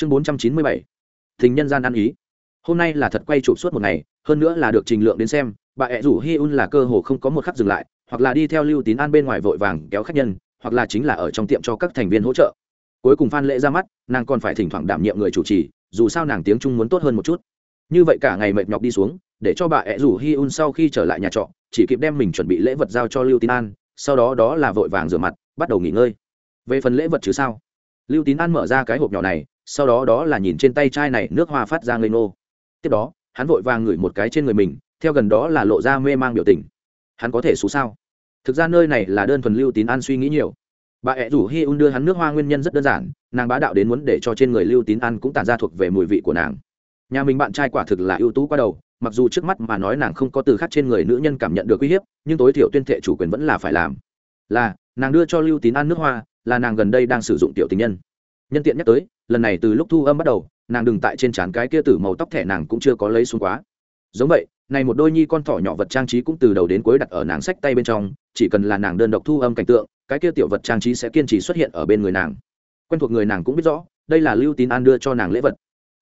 chương bốn trăm chín mươi bảy. Thình nhân gian ăn ý. Hôm nay là thật quay chụp suốt một ngày, hơn nữa là được trình lượng đến xem, bà ẹ rủ hi un là cơ hồ không có một khắc dừng lại, hoặc là đi theo lưu tín an bên ngoài vội vàng kéo khách nhân, hoặc là chính là ở trong tiệm cho các thành viên hỗ trợ. Cuối cùng phan lễ ra mắt, nàng còn phải thỉnh thoảng đảm nhiệm người chủ trì, dù sao nàng tiếng trung muốn tốt hơn một chút. Như vậy cả ngày mệt nhọc đi xuống, để cho bà ẹ rủ hi un sau khi trở lại nhà trọ, chỉ kịp đem mình chuẩn bị lễ vật giao cho lưu tín an, sau đó đó là vội vàng rửa mặt, bắt đầu nghỉ ngơi. Về phần lễ vật chứ sao? Lưu tín an mở ra cái hộp nhỏ này sau đó đó là nhìn trên tay chai này nước hoa phát ra ngây ngô. Tiếp đó, hắn vội vàng ngửi một cái trên người mình, theo gần đó là lộ ra mê mang biểu tình. Hắn có thể xú sao? Thực ra nơi này là đơn thuần lưu tín an suy nghĩ nhiều. Bà ẹ rủ hi un đưa hắn nước hoa nguyên nhân rất đơn giản, nàng bá đạo đến muốn để cho trên người lưu tín an cũng tản ra thuộc về mùi vị của nàng. Nhà mình bạn trai quả thực là ưu tú qua đầu, mặc dù trước mắt mà nói nàng không có từ khắc trên người nữ nhân cảm nhận được uy hiếp, nhưng tối thiểu tuyên thệ chủ quyền vẫn là phải làm. Là, nàng đưa cho lưu tín an nước hoa, là nàng gần đây đang sử dụng tiểu tình nhân nhân tiện nhắc tới, lần này từ lúc thu âm bắt đầu, nàng đừng tại trên trán cái kia tử màu tóc thẻ nàng cũng chưa có lấy xuống quá. Giống vậy, này một đôi nhi con thỏ nhỏ vật trang trí cũng từ đầu đến cuối đặt ở nàng sách tay bên trong, chỉ cần là nàng đơn độc thu âm cảnh tượng, cái kia tiểu vật trang trí sẽ kiên trì xuất hiện ở bên người nàng. Quen thuộc người nàng cũng biết rõ, đây là lưu tín an đưa cho nàng lễ vật.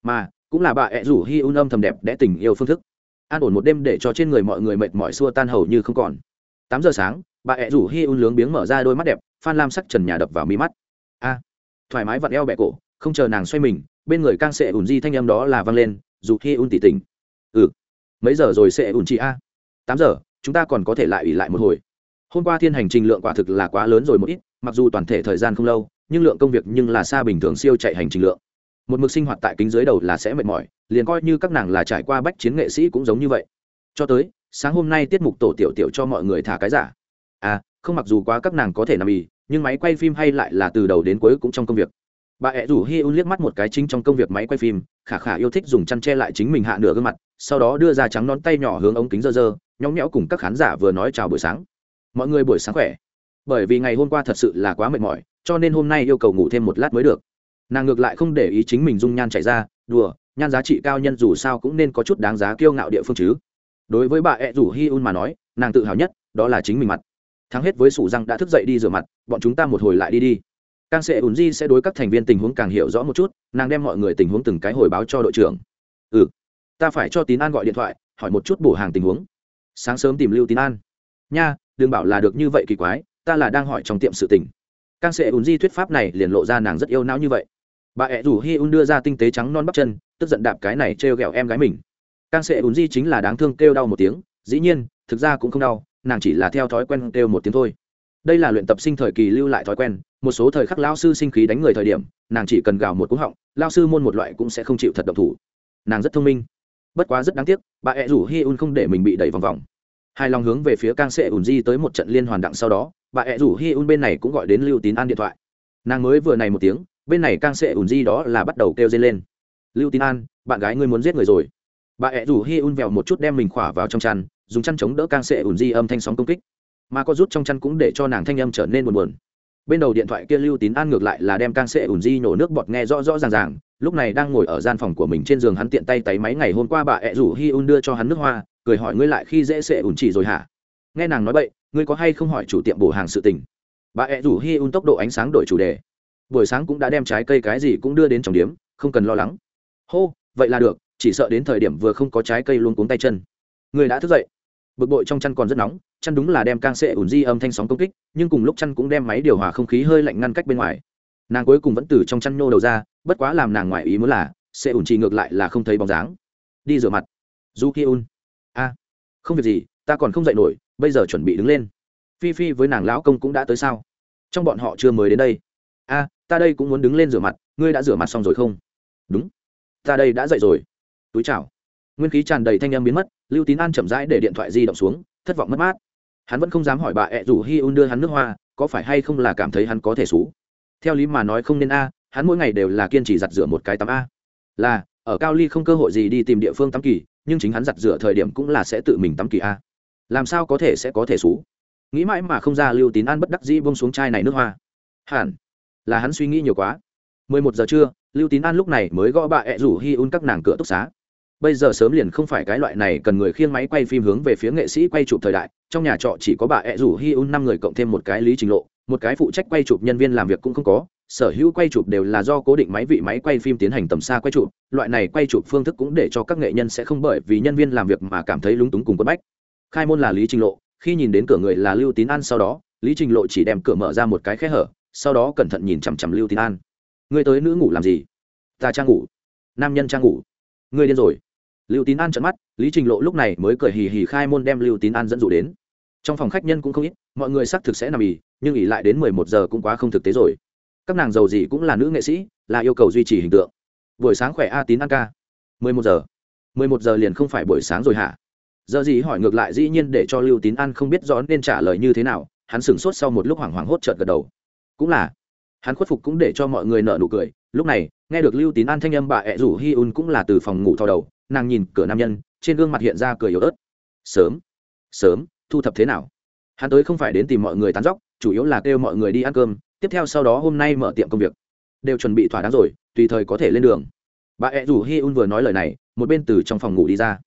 Mà, cũng là bà ẹ rủ hi un âm thầm đẹp đẽ tình yêu phương thức. An ổn một đêm để cho trên người mọi người mệt mỏi xua tan hầu như không còn. Tám giờ sáng, bà ẹ rủ hi un lướng biếng mở ra đôi mắt đẹp, phan lam sắc trần nhà đập vào mi mắt thoải mái vặn eo bẹ cổ, không chờ nàng xoay mình, bên người càng sệ ủn di thanh âm đó là vang lên, dù hi ùn tỉ tình ừ. Mấy giờ rồi sẽ ủn chị a? Tám giờ, chúng ta còn có thể lại ủy lại một hồi. Hôm qua thiên hành trình lượng quả thực là quá lớn rồi một ít, mặc dù toàn thể thời gian không lâu, nhưng lượng công việc nhưng là xa bình thường siêu chạy hành trình lượng. Một mực sinh hoạt tại kính dưới đầu là sẽ mệt mỏi, liền coi như các nàng là trải qua bách chiến nghệ sĩ cũng giống như vậy. Cho tới, sáng hôm nay tiết mục tổ tiểu tiểu cho mọi người thả cái giả. À không mặc dù quá các nàng có thể nằm ì nhưng máy quay phim hay lại là từ đầu đến cuối cũng trong công việc. Bà ẹ rủ hi un liếc mắt một cái chính trong công việc máy quay phim, khả khả yêu thích dùng chăn che lại chính mình hạ nửa gương mặt, sau đó đưa ra trắng nón tay nhỏ hướng ống kính dơ dơ nhóng nhẽo cùng các khán giả vừa nói chào buổi sáng. Mọi người buổi sáng khỏe. Bởi vì ngày hôm qua thật sự là quá mệt mỏi, cho nên hôm nay yêu cầu ngủ thêm một lát mới được. Nàng ngược lại không để ý chính mình dung nhan chạy ra, đùa, nhan giá trị cao nhân dù sao cũng nên có chút đáng giá kiêu ngạo địa phương chứ. Đối với bà ẹ rủ hi un mà nói, nàng tự hào nhất, đó là chính mình mặt thắng hết với sủ răng đã thức dậy đi rửa mặt, bọn chúng ta một hồi lại đi đi. Càng sẽ ùn di sẽ đối các thành viên tình huống càng hiểu rõ một chút, nàng đem mọi người tình huống từng cái hồi báo cho đội trưởng. Ừ ta phải cho tín an gọi điện thoại, hỏi một chút bổ hàng tình huống. Sáng sớm tìm lưu tín an. Nha, đừng bảo là được như vậy kỳ quái, ta là đang hỏi trong tiệm sự tình. Càng sẽ ùn di thuyết pháp này liền lộ ra nàng rất yêu não như vậy. Bà ẹ rủ hi un đưa ra tinh tế trắng non bắp chân, tức giận đạp cái này trêu ghẹo em gái mình. Càng sẽ ùn di chính là đáng thương kêu đau một tiếng, dĩ nhiên, thực ra cũng không đau nàng chỉ là theo thói quen kêu một tiếng thôi. Đây là luyện tập sinh thời kỳ lưu lại thói quen, một số thời khắc lao sư sinh khí đánh người thời điểm, nàng chỉ cần gào một cú họng lao sư môn một loại cũng sẽ không chịu thật độc thủ. Nàng rất thông minh. Bất quá rất đáng tiếc, bà ẹ rủ hi un không để mình bị đẩy vòng vòng. Hai lòng hướng về phía Kang sệ ùn di tới một trận liên hoàn đặng sau đó, bà ẹ rủ hi un bên này cũng gọi đến lưu tín an điện thoại. Nàng mới vừa này một tiếng, bên này Kang sệ ùn di đó là bắt đầu kêu dây lên. Lưu tín an, bạn gái ngươi muốn giết người rồi. Bà ẹ rủ hi un vèo một chút đem mình khỏa vào trong chăn dùng chăn chống đỡ càng sệ ùn di âm thanh sóng công kích. Mà có rút trong chăn cũng để cho nàng thanh âm trở nên buồn buồn. Bên đầu điện thoại kia lưu tín an ngược lại là đem càng sệ ùn di nhổ nước bọt nghe rõ rõ ràng ràng, lúc này đang ngồi ở gian phòng của mình trên giường hắn tiện tay tay máy ngày hôm qua bà ẹ rủ hi un đưa cho hắn nước hoa, cười hỏi ngươi lại khi dễ sệ ùn chỉ rồi hả? Nghe nàng nói vậy, ngươi có hay không hỏi chủ tiệm bổ hàng sự tình? Bà ẹ rủ hi un tốc độ ánh sáng đổi chủ đề. Buổi sáng cũng đã đem trái cây cái gì cũng đưa đến trọng điếm không cần lo lắng. Hô, vậy là được, chỉ sợ đến thời điểm vừa không có trái cây luôn cuống tay chân. Người đã thức dậy bực bội trong chăn còn rất nóng, chăn đúng là đem càng sệ ủn di âm thanh sóng công kích, nhưng cùng lúc chăn cũng đem máy điều hòa không khí hơi lạnh ngăn cách bên ngoài. Nàng cuối cùng vẫn từ trong chăn nhô đầu ra, bất quá làm nàng ngoài ý muốn là, sệ ủn chỉ ngược lại là không thấy bóng dáng. Đi rửa mặt. Du ki un a, không việc gì, ta còn không dậy nổi, bây giờ chuẩn bị đứng lên. Phi phi với nàng lão công cũng đã tới sao? Trong bọn họ chưa mới đến đây. A, ta đây cũng muốn đứng lên rửa mặt, ngươi đã rửa mặt xong rồi không? Đúng. Ta đây đã dậy rồi. Túi chào nguyên khí tràn đầy thanh âm biến mất, lưu tín an chậm rãi để điện thoại di động xuống, thất vọng mất mát. Hắn vẫn không dám hỏi bà ẹ rủ hi un đưa hắn nước hoa, có phải hay không là cảm thấy hắn có thể xú? Theo lý mà nói không nên a, hắn mỗi ngày đều là kiên trì giặt rửa một cái tắm a. Là, ở cao ly không cơ hội gì đi tìm địa phương tắm kỳ, nhưng chính hắn giặt rửa thời điểm cũng là sẽ tự mình tắm kỳ a. Làm sao có thể sẽ có thể xú? Nghĩ mãi mà không ra lưu tín an bất đắc dĩ bông xuống chai này nước hoa. Hẳn là hắn suy nghĩ nhiều quá. Mười một giờ trưa, lưu tín an lúc này mới gõ bà ẹ rủ hi un các nàng cửa túc xá bây giờ sớm liền không phải cái loại này cần người khiêng máy quay phim hướng về phía nghệ sĩ quay chụp thời đại, trong nhà trọ chỉ có bà ẹ rủ hi un năm người cộng thêm một cái lý trình lộ, một cái phụ trách quay chụp nhân viên làm việc cũng không có, sở hữu quay chụp đều là do cố định máy vị máy quay phim tiến hành tầm xa quay chụp, loại này quay chụp phương thức cũng để cho các nghệ nhân sẽ không bởi vì nhân viên làm việc mà cảm thấy lúng túng cùng quất bách. Khai môn là lý trình lộ, khi nhìn đến cửa người là lưu tín an sau đó, lý trình lộ chỉ đem cửa mở ra một cái khe hở, sau đó cẩn thận nhìn chằm chằm lưu tín an. Người tới nữ ngủ làm gì? Ta trang ngủ. Nam nhân trang ngủ. Người điên rồi lưu tín an trận mắt, lý trình lộ lúc này mới cười hì hì khai môn đem lưu tín an dẫn dụ đến. Trong phòng khách nhân cũng không ít, mọi người xác thực sẽ nằm ỉ, nhưng ỉ lại đến mười một giờ cũng quá không thực tế rồi. Các nàng giàu gì cũng là nữ nghệ sĩ, là yêu cầu duy trì hình tượng. Buổi sáng khỏe a tín ăn ca. mười một giờ. mười một giờ liền không phải buổi sáng rồi hả? Giờ gì hỏi ngược lại dĩ nhiên để cho lưu tín ăn không biết rõ nên trả lời như thế nào, hắn sửng sốt sau một lúc hoảng hoảng hốt trợt gật đầu. Cũng là. Hắn khuất phục cũng để cho mọi người nợ nụ cười. Lúc này, nghe được lưu tín an thanh âm bà ẹ rủ hi un cũng là từ phòng ngủ thò đầu nàng nhìn cửa nam nhân, trên gương mặt hiện ra cười yếu ớt. Sớm sớm, thu thập thế nào? Hắn tới không phải đến tìm mọi người tán dóc, chủ yếu là kêu mọi người đi ăn cơm, tiếp theo sau đó hôm nay mở tiệm công việc. Đều chuẩn bị thỏa đáng rồi, tùy thời có thể lên đường. Bà ẹ rủ hi un vừa nói lời này, một bên từ trong phòng ngủ đi ra.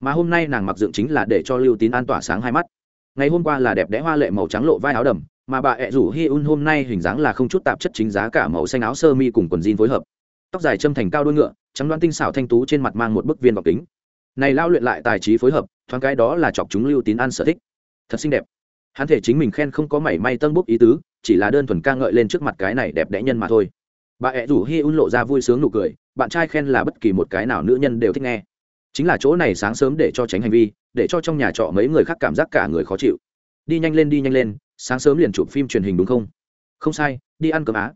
Mà hôm nay nàng mặc dựng chính là để cho lưu tín an tỏa sáng hai mắt. Ngày hôm qua là đẹp đẽ hoa lệ màu trắng lộ vai áo đầm, mà bà ẹ rủ hi un hôm nay hình dáng là không chút tạp chất chính giá cả màu xanh áo sơ mi cùng quần jean phối hợp. Tóc dài châm thành cao đôi ngựa trắng đoán tinh xảo thanh tú trên mặt mang một bức viên gọc kính. Này lao luyện lại tài trí phối hợp, thoáng cái đó là chọc chúng lưu tín an sở thích. Thật xinh đẹp. Hắn thể chính mình khen không có mảy may tân bốc ý tứ, chỉ là đơn thuần ca ngợi lên trước mặt cái này đẹp đẽ nhân mà thôi. Bà ẹ rủ hi un lộ ra vui sướng nụ cười, bạn trai khen là bất kỳ một cái nào nữ nhân đều thích nghe. Chính là chỗ này sáng sớm để cho tránh hành vi, để cho trong nhà trọ mấy người khác cảm giác cả người khó chịu. Đi nhanh lên, đi nhanh lên, sáng sớm liền chụp phim truyền hình đúng không? Không sai, đi ăn cơm á.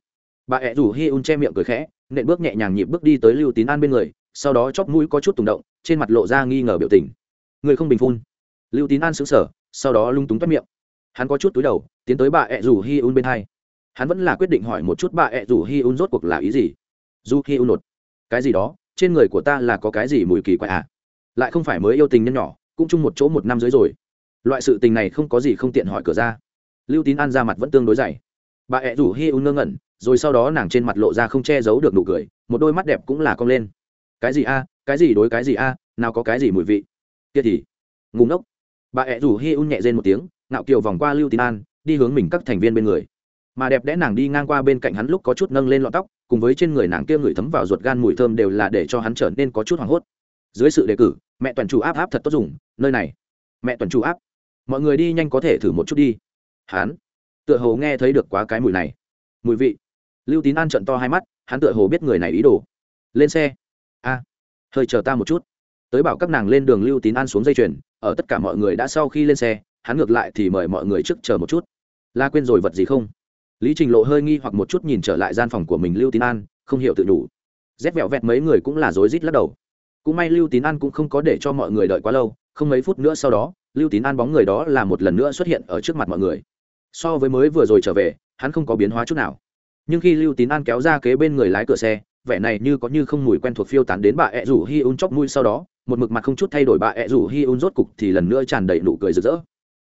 Bà ẹ rủ hi un che miệng cười khẽ nện bước nhẹ nhàng nhịp bước đi tới lưu tín an bên người, sau đó chóp mũi có chút tùng động, trên mặt lộ ra nghi ngờ biểu tình. Người không bình phun. Lưu tín an xứng sở sau đó lung túng toét miệng. Hắn có chút túi đầu, tiến tới bà ẹ rủ hi un bên hai. Hắn vẫn là quyết định hỏi một chút bà ẹ rủ hi un rốt cuộc là ý gì. Du hi un nột. Cái gì đó? Trên người của ta là có cái gì mùi kỳ quái à? Lại không phải mới yêu tình nhân nhỏ, cũng chung một chỗ một năm dưới rồi. Loại sự tình này không có gì không tiện hỏi cửa ra. Lưu tín an ra mặt vẫn tương đối dày. Bà ẹ rủ hi un ngơ ngẩn rồi sau đó nàng trên mặt lộ ra không che giấu được nụ cười, một đôi mắt đẹp cũng là cong lên. Cái gì a, cái gì đối cái gì a, nào có cái gì mùi vị. Kia thì ngùng ngốc. Bà ẹ rủ hi un nhẹ rên một tiếng, ngạo kiều vòng qua lưu tín an, đi hướng mình các thành viên bên người. Mà đẹp đẽ nàng đi ngang qua bên cạnh hắn lúc có chút nâng lên lọn tóc, cùng với trên người nàng kia ngửi thấm vào ruột gan mùi thơm đều là để cho hắn trở nên có chút hoảng hốt. Dưới sự đề cử, mẹ toàn chủ áp áp thật tốt dùng, nơi này. Mẹ toàn chủ áp. Mọi người đi nhanh có thể thử một chút đi. Hắn, tựa hồ nghe thấy được quá cái mùi này. Mùi vị lưu tín an trận to hai mắt, hắn tựa hồ biết người này ý đồ. Lên xe. A, hơi chờ ta một chút. Tới bảo các nàng lên đường lưu tín an xuống dây chuyền, ở tất cả mọi người đã sau khi lên xe, hắn ngược lại thì mời mọi người trước chờ một chút. La quên rồi vật gì không? Lý trình lộ hơi nghi hoặc một chút nhìn trở lại gian phòng của mình lưu tín an, không hiểu tự đủ. Rét vẹo vẹt mấy người cũng là rối rít lắc đầu. Cũng may lưu tín an cũng không có để cho mọi người đợi quá lâu, không mấy phút nữa sau đó, lưu tín an bóng người đó là một lần nữa xuất hiện ở trước mặt mọi người. So với mới vừa rồi trở về, hắn không có biến hóa chút nào nhưng khi lưu tín an kéo ra kế bên người lái cửa xe, vẻ này như có như không mùi quen thuộc phiêu tán đến bà ẹ rủ hi un chóc mũi sau đó, một mực mặt không chút thay đổi bà ẹ rủ hi un rốt cục thì lần nữa tràn đầy nụ cười rực rỡ.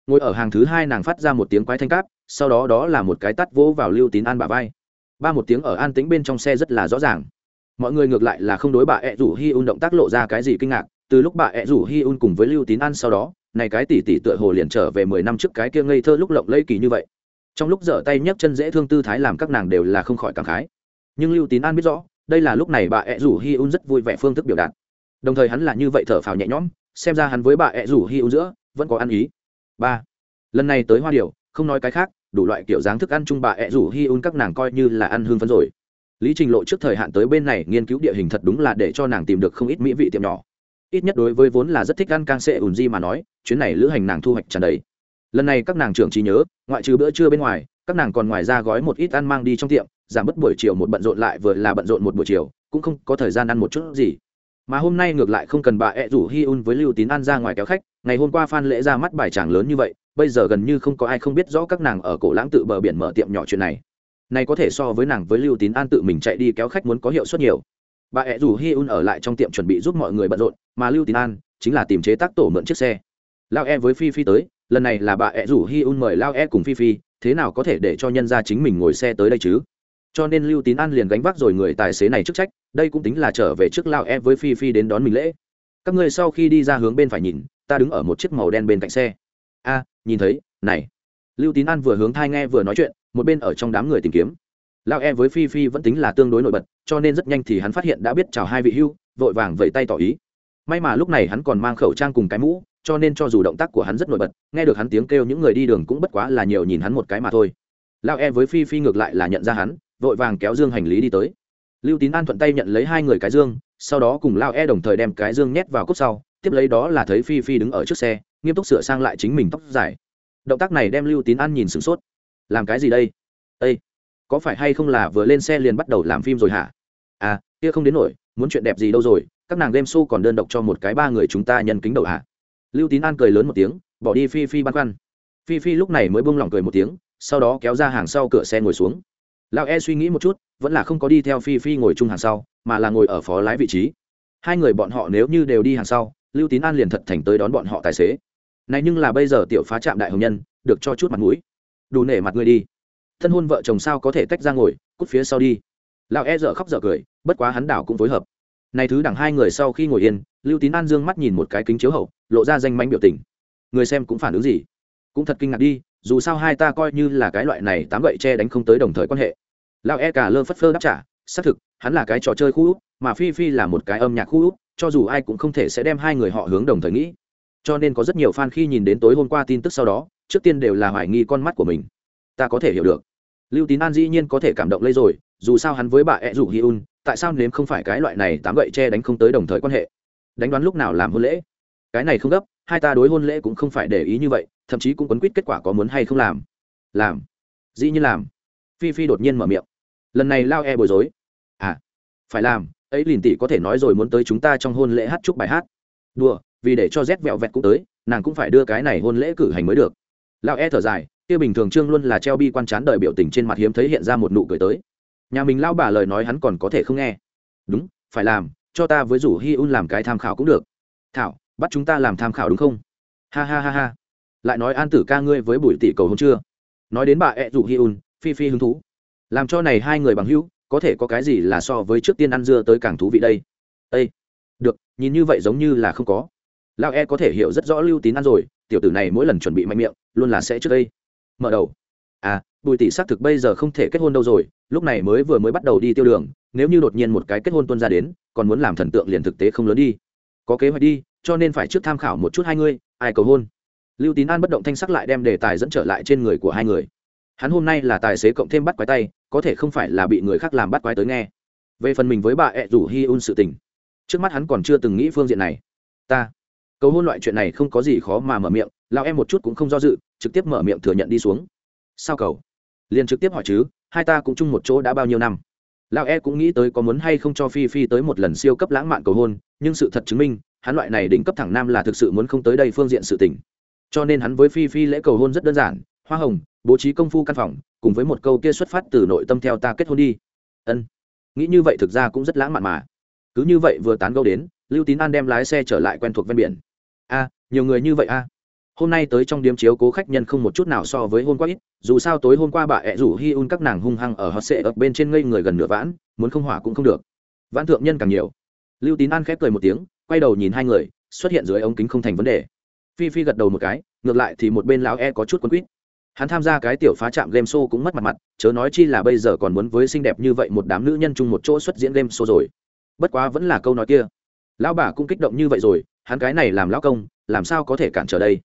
Ngồi ở hàng thứ hai nàng phát ra một tiếng quái thanh cáp, sau đó đó là một cái tắt vỗ vào lưu tín an bà vai. Ba một tiếng ở an tĩnh bên trong xe rất là rõ ràng. Mọi người ngược lại là không đối bà ẹ rủ hi un động tác lộ ra cái gì kinh ngạc, từ lúc bà ẹ rủ hi un cùng với lưu tín an sau đó, này cái tỷ tỷ tựa hồ liền trở về mười năm trước cái kia ngây thơ lúc lộng lây kỳ như vậy trong lúc dở tay nhấc chân dễ thương tư thái làm các nàng đều là không khỏi cảm khái. Nhưng lưu tín an biết rõ, đây là lúc này bà ẹ rủ hi un rất vui vẻ phương thức biểu đạt. Đồng thời hắn là như vậy thở phào nhẹ nhõm, xem ra hắn với bà ẹ rủ hi un giữa vẫn có ăn ý. Ba, lần này tới hoa điều không nói cái khác, đủ loại kiểu dáng thức ăn chung bà ẹ rủ hi un các nàng coi như là ăn hương phấn rồi. Lý trình lộ trước thời hạn tới bên này nghiên cứu địa hình thật đúng là để cho nàng tìm được không ít mỹ vị tiệm nhỏ. Ít nhất đối với vốn là rất thích ăn cang sệ ùn di mà nói, chuyến này lữ hành nàng thu hoạch tràn đầy lần này các nàng trưởng trí nhớ, ngoại trừ bữa trưa bên ngoài, các nàng còn ngoài ra gói một ít ăn mang đi trong tiệm, giảm bớt buổi chiều một bận rộn lại vừa là bận rộn một buổi chiều, cũng không có thời gian ăn một chút gì. Mà hôm nay ngược lại không cần bà ẹ rủ hi un với lưu tín ăn ra ngoài kéo khách, ngày hôm qua phan lễ ra mắt bài tràng lớn như vậy, bây giờ gần như không có ai không biết rõ các nàng ở cổ lãng tự bờ biển mở tiệm nhỏ chuyện này. Này có thể so với nàng với lưu tín an tự mình chạy đi kéo khách muốn có hiệu suất nhiều. Bà ẹ rủ hi un ở lại trong tiệm chuẩn bị giúp mọi người bận rộn, mà lưu tín an chính là tìm chế tác tổ mượn chiếc xe. Lao e với phi phi tới lần này là bà ẹ rủ hi un mời lao e cùng phi phi, thế nào có thể để cho nhân ra chính mình ngồi xe tới đây chứ? Cho nên lưu tín an liền gánh vác rồi người tài xế này chức trách, đây cũng tính là trở về trước lao e với phi phi đến đón mình lễ. Các người sau khi đi ra hướng bên phải nhìn, ta đứng ở một chiếc màu đen bên cạnh xe. A, nhìn thấy, này. Lưu tín an vừa hướng thai nghe vừa nói chuyện, một bên ở trong đám người tìm kiếm. Lao e với phi phi vẫn tính là tương đối nổi bật, cho nên rất nhanh thì hắn phát hiện đã biết chào hai vị hưu, vội vàng vẫy tay tỏ ý may mà lúc này hắn còn mang khẩu trang cùng cái mũ, cho nên cho dù động tác của hắn rất nổi bật, nghe được hắn tiếng kêu những người đi đường cũng bất quá là nhiều nhìn hắn một cái mà thôi. Lao e với phi phi ngược lại là nhận ra hắn, vội vàng kéo dương hành lý đi tới. Lưu tín an thuận tay nhận lấy hai người cái dương, sau đó cùng lao e đồng thời đem cái dương nhét vào cốc sau, tiếp lấy đó là thấy phi phi đứng ở trước xe, nghiêm túc sửa sang lại chính mình tóc dài. Động tác này đem lưu tín an nhìn sửng sốt. Làm cái gì đây? Â có phải hay không là vừa lên xe liền bắt đầu làm phim rồi hả? À kia không đến nổi, muốn chuyện đẹp gì đâu rồi các nàng game show còn đơn độc cho một cái ba người chúng ta nhân kính đầu hạ lưu tín an cười lớn một tiếng, bỏ đi phi phi băn khoăn. Phi phi lúc này mới bung lỏng cười một tiếng, sau đó kéo ra hàng sau cửa xe ngồi xuống. Lão e suy nghĩ một chút, vẫn là không có đi theo phi phi ngồi chung hàng sau, mà là ngồi ở phó lái vị trí. Hai người bọn họ nếu như đều đi hàng sau, lưu tín an liền thật thành tới đón bọn họ tài xế. Này nhưng là bây giờ tiểu phá trạm đại hồng nhân, được cho chút mặt mũi. Đủ nể mặt người đi. Thân hôn vợ chồng sao có thể tách ra ngồi, cút phía sau đi. Lão e dở khóc dở cười, bất quá hắn đảo cũng phối hợp này thứ đẳng hai người sau khi ngồi yên, lưu tín an dương mắt nhìn một cái kính chiếu hậu, lộ ra danh mánh biểu tình. Người xem cũng phản ứng gì? Cũng thật kinh ngạc đi, dù sao hai ta coi như là cái loại này tám gậy che đánh không tới đồng thời quan hệ. Lão e cả lơ phất phơ đáp trả, xác thực, hắn là cái trò chơi khu út, mà phi phi là một cái âm nhạc khu út, cho dù ai cũng không thể sẽ đem hai người họ hướng đồng thời nghĩ. Cho nên có rất nhiều fan khi nhìn đến tối hôm qua tin tức sau đó, trước tiên đều là hoài nghi con mắt của mình. Ta có thể hiểu được. Lưu tín an dĩ nhiên có thể cảm động lấy rồi, dù sao hắn với bà e ẹ rủ hi un tại sao nếm không phải cái loại này tám gậy che đánh không tới đồng thời quan hệ? Đánh đoán lúc nào làm hôn lễ? Cái này không gấp, hai ta đối hôn lễ cũng không phải để ý như vậy, thậm chí cũng quấn quýt kết quả có muốn hay không làm. Làm. Dĩ như làm. Phi phi đột nhiên mở miệng. Lần này lao e bối rối. À phải làm, ấy lìn tỷ có thể nói rồi muốn tới chúng ta trong hôn lễ hát chúc bài hát. Đùa, vì để cho rét vẹo vẹt cũng tới, nàng cũng phải đưa cái này hôn lễ cử hành mới được. Lao e thở dài, kia bình thường trương luôn là treo bi quan chán đời biểu tình trên mặt hiếm thấy hiện ra một nụ cười tới nhà mình lao bà lời nói hắn còn có thể không nghe. Đúng, phải làm, cho ta với rủ hi un làm cái tham khảo cũng được. Thảo, bắt chúng ta làm tham khảo đúng không? Ha ha ha ha. Lại nói an tử ca ngươi với bùi tỷ cầu hôn chưa? Nói đến bà ẹ rủ hi un phi phi hứng thú. Làm cho này hai người bằng hữu, có thể có cái gì là so với trước tiên ăn dưa tới càng thú vị đây? Ây được, nhìn như vậy giống như là không có. Lao e có thể hiểu rất rõ lưu tín ăn rồi, tiểu tử này mỗi lần chuẩn bị mạnh miệng, luôn là sẽ trước đây. Mở đầu. À bùi tỷ xác thực bây giờ không thể kết hôn đâu rồi, lúc này mới vừa mới bắt đầu đi tiêu đường, nếu như đột nhiên một cái kết hôn tuân ra đến, còn muốn làm thần tượng liền thực tế không lớn đi. Có kế hoạch đi, cho nên phải trước tham khảo một chút hai ngươi ai cầu hôn. Lưu tín an bất động thanh sắc lại đem đề tài dẫn trở lại trên người của hai người. Hắn hôm nay là tài xế cộng thêm bắt quái tay, có thể không phải là bị người khác làm bắt quái tới nghe. Về phần mình với bà ẹ rủ hi un sự tình, trước mắt hắn còn chưa từng nghĩ phương diện này. Ta, cầu hôn loại chuyện này không có gì khó mà mở miệng lao em một chút cũng không do dự, trực tiếp mở miệng thừa nhận đi xuống. Sao cầu? Liền trực tiếp hỏi chứ, hai ta cũng chung một chỗ đã bao nhiêu năm. Lão e cũng nghĩ tới có muốn hay không cho phi phi tới một lần siêu cấp lãng mạn cầu hôn, nhưng sự thật chứng minh, hắn loại này đỉnh cấp thẳng nam là thực sự muốn không tới đây phương diện sự tình. Cho nên hắn với phi phi lễ cầu hôn rất đơn giản, hoa hồng, bố trí công phu căn phòng, cùng với một câu kia xuất phát từ nội tâm theo ta kết hôn đi. Ân. Nghĩ như vậy thực ra cũng rất lãng mạn mà. Cứ như vậy vừa tán gâu đến, lưu tín an đem lái xe trở lại quen thuộc ven biển. A, nhiều người như vậy a hôm nay tới trong điếm chiếu cố khách nhân không một chút nào so với hôm qua ít, dù sao tối hôm qua bà ẹ rủ hi un các nàng hung hăng ở hot sệ ở bên trên ngây người gần nửa vãn, muốn không hỏa cũng không được. Vãn thượng nhân càng nhiều. Lưu tín an khép cười một tiếng, quay đầu nhìn hai người, xuất hiện dưới ống kính không thành vấn đề. Phi phi gật đầu một cái, ngược lại thì một bên lão e có chút quấn quýt. Hắn tham gia cái tiểu phá trạm game show cũng mất mặt mặt, chớ nói chi là bây giờ còn muốn với xinh đẹp như vậy một đám nữ nhân chung một chỗ xuất diễn game show rồi. Bất quá vẫn là câu nói kia. Lão bà cũng kích động như vậy rồi, hắn cái này làm lão công, làm sao có thể cản trở đây?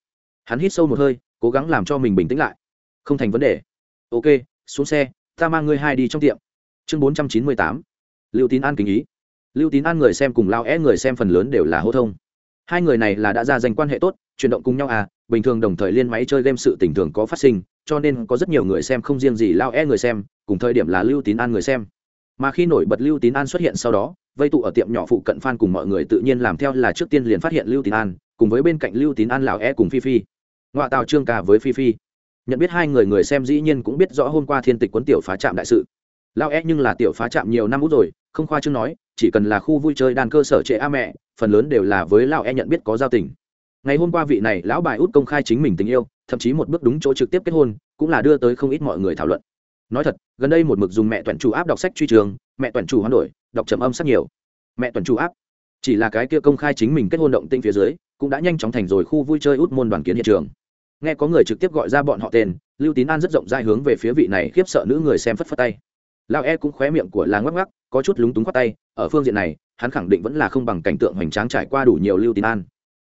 Hắn hít sâu một hơi, cố gắng làm cho mình bình tĩnh lại. Không thành vấn đề. Ok, xuống xe, ta mang ngươi hai đi trong tiệm. Chương bốn trăm chín mươi tám. Lưu tín an kính ý. Lưu tín an người xem cùng lao é người xem phần lớn đều là hô thông. Hai người này là đã ra danh quan hệ tốt, chuyển động cùng nhau à bình thường đồng thời liên máy chơi game sự tình thường có phát sinh, cho nên có rất nhiều người xem không riêng gì lao é người xem, cùng thời điểm là lưu tín an người xem. Mà khi nổi bật lưu tín an xuất hiện sau đó, vây tụ ở tiệm nhỏ phụ cận f cùng mọi người tự nhiên làm theo là trước tiên liền phát hiện lưu tín an, cùng với bên cạnh lưu tín an lào e cùng phi phi ngoại tàu trương ca với phi phi. Nhận biết hai người người xem dĩ nhiên cũng biết rõ hôm qua thiên tịch quấn tiểu phá trạm đại sự. Lao e nhưng là tiểu phá trạm nhiều năm út rồi, không khoa chương nói, chỉ cần là khu vui chơi đàn cơ sở trệ a mẹ, phần lớn đều là với lao e nhận biết có giao tình. Ngày hôm qua vị này lão bài út công khai chính mình tình yêu, thậm chí một bước đúng chỗ trực tiếp kết hôn, cũng là đưa tới không ít mọi người thảo luận. Nói thật, gần đây một mực dùng mẹ tuần chủ áp đọc sách truy trường, mẹ tuần chủ hoán đổi, đọc trầm âm sắc nhiều. Mẹ tuần chủ áp chỉ là cái kia công khai chính mình kết hôn động tinh phía dưới, cũng đã nhanh chóng thành rồi khu vui chơi út môn đoàn kiến hiện trường. Nghe có người trực tiếp gọi ra bọn họ tên, lưu tín an rất rộng rãi hướng về phía vị này khiếp sợ nữ người xem phất phất tay. Lao e cũng khóe miệng của là ngoắc ngoắc, có chút lúng túng khoát tay, ở phương diện này, hắn khẳng định vẫn là không bằng cảnh tượng hoành tráng trải qua đủ nhiều lưu tín an.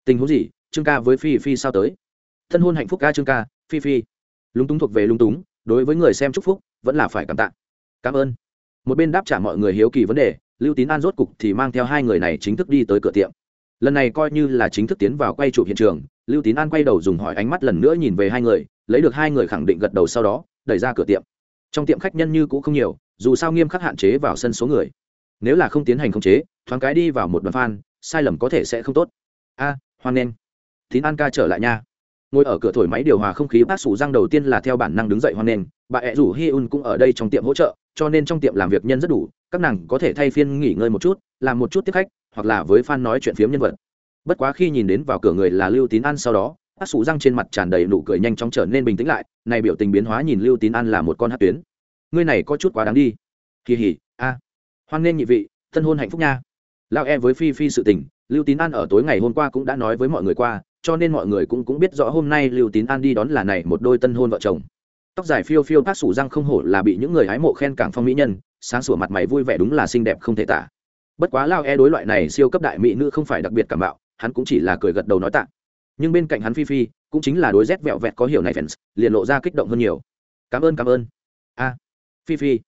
Tình huống gì? Trương ca với phi phi sao tới? Thân hôn hạnh phúc ca trương ca, phi phi. Lúng túng thuộc về lúng túng, đối với người xem chúc phúc, vẫn là phải cảm tạ. Cảm ơn. Một bên đáp trả mọi người hiếu kỳ vấn đề lưu tín an rốt cục thì mang theo hai người này chính thức đi tới cửa tiệm. Lần này coi như là chính thức tiến vào quay chụp hiện trường lưu tín an quay đầu dùng hỏi ánh mắt lần nữa nhìn về hai người lấy được hai người khẳng định gật đầu sau đó đẩy ra cửa tiệm. Trong tiệm khách nhân như cũ không nhiều dù sao nghiêm khắc hạn chế vào sân số người. Nếu là không tiến hành khống chế thoáng cái đi vào một đoàn phan, sai lầm có thể sẽ không tốt. A hoan nghênh. Tín an ca trở lại nha. Ngồi ở cửa thổi máy điều hòa không khí bác sủ răng đầu tiên là theo bản năng đứng dậy hoan nghênh bà ẹ rủ hi un cũng ở đây trong tiệm hỗ trợ cho nên trong tiệm làm việc nhân rất đủ các nàng có thể thay phiên nghỉ ngơi một chút, làm một chút tiếp khách, hoặc là với fan nói chuyện phiếm nhân vật. Bất quá khi nhìn đến vào cửa người là lưu tín an sau đó hát sủ răng trên mặt tràn đầy nụ cười nhanh chóng trở nên bình tĩnh lại, này biểu tình biến hóa nhìn lưu tín an là một con hát tuyến. Ngươi này có chút quá đáng đi. Kỳ hỉ, a. À. Hoan nghênh nhị vị, thân hôn hạnh phúc nha. Lao e với phi phi sự tình, lưu tín an ở tối ngày hôm qua cũng đã nói với mọi người qua, cho nên mọi người cũng cũng biết rõ hôm nay lưu tín an đi đón là này một đôi tân hôn vợ chồng. Tóc dài phiêu phiêu hát sủ răng không hổ là bị những người hái mộ khen cảng phong mỹ nhân sáng sủa mặt mày vui vẻ đúng là xinh đẹp không thể tả. Bất quá lao e đối loại này siêu cấp đại mỹ nữ không phải đặc biệt cảm bạo, hắn cũng chỉ là cười gật đầu nói tạ. Nhưng bên cạnh hắn phi phi, cũng chính là đối rét vẹo vẹt có hiểu này fans, liền lộ ra kích động hơn nhiều. Cảm ơn cảm ơn. A, phi phi.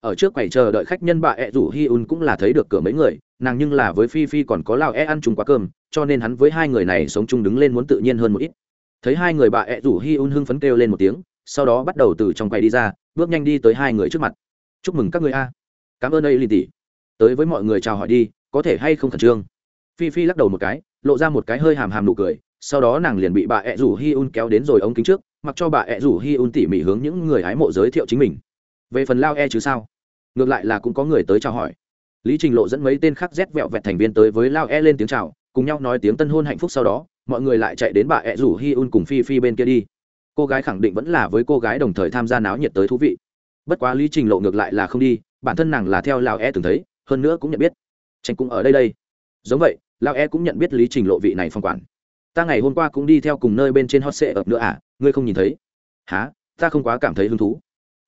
Ở trước quầy chờ đợi khách nhân bà ẹ rủ hi un cũng là thấy được cửa mấy người, nàng nhưng là với phi phi còn có lao e ăn chung quá cơm, cho nên hắn với hai người này sống chung đứng lên muốn tự nhiên hơn một ít. Thấy hai người bà ẹ rủ hi un hưng phấn kêu lên một tiếng, sau đó bắt đầu từ trong quầy đi ra, bước nhanh đi tới hai người trước mặt chúc mừng các người a. Cảm ơn đây lì tỷ. Tới với mọi người chào hỏi đi, có thể hay không khẩn trương? Phi phi lắc đầu một cái, lộ ra một cái hơi hàm hàm nụ cười, sau đó nàng liền bị bà ẹ rủ hi un kéo đến rồi ống kính trước, mặc cho bà ẹ rủ hi un tỉ mỉ hướng những người hái mộ giới thiệu chính mình. Về phần lao e chứ sao? Ngược lại là cũng có người tới chào hỏi. Lý trình lộ dẫn mấy tên khác rét vẹo vẹt thành viên tới với lao e lên tiếng chào, cùng nhau nói tiếng tân hôn hạnh phúc sau đó, mọi người lại chạy đến bà ẹ rủ hi un cùng phi phi bên kia đi. Cô gái khẳng định vẫn là với cô gái đồng thời tham gia náo nhiệt tới thú vị bất quá lý trình lộ ngược lại là không đi, bản thân nàng là theo lao e từng thấy, hơn nữa cũng nhận biết. Tranh cũng ở đây đây. Giống vậy lao e cũng nhận biết lý trình lộ vị này phong quản. Ta ngày hôm qua cũng đi theo cùng nơi bên trên hot sệ ập nữa à ngươi không nhìn thấy? Há ta không quá cảm thấy hứng thú.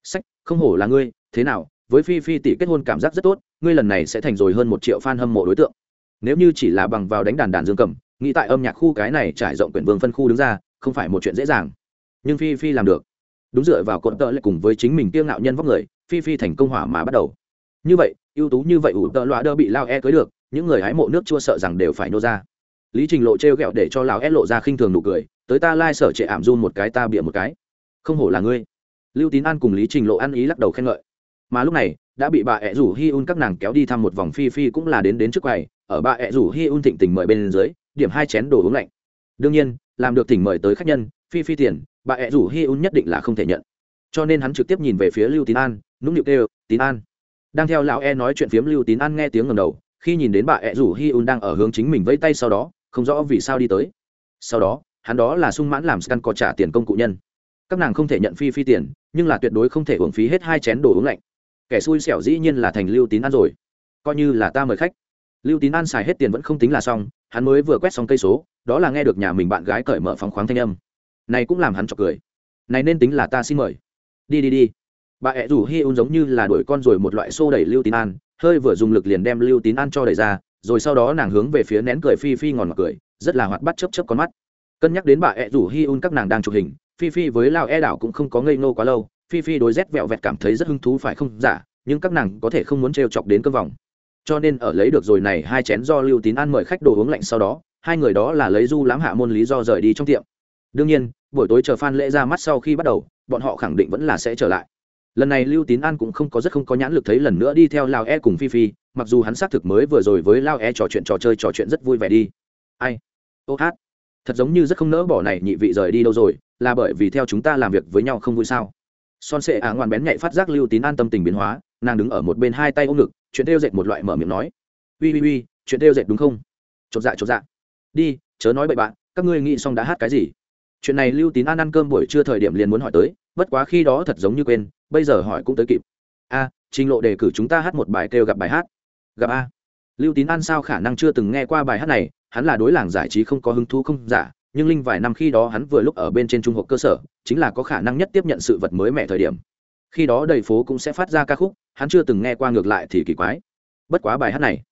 Sách, không hổ là ngươi, thế nào? Với phi phi tỷ kết hôn cảm giác rất tốt, ngươi lần này sẽ thành rồi hơn một triệu fan hâm mộ đối tượng. Nếu như chỉ là bằng vào đánh đàn đàn dương cầm, nghĩ tại âm nhạc khu cái này trải rộng quyển vương phân khu đứng ra, không phải một chuyện dễ dàng. Nhưng phi phi làm được đúng dựa vào cột tợ lại cùng với chính mình kiêng ngạo nhân vóc người, phi phi thành công hỏa mà bắt đầu. Như vậy, ưu tú như vậy ủ tợ loa đơ bị lao e cưới được, những người hái mộ nước chua sợ rằng đều phải nô ra. Lý trình lộ t r e o g ẹ o để cho lão e lộ ra khinh thường nụ cười, tới ta lai、like、sở trệ ảm run một cái ta bịa một cái. Không hổ là ngươi. Lưu tín an cùng lý trình lộ ăn ý lắc đầu khen ngợi. Mà lúc này, đã bị bà ẹ rủ hi un các nàng kéo đi thăm một vòng phi phi cũng là đến đến trước quầy, ở bà ẹ rủ hi un thịnh tình mời bên dưới, điểm hai chén đồ uống lạnh. Đương nhiên, làm được thỉnh mời tới khách nhân, phi phi tiền bà ẹ rủ hi un nhất định là không thể nhận. Cho nên hắn trực tiếp nhìn về phía lưu tín an, nũng nịu kêu, tín an. Đang theo lão e nói chuyện phiếm, lưu tín an nghe tiếng ngầm đầu, khi nhìn đến bà ẹ rủ hi un đang ở hướng chính mình vẫy tay sau đó, không rõ vì sao đi tới. Sau đó, hắn đó là sung mãn làm scan có trả tiền công cụ nhân. Các nàng không thể nhận phi phi tiền, nhưng là tuyệt đối không thể uống phí hết hai chén đồ uống lạnh. Kẻ xui xẻo dĩ nhiên là thành lưu tín an rồi. Coi như là ta mời khách. Lưu tín an xài hết tiền vẫn không tính là xong, hắn mới vừa quét xong cây số, đó là nghe được nhà mình bạn gái cởi mở phóng khoáng thanh âm này cũng làm hắn chọc cười. Này nên tính là ta xin mời. Đi đi đi. Bà ẹ rủ hi un giống như là đuổi con rồi một loại xô đẩy lưu tín an, hơi vừa dùng lực liền đem lưu tín an cho đẩy ra, rồi sau đó nàng hướng về phía nén cười phi phi ngòn mặt cười, rất là hoạt bắt chấp chấp con mắt. Cân nhắc đến bà ẹ rủ hi un các nàng đang chụp hình, phi phi với lao e đảo cũng không có ngây ngô quá lâu, phi phi đối rét vẹo vẹt cảm thấy rất hứng thú phải không? Giả nhưng các nàng có thể không muốn trêu chọc đến cơn vòng. Cho nên ở lấy được rồi này hai chén do lưu tín an mời khách đồ uống lạnh sau đó, hai người đó là lấy du lãm hạ môn lý do rời đi trong tiệm. Đương nhiên buổi tối chờ phan lễ ra mắt sau khi bắt đầu, bọn họ khẳng định vẫn là sẽ trở lại. Lần này lưu tín an cũng không có rất không có nhãn lực thấy lần nữa đi theo lao e cùng phi phi, mặc dù hắn xác thực mới vừa rồi với lao e trò chuyện trò chơi trò chuyện rất vui vẻ đi. Ai? Ô hát. Thật giống như rất không nỡ bỏ này nhị vị rời đi đâu rồi, là bởi vì theo chúng ta làm việc với nhau không vui sao? Son sệ ả ngoan bén nhạy phát giác lưu tín an tâm tình biến hóa, nàng đứng ở một bên hai tay ôm ngực, chuyện theo dệt một loại mở miệng nói. Ui ui ui chuyện theo dệt đúng không? Chột dạ chột dạ. Đi, chớ nói bậy bạn, các ngươi nghĩ xong đã hát cái gì? Chuyện này lưu tín an ăn cơm buổi trưa thời điểm liền muốn hỏi tới, bất quá khi đó thật giống như quên, bây giờ hỏi cũng tới kịp. A, trình lộ đề cử chúng ta hát một bài kêu gặp bài hát. Gặp a. Lưu tín an sao khả năng chưa từng nghe qua bài hát này, hắn là đối làng giải trí không có hứng thú không giả, nhưng linh vài năm khi đó hắn vừa lúc ở bên trên trung học cơ sở, chính là có khả năng nhất tiếp nhận sự vật mới mẻ thời điểm. Khi đó đầy phố cũng sẽ phát ra ca khúc, hắn chưa từng nghe qua ngược lại thì kỳ quái. Bất quá bài hát này.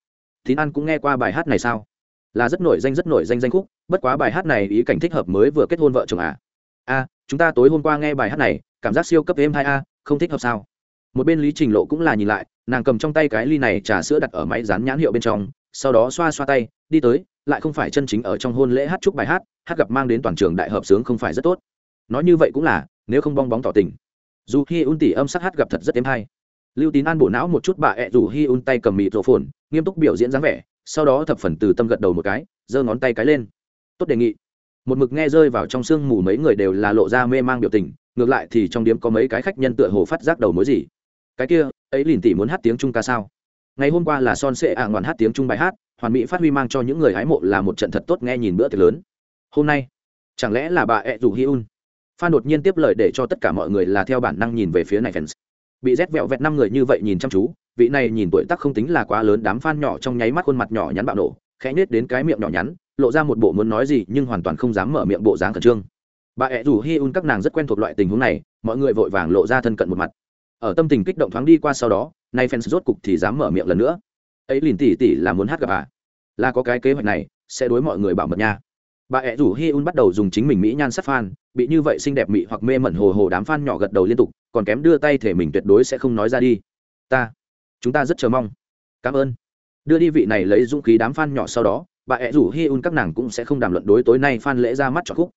Tín an cũng nghe qua bài hát này sao? Là rất nổi danh, rất nổi danh danh khúc. Bất quá bài hát này ý cảnh thích hợp mới vừa kết hôn vợ chồng à? A, chúng ta tối hôm qua nghe bài hát này, cảm giác siêu cấp êm hai a, không thích hợp sao? Một bên lý trình lộ cũng là nhìn lại, nàng cầm trong tay cái ly này trà sữa đặt ở máy dán nhãn hiệu bên trong, sau đó xoa xoa tay, đi tới, lại không phải chân chính ở trong hôn lễ hát chúc bài hát hát gặp mang đến toàn trường đại hợp sướng không phải rất tốt. Nói như vậy cũng là, nếu không bong bóng tỏ tình. Dù khi un tỉ âm sắc hát gặp thật rất êm hay. Lưu tín an bộ não một chút bà ẹ, dù hi un tay cầm mịt rổ phồn nghiêm túc biểu diễn dáng vẻ sau đó thập phần từ tâm gật đầu một cái, giơ ngón tay cái lên. Tốt đề nghị. Một mực nghe rơi vào trong sương mù mấy người đều là lộ ra mê mang biểu tình, ngược lại thì trong điếm có mấy cái khách nhân tựa hồ phát giác đầu mối gì. Cái kia, ấy lìn tỉ muốn hát tiếng trung ca sao? Ngày hôm qua là son sệ ạ ngoạn hát tiếng trung bài hát, hoàn mỹ phát huy mang cho những người hái mộ là một trận thật tốt nghe nhìn bữa tiệc lớn. Hôm nay, chẳng lẽ là bà ẹ rủ hi un? Phan đột nhiên tiếp lời để cho tất cả mọi người là theo bản năng nhìn về phía này fans. Bị rét vẹo vẹt năm người như vậy nhìn chăm chú vị này nhìn tuổi tác không tính là quá lớn, đám fan nhỏ trong nháy mắt khuôn mặt nhỏ nhắn bạo nổ, khẽ nết đến cái miệng nhỏ nhắn, lộ ra một bộ muốn nói gì nhưng hoàn toàn không dám mở miệng bộ dáng khẩn trương. Bà ẹ rủ hi un các nàng rất quen thuộc loại tình huống này, mọi người vội vàng lộ ra thân cận một mặt. Ở tâm tình kích động thoáng đi qua sau đó, nay fans rốt cục thì dám mở miệng lần nữa. Ấy lìn tỉ tỉ là muốn hát gặp à? Là có cái kế hoạch này, sẽ đối mọi người bảo mật nha. Bà ẹ rủ hi un bắt đầu dùng chính mình mỹ nhan sát fan, bị như vậy xinh đẹp mị hoặc mê mẩn hồ hồ đám fan nhỏ gật đầu liên tục, còn kém đưa tay thể mình tuyệt đối sẽ không nói ra đi. Ta chúng ta rất chờ mong. Cảm ơn. Đưa đi vị này lấy dũng khí đám fan nhỏ sau đó, bà ẹ rủ hi un các nàng cũng sẽ không đàm luận đối tối nay fan lễ ra mắt cho khúc.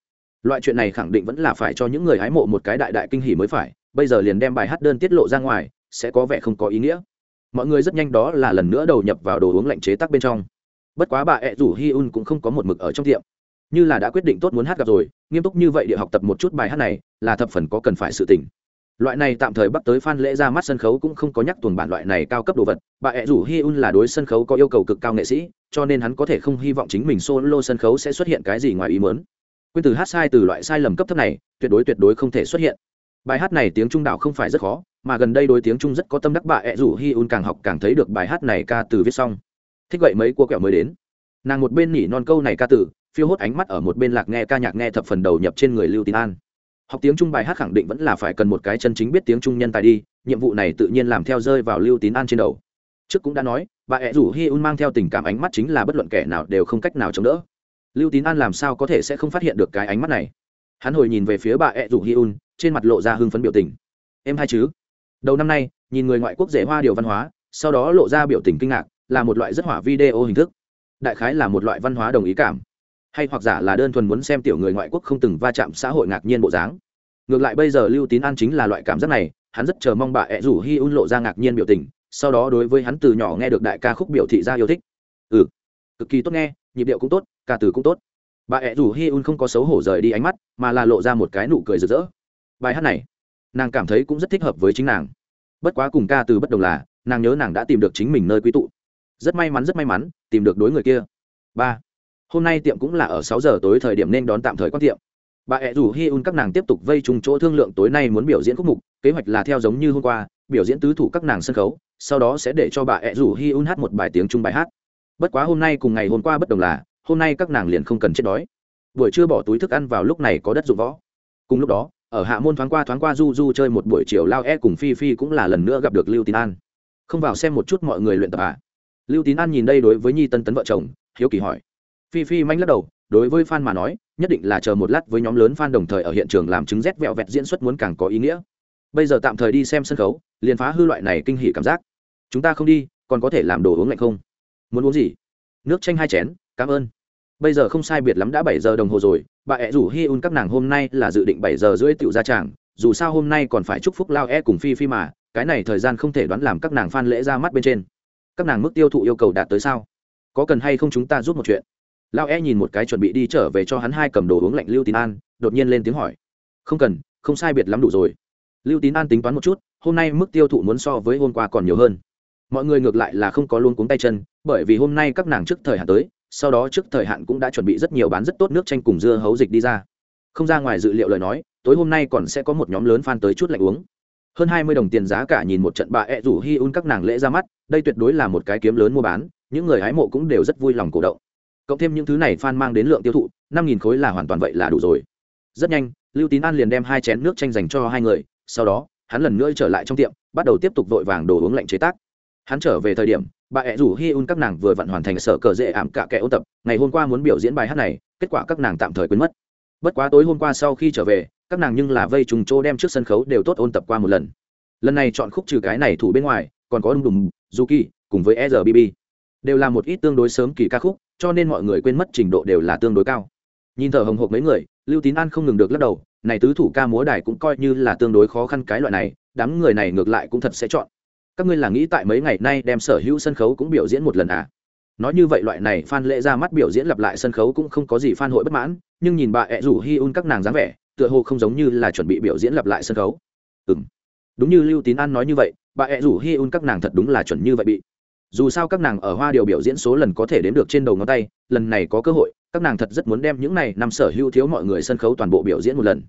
Loại chuyện này khẳng định vẫn là phải cho những người hái mộ một cái đại đại kinh hỉ mới phải, bây giờ liền đem bài hát đơn tiết lộ ra ngoài, sẽ có vẻ không có ý nghĩa. Mọi người rất nhanh đó là lần nữa đầu nhập vào đồ uống lạnh chế tắc bên trong. Bất quá bà ẹ rủ hi un cũng không có một mực ở trong tiệm. Như là đã quyết định tốt muốn hát gặp rồi, nghiêm túc như vậy để học tập một chút bài hát này là thập phần có cần phải sự tỉnh loại này tạm thời bắt tới phan lễ ra mắt sân khấu cũng không có nhắc tuần bản loại này cao cấp đồ vật. Bà ẹ rủ hi un là đối sân khấu có yêu cầu cực cao nghệ sĩ, cho nên hắn có thể không hy vọng chính mình solo sân khấu sẽ xuất hiện cái gì ngoài ý mớn quyên từ hát sai từ loại sai lầm cấp thấp này, tuyệt đối tuyệt đối không thể xuất hiện. Bài hát này tiếng trung đạo không phải rất khó, mà gần đây đối tiếng trung rất có tâm đắc bà ẹ rủ hi un càng học càng thấy được bài hát này ca từ viết xong. Thích vậy mấy cua kẹo mới đến. Nàng một bên nhỉ non câu này ca từ, phiêu hốt ánh mắt ở một bên lạc nghe ca nhạc nghe thập phần đầu nhập trên người lưu tín an học tiếng trung bài hát khẳng định vẫn là phải cần một cái chân chính biết tiếng trung nhân tài đi, nhiệm vụ này tự nhiên làm theo rơi vào lưu tín an trên đầu. Trước cũng đã nói, bà ẹ rủ hi un mang theo tình cảm ánh mắt chính là bất luận kẻ nào đều không cách nào chống đỡ. Lưu tín an làm sao có thể sẽ không phát hiện được cái ánh mắt này? Hắn hồi nhìn về phía bà ẹ rủ hi un, trên mặt lộ ra hưng phấn biểu tình. Em hay chứ? Đầu năm nay, nhìn người ngoại quốc rể hoa điều văn hóa, sau đó lộ ra biểu tình kinh ngạc, là một loại rất hỏa video hình thức. Đại khái là một loại văn hóa đồng ý cảm hay hoặc giả là đơn thuần muốn xem tiểu người ngoại quốc không từng va chạm xã hội ngạc nhiên bộ dáng. Ngược lại bây giờ lưu tín an chính là loại cảm giác này, hắn rất chờ mong bà ẹ rủ hi un lộ ra ngạc nhiên biểu tình, sau đó đối với hắn từ nhỏ nghe được đại ca khúc biểu thị ra yêu thích. Ừ cực kỳ tốt nghe, nhịp điệu cũng tốt, ca từ cũng tốt. Bà ẹ rủ hi un không có xấu hổ rời đi ánh mắt, mà là lộ ra một cái nụ cười rực rỡ. Bài hát này, nàng cảm thấy cũng rất thích hợp với chính nàng. Bất quá cùng ca từ bất đồng là, nàng nhớ nàng đã tìm được chính mình nơi quý tụ. Rất may mắn, rất may mắn, tìm được đối người kia. Ba hôm nay tiệm cũng là ở sáu giờ tối thời điểm nên đón tạm thời quan tiệm. Bà ẹ rủ hi un các nàng tiếp tục vây chung chỗ thương lượng tối nay muốn biểu diễn khúc mục, kế hoạch là theo giống như hôm qua, biểu diễn tứ thủ các nàng sân khấu, sau đó sẽ để cho bà ẹ rủ hi un hát một bài tiếng chung bài hát. Bất quá hôm nay cùng ngày hôm qua bất đồng là, hôm nay các nàng liền không cần chết đói. Buổi trưa bỏ túi thức ăn vào lúc này có đất dụng võ. Cùng lúc đó, ở hạ môn thoáng qua thoáng qua du du chơi một buổi chiều lao e cùng phi phi cũng là lần nữa gặp được lưu tín an. Không vào xem một chút mọi người luyện tập à? Lưu tín an nhìn đây đối với nhi tân tấn vợ chồng, hiếu kỳ hỏi phi phi manh lắc đầu, đối với fan mà nói, nhất định là chờ một lát với nhóm lớn fan đồng thời ở hiện trường làm chứng rét vẹo vẹt diễn xuất muốn càng có ý nghĩa. Bây giờ tạm thời đi xem sân khấu, liền phá hư loại này kinh hỉ cảm giác. Chúng ta không đi, còn có thể làm đồ uống lạnh không? Muốn uống gì? Nước chanh hai chén, cảm ơn. Bây giờ không sai biệt lắm đã bảy giờ đồng hồ rồi, bà ẹ rủ hi un các nàng hôm nay là dự định bảy giờ rưỡi tựu ra tràng, dù sao hôm nay còn phải chúc phúc lao e cùng phi phi mà, cái này thời gian không thể đoán làm các nàng phan lễ ra mắt bên trên. Các nàng mức tiêu thụ yêu cầu đạt tới sao? Có cần hay không chúng ta giúp một chuyện? Lao e nhìn một cái chuẩn bị đi trở về cho hắn hai cầm đồ uống lạnh lưu tín an, đột nhiên lên tiếng hỏi. Không cần, không sai biệt lắm đủ rồi. Lưu tín an tính toán một chút, hôm nay mức tiêu thụ muốn so với hôm qua còn nhiều hơn. Mọi người ngược lại là không có luôn cuống tay chân, bởi vì hôm nay các nàng trước thời hạn tới, sau đó trước thời hạn cũng đã chuẩn bị rất nhiều bán rất tốt nước chanh cùng dưa hấu dịch đi ra. Không ra ngoài dự liệu lời nói, tối hôm nay còn sẽ có một nhóm lớn fan tới chút lạnh uống. Hơn hai mươi đồng tiền giá cả nhìn một trận bà ẹ rủ hi un các nàng lễ ra mắt, đây tuyệt đối là một cái kiếm lớn mua bán, những người hái mộ cũng đều rất vui lòng cổ động cộng thêm những thứ này Phan mang đến lượng tiêu thụ, năm nghìn khối là hoàn toàn vậy là đủ rồi. Rất nhanh, lưu tín an liền đem hai chén nước chanh dành cho hai người, sau đó, hắn lần nữa trở lại trong tiệm, bắt đầu tiếp tục vội vàng đồ uống lạnh chế tác. Hắn trở về thời điểm, bà ẹ rủ hi un các nàng vừa vặn hoàn thành sở cờ dễ ảm cả kẻ ôn tập, ngày hôm qua muốn biểu diễn bài hát này, kết quả các nàng tạm thời quên mất. Bất quá tối hôm qua sau khi trở về, các nàng nhưng là vây trùng chỗ đem trước sân khấu đều tốt ôn tập qua một lần. Lần này chọn khúc trừ cái này thủ bên ngoài, còn có đùng đùng du kỳ cùng với rbb đều là một ít tương đối sớm kỳ ca khúc cho nên mọi người quên mất trình độ đều là tương đối cao. Nhìn thở hồng hộc mấy người, lưu tín an không ngừng được lắc đầu, này tứ thủ ca múa đài cũng coi như là tương đối khó khăn cái loại này, đám người này ngược lại cũng thật sẽ chọn. Các ngươi là nghĩ tại mấy ngày nay đem sở hữu sân khấu cũng biểu diễn một lần à? Nói như vậy loại này phan lễ ra mắt biểu diễn lặp lại sân khấu cũng không có gì phan hội bất mãn, nhưng nhìn bà ẹ rủ hi un các nàng dáng vẻ, tựa hồ không giống như là chuẩn bị biểu diễn lặp lại sân khấu. Ừ m đúng như lưu tín an nói như vậy, bà ẹ rủ hi un các nàng thật đúng là chuẩn như vậy bị dù sao các nàng ở hoa điều biểu diễn số lần có thể đến được trên đầu ngón tay, lần này có cơ hội, các nàng thật rất muốn đem những này năm sở hữu thiếu mọi người sân khấu toàn bộ biểu diễn một lần.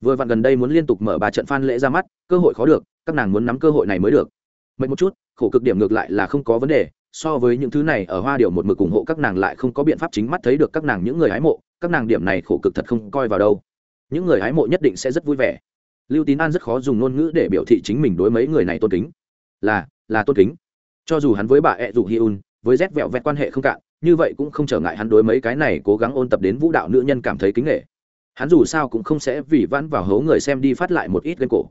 Vừa vặn gần đây muốn liên tục mở ba trận phan lễ ra mắt, cơ hội khó được, các nàng muốn nắm cơ hội này mới được. Mệnh một chút, khổ cực điểm ngược lại là không có vấn đề, so với những thứ này ở hoa điều một mực ủng hộ các nàng lại không có biện pháp chính mắt thấy được các nàng những người hái mộ, các nàng điểm này khổ cực thật không coi vào đâu. Những người hái mộ nhất định sẽ rất vui vẻ. Lưu tín an rất khó dùng ngôn ngữ để biểu thị chính mình đối mấy người này tôn kính. Là là tôn kính cho dù hắn với bà ẹ dụ hi un, với rét vẹo vẹt quan hệ không cạn, như vậy cũng không trở ngại hắn đối mấy cái này cố gắng ôn tập đến vũ đạo nữ nhân cảm thấy kính nghệ. Hắn dù sao cũng không sẽ vì vãn vào hấu người xem đi phát lại một ít lên cổ.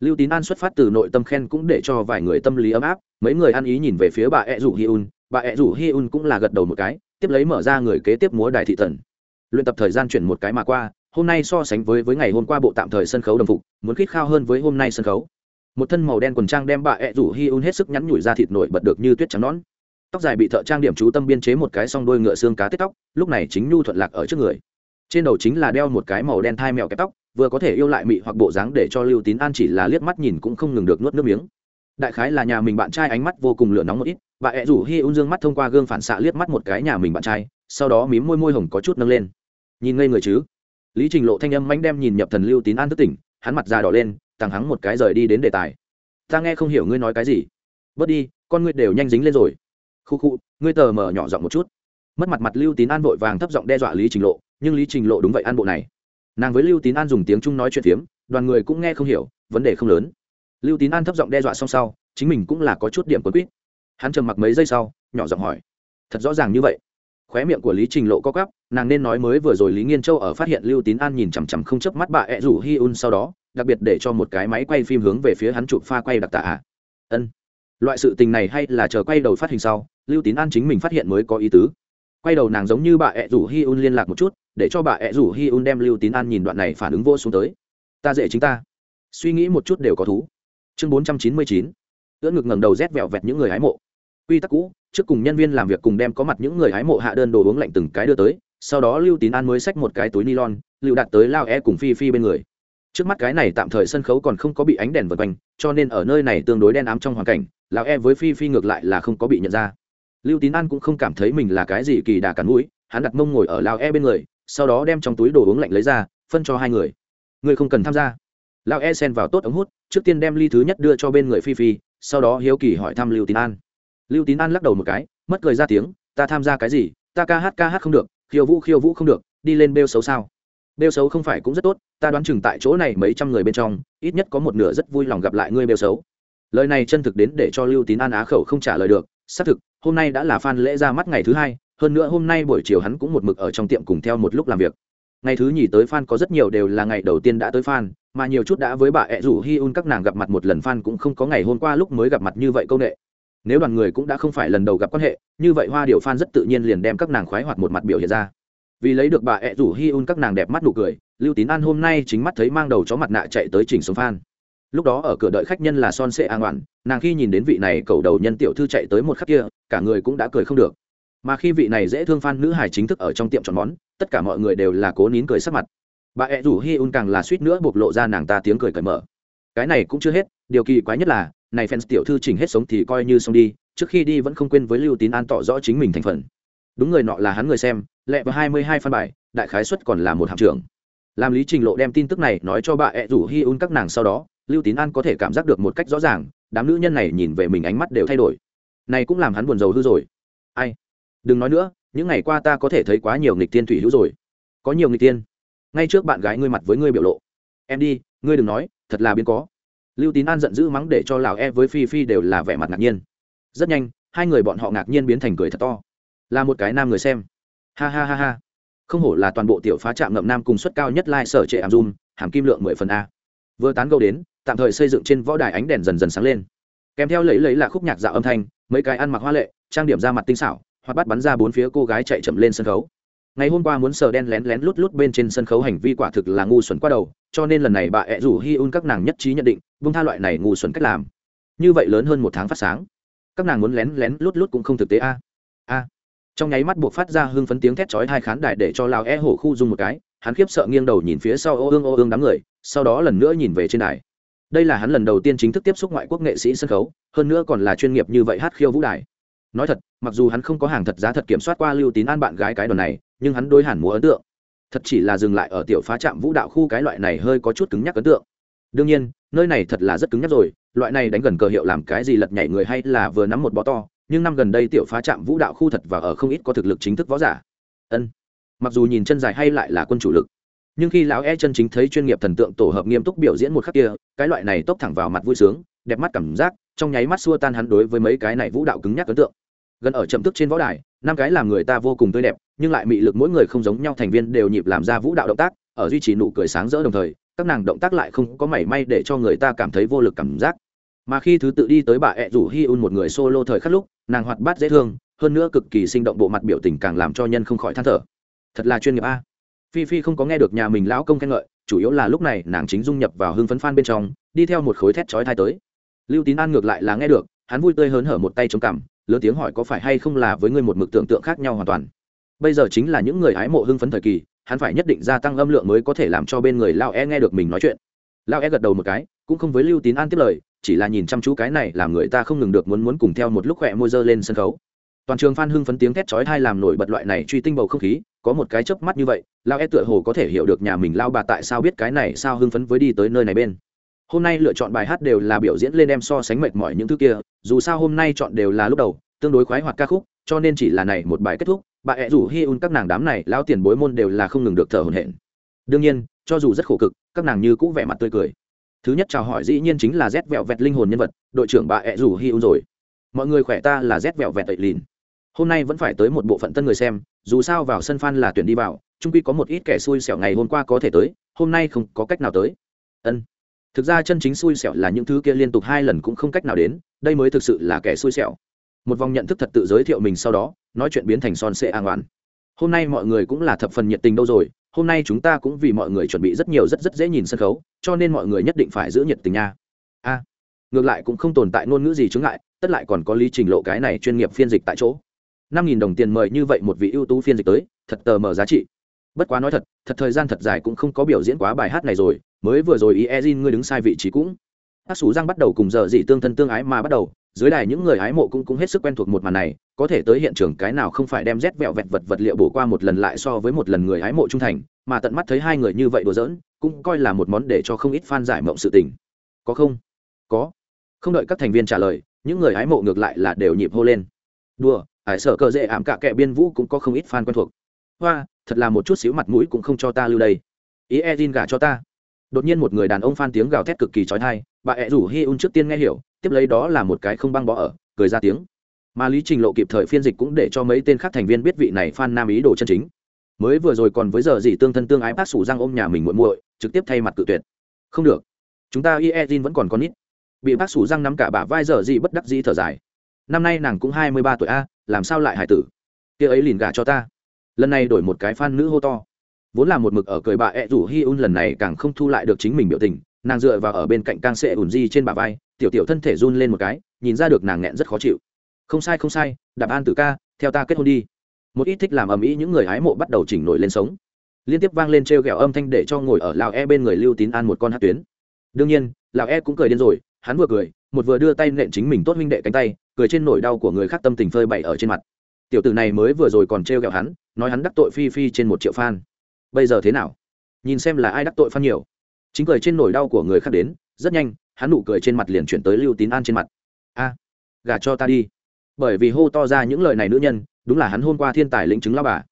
Lưu tín an xuất phát từ nội tâm khen cũng để cho vài người tâm lý ấm áp, mấy người ăn ý nhìn về phía bà ẹ rủ hi un, bà ẹ rủ hi un cũng là gật đầu một cái, tiếp lấy mở ra người kế tiếp múa đài thị thần. Luyện tập thời gian chuyển một cái mà qua, hôm nay so sánh với với ngày hôm qua bộ tạm thời sân khấu đồng phục, muốn khít khao hơn với hôm nay sân khấu một thân màu đen quần trang đem bà ẹ rủ hi un hết sức nhắn nhủi ra thịt nổi bật được như tuyết trắng nón. Tóc dài bị thợ trang điểm chú tâm biên chế một cái song đôi ngựa xương cá tết tóc, lúc này chính nhu thuận lạc ở trước người. Trên đầu chính là đeo một cái màu đen thai mèo kẹp tóc, vừa có thể yêu lại mị hoặc bộ dáng để cho lưu tín an chỉ là liếc mắt nhìn cũng không ngừng được nuốt nước miếng. Đại khái là nhà mình bạn trai ánh mắt vô cùng lửa nóng một ít, bà ẹ rủ hi un dương mắt thông qua gương phản xạ liếc mắt một cái nhà mình bạn trai, sau đó mím môi môi hồng có chút nâng lên. Nhìn ngây người chứ? Lý trình lộ thanh âm mánh đem nhìn nhập thần lưu tín an thức tỉnh, hắn mặt da đỏ lên thằng hắng một cái rời đi đến đề tài. Ta nghe không hiểu ngươi nói cái gì. Bớt đi, con ngươi đều nhanh dính lên rồi. Khu khu, ngươi tờ mở nhỏ giọng một chút. Mất mặt mặt lưu tín an vội vàng thấp giọng đe dọa lý trình lộ, nhưng lý trình lộ đúng vậy an bộ này. Nàng với lưu tín an dùng tiếng trung nói chuyện phiếm, đoàn người cũng nghe không hiểu, vấn đề không lớn. Lưu tín an thấp giọng đe dọa xong sau, chính mình cũng là có chút điểm quấn quýt. Hắn trầm mặc mấy giây sau, nhỏ giọng hỏi, thật rõ ràng như vậy? Khóe miệng của lý trình lộ có cắp nàng nên nói mới vừa rồi lý nghiên châu ở phát hiện lưu tín an nhìn chằm chằm không chớp mắt bà ẹ rủ hi un sau đó đặc biệt để cho một cái máy quay phim hướng về phía hắn chụp pha quay đặc tả ạ. ân. Loại sự tình này hay là chờ quay đầu phát hình sau, lưu tín an chính mình phát hiện mới có ý tứ. Quay đầu nàng giống như bà ẹ rủ hi un liên lạc một chút, để cho bà ẹ rủ hi un đem lưu tín an nhìn đoạn này phản ứng vô xuống tới. Ta dễ chính ta. Suy nghĩ một chút đều có thú. Chương bốn trăm chín mươi chín. Ưỡn ngực ngẩng đầu rét vẹo vẹt những người hái mộ. Quy tắc cũ, trước cùng nhân viên làm việc cùng đem có mặt những người hái mộ hạ đơn đồ uống lạnh từng cái đưa tới, sau đó lưu tín an mới xách một cái túi nylon, lưu đặt tới lao e cùng phi phi bên người trước mắt cái này tạm thời sân khấu còn không có bị ánh đèn vượt quanh, cho nên ở nơi này tương đối đen ám trong hoàn cảnh, Lão e với phi phi ngược lại là không có bị nhận ra. Lưu tín an cũng không cảm thấy mình là cái gì kỳ đà cắn mũi, hắn đặt mông ngồi ở Lão e bên người, sau đó đem trong túi đồ uống lạnh lấy ra, phân cho hai người. Người không cần tham gia. Lão e xen vào tốt ống hút, trước tiên đem ly thứ nhất đưa cho bên người phi phi, sau đó hiếu kỳ hỏi thăm lưu tín an. Lưu tín an lắc đầu một cái, mất cười ra tiếng, ta tham gia cái gì? Ta ca hát ca hát không được, khiêu vũ khiêu vũ không được, đi lên bêu xấu sao? Bêu xấu không phải cũng rất tốt, ta đoán chừng tại chỗ này mấy trăm người bên trong, ít nhất có một nửa rất vui lòng gặp lại ngươi bêu xấu. Lời này chân thực đến để cho lưu tín an á khẩu không trả lời được, xác thực, hôm nay đã là phan lễ ra mắt ngày thứ hai, hơn nữa hôm nay buổi chiều hắn cũng một mực ở trong tiệm cùng theo một lúc làm việc. Ngày thứ nhì tới fan có rất nhiều đều là ngày đầu tiên đã tới fan mà nhiều chút đã với bà ẹ rủ hi un các nàng gặp mặt một lần fan cũng không có ngày hôm qua lúc mới gặp mặt như vậy công nghệ nếu đoàn người cũng đã không phải lần đầu gặp quan hệ, như vậy hoa điệu fan rất tự nhiên liền đem các nàng khoái hoạt một mặt biểu hiện ra vì lấy được bà ẹ rủ hi un các nàng đẹp mắt nụ cười, lưu tín an hôm nay chính mắt thấy mang đầu chó mặt nạ chạy tới chỉnh sống phan. Lúc đó ở cửa đợi khách nhân là son sệ an oản nàng khi nhìn đến vị này cầu đầu nhân tiểu thư chạy tới một khắc kia, cả người cũng đã cười không được. Mà khi vị này dễ thương phan nữ hải chính thức ở trong tiệm chọn món, tất cả mọi người đều là cố nín cười sắc mặt. Bà ẹ rủ hi un càng là suýt nữa bộc lộ ra nàng ta tiếng cười cởi mở. Cái này cũng chưa hết, điều kỳ quái nhất là, này fans tiểu thư chỉnh hết sống thì coi như xong đi, trước khi đi vẫn không quên với lưu tín an tỏ rõ chính mình thành phần. Đúng người nọ là hắn người xem lẹ vào hai mươi hai phân bài, đại khái xuất còn là một hạm trưởng. Làm lý trình lộ đem tin tức này nói cho bà ẹ rủ hi un các nàng sau đó, lưu tín an có thể cảm giác được một cách rõ ràng, đám nữ nhân này nhìn về mình ánh mắt đều thay đổi. Này cũng làm hắn buồn rầu hư rồi. Ai? Đừng nói nữa, những ngày qua ta có thể thấy quá nhiều nghịch tiên thủy hữu rồi. Có nhiều nghịch tiên. Ngay trước bạn gái ngươi mặt với ngươi biểu lộ. Em đi, ngươi đừng nói, thật là biến có. Lưu tín an giận dữ mắng để cho lào e với phi phi đều là vẻ mặt ngạc nhiên. Rất nhanh, hai người bọn họ ngạc nhiên biến thành cười thật to. Là một cái nam người xem ha ha ha ha. Không hổ là toàn bộ tiểu phá trạm ngậm nam cùng suất cao nhất lai、like、sở trệ ảm dùm hàm kim lượng mười phần a. Vừa tán gâu đến, tạm thời xây dựng trên võ đài ánh đèn dần dần sáng lên. Kèm theo lấy lấy là khúc nhạc dạo âm thanh, mấy cái ăn mặc hoa lệ, trang điểm ra mặt tinh xảo hoặc bắt bắn ra bốn phía cô gái chạy chậm lên sân khấu. Ngày hôm qua muốn sờ đen lén lén lút lút bên trên sân khấu hành vi quả thực là ngu xuẩn qua đầu, cho nên lần này bà ẹ rủ hi un các nàng nhất trí nhận định bung tha loại này ngu xuẩn cách làm. Như vậy lớn hơn một tháng phát sáng. Các nàng muốn lén lén lút lút cũng không thực tế a. A trong nháy mắt buộc phát ra hưng phấn tiếng thét chói hai khán đài để cho lào e hổ khu dung một cái, hắn khiếp sợ nghiêng đầu nhìn phía sau ô ương ô ương đám người, sau đó lần nữa nhìn về trên đài. Đây là hắn lần đầu tiên chính thức tiếp xúc ngoại quốc nghệ sĩ sân khấu, hơn nữa còn là chuyên nghiệp như vậy hát khiêu vũ đài. Nói thật, mặc dù hắn không có hàng thật giá thật kiểm soát qua lưu tín an bạn gái cái đoàn này, nhưng hắn đối hẳn múa ấn tượng. Thật chỉ là dừng lại ở tiểu phá trạm vũ đạo khu cái loại này hơi có chút cứng nhắc ấn tượng. Đương nhiên, nơi này thật là rất cứng nhắc rồi, loại này đánh gần cờ hiệu làm cái gì lật nhảy người hay là vừa nắm một bó to nhưng năm gần đây tiểu phá trạm vũ đạo khu thật và ở không ít có thực lực chính thức võ giả. Ân, mặc dù nhìn chân dài hay lại là quân chủ lực, nhưng khi lão e chân chính thấy chuyên nghiệp thần tượng tổ hợp nghiêm túc biểu diễn một khắc kia, cái loại này tốc thẳng vào mặt vui sướng, đẹp mắt cảm giác, trong nháy mắt xua tan hắn đối với mấy cái này vũ đạo cứng nhắc ấn tượng. Gần ở chậm tức trên võ đài, năm cái làm người ta vô cùng tươi đẹp, nhưng lại mị lực mỗi người không giống nhau, thành viên đều nhịp làm ra vũ đạo động tác, ở duy trì nụ cười sáng rỡ đồng thời, các nàng động tác lại không có mảy may để cho người ta cảm thấy vô lực cảm giác mà khi thứ tự đi tới bà ẹ rủ hi un một người solo thời khắc lúc, nàng hoạt bát dễ thương, hơn nữa cực kỳ sinh động bộ mặt biểu tình càng làm cho nhân không khỏi than thở. Thật là chuyên nghiệp a. Phi phi không có nghe được nhà mình lão công khen ngợi, chủ yếu là lúc này nàng chính dung nhập vào hưng phấn phan bên trong, đi theo một khối thét chói thai tới. Lưu tín an ngược lại là nghe được, hắn vui tươi hớn hở một tay chống cằm, lớn tiếng hỏi có phải hay không là với ngươi một mực tưởng tượng khác nhau hoàn toàn. Bây giờ chính là những người hái mộ hưng phấn thời kỳ, hắn phải nhất định gia tăng âm lượng mới có thể làm cho bên người lao e nghe được mình nói chuyện. Lao e gật đầu một cái, cũng không với lưu tín an tiếp lời chỉ là nhìn chăm chú cái này làm người ta không ngừng được muốn muốn cùng theo một lúc khỏe môi dơ lên sân khấu. Toàn trường phan hưng phấn tiếng thét chói thai làm nổi bật loại này truy tinh bầu không khí, có một cái chớp mắt như vậy, lao e tựa hồ có thể hiểu được nhà mình lao bà tại sao biết cái này sao hưng phấn với đi tới nơi này bên. Hôm nay lựa chọn bài hát đều là biểu diễn lên em so sánh mệt mỏi những thứ kia, dù sao hôm nay chọn đều là lúc đầu, tương đối khoái hoạt ca khúc, cho nên chỉ là này một bài kết thúc, bà ẹ rủ hi un các nàng đám này, lao tiền bối môn đều là không ngừng được thở hổn hển. Đương nhiên, cho dù rất khổ cực, các nàng như cũng vẻ mặt tươi cười thứ nhất chào hỏi dĩ nhiên chính là rét vẹo vẹt linh hồn nhân vật, đội trưởng bà ẹ rủ hi un rồi. Mọi người khỏe ta là rét vẹo vẹt tẩy lìn. Hôm nay vẫn phải tới một bộ phận tân người xem, dù sao vào sân phan là tuyển đi vào trung quy có một ít kẻ xui xẻo ngày hôm qua có thể tới, hôm nay không có cách nào tới. Ân. Thực ra chân chính xui xẻo là những thứ kia liên tục hai lần cũng không cách nào đến, đây mới thực sự là kẻ xui xẻo. Một vòng nhận thức thật tự giới thiệu mình sau đó, nói chuyện biến thành son sệ an oán hôm nay mọi người cũng là thập phần nhiệt tình đâu rồi hôm nay chúng ta cũng vì mọi người chuẩn bị rất nhiều rất rất dễ nhìn sân khấu, cho nên mọi người nhất định phải giữ nhiệt tình nha. A, ngược lại cũng không tồn tại ngôn ngữ gì chứng ngại, tất lại còn có lý trình lộ cái này chuyên nghiệp phiên dịch tại chỗ. năm nghìn đồng tiền mời như vậy một vị ưu tú phiên dịch tới, thật tờ mở giá trị. Bất quá nói thật thật thời gian thật dài cũng không có biểu diễn quá bài hát này rồi, mới vừa rồi ý e z ngươi đứng sai vị trí cũng. Hát sủ giang bắt đầu cùng giờ dị tương thân tương ái mà bắt đầu dưới đài những người hái mộ cũng cũng hết sức quen thuộc một màn này, có thể tới hiện trường cái nào không phải đem rét vẹo vẹt vật vật liệu bổ qua một lần lại so với một lần người hái mộ trung thành, mà tận mắt thấy hai người như vậy đùa giỡn, cũng coi là một món để cho không ít fan giải mộng sự tình. Có không? Có. Không đợi các thành viên trả lời, những người hái mộ ngược lại là đều nhịp hô lên. Đùa hải sợ cờ dễ ảm cả kẹ biên vũ cũng có không ít fan quen thuộc. Hoa, thật là một chút xíu mặt mũi cũng không cho ta lưu đây. Ý e gả cho ta. Đột nhiên một người đàn ông phan tiếng gào thét cực kỳ trói thai bà ẹ rủ hi un trước tiên nghe hiểu tiếp lấy đó là một cái không băng bỏ ở, cười ra tiếng. Mà lý trình lộ kịp thời phiên dịch cũng để cho mấy tên khác thành viên biết vị này phan nam ý đồ chân chính. Mới vừa rồi còn với giờ gì tương thân tương ái bác sủ răng ôm nhà mình muội muội, trực tiếp thay mặt cự tuyệt. Không được. Chúng ta iezin vẫn còn con nít. Bị bác sủ răng nắm cả bả vai giờ gì bất đắc dĩ thở dài. Năm nay nàng cũng hai mươi ba tuổi a, làm sao lại hải tử? Kia ấy liền gả cho ta. Lần này đổi một cái phan nữ hô to. Vốn là một mực ở cười bà ẹ rủ hi un lần này càng không thu lại được chính mình biểu tình nàng dựa vào ở bên cạnh càng sệ ủn di trên bả vai, tiểu tiểu thân thể run lên một cái, nhìn ra được nàng nghẹn rất khó chịu. Không sai không sai, đạp an tử ca, theo ta kết hôn đi. Một ít thích làm ầm ĩ những người hái mộ bắt đầu chỉnh nổi lên sống. Liên tiếp vang lên t r e o g ẹ o âm thanh để cho ngồi ở lào e bên người lưu tín an một con hát tuyến. Đương nhiên lào e cũng cười điên rồi, hắn vừa cười, một vừa đưa tay nện chính mình tốt huynh đệ cánh tay, cười trên nỗi đau của người khác tâm tình phơi bày ở trên mặt. Tiểu tử này mới vừa rồi còn t r e o g ẹ o hắn, nói hắn đắc tội phi phi trên một triệu f a n bây giờ thế nào? Nhìn xem là ai đắc tội f a n nhiều chính cười trên nỗi đau của người khác đến, rất nhanh, hắn nụ cười trên mặt liền chuyển tới lưu tín an trên mặt. A gà cho ta đi. Bởi vì hô to ra những lời này nữ nhân, đúng là hắn hôm qua thiên tài lĩnh chứng lao bà.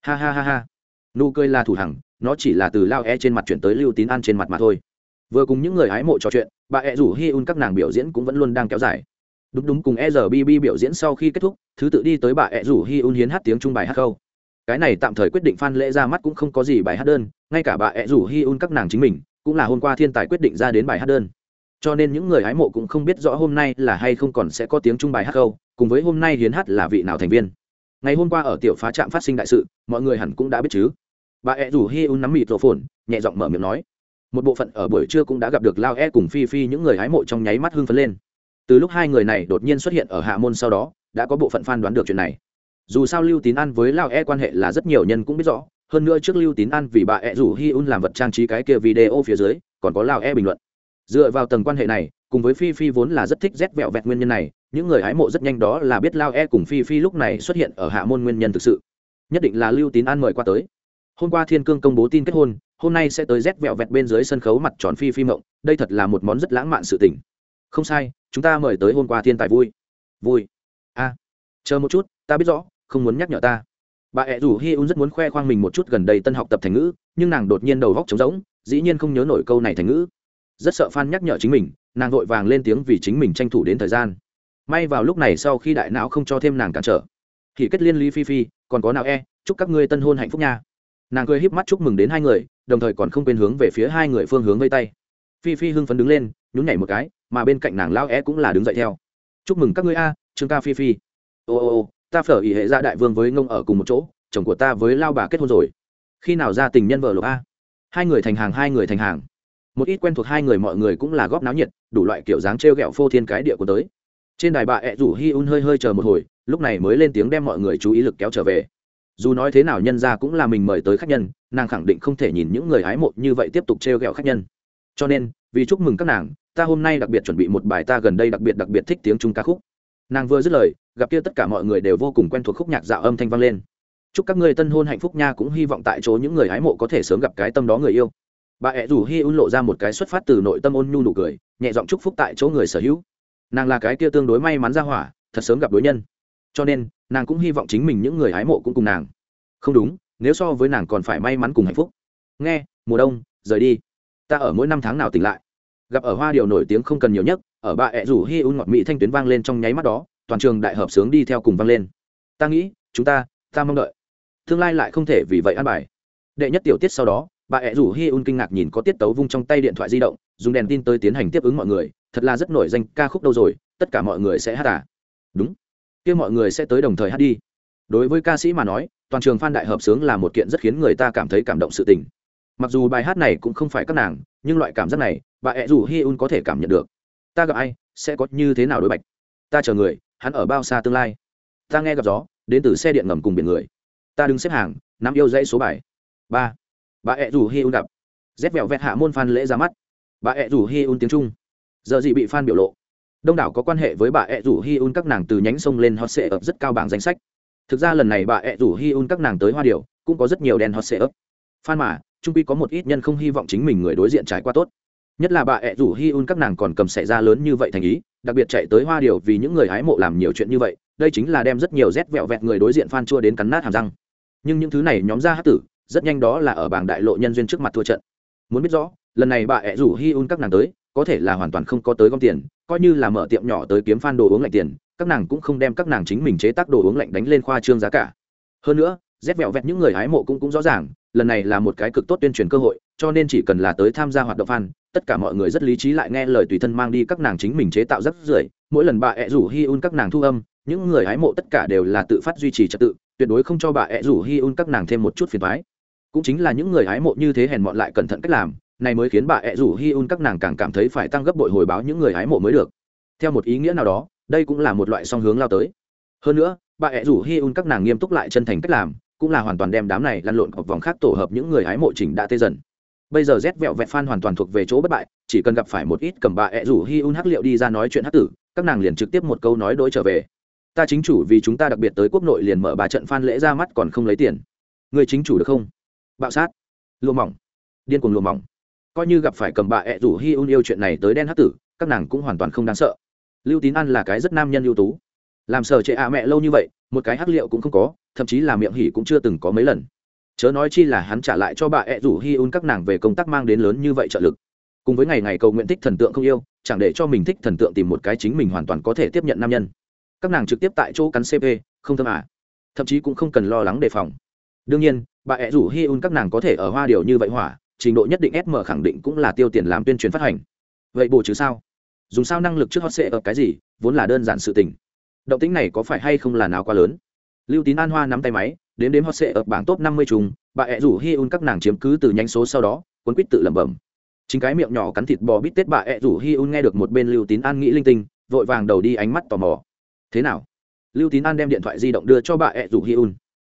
Ha ha ha ha. Nụ cười là thủ hằng, nó chỉ là từ lao e trên mặt chuyển tới lưu tín an trên mặt mà thôi. Vừa cùng những người hái mộ trò chuyện, bà e rủ hi un các nàng biểu diễn cũng vẫn luôn đang kéo dài. Đúng đúng cùng e rbb biểu diễn sau khi kết thúc, thứ tự đi tới bà e rủ hi un hiến hát tiếng trung bài hát khâu cái này tạm thời quyết định phan lễ ra mắt cũng không có gì bài hát đơn, ngay cả bà ẹ rủ hi un các nàng chính mình cũng là hôm qua thiên tài quyết định ra đến bài hát đơn. Cho nên những người hái mộ cũng không biết rõ hôm nay là hay không còn sẽ có tiếng trung bài hát câu, cùng với hôm nay hiến hát là vị nào thành viên. Ngày hôm qua ở tiểu phá trạm phát sinh đại sự, mọi người hẳn cũng đã biết chứ. Bà ẹ rủ hi un nắm mịt rổ phồn nhẹ giọng mở miệng nói. Một bộ phận ở buổi trưa cũng đã gặp được lao e cùng phi phi những người hái mộ trong nháy mắt hưng phấn lên. Từ lúc hai người này đột nhiên xuất hiện ở hạ môn sau đó, đã có bộ phận fan đoán được chuyện này. Dù sao lưu tín an với lao e quan hệ là rất nhiều nhân cũng biết rõ hơn nữa trước lưu tín an vì bà ẹ rủ hi un làm vật trang trí cái kia video phía dưới, còn có lao e bình luận. Dựa vào tầng quan hệ này, cùng với phi phi vốn là rất thích rét vẹo vẹt nguyên nhân này, những người hái mộ rất nhanh đó là biết lao e cùng phi phi lúc này xuất hiện ở hạ môn nguyên nhân thực sự. Nhất định là lưu tín an mời qua tới. Hôm qua thiên cương công bố tin kết hôn, hôm nay sẽ tới rét vẹo vẹt bên dưới sân khấu mặt tròn phi phi mộng, đây thật là một món rất lãng mạn sự tình. Không sai, chúng ta mời tới hôm qua thiên tài vui. Vui. A chờ một chút, ta biết rõ, không muốn nhắc nhở ta bà ẹ rủ hi un rất muốn khoe khoang mình một chút gần đây tân học tập thành ngữ, nhưng nàng đột nhiên đầu góc trống rỗng, dĩ nhiên không nhớ nổi câu này thành ngữ. Rất sợ f nhắc nhở chính mình, nàng vội vàng lên tiếng vì chính mình tranh thủ đến thời gian. May vào lúc này sau khi đại não không cho thêm nàng cản trở. Thì kết liên ly phi phi, còn có nào e chúc các ngươi tân hôn hạnh phúc nha. Nàng cười híp mắt chúc mừng đến hai người, đồng thời còn không quên hướng về phía hai người phương hướng vây tay. Phi phi hưng phấn đứng lên, nhún nhảy một cái, mà bên cạnh nàng lao e cũng là đứng dậy theo. Chúc mừng các ngươi a, trương ca phi phi. Ô ô ô ta phở ỉ hệ ra đại vương với ngông ở cùng một chỗ, chồng của ta với lao bà kết hôn rồi. Khi nào ra tình nhân vợ lộc a? Hai người thành hàng, hai người thành hàng. Một ít quen thuộc hai người mọi người cũng là góp náo nhiệt, đủ loại kiểu dáng t r e o g ẹ o phô thiên cái địa của tới. Trên đài bà ẹ rủ hi un hơi hơi chờ một hồi, lúc này mới lên tiếng đem mọi người chú ý lực kéo trở về. Dù nói thế nào nhân ra cũng là mình mời tới khách nhân, nàng khẳng định không thể nhìn những người hái mộ như vậy tiếp tục t r e o g ẹ o khách nhân. Cho nên, vì chúc mừng các nàng, ta hôm nay đặc biệt chuẩn bị một bài ta gần đây đặc biệt đặc biệt thích tiếng trung ca khúc nàng vừa dứt lời, gặp kia tất cả mọi người đều vô cùng quen thuộc khúc nhạc dạo âm thanh vang lên. Chúc các ngươi tân hôn hạnh phúc nha, cũng hy vọng tại chỗ những người hái mộ có thể sớm gặp cái tâm đó người yêu. Bà ẹ rủ hi un lộ ra một cái xuất phát từ nội tâm ôn nhu nụ cười, nhẹ giọng chúc phúc tại chỗ người sở hữu. Nàng là cái kia tương đối may mắn ra hỏa, thật sớm gặp đối nhân. Cho nên, nàng cũng hy vọng chính mình những người hái mộ cũng cùng nàng. Không đúng, nếu so với nàng còn phải may mắn cùng hạnh phúc. Nghe, mùa đông, rời đi. Ta ở mỗi năm tháng nào tỉnh lại? Gặp ở hoa điều nổi tiếng không cần nhiều nhất, ở bà ẹ rủ hi un ngọt mỹ thanh tuyến vang lên trong nháy mắt đó, toàn trường đại hợp sướng đi theo cùng vang lên. Ta nghĩ, chúng ta ta mong đợi. Tương lai lại không thể vì vậy ăn bài. Đệ nhất tiểu tiết sau đó bà ẹ rủ hi un kinh ngạc nhìn có tiết tấu vung trong tay điện thoại di động, dùng đèn tin tới tiến hành tiếp ứng mọi người, thật là rất nổi danh, ca khúc đâu rồi, tất cả mọi người sẽ hát à? Đúng. Kia mọi người sẽ tới đồng thời hát đi. Đối với ca sĩ mà nói, toàn trường phan đại hợp sướng là một kiện rất khiến người ta cảm thấy cảm động sự tình mặc dù bài hát này cũng không phải các nàng, nhưng loại cảm giác này, bà ẹ rủ hi un có thể cảm nhận được. Ta gặp ai, sẽ có như thế nào đối bạch? Ta chờ người, hắn ở bao xa tương lai? Ta nghe gặp gió, đến từ xe điện ngầm cùng biển người. Ta đứng xếp hàng, nắm yêu dãy số bài. Ba. Bà ẹ rủ hi un gặp. Rét vẹo vẹt hạ môn phan lễ ra mắt. Bà ẹ rủ hi un tiếng trung. Giờ gì bị phan biểu lộ. Đông đảo có quan hệ với bà ẹ rủ hi un các nàng từ nhánh sông lên hot sệ ấp rất cao bảng danh sách. Thực ra lần này bà ẹ rủ hi un các nàng tới hoa điều cũng có rất nhiều đèn hot sệ ấp. Phan mà trung quy có một ít nhân không hy vọng chính mình người đối diện trải qua tốt. Nhất là bà ẹ rủ hi un các nàng còn cầm xảy ra lớn như vậy thành ý, đặc biệt chạy tới hoa điều vì những người hái mộ làm nhiều chuyện như vậy, đây chính là đem rất nhiều rét vẹo vẹt người đối diện phan chua đến cắn nát hàm răng. Nhưng những thứ này nhóm ra hát tử, rất nhanh đó là ở bảng đại lộ nhân duyên trước mặt thua trận. Muốn biết rõ, lần này bà ẹ rủ hi un các nàng tới, có thể là hoàn toàn không có tới gom tiền, coi như là mở tiệm nhỏ tới kiếm phan đồ uống lạnh tiền, các nàng cũng không đem các nàng chính mình chế tác đồ uống lạnh đánh lên khoa trương giá cả. Hơn nữa, rét vẹo vẹt những người hái mộ cũng cũng rõ ràng lần này là một cái cực tốt tuyên truyền cơ hội, cho nên chỉ cần là tới tham gia hoạt động fan, tất cả mọi người rất lý trí lại nghe lời tùy thân mang đi các nàng chính mình chế tạo rất rưởi, mỗi lần bà ẹ rủ hi un các nàng thu âm, những người hái mộ tất cả đều là tự phát duy trì trật tự, tuyệt đối không cho bà ẹ rủ hi un các nàng thêm một chút phiền thoái cũng chính là những người hái mộ như thế hèn mọn lại cẩn thận cách làm, này mới khiến bà ẹ rủ hi un các nàng càng cảm thấy phải tăng gấp bội hồi báo những người hái mộ mới được. Theo một ý nghĩa nào đó, đây cũng là một loại song hướng lao tới. Hơn nữa, bà ẹ rủ hi un các nàng nghiêm túc lại chân thành cách làm cũng là hoàn toàn đem đám này lăn lộn ở vòng khác tổ hợp những người hái mộ chỉnh đã tê dần. Bây giờ rét vẹo vẹt phan hoàn toàn thuộc về chỗ bất bại, chỉ cần gặp phải một ít cầm bà ẹ rủ hi un hắc liệu đi ra nói chuyện hắc tử, các nàng liền trực tiếp một câu nói đối trở về. Ta chính chủ vì chúng ta đặc biệt tới quốc nội liền mở bà trận phan lễ ra mắt còn không lấy tiền. Người chính chủ được không? Bạo sát. Lùa mỏng. Điên cuồng lùa mỏng. Coi như gặp phải cầm bà ẹ rủ hi un yêu chuyện này tới đen hắc tử, các nàng cũng hoàn toàn không đáng sợ. Lưu tín ăn là cái rất nam nhân ưu tú làm sở trệ ạ mẹ lâu như vậy, một cái hắc liệu cũng không có, thậm chí là miệng hỉ cũng chưa từng có mấy lần. Chớ nói chi là hắn trả lại cho bà ẹ rủ hi un các nàng về công tác mang đến lớn như vậy trợ lực. Cùng với ngày ngày cầu nguyện thích thần tượng không yêu, chẳng để cho mình thích thần tượng tìm một cái chính mình hoàn toàn có thể tiếp nhận nam nhân. Các nàng trực tiếp tại chỗ cắn cp không thơm à. Thậm chí cũng không cần lo lắng đề phòng. Đương nhiên, bà ẹ rủ hi un các nàng có thể ở hoa điều như vậy hỏa, trình độ nhất định sm khẳng định cũng là tiêu tiền làm tuyên truyền phát hành. Vậy bù chứ sao? Dùng sao năng lực trước hot sệ ở cái gì, vốn là đơn giản sự tình động tính này có phải hay không là nào quá lớn? Lưu tín an hoa nắm tay máy đến đếm hot sệ ở bảng top năm mươi trùng bà ẹ rủ hi un các nàng chiếm cứ từ nhanh số sau đó, cuốn quýt tự lẩm bẩm. Chính cái miệng nhỏ cắn thịt bò bít tết bà ẹ rủ hi un nghe được một bên lưu tín an nghĩ linh tinh, vội vàng đầu đi ánh mắt tò mò. Thế nào? Lưu tín an đem điện thoại di động đưa cho bà ẹ rủ hi un.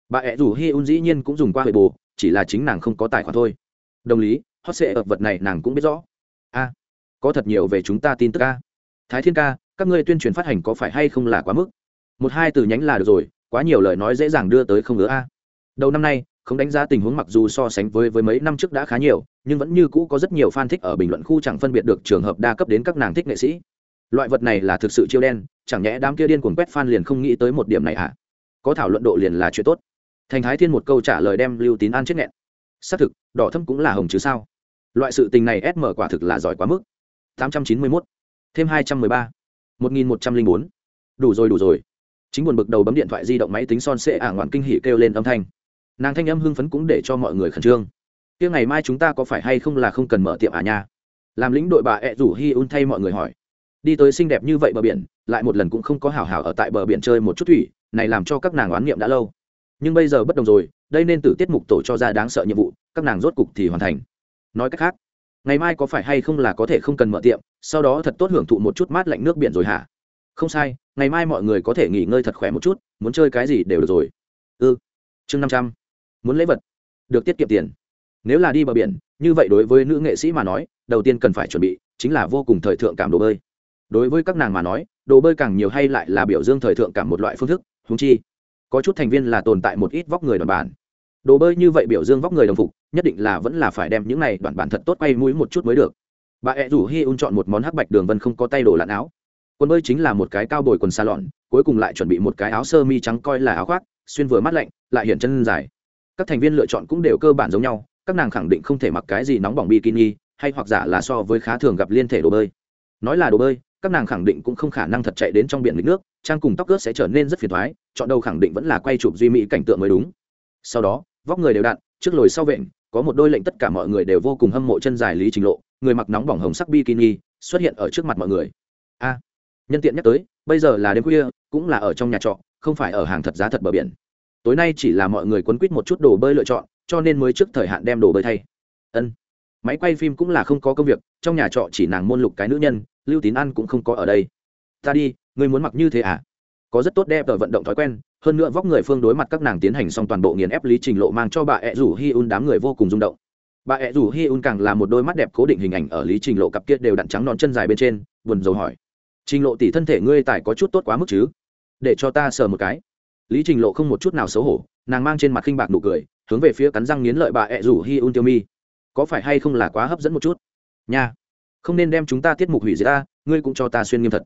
Bà ẹ rủ hi un dĩ nhiên cũng dùng qua hệ bồ chỉ là chính nàng không có tài khoản thôi. Đồng lý, hot sệ ở vật này nàng cũng biết rõ. A, có thật nhiều về chúng ta tin tức a. Thái thiên ca các ngươi tuyên truyền phát hành có phải hay không là quá mức? Một hai từ nhánh là được rồi, quá nhiều lời nói dễ dàng đưa tới không ngứa a. À. Đầu năm nay, không đánh giá tình huống mặc dù so sánh với với mấy năm trước đã khá nhiều, nhưng vẫn như cũ có rất nhiều fan thích ở bình luận khu chẳng phân biệt được trường hợp đa cấp đến các nàng thích nghệ sĩ. Loại vật này là thực sự chiêu đen, chẳng nhẽ đám kia điên cuồng quét fan liền không nghĩ tới một điểm này à có thảo luận độ liền là chuyện tốt. Thành thái thiên một câu trả lời đem lưu tín an chết nghẹn. Xác thực, đỏ thâm cũng là hồng chứ sao? Loại sự tình này sm quả thực là giỏi quá mức. 891. thêm 213. 1104. đủ rồi đủ rồi. Chính buồn bực đầu bấm điện thoại di động máy tính son sệ ả ngoạn kinh hỉ kêu lên âm thanh. Nàng thanh âm hưng phấn cũng để cho mọi người khẩn trương. Kia ngày mai chúng ta có phải hay không là không cần mở tiệm à nha? Làm lĩnh đội bà ẹ rủ hi un thay mọi người hỏi. Đi tới xinh đẹp như vậy bờ biển, lại một lần cũng không có hảo hảo ở tại bờ biển chơi một chút thủy, này làm cho các nàng oán niệm đã lâu. Nhưng bây giờ bất đồng rồi, đây nên từ tiết mục tổ cho ra đáng sợ nhiệm vụ, các nàng rốt cục thì hoàn thành. Nói cách khác ngày mai có phải hay không là có thể không cần mở tiệm, sau đó thật tốt hưởng thụ một chút mát lạnh nước biển rồi hả? Không sai, ngày mai mọi người có thể nghỉ ngơi thật khỏe một chút, muốn chơi cái gì đều được rồi. Ư ừ. chương năm trăm. Muốn lễ vật, được tiết kiệm tiền. Nếu là đi bờ biển, như vậy đối với nữ nghệ sĩ mà nói, đầu tiên cần phải chuẩn bị chính là vô cùng thời thượng cảm đồ bơi. Đối với các nàng mà nói, đồ bơi càng nhiều hay lại là biểu dương thời thượng cảm một loại phương thức húng chi, có chút thành viên là tồn tại một ít vóc người đoàn bản đồ bơi như vậy biểu dương vóc người đồng phục, nhất định là vẫn là phải đem những này đoạn bản thật tốt quay mũi một chút mới được. Bà ẹ rủ hi un chọn một món hắc bạch đường vân không có tay đồ lặn áo. Quần bơi chính là một cái cao bồi quần xa lọn, cuối cùng lại chuẩn bị một cái áo sơ mi trắng coi là áo khoác, xuyên vừa mát lạnh, lại hiện chân dài. Các thành viên lựa chọn cũng đều cơ bản giống nhau, các nàng khẳng định không thể mặc cái gì nóng bỏng bikini, hay hoặc giả là so với khá thường gặp liên thể đồ bơi. Nói là đồ bơi, các nàng khẳng định cũng không khả năng thật chạy đến trong biển lịch nước, trang cùng tóc ướt sẽ trở nên rất phiền thoái, chọn đầu khẳng định vẫn là quay chụp duy mỹ cảnh tượng mới đúng. Sau đó vóc người đều đặn, trước lồi sau vện, có một đôi lệnh tất cả mọi người đều vô cùng hâm mộ chân dài lý trình lộ, người mặc nóng bỏng hồng sắc bikini, xuất hiện ở trước mặt mọi người. A, nhân tiện nhắc tới, bây giờ là đêm khuya, cũng là ở trong nhà trọ, không phải ở hàng thật giá thật bờ biển. Tối nay chỉ là mọi người quấn quýt một chút đồ bơi lựa chọn, cho nên mới trước thời hạn đem đồ bơi thay. Ân, máy quay phim cũng là không có công việc, trong nhà trọ chỉ nàng môn lục cái nữ nhân, lưu tín ăn cũng không có ở đây. Ta đi ngươi muốn mặc như thế à? Có rất tốt đẹp ở vận động thói quen hơn nữa vóc người phương đối mặt các nàng tiến hành xong toàn bộ nghiền ép lý trình lộ mang cho bà ẹ rủ hi un đám người vô cùng rung động. Bà ẹ rủ hi un càng là một đôi mắt đẹp cố định hình ảnh ở lý trình lộ cặp kia đều đặn trắng non chân dài bên trên, buồn dầu hỏi. Trình lộ tỷ thân thể ngươi tài có chút tốt quá mức chứ? Để cho ta sờ một cái. Lý trình lộ không một chút nào xấu hổ, nàng mang trên mặt khinh bạc nụ cười, hướng về phía cắn răng nghiến lợi bà ẹ rủ hi un tiêu mi. Có phải hay không là quá hấp dẫn một chút? Nha, không nên đem chúng ta tiết mục hủy diệt ta, ngươi cũng cho ta xuyên nghiêm thật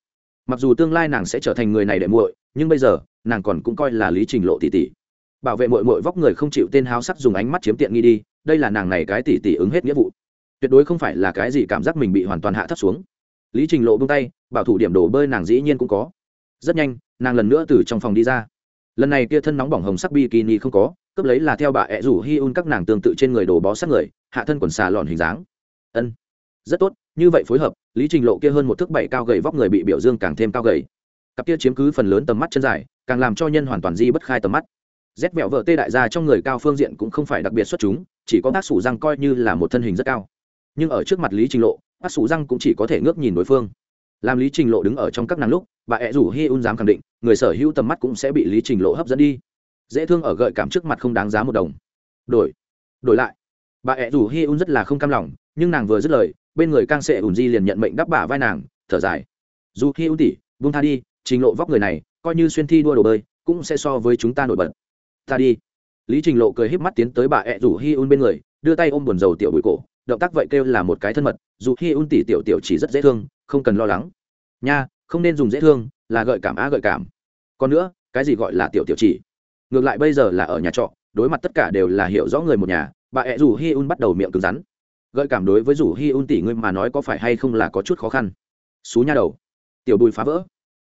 mặc dù tương lai nàng sẽ trở thành người này đệ muội, nhưng bây giờ, nàng còn cũng coi là lý trình lộ tỷ tỷ. Bảo vệ muội muội vóc người không chịu tên háo sắc dùng ánh mắt chiếm tiện nghi đi, đây là nàng này cái tỷ tỷ ứng hết nghĩa vụ. Tuyệt đối không phải là cái gì cảm giác mình bị hoàn toàn hạ thấp xuống. Lý trình lộ bông tay, bảo thủ điểm đổ bơi nàng dĩ nhiên cũng có. Rất nhanh, nàng lần nữa từ trong phòng đi ra. Lần này kia thân nóng bỏng hồng sắc bikini không có, cướp lấy là theo bà ẹ rủ hi un các nàng tương tự trên người đồ bó sát người, hạ thân quần xà lòn hình dáng. Ân, rất tốt như vậy phối hợp, lý trình lộ kia hơn một thước bảy cao gầy vóc người bị biểu dương càng thêm cao gầy. Cặp kia chiếm cứ phần lớn tầm mắt chân dài, càng làm cho nhân hoàn toàn di bất khai tầm mắt. Rét vẹo vợ tê đại gia trong người cao phương diện cũng không phải đặc biệt xuất chúng, chỉ có bác sủ răng coi như là một thân hình rất cao. Nhưng ở trước mặt lý trình lộ, bác sủ răng cũng chỉ có thể ngước nhìn đối phương. Làm lý trình lộ đứng ở trong các nàng lúc, bà ẹ rủ hi un dám khẳng định, người sở hữu tầm mắt cũng sẽ bị lý trình lộ hấp dẫn đi. Dễ thương ở gợi cảm trước mặt không đáng giá một đồng. Đổi đổi lại. Bà ẹ rủ hi un rất là không cam lòng, nhưng nàng vừa dứt lời bên người càng sệ ủn di liền nhận mệnh đắp bả vai nàng, thở dài. Dù hi un tỉ buông tha đi, trình lộ vóc người này, coi như xuyên thi đua đồ bơi, cũng sẽ so với chúng ta nổi bật. Ta đi. Lý trình lộ cười híp mắt tiến tới bà ẹ rủ hi un bên người, đưa tay ôm buồn dầu tiểu bụi cổ, động tác vậy kêu là một cái thân mật, dù hi un tỉ tiểu tiểu chỉ rất dễ thương, không cần lo lắng. Nha, không nên dùng dễ thương, là gợi cảm á gợi cảm. Còn nữa, cái gì gọi là tiểu tiểu chỉ? Ngược lại bây giờ là ở nhà trọ, đối mặt tất cả đều là hiểu rõ người một nhà bà ẹ rủ hi un bắt đầu miệng cứng rắn gợi cảm đối với rủ hi un tỷ ngươi mà nói có phải hay không là có chút khó khăn? Xú nha đầu, tiểu bùi phá vỡ.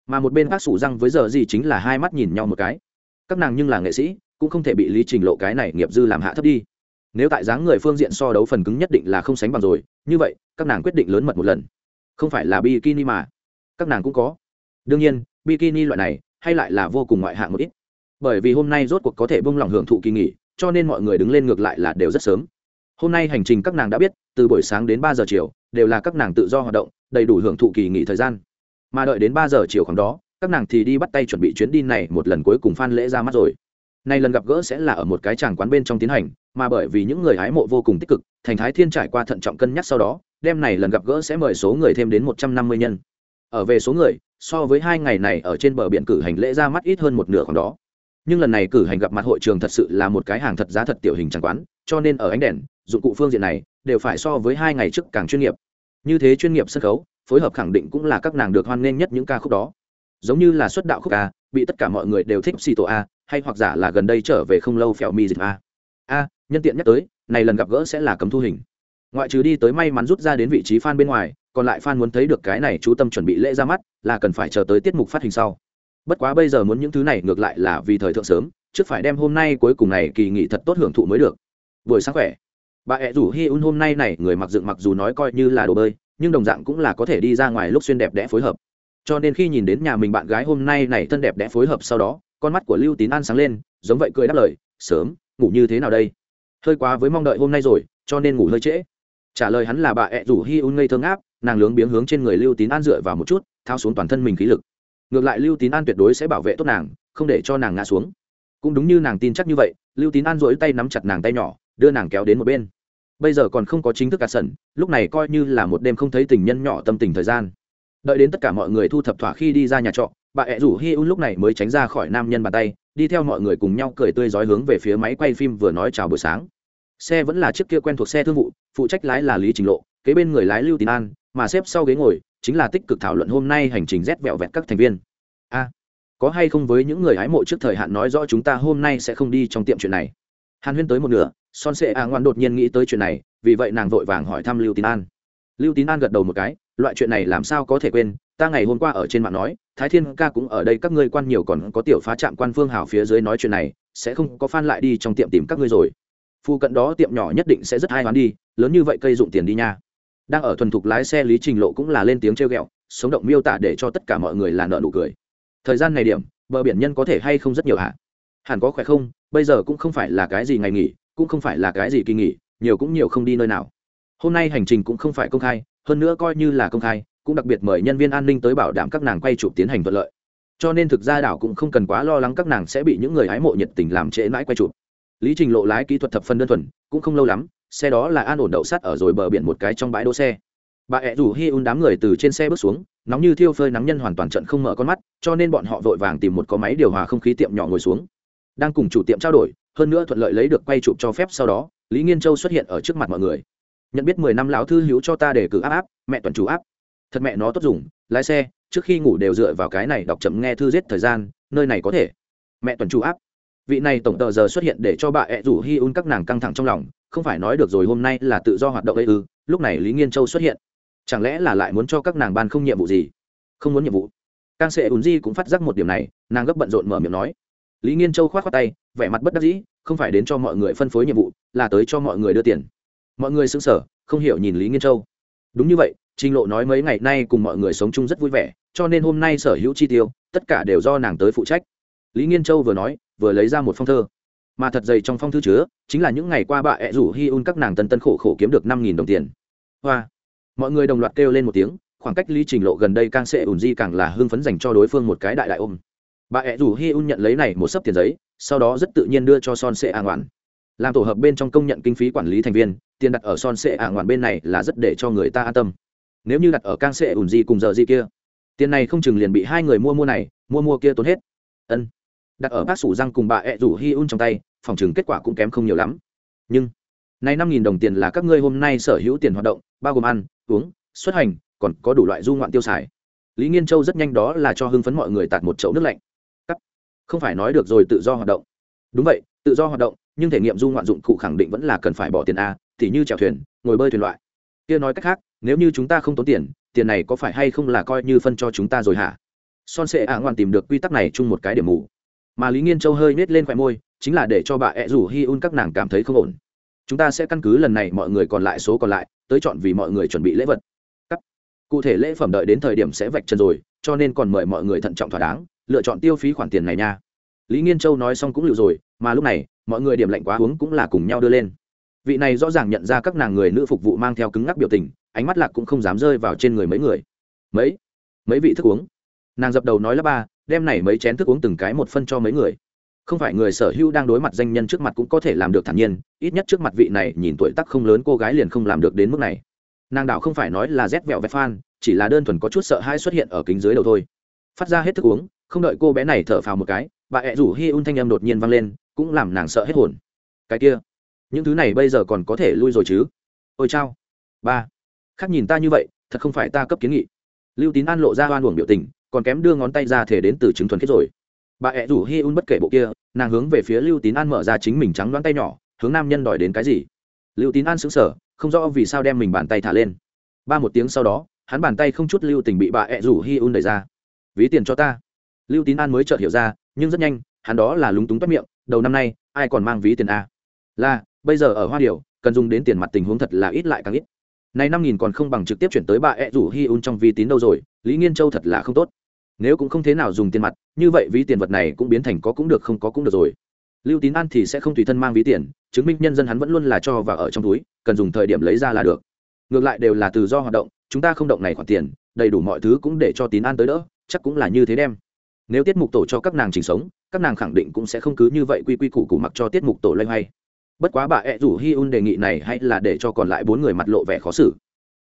Mà một bên bác sủ răng với giờ gì chính là hai mắt nhìn nhau một cái. Các nàng nhưng là nghệ sĩ, cũng không thể bị lý trình lộ cái này nghiệp dư làm hạ thấp đi. Nếu tại dáng người phương diện so đấu phần cứng nhất định là không sánh bằng rồi, như vậy, các nàng quyết định lớn mật một lần. Không phải là bikini mà. Các nàng cũng có. Đương nhiên, bikini loại này, hay lại là vô cùng ngoại hạng một ít. Bởi vì hôm nay rốt cuộc có thể bông lòng hưởng thụ kỳ nghỉ, cho nên mọi người đứng lên ngược lại là đều rất sớm hôm nay hành trình các nàng đã biết, từ buổi sáng đến ba giờ chiều, đều là các nàng tự do hoạt động, đầy đủ hưởng thụ kỳ nghỉ thời gian. Mà đợi đến ba giờ chiều khoảng đó, các nàng thì đi bắt tay chuẩn bị chuyến đi này một lần cuối cùng phan lễ ra mắt rồi. Nay lần gặp gỡ sẽ là ở một cái tràng quán bên trong tiến hành, mà bởi vì những người hái mộ vô cùng tích cực, thành thái thiên trải qua thận trọng cân nhắc sau đó, đêm này lần gặp gỡ sẽ mời số người thêm đến một trăm năm mươi nhân. Ở về số người, so với hai ngày này ở trên bờ biển cử hành lễ ra mắt ít hơn một nửa khoảng đó. Nhưng lần này cử hành gặp mặt hội trường thật sự là một cái hàng thật giá thật tiểu hình tràng quán cho nên ở ánh đèn, dụng cụ phương diện này đều phải so với hai ngày trước càng chuyên nghiệp. Như thế chuyên nghiệp sân khấu, phối hợp khẳng định cũng là các nàng được hoan nghênh nhất những ca khúc đó. Giống như là xuất đạo khúc a, bị tất cả mọi người đều thích xì tổ a, hay hoặc giả là gần đây trở về không lâu phèo mi dịch a. A, nhân tiện nhắc tới, này lần gặp gỡ sẽ là cấm thu hình. Ngoại trừ đi tới may mắn rút ra đến vị trí fan bên ngoài, còn lại fan muốn thấy được cái này chú tâm chuẩn bị lễ ra mắt, là cần phải chờ tới tiết mục phát hình sau. Bất quá bây giờ muốn những thứ này ngược lại là vì thời thượng sớm, trước phải đem hôm nay cuối cùng này kỳ nghỉ thật tốt hưởng thụ mới được buổi sáng khỏe. Bà ẹ rủ hi un hôm nay này người mặc dựng mặc dù nói coi như là đồ bơi nhưng đồng dạng cũng là có thể đi ra ngoài lúc xuyên đẹp đẽ phối hợp. Cho nên khi nhìn đến nhà mình bạn gái hôm nay này thân đẹp đẽ phối hợp sau đó con mắt của lưu tín an sáng lên giống vậy cười đáp lời sớm ngủ như thế nào đây? Hơi quá với mong đợi hôm nay rồi cho nên ngủ hơi trễ. Trả lời hắn là bà ẹ rủ hi un ngây thơ ngáp, nàng lướng biếng hướng trên người lưu tín an dựa vào một chút thao xuống toàn thân mình khí lực. Ngược lại lưu tín an tuyệt đối sẽ bảo vệ tốt nàng không để cho nàng ngã xuống. Cũng đúng như nàng tin chắc như vậy lưu tín an rỗi tay nắm chặt nàng tay nhỏ đưa nàng kéo đến một bên. Bây giờ còn không có chính thức cả sẩn lúc này coi như là một đêm không thấy tình nhân nhỏ tâm tình thời gian. Đợi đến tất cả mọi người thu thập thỏa khi đi ra nhà trọ, bà ẹ rủ hi un lúc này mới tránh ra khỏi nam nhân bàn tay, đi theo mọi người cùng nhau cười tươi rói hướng về phía máy quay phim vừa nói chào buổi sáng. Xe vẫn là chiếc kia quen thuộc xe thương vụ, phụ trách lái là lý trình lộ, kế bên người lái lưu tín an, mà xếp sau ghế ngồi, chính là tích cực thảo luận hôm nay hành trình rét vẹo vẹt các thành viên. A, có hay không với những người hái mộ trước thời hạn nói rõ chúng ta hôm nay sẽ không đi trong tiệm chuyện này? Hàn huyên tới một nửa, son sệ a ngoan đột nhiên nghĩ tới chuyện này, vì vậy nàng vội vàng hỏi thăm lưu tín an. Lưu tín an gật đầu một cái, loại chuyện này làm sao có thể quên, ta ngày hôm qua ở trên mạng nói, thái thiên ca cũng ở đây, các ngươi quan nhiều còn có tiểu phá trạm quan phương hào phía dưới nói chuyện này, sẽ không có fan lại đi trong tiệm tìm các ngươi rồi. Phu cận đó tiệm nhỏ nhất định sẽ rất hay hoán đi, lớn như vậy cây dụng tiền đi nha. Đang ở thuần thục lái xe lý trình lộ cũng là lên tiếng treo ghẹo, sống động miêu tả để cho tất cả mọi người là nợ nụ cười. Thời gian này điểm, bờ biển nhân có thể hay không rất nhiều hả? Hẳn có khỏe không? Bây giờ cũng không phải là cái gì ngày nghỉ, cũng không phải là cái gì kỳ nghỉ, nhiều cũng nhiều không đi nơi nào. Hôm nay hành trình cũng không phải công khai, hơn nữa coi như là công khai, cũng đặc biệt mời nhân viên an ninh tới bảo đảm các nàng quay chụp tiến hành thuận lợi. Cho nên thực ra đảo cũng không cần quá lo lắng các nàng sẽ bị những người hái mộ nhiệt tình làm trễ mãi quay chụp. Lý trình lộ lái kỹ thuật thập phân đơn thuần, cũng không lâu lắm, xe đó là an ổn đậu sắt ở rồi bờ biển một cái trong bãi đỗ xe. Bà ẹ rủ hi un đám người từ trên xe bước xuống, nóng như thiêu phơi nắng nhân hoàn toàn trận không mở con mắt, cho nên bọn họ vội vàng tìm một có máy điều hòa không khí tiệm nhỏ ngồi xuống đang cùng chủ tiệm trao đổi, hơn nữa thuận lợi lấy được quay chụp cho phép sau đó, lý nghiên châu xuất hiện ở trước mặt mọi người. Nhận biết mười năm lão thư hữu cho ta để cử áp áp, mẹ tuần chủ áp. Thật mẹ nó tốt dùng, lái xe, trước khi ngủ đều dựa vào cái này đọc chậm nghe thư giết thời gian, nơi này có thể. Mẹ tuần chủ áp. Vị này tổng tờ giờ xuất hiện để cho bà ẹ rủ hi un các nàng căng thẳng trong lòng, không phải nói được rồi hôm nay là tự do hoạt động ấy ư, lúc này lý nghiên châu xuất hiện. Chẳng lẽ là lại muốn cho các nàng ban không nhiệm vụ gì? Không muốn nhiệm vụ. Càng sệ ùn di cũng phát giác một điểm này, nàng gấp bận rộn mở miệng nói lý nghiên châu k h o á t tay, vẻ mặt bất đắc dĩ, không phải đến cho mọi người phân phối nhiệm vụ, là tới cho mọi người đưa tiền. Mọi người xứng sở không hiểu nhìn lý nghiên châu. Đúng như vậy, trình lộ nói mấy ngày nay cùng mọi người sống chung rất vui vẻ, cho nên hôm nay sở hữu chi tiêu, tất cả đều do nàng tới phụ trách. Lý nghiên châu vừa nói, vừa lấy ra một phong thơ. Mà thật dày trong phong thư chứa, chính là những ngày qua bà ẹ rủ hi un các nàng tân tân khổ khổ kiếm được năm nghìn đồng tiền. Hoa! Mọi người đồng loạt kêu lên một tiếng, khoảng cách lý trình lộ gần đây càng sẽ ủn di càng là hưng phấn dành cho đối phương một cái đại đại ôm bà ẹ rủ hi un nhận lấy này một sấp tiền giấy, sau đó rất tự nhiên đưa cho son sệ a ngoạn. Làm tổ hợp bên trong công nhận kinh phí quản lý thành viên, tiền đặt ở son sệ a ngoạn bên này là rất để cho người ta an tâm. Nếu như đặt ở cang sệ ủn di cùng giờ di kia, tiền này không chừng liền bị hai người mua mua này, mua mua kia tốn hết. Ân. Đặt ở bác sủ răng cùng bà ẹ rủ hi un trong tay, phòng chừng kết quả cũng kém không nhiều lắm. Nhưng nay năm nghìn đồng tiền là các ngươi hôm nay sở hữu tiền hoạt động, bao gồm ăn, uống, xuất hành, còn có đủ loại du ngoạn tiêu xài. Lý nghiên châu rất nhanh đó là cho hưng phấn mọi người tạt một chậu nước lạnh không phải nói được rồi tự do hoạt động. Đúng vậy, tự do hoạt động, nhưng thể nghiệm du ngoạn dụng cụ khẳng định vẫn là cần phải bỏ tiền a thì như chèo thuyền, ngồi bơi thuyền loại. Kia nói cách khác, nếu như chúng ta không tốn tiền tiền này có phải hay không là coi như phân cho chúng ta rồi hả? Son sệ ạ ngoan tìm được quy tắc này chung một cái điểm mù. Mà lý nghiên châu hơi nết lên khoẻ môi, chính là để cho bà ẹ rủ hi un các nàng cảm thấy không ổn. Chúng ta sẽ căn cứ lần này mọi người còn lại số còn lại, tới chọn vì mọi người chuẩn bị lễ vật. Cụ thể lễ phẩm đợi đến thời điểm sẽ vạch chân rồi, cho nên còn mời mọi người thận trọng thỏa đáng lựa chọn tiêu phí khoản tiền này nha. Lý nghiên châu nói xong cũng lựu rồi, mà lúc này, mọi người điểm lạnh quá uống cũng là cùng nhau đưa lên. Vị này rõ ràng nhận ra các nàng người nữ phục vụ mang theo cứng ngắc biểu tình, ánh mắt lạc cũng không dám rơi vào trên người mấy người. Mấy mấy vị thức uống? Nàng dập đầu nói là ba, đem này mấy chén thức uống từng cái một phân cho mấy người. Không phải người sở hữu đang đối mặt danh nhân trước mặt cũng có thể làm được thản nhiên, ít nhất trước mặt vị này nhìn tuổi tác không lớn cô gái liền không làm được đến mức này. Nàng đảo không phải nói là rét vẹo vẹt phan, chỉ là đơn thuần có chút sợ hai xuất hiện ở kính dưới đầu thôi. Phát ra hết thức uống không đợi cô bé này thở phào một cái, bà ẹ rủ hi un thanh âm đột nhiên vang lên, cũng làm nàng sợ hết hồn. Cái kia, những thứ này bây giờ còn có thể lui rồi chứ? Ôi chao. Ba, khác nhìn ta như vậy, thật không phải ta cấp kiến nghị. Lưu tín an lộ ra oan uổng biểu tình, còn kém đưa ngón tay ra thể đến từ chứng thuần kết rồi. Bà ẹ rủ hi un bất kể bộ kia, nàng hướng về phía lưu tín an mở ra chính mình trắng đoán tay nhỏ, hướng nam nhân đòi đến cái gì? Lưu tín an xứng sở không rõ vì sao đem mình bàn tay thả lên. Ba một tiếng sau đó, hắn bàn tay không chút lưu tình bị bà ẹ rủ hi un đẩy ra. Ví tiền cho ta lưu tín an mới chợt hiểu ra, nhưng rất nhanh, hắn đó là lúng túng toát miệng, đầu năm nay, ai còn mang ví tiền a? Là, bây giờ ở hoa điều, cần dùng đến tiền mặt tình huống thật là ít lại càng ít. Này năm nghìn còn không bằng trực tiếp chuyển tới bà ẹ rủ hi un trong vi tín đâu rồi, lý nghiên châu thật là không tốt. Nếu cũng không thế nào dùng tiền mặt, như vậy ví tiền vật này cũng biến thành có cũng được, không có cũng được rồi. Lưu tín an thì sẽ không tùy thân mang ví tiền, chứng minh nhân dân hắn vẫn luôn là cho và ở trong túi, cần dùng thời điểm lấy ra là được. Ngược lại đều là tự do hoạt động, chúng ta không động này khoản tiền, đầy đủ mọi thứ cũng để cho tín an tới đỡ, chắc cũng là như thế đem nếu tiết mục tổ cho các nàng trình sống, các nàng khẳng định cũng sẽ không cứ như vậy quy quy củ củ mặc cho tiết mục tổ loay hoay. Bất quá bà ẹ rủ hi un đề nghị này hay là để cho còn lại bốn người mặt lộ vẻ khó xử.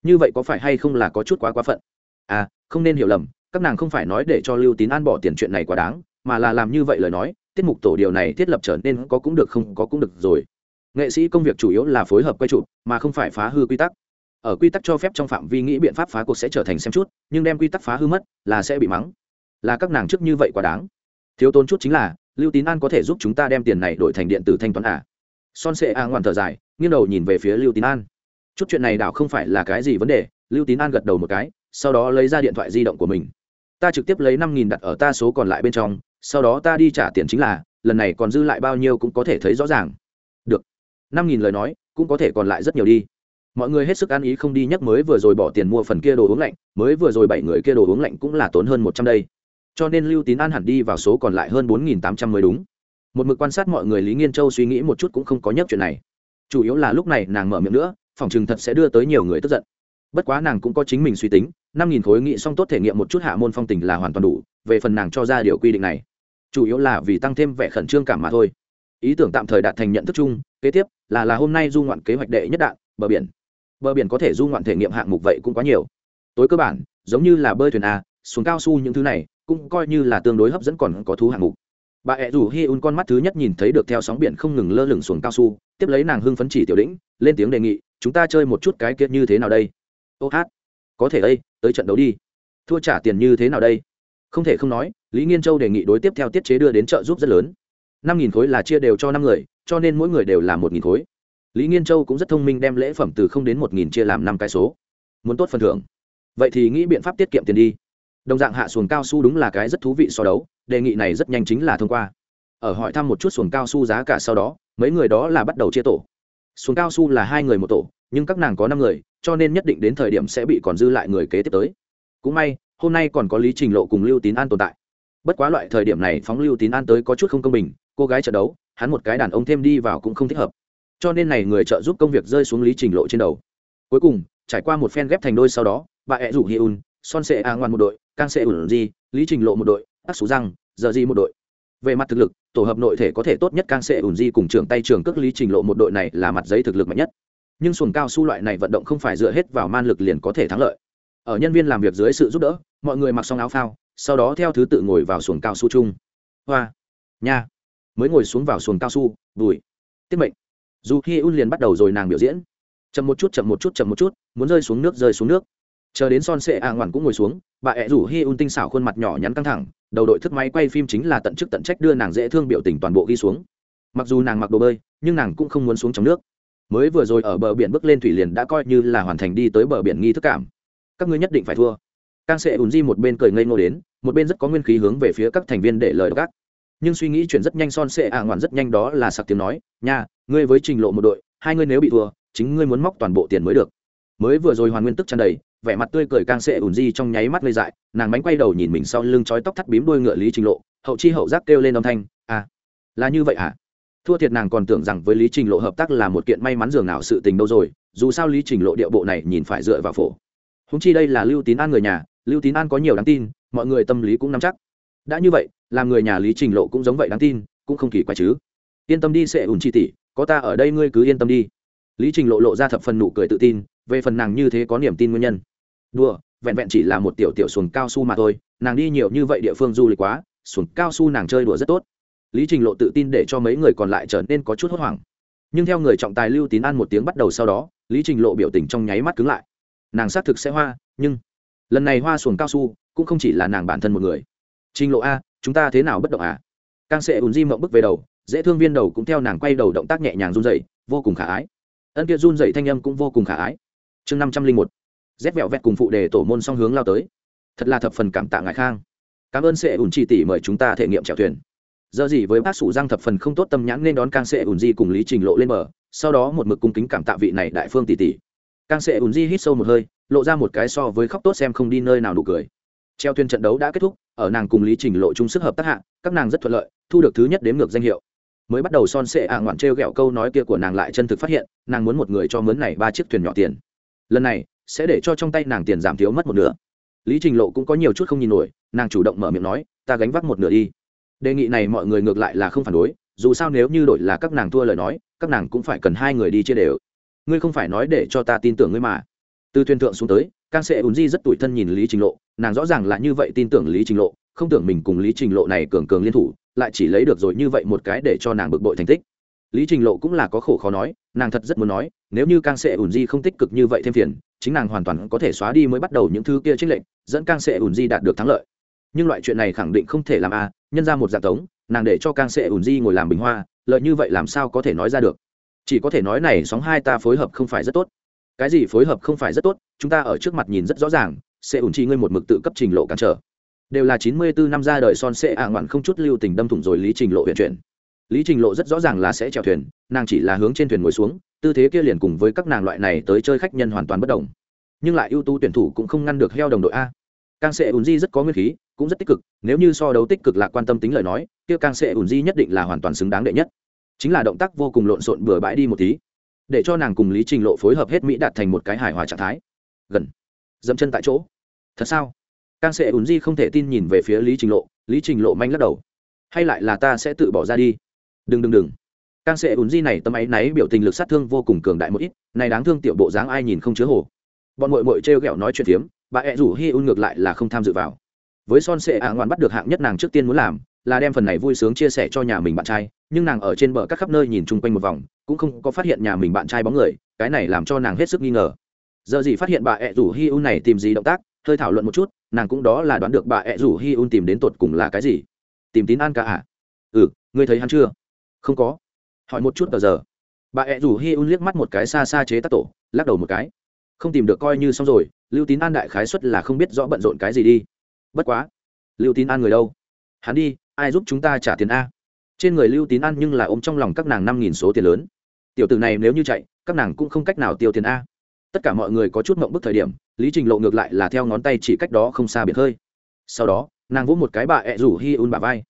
Như vậy có phải hay không là có chút quá quá phận? À không nên hiểu lầm, các nàng không phải nói để cho lưu tín an bỏ tiền chuyện này quá đáng, mà là làm như vậy lời nói, tiết mục tổ điều này thiết lập trở nên có cũng được không có cũng được rồi. Nghệ sĩ công việc chủ yếu là phối hợp quay trụ mà không phải phá hư quy tắc. Ở quy tắc cho phép trong phạm vi nghĩ biện pháp phá cuộc sẽ trở thành xem chút, nhưng đem quy tắc phá hư mất là sẽ bị mắng là các nàng trước như vậy quá đáng. Thiếu tốn chút chính là, lưu tín an có thể giúp chúng ta đem tiền này đổi thành điện tử thanh toán à. son sệ a ngoan thở dài, nghiêng đầu nhìn về phía lưu tín an. Chút chuyện này đảo không phải là cái gì vấn đề, lưu tín an gật đầu một cái, sau đó lấy ra điện thoại di động của mình. Ta trực tiếp lấy năm nghìn đặt ở ta số còn lại bên trong, sau đó ta đi trả tiền chính là, lần này còn dư lại bao nhiêu cũng có thể thấy rõ ràng. Được. Năm nghìn lời nói, cũng có thể còn lại rất nhiều đi. Mọi người hết sức ăn ý không đi nhắc mới vừa rồi bỏ tiền mua phần kia đồ uống lạnh, mới vừa rồi bảy người kia đồ uống lạnh cũng là tốn hơn một trăm đây cho nên lưu tín an hẳn đi vào số còn lại hơn bốn nghìn tám trăm mới đúng. Một mực quan sát mọi người lý nghiên châu suy nghĩ một chút cũng không có nhắc chuyện này. Chủ yếu là lúc này nàng mở miệng nữa, phòng chừng thật sẽ đưa tới nhiều người tức giận. Bất quá nàng cũng có chính mình suy tính, năm nghìn khối nghị xong tốt thể nghiệm một chút hạ môn phong tình là hoàn toàn đủ, về phần nàng cho ra điều quy định này. Chủ yếu là vì tăng thêm vẻ khẩn trương cảm mà thôi. Ý tưởng tạm thời đạt thành nhận thức chung, kế tiếp là là hôm nay du ngoạn kế hoạch đệ nhất đạn, bờ biển. Bờ biển có thể du ngoạn thể nghiệm hạng mục vậy cũng quá nhiều. Tối cơ bản, giống như là bơi thuyền a, xuống cao su những thứ này cũng coi như là tương đối hấp dẫn còn có thú hạng mục. Bà ẹ rủ hi un con mắt thứ nhất nhìn thấy được theo sóng biển không ngừng lơ lửng xuống cao su, tiếp lấy nàng hưng phấn chỉ tiểu đĩnh lên tiếng đề nghị, chúng ta chơi một chút cái kiệt như thế nào đây? Ô hát, có thể đây, tới trận đấu đi. Thua trả tiền như thế nào đây? Không thể không nói, lý nghiên châu đề nghị đối tiếp theo tiết chế đưa đến trợ giúp rất lớn. Năm nghìn khối là chia đều cho năm người, cho nên mỗi người đều là một nghìn khối. Lý nghiên châu cũng rất thông minh đem lễ phẩm từ không đến một nghìn chia làm năm cái số. Muốn tốt phần thưởng. Vậy thì nghĩ biện pháp tiết kiệm tiền đi đồng dạng hạ xuồng cao su đúng là cái rất thú vị so đấu, đề nghị này rất nhanh chính là thông qua. Ở hỏi thăm một chút xuồng cao su giá cả sau đó, mấy người đó là bắt đầu chia tổ. Xuồng cao su là hai người một tổ, nhưng các nàng có năm người, cho nên nhất định đến thời điểm sẽ bị còn dư lại người kế tiếp tới. Cũng may, hôm nay còn có lý trình lộ cùng lưu tín an tồn tại. Bất quá loại thời điểm này phóng lưu tín an tới có chút không công bình, cô gái trận đấu, hắn một cái đàn ông thêm đi vào cũng không thích hợp. Cho nên này người trợ giúp công việc rơi xuống lý trình lộ trên đầu. Cuối cùng, trải qua một phen ghép thành đôi sau đó, bà ẹ rủ hi un, son sệ a ngoan một đội càng sẽ ủn gì, lý trình lộ một đội ác số răng, giờ di một đội. Về mặt thực lực, tổ hợp nội thể có thể tốt nhất càng sẽ ủn di cùng trưởng tay trường cước lý trình lộ một đội này là mặt giấy thực lực mạnh nhất. Nhưng xuồng cao su loại này vận động không phải dựa hết vào man lực liền có thể thắng lợi. Ở nhân viên làm việc dưới sự giúp đỡ, mọi người mặc xong áo phao, sau đó theo thứ tự ngồi vào xuồng cao su chung. Hoa, nha. Mới ngồi xuống vào xuồng cao su, đùi. Tiết mệnh. Dù khi un liền bắt đầu rồi nàng biểu diễn. Chậm một chút, chậm một chút, chậm một chút, muốn rơi xuống nước, rơi xuống nước chờ đến son sệ a ngoản cũng ngồi xuống, bà ẹ rủ hi un tinh xảo khuôn mặt nhỏ nhắn căng thẳng, đầu đội thức máy quay phim chính là tận chức tận trách đưa nàng dễ thương biểu tình toàn bộ ghi xuống. Mặc dù nàng mặc đồ bơi, nhưng nàng cũng không muốn xuống trong nước. Mới vừa rồi ở bờ biển bước lên thủy liền đã coi như là hoàn thành đi tới bờ biển nghi thức cảm. Các ngươi nhất định phải thua. Càng sẽ ùn di một bên cười ngây ngô đến, một bên rất có nguyên khí hướng về phía các thành viên để lời gác. Nhưng suy nghĩ chuyển rất nhanh son sệ a ngoản rất nhanh đó là sặc tiếng nói, nha, ngươi với trình lộ một đội, hai ngươi nếu bị thua, chính ngươi muốn móc toàn bộ tiền mới được. Mới vừa rồi hoàn nguyên tức tràn đầy vẻ mặt tươi cười càng sệ ùn di trong nháy mắt lây dại, nàng bánh quay đầu nhìn mình sau lưng chói tóc thắt bím đuôi ngựa lý trình lộ, hậu chi hậu giác kêu lên âm thanh à là như vậy à thua thiệt nàng còn tưởng rằng với lý trình lộ hợp tác là một kiện may mắn dường nào sự tình đâu rồi, dù sao lý trình lộ điệu bộ này nhìn phải dựa vào phổ. Húng chi đây là lưu tín an người nhà, lưu tín an có nhiều đáng tin, mọi người tâm lý cũng nắm chắc. Đã như vậy, làm người nhà lý trình lộ cũng giống vậy đáng tin, cũng không kỳ quái chứ. Yên tâm đi sẽ ủn chi tỷ, có ta ở đây ngươi cứ yên tâm đi. Lý trình lộ lộ ra thập phần nụ cười tự tin về phần nàng như thế có niềm tin nguyên nhân. Đùa, vẹn vẹn chỉ là một tiểu tiểu xuồng cao su mà thôi, nàng đi nhiều như vậy địa phương du lịch quá, xuồng cao su nàng chơi đùa rất tốt. Lý trình lộ tự tin để cho mấy người còn lại trở nên có chút hốt hoảng. Nhưng theo người trọng tài lưu tín ăn một tiếng bắt đầu sau đó, lý trình lộ biểu tình trong nháy mắt cứng lại. Nàng xác thực sẽ hoa, nhưng lần này hoa xuồng cao su cũng không chỉ là nàng bản thân một người. Trình lộ a, chúng ta thế nào bất động à? Càng sẽ ùn di mộng bức về đầu, dễ thương viên đầu cũng theo nàng quay đầu động tác nhẹ nhàng run dậy vô cùng khả ái. Ân kia run dậy thanh âm cũng vô cùng khả ái chương năm trăm linh một. Rét vẹo vẹt cùng phụ đề tổ môn song hướng lao tới. Thật là thập phần cảm tạ ngài khang. Cảm ơn sệ ủn chỉ tỷ mời chúng ta thể nghiệm chèo thuyền. Giờ gì với bác sủ giang thập phần không tốt tâm nhãn nên đón càng sệ ủn di cùng lý trình lộ lên bờ, sau đó một mực cung kính cảm tạ vị này đại phương tỷ tỷ. Càng sệ ủn di hít sâu một hơi, lộ ra một cái so với khóc tốt xem không đi nơi nào đủ cười. Treo thuyền trận đấu đã kết thúc, ở nàng cùng lý trình lộ chung sức hợp tác hạ, các nàng rất thuận lợi, thu được thứ nhất đếm ngược danh hiệu. Mới bắt đầu son sệ ạ ngoạn t r e o g ẹ o câu nói kia của nàng lại chân thực phát hiện, nàng muốn một người cho mướn này ba chiếc thuyền nhỏ tiền lần này sẽ để cho trong tay nàng tiền giảm thiếu mất một nửa. Lý trình lộ cũng có nhiều chút không nhìn nổi, nàng chủ động mở miệng nói, ta gánh vác một nửa đi. Đề nghị này mọi người ngược lại là không phản đối, dù sao nếu như đổi là các nàng thua lời nói, các nàng cũng phải cần hai người đi chia đều. Ngươi không phải nói để cho ta tin tưởng ngươi mà. Từ thuyền thượng xuống tới càng sẽ ùn di rất tủi thân nhìn lý trình lộ, nàng rõ ràng là như vậy tin tưởng lý trình lộ, không tưởng mình cùng lý trình lộ này cường cường liên thủ, lại chỉ lấy được rồi như vậy một cái để cho nàng bực bội thành tích lý trình lộ cũng là có khổ khó nói, nàng thật rất muốn nói, nếu như càng sẽ ủn di không tích cực như vậy thêm phiền, chính nàng hoàn toàn có thể xóa đi mới bắt đầu những thứ kia trích lệnh dẫn càng sẽ ủn di đạt được thắng lợi. Nhưng loại chuyện này khẳng định không thể làm a, nhân ra một dạng tống, nàng để cho càng sẽ ủn di ngồi làm bình hoa, lợi như vậy làm sao có thể nói ra được? Chỉ có thể nói này sóng hai ta phối hợp không phải rất tốt. Cái gì phối hợp không phải rất tốt, chúng ta ở trước mặt nhìn rất rõ ràng sẽ ủn chi ngươi một mực tự cấp trình lộ cản trở. Đều là chín mươi bốn năm ra đời son sẽ ạ ngoạn không chút lưu tình đâm thủng rồi lý trình lộ huyện chuyển lý trình lộ rất rõ ràng là sẽ chèo thuyền, nàng chỉ là hướng trên thuyền ngồi xuống, tư thế kia liền cùng với các nàng loại này tới chơi khách nhân hoàn toàn bất đồng. Nhưng lại ưu tú tuyển thủ cũng không ngăn được heo đồng đội a. Càng sẽ ùn di rất có nguyên khí, cũng rất tích cực, nếu như so đấu tích cực là quan tâm tính lời nói, kia càng sẽ ùn di nhất định là hoàn toàn xứng đáng đệ nhất. Chính là động tác vô cùng lộn xộn bừa bãi đi một tí, để cho nàng cùng lý trình lộ phối hợp hết mỹ đạt thành một cái hài hòa trạng thái. Gần, dẫm chân tại chỗ. Thật sao? Càng sẽ ùn di không thể tin nhìn về phía lý trình lộ, lý trình lộ manh lắc đầu. Hay lại là ta sẽ tự bỏ ra đi? Đừng đừng đừng. Càng sẽ ùn di này tấm áy náy biểu tình lực sát thương vô cùng cường đại một ít, này đáng thương tiểu bộ dáng ai nhìn không chứa hồ. Bọn mội mội trêu ghẹo nói chuyện phiếm, bà ẹ rủ hi un ngược lại là không tham dự vào. Với son sệ ạ ngoan bắt được hạng nhất nàng trước tiên muốn làm, là đem phần này vui sướng chia sẻ cho nhà mình bạn trai, nhưng nàng ở trên bờ các khắp nơi nhìn chung quanh một vòng, cũng không có phát hiện nhà mình bạn trai bóng người, cái này làm cho nàng hết sức nghi ngờ. Giờ gì phát hiện bà ẹ rủ hi un này tìm gì động tác, hơi thảo luận một chút, nàng cũng đó là đoán được bà ẹ rủ hi un tìm đến tột cùng là cái gì. Tìm tín an cả à? Ừ ngươi thấy hắn chưa? Không có. Hỏi một chút tờ giờ. Bà ẹ rủ hi un liếc mắt một cái xa xa chế tác tổ, lắc đầu một cái. Không tìm được coi như xong rồi, lưu tín an đại khái xuất là không biết rõ bận rộn cái gì đi. Bất quá. Lưu tín an người đâu? Hắn đi, ai giúp chúng ta trả tiền a? Trên người lưu tín an nhưng là ôm trong lòng các nàng năm nghìn số tiền lớn. Tiểu tử này nếu như chạy, các nàng cũng không cách nào tiêu tiền a. Tất cả mọi người có chút mộng bức thời điểm, lý trình lộ ngược lại là theo ngón tay chỉ cách đó không xa biệt hơi. Sau đó, nàng vỗ một cái bà ẹ rủ hi un bà vai.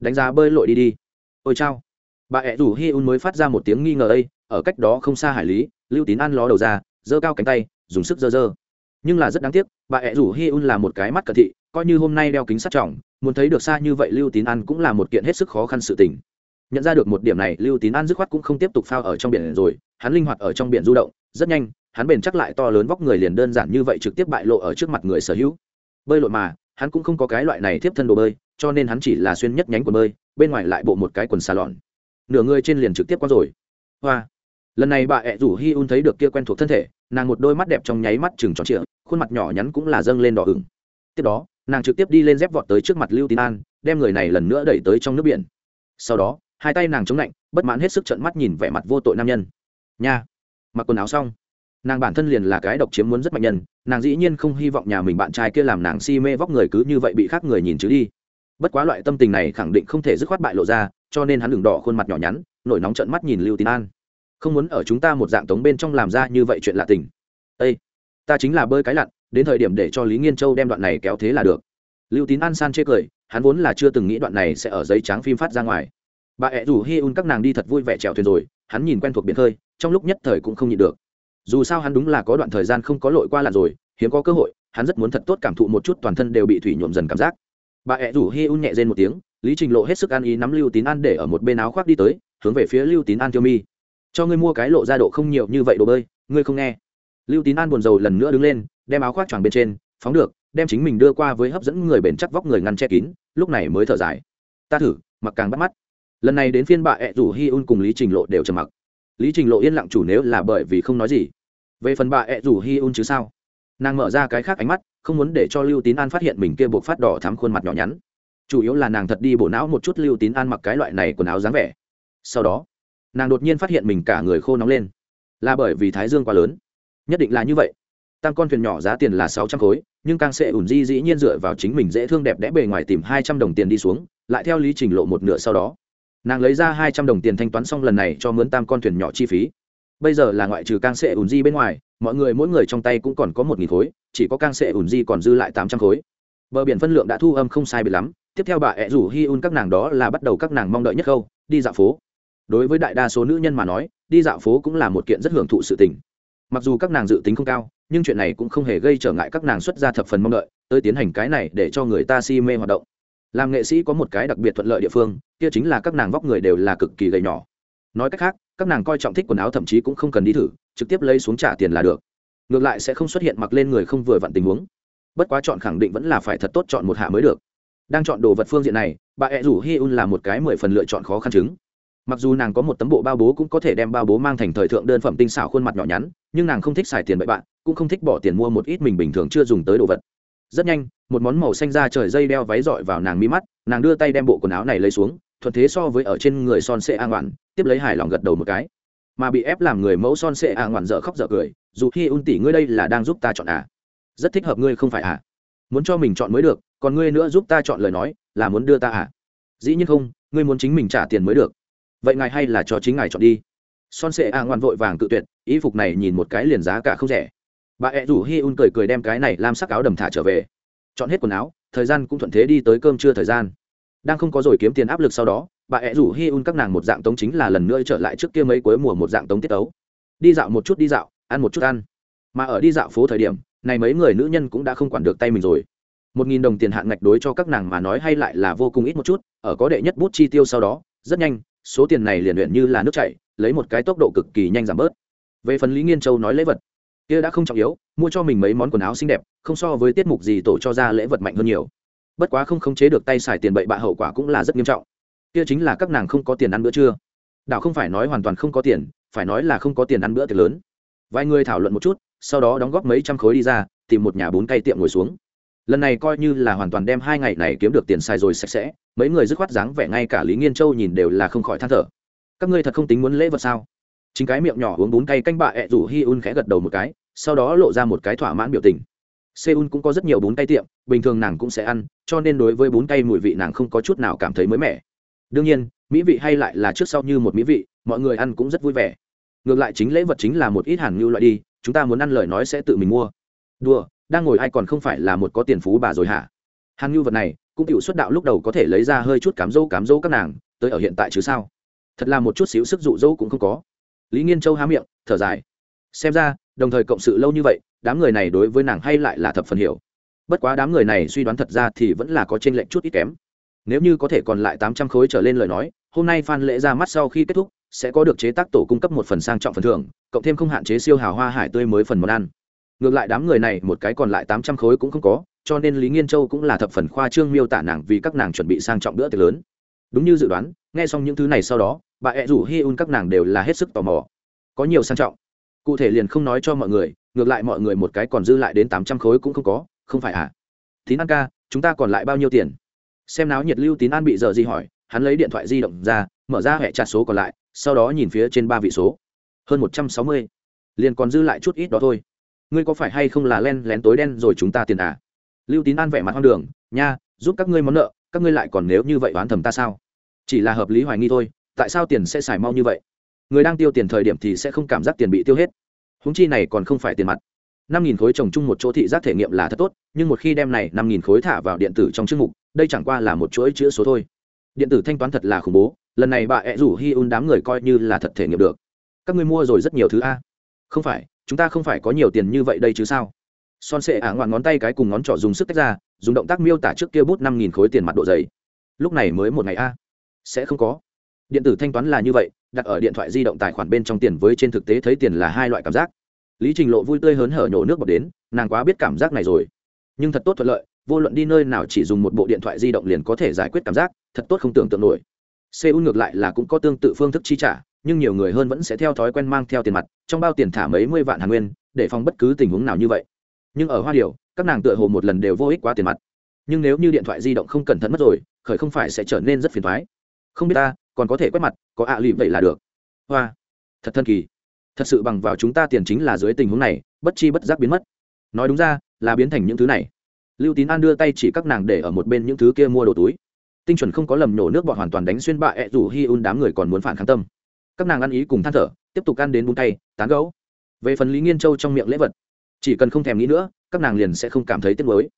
Đánh giá bơi lội đi đi. Ôi chao bà ẹ rủ hi un mới phát ra một tiếng nghi ngờ đây ở cách đó không xa hải lý, lưu tín an ló đầu ra, giơ cao cánh tay, dùng sức giơ giơ. Nhưng là rất đáng tiếc, bà ẹ rủ hi un là một cái mắt cận thị, coi như hôm nay đeo kính sát trọng, muốn thấy được xa như vậy lưu tín an cũng là một kiện hết sức khó khăn sự tình. Nhận ra được một điểm này, lưu tín an dứt khoát cũng không tiếp tục phao ở trong biển rồi, hắn linh hoạt ở trong biển du động, rất nhanh, hắn bền chắc lại to lớn vóc người liền đơn giản như vậy trực tiếp bại lộ ở trước mặt người sở hữu. Bơi lội mà, hắn cũng không có cái loại này tiếp thân đồ bơi, cho nên hắn chỉ là xuyên nhất nhánh quần bơi, bên ngoài lại bộ một cái quần xà lọn nửa người trên liền trực tiếp qua rồi. Hoa. Lần này bà ẹ rủ hi un thấy được kia quen thuộc thân thể, nàng một đôi mắt đẹp trong nháy mắt chừng tròn trịa, khuôn mặt nhỏ nhắn cũng là dâng lên đỏ ửng. Tiếp đó, nàng trực tiếp đi lên dép vọt tới trước mặt lưu tín an, đem người này lần nữa đẩy tới trong nước biển. Sau đó, hai tay nàng chống lạnh, bất mãn hết sức trận mắt nhìn vẻ mặt vô tội nam nhân. Nha, mặc quần áo xong. Nàng bản thân liền là cái độc chiếm muốn rất mạnh nhân, nàng dĩ nhiên không hy vọng nhà mình bạn trai kia làm nàng si mê vóc người cứ như vậy bị khác người nhìn chứ đi bất quá loại tâm tình này khẳng định không thể dứt khoát bại lộ ra, cho nên hắn đường đỏ khuôn mặt nhỏ nhắn, nổi nóng trận mắt nhìn lưu tín an. Không muốn ở chúng ta một dạng tống bên trong làm ra như vậy chuyện lạ tình. Ây ta chính là bơi cái lặn, đến thời điểm để cho lý nghiên châu đem đoạn này kéo thế là được. Lưu tín an san chê cười, hắn vốn là chưa từng nghĩ đoạn này sẽ ở giấy trắng phim phát ra ngoài. Bà ẹ rủ hi un các nàng đi thật vui vẻ trèo thuyền rồi, hắn nhìn quen thuộc biển khơi, trong lúc nhất thời cũng không nhịn được. Dù sao hắn đúng là có đoạn thời gian không có lội qua lặn rồi, hiếm có cơ hội, hắn rất muốn thật tốt cảm thụ một chút toàn thân đều bị thủy nhuộm dần cảm giác bà ẹ rủ hi un nhẹ rên một tiếng, lý trình lộ hết sức ăn ý nắm lưu tín an để ở một bên áo khoác đi tới, hướng về phía lưu tín an tiêu mi. Cho ngươi mua cái lộ ra độ không nhiều như vậy đồ bơi, ngươi không nghe. Lưu tín an buồn rầu lần nữa đứng lên, đem áo khoác choàng bên trên, phóng được, đem chính mình đưa qua với hấp dẫn người bền chắc vóc người ngăn che kín, lúc này mới thở dài. Ta thử, mặc càng bắt mắt. Lần này đến phiên bà ẹ rủ hi un cùng lý trình lộ đều trầm mặc. Lý trình lộ yên lặng chủ nếu là bởi vì không nói gì. Về phần bà ẹ rủ hi un chứ sao? Nàng mở ra cái khác ánh mắt, không muốn để cho lưu tín an phát hiện mình kia buộc phát đỏ thắm khuôn mặt nhỏ nhắn. Chủ yếu là nàng thật đi bổ não một chút lưu tín an mặc cái loại này quần áo dáng vẻ. Sau đó, nàng đột nhiên phát hiện mình cả người khô nóng lên. Là bởi vì thái dương quá lớn. Nhất định là như vậy. Tam con thuyền nhỏ giá tiền là sáu trăm khối, nhưng càng sẽ ủn di dĩ nhiên dựa vào chính mình dễ thương đẹp đẽ bề ngoài tìm hai trăm đồng tiền đi xuống, lại theo lý trình lộ một nửa sau đó. Nàng lấy ra hai trăm đồng tiền thanh toán xong lần này cho mướn tam con thuyền nhỏ chi phí bây giờ là ngoại trừ càng sẽ ùn di bên ngoài, mọi người mỗi người trong tay cũng còn có một nghìn khối, chỉ có càng sẽ ùn di còn dư lại tám trăm khối. Bờ biển phân lượng đã thu âm không sai bị lắm, tiếp theo bà ẹ rủ hi un các nàng đó là bắt đầu các nàng mong đợi nhất khâu, đi dạo phố. Đối với đại đa số nữ nhân mà nói, đi dạo phố cũng là một kiện rất hưởng thụ sự tình. Mặc dù các nàng dự tính không cao, nhưng chuyện này cũng không hề gây trở ngại các nàng xuất ra thập phần mong đợi, tới tiến hành cái này để cho người ta si mê hoạt động. Làm nghệ sĩ có một cái đặc biệt thuận lợi địa phương, kia chính là các nàng vóc người đều là cực kỳ gầy nhỏ. Nói cách khác các nàng coi trọng thích quần áo thậm chí cũng không cần đi thử, trực tiếp lấy xuống trả tiền là được. Ngược lại sẽ không xuất hiện mặc lên người không vừa vặn tình huống. Bất quá chọn khẳng định vẫn là phải thật tốt chọn một hạ mới được. Đang chọn đồ vật phương diện này, bà ẹ rủ hi un là một cái mười phần lựa chọn khó khăn chứng. Mặc dù nàng có một tấm bộ bao bố cũng có thể đem bao bố mang thành thời thượng đơn phẩm tinh xảo khuôn mặt nhỏ nhắn, nhưng nàng không thích xài tiền bậy bạn, cũng không thích bỏ tiền mua một ít mình bình thường chưa dùng tới đồ vật. Rất nhanh, một món màu xanh da trời dây đeo váy dọi vào nàng mi mắt, nàng đưa tay đem bộ quần áo này lấy xuống thuận thế so với ở trên người son sệ an ngoạn, tiếp lấy hài lòng gật đầu một cái. Mà bị ép làm người mẫu son sệ an ngoạn dở khóc dở cười, dù khi un tỷ ngươi đây là đang giúp ta chọn à? Rất thích hợp ngươi không phải à? Muốn cho mình chọn mới được, còn ngươi nữa giúp ta chọn lời nói, là muốn đưa ta à? Dĩ nhiên không, ngươi muốn chính mình trả tiền mới được. Vậy ngài hay là cho chính ngài chọn đi. Son sệ a ngoan vội vàng cự tuyệt ý phục này nhìn một cái liền giá cả không rẻ. Bà ẹ rủ hi un cười cười đem cái này làm sắc áo đầm thả trở về. Chọn hết quần áo, thời gian cũng thuận thế đi tới cơm trưa thời gian đang không có rồi kiếm tiền áp lực sau đó, bà ẹ rủ hi un các nàng một dạng tống chính là lần nữa trở lại trước kia mấy cuối mùa một dạng tống tiết tấu. Đi dạo một chút, đi dạo, ăn một chút, ăn. Mà ở đi dạo phố thời điểm, này mấy người nữ nhân cũng đã không quản được tay mình rồi. Một nghìn đồng tiền hạn ngạch đối cho các nàng mà nói hay lại là vô cùng ít một chút, ở có đệ nhất bút chi tiêu sau đó, rất nhanh, số tiền này liền luyện như là nước chảy, lấy một cái tốc độ cực kỳ nhanh giảm bớt. Về phần lý nghiên châu nói lễ vật, kia đã không trọng yếu, mua cho mình mấy món quần áo xinh đẹp, không so với tiết mục gì tổ cho ra lễ vật mạnh hơn nhiều bất quá không khống chế được tay xài tiền bậy bạ hậu quả cũng là rất nghiêm trọng. Kia chính là các nàng không có tiền ăn bữa trưa. Đảo không phải nói hoàn toàn không có tiền, phải nói là không có tiền ăn bữa tiệc lớn. Vài người thảo luận một chút, sau đó đóng góp mấy trăm khối đi ra, tìm một nhà bún cây tiệm ngồi xuống. Lần này coi như là hoàn toàn đem hai ngày này kiếm được tiền xài rồi sạch sẽ, mấy người dứt khoát dáng vẻ ngay cả lý nghiên châu nhìn đều là không khỏi than thở. Các ngươi thật không tính muốn lễ vật sao? Chính cái miệng nhỏ uống bún cay canh bạ ẹ rủ hi un khẽ gật đầu một cái, sau đó lộ ra một cái thỏa mãn biểu tình seoul cũng có rất nhiều bún cay tiệm, bình thường nàng cũng sẽ ăn, cho nên đối với bún cay mùi vị nàng không có chút nào cảm thấy mới mẻ. Đương nhiên, mỹ vị hay lại là trước sau như một mỹ vị, mọi người ăn cũng rất vui vẻ. Ngược lại chính lễ vật chính là một ít hàn như loại đi, chúng ta muốn ăn lời nói sẽ tự mình mua. Đùa, đang ngồi ai còn không phải là một có tiền phú bà rồi hả? Hàn như vật này, cũng cựu xuất đạo lúc đầu có thể lấy ra hơi chút cám dỗ cám dỗ các nàng, tới ở hiện tại chứ sao? Thật là một chút xíu sức dụ dỗ cũng không có. Lý nghiên châu há miệng, thở dài. Xem ra, đồng thời cộng sự lâu như vậy đám người này đối với nàng hay lại là thập phần hiểu. Bất quá đám người này suy đoán thật ra thì vẫn là có t r ê n lệch chút ít kém. Nếu như có thể còn lại tám trăm khối trở lên lời nói, hôm nay phan lễ ra mắt sau khi kết thúc, sẽ có được chế tác tổ cung cấp một phần sang trọng phần thưởng, cộng thêm không hạn chế siêu hào hoa hải tươi mới phần món ăn. Ngược lại đám người này một cái còn lại tám trăm khối cũng không có, cho nên lý nghiên châu cũng là thập phần khoa trương miêu tả nàng vì các nàng chuẩn bị sang trọng bữa tiệc lớn. Đúng như dự đoán, nghe xong những thứ này sau đó, bà ẹ rủ hi un các nàng đều là hết sức tò mò. Có nhiều sang trọng. Cụ thể liền không nói cho mọi người ngược lại mọi người một cái còn dư lại đến tám trăm khối cũng không có, không phải à? Tín an ca, chúng ta còn lại bao nhiêu tiền? Xem náo nhiệt lưu tín an bị giờ gì hỏi, hắn lấy điện thoại di động ra, mở ra hệ chặt số còn lại, sau đó nhìn phía trên ba vị số. Hơn một trăm sáu mươi. Liền còn dư lại chút ít đó thôi. Ngươi có phải hay không là len lén tối đen rồi chúng ta tiền à? Lưu tín an vẻ mặt hoang đường, nha, giúp các ngươi món nợ, các ngươi lại còn nếu như vậy oán thầm ta sao? Chỉ là hợp lý hoài nghi thôi, tại sao tiền sẽ xài mau như vậy? Người đang tiêu tiền thời điểm thì sẽ không cảm giác tiền bị tiêu hết húng chi này còn không phải tiền mặt. Năm nghìn khối trồng chung một chỗ thị giác thể nghiệm là thật tốt, nhưng một khi đem này năm nghìn khối thả vào điện tử trong chương mục, đây chẳng qua là một chuỗi chữ số thôi. Điện tử thanh toán thật là khủng bố, lần này bà ẹ rủ hi un đám người coi như là thật thể nghiệm được. Các ngươi mua rồi rất nhiều thứ a. Không phải, chúng ta không phải có nhiều tiền như vậy đây chứ sao? Son sệ ả ngoạn ngón tay cái cùng ngón trỏ dùng sức tách ra, dùng động tác miêu tả trước kia bút năm nghìn khối tiền mặt độ dày. Lúc này mới một ngày a. Sẽ không có. Điện tử thanh toán là như vậy đặt ở điện thoại di động tài khoản bên trong tiền với trên thực tế thấy tiền là hai loại cảm giác. Lý trình lộ vui tươi hớn hở nhổ nước bọt đến, nàng quá biết cảm giác này rồi. Nhưng thật tốt thuận lợi, vô luận đi nơi nào chỉ dùng một bộ điện thoại di động liền có thể giải quyết cảm giác, thật tốt không tưởng tượng nổi. Seoul ngược lại là cũng có tương tự phương thức chi trả, nhưng nhiều người hơn vẫn sẽ theo thói quen mang theo tiền mặt, trong bao tiền thả mấy mươi vạn hàng nguyên, để phòng bất cứ tình huống nào như vậy. Nhưng ở hoa điều, các nàng tựa hồ một lần đều vô ích quá tiền mặt. Nhưng nếu như điện thoại di động không cẩn thận mất rồi, khởi không phải sẽ trở nên rất phiền thoái không biết ta còn có thể quét mặt, có ạ lụy vậy là được. Hoa, thật thân kỳ. Thật sự bằng vào chúng ta tiền chính là dưới tình huống này, bất chi bất giác biến mất. Nói đúng ra, là biến thành những thứ này. Lưu tín an đưa tay chỉ các nàng để ở một bên những thứ kia mua đồ túi. Tinh chuẩn không có lầm nhổ nước bọn hoàn toàn đánh xuyên bạ ẹ rủ hi un đám người còn muốn phản kháng tâm. Các nàng ăn ý cùng than thở, tiếp tục ăn đến bún tay, tán gấu về phần lý nghiên châu trong miệng lễ vật, chỉ cần không thèm nghĩ nữa, các nàng liền sẽ không cảm thấy tiếc nuối.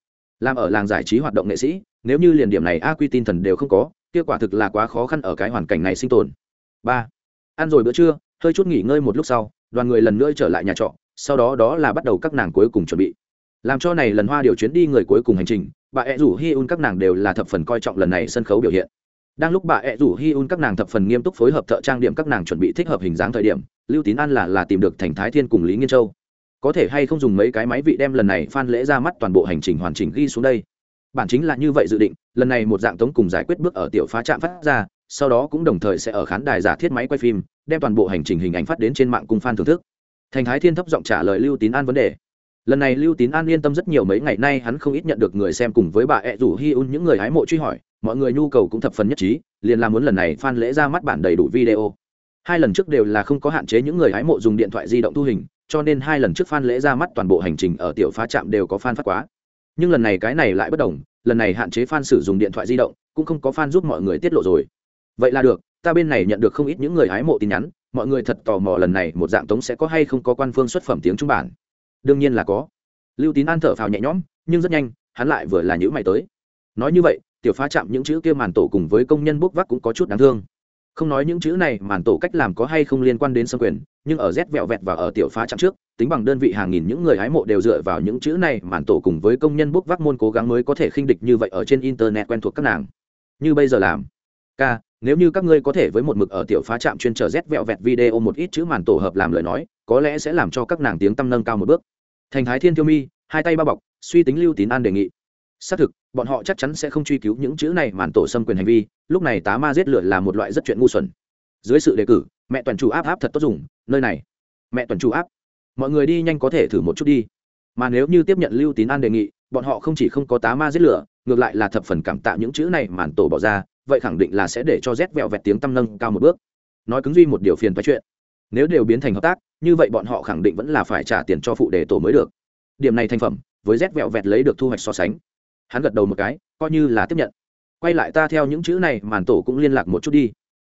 Làm ở làng giải trí hoạt động nghệ sĩ, nếu như liền điểm này a quy tin thần đều không có kết quả thực là quá khó khăn ở cái hoàn cảnh này sinh tồn. Ba. Ăn rồi bữa trưa, hơi chút nghỉ ngơi một lúc sau, đoàn người lần nữa trở lại nhà trọ, sau đó đó là bắt đầu các nàng cuối cùng chuẩn bị. Làm cho này lần hoa điều chuyến đi người cuối cùng hành trình, bà ẹ rủ hi un các nàng đều là thập phần coi trọng lần này sân khấu biểu hiện. Đang lúc bà ẹ rủ hi un các nàng thập phần nghiêm túc phối hợp thợ trang điểm các nàng chuẩn bị thích hợp hình dáng thời điểm, lưu tín an là là tìm được thành thái thiên cùng lý nghiên châu. Có thể hay không dùng mấy cái máy vị đem lần này phan lễ ra mắt toàn bộ hành trình hoàn chỉnh ghi xuống đây? Bản chính là như vậy dự định, lần này một dạng tống cùng giải quyết bước ở tiểu phá trạm phát ra, sau đó cũng đồng thời sẽ ở khán đài giả thiết máy quay phim, đem toàn bộ hành trình hình ảnh phát đến trên mạng cùng fan thưởng thức. Thành thái thiên thấp giọng trả lời lưu tín an vấn đề. Lần này lưu tín an yên tâm rất nhiều, mấy ngày nay hắn không ít nhận được người xem cùng với bà ẹ rủ hi un những người hái mộ truy hỏi, mọi người nhu cầu cũng thập phần nhất trí, liền làm muốn lần này phan lễ ra mắt bản đầy đủ video. Hai lần trước đều là không có hạn chế những người hái mộ dùng điện thoại di động thu hình, cho nên hai lần trước phan lễ ra mắt toàn bộ hành trình ở tiểu phá trạm đều có fan phát quá nhưng lần này cái này lại bất đồng, lần này hạn chế fan sử dụng điện thoại di động, cũng không có fan giúp mọi người tiết lộ rồi. Vậy là được, ta bên này nhận được không ít những người hái mộ tin nhắn, mọi người thật tò mò lần này một dạng tống sẽ có hay không có quan phương xuất phẩm tiếng trung bản. Đương nhiên là có. Lưu tín an thở phào nhẹ nhõm, nhưng rất nhanh, hắn lại vừa là nhữ mày tới. Nói như vậy, tiểu phá chạm những chữ kia màn tổ cùng với công nhân bốc vác cũng có chút đáng thương. Không nói những chữ này, màn tổ cách làm có hay không liên quan đến xâm quyền nhưng ở rét vẹo vẹt và ở tiểu phá chạm trước, tính bằng đơn vị hàng nghìn những người hái mộ đều dựa vào những chữ này màn tổ cùng với công nhân bốc vác môn cố gắng mới có thể khinh địch như vậy ở trên internet quen thuộc các nàng. Như bây giờ làm. K nếu như các ngươi có thể với một mực ở tiểu phá trạm chuyên trở rét vẹo vẹt video một ít chữ màn tổ hợp làm lời nói, có lẽ sẽ làm cho các nàng tiếng tăm nâng cao một bước. Thành thái thiên tiêu mi, hai tay bao bọc, suy tính lưu tín an đề nghị. Xác thực, bọn họ chắc chắn sẽ không truy cứu những chữ này màn tổ xâm quyền hành vi, lúc này tá ma giết lửa là một loại rất chuyện ngu xuẩn dưới sự đề cử, mẹ toàn chủ áp áp thật tốt dùng, nơi này. Mẹ toàn chủ áp, mọi người đi nhanh có thể thử một chút đi. Mà nếu như tiếp nhận lưu tín an đề nghị, bọn họ không chỉ không có tá ma giết lửa, ngược lại là thập phần cảm tạ những chữ này màn tổ bỏ ra, vậy khẳng định là sẽ để cho rét vẹo vẹt tiếng tăm nâng cao một bước. Nói cứng duy một điều phiền toái chuyện. Nếu đều biến thành hợp tác, như vậy bọn họ khẳng định vẫn là phải trả tiền cho phụ đề tổ mới được. Điểm này thành phẩm, với rét vẹo vẹt lấy được thu hoạch so sánh. Hắn gật đầu một cái, coi như là tiếp nhận. Quay lại ta theo những chữ này, màn tổ cũng liên lạc một chút đi.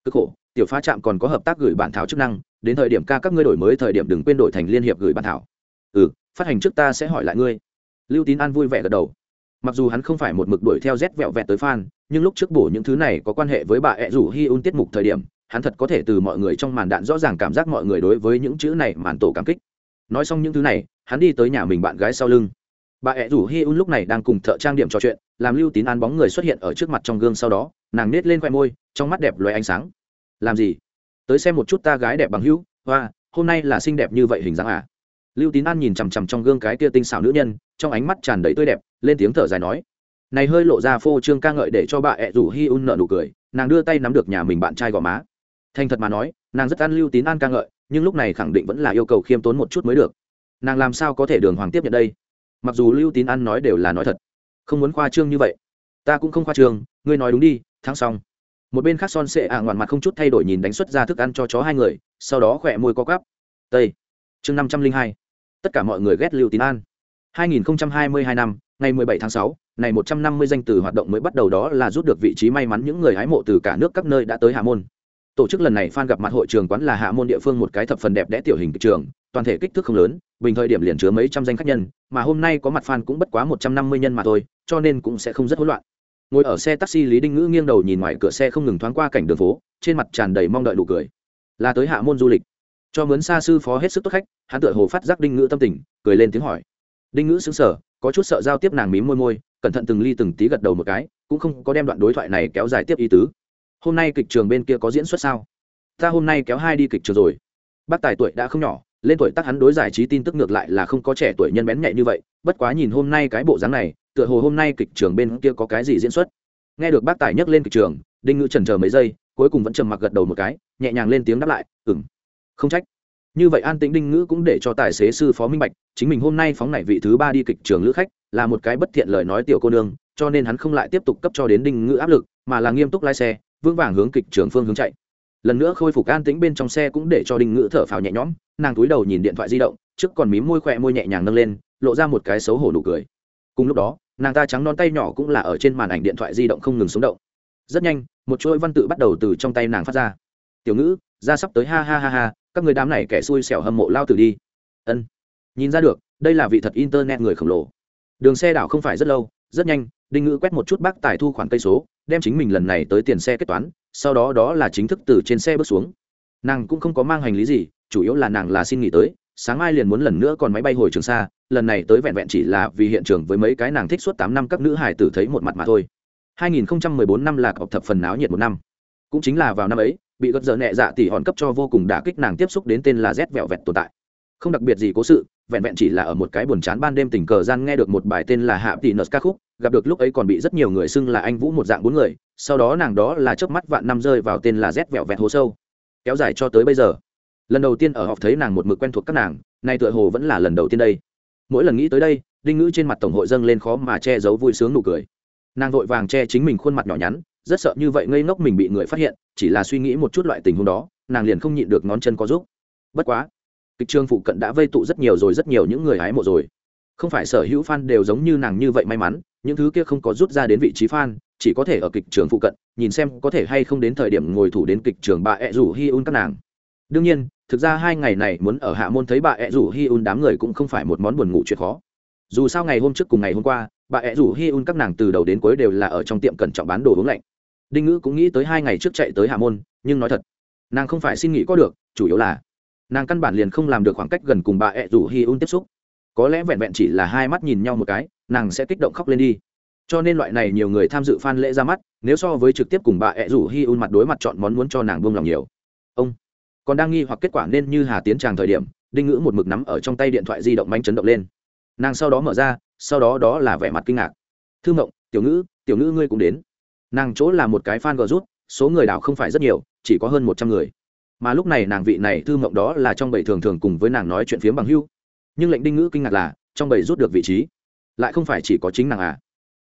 Cực khổ tiểu Phá trạm còn có hợp tác gửi bản thảo chức năng, đến thời điểm ca các ngươi đổi mới thời điểm đừng quên đổi thành liên hiệp gửi bản thảo. Ừ phát hành trước ta sẽ hỏi lại ngươi. Lưu tín an vui vẻ gật đầu. Mặc dù hắn không phải một mực đuổi theo rét vẹo vẹt tới fan, nhưng lúc trước bổ những thứ này có quan hệ với bà ẹ rủ hi un tiết mục thời điểm, hắn thật có thể từ mọi người trong màn đạn rõ ràng cảm giác mọi người đối với những chữ này màn tổ cảm kích. Nói xong những thứ này, hắn đi tới nhà mình bạn gái sau lưng. Bà ẹ rủ hi un lúc này đang cùng thợ trang điểm trò chuyện, làm lưu tín an bóng người xuất hiện ở trước mặt trong gương sau đó, nàng nết lên khoe môi, trong mắt đẹp loài ánh sáng làm gì? Tới xem một chút ta gái đẹp bằng hữu, hoa, hôm nay là xinh đẹp như vậy hình dáng à? Lưu tín an nhìn chằm chằm trong gương cái kia tinh xảo nữ nhân, trong ánh mắt tràn đầy tươi đẹp, lên tiếng thở dài nói, này hơi lộ ra phô trương ca ngợi để cho bà ẹ rủ hi un nợ nụ cười, nàng đưa tay nắm được nhà mình bạn trai gò má. Thành thật mà nói, nàng rất ăn lưu tín an ca ngợi, nhưng lúc này khẳng định vẫn là yêu cầu khiêm tốn một chút mới được. Nàng làm sao có thể đường hoàng tiếp nhận đây? Mặc dù lưu tín an nói đều là nói thật, không muốn khoa trương như vậy. Ta cũng không khoa trương, ngươi nói đúng đi, thắng xong một bên khác son sệ ạ ngoạn mặt không chút thay đổi nhìn đánh xuất ra thức ăn cho chó hai người sau đó khỏe môi co cắp tây chương năm trăm linh hai tất cả mọi người ghét lưu tín an 2022 năm ngày 17 tháng 6, này 150 danh từ hoạt động mới bắt đầu đó là rút được vị trí may mắn những người hái mộ từ cả nước các nơi đã tới Hạ Môn. Tổ chức lần này fan gặp mặt hội trường quán là Hạ Môn địa phương một cái thập phần đẹp đẽ tiểu hình trường, toàn thể kích thước không lớn, bình thời điểm liền chứa mấy trăm danh khách nhân, mà hôm nay có mặt fan cũng bất quá 150 nhân mà thôi, cho nên cũng sẽ không rất hỗn loạn. Ngồi ở xe taxi Lý Đinh Ngữ nghiêng đầu nhìn ngoài cửa xe không ngừng thoáng qua cảnh đường phố, trên mặt tràn đầy mong đợi nụ cười. Là tới Hạ Môn du lịch. Cho mướn xa sư phó hết sức tốt khách, hắn tựa hồ phát giác Đinh Ngữ tâm tình, cười lên tiếng hỏi. Đinh Ngữ sững sờ, có chút sợ giao tiếp nàng mím môi môi, cẩn thận từng ly từng tí gật đầu một cái, cũng không có đem đoạn đối thoại này kéo dài tiếp ý tứ. Hôm nay kịch trường bên kia có diễn xuất sao? Ta hôm nay kéo hai đi kịch trường rồi. Bác tài tuổi đã không nhỏ, lên tuổi tác hắn đối giải trí tin tức ngược lại là không có trẻ tuổi nhân bén nhạy như vậy, bất quá nhìn hôm nay cái bộ dáng này, tựa hồ hôm nay kịch trường bên kia có cái gì diễn xuất. Nghe được bác tài nhắc lên kịch trường, Đinh Ngữ chần chờ mấy giây, cuối cùng vẫn trầm mặc gật đầu một cái, nhẹ nhàng lên tiếng đáp lại, "Ừm." Không trách như vậy an tĩnh đinh ngữ cũng để cho tài xế sư phó minh bạch chính mình hôm nay phóng này vị thứ ba đi kịch trường lữ khách là một cái bất thiện lời nói tiểu cô nương cho nên hắn không lại tiếp tục cấp cho đến đinh ngữ áp lực mà là nghiêm túc lái xe vững vàng hướng kịch trường phương hướng chạy lần nữa khôi phục an tĩnh bên trong xe cũng để cho đinh ngữ thở phào nhẹ nhõm nàng túi đầu nhìn điện thoại di động trước còn mím môi khỏe môi nhẹ nhàng nâng lên lộ ra một cái xấu hổ nụ cười cùng lúc đó, nàng ta trắng non tay nhỏ cũng là ở trên màn ảnh điện thoại di động không ngừng xuống động. Rất nhanh, một chuỗi văn tự bắt đầu từ trong tay nàng phát ra. Tiểu ngữ, ra sắp tới, ha ha ha ha, các người đám này kẻ xui xẻo hâm mộ lao tử đi. Ân. Nhìn ra được, đây là vị thật internet người khổng lồ. Đường xe đảo không phải rất lâu, rất nhanh, đinh ngữ quét một chút bác tài thu khoản cây số, đem chính mình lần này tới tiền xe kết toán, sau đó đó là chính thức từ trên xe bước xuống. Nàng cũng không có mang hành lý gì, chủ yếu là nàng là xin nghỉ tới sáng mai liền muốn lần nữa còn máy bay hồi trường xa, lần này tới vẹn vẹn chỉ là vì hiện trường với mấy cái nàng thích suốt tám năm các nữ hải tử thấy một mặt mà thôi. 2014 năm là cọc thập phần náo nhiệt một năm. Cũng chính là vào năm ấy, bị gật giờ nhẹ dạ tỉ hòn cấp cho vô cùng đả kích nàng tiếp xúc đến tên là z vẹo vẹt tồn tại. Không đặc biệt gì cố sự, vẹn vẹn chỉ là ở một cái buồn chán ban đêm tình cờ gian nghe được một bài tên là hạ tỷ nợt ca khúc, gặp được lúc ấy còn bị rất nhiều người xưng là anh vũ một dạng bốn người, sau đó nàng đó là chớp mắt vạn năm rơi vào tên là z vẹo vẹt hồ sâu. Kéo dài cho tới bây giờ lần đầu tiên ở học thấy nàng một mực quen thuộc các nàng, nay tựa hồ vẫn là lần đầu tiên đây. Mỗi lần nghĩ tới đây, đinh ngữ trên mặt tổng hội dâng lên khó mà che giấu vui sướng nụ cười. Nàng vội vàng che chính mình khuôn mặt nhỏ nhắn, rất sợ như vậy ngây ngốc mình bị người phát hiện, chỉ là suy nghĩ một chút loại tình huống đó, nàng liền không nhịn được ngón chân có giúp bất quá, kịch trường phụ cận đã vây tụ rất nhiều rồi rất nhiều những người hái mộ rồi. Không phải sở hữu fan đều giống như nàng như vậy may mắn, những thứ kia không có rút ra đến vị trí fan, chỉ có thể ở kịch trường phụ cận, nhìn xem có thể hay không đến thời điểm ngồi thủ đến kịch trường bà ẹ rủ hi un các nàng. Đương nhiên thực ra hai ngày này muốn ở hạ môn thấy bà ẹ rủ hi un đám người cũng không phải một món buồn ngủ chuyện khó. Dù sao ngày hôm trước cùng ngày hôm qua, bà ẹ rủ hi un các nàng từ đầu đến cuối đều là ở trong tiệm cẩn trọng bán đồ uống lạnh. Đinh ngữ cũng nghĩ tới hai ngày trước chạy tới hạ môn, nhưng nói thật, nàng không phải xin nghỉ có được, chủ yếu là nàng căn bản liền không làm được khoảng cách gần cùng bà ẹ rủ hi un tiếp xúc. Có lẽ vẹn vẹn chỉ là hai mắt nhìn nhau một cái, nàng sẽ kích động khóc lên đi. Cho nên loại này nhiều người tham dự phan lễ ra mắt, nếu so với trực tiếp cùng bà ẹ rủ hi un mặt đối mặt chọn món muốn cho nàng buông lòng nhiều còn đang nghi hoặc kết quả nên như hà tiến tràng thời điểm, đinh ngữ một mực nắm ở trong tay điện thoại di động manh chấn động lên. Nàng sau đó mở ra, sau đó đó là vẻ mặt kinh ngạc. Thư mộng, tiểu ngữ tiểu ngữ ngươi cũng đến. Nàng chỗ là một cái fan gờ rút, số người đảo không phải rất nhiều, chỉ có hơn một trăm người. Mà lúc này nàng vị này thư mộng đó là trong bảy thường thường cùng với nàng nói chuyện phiếm bằng hưu. Nhưng lệnh đinh ngữ kinh ngạc là, trong bảy rút được vị trí, lại không phải chỉ có chính nàng à.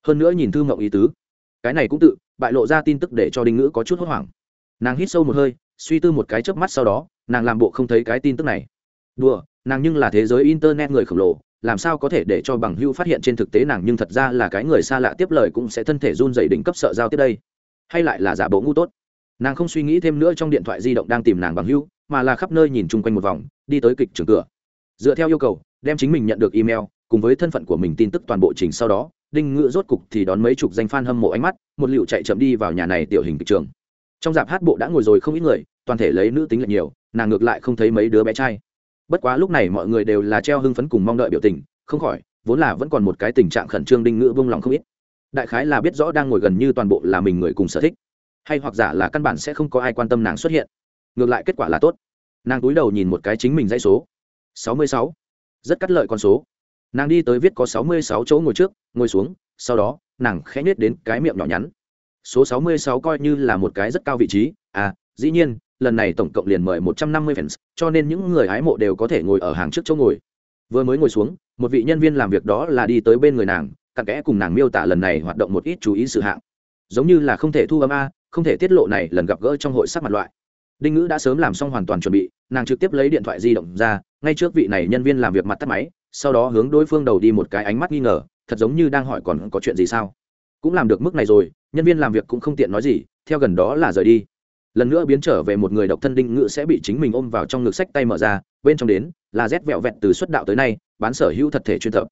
Hơn nữa nhìn thư mộng ý tứ, cái này cũng tự, bại lộ ra tin tức để cho đinh ngữ có chút hốt hoảng. Nàng hít sâu một hơi suy tư một cái chớp mắt sau đó, nàng làm bộ không thấy cái tin tức này. Đùa, nàng nhưng là thế giới internet người khổng lồ, làm sao có thể để cho bằng hưu phát hiện trên thực tế nàng nhưng thật ra là cái người xa lạ tiếp lời cũng sẽ thân thể run dày đỉnh cấp sợ giao tiếp đây. Hay lại là giả bộ ngu tốt. Nàng không suy nghĩ thêm nữa trong điện thoại di động đang tìm nàng bằng hưu mà là khắp nơi nhìn chung quanh một vòng, đi tới kịch trường cửa. Dựa theo yêu cầu, đem chính mình nhận được email, cùng với thân phận của mình tin tức toàn bộ trình sau đó, đinh ngựa rốt cục thì đón mấy chục danh f a n hâm mộ ánh mắt, một liệu chạy chậm đi vào nhà này tiểu hình kịch trường trong dạp hát bộ đã ngồi rồi không ít người, toàn thể lấy nữ tính lệch nhiều, nàng ngược lại không thấy mấy đứa bé trai. Bất quá lúc này mọi người đều là treo hưng phấn cùng mong đợi biểu tình, không khỏi, vốn là vẫn còn một cái tình trạng khẩn trương đinh ngữ vung lòng không ít. Đại khái là biết rõ đang ngồi gần như toàn bộ là mình người cùng sở thích. Hay hoặc giả là căn bản sẽ không có ai quan tâm nàng xuất hiện. Ngược lại kết quả là tốt. Nàng túi đầu nhìn một cái chính mình dãy số. Sáu mươi sáu. Rất cắt lợi con số. Nàng đi tới viết có sáu mươi sáu chỗ ngồi trước, ngồi xuống, sau đó, nàng khẽ nhếch đến cái miệng nhỏ nhắn số sáu mươi sáu coi như là một cái rất cao vị trí. À dĩ nhiên, lần này tổng cộng liền mời một trăm năm mươi fans, cho nên những người hái mộ đều có thể ngồi ở hàng trước chỗ ngồi. Vừa mới ngồi xuống, một vị nhân viên làm việc đó là đi tới bên người nàng, cặn kẽ cùng nàng miêu tả lần này hoạt động một ít chú ý sự hạng. Giống như là không thể thu âm a, không thể tiết lộ này lần gặp gỡ trong hội sắc mặt loại. Đinh ngữ đã sớm làm xong hoàn toàn chuẩn bị, nàng trực tiếp lấy điện thoại di động ra, ngay trước vị này nhân viên làm việc mặt tắt máy, sau đó hướng đối phương đầu đi một cái ánh mắt nghi ngờ, thật giống như đang hỏi còn có chuyện gì sao? Cũng làm được mức này rồi nhân viên làm việc cũng không tiện nói gì, theo gần đó là rời đi. Lần nữa biến trở về một người độc thân đinh ngự sẽ bị chính mình ôm vào trong ngực sách tay mở ra, bên trong đến là rét vẹo vẹt từ xuất đạo tới nay, bán sở hữu thật thể chuyên tập.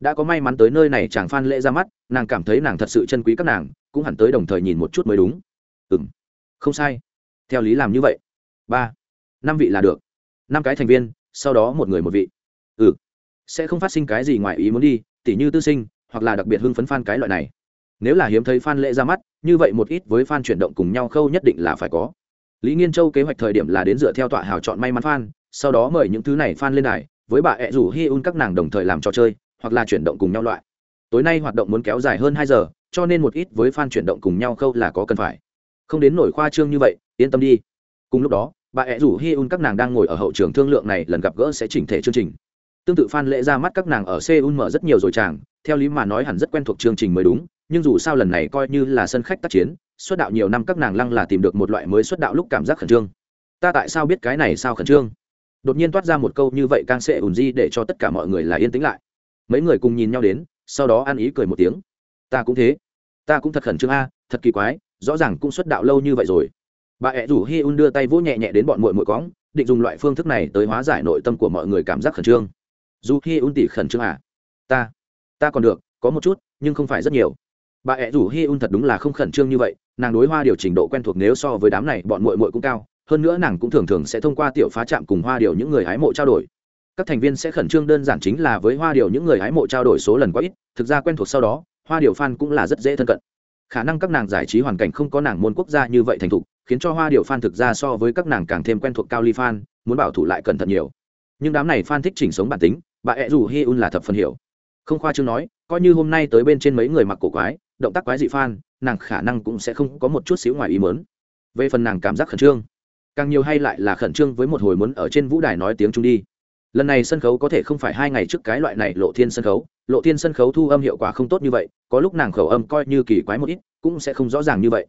Đã có may mắn tới nơi này chàng phan lễ ra mắt, nàng cảm thấy nàng thật sự chân quý các nàng, cũng hẳn tới đồng thời nhìn một chút mới đúng. Ừ m không sai. Theo lý làm như vậy. Ba, năm vị là được. Năm cái thành viên, sau đó một người một vị. Ừ sẽ không phát sinh cái gì ngoài ý muốn đi, tỉ như tư sinh, hoặc là đặc biệt hưng phấn phan cái loại này nếu là hiếm thấy phan lễ ra mắt, như vậy một ít với phan chuyển động cùng nhau khâu nhất định là phải có. Lý nghiên châu kế hoạch thời điểm là đến dựa theo tọa hào chọn may mắn phan, sau đó mời những thứ này phan lên đài, với bà ẹ rủ hi un các nàng đồng thời làm trò chơi, hoặc là chuyển động cùng nhau loại. Tối nay hoạt động muốn kéo dài hơn hai giờ, cho nên một ít với phan chuyển động cùng nhau khâu là có cần phải. Không đến nổi khoa trương như vậy, yên tâm đi. Cùng lúc đó, bà ẹ rủ hi un các nàng đang ngồi ở hậu trường thương lượng này lần gặp gỡ sẽ chỉnh thể chương trình tương tự phan lễ ra mắt các nàng ở seoul mở rất nhiều rồi chàng, theo lý mà nói hẳn rất quen thuộc chương trình mới đúng, nhưng dù sao lần này coi như là sân khách tác chiến, xuất đạo nhiều năm các nàng lăng là tìm được một loại mới xuất đạo lúc cảm giác khẩn trương. Ta tại sao biết cái này sao khẩn trương? Đột nhiên toát ra một câu như vậy càng sẽ ủn di để cho tất cả mọi người là yên tĩnh lại. Mấy người cùng nhìn nhau đến, sau đó ăn ý cười một tiếng. Ta cũng thế. Ta cũng thật khẩn trương a, thật kỳ quái, rõ ràng cũng xuất đạo lâu như vậy rồi. Bà ẹ rủ hi un đưa tay vỗ nhẹ nhẹ đến bọn mội mội cóng định dùng loại phương thức này tới hóa giải nội tâm của mọi người cảm giác khẩn trương dù hi un tỉ khẩn trương à. Ta ta còn được, có một chút, nhưng không phải rất nhiều. Bà ẹ rủ hi un thật đúng là không khẩn trương như vậy, nàng đối hoa điều trình độ quen thuộc nếu so với đám này, bọn mội mội cũng cao, hơn nữa nàng cũng thường thường sẽ thông qua tiểu phá trạm cùng hoa điều những người hái mộ trao đổi. Các thành viên sẽ khẩn trương đơn giản chính là với hoa điều những người hái mộ trao đổi số lần quá ít, thực ra quen thuộc sau đó, hoa điều fan cũng là rất dễ thân cận. Khả năng các nàng giải trí hoàn cảnh không có nàng môn quốc gia như vậy thành thục, khiến cho hoa điều fan thực ra so với các nàng càng thêm quen thuộc cao ly fan, muốn bảo thủ lại cẩn thận nhiều. Nhưng đám này fan thích chỉnh sống bản tính bà ẹ dù hi un là thập phần hiểu. Không khoa chương nói coi như hôm nay tới bên trên mấy người mặc cổ quái động tác quái dị phan, nàng khả năng cũng sẽ không có một chút xíu ngoài ý mớn về phần nàng cảm giác khẩn trương càng nhiều hay lại là khẩn trương với một hồi muốn ở trên vũ đài nói tiếng trung đi. Lần này sân khấu có thể không phải hai ngày trước cái loại này lộ thiên sân khấu lộ thiên sân khấu thu âm hiệu quả không tốt như vậy có lúc nàng khẩu âm coi như kỳ quái một ít cũng sẽ không rõ ràng như vậy.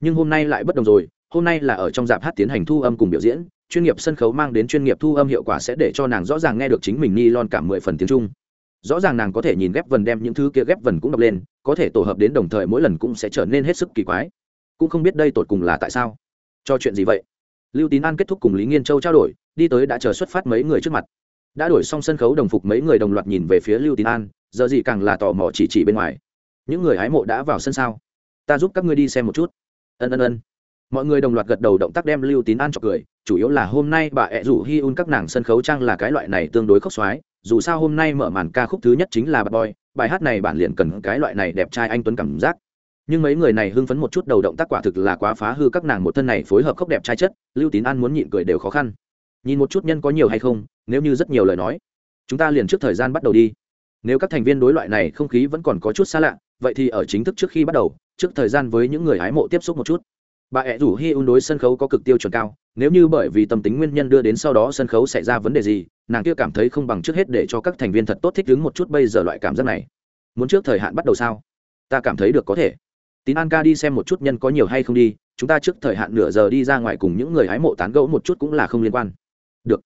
Nhưng hôm nay lại bất đồng rồi hôm nay là ở trong dạp hát tiến hành thu âm cùng biểu diễn chuyên nghiệp sân khấu mang đến chuyên nghiệp thu âm hiệu quả sẽ để cho nàng rõ ràng nghe được chính mình ni lon cả mười phần tiếng trung. Rõ ràng nàng có thể nhìn ghép vần đem những thứ kia ghép vần cũng đọc lên, có thể tổ hợp đến đồng thời mỗi lần cũng sẽ trở nên hết sức kỳ quái. Cũng không biết đây tột cùng là tại sao. Cho chuyện gì vậy? Lưu tín an kết thúc cùng lý nghiên châu trao đổi, đi tới đã chờ xuất phát mấy người trước mặt. Đã đổi xong sân khấu đồng phục mấy người đồng loạt nhìn về phía lưu tín an, giờ gì càng là tò mò chỉ chỉ bên ngoài. Những người hái mộ đã vào sân sao? Ta giúp các ngươi đi xem một chút. Ân ân ân. Mọi người đồng loạt gật đầu động tác đem lưu tín an chọc cười chủ yếu là hôm nay bà ẹ rủ hi un các nàng sân khấu trang là cái loại này tương đối khốc xoái dù sao hôm nay mở màn ca khúc thứ nhất chính là bad boy, bài hát này bản liền cần cái loại này đẹp trai anh tuấn cảm giác. Nhưng mấy người này hưng phấn một chút đầu động tác quả thực là quá phá hư các nàng một thân này phối hợp khốc đẹp trai chất, lưu tín an muốn nhịn cười đều khó khăn. Nhìn một chút nhân có nhiều hay không, nếu như rất nhiều lời nói, chúng ta liền trước thời gian bắt đầu đi. Nếu các thành viên đối loại này không khí vẫn còn có chút xa lạ, vậy thì ở chính thức trước khi bắt đầu, trước thời gian với những người hái mộ tiếp xúc một chút bà ẹ rủ hi un đối sân khấu có cực tiêu chuẩn cao, nếu như bởi vì tâm tính nguyên nhân đưa đến sau đó sân khấu xảy ra vấn đề gì, nàng kia cảm thấy không bằng trước hết để cho các thành viên thật tốt thích ứng một chút bây giờ loại cảm giác này. Muốn trước thời hạn bắt đầu sao? Ta cảm thấy được có thể. Tín an ca đi xem một chút nhân có nhiều hay không đi, chúng ta trước thời hạn nửa giờ đi ra ngoài cùng những người hái mộ tán gẫu một chút cũng là không liên quan. Được.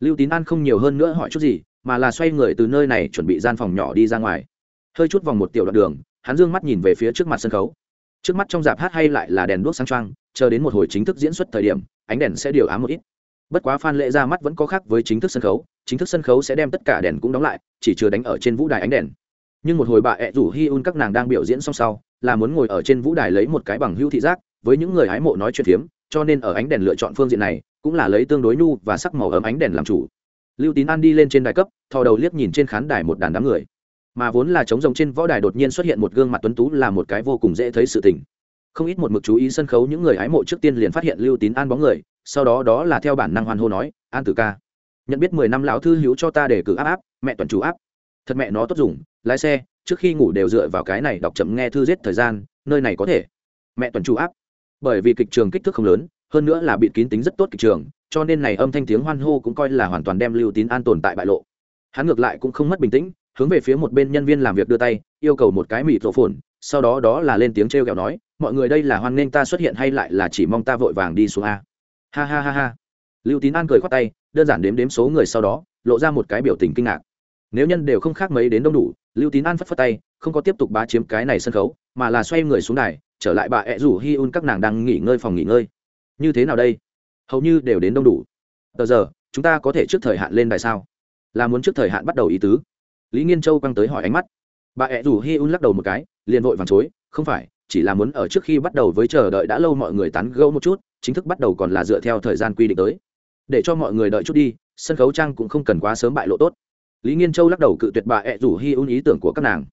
Lưu tín an không nhiều hơn nữa hỏi chút gì, mà là xoay người từ nơi này chuẩn bị gian phòng nhỏ đi ra ngoài. Hơi chút vòng một tiểu đoạn đường, hắn dương mắt nhìn về phía trước mặt sân khấu trước mắt trong dạp hát hay lại là đèn đuốc sang trang chờ đến một hồi chính thức diễn xuất thời điểm, ánh đèn sẽ điều ám một ít. Bất quá phan lệ ra mắt vẫn có khác với chính thức sân khấu, chính thức sân khấu sẽ đem tất cả đèn cũng đóng lại, chỉ chứa đánh ở trên vũ đài ánh đèn. Nhưng một hồi bà ẹ rủ hi un các nàng đang biểu diễn song sau, là muốn ngồi ở trên vũ đài lấy một cái bằng hữu thị giác, với những người hái mộ nói chuyện phiếm, cho nên ở ánh đèn lựa chọn phương diện này, cũng là lấy tương đối nhu và sắc màu ấm ánh đèn làm chủ. Lưu tín an đi lên trên đài cấp, thò đầu liếc nhìn trên khán đài một đàn đám người mà vốn là trống rồng trên võ đài đột nhiên xuất hiện một gương mặt tuấn tú là một cái vô cùng dễ thấy sự tình. Không ít một mực chú ý sân khấu, những người hái mộ trước tiên liền phát hiện lưu tín an bóng người, sau đó đó là theo bản năng hoan hô nói, an tử ca, nhận biết mười năm lão thư hữu cho ta để cử áp áp, mẹ tuần chủ áp. Thật mẹ nó tốt dùng, lái xe, trước khi ngủ đều dựa vào cái này đọc chậm nghe thư giết thời gian, nơi này có thể. Mẹ tuần chủ áp. Bởi vì kịch trường kích thước không lớn, hơn nữa là bị kín tính rất tốt kịch trường, cho nên này âm thanh tiếng hoan hô cũng coi là hoàn toàn đem lưu tín an tồn tại bại lộ. Hắn ngược lại cũng không mất bình tĩnh hướng về phía một bên nhân viên làm việc đưa tay, yêu cầu một cái mịt rộ phồn, sau đó đó là lên tiếng t r e o kẹo nói, mọi người đây là hoan nghênh ta xuất hiện hay lại là chỉ mong ta vội vàng đi xuống a? Ha ha ha ha. Lưu tín an cười khoát tay, đơn giản đếm đếm số người sau đó, lộ ra một cái biểu tình kinh ngạc. Nếu nhân đều không khác mấy đến đông đủ, lưu tín an phất phất tay, không có tiếp tục bá chiếm cái này sân khấu, mà là xoay người xuống đài, trở lại bà ẹ rủ hi un các nàng đang nghỉ ngơi phòng nghỉ ngơi. Như thế nào đây? Hầu như đều đến đông đủ. Tờ giờ, chúng ta có thể trước thời hạn lên đài sao? Là muốn trước thời hạn bắt đầu ý tứ lý nghiên châu quăng tới hỏi ánh mắt. Bà ẹ rủ hi un lắc đầu một cái, liền vội vàng chối, không phải, chỉ là muốn ở trước khi bắt đầu với chờ đợi đã lâu mọi người tán gẫu một chút, chính thức bắt đầu còn là dựa theo thời gian quy định tới. Để cho mọi người đợi chút đi, sân khấu trang cũng không cần quá sớm bại lộ tốt. Lý nghiên châu lắc đầu cự tuyệt bà ẹ rủ hi un ý tưởng của các nàng.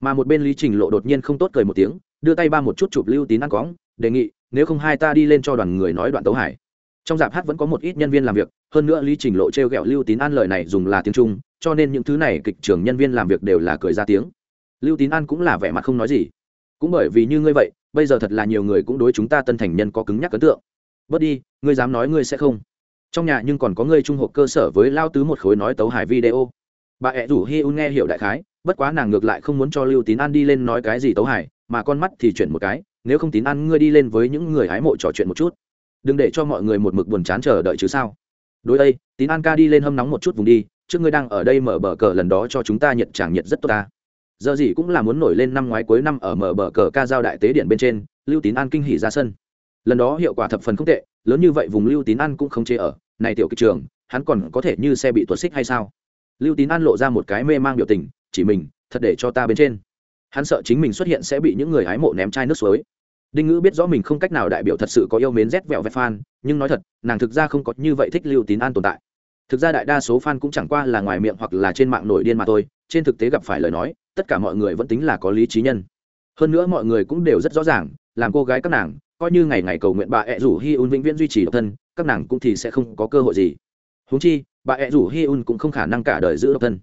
Mà một bên lý trình lộ đột nhiên không tốt cười một tiếng, đưa tay ba một chút chụp lưu tín ăn cóng, đề nghị, nếu không hai ta đi lên cho đoàn người nói đoạn tấu hải. Trong dạp hát vẫn có một ít nhân viên làm việc, hơn nữa lý trình lộ t r e o g ẹ o lưu tín an lời này dùng là tiếng trung cho nên những thứ này kịch trường nhân viên làm việc đều là cười ra tiếng. Lưu tín an cũng là vẻ mặt không nói gì. Cũng bởi vì như ngươi vậy, bây giờ thật là nhiều người cũng đối chúng ta tân thành nhân có cứng nhắc ấn tượng. Bớt đi, ngươi dám nói ngươi sẽ không. Trong nhà nhưng còn có ngươi trung hộ cơ sở với lao tứ một khối nói tấu hải video. Bà ẹ rủ hi un nghe hiểu đại khái, bất quá nàng ngược lại không muốn cho lưu tín an đi lên nói cái gì tấu hải mà con mắt thì chuyển một cái, nếu không tín an ngươi đi lên với những người hái mộ trò chuyện một chút. Đừng để cho mọi người một mực buồn chán chờ đợi chứ sao. Đối đây, tín an ca đi lên hâm nóng một chút vùng đi trước ngươi đang ở đây mở bờ cờ lần đó cho chúng ta nhận tràng nhiệt rất tốt ta. Giờ gì cũng là muốn nổi lên năm ngoái cuối năm ở mở bờ cờ ca giao đại tế điện bên trên, lưu tín an kinh hỉ ra sân. Lần đó hiệu quả thập phần không tệ, lớn như vậy vùng lưu tín an cũng không chế ở. Này tiểu kịch trường, hắn còn có thể như xe bị tuột xích hay sao? Lưu tín an lộ ra một cái mê mang biểu tình, chỉ mình, thật để cho ta bên trên. Hắn sợ chính mình xuất hiện sẽ bị những người hái mộ ném chai nước suối. Đinh ngữ biết rõ mình không cách nào đại biểu thật sự có yêu mến rét vẹo vẹt fan, nhưng nói thật, nàng thực ra không có như vậy thích lưu tín an tồn tại thực ra đại đa số fan cũng chẳng qua là ngoài miệng hoặc là trên mạng nổi điên mà thôi, trên thực tế gặp phải lời nói, tất cả mọi người vẫn tính là có lý trí nhân. Hơn nữa mọi người cũng đều rất rõ ràng, làm cô gái các nàng, coi như ngày ngày cầu nguyện bà ẹ rủ hi un vĩnh viễn duy trì độc thân, các nàng cũng thì sẽ không có cơ hội gì. Húng chi, bà ẹ rủ hi un cũng không khả năng cả đời giữ độc thân.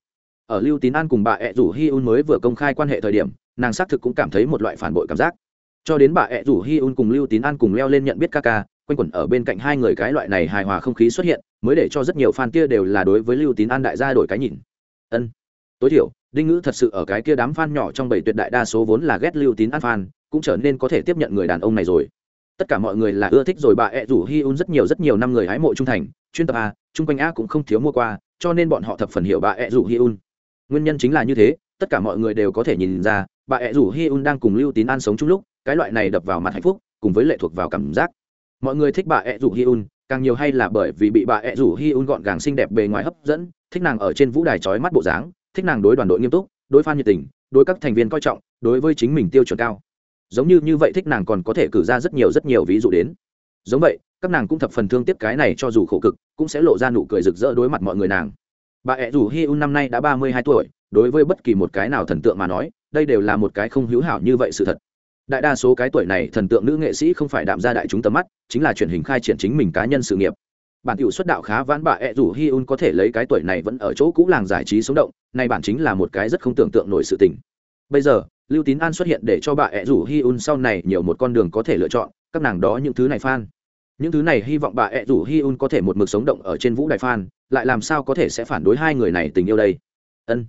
Ở lưu tín an cùng bà ẹ rủ hi un mới vừa công khai quan hệ thời điểm, nàng xác thực cũng cảm thấy một loại phản bội cảm giác. Cho đến bà ẹ rủ hi un cùng lưu tín an cùng leo lên nhận biết ca ca quanh quẩn ở bên cạnh hai người cái loại này hài hòa không khí xuất hiện, mới để cho rất nhiều fan kia đều là đối với lưu tín an đại gia đổi cái nhìn. Ân. Tối thiểu, đinh ngữ thật sự ở cái kia đám fan nhỏ trong bảy tuyệt đại đa số vốn là ghét lưu tín an fan, cũng trở nên có thể tiếp nhận người đàn ông này rồi. Tất cả mọi người là ưa thích rồi bà ẹ rủ hi un rất nhiều rất nhiều năm người hái mộ trung thành, chuyên tập a, chung quanh a cũng không thiếu mua qua, cho nên bọn họ thập phần hiểu bà ẹ rủ hi un. Nguyên nhân chính là như thế, tất cả mọi người đều có thể nhìn ra, bà ẹ rủ hi un đang cùng lưu tín an sống chung lúc, cái loại này đập vào mặt hạnh phúc, cùng với lệ thuộc vào cảm giác mọi người thích bà ẹ rủ hi un càng nhiều hay là bởi vì bị bà ẹ rủ hi un gọn gàng xinh đẹp bề ngoài hấp dẫn, thích nàng ở trên vũ đài trói mắt bộ dáng, thích nàng đối đoàn đội nghiêm túc, đối f nhiệt tình, đối các thành viên coi trọng, đối với chính mình tiêu chuẩn cao. Giống như như vậy thích nàng còn có thể cử ra rất nhiều rất nhiều ví dụ đến. Giống vậy, các nàng cũng thập phần thương tiếc cái này cho dù khổ cực, cũng sẽ lộ ra nụ cười rực rỡ đối mặt mọi người nàng. Bà ẹ rủ hi un năm nay đã ba mươi hai tuổi, đối với bất kỳ một cái nào thần tượng mà nói, đây đều là một cái không hữu hảo như vậy sự thật đại đa số cái tuổi này thần tượng nữ nghệ sĩ không phải đạm ra đại chúng tầm mắt, chính là truyền hình khai triển chính mình cá nhân sự nghiệp. Bản tiểu xuất đạo khá vãn bà ẹ rủ hi un có thể lấy cái tuổi này vẫn ở chỗ cũ làng giải trí sống động nay bản chính là một cái rất không tưởng tượng nổi sự tình. Bây giờ, lưu tín an xuất hiện để cho bà ẹ rủ hi un sau này nhiều một con đường có thể lựa chọn, các nàng đó những thứ này fan. Những thứ này hy vọng bà ẹ rủ hi un có thể một mực sống động ở trên vũ đài fan, lại làm sao có thể sẽ phản đối hai người này tình yêu đây? Ân.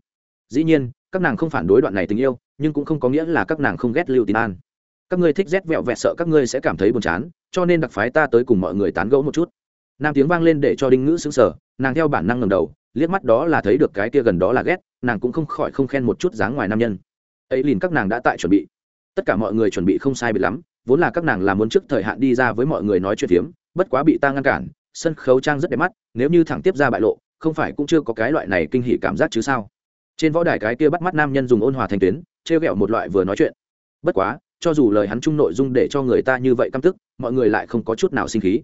Dĩ nhiên, các nàng không phản đối đoạn này tình yêu nhưng cũng không có nghĩa là các nàng không ghét lưu tín an. Các ngươi thích rét vẹo vẹt sợ các ngươi sẽ cảm thấy buồn chán, cho nên đặc phái ta tới cùng mọi người tán gẫu một chút. Nam tiếng vang lên để cho đinh ngữ xứng sở nàng theo bản năng ngầm đầu, liếc mắt đó là thấy được cái kia gần đó là ghét, nàng cũng không khỏi không khen một chút dáng ngoài nam nhân. Ấy liền các nàng đã tại chuẩn bị. Tất cả mọi người chuẩn bị không sai bị lắm, vốn là các nàng làm muốn trước thời hạn đi ra với mọi người nói chuyện phiếm, bất quá bị ta ngăn cản, sân khấu trang rất đẹp mắt, nếu như thẳng tiếp ra bại lộ, không phải cũng chưa có cái loại này kinh hỉ cảm giác chứ sao? Trên võ đài cái kia bắt mắt nam nhân dùng ôn hòa thành tuyến, trêu ghẹo một loại vừa nói chuyện. Bất quá, cho dù lời hắn chung nội dung để cho người ta như vậy căm tức, mọi người lại không có chút nào sinh khí.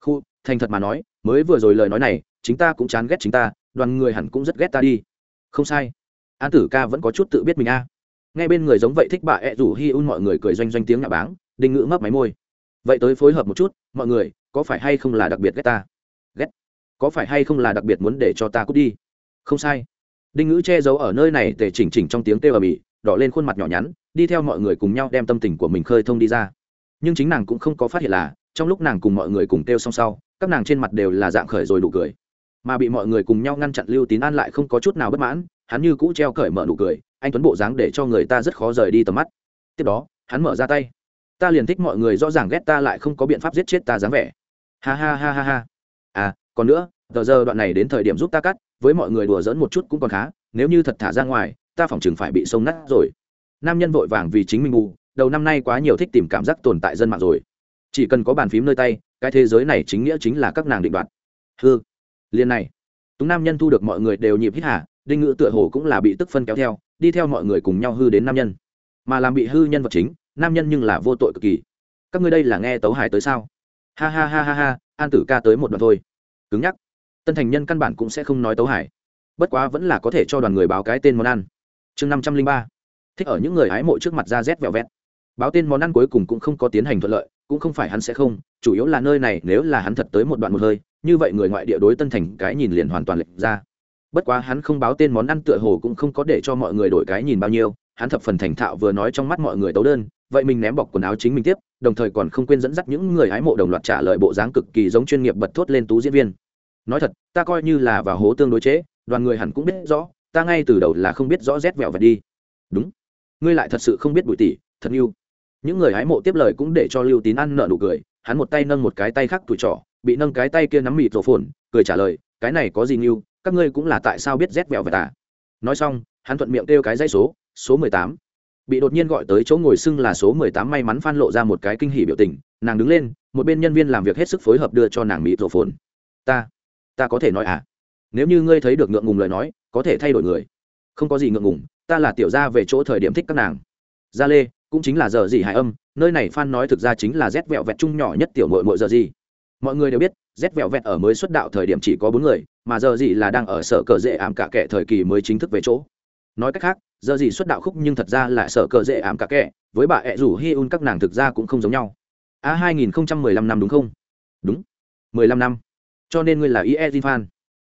Khu, thành thật mà nói, mới vừa rồi lời nói này, chính ta cũng chán ghét chính ta, đoàn người hẳn cũng rất ghét ta đi. Không sai. An tử ca vẫn có chút tự biết mình a. Ngay bên người giống vậy thích bà ẹ rủ hi un mọi người cười doanh doanh tiếng nhà báng, đinh ngữ mấp máy môi. Vậy tới phối hợp một chút, mọi người, có phải hay không là đặc biệt ghét ta? Ghét. Có phải hay không là đặc biệt muốn để cho ta cút đi? Không sai đinh ngữ che giấu ở nơi này tề chỉnh chỉnh trong tiếng kêu ở mỹ đỏ lên khuôn mặt nhỏ nhắn, đi theo mọi người cùng nhau đem tâm tình của mình khơi thông đi ra. Nhưng chính nàng cũng không có phát hiện là, trong lúc nàng cùng mọi người cùng kêu song sau, các nàng trên mặt đều là dạng khởi rồi đủ cười. Mà bị mọi người cùng nhau ngăn chặn lưu tín an lại không có chút nào bất mãn, hắn như cũ treo cởi mở nụ cười, anh tuấn bộ dáng để cho người ta rất khó rời đi tầm mắt. Tiếp đó, hắn mở ra tay. Ta liền thích mọi người rõ ràng ghét ta lại không có biện pháp giết chết ta dáng vẻ. Ha ha ha ha ha. À còn nữa, tờ giờ đoạn này đến thời điểm giúp ta cắt với mọi người đùa dỡn một chút cũng còn khá, nếu như thật thả ra ngoài, ta phỏng chừng phải bị sông nát rồi. Nam nhân vội vàng vì chính mình ngu đầu năm nay quá nhiều thích tìm cảm giác tồn tại dân mạng rồi. Chỉ cần có bàn phím nơi tay, cái thế giới này chính nghĩa chính là các nàng định đoạt. Hư liên này. Túng nam nhân thu được mọi người đều nhịp hít hà, đinh ngữ tựa hồ cũng là bị tức phân kéo theo, đi theo mọi người cùng nhau hư đến nam nhân. Mà làm bị hư nhân vật chính, nam nhân nhưng là vô tội cực kỳ. Các ngươi đây là nghe tấu hài tới sao? Ha ha ha ha ha, an tử ca tới một đoạn thôi. Cứng nhắc tân thành nhân căn bản cũng sẽ không nói tấu hải bất quá vẫn là có thể cho đoàn người báo cái tên món ăn. Chương năm trăm linh ba. Thích ở những người hái mộ trước mặt ra rét vẹo vẹt. Báo tên món ăn cuối cùng cũng không có tiến hành thuận lợi, cũng không phải hắn sẽ không, chủ yếu là nơi này nếu là hắn thật tới một đoạn một hơi, như vậy người ngoại địa đối tân thành cái nhìn liền hoàn toàn lệch ra. Bất quá hắn không báo tên món ăn tựa hồ cũng không có để cho mọi người đổi cái nhìn bao nhiêu, hắn thập phần thành thạo vừa nói trong mắt mọi người tấu đơn, vậy mình ném bọc quần áo chính mình tiếp, đồng thời còn không quên dẫn dắt những người hái mộ đồng loạt trả lời bộ dáng cực kỳ giống chuyên nghiệp bật thốt lên tú diễn viên nói thật, ta coi như là vào hố tương đối chế, đoàn người hẳn cũng biết rõ, ta ngay từ đầu là không biết rõ rét vẹo vật đi. Đúng. Ngươi lại thật sự không biết bụi tỷ thật yêu. Những người hái mộ tiếp lời cũng để cho lưu tín ăn nợ nụ cười, hắn một tay nâng một cái tay khác tuổi trỏ bị nâng cái tay kia nắm mịt rổ phồn, cười trả lời, cái này có gì yêu, các ngươi cũng là tại sao biết rét vẹo vật à? Nói xong, hắn thuận miệng kêu cái dãy số số mười tám. Bị đột nhiên gọi tới chỗ ngồi xưng là số mười tám may mắn phan lộ ra một cái kinh hỉ biểu tình, nàng đứng lên, một bên nhân viên làm việc hết sức phối hợp đưa cho nàng mịt rổ phồn. Ta ta có thể nói à? Nếu như ngươi thấy được ngượng ngùng lời nói, có thể thay đổi người. Không có gì ngượng ngùng, ta là tiểu gia về chỗ thời điểm thích các nàng. Gia lê, cũng chính là giờ gì hải âm, nơi này phan nói thực ra chính là rét vẹo vẹt chung nhỏ nhất tiểu mội mội giờ gì. Mọi người đều biết rét vẹo vẹt ở mới xuất đạo thời điểm chỉ có bốn người, mà giờ gì là đang ở sở cờ dễ ảm cả kẻ thời kỳ mới chính thức về chỗ. Nói cách khác, giờ gì xuất đạo khúc nhưng thật ra là sở cờ dễ ảm cả kẻ, với bà ẹ rủ hi un các nàng thực ra cũng không giống nhau. A hai nghìn mười lăm năm đúng không? Đúng. Mười lăm năm cho nên ngươi là ie jin fan.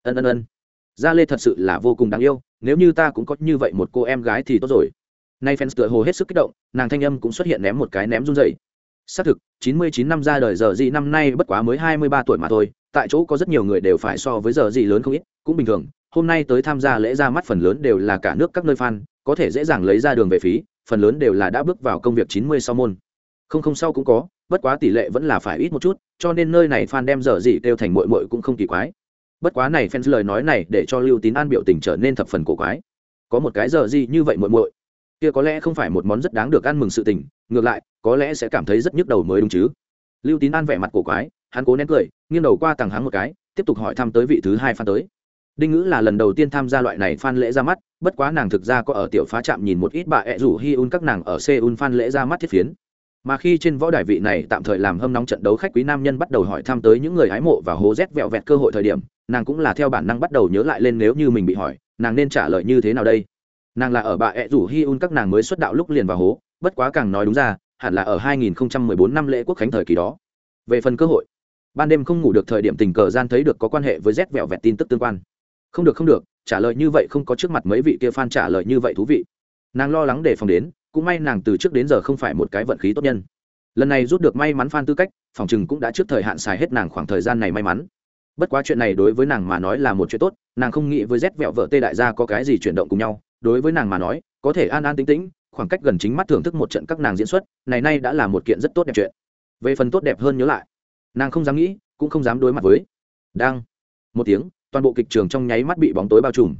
Ân ân ân. Gia lê thật sự là vô cùng đáng yêu, nếu như ta cũng có như vậy một cô em gái thì tốt rồi. Nay fans tựa hồ hết sức kích động, nàng thanh âm cũng xuất hiện ném một cái ném run dày xác thực 99 năm ra đời giờ gì năm nay bất quá mới 23 tuổi mà thôi, tại chỗ có rất nhiều người đều phải so với giờ gì lớn không ít, cũng bình thường. Hôm nay tới tham gia lễ ra mắt phần lớn đều là cả nước các nơi fan, có thể dễ dàng lấy ra đường về phí, phần lớn đều là đã bước vào công việc 90 sau môn. Không không sau cũng có bất quá tỷ lệ vẫn là phải ít một chút, cho nên nơi này fan đem giờ gì kêu thành muội muội cũng không kỳ quái. Bất quá này fans lời nói này để cho lưu tín an biểu tình trở nên thập phần cổ quái. Có một cái giờ gì như vậy muội muội? Kia có lẽ không phải một món rất đáng được ăn mừng sự tình, ngược lại, có lẽ sẽ cảm thấy rất nhức đầu mới đúng chứ. Lưu tín an vẻ mặt cổ quái, hắn cố nén cười, nghiêng đầu qua tàng hắn một cái, tiếp tục hỏi thăm tới vị thứ hai phan tới. Đinh ngữ là lần đầu tiên tham gia loại này phan lễ ra mắt, bất quá nàng thực ra có ở tiểu phá trạm nhìn một ít bà ẹ rủ hi un các nàng ở seoul phan lễ ra mắt thiết phiến mà khi trên võ đài vị này tạm thời làm hâm nóng trận đấu, khách quý nam nhân bắt đầu hỏi thăm tới những người hái mộ và hố rét vẹo vẹt cơ hội thời điểm, nàng cũng là theo bản năng bắt đầu nhớ lại lên nếu như mình bị hỏi, nàng nên trả lời như thế nào đây? Nàng là ở bà ẹ rủ hi un các nàng mới xuất đạo lúc liền vào hố, bất quá càng nói đúng ra, hẳn là ở 2014 năm lễ quốc khánh thời kỳ đó. Về phần cơ hội, ban đêm không ngủ được thời điểm tình cờ gian thấy được có quan hệ với rét vẹo vẹt tin tức tương quan. Không được không được, trả lời như vậy không có trước mặt mấy vị kia fan trả lời như vậy thú vị. Nàng lo lắng để phòng đến cũng may nàng từ trước đến giờ không phải một cái vận khí tốt nhân. Lần này rút được may mắn phan tư cách, phòng chừng cũng đã trước thời hạn xài hết nàng khoảng thời gian này may mắn. Bất quá chuyện này đối với nàng mà nói là một chuyện tốt, nàng không nghĩ với rét vẹo vợ tê đại gia có cái gì chuyển động cùng nhau. Đối với nàng mà nói, có thể an an tĩnh tĩnh, khoảng cách gần chính mắt thưởng thức một trận các nàng diễn xuất, này nay đã là một kiện rất tốt đẹp chuyện. Về phần tốt đẹp hơn nhớ lại, nàng không dám nghĩ, cũng không dám đối mặt với. Đang, một tiếng, toàn bộ kịch trường trong nháy mắt bị bóng tối bao trùm.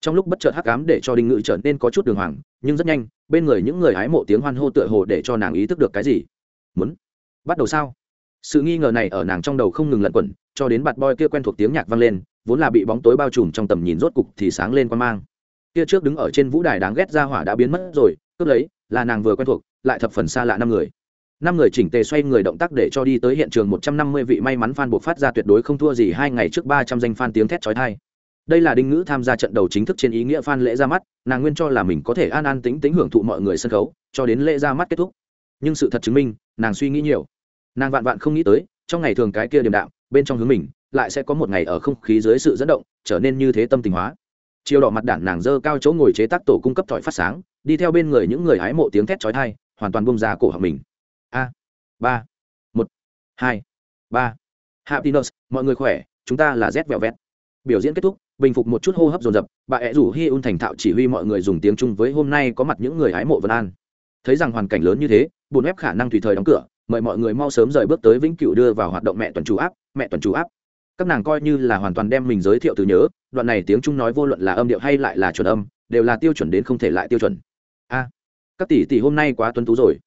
Trong lúc bất chợt hắc ám để cho đinh ngự trở nên có chút đường hoàng, nhưng rất nhanh bên người những người hái mộ tiếng hoan hô tựa hồ để cho nàng ý thức được cái gì. Muốn bắt đầu sao? Sự nghi ngờ này ở nàng trong đầu không ngừng lẩn quẩn, cho đến bạt boy kia quen thuộc tiếng nhạc vang lên, vốn là bị bóng tối bao trùm trong tầm nhìn rốt cục thì sáng lên quan mang. Kia trước đứng ở trên vũ đài đáng ghét ra hỏa đã biến mất rồi, cướp lấy, là nàng vừa quen thuộc, lại thập phần xa lạ năm người. Năm người chỉnh tề xoay người động tác để cho đi tới hiện trường một trăm năm mươi vị may mắn fan buộc phát ra tuyệt đối không thua gì hai ngày trước ba trăm danh fan tiếng thét chói tai đây là đinh ngữ tham gia trận đầu chính thức trên ý nghĩa fan lễ ra mắt, nàng nguyên cho là mình có thể an an tính tính hưởng thụ mọi người sân khấu, cho đến lễ ra mắt kết thúc. Nhưng sự thật chứng minh, nàng suy nghĩ nhiều. Nàng vạn vạn không nghĩ tới, trong ngày thường cái kia điềm đạm, bên trong hướng mình, lại sẽ có một ngày ở không khí dưới sự dẫn động, trở nên như thế tâm tình hóa. Chiều đỏ mặt đản nàng dơ cao chỗ ngồi chế tác tổ cung cấp thỏi phát sáng, đi theo bên người những người hái mộ tiếng thét chói tai, hoàn toàn bông ra cổ họng mình. A, ba, một, hai, ba. Happiness, mọi người khỏe, chúng ta là z vẹo vẹt. Biểu diễn kết thúc bình phục một chút hô hấp dồn dập, bà ẹ rủ hi un thành thạo chỉ huy mọi người dùng tiếng chung với hôm nay có mặt những người hái mộ vân an. Thấy rằng hoàn cảnh lớn như thế, bùn ép khả năng tùy thời đóng cửa, mời mọi người mau sớm rời bước tới vĩnh cửu đưa vào hoạt động mẹ tuần chủ áp, mẹ tuần chủ áp. Các nàng coi như là hoàn toàn đem mình giới thiệu từ nhớ, đoạn này tiếng trung nói vô luận là âm điệu hay lại là chuẩn âm, đều là tiêu chuẩn đến không thể lại tiêu chuẩn. A, các tỷ tỷ hôm nay quá tuân tú rồi.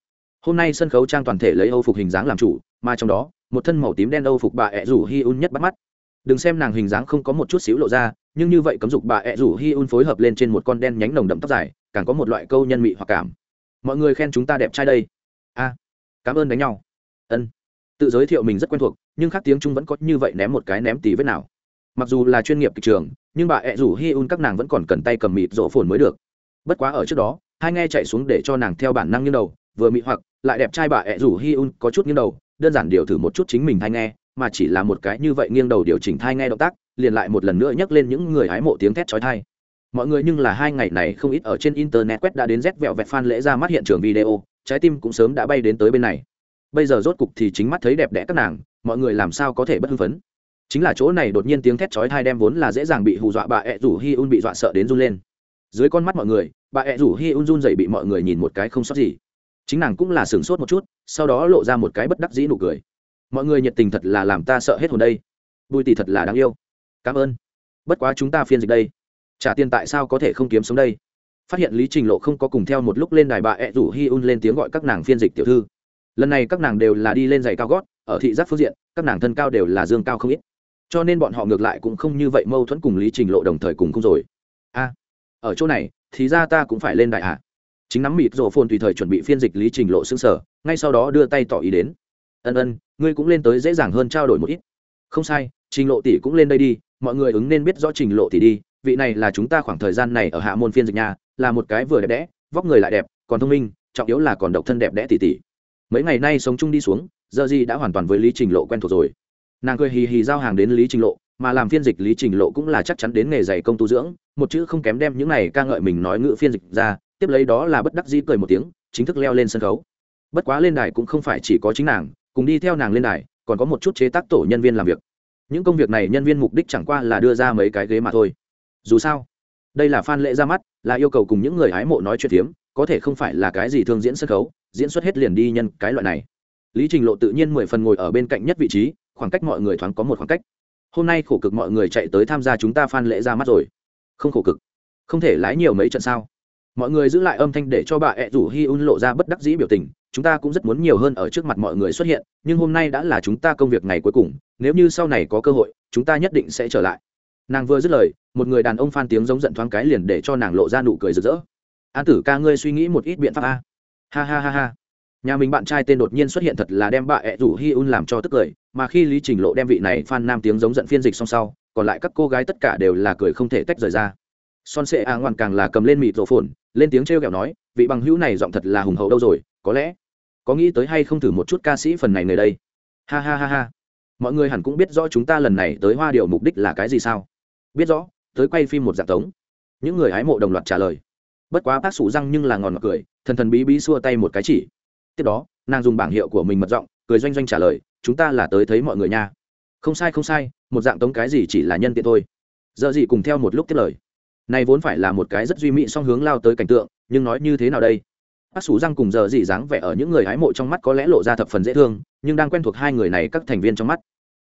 Hôm nay sân khấu trang toàn thể lấy âu phục hình dáng làm chủ, mà trong đó, một thân màu tím đen âu phục bà ẹ rủ hi un nhất bắt mắt. Đừng xem nàng hình dáng không có một chút xíu lộ ra nhưng như vậy cấm dục bà ẹ rủ hi un phối hợp lên trên một con đen nhánh nồng đậm tóc dài, càng có một loại câu nhân mị hoặc cảm. Mọi người khen chúng ta đẹp trai đây. A, cảm ơn đánh nhau. Ân. Tự giới thiệu mình rất quen thuộc, nhưng khác tiếng trung vẫn có như vậy ném một cái ném tì vết nào. Mặc dù là chuyên nghiệp kịch trường, nhưng bà ẹ rủ hi un các nàng vẫn còn cần tay cầm mịt rỗ phồn mới được. Bất quá ở trước đó, hai nghe chạy xuống để cho nàng theo bản năng như đầu, vừa mị hoặc, lại đẹp trai bà ẹ rủ hi un có chút như đầu, đơn giản điều thử một chút chính mình hay nghe mà chỉ là một cái như vậy nghiêng đầu điều chỉnh thai nghe động tác, liền lại một lần nữa nhắc lên những người hái mộ tiếng thét trói thai mọi người nhưng là hai ngày này không ít ở trên internet quét đã đến rét vẹo vẹt fan lễ ra mắt hiện trường video, trái tim cũng sớm đã bay đến tới bên này. Bây giờ rốt cục thì chính mắt thấy đẹp đẽ các nàng, mọi người làm sao có thể bất hưng phấn? Chính là chỗ này đột nhiên tiếng thét chói thai đem vốn là dễ dàng bị hù dọa bà ẹ rủ hi un bị dọa sợ đến run lên. Dưới con mắt mọi người, bà ẹ rủ hi un run dậy bị mọi người nhìn một cái không sót gì. Chính nàng cũng là sửng sốt một chút, sau đó lộ ra một cái bất đắc dĩ nụ cười mọi người nhiệt tình thật là làm ta sợ hết hồn đây. Bùi tỷ thật là đáng yêu. Cảm ơn. Bất quá chúng ta phiên dịch đây. Trả tiền tại sao có thể không kiếm sống đây? Phát hiện lý trình lộ không có cùng theo một lúc lên đài bà ẹ rủ hi un lên tiếng gọi các nàng phiên dịch tiểu thư. Lần này các nàng đều là đi lên giày cao gót, ở thị giác phương diện, các nàng thân cao đều là dương cao không ít. Cho nên bọn họ ngược lại cũng không như vậy mâu thuẫn cùng lý trình lộ đồng thời cùng không rồi. A, ở chỗ này, thì ra ta cũng phải lên đại hạ à? chính nắm mịt rổ phồn tùy thời chuẩn bị phiên dịch lý trình lộ xương sở ngay sau đó đưa tay tỏ ý đến. Ân ân ngươi cũng lên tới dễ dàng hơn trao đổi một ít. Không sai, trình lộ tỷ cũng lên đây đi, mọi người ứng nên biết rõ trình lộ tỷ đi. Vị này là chúng ta khoảng thời gian này ở hạ môn phiên dịch nhà, là một cái vừa đẹp đẽ, vóc người lại đẹp, còn thông minh, trọng yếu là còn độc thân đẹp đẽ tỷ tỷ mấy ngày nay sống chung đi xuống, giờ gì đã hoàn toàn với lý trình lộ quen thuộc rồi. Nàng cười hì hì giao hàng đến lý trình lộ, mà làm phiên dịch lý trình lộ cũng là chắc chắn đến nghề dạy công tu dưỡng, một chữ không kém đem những này ca ngợi mình nói ngữ phiên dịch ra, tiếp lấy đó là bất đắc dĩ cười một tiếng, chính thức leo lên sân khấu. Bất quá lên đài cũng không phải chỉ có chính nàng cùng đi theo nàng lên đài, còn có một chút chế tác tổ nhân viên làm việc. Những công việc này nhân viên mục đích chẳng qua là đưa ra mấy cái ghế mà thôi. Dù sao, đây là phan lễ ra mắt, là yêu cầu cùng những người hái mộ nói chuyện tiếm có thể không phải là cái gì thương diễn sân khấu, diễn xuất hết liền đi nhân cái loại này. Lý trình lộ tự nhiên mười phần ngồi ở bên cạnh nhất vị trí, khoảng cách mọi người thoáng có một khoảng cách. Hôm nay khổ cực mọi người chạy tới tham gia chúng ta phan lễ ra mắt rồi. Không khổ cực. Không thể lái nhiều mấy trận sao? Mọi người giữ lại âm thanh để cho bà ẹ rủ hi un lộ ra bất đắc dĩ biểu tình chúng ta cũng rất muốn nhiều hơn ở trước mặt mọi người xuất hiện, nhưng hôm nay đã là chúng ta công việc ngày cuối cùng, nếu như sau này có cơ hội, chúng ta nhất định sẽ trở lại. Nàng vừa dứt lời, một người đàn ông phan tiếng giống giận thoáng cái liền để cho nàng lộ ra nụ cười rực rỡ. An tử ca ngươi suy nghĩ một ít biện pháp a. Ha ha ha ha. Nhà mình bạn trai tên đột nhiên xuất hiện thật là đem bà ẹ rủ hi un làm cho tức cười, mà khi lý trình lộ đem vị này phan nam tiếng giống giận phiên dịch xong sau, còn lại các cô gái tất cả đều là cười không thể tách rời ra. Son sệ a ngoan càng là cầm lên mịt rổ phồn, lên tiếng treo kẹo nói, vị bằng hữu này giọng thật là hùng hậu đâu rồi, có lẽ có nghĩ tới hay không thử một chút ca sĩ phần này người đây? Ha ha ha ha. Mọi người hẳn cũng biết rõ chúng ta lần này tới hoa điệu mục đích là cái gì sao? Biết rõ, tới quay phim một dạng tống. Những người hái mộ đồng loạt trả lời. Bất quá bác sủ răng nhưng là ngòn mặc cười, thần thần bí bí xua tay một cái chỉ. Tiếp đó, nàng dùng bảng hiệu của mình mật giọng, cười doanh doanh trả lời, chúng ta là tới thấy mọi người nha. Không sai không sai, một dạng tống cái gì chỉ là nhân tiện thôi. Giờ gì cùng theo một lúc tiếp lời. Này vốn phải là một cái rất duy mỹ song hướng lao tới cảnh tượng, nhưng nói như thế nào đây? Bác sủ răng cùng giờ gì dáng vẻ ở những người hái mộ trong mắt có lẽ lộ ra thập phần dễ thương, nhưng đang quen thuộc hai người này các thành viên trong mắt.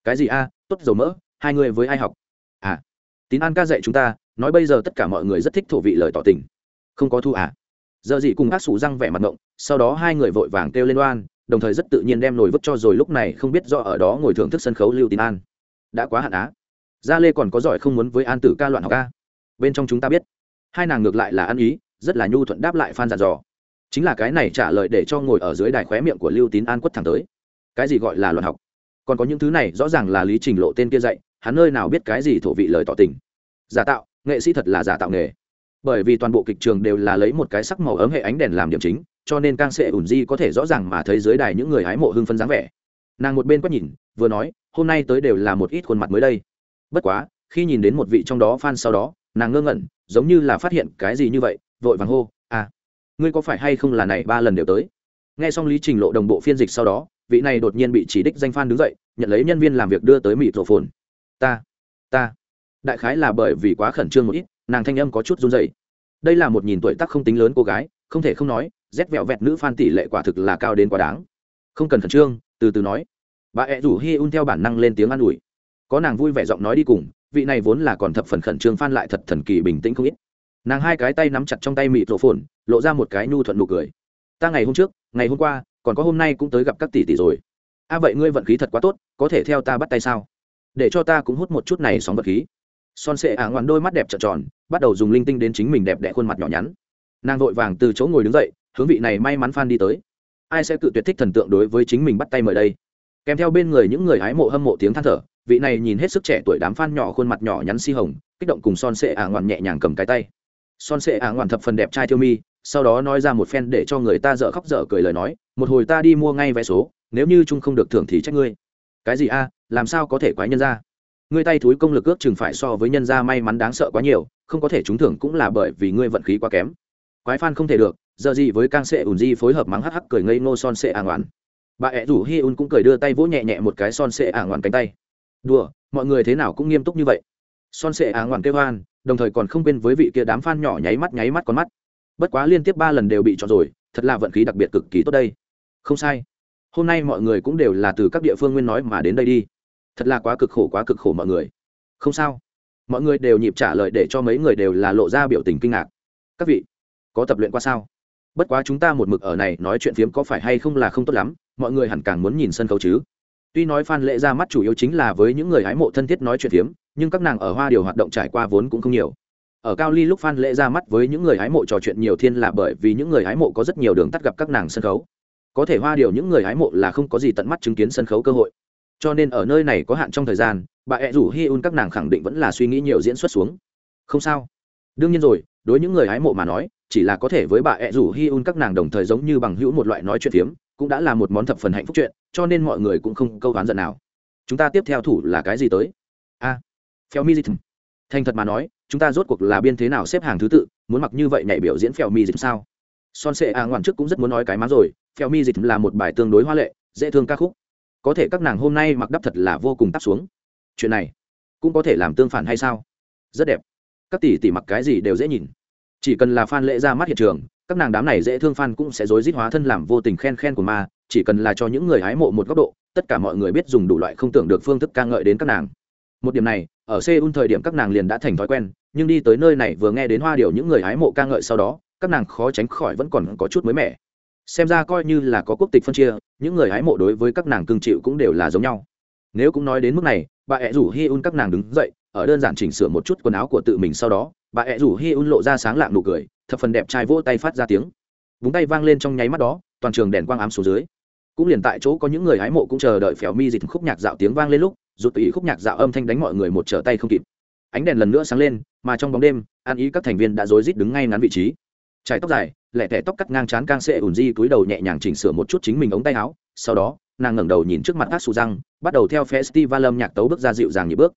Cái gì a? Tốt dầu mỡ, hai người với ai học? À tín an ca dạy chúng ta, nói bây giờ tất cả mọi người rất thích thổ vị lời tỏ tình. Không có thu à? Giờ gì cùng ác sủ răng vẻ mặt ngộng, sau đó hai người vội vàng kêu lên oan, đồng thời rất tự nhiên đem nồi vứt cho rồi lúc này không biết do ở đó ngồi thưởng thức sân khấu lưu tín an. Đã quá hạn á. Gia lê còn có giỏi không muốn với an tử ca loạn học ca bên trong chúng ta biết. Hai nàng ngược lại là ăn ý, rất là nhu thuận đáp lại phan giàn dò chính là cái này trả lời để cho ngồi ở dưới đài khóe miệng của lưu tín an quất thẳng tới. Cái gì gọi là luận học? Còn có những thứ này, rõ ràng là lý trình lộ tên kia dạy, hắn nơi nào biết cái gì thổ vị lời tỏ tình. Giả tạo, nghệ sĩ thật là giả tạo nghề. Bởi vì toàn bộ kịch trường đều là lấy một cái sắc màu ấm hệ ánh đèn làm điểm chính, cho nên càng sẽ ủn di có thể rõ ràng mà thấy dưới đài những người hái mộ hưng phân dáng vẻ. Nàng một bên quét nhìn, vừa nói, hôm nay tới đều là một ít khuôn mặt mới đây. Bất quá, khi nhìn đến một vị trong đó fan sau đó, nàng ngơ ngẩn, giống như là phát hiện cái gì như vậy, vội vàng hô ngươi có phải hay không là này ba lần đều tới? Nghe xong lý trình lộ đồng bộ phiên dịch sau đó, vị này đột nhiên bị chỉ đích danh fan đứng dậy, nhận lấy nhân viên làm việc đưa tới mỹ thổ phồn ta ta. Đại khái là bởi vì quá khẩn trương một ít, nàng thanh âm có chút run dậy đây là một nhìn tuổi tác không tính lớn cô gái, không thể không nói, rét vẹo vẹt nữ fan tỷ lệ quả thực là cao đến quá đáng. Không cần khẩn trương, từ từ nói. Bà ẹ rủ hi un theo bản năng lên tiếng an ủi. Có nàng vui vẻ giọng nói đi cùng, vị này vốn là còn thập phần khẩn trương phan lại thật thần kỳ bình tĩnh không ít nàng hai cái tay nắm chặt trong tay mịt rổ phồn, lộ ra một cái nhu thuận nụ cười. Ta ngày hôm trước, ngày hôm qua, còn có hôm nay cũng tới gặp các tỷ tỷ rồi. A, vậy ngươi vận khí thật quá tốt, có thể theo ta bắt tay sao? Để cho ta cũng hút một chút này sóng vật khí. Son sệ ả ngoằn đôi mắt đẹp trợn tròn, bắt đầu dùng linh tinh đến chính mình đẹp đẽ khuôn mặt nhỏ nhắn. Nàng vội vàng từ chỗ ngồi đứng dậy, hướng vị này may mắn phan đi tới. Ai sẽ cự tuyệt thích thần tượng đối với chính mình bắt tay mời đây? Kèm theo bên người những người hái mộ hâm mộ tiếng than thở, vị này nhìn hết sức trẻ tuổi đám phan nhỏ khuôn mặt nhỏ nhắn si hồng, kích động cùng son sệ ả ngoằn nhẹ nhàng cầm cái tay son sệ ả ngoạn thập phần đẹp trai thiêu mi, sau đó nói ra một phen để cho người ta dở khóc dở cười lời nói, một hồi ta đi mua ngay vé số, nếu như trung không được thưởng thì trách ngươi. Cái gì a, làm sao có thể quái nhân ra? Ngươi tay thúi công lực ước chừng phải so với nhân gia may mắn đáng sợ quá nhiều, không có thể trúng thưởng cũng là bởi vì ngươi vận khí quá kém. Quái phan không thể được, giờ gì với cang sệ ùn di phối hợp mắng hắc hắc cười ngây ngô son sệ ả ngoạn. Bà ẹ rủ hi un cũng cười đưa tay vỗ nhẹ nhẹ một cái son sệ ả ngoạn cánh tay. Đùa, mọi người thế nào cũng nghiêm túc như vậy son sệ á ngoạn kêu hoan, đồng thời còn không quên với vị kia đám phan nhỏ nháy mắt nháy mắt con mắt. Bất quá liên tiếp ba lần đều bị chọn rồi, thật là vận khí đặc biệt cực kỳ tốt đây. Không sai. Hôm nay mọi người cũng đều là từ các địa phương nguyên nói mà đến đây đi. Thật là quá cực khổ, quá cực khổ mọi người. Không sao. Mọi người đều nhịp trả lời để cho mấy người đều là lộ ra biểu tình kinh ngạc. Các vị, có tập luyện qua sao? Bất quá chúng ta một mực ở này nói chuyện phiếm có phải hay không là không tốt lắm, mọi người hẳn càng muốn nhìn sân khấu chứ tuy nói phan lễ ra mắt chủ yếu chính là với những người hái mộ thân thiết nói chuyện phiếm, nhưng các nàng ở hoa điều hoạt động trải qua vốn cũng không nhiều. Ở cao ly lúc phan lễ ra mắt với những người hái mộ trò chuyện nhiều thiên là bởi vì những người hái mộ có rất nhiều đường tắt gặp các nàng sân khấu. Có thể hoa điều những người hái mộ là không có gì tận mắt chứng kiến sân khấu cơ hội. Cho nên ở nơi này có hạn trong thời gian, bà ẹ rủ hi un các nàng khẳng định vẫn là suy nghĩ nhiều diễn xuất xuống. Không sao. Đương nhiên rồi, đối những người hái mộ mà nói, chỉ là có thể với bà ẹ rủ hi un các nàng đồng thời giống như bằng hữu một loại nói chuyện phiếm cũng đã là một món thập phần hạnh phúc chuyện cho nên mọi người cũng không câu đoán giận nào. Chúng ta tiếp theo thủ là cái gì tới? A. À, phèo mi dịch thành thật mà nói chúng ta rốt cuộc là biên thế nào xếp hàng thứ tự muốn mặc như vậy nhảy biểu diễn phèo mi dịch sao? Son sệ a ngoạn trước cũng rất muốn nói cái má rồi phèo mi dịch là một bài tương đối hoa lệ dễ thương ca khúc. Có thể các nàng hôm nay mặc đắp thật là vô cùng tắp xuống. Chuyện này cũng có thể làm tương phản hay sao? Rất đẹp. Các tỷ tỷ mặc cái gì đều dễ nhìn. Chỉ cần là f lễ ra mắt hiện trường các nàng đám này dễ thương fan cũng sẽ dối rít hóa thân làm vô tình khen khen của ma, chỉ cần là cho những người hái mộ một góc độ, tất cả mọi người biết dùng đủ loại không tưởng được phương thức ca ngợi đến các nàng. Một điểm này, ở seoul thời điểm các nàng liền đã thành thói quen, nhưng đi tới nơi này vừa nghe đến hoa điều những người hái mộ ca ngợi sau đó, các nàng khó tránh khỏi vẫn còn có chút mới mẻ. Xem ra coi như là có quốc tịch phân chia, những người hái mộ đối với các nàng cương chịu cũng đều là giống nhau. Nếu cũng nói đến mức này, bà ẹ rủ Hyun un các nàng đứng dậy, ở đơn giản chỉnh sửa một chút quần áo của tự mình sau đó, bà ẹ rủ Hyun un lộ ra sáng lạng nụ cười thập phần đẹp trai vỗ tay phát ra tiếng. Búng tay vang lên trong nháy mắt đó, toàn trường đèn quang ám xuống dưới. Cũng liền tại chỗ có những người hái mộ cũng chờ đợi phèo mi dịch khúc nhạc dạo tiếng vang lên lúc, rụt tùy khúc nhạc dạo âm thanh đánh mọi người một trở tay không kịp. Ánh đèn lần nữa sáng lên, mà trong bóng đêm an ý các thành viên đã rối rít đứng ngay ngắn vị trí. Trải tóc dài lẹ tẻ tóc cắt ngang chán càng sệ ùn di túi đầu nhẹ nhàng chỉnh sửa một chút chính mình ống tay áo. Sau đó, nàng ngẩng đầu nhìn trước mặt các sù răng bắt đầu theo festival âm nhạc tấu bước ra dịu dàng nhịp bước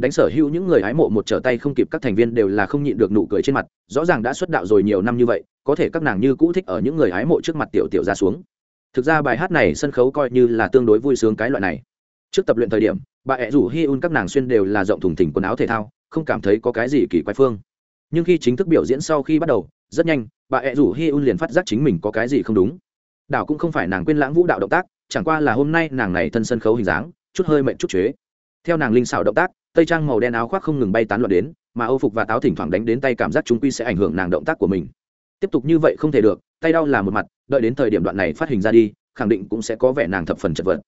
đánh sở hữu những người hái mộ một trở tay không kịp các thành viên đều là không nhịn được nụ cười trên mặt, rõ ràng đã xuất đạo rồi nhiều năm như vậy, có thể các nàng như cũ thích ở những người hái mộ trước mặt tiểu tiểu ra xuống. Thực ra bài hát này sân khấu coi như là tương đối vui sướng cái loại này. Trước tập luyện thời điểm, bà ẹ rủ hi un các nàng xuyên đều là rộng thùng thỉnh quần áo thể thao, không cảm thấy có cái gì kỳ quái phương. Nhưng khi chính thức biểu diễn sau khi bắt đầu, rất nhanh, bà ẹ rủ hi un liền phát giác chính mình có cái gì không đúng. Đảo cũng không phải nàng quên lãng vũ đạo động tác, chẳng qua là hôm nay nàng này thân sân khấu hình dáng, chút hơi mệnh chút chế. Theo nàng linh xảo động tác tây trang màu đen áo khoác không ngừng bay tán loạn đến, mà âu phục và táo thỉnh thoảng đánh đến tay cảm giác chúng quy sẽ ảnh hưởng nàng động tác của mình. Tiếp tục như vậy không thể được, tay đau là một mặt, đợi đến thời điểm đoạn này phát hình ra đi, khẳng định cũng sẽ có vẻ nàng thập phần chật vật.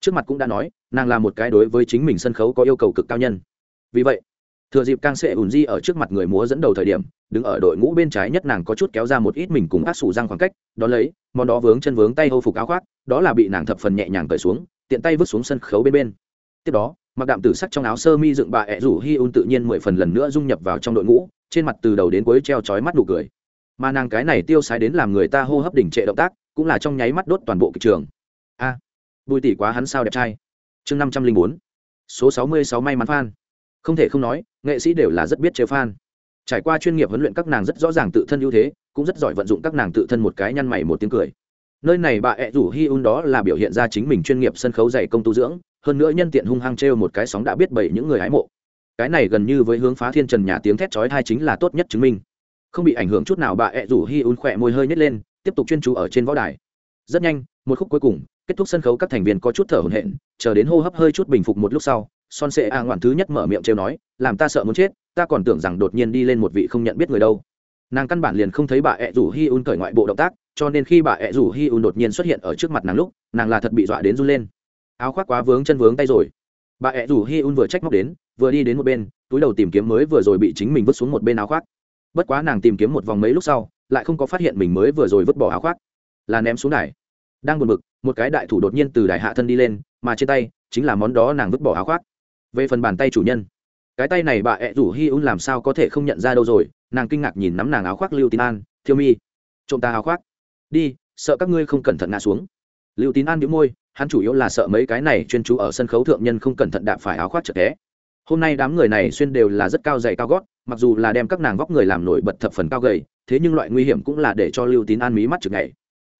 Trước mặt cũng đã nói, nàng là một cái đối với chính mình sân khấu có yêu cầu cực cao nhân. Vì vậy, thừa dịp càng sệ ùn di ở trước mặt người múa dẫn đầu thời điểm, đứng ở đội ngũ bên trái nhất nàng có chút kéo ra một ít mình cùng ác sủ răng khoảng cách, đó lấy, món đó vướng chân vướng tay Âu phục áo khoác, đó là bị nàng thập phần nhẹ nhàng cởi xuống, tiện tay vứt xuống sân khấu bên bên. Tiếp đó mặc đạm tử sắc trong áo sơ mi dựng bà ẹ rủ hi un tự nhiên mười phần lần nữa dung nhập vào trong đội ngũ trên mặt từ đầu đến cuối treo chói mắt nụ cười. Mà nàng cái này tiêu sái đến làm người ta hô hấp đỉnh trệ động tác cũng là trong nháy mắt đốt toàn bộ kịch trường. A à, bùi tỷ quá hắn sao đẹp trai. Chương năm trăm linh bốn số sáu mươi sáu may mắn phan không thể không nói nghệ sĩ đều là rất biết chơi fan. Trải qua chuyên nghiệp huấn luyện các nàng rất rõ ràng tự thân ưu thế cũng rất giỏi vận dụng các nàng tự thân một cái nhăn mày một tiếng cười. Nơi này bà ẹ rủ hi un đó là biểu hiện ra chính mình chuyên nghiệp sân khấu dày công tu dưỡng hơn nữa nhân tiện hung hăng trêu một cái sóng đã biết bảy những người hái mộ. Cái này gần như với hướng phá thiên trần nhà tiếng thét chói tai chính là tốt nhất chứng minh. Không bị ảnh hưởng chút nào bà ẹ rủ hi un khỏe môi hơi nhét lên, tiếp tục chuyên chú ở trên võ đài. Rất nhanh, một khúc cuối cùng, kết thúc sân khấu các thành viên có chút thở hổn hển, chờ đến hô hấp hơi chút bình phục một lúc sau, son sệ a ngoạn thứ nhất mở miệng trêu nói, làm ta sợ muốn chết, ta còn tưởng rằng đột nhiên đi lên một vị không nhận biết người đâu. Nàng căn bản liền không thấy bà ẹ rủ hi un cởi ngoại bộ động tác, cho nên khi bà ẹ rủ hi un đột nhiên xuất hiện ở trước mặt nàng lúc, nàng là thật bị dọa đến run lên áo khoác quá vướng chân vướng tay rồi. Bà ẹ rủ hi un vừa trách móc đến, vừa đi đến một bên, túi đầu tìm kiếm mới vừa rồi bị chính mình vứt xuống một bên áo khoác. Bất quá nàng tìm kiếm một vòng mấy lúc sau, lại không có phát hiện mình mới vừa rồi vứt bỏ áo khoác. Là ném xuống đài. Đang buồn bực, một cái đại thủ đột nhiên từ đài hạ thân đi lên, mà trên tay chính là món đó nàng vứt bỏ áo khoác. Về phần bàn tay chủ nhân, cái tay này bà ẹ rủ hi un làm sao có thể không nhận ra đâu rồi, nàng kinh ngạc nhìn nắm nàng áo khoác lưu tín an, thiêu mi, trộm ta áo khoác. Đi, sợ các ngươi không cẩn thận ngã xuống. Lưu tín an nhíu môi hắn chủ yếu là sợ mấy cái này chuyên chú ở sân khấu thượng nhân không cẩn thận đạp phải áo khoác chật té hôm nay đám người này xuyên đều là rất cao dày cao gót, mặc dù là đem các nàng vóc người làm nổi bật thập phần cao gầy, thế nhưng loại nguy hiểm cũng là để cho lưu tín an mí mắt chực ngày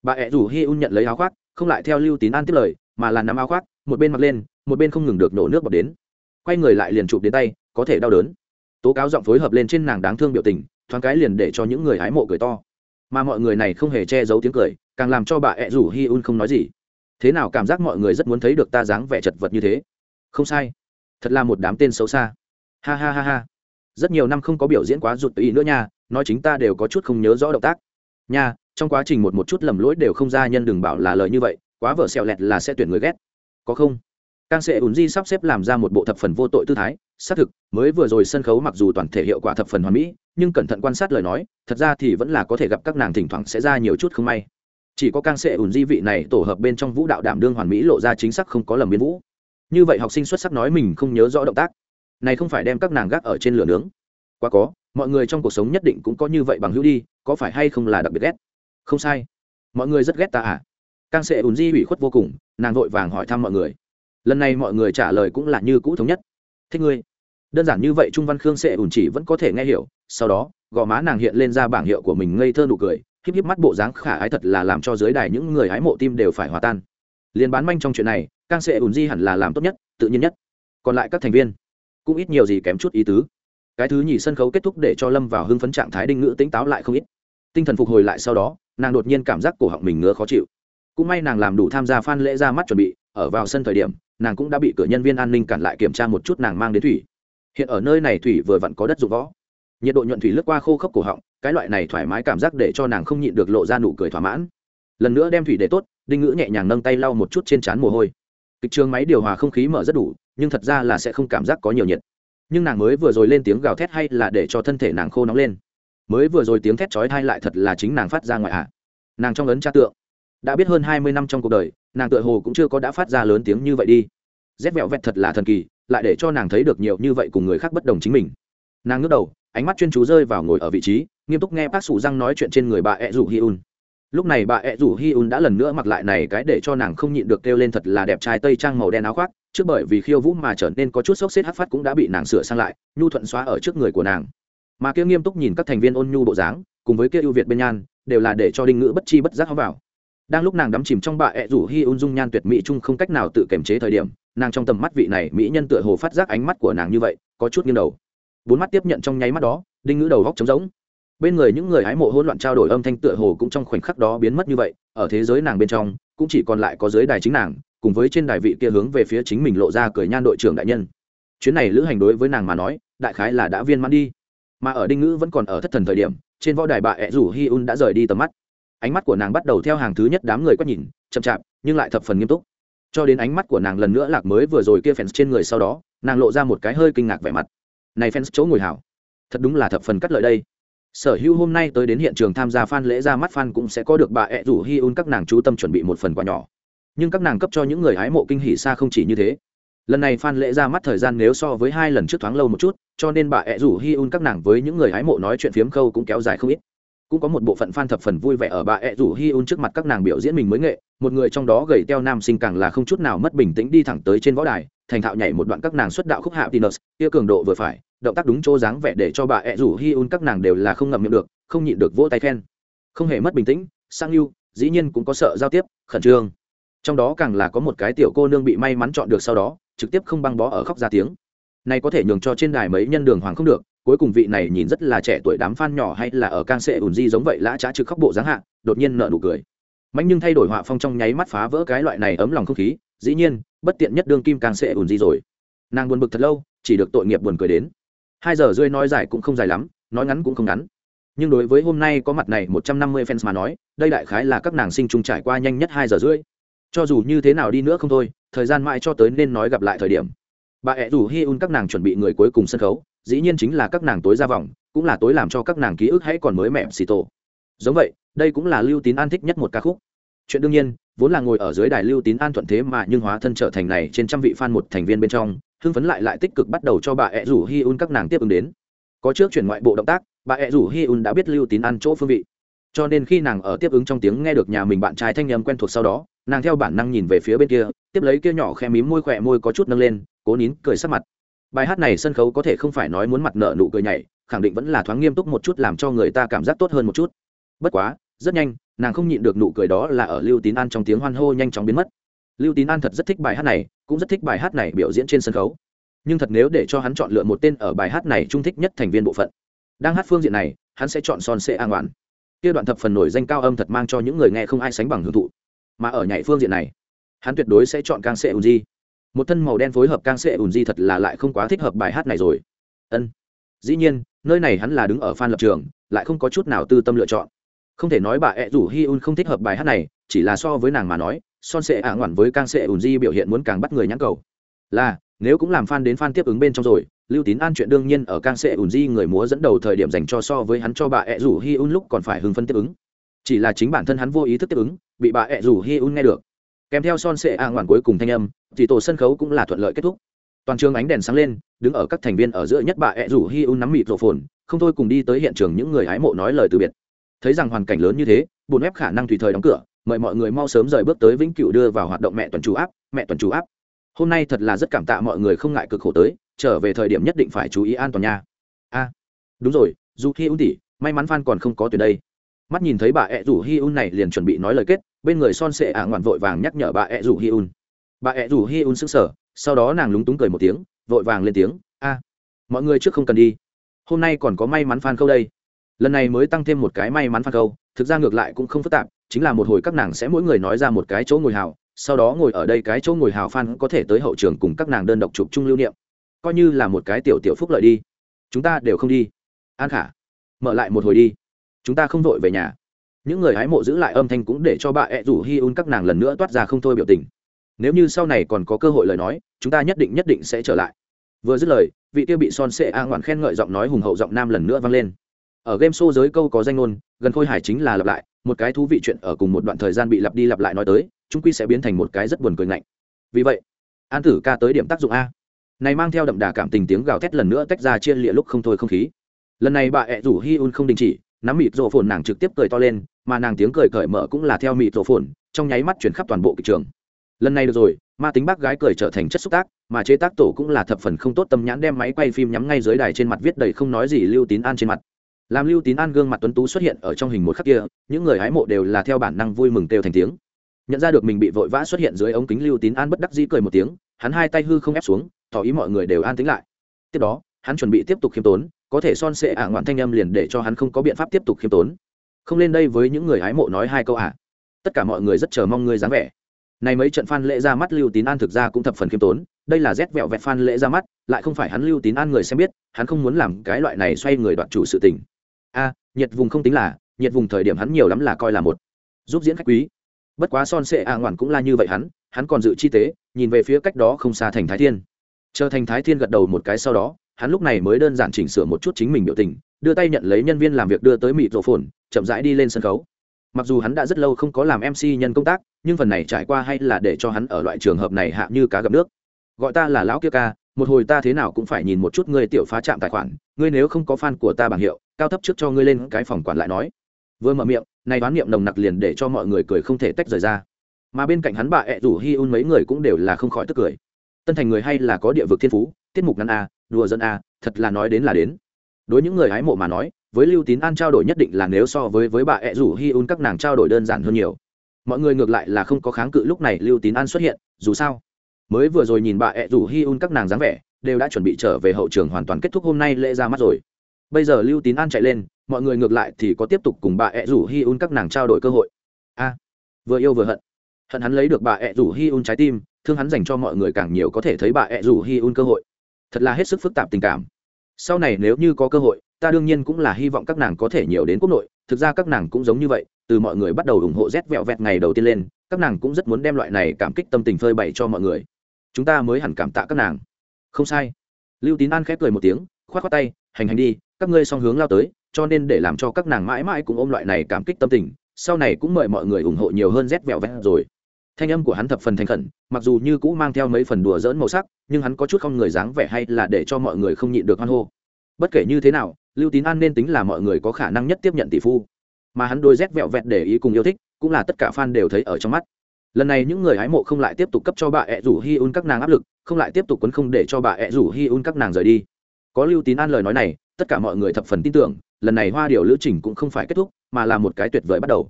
bà ẹ rủ hi un nhận lấy áo khoác, không lại theo lưu tín an tiếp lời, mà là nắm áo khoác, một bên mặc lên, một bên không ngừng được nổ nước bọt đến. Quay người lại liền chụp đến tay, có thể đau đớn. Tố cáo giọng phối hợp lên trên nàng đáng thương biểu tình, thoáng cái liền để cho những người hái mộ cười to. Mà mọi người này không hề che giấu tiếng cười, càng làm cho bà ẹ rủ hi un không nói gì thế nào cảm giác mọi người rất muốn thấy được ta dáng vẻ chật vật như thế? Không sai. Thật là một đám tên xấu xa. Ha ha ha ha. Rất nhiều năm không có biểu diễn quá rụt ý nữa nha, nói chính ta đều có chút không nhớ rõ động tác. Nha, trong quá trình một một chút lầm lỗi đều không ra, nhân đừng bảo là lời như vậy, quá vợ xẹo lẹt là sẽ tuyển người ghét. Có không? Càng sẽ ùn di sắp xếp làm ra một bộ thập phần vô tội tư thái, xác thực, mới vừa rồi sân khấu mặc dù toàn thể hiệu quả thập phần hoàn mỹ, nhưng cẩn thận quan sát lời nói, thật ra thì vẫn là có thể gặp các nàng thỉnh thoảng sẽ ra nhiều chút không may chỉ có càng sệ ùn di vị này tổ hợp bên trong vũ đạo đảm đương hoàn mỹ lộ ra chính xác không có lầm biến vũ. Như vậy học sinh xuất sắc nói mình không nhớ rõ động tác. Này không phải đem các nàng gác ở trên lửa nướng. Quá có, mọi người trong cuộc sống nhất định cũng có như vậy bằng hữu đi, có phải hay không là đặc biệt ghét? Không sai. Mọi người rất ghét ta à? Càng sệ ùn di ủy khuất vô cùng, nàng vội vàng hỏi thăm mọi người. Lần này mọi người trả lời cũng là như cũ thống nhất. Thích ngươi. Đơn giản như vậy trung văn khương sệ ùn chỉ vẫn có thể nghe hiểu, sau đó, gò má nàng hiện lên ra bảng hiệu của mình ngây thơ nụ cười híp híp mắt bộ dáng khả ái thật là làm cho dưới đài những người hái mộ tim đều phải hòa tan. Liền bán manh trong chuyện này càng sẽ ùn di hẳn là làm tốt nhất, tự nhiên nhất. Còn lại các thành viên, cũng ít nhiều gì kém chút ý tứ. Cái thứ nhì sân khấu kết thúc để cho lâm vào hưng phấn trạng thái đinh ngữ tính táo lại không ít. Tinh thần phục hồi lại sau đó, nàng đột nhiên cảm giác cổ họng mình ngứa khó chịu. Cũng may nàng làm đủ tham gia phan lễ ra mắt chuẩn bị, ở vào sân thời điểm, nàng cũng đã bị cửa nhân viên an ninh cản lại kiểm tra một chút nàng mang đến thủy. Hiện ở nơi này thủy vừa vặn có đất dụng võ nhiệt độ nhuận thủy lướt qua khô khốc cổ họng, cái loại này thoải mái cảm giác để cho nàng không nhịn được lộ ra nụ cười thỏa mãn. Lần nữa đem thủy để tốt, đinh ngữ nhẹ nhàng nâng tay lau một chút trên trán mồ hôi. Kịch trường máy điều hòa không khí mở rất đủ, nhưng thật ra là sẽ không cảm giác có nhiều nhiệt. Nhưng nàng mới vừa rồi lên tiếng gào thét hay là để cho thân thể nàng khô nóng lên. Mới vừa rồi tiếng thét chói thai lại thật là chính nàng phát ra ngoài hạ nàng trong ấn tra tượng. Đã biết hơn hai mươi năm trong cuộc đời, nàng tựa hồ cũng chưa có đã phát ra lớn tiếng như vậy đi. Rét vẹo vẹt thật là thần kỳ, lại để cho nàng thấy được nhiều như vậy cùng người khác bất đồng chính mình. Nàng ngước đầu ánh mắt chuyên chú rơi vào ngồi ở vị trí, nghiêm túc nghe bác sủ răng nói chuyện trên người bà e ẹ rủ hi un. Lúc này bà e ẹ rủ hi un đã lần nữa mặc lại này cái để cho nàng không nhịn được kêu lên thật là đẹp trai tây trang màu đen áo khoác, trước bởi vì khiêu vũ mà trở nên có chút sốc xếp hát phát cũng đã bị nàng sửa sang lại, nhu thuận xóa ở trước người của nàng. Mà kia nghiêm túc nhìn các thành viên ôn nhu bộ dáng, cùng với kia ưu việt bên nhan, đều là để cho đinh ngữ bất chi bất giác hóa vào. Đang lúc nàng đắm chìm trong bà e ẹ rủ hi un dung nhan tuyệt mỹ chung không cách nào tự kiềm chế thời điểm, nàng trong tầm mắt vị này mỹ nhân tựa hồ phát giác ánh mắt của nàng như vậy, có chút nghiêng đầu bốn mắt tiếp nhận trong nháy mắt đó, đinh ngữ đầu góc trống rỗng. Bên người những người hái mộ hỗn loạn trao đổi âm thanh tựa hồ cũng trong khoảnh khắc đó biến mất như vậy, ở thế giới nàng bên trong, cũng chỉ còn lại có giới đài chính nàng, cùng với trên đài vị kia hướng về phía chính mình lộ ra cười nhan đội trưởng đại nhân. Chuyến này lữ hành đối với nàng mà nói, đại khái là đã viên mãn đi. Mà ở đinh ngữ vẫn còn ở thất thần thời điểm, trên võ đài bà ẹ rủ hi un đã rời đi tầm mắt. Ánh mắt của nàng bắt đầu theo hàng thứ nhất đám người quét nhìn, chậm chạp, nhưng lại thập phần nghiêm túc. Cho đến ánh mắt của nàng lần nữa lạc mới vừa rồi kia phèn trên người sau đó, nàng lộ ra một cái hơi kinh ngạc vẻ mặt này fans chỗ ngồi hảo. Thật đúng là thập phần cắt lợi đây. Sở hữu hôm nay tới đến hiện trường tham gia fan lễ ra mắt fan cũng sẽ có được bà ẹ rủ hi un các nàng chú tâm chuẩn bị một phần quà nhỏ. Nhưng các nàng cấp cho những người hái mộ kinh hỉ xa không chỉ như thế. Lần này fan lễ ra mắt thời gian nếu so với hai lần trước thoáng lâu một chút, cho nên bà ẹ rủ hi un các nàng với những người hái mộ nói chuyện phiếm khâu cũng kéo dài không ít. Cũng có một bộ phận fan thập phần vui vẻ ở bà ẹ rủ hi un trước mặt các nàng biểu diễn mình mới nghệ, một người trong đó gầy teo nam sinh càng là không chút nào mất bình tĩnh đi thẳng tới trên võ đài thành thạo nhảy một đoạn các nàng xuất đạo khúc hạ tinus kia cường độ vừa phải, động tác đúng chỗ dáng vẻ để cho bà ẹ rủ hi un các nàng đều là không ngậm miệng được, không nhịn được vỗ tay khen. Không hề mất bình tĩnh, sang yêu, dĩ nhiên cũng có sợ giao tiếp, khẩn trương. Trong đó càng là có một cái tiểu cô nương bị may mắn chọn được sau đó, trực tiếp không băng bó ở khóc ra tiếng. Này có thể nhường cho trên đài mấy nhân đường hoàng không được, cuối cùng vị này nhìn rất là trẻ tuổi đám fan nhỏ hay là ở can sệ ùn di giống vậy lã trá trực khóc bộ dáng hạ, đột nhiên nợ nụ cười. Mạnh nhưng thay đổi họa phong trong nháy mắt phá vỡ cái loại này ấm lòng không khí, dĩ nhiên bất tiện nhất đương kim càng sẽ ùn gì rồi. Nàng buồn bực thật lâu, chỉ được tội nghiệp buồn cười đến. Hai giờ rơi nói dài cũng không dài lắm, nói ngắn cũng không ngắn. Nhưng đối với hôm nay có mặt này một trăm năm mươi fans mà nói, đây đại khái là các nàng sinh chung trải qua nhanh nhất hai giờ rưỡi. Cho dù như thế nào đi nữa không thôi, thời gian mãi cho tới nên nói gặp lại thời điểm. Bà ẹ rủ hi un các nàng chuẩn bị người cuối cùng sân khấu, dĩ nhiên chính là các nàng tối ra vòng, cũng là tối làm cho các nàng ký ức hãy còn mới mẹ xì tổ. Giống vậy, đây cũng là lưu tín an thích nhất một ca khúc chuyện đương nhiên, vốn là ngồi ở dưới đài lưu tín an thuận thế mà nhưng hóa thân trở thành này trên trăm vị fan một thành viên bên trong, hưng phấn lại lại tích cực bắt đầu cho bà ẹ rủ hi un các nàng tiếp ứng đến. Có trước chuyển ngoại bộ động tác, bà ẹ rủ hi un đã biết lưu tín an chỗ phương vị. Cho nên khi nàng ở tiếp ứng trong tiếng nghe được nhà mình bạn trai thanh nhầm quen thuộc sau đó, nàng theo bản năng nhìn về phía bên kia, tiếp lấy kia nhỏ khe mím môi khỏe môi có chút nâng lên, cố nín cười sắc mặt. Bài hát này sân khấu có thể không phải nói muốn mặt nợ nụ cười nhảy, khẳng định vẫn là thoáng nghiêm túc một chút làm cho người ta cảm giác tốt hơn một chút. Bất quá rất nhanh, nàng không nhịn được nụ cười đó là ở lưu tín an trong tiếng hoan hô nhanh chóng biến mất. Lưu tín an thật rất thích bài hát này, cũng rất thích bài hát này biểu diễn trên sân khấu. Nhưng thật nếu để cho hắn chọn lựa một tên ở bài hát này trung thích nhất thành viên bộ phận, đang hát phương diện này, hắn sẽ chọn son sệ an oản. Kia đoạn thập phần nổi danh cao âm thật mang cho những người nghe không ai sánh bằng hưởng thụ. Mà ở nhảy phương diện này, hắn tuyệt đối sẽ chọn càng sệ ùn di một thân màu đen phối hợp càng sệ ùn di thật là lại không quá thích hợp bài hát này rồi. Ân. Dĩ nhiên, nơi này hắn là đứng ở phan lập trường, lại không có chút nào tư tâm lựa chọn không thể nói bà ẹ rủ hi un không thích hợp bài hát này, chỉ là so với nàng mà nói, son sệ ả ngoản với càng sệ ùn di biểu hiện muốn càng bắt người nhãn cầu. Là, nếu cũng làm fan đến fan tiếp ứng bên trong rồi, lưu tín an chuyện đương nhiên ở càng sệ ùn di người múa dẫn đầu thời điểm dành cho so với hắn cho bà ẹ rủ hi un lúc còn phải hưng phân tiếp ứng. Chỉ là chính bản thân hắn vô ý thức tiếp ứng, bị bà ẹ rủ hi un nghe được. Kèm theo son sệ ả ngoản cuối cùng thanh âm, thì tổ sân khấu cũng là thuận lợi kết thúc. Toàn trường ánh đèn sáng lên, đứng ở các thành viên ở giữa nhất bà ẹ rủ hi un nắm mịt rộ phồn không thôi cùng đi tới hiện trường những người hái mộ nói lời từ biệt thấy rằng hoàn cảnh lớn như thế, bùn ép khả năng tùy thời đóng cửa, mời mọi người mau sớm rời bước tới vĩnh cửu đưa vào hoạt động mẹ tuần chủ áp, mẹ tuần chủ áp. Hôm nay thật là rất cảm tạ mọi người không ngại cực khổ tới, trở về thời điểm nhất định phải chú ý an toàn nha. A, đúng rồi dù khi un tỉ may mắn phan còn không có tuyển đây. Mắt nhìn thấy bà ẹ rủ hi un này liền chuẩn bị nói lời kết, bên người son sệ ả ngoạn vội vàng nhắc nhở bà ẹ rủ hi un. Bà ẹ rủ hi un sững sờ, sau đó nàng lúng túng cười một tiếng, vội vàng lên tiếng, a, mọi người trước không cần đi. Hôm nay còn có may mắn phan câu đây? Lần này mới tăng thêm một cái may mắn phan câu, thực ra ngược lại cũng không phức tạp, chính là một hồi các nàng sẽ mỗi người nói ra một cái chỗ ngồi hào, sau đó ngồi ở đây cái chỗ ngồi hào phan có thể tới hậu trường cùng các nàng đơn độc chụp chung lưu niệm. Coi như là một cái tiểu tiểu phúc lợi đi. Chúng ta đều không đi. An khả, mở lại một hồi đi. Chúng ta không vội về nhà. Những người hái mộ giữ lại âm thanh cũng để cho bà ẹ rủ hi un các nàng lần nữa toát ra không thôi biểu tình. Nếu như sau này còn có cơ hội lời nói, chúng ta nhất định nhất định sẽ trở lại. Vừa dứt lời, vị tiêu bị son sệ a ngoạn khen ngợi giọng nói hùng hậu giọng nam lần nữa vang lên ở game show giới câu có danh ngôn, gần khôi hải chính là lặp lại, một cái thú vị chuyện ở cùng một đoạn thời gian bị lặp đi lặp lại nói tới chúng quy sẽ biến thành một cái rất buồn cười ngạnh. Vì vậy, an tử ca tới điểm tác dụng a. Này mang theo đậm đà cảm tình tiếng gào thét lần nữa tách ra chia lịa lúc không thôi không khí. Lần này bà ẹ rủ hi un không đình chỉ, nắm mịt rộ phồn nàng trực tiếp cười to lên, mà nàng tiếng cười cởi mở cũng là theo mịt rộ phồn, trong nháy mắt chuyển khắp toàn bộ kịch trường. Lần này được rồi, ma tính bác gái cười trở thành chất xúc tác, mà chế tác tổ cũng là thập phần không tốt tâm nhãn đem máy quay phim nhắm ngay dưới đài trên mặt viết đầy không nói gì lưu tín an trên mặt làm lưu tín an gương mặt tuấn tú xuất hiện ở trong hình một khắc kia, những người hái mộ đều là theo bản năng vui mừng kêu thành tiếng. Nhận ra được mình bị vội vã xuất hiện dưới ống kính lưu tín an bất đắc dĩ cười một tiếng, hắn hai tay hư không ép xuống, tỏ ý mọi người đều an tính lại. Tiếp đó, hắn chuẩn bị tiếp tục khiêm tốn, có thể son sệ ả ngoạn thanh âm liền để cho hắn không có biện pháp tiếp tục khiêm tốn. Không lên đây với những người hái mộ nói hai câu à tất cả mọi người rất chờ mong ngươi dáng vẻ. Này mấy trận phan lễ ra mắt lưu tín an thực ra cũng thập phần khiêm tốn, đây là rét vẹo vẹt phan lễ ra mắt, lại không phải hắn lưu tín an người xem biết, hắn không muốn làm cái loại này xoay người đoạt chủ sự tình a, nhiệt vùng không tính là, nhiệt vùng thời điểm hắn nhiều lắm là coi là một. Giúp diễn khách quý. Bất quá son sệ a ngoản cũng là như vậy hắn hắn còn dự chi tế, nhìn về phía cách đó không xa thành thái thiên. Chờ thành thái thiên gật đầu một cái sau đó, hắn lúc này mới đơn giản chỉnh sửa một chút chính mình biểu tình, đưa tay nhận lấy nhân viên làm việc đưa tới mịt rổ phồn, chậm rãi đi lên sân khấu. Mặc dù hắn đã rất lâu không có làm mc nhân công tác, nhưng phần này trải qua hay là để cho hắn ở loại trường hợp này hạ như cá gặp nước. Gọi ta là lão kia ca một hồi ta thế nào cũng phải nhìn một chút ngươi tiểu phá trạm tài khoản, ngươi nếu không có fan của ta bằng hiệu, cao thấp trước cho ngươi lên cái phòng quản lại nói. Vừa mở miệng, này đoán niệm nồng nặc liền để cho mọi người cười không thể tách rời ra. Mà bên cạnh hắn bà ẹ rủ hi un mấy người cũng đều là không khỏi tức cười. Tân thành người hay là có địa vực thiên phú, tiết mục ngắn a, đùa dân a, thật là nói đến là đến. Đối những người hái mộ mà nói, với lưu tín an trao đổi nhất định là nếu so với với bà ẹ rủ hi un các nàng trao đổi đơn giản hơn nhiều. Mọi người ngược lại là không có kháng cự lúc này lưu tín an xuất hiện, dù sao mới vừa rồi nhìn bà ẹ rủ hi un các nàng dáng vẻ, đều đã chuẩn bị trở về hậu trường hoàn toàn kết thúc hôm nay lễ ra mắt rồi. Bây giờ lưu tín an chạy lên, mọi người ngược lại thì có tiếp tục cùng bà ẹ rủ hi un các nàng trao đổi cơ hội. A, vừa yêu vừa hận. Hận hắn lấy được bà ẹ rủ hi un trái tim, thương hắn dành cho mọi người càng nhiều có thể thấy bà ẹ rủ hi un cơ hội. Thật là hết sức phức tạp tình cảm. Sau này nếu như có cơ hội, ta đương nhiên cũng là hy vọng các nàng có thể nhiều đến quốc nội, thực ra các nàng cũng giống như vậy, từ mọi người bắt đầu ủng hộ rét vẹo vẹt ngày đầu tiên lên, các nàng cũng rất muốn đem loại này cảm kích tâm tình phơi bày cho mọi người chúng ta mới hẳn cảm tạ các nàng. Không sai. Lưu tín an khép cười một tiếng k h o á t k tay, hành hành đi, các ngươi song hướng lao tới, cho nên để làm cho các nàng mãi mãi cũng ôm loại này cảm kích tâm tình, sau này cũng mời mọi người ủng hộ nhiều hơn rét vẹo vẹt rồi. Thanh âm của hắn thập phần thành khẩn, mặc dù như cũ mang theo mấy phần đùa dỡn màu sắc, nhưng hắn có chút không người dáng vẻ hay là để cho mọi người không nhịn được hoan hô. Bất kể như thế nào, lưu tín an nên tính là mọi người có khả năng nhất tiếp nhận tỷ phu. Mà hắn đôi rét vẹo vẹt để ý cùng yêu thích, cũng là tất cả fan đều thấy ở trong mắt lần này những người hái mộ không lại tiếp tục cấp cho bà ẹ rủ hi un các nàng áp lực, không lại tiếp tục quấn không để cho bà ẹ rủ hi un các nàng rời đi. Có lưu tín an lời nói này, tất cả mọi người thập phần tin tưởng, lần này hoa điều lữ trình cũng không phải kết thúc, mà là một cái tuyệt vời bắt đầu.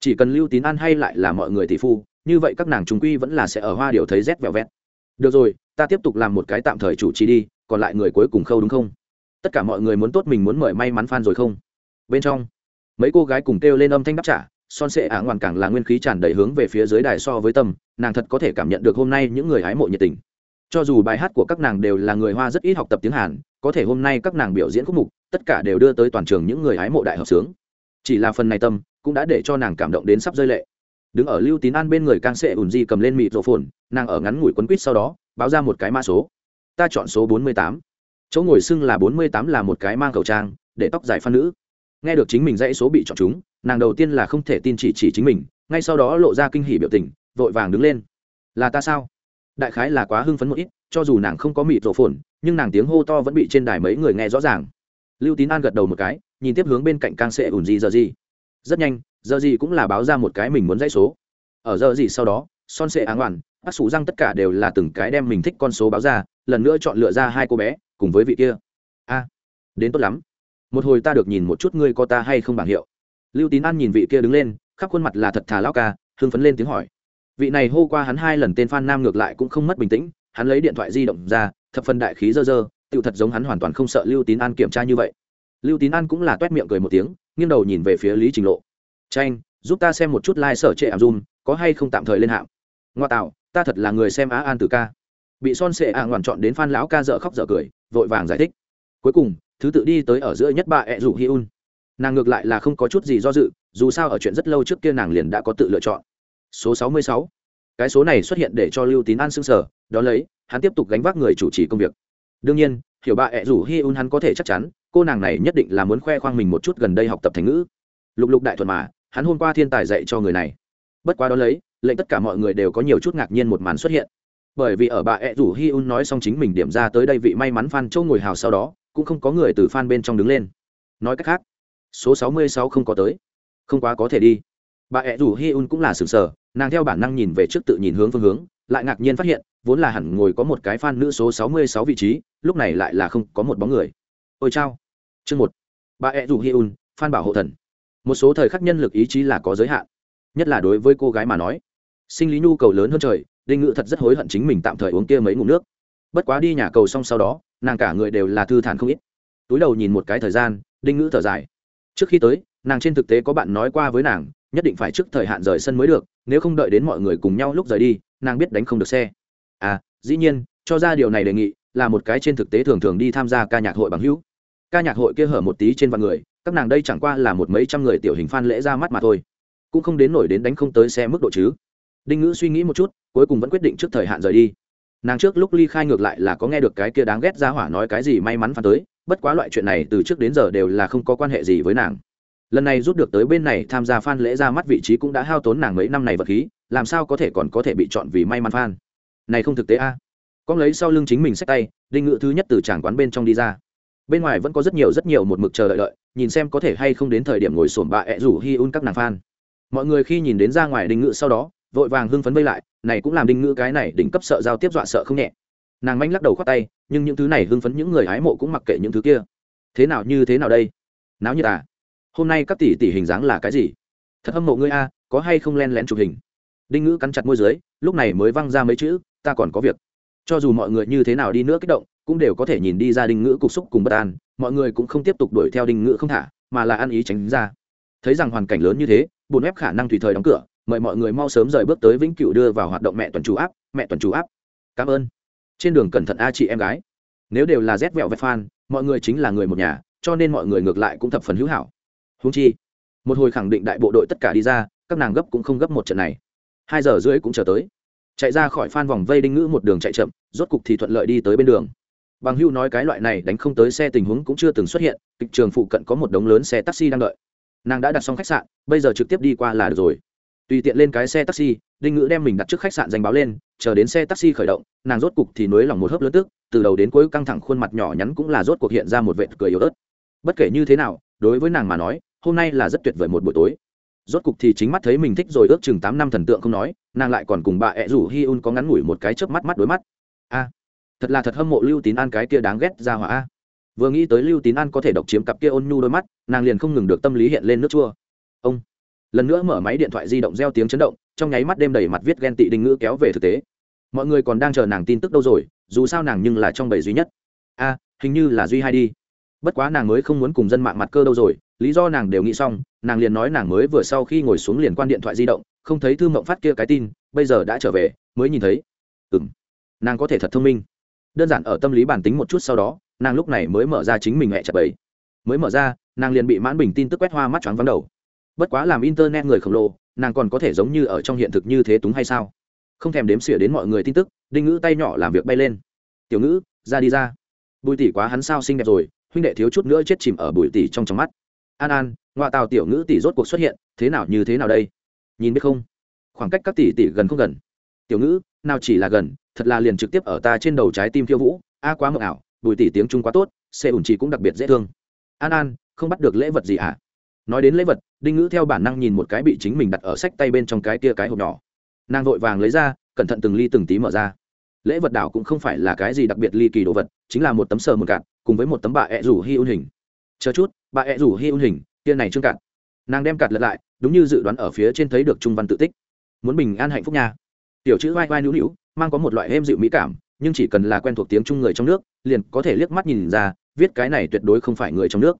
Chỉ cần lưu tín an hay lại là mọi người tỷ phu, như vậy các nàng chúng quy vẫn là sẽ ở hoa điều thấy rét vẹo vẹt. Được rồi, ta tiếp tục làm một cái tạm thời chủ trì đi, còn lại người cuối cùng khâu đúng không? Tất cả mọi người muốn tốt mình muốn mời may mắn phan rồi không? Bên trong, mấy cô gái cùng kêu lên âm thanh đáp trả son sệ ả ngoan càng là nguyên khí tràn đầy hướng về phía dưới đài so với tâm, nàng thật có thể cảm nhận được hôm nay những người hái mộ nhiệt tình. Cho dù bài hát của các nàng đều là người hoa rất ít học tập tiếng hàn, có thể hôm nay các nàng biểu diễn khúc mục, tất cả đều đưa tới toàn trường những người hái mộ đại hợp sướng. Chỉ là phần này tâm, cũng đã để cho nàng cảm động đến sắp rơi lệ. Đứng ở lưu tín an bên người càng sệ ùn di cầm lên mịt rộ phồn nàng ở ngắn ngủi quấn quýt sau đó, báo ra một cái mã số. Ta chọn số bốn mươi tám. Chỗ ngồi xưng là bốn mươi tám là một cái mang khẩu trang, để tóc dài phan nữ. Nghe được chính mình dãy số bị chọn chúng nàng đầu tiên là không thể tin chỉ chỉ chính mình, ngay sau đó lộ ra kinh hỉ biểu tình, vội vàng đứng lên. Là ta sao? Đại khái là quá hưng phấn một ít, cho dù nàng không có mịt rổ phồn, nhưng nàng tiếng hô to vẫn bị trên đài mấy người nghe rõ ràng. Lưu tín an gật đầu một cái, nhìn tiếp hướng bên cạnh càng sệ ủn gì giờ gì. Rất nhanh, giờ gì cũng là báo ra một cái mình muốn dãy số. Ở giờ gì sau đó, son sệ áng oản, bác sủ răng tất cả đều là từng cái đem mình thích con số báo ra, lần nữa chọn lựa ra hai cô bé, cùng với vị kia. A, đến tốt lắm. Một hồi ta được nhìn một chút ngươi có ta hay không bảng hiệu lưu tín an nhìn vị kia đứng lên, khắp khuôn mặt là thật thà lao ca, hưng phấn lên tiếng hỏi. Vị này hô qua hắn hai lần tên phan nam ngược lại cũng không mất bình tĩnh, hắn lấy điện thoại di động ra, thập phần đại khí dơ dơ, tựu thật giống hắn hoàn toàn không sợ lưu tín an kiểm tra như vậy. Lưu tín an cũng là t miệng cười một tiếng, nghiêng đầu nhìn về phía lý trình lộ. Tranh giúp ta xem một chút lai、like、sở trệ ảm zoom có hay không tạm thời lên hạng? Ngoa tạo, ta thật là người xem á an từ ca. Bị son sệ ạng ngoằn chọn đến phan lão ca dợ khóc dợ cười, vội vàng giải thích. Cuối cùng, thứ tự đi tới ở giữa nhất bà ẹ rủ hi un nàng ngược lại là không có chút gì do dự, dù sao ở chuyện rất lâu trước kia nàng liền đã có tự lựa chọn. Số sáu mươi sáu. Cái số này xuất hiện để cho lưu tín an s ư n g sở đó lấy, hắn tiếp tục gánh vác người chủ trì công việc. Đương nhiên, hiểu bà ẹ rủ hi un hắn có thể chắc chắn, cô nàng này nhất định là muốn khoe khoang mình một chút gần đây học tập thành ngữ. Lục lục đại thuận mà, hắn hôm qua thiên tài dạy cho người này. Bất quá đó lấy, lệnh tất cả mọi người đều có nhiều chút ngạc nhiên một màn xuất hiện. Bởi vì ở bà ẹ rủ hi un nói xong chính mình điểm ra tới đây vị may mắn phan châu ngồi hào sau đó, cũng không có người từ phan bên trong đứng lên. Nói cách khác số sáu mươi sáu không có tới. Không quá có thể đi. Bà ẹ rủ hi un cũng là sừng sờ, nàng theo bản năng nhìn về trước tự nhìn hướng phương hướng, lại ngạc nhiên phát hiện, vốn là hẳn ngồi có một cái phan nữ số sáu mươi sáu vị trí, lúc này lại là không có một bóng người. Ôi chao. Chương một. Bà ẹ rủ hi un phan bảo hộ thần. Một số thời khắc nhân lực ý chí là có giới hạn, nhất là đối với cô gái mà nói. Sinh lý nhu cầu lớn hơn trời, đinh ngự thật rất hối hận chính mình tạm thời uống kia mấy ngụm nước. Bất quá đi nhà cầu xong sau đó, nàng cả người đều là thư thản không ít. Túi đầu nhìn một cái thời gian, đinh ngữ thở dài trước khi tới, nàng trên thực tế có bạn nói qua với nàng, nhất định phải trước thời hạn rời sân mới được, nếu không đợi đến mọi người cùng nhau lúc rời đi, nàng biết đánh không được xe. À dĩ nhiên, cho ra điều này đề nghị, là một cái trên thực tế thường thường đi tham gia ca nhạc hội bằng hữu. Ca nhạc hội kia hở một tí trên vạn người, các nàng đây chẳng qua là một mấy trăm người tiểu hình phan lễ ra mắt mà thôi. Cũng không đến nổi đến đánh không tới xe mức độ chứ. Đinh ngữ suy nghĩ một chút, cuối cùng vẫn quyết định trước thời hạn rời đi. Nàng trước lúc ly khai ngược lại là có nghe được cái kia đáng ghét ra hỏa nói cái gì may mắn phản tới bất quá loại chuyện này từ trước đến giờ đều là không có quan hệ gì với nàng. Lần này rút được tới bên này tham gia phan lễ ra mắt vị trí cũng đã hao tốn nàng mấy năm này vật khí, làm sao có thể còn có thể bị chọn vì may mắn phan này không thực tế a. À? con lấy sau lưng chính mình xách tay, đinh ngự thứ nhất từ tràng quán bên trong đi ra. Bên ngoài vẫn có rất nhiều rất nhiều một mực chờ đợi đợi, nhìn xem có thể hay không đến thời điểm ngồi sổm bạ ẹ rủ hi un các nàng phan mọi người khi nhìn đến ra ngoài đinh ngự sau đó, vội vàng hưng phấn vây lại, này cũng làm đinh ngự cái này đỉnh cấp sợ giao tiếp dọa sợ không nhẹ nàng manh lắc đầu khoát tay, nhưng những thứ này hưng phấn những người hái mộ cũng mặc kệ những thứ kia. Thế nào như thế nào đây? Náo như à? Hôm nay các tỷ tỷ hình dáng là cái gì? Thật hâm mộ ngươi a, có hay không len lén chụp hình? Đinh ngữ cắn chặt môi dưới, lúc này mới văng ra mấy chữ, ta còn có việc. Cho dù mọi người như thế nào đi nữa kích động, cũng đều có thể nhìn đi ra đinh ngữ cục xúc cùng bất an, mọi người cũng không tiếp tục đuổi theo đinh ngữ không thả, mà là ăn ý tránh ra. Thấy rằng hoàn cảnh lớn như thế bùn ép khả năng tùy thời đóng cửa, mời mọi người mau sớm rời bước tới vĩnh cửu đưa vào hoạt động mẹ tuần chủ áp mẹ tuần chủ áp cảm ơn trên đường cẩn thận a chị em gái. Nếu đều là rét vẹo vẹt fan, mọi người chính là người một nhà, cho nên mọi người ngược lại cũng thập phần hữu hảo. Húng chi, một hồi khẳng định đại bộ đội tất cả đi ra, các nàng gấp cũng không gấp một trận này. Hai giờ rưỡi cũng chờ tới. Chạy ra khỏi phan vòng vây đinh ngữ một đường chạy chậm, rốt cục thì thuận lợi đi tới bên đường. Bằng hưu nói cái loại này đánh không tới xe tình huống cũng chưa từng xuất hiện, kịch trường phụ cận có một đống lớn xe taxi đang đợi. Nàng đã đặt xong khách sạn, bây giờ trực tiếp đi qua là được rồi tùy tiện lên cái xe taxi, đinh ngữ đem mình đặt trước khách sạn danh báo lên, chờ đến xe taxi khởi động, nàng rốt cục thì nới lòng một hớp lớn tức, từ đầu đến cuối căng thẳng khuôn mặt nhỏ nhắn cũng là rốt cuộc hiện ra một vệt cười yếu ớt. Bất kể như thế nào, đối với nàng mà nói, hôm nay là rất tuyệt vời một buổi tối. Rốt cục thì chính mắt thấy mình thích rồi ước chừng tám năm thần tượng không nói, nàng lại còn cùng bà ẹ rủ hi un có ngắn ngủi một cái chớp mắt mắt đối mắt. A, thật là thật hâm mộ lưu tín an cái kia đáng ghét ra hỏa a. Vừa nghĩ tới lưu tín an có thể độc chiếm cặp kia ôn nhu đôi mắt, nàng liền không ngừng được tâm lý hiện lên nước chua lần nữa mở máy điện thoại di động reo tiếng chấn động, trong nháy mắt đêm đầy mặt viết ghen tị đinh ngữ kéo về thực tế. Mọi người còn đang chờ nàng tin tức đâu rồi, dù sao nàng nhưng là trong bầy duy nhất. A, hình như là duy hai đi. Bất quá nàng mới không muốn cùng dân mạng mặt cơ đâu rồi, lý do nàng đều nghĩ xong, nàng liền nói nàng mới vừa sau khi ngồi xuống liền quan điện thoại di động, không thấy thư mộng phát kia cái tin, bây giờ đã trở về, mới nhìn thấy. Ừ m nàng có thể thật thông minh. Đơn giản ở tâm lý bản tính một chút sau đó, nàng lúc này mới mở ra chính mình hẹ chặt bẫy. Mới mở ra, nàng liền bị mãn bình tin tức quét hoa mắt choáng vắng đầu bất quá làm internet người khổng lồ, nàng còn có thể giống như ở trong hiện thực như thế túng hay sao? Không thèm đếm xỉa đến mọi người tin tức, đinh ngữ tay nhỏ làm việc bay lên. Tiểu ngữ, ra đi ra. Bùi tỷ quá hắn sao xinh đẹp rồi, huynh đệ thiếu chút nữa chết chìm ở bùi tỷ trong trong mắt. An an ngoại tàu tiểu ngữ tỷ rốt cuộc xuất hiện, thế nào như thế nào đây? Nhìn biết không? Khoảng cách các tỷ tỷ gần không gần? Tiểu ngữ, nào chỉ là gần, thật là liền trực tiếp ở ta trên đầu trái tim khiêu vũ, a quá mờ ảo, bùi tỷ tiếng trung quá tốt, xe ủn chỉ cũng đặc biệt dễ thương. An an, không bắt được lễ vật gì à? Nói đến lễ vật, đinh ngữ theo bản năng nhìn một cái bị chính mình đặt ở sách tay bên trong cái tia cái hộp nhỏ. Nàng vội vàng lấy ra, cẩn thận từng ly từng tí mở ra. Lễ vật đảo cũng không phải là cái gì đặc biệt ly kỳ đồ vật, chính là một tấm sờ một cạn, cùng với một tấm bà ẹ rủ hi un hình. Chờ chút bà ẹ rủ hi un hình tia này trương cạn. Nàng đem cạt lật lại, đúng như dự đoán ở phía trên thấy được trung văn tự tích. Muốn bình an hạnh phúc nha. Tiểu chữ vai vai nữu nữu, mang có một loại êm dịu mỹ cảm, nhưng chỉ cần là quen thuộc tiếng trung người trong nước, liền có thể liếc mắt nhìn ra, viết cái này tuyệt đối không phải người trong nước.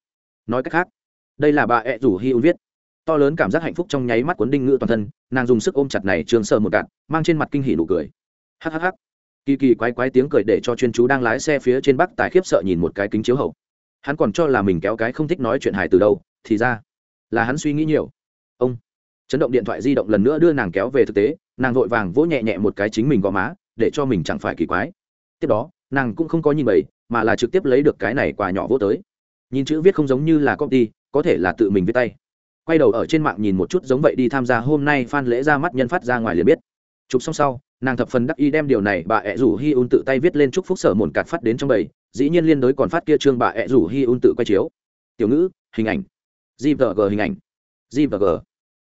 Nói cách khác đây là bà ẹ rủ hi un viết. To lớn cảm giác hạnh phúc trong nháy mắt cuốn đinh ngữ toàn thân, nàng dùng sức ôm chặt này trường sờ một cạn, mang trên mặt kinh hỉ nụ cười. Hhh kỳ kỳ quái quái tiếng cười để cho chuyên chú đang lái xe phía trên bắc tài khiếp sợ nhìn một cái kính chiếu hậu. Hắn còn cho là mình kéo cái không thích nói chuyện hài từ đâu, thì ra là hắn suy nghĩ nhiều. Ông chấn động điện thoại di động lần nữa đưa nàng kéo về thực tế, nàng vội vàng vỗ nhẹ nhẹ một cái chính mình gò má, để cho mình chẳng phải kỳ quái. Tiếp đó, nàng cũng không có nhìn bầy, mà là trực tiếp lấy được cái này quà nhỏ vô tới. Nhìn chữ viết không giống như là copy có thể là tự mình viết tay. Quay đầu ở trên mạng nhìn một chút giống vậy đi tham gia hôm nay phan lễ ra mắt nhân phát ra ngoài liền biết. Chụp xong sau, nàng thập phần đắc y đem điều này bà ẹ rủ hi un tự tay viết lên chúc phúc sở mồn cạt phát đến trong bầy, dĩ nhiên liên đối còn phát kia trương bà ẹ rủ hi un tự quay chiếu. Tiểu ngữ, hình ảnh. Gvg hình ảnh. Gvg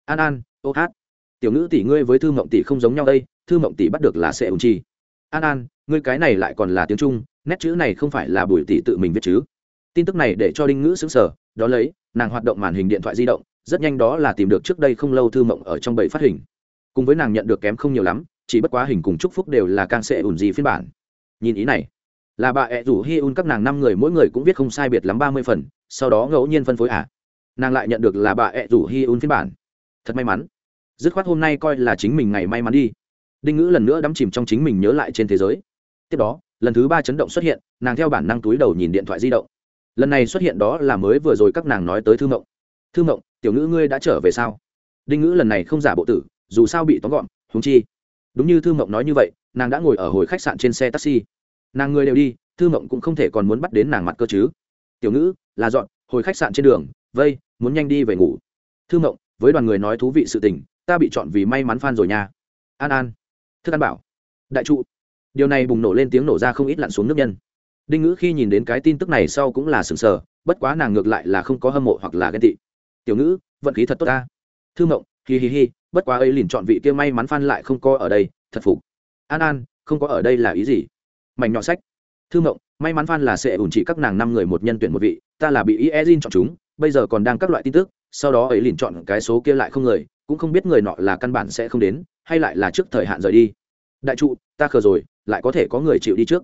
an an, ô hát. Tiểu ngữ tỷ ngươi với thư mộng tỷ không giống nhau đây, thư mộng tỷ bắt được là sẽ ủng chi. An an, ngươi cái này lại còn là tiếng trung, nét chữ này không phải là bùi tỷ tự mình viết chứ? Tin tức này để cho đinh ngữ xứng sở đó lấy nàng hoạt động màn hình điện thoại di động, rất nhanh đó là tìm được trước đây không lâu thư mộng ở trong bảy phát hình. Cùng với nàng nhận được kém không nhiều lắm, chỉ bất quá hình cùng chúc phúc đều là càng sẽ ủn gì phiên bản. Nhìn ý này, là bà ẹ rủ hi un các nàng năm người mỗi người cũng viết không sai biệt lắm ba mươi phần, sau đó ngẫu nhiên phân phối à. nàng lại nhận được là bà ẹ rủ hi un phiên bản. Thật may mắn. Dứt khoát hôm nay coi là chính mình ngày may mắn đi. Đinh ngữ lần nữa đắm chìm trong chính mình nhớ lại trên thế giới. Tiếp đó, lần thứ ba chấn động xuất hiện, nàng theo bản năng túi đầu nhìn điện thoại di động lần này xuất hiện đó là mới vừa rồi các nàng nói tới thư mộng. Thư mộng, tiểu ngữ ngươi đã trở về sao? Đinh ngữ lần này không giả bộ tử, dù sao bị tóm gọn húng chi. Đúng như thư mộng nói như vậy, nàng đã ngồi ở hồi khách sạn trên xe taxi. Nàng người đều đi, thư mộng cũng không thể còn muốn bắt đến nàng mặt cơ chứ. Tiểu ngữ, là dọn, hồi khách sạn trên đường, vây, muốn nhanh đi về ngủ. Thư mộng, với đoàn người nói thú vị sự tình, ta bị chọn vì may mắn phan rồi nha. An an, thức an bảo. Đại trụ. Điều này bùng nổ lên tiếng nổ ra không ít lặn xuống nước nhân đinh ngữ khi nhìn đến cái tin tức này sau cũng là sừng sờ, bất quá nàng ngược lại là không có hâm mộ hoặc là ghen tị. Tiểu ngữ, vận khí thật tốt ta. Thư mộng, hi hi hi, bất quá ấy liền chọn vị kia may mắn phan lại không có ở đây, thật phục. An an, không có ở đây là ý gì? Mảnh nhỏ sách. Thư mộng, may mắn phan là sẽ ủn trị các nàng năm người một nhân tuyển một vị, ta là bị iezin chọn chúng, bây giờ còn đang các loại tin tức, sau đó ấy liền chọn cái số kia lại không người, cũng không biết người nọ là căn bản sẽ không đến, hay lại là trước thời hạn rời đi. Đại trụ, ta khờ rồi, lại có thể có người chịu đi trước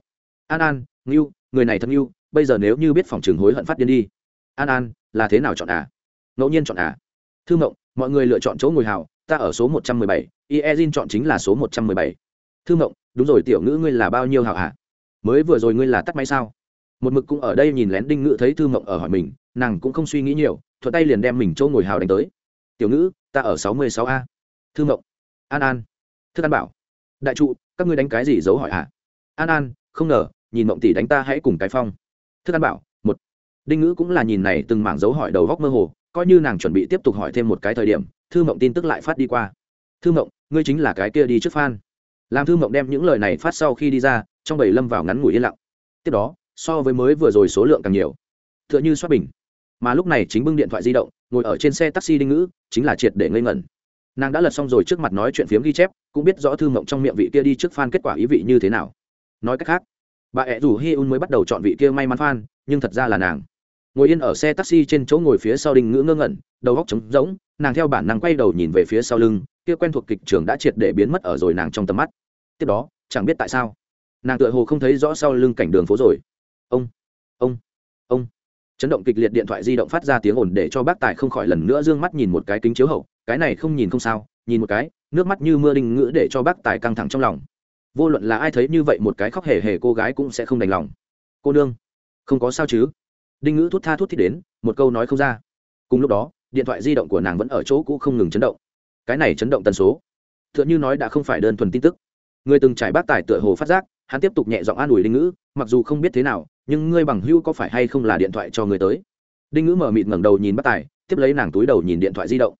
an an, ngưu, người này thật ngưu, bây giờ nếu như biết phòng trường hối hận phát điên đi. An an, là thế nào chọn à? Ngẫu nhiên chọn à? Thư mộng, mọi người lựa chọn chỗ ngồi hào, ta ở số một trăm mười bảy, iezin chọn chính là số một trăm mười bảy. Thư mộng, đúng rồi tiểu ngữ ngươi là bao nhiêu hào hả? Mới vừa rồi ngươi là tắt máy sao? Một mực cũng ở đây nhìn lén đinh ngữ thấy thư mộng ở hỏi mình, nàng cũng không suy nghĩ nhiều, thuận tay liền đem mình chỗ ngồi hào đánh tới. Tiểu ngữ, ta ở sáu mươi sáu a. Thư mộng, an an, thức an bảo. Đại trụ, các ngươi đánh cái gì giấu hỏi hả? An an, không ngờ nhìn mộng tỷ đánh ta hãy cùng cái phong. Thức an bảo, một. Đinh ngữ cũng là nhìn này từng mảng dấu hỏi đầu góc mơ hồ, coi như nàng chuẩn bị tiếp tục hỏi thêm một cái thời điểm, thư mộng tin tức lại phát đi qua. Thư mộng, ngươi chính là cái kia đi trước phan làm thư mộng đem những lời này phát sau khi đi ra, trong bầy lâm vào ngắn ngủi yên lặng. Tiếp đó, so với mới vừa rồi số lượng càng nhiều. T h ư ợ n h ư xoát bình. Mà lúc này chính bưng điện thoại di động, ngồi ở trên xe taxi đinh ngữ, chính là triệt để ngây ngẩn. Nàng đã lật xong rồi trước mặt nói chuyện phiếm ghi chép, cũng biết rõ thư mộng trong miệng vị kia đi trước phan kết quả ý vị như thế nào. Nói cách khác bà ẹ rủ hi un mới bắt đầu chọn vị kia may mắn phan nhưng thật ra là nàng. Ngồi yên ở xe taxi trên chỗ ngồi phía sau đinh ngữ ngơ ngẩn, đầu góc trống rỗng, nàng theo bản năng quay đầu nhìn về phía sau lưng, kia quen thuộc kịch trường đã triệt để biến mất ở rồi nàng trong tầm mắt. Tiếp đó, chẳng biết tại sao, nàng tựa hồ không thấy rõ sau lưng cảnh đường phố rồi. Ông ông ông. Chấn động kịch liệt điện thoại di động phát ra tiếng ồn để cho bác tài không khỏi lần nữa d ư ơ n g mắt nhìn một cái kính chiếu hậu, cái này không nhìn không sao, nhìn một cái, nước mắt như mưa đinh ngữ để cho bác tài căng thẳng trong lòng vô luận là ai thấy như vậy một cái khóc hề hề cô gái cũng sẽ không đành lòng. Cô nương, không có sao chứ? Đinh ngữ thút tha thút thít đến, một câu nói không ra. Cùng lúc đó, điện thoại di động của nàng vẫn ở chỗ cũ không ngừng chấn động. Cái này chấn động tần số. T h ư ợ n h nói đã không phải đơn thuần tin tức. Người từng trải bác tài tựa hồ phát giác, hắn tiếp tục nhẹ giọng an ủi đinh ngữ, mặc dù không biết thế nào, nhưng ngươi bằng hữu có phải hay không là điện thoại cho người tới? Đinh ngữ mở mịt ngẩng đầu nhìn bác tài, tiếp lấy nàng túi đầu nhìn điện thoại di động.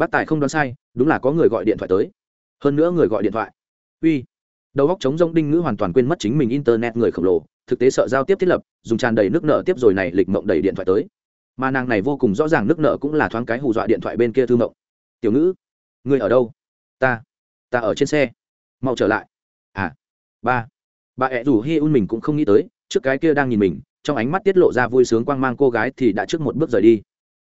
Bác tài không đoán sai, đúng là có người gọi điện thoại tới. Hơn nữa người gọi điện thoại. Uy đầu góc chống rông đinh ngữ hoàn toàn quên mất chính mình internet người khổng lồ, thực tế sợ giao tiếp thiết lập, dùng tràn đầy nước nợ tiếp rồi này lịch mộng đầy điện thoại tới. Mà nàng này vô cùng rõ ràng nước nợ cũng là thoáng cái hù dọa điện thoại bên kia thư mộng. Tiểu ngữ người ở đâu? Ta ta ở trên xe. Mau trở lại. À ba. Bà ẹ rủ hi un mình cũng không nghĩ tới, trước cái kia đang nhìn mình, trong ánh mắt tiết lộ ra vui sướng quang mang cô gái thì đã trước một bước rời đi.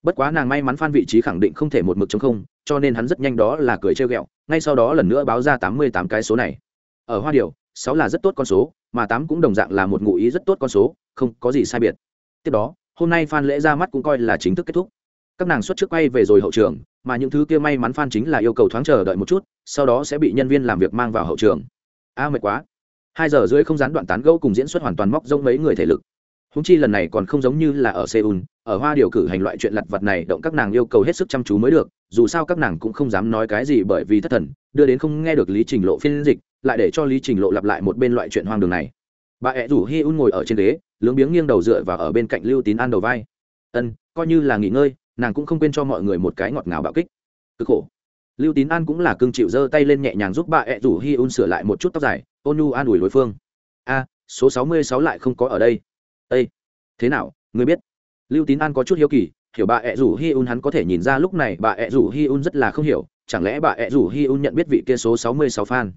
Bất quá nàng may mắn phan vị trí khẳng định không thể một mực chống không, cho nên hắn rất nhanh đó là cười trêu ghẹo, ngay sau đó lần nữa báo ra tám mươi tám cái số này ở hoa điều, sáu là rất tốt con số, mà tám cũng đồng dạng là một ngụ ý rất tốt con số, không có gì sai biệt. Tiếp đó, hôm nay phan lễ ra mắt cũng coi là chính thức kết thúc. Các nàng xuất trước quay về rồi hậu trường, mà những thứ kia may mắn phan chính là yêu cầu thoáng chờ đợi một chút, sau đó sẽ bị nhân viên làm việc mang vào hậu trường. A, mệt quá. Hai giờ rưỡi không gián đoạn tán gẫu cùng diễn xuất hoàn toàn móc rông mấy người thể lực. Húng chi lần này còn không giống như là ở seoul, ở hoa điều cử hành loại chuyện lặt vặt này động các nàng yêu cầu hết sức chăm chú mới được, dù sao các nàng cũng không dám nói cái gì bởi vì thất thần, đưa đến không nghe được lý trình lộ phiên dịch lại để cho lý trình lộ lặp lại một bên loại chuyện hoang đường này. Bà ẹ rủ hi un ngồi ở trên ghế, lướng biếng nghiêng đầu dựa và ở bên cạnh lưu tín an đầu vai. Ân, coi như là nghỉ ngơi, nàng cũng không quên cho mọi người một cái ngọt ngào bạo kích. Cực khổ. Lưu tín an cũng là cưng chịu giơ tay lên nhẹ nhàng giúp bà ẹ rủ hi un sửa lại một chút tóc dài, ôn nhu an ủi đối phương. A, số sáu mươi sáu lại không có ở đây. Ây thế nào, người biết? Lưu tín an có chút hiếu kỳ, hiểu bà ẹ rủ hi un hắn có thể nhìn ra lúc này bà ẹ rủ hi un rất là không hiểu, chẳng lẽ bà ẹ rủ hi un nhận biết vị kia số sáu mươi sáu fan?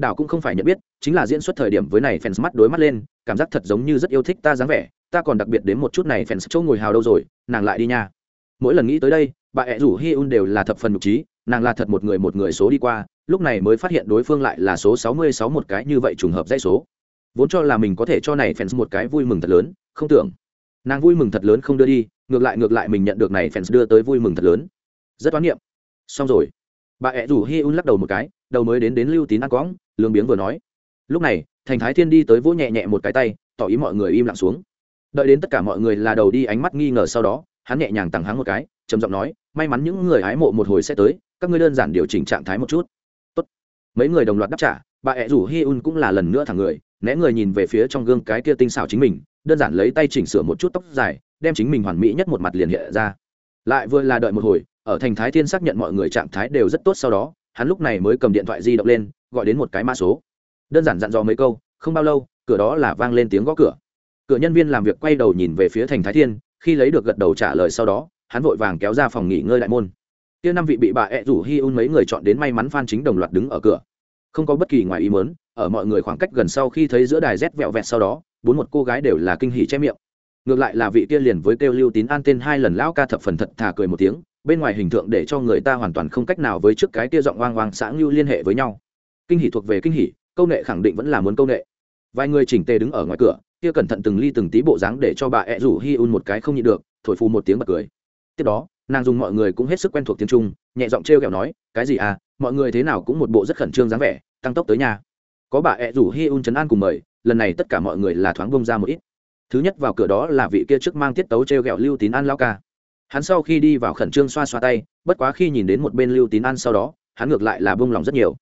Đảo cũng không phải nhận biết, chính là diễn xuất thời điểm với này fans mắt đối mắt lên, cảm giác thật giống như rất yêu thích ta dáng vẻ, ta còn đặc biệt đến một chút này fans chỗ ngồi hào đâu rồi, nàng lại đi nha. Mỗi lần nghĩ tới đây, bà ẹ rủ hi un đều là thập phần nhục trí, nàng là thật một người một người số đi qua, lúc này mới phát hiện đối phương lại là số sáu mươi sáu một cái như vậy trùng hợp dãy số. Vốn cho là mình có thể cho này fans một cái vui mừng thật lớn, không tưởng. Nàng vui mừng thật lớn không đưa đi, ngược lại ngược lại mình nhận được này fans đưa tới vui mừng thật lớn. Rất toán niệm. Xong rồi. Bà ẹ rủ hi un lắc đầu một cái, đầu mới đến đến lưu tín ăn quõng lương biếng vừa nói. Lúc này, thành thái thiên đi tới vỗ nhẹ nhẹ một cái tay, tỏ ý mọi người im lặng xuống. Đợi đến tất cả mọi người là đầu đi ánh mắt nghi ngờ sau đó, hắn nhẹ nhàng tặng hắn một cái, trầm giọng nói, may mắn những người hái mộ một hồi sẽ tới, các ngươi đơn giản điều chỉnh trạng thái một chút. Tốt. mấy người đồng loạt đáp trả, bà ẹ rủ hi un cũng là lần nữa thẳng người, né người nhìn về phía trong gương cái kia tinh xảo chính mình, đơn giản lấy tay chỉnh sửa một chút tóc dài, đem chính mình hoàn mỹ nhất một mặt liền hiện ra. Lại vừa là đợi một hồi, ở thành thái thiên xác nhận mọi người trạng thái đều rất tốt sau đó, hắn lúc này mới cầm điện thoại di động lên gọi đến một cái mã số. Đơn giản dặn dò mấy câu, không bao lâu, cửa đó là vang lên tiếng gõ cửa. Cửa nhân viên làm việc quay đầu nhìn về phía thành thái thiên, khi lấy được gật đầu trả lời sau đó, hắn vội vàng kéo ra phòng nghỉ ngơi đại môn. Kia năm vị bị bà ẹ rủ hi un mấy người chọn đến may mắn phan chính đồng loạt đứng ở cửa. Không có bất kỳ ngoài ý mớn ở mọi người khoảng cách gần sau khi thấy giữa đài rét vẹo vẹt sau đó, bốn một cô gái đều là kinh hỉ che miệng. Ngược lại là vị kia liền với kêu lưu tín an tên hai lần lão ca thập phần thật thà cười một tiếng, bên ngoài hình tượng để cho người ta hoàn toàn không cách nào với trước cái kia giọng oang oang sáng lưu liên hệ với nhau kinh hỉ thuộc về kinh hỉ, câu nệ khẳng định vẫn là muốn câu nệ. Vài người chỉnh tề đứng ở ngoài cửa, kia cẩn thận từng ly từng tí bộ dáng để cho bà ẹ rủ hi un một cái không nhịn được, thổi phù một tiếng bật cười. Tiếp đó, nàng dùng mọi người cũng hết sức quen thuộc tiếng trung, nhẹ giọng t r e o kẹo nói, cái gì à mọi người thế nào cũng một bộ rất khẩn trương dáng vẻ, tăng tốc tới nhà. Có bà ẹ rủ hi un chấn an cùng mời, lần này tất cả mọi người là thoáng bông ra một ít. Thứ nhất vào cửa đó là vị kia trước mang tiết tấu t r e o lưu tín an lao ca. Hắn sau khi đi vào khẩn trương xoa xoa tay, bất quá khi nhìn đến một bên lưu tín an sau đó, hắn ngược lại là bông lòng rất nhiều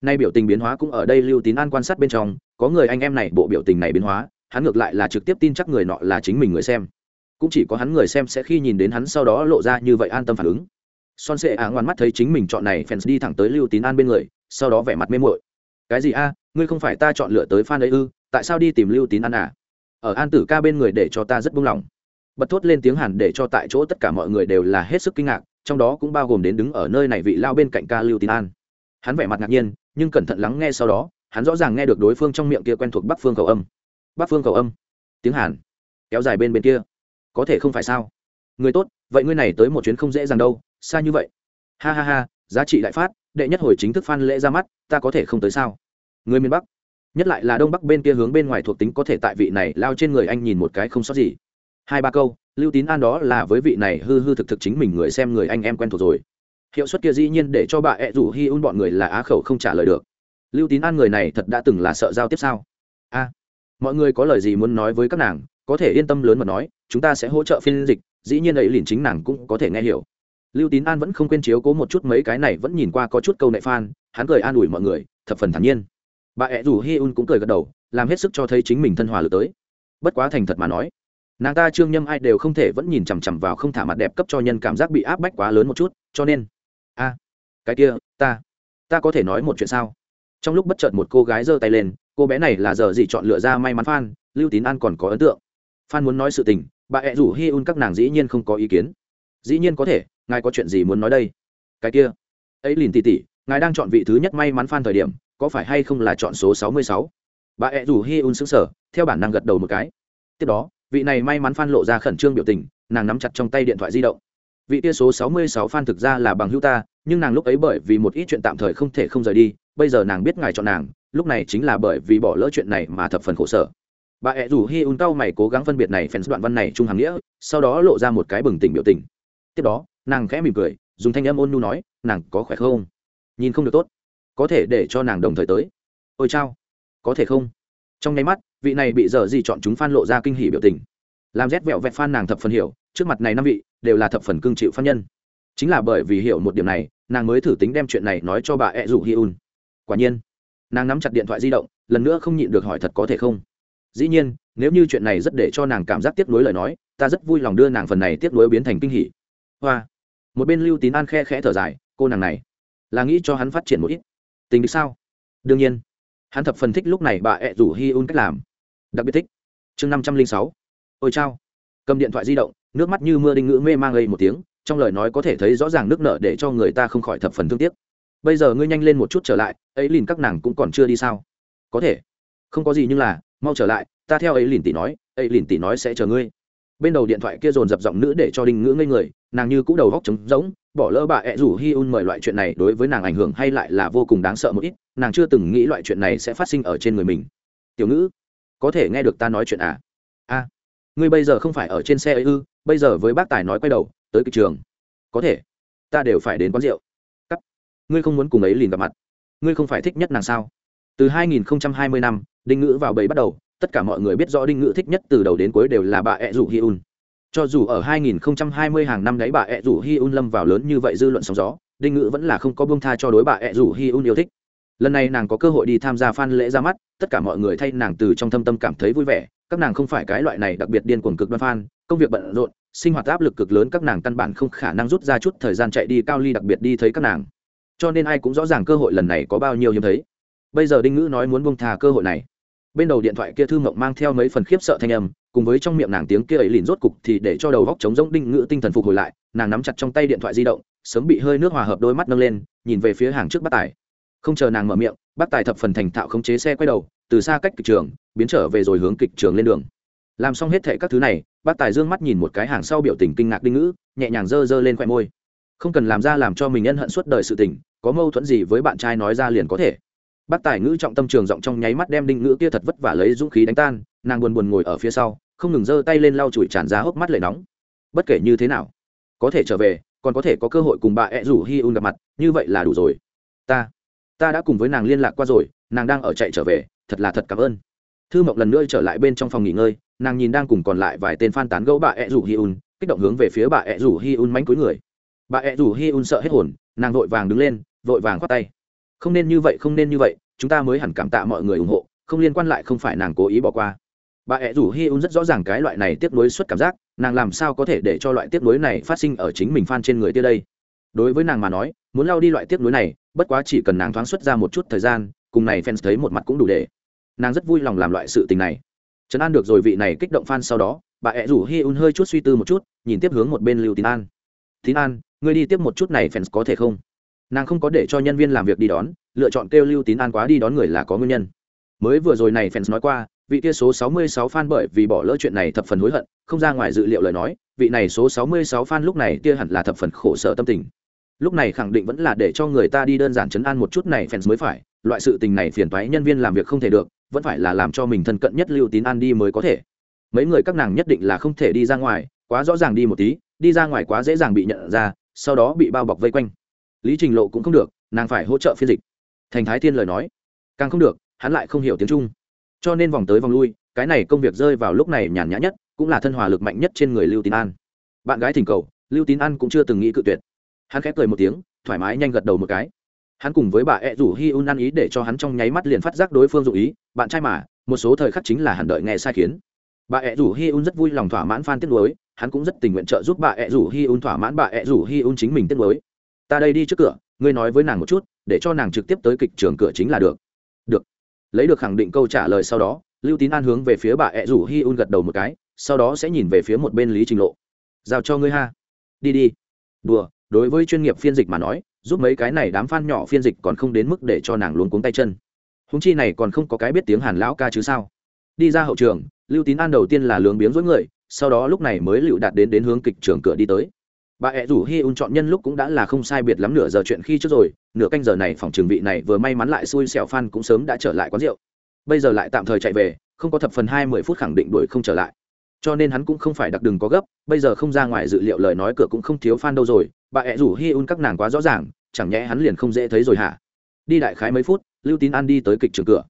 nay biểu tình biến hóa cũng ở đây lưu tín an quan sát bên trong, có người anh em này bộ biểu tình này biến hóa, hắn ngược lại là trực tiếp tin chắc người nọ là chính mình người xem. Cũng chỉ có hắn người xem sẽ khi nhìn đến hắn sau đó lộ ra như vậy an tâm phản ứng. Son sệ á ngoan mắt thấy chính mình chọn này fans đi thẳng tới lưu tín an bên người, sau đó vẻ mặt mê mội cái gì a, ngươi không phải ta chọn lựa tới fan ấy ư, tại sao đi tìm lưu tín an à? Ở an tử ca bên người để cho ta rất buông lỏng. Bật thốt lên tiếng hàn để cho tại chỗ tất cả mọi người đều là hết sức kinh ngạc, trong đó cũng bao gồm đến đứng ở nơi này vị lao bên cạnh ca lưu tín an. Hắn vẻ mặt ngạc nhiên nhưng cẩn thận lắng nghe sau đó, hắn rõ ràng nghe được đối phương trong miệng kia quen thuộc bắc phương cầu âm. Bắc phương cầu âm? Tiếng hàn. Kéo dài bên bên kia. Có thể không phải sao? Người tốt, vậy ngươi này tới một chuyến không dễ dàng đâu, xa như vậy. Ha ha ha, giá trị đại phát, đệ nhất hồi chính thức phan lễ ra mắt, ta có thể không tới sao? Người miền bắc. Nhất lại là đông bắc bên kia hướng bên ngoài thuộc tính có thể tại vị này lao trên người anh nhìn một cái không sót gì. Hai ba câu, lưu tín an đó là với vị này hư hư thực thực chính mình người xem người anh em quen thuộc rồi hiệu suất kia dĩ nhiên để cho bà ẹ rủ hi un bọn người là á khẩu không trả lời được. Lưu tín an người này thật đã từng là sợ giao tiếp sao? A, mọi người có lời gì muốn nói với các nàng, có thể yên tâm lớn mà nói, chúng ta sẽ hỗ trợ phiên dịch, dĩ nhiên ấy liền chính nàng cũng có thể nghe hiểu. Lưu tín an vẫn không quên chiếu cố một chút mấy cái này, vẫn nhìn qua có chút câu nệ phan, hắn cười an ủi mọi người, thập phần thản nhiên. Bà ẹ rủ hi un cũng cười gật đầu, làm hết sức cho thấy chính mình thân hòa lực tới. Bất quá thành thật mà nói, nàng ta trương nhâm ai đều không thể vẫn nhìn chằm chằm vào không thả mặt đẹp cấp cho nhân cảm giác bị áp bách quá lớn một chút, cho nên cái kia, ta ta có thể nói một chuyện sao? Trong lúc bất chợt một cô gái giơ tay lên, cô bé này là giờ gì chọn lựa ra may mắn phan, lưu tín an còn có ấn tượng. Phan muốn nói sự tình, bà ẹ rủ hi un các nàng dĩ nhiên không có ý kiến. Dĩ nhiên có thể, ngài có chuyện gì muốn nói đây? Cái kia, ấy lìn tỉ tỉ, ngài đang chọn vị thứ nhất may mắn phan thời điểm, có phải hay không là chọn số sáu mươi sáu? Bà ẹ rủ hi un xứng sở theo bản năng gật đầu một cái. Tiếp đó, vị này may mắn phan lộ ra khẩn trương biểu tình, nàng nắm chặt trong tay điện thoại di động. Vị tia số sáu mươi sáu phan thực ra là bằng hữu ta nhưng nàng lúc ấy bởi vì một ít chuyện tạm thời không thể không rời đi, bây giờ nàng biết ngài chọn nàng, lúc này chính là bởi vì bỏ lỡ chuyện này mà thập phần khổ sở. Bà ẹ rủ hi un tao mày cố gắng phân biệt này phèn đoạn văn này chung hàng nghĩa, sau đó lộ ra một cái bừng tỉnh biểu tình. Tiếp đó, nàng khẽ mỉm cười, dùng thanh âm ôn nu nói, nàng có khỏe không? Nhìn không được tốt. Có thể để cho nàng đồng thời tới. Ôi chao, có thể không? Trong nháy mắt, vị này bị dở gì chọn chúng phan lộ ra kinh hỉ biểu tình. Làm rét vẹo vẹt phan nàng thập phần hiểu, trước mặt này năm vị đều là thập phần cương chịu phan nhân chính là bởi vì hiểu một điểm này, nàng mới thử tính đem chuyện này nói cho bà ed rủ hi un quả nhiên, nàng nắm chặt điện thoại di động, lần nữa không nhịn được hỏi thật có thể không? Dĩ nhiên, nếu như chuyện này rất để cho nàng cảm giác tiếc nuối lời nói, ta rất vui lòng đưa nàng phần này tiếc nuối biến thành kinh hỉ. Hoa. Một bên lưu tín an khe khẽ thở dài, cô nàng này, là nghĩ cho hắn phát triển một ít. Tình địch sao? Đương nhiên. Hắn thập phần thích lúc này bà ẹ rủ hi un cách làm. Đặc biệt thích. Chương năm trăm linh sáu. Ôi chao. Cầm điện thoại di động, nước mắt như mưa đinh ngữ mê mang gây một tiếng trong lời nói có thể thấy rõ ràng nước nợ để cho người ta không khỏi thập phần thương tiếc. Bây giờ ngươi nhanh lên một chút trở lại, ấy lìn các nàng cũng còn chưa đi sao? Có thể. Không có gì nhưng là, mau trở lại, ta theo ấy lìn tỷ nói, ấy lìn tỷ nói sẽ chờ ngươi. Bên đầu điện thoại kia dồn dập giọng nữ để cho đinh ngữ ngây người, nàng như cũ đầu góc trống rỗng, bỏ lỡ bà ẹ rủ hi un mời loại chuyện này đối với nàng ảnh hưởng hay lại là vô cùng đáng sợ một ít, nàng chưa từng nghĩ loại chuyện này sẽ phát sinh ở trên người mình. Tiểu ngữ, có thể nghe được ta nói chuyện à? A ngươi bây giờ không phải ở trên xe ấy ư? Bây giờ với bác tài nói quay đầu tới kịch trường. Có thể. Ta đều phải đến quán rượu. Cắt. Ngươi không muốn cùng ấy liền gặp mặt. Ngươi không phải thích nhất nàng sao? Từ 2020 năm, đinh ngữ vào bầy bắt đầu, tất cả mọi người biết rõ đinh ngữ thích nhất từ đầu đến cuối đều là bà ẹ rủ hi un. Cho dù ở 2020 hàng năm đấy bà ẹ rủ hi un lâm vào lớn như vậy dư luận sóng gió, đinh ngữ vẫn là không có buông tha cho đối bà ẹ rủ hi un yêu thích. Lần này nàng có cơ hội đi tham gia fan lễ ra mắt, tất cả mọi người thay nàng từ trong thâm tâm cảm thấy vui vẻ, các nàng không phải cái loại này đặc biệt điên cuồng cực đoan fan, công việc bận rộn sinh hoạt áp lực cực lớn các nàng căn bản không khả năng rút ra chút thời gian chạy đi cao ly đặc biệt đi thấy các nàng. Cho nên ai cũng rõ ràng cơ hội lần này có bao nhiêu hiếm thấy. Bây giờ đinh ngữ nói muốn buông thà cơ hội này. Bên đầu điện thoại kia thư mộng mang theo mấy phần khiếp sợ thanh âm, cùng với trong miệng nàng tiếng kia ấy lìn rốt cục thì để cho đầu góc trống rỗng đinh ngữ tinh thần phục hồi lại, nàng nắm chặt trong tay điện thoại di động, sớm bị hơi nước hòa hợp đôi mắt nâng lên, nhìn về phía hàng trước bác tài. Không chờ nàng mở miệng, bác tài thập phần thành thạo khống chế xe quay đầu, từ xa cách kịch trường, biến trở về rồi hướng kịch trường lên đường. Làm xong hết thệ các thứ này bác tài dương mắt nhìn một cái hàng sau biểu tình kinh ngạc đinh ngữ, nhẹ nhàng dơ dơ lên khoe môi. Không cần làm ra làm cho mình ân hận suốt đời sự tình, có mâu thuẫn gì với bạn trai nói ra liền có thể. Bác tài ngữ trọng tâm trường giọng trong nháy mắt đem đinh ngữ kia thật vất vả lấy dũng khí đánh tan, nàng buồn buồn ngồi ở phía sau, không ngừng giơ tay lên lau chùi tràn ra hốc mắt lệ nóng. Bất kể như thế nào, có thể trở về, còn có thể có cơ hội cùng bà ẹ rủ hi un gặp mặt, như vậy là đủ rồi. Ta ta đã cùng với nàng liên lạc qua rồi, nàng đang ở chạy trở về, thật là thật cảm ơn. Thư mộng lần nữa trở lại bên trong phòng nghỉ ngơi nàng nhìn đang cùng còn lại vài tên phan tán gẫu bà ẹ rủ hi un, kích động hướng về phía bà ẹ rủ hi un mánh cuối người. Bà ẹ rủ hi un sợ hết hồn, nàng vội vàng đứng lên, vội vàng khoát tay. Không nên như vậy, không nên như vậy, chúng ta mới hẳn cảm tạ mọi người ủng hộ, không liên quan lại không phải nàng cố ý bỏ qua. Bà ẹ rủ hi un rất rõ ràng cái loại này tiếp nối xuất cảm giác, nàng làm sao có thể để cho loại tiếp nối này phát sinh ở chính mình phan trên người tia đây? Đối với nàng mà nói, muốn lao đi loại tiếp nối này, bất quá chỉ cần nàng thoáng xuất ra một chút thời gian, cùng này fans thấy một mặt cũng đủ để. Nàng rất vui lòng làm loại sự tình này trấn an được rồi, vị này kích động fan sau đó, bà ẹ rủ hi un hơi chút suy tư một chút, nhìn tiếp hướng một bên lưu tín an. Tín an, ngươi đi tiếp một chút này fans có thể không? Nàng không có để cho nhân viên làm việc đi đón, lựa chọn kêu lưu tín an quá đi đón người là có nguyên nhân. Mới vừa rồi này fans nói qua, vị kia số 66 fan bởi vì bỏ lỡ chuyện này thập phần hối hận, không ra ngoài dự liệu lời nói, vị này số 66 fan lúc này kia hẳn là thập phần khổ sở tâm tình. Lúc này khẳng định vẫn là để cho người ta đi đơn giản chấn an một chút này fans mới phải, loại sự tình này phiền toái nhân viên làm việc không thể được vẫn phải là làm cho mình thân cận nhất lưu tín an đi mới có thể. Mấy người các nàng nhất định là không thể đi ra ngoài, quá rõ ràng đi một tí, đi ra ngoài quá dễ dàng bị nhận ra, sau đó bị bao bọc vây quanh. Lý trình lộ cũng không được, nàng phải hỗ trợ phiên dịch. Thành thái thiên lời nói. Càng không được, hắn lại không hiểu tiếng trung. Cho nên vòng tới vòng lui, cái này công việc rơi vào lúc này nhàn nhã nhất, cũng là thân hòa lực mạnh nhất trên người lưu tín an. Bạn gái thỉnh cầu, lưu tín an cũng chưa từng nghĩ cự tuyệt. Hắn khép cười một tiếng, thoải mái nhanh gật đầu một cái hắn cùng với bà ẹ rủ hi un ăn ý để cho hắn trong nháy mắt liền phát giác đối phương dụ ý, bạn trai mà, một số thời khắc chính là hẳn đợi nghe sai khiến. Bà ẹ rủ hi un rất vui lòng thỏa mãn phan tiết lối hắn cũng rất tình nguyện trợ giúp bà ẹ rủ hi un thỏa mãn bà ẹ rủ hi un chính mình tiết lối ta đây đi trước cửa, ngươi nói với nàng một chút, để cho nàng trực tiếp tới kịch trường cửa chính là được. Được. Lấy được khẳng định câu trả lời sau đó, lưu tín an hướng về phía bà ẹ rủ hi un gật đầu một cái, sau đó sẽ nhìn về phía một bên lý trình lộ. Giao cho ngươi ha. Đi đi. Đùa, đối với chuyên nghiệp phiên dịch mà nói giúp mấy cái này đám f a n nhỏ phiên dịch còn không đến mức để cho nàng luống cuống tay chân. Húng chi này còn không có cái biết tiếng hàn lão ca chứ sao? Đi ra hậu trường, lưu tín an đầu tiên là lướng biếng dối người, sau đó lúc này mới lựu đạt đến đến hướng kịch trường cửa đi tới. Bà ẹ rủ hi un chọn nhân lúc cũng đã là không sai biệt lắm nửa giờ chuyện khi trước rồi, nửa canh giờ này phòng trường vị này vừa may mắn lại xui xẻo phan cũng sớm đã trở lại quán rượu. Bây giờ lại tạm thời chạy về, không có thập phần hai mươi phút khẳng định đuổi không trở lại. Cho nên hắn cũng không phải đặc đừng có gấp, bây giờ không ra ngoài dự liệu lời nói cửa cũng không thiếu fan đâu rồi, bà ẹ rủ hi un các nàng quá rõ ràng chẳng nhẽ hắn liền không dễ thấy rồi hả? Đi đại khái mấy phút, lưu tín an đi tới kịch trường cửa.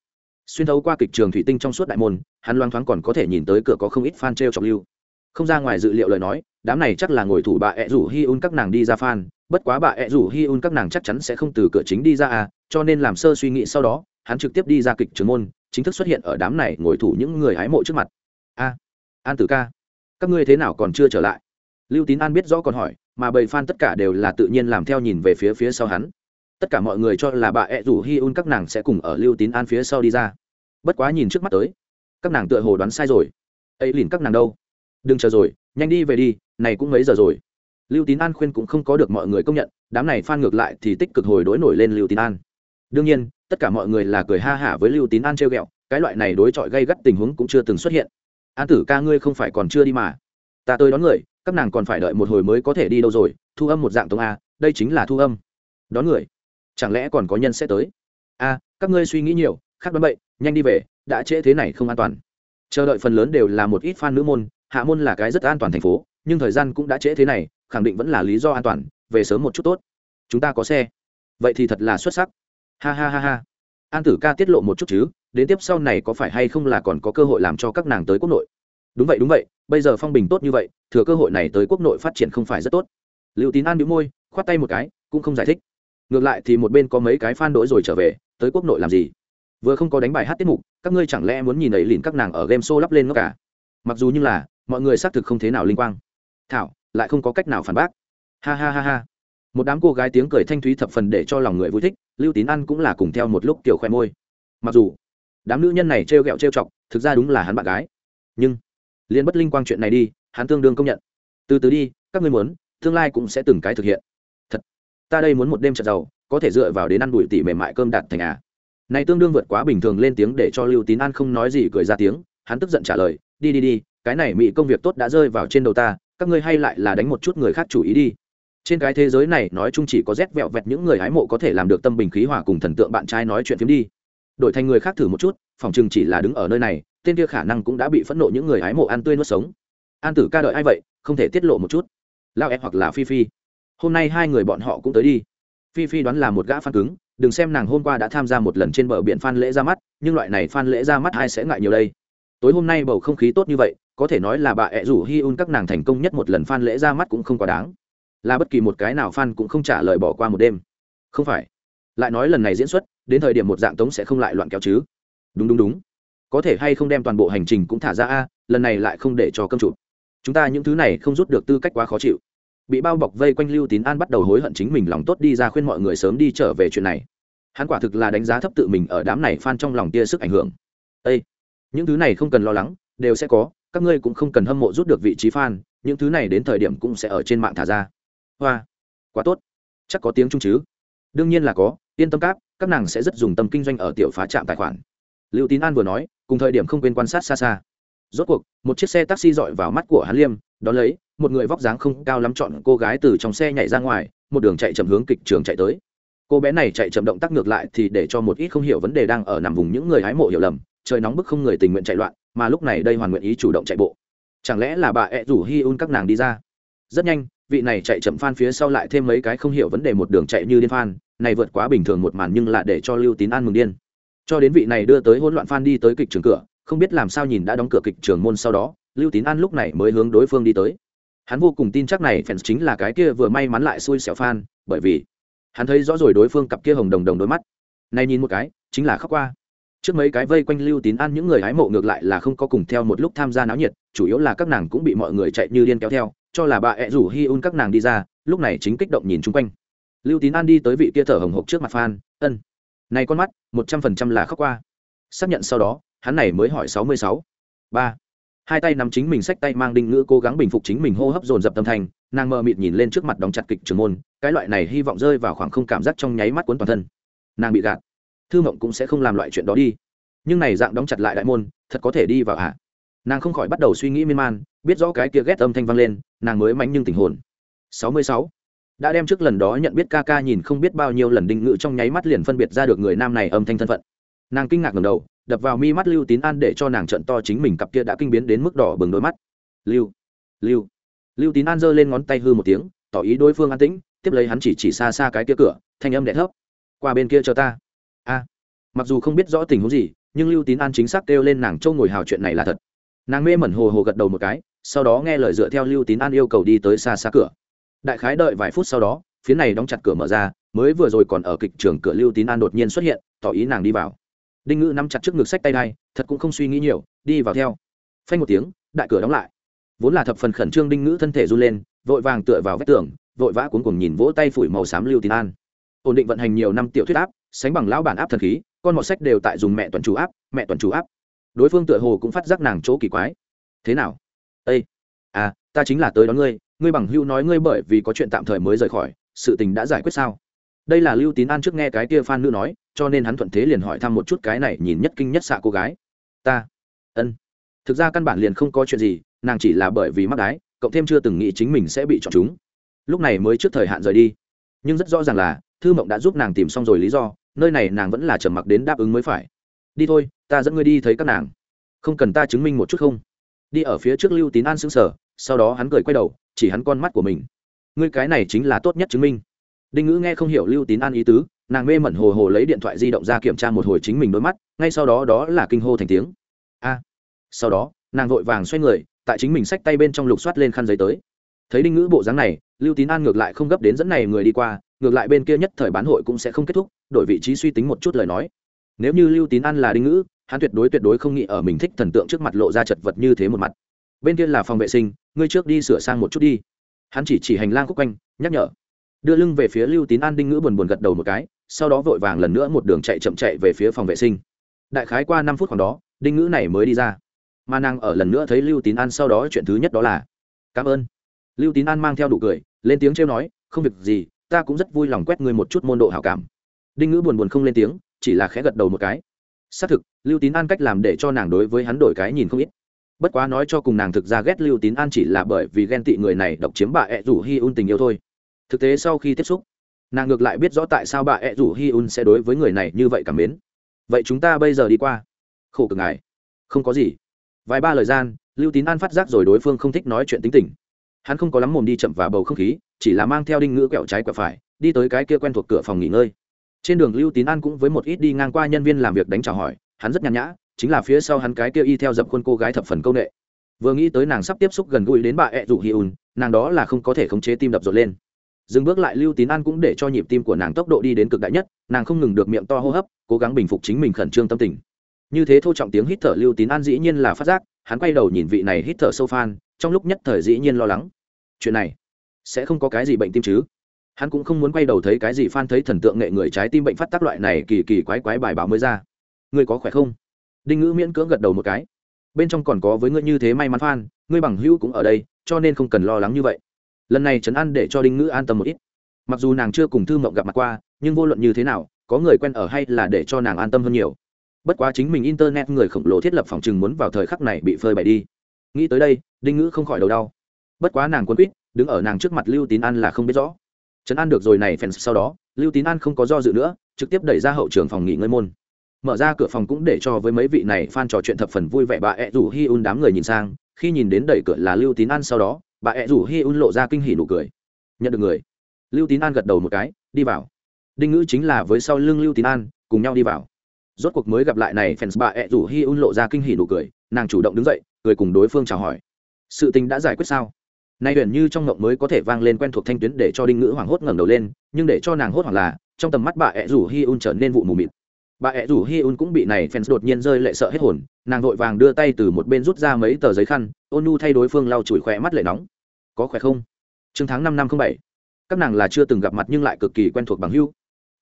Xuyên thấu qua kịch trường thủy tinh trong suốt đại môn, hắn loang thoáng còn có thể nhìn tới cửa có không ít fan treo chọc lưu. Không ra ngoài dự liệu lời nói, đám này chắc là ngồi thủ bà ẹ rủ hi un các nàng đi ra fan, bất quá bà ẹ rủ hi un các nàng chắc chắn sẽ không từ cửa chính đi ra à cho nên làm sơ suy nghĩ sau đó, hắn trực tiếp đi ra kịch trường môn, chính thức xuất hiện ở đám này ngồi thủ những người hái mộ trước mặt. A, an tử ca, các ngươi thế nào còn chưa trở lại? Lưu tín an biết rõ còn hỏi mà bầy fan tất cả đều là tự nhiên làm theo nhìn về phía phía sau hắn. Tất cả mọi người cho là bà ẹ rủ hi un các nàng sẽ cùng ở lưu tín an phía sau đi ra. Bất quá nhìn trước mắt tới, các nàng tựa hồ đoán sai rồi. Ấy lìn các nàng đâu? Đừng chờ rồi, nhanh đi về đi, này cũng mấy giờ rồi? Lưu tín an khuyên cũng không có được mọi người công nhận, đám này phan ngược lại thì tích cực hồi đối nổi lên lưu tín an. Đương nhiên, tất cả mọi người là cười ha hả với lưu tín an treo g ẹ o cái loại này đối chọi gây gắt tình huống cũng chưa từng xuất hiện. An tử ca ngươi không phải còn chưa đi mà. Ta tới đón người các nàng còn phải đợi một hồi mới có thể đi đâu rồi, thu âm một dạng tông a, đây chính là thu âm. Đón người. Chẳng lẽ còn có nhân sẽ tới? A, các ngươi suy nghĩ nhiều, khác đoán bậy, nhanh đi về, đã trễ thế này không an toàn. Chờ đợi phần lớn đều là một ít fan nữ môn, hạ môn là cái rất an toàn thành phố, nhưng thời gian cũng đã trễ thế này, khẳng định vẫn là lý do an toàn, về sớm một chút tốt. Chúng ta có xe. Vậy thì thật là xuất sắc. Ha ha ha ha. An tử ca tiết lộ một chút chứ, đến tiếp sau này có phải hay không là còn có cơ hội làm cho các nàng tới quốc nội? Đúng vậy đúng vậy, bây giờ phong bình tốt như vậy, thừa cơ hội này tới quốc nội phát triển không phải rất tốt. Liệu tín an bị môi, khoát tay một cái, cũng không giải thích. Ngược lại thì một bên có mấy cái phan đổi rồi trở về, tới quốc nội làm gì? Vừa không có đánh bài hát tiết mục, các ngươi chẳng lẽ muốn nhìn ấy lìn các nàng ở game show lắp lên ngốc cả mặc dù như là, mọi người xác thực không thế nào linh quang. Thảo, lại không có cách nào phản bác. Ha ha ha ha. Một đám cô gái tiếng cười thanh thúy thập phần để cho lòng người vui thích, lưu tín ăn cũng là cùng theo một lúc kiểu khoe môi. Mặc dù, đám nữ nhân này trêu ghẹo trêu chọc, thực ra đúng là hắn bạn gái. Nhưng liên bất linh quang chuyện này đi, hắn tương đương công nhận. Từ từ đi, các ngươi muốn, tương lai cũng sẽ từng cái thực hiện. Thật, ta đây muốn một đêm trận giàu, có thể dựa vào đến ăn đùi tỉ mềm mại cơm đạt thành à. Này tương đương vượt quá bình thường lên tiếng để cho lưu tín an không nói gì cười ra tiếng, hắn tức giận trả lời, đi đi đi, cái này mỹ công việc tốt đã rơi vào trên đầu ta, các ngươi hay lại là đánh một chút người khác chủ ý đi. Trên cái thế giới này nói chung chỉ có rét vẹo vẹt những người hái mộ có thể làm được tâm bình khí hòa cùng thần tượng bạn trai nói chuyện phiếm đi. Đổi thành người khác thử một chút phòng chừng chỉ là đứng ở nơi này, tên kia khả năng cũng đã bị phẫn nộ những người hái mộ ăn tươi nuốt sống. An tử ca đợi ai vậy? Không thể tiết lộ một chút. Lao E hoặc là phi phi. Hôm nay hai người bọn họ cũng tới đi. Phi phi đoán là một gã phan cứng, đừng xem nàng hôm qua đã tham gia một lần trên bờ biển phan lễ ra mắt, nhưng loại này phan lễ ra mắt ai sẽ ngại nhiều đây? Tối hôm nay bầu không khí tốt như vậy, có thể nói là bà ẹ rủ hi un các nàng thành công nhất một lần phan lễ ra mắt cũng không quá đáng. Là bất kỳ một cái nào phan cũng không trả lời bỏ qua một đêm. Không phải. Lại nói lần này diễn xuất, đến thời điểm một dạng tống sẽ không lại loạn kéo chứ đúng đúng đúng. Có thể hay không đem toàn bộ hành trình cũng thả ra a, lần này lại không để cho cơm chụp. Chúng ta những thứ này không rút được tư cách quá khó chịu. Bị bao bọc vây quanh lưu tín an bắt đầu hối hận chính mình lòng tốt đi ra khuyên mọi người sớm đi trở về chuyện này. Hắn quả thực là đánh giá thấp tự mình ở đám này phan trong lòng tia sức ảnh hưởng. Ê, những thứ này không cần lo lắng, đều sẽ có, các ngươi cũng không cần hâm mộ rút được vị trí fan, những thứ này đến thời điểm cũng sẽ ở trên mạng thả ra. Hoa, quá tốt. Chắc có tiếng chung chứ. Đương nhiên là có, yên tâm cáp, các nàng sẽ rất dùng tâm kinh doanh ở tiểu phá trạm tài khoản lưu tín an vừa nói, cùng thời điểm không quên quan sát xa xa. Rốt cuộc, một chiếc xe taxi dọi vào mắt của hắn liêm, Đó lấy, một người vóc dáng không cao lắm chọn cô gái từ trong xe nhảy ra ngoài, một đường chạy chậm hướng kịch trường chạy tới. Cô bé này chạy chậm động tác ngược lại thì để cho một ít không hiểu vấn đề đang ở nằm vùng những người hái mộ hiểu lầm, trời nóng bức không người tình nguyện chạy loạn, mà lúc này đây hoàn nguyện ý chủ động chạy bộ. Chẳng lẽ là bà ẹ rủ hi un các nàng đi ra? Rất nhanh, vị này chạy chậm phan phía sau lại thêm mấy cái không hiểu vấn đề một đường chạy như điên phan này vượt quá bình thường một màn nhưng là để cho lưu tín an mừng điên cho đến vị này đưa tới hỗn loạn fan đi tới kịch trường cửa không biết làm sao nhìn đã đóng cửa kịch trường môn sau đó lưu tín an lúc này mới hướng đối phương đi tới. Hắn vô cùng tin chắc này fans chính là cái kia vừa may mắn lại xui xẻo fan, bởi vì hắn thấy rõ rồi đối phương cặp kia hồng đồng đồng đôi mắt. Nay nhìn một cái chính là khóc qua. Trước mấy cái vây quanh lưu tín an những người hái mộ ngược lại là không có cùng theo một lúc tham gia náo nhiệt chủ yếu là các nàng cũng bị mọi người chạy như điên kéo theo cho là bà ẹ rủ hi un các nàng đi ra lúc này chính kích động nhìn chung quanh. Lưu tín an đi tới vị kia thở hồng hộc trước mặt phan ân này con mắt, một trăm phần trăm là khóc qua. Xác nhận sau đó, hắn này mới hỏi sáu mươi sáu. Ba. Hai tay nắm chính mình xách tay mang đinh ngữ cố gắng bình phục chính mình hô hấp dồn dập tâm thành, nàng mờ mịt nhìn lên trước mặt đóng chặt kịch trường môn, cái loại này hy vọng rơi vào khoảng không cảm giác trong nháy mắt cuốn toàn thân. Nàng bị gạt. Thư mộng cũng sẽ không làm loại chuyện đó đi. Nhưng này dạng đóng chặt lại đại môn, thật có thể đi vào ạ nàng không khỏi bắt đầu suy nghĩ miên man, biết rõ cái kia ghét âm thanh vang lên, nàng mới mánh nhưng tình hồn. Sáu mươi sáu đã đem trước lần đó nhận biết ca ca nhìn không biết bao nhiêu lần đinh ngự trong nháy mắt liền phân biệt ra được người nam này âm thanh thân phận. Nàng kinh ngạc ngầm đầu, đập vào mi mắt lưu tín an để cho nàng trận to chính mình cặp kia đã kinh biến đến mức đỏ bừng đôi mắt. Lưu lưu. Lưu tín an giơ lên ngón tay hư một tiếng, tỏ ý đối phương an tĩnh, tiếp lấy hắn chỉ chỉ xa xa cái kia cửa, thanh âm đẻ thấp. Qua bên kia cho ta. A. Mặc dù không biết rõ tình huống gì, nhưng lưu tín an chính xác kêu lên nàng châu ngồi hào chuyện này là thật. Nàng mê mẩn hồ hồ gật đầu một cái, sau đó nghe lời dựa theo lưu tín an yêu cầu đi tới xa xa cửa đại khái đợi vài phút sau đó phía này đóng chặt cửa mở ra, mới vừa rồi còn ở kịch trường cửa lưu tín an đột nhiên xuất hiện, tỏ ý nàng đi vào. Đinh ngữ nắm chặt trước ngực sách tay đai, thật cũng không suy nghĩ nhiều, đi vào theo. Phanh một tiếng, đại cửa đóng lại. Vốn là thập phần khẩn trương đinh ngữ thân thể run lên, vội vàng tựa vào vách tường, vội vã cuốn cùng nhìn vỗ tay phủi màu xám lưu tín an. Ổn định vận hành nhiều năm tiểu thuyết áp, sánh bằng lão bản áp thần khí, con mọt sách đều tại dùng mẹ tuần chủ áp, mẹ tuần chủ áp. Đối phương tựa hồ cũng phát giác nàng chỗ kỳ quái. Thế nào? Ây à ta chính là tới đón ngươi ngươi bằng hưu nói ngươi bởi vì có chuyện tạm thời mới rời khỏi, sự tình đã giải quyết sao? Đây là lưu tín an trước nghe cái kia phan nữ nói, cho nên hắn thuận thế liền hỏi thăm một chút cái này nhìn nhất kinh nhất xạ cô gái. Ta, ân. Thực ra căn bản liền không có chuyện gì, nàng chỉ là bởi vì mắc đái, cộng thêm chưa từng nghĩ chính mình sẽ bị chọn chúng. Lúc này mới trước thời hạn rời đi. Nhưng rất rõ ràng là, thư mộng đã giúp nàng tìm xong rồi lý do, nơi này nàng vẫn là trầm mặc đến đáp ứng mới phải. Đi thôi, ta dẫn ngươi đi thấy các nàng. Không cần ta chứng minh một chút không? Đi ở phía trước lưu tín an xứng sở sau đó hắn cười quay đầu chỉ hắn con mắt của mình. Ngươi cái này chính là tốt nhất chứng minh. Đinh ngữ nghe không hiểu lưu tín an ý tứ, nàng mê mẩn hồ hồ lấy điện thoại di động ra kiểm tra một hồi chính mình đôi mắt, ngay sau đó đó là kinh hô thành tiếng. A. Sau đó, nàng vội vàng xoay người, tại chính mình xách tay bên trong lục soát lên khăn giấy tới. Thấy đinh ngữ bộ dáng này, lưu tín an ngược lại không gấp đến dẫn này người đi qua, ngược lại bên kia nhất thời bán hội cũng sẽ không kết thúc, đổi vị trí suy tính một chút lời nói. Nếu như lưu tín an là đinh ngữ, hắn tuyệt đối tuyệt đối không nghĩ ở mình thích thần tượng trước mặt lộ ra chật vật như thế một mặt bên kia là phòng vệ sinh, ngươi trước đi sửa sang một chút đi. Hắn chỉ chỉ hành lang khúc quanh, nhắc nhở. Đưa lưng về phía lưu tín an đinh ngữ buồn buồn gật đầu một cái, sau đó vội vàng lần nữa một đường chạy chậm chạy về phía phòng vệ sinh. Đại khái qua năm phút khoảng đó, đinh ngữ này mới đi ra. Mà nàng ở lần nữa thấy lưu tín an sau đó chuyện thứ nhất đó là, cảm ơn. Lưu tín an mang theo đủ cười, lên tiếng trêu nói, không việc gì, ta cũng rất vui lòng quét ngươi một chút môn độ hảo cảm. Đinh ngữ buồn buồn không lên tiếng, chỉ là khẽ gật đầu một cái. Xác thực, lưu tín an cách làm để cho nàng đối với hắn đổi cái nhìn không ít bất quá nói cho cùng nàng thực ra ghét lưu tín an chỉ là bởi vì ghen tị người này độc chiếm bà ẹ rủ hi un tình yêu thôi. Thực tế sau khi tiếp xúc, nàng ngược lại biết rõ tại sao bà ẹ rủ hi un sẽ đối với người này như vậy cảm mến. Vậy chúng ta bây giờ đi qua. Khổ cực ngài. Không có gì. Vài ba lời gian, lưu tín an phát giác rồi đối phương không thích nói chuyện tính tình. Hắn không có lắm mồm đi chậm và bầu không khí, chỉ là mang theo đinh ngữ quẹo trái quẹo phải, đi tới cái kia quen thuộc cửa phòng nghỉ ngơi. Trên đường lưu tín an cũng với một ít đi ngang qua nhân viên làm việc đánh chào hỏi, hắn rất nhàn nhã chính là phía sau hắn cái kia y theo dập khuôn cô gái thập phần công nghệ vừa nghĩ tới nàng sắp tiếp xúc gần gũi đến bà ẹ rủ hi un nàng đó là không có thể khống chế tim đập rột lên. Dừng bước lại lưu tín an cũng để cho nhịp tim của nàng tốc độ đi đến cực đại nhất, nàng không ngừng được miệng to hô hấp, cố gắng bình phục chính mình khẩn trương tâm tình. Như thế thô trọng tiếng hít thở lưu tín an dĩ nhiên là phát giác, hắn quay đầu nhìn vị này hít thở sâu phan, trong lúc nhất thời dĩ nhiên lo lắng. Chuyện này sẽ không có cái gì bệnh tim chứ? Hắn cũng không muốn quay đầu thấy cái gì, phan thấy thần tượng nghệ người trái tim bệnh phát tác loại này kỳ kỳ quái quái bài báo mới ra. Ngươi có khỏe không? Đinh ngữ miễn cưỡng gật đầu một cái. Bên trong còn có với ngươi như thế may mắn phan, ngươi bằng hữu cũng ở đây, cho nên không cần lo lắng như vậy. Lần này trấn an để cho đinh ngữ an tâm một ít. Mặc dù nàng chưa cùng thư mộng gặp mặt qua, nhưng vô luận như thế nào, có người quen ở hay là để cho nàng an tâm hơn nhiều. Bất quá chính mình internet người khổng lồ thiết lập phòng chừng muốn vào thời khắc này bị phơi bày đi. Nghĩ tới đây, đinh ngữ không khỏi đầu đau. Bất quá nàng quân quýt, đứng ở nàng trước mặt lưu tín an là không biết rõ. Trấn an được rồi này fans, sau đó, lưu tín an không có do dự nữa, trực tiếp đẩy ra hậu trường phòng nghỉ ngơi môn mở ra cửa phòng cũng để cho với mấy vị này fan trò chuyện thập phần vui vẻ. Bà ẹ rủ hi un đám người nhìn sang, khi nhìn đến đẩy cửa là lưu tín an sau đó, bà ẹ rủ hi un lộ ra kinh hỉ nụ cười. Nhận được người. Lưu tín an gật đầu một cái, đi vào. Đinh ngữ chính là với sau lưng lưu tín an, cùng nhau đi vào. Rốt cuộc mới gặp lại này fans, bà ẹ rủ hi un lộ ra kinh hỉ nụ cười, nàng chủ động đứng dậy, cười cùng đối phương chào hỏi. Sự tình đã giải quyết sao? Nay huyền như trong ngộng mới có thể vang lên quen thuộc thanh tuyến để cho đinh ngữ hoảng hốt ngẩng đầu lên, nhưng để cho nàng hốt hoảng là, trong tầm mắt bà ẹ rủ hi un trở nên vụ mù mịt bà ẹ rủ hi un cũng bị này fans đột nhiên rơi lệ sợ hết hồn, nàng vội vàng đưa tay từ một bên rút ra mấy tờ giấy khăn, ôn nu thay đối phương lau chùi khỏe mắt lệ nóng. Có khỏe không? Chương tháng năm năm không bảy. Các nàng là chưa từng gặp mặt nhưng lại cực kỳ quen thuộc bằng hưu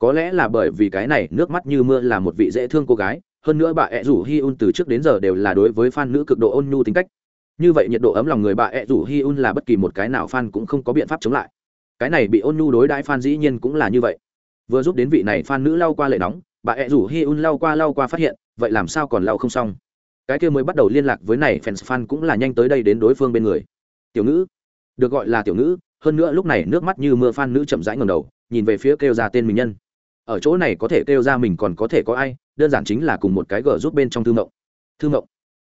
có lẽ là bởi vì cái này, nước mắt như mưa là một vị dễ thương cô gái, hơn nữa bà ẹ rủ hi un từ trước đến giờ đều là đối với fan nữ cực độ ôn nhu tính cách. Như vậy nhiệt độ ấm lòng người bà ẹ rủ hi un là bất kỳ một cái nào fan cũng không có biện pháp chống lại. Cái này bị ôn nhu đối đãi fan dĩ nhiên cũng là như vậy. Vừa giúp đến vị này fan nữ lau qua lệ nóng bà ẹ rủ hi un lau qua lau qua phát hiện, vậy làm sao còn lau không xong? Cái kia mới bắt đầu liên lạc với này fans fan cũng là nhanh tới đây đến đối phương bên người. Tiểu ngữ. Được gọi là tiểu ngữ, hơn nữa lúc này nước mắt như mưa fan nữ chậm rãi ngầm đầu, nhìn về phía kêu ra tên mình nhân. Ở chỗ này có thể kêu ra mình còn có thể có ai, đơn giản chính là cùng một cái gờ giúp bên trong thư mộng. Thư mộng.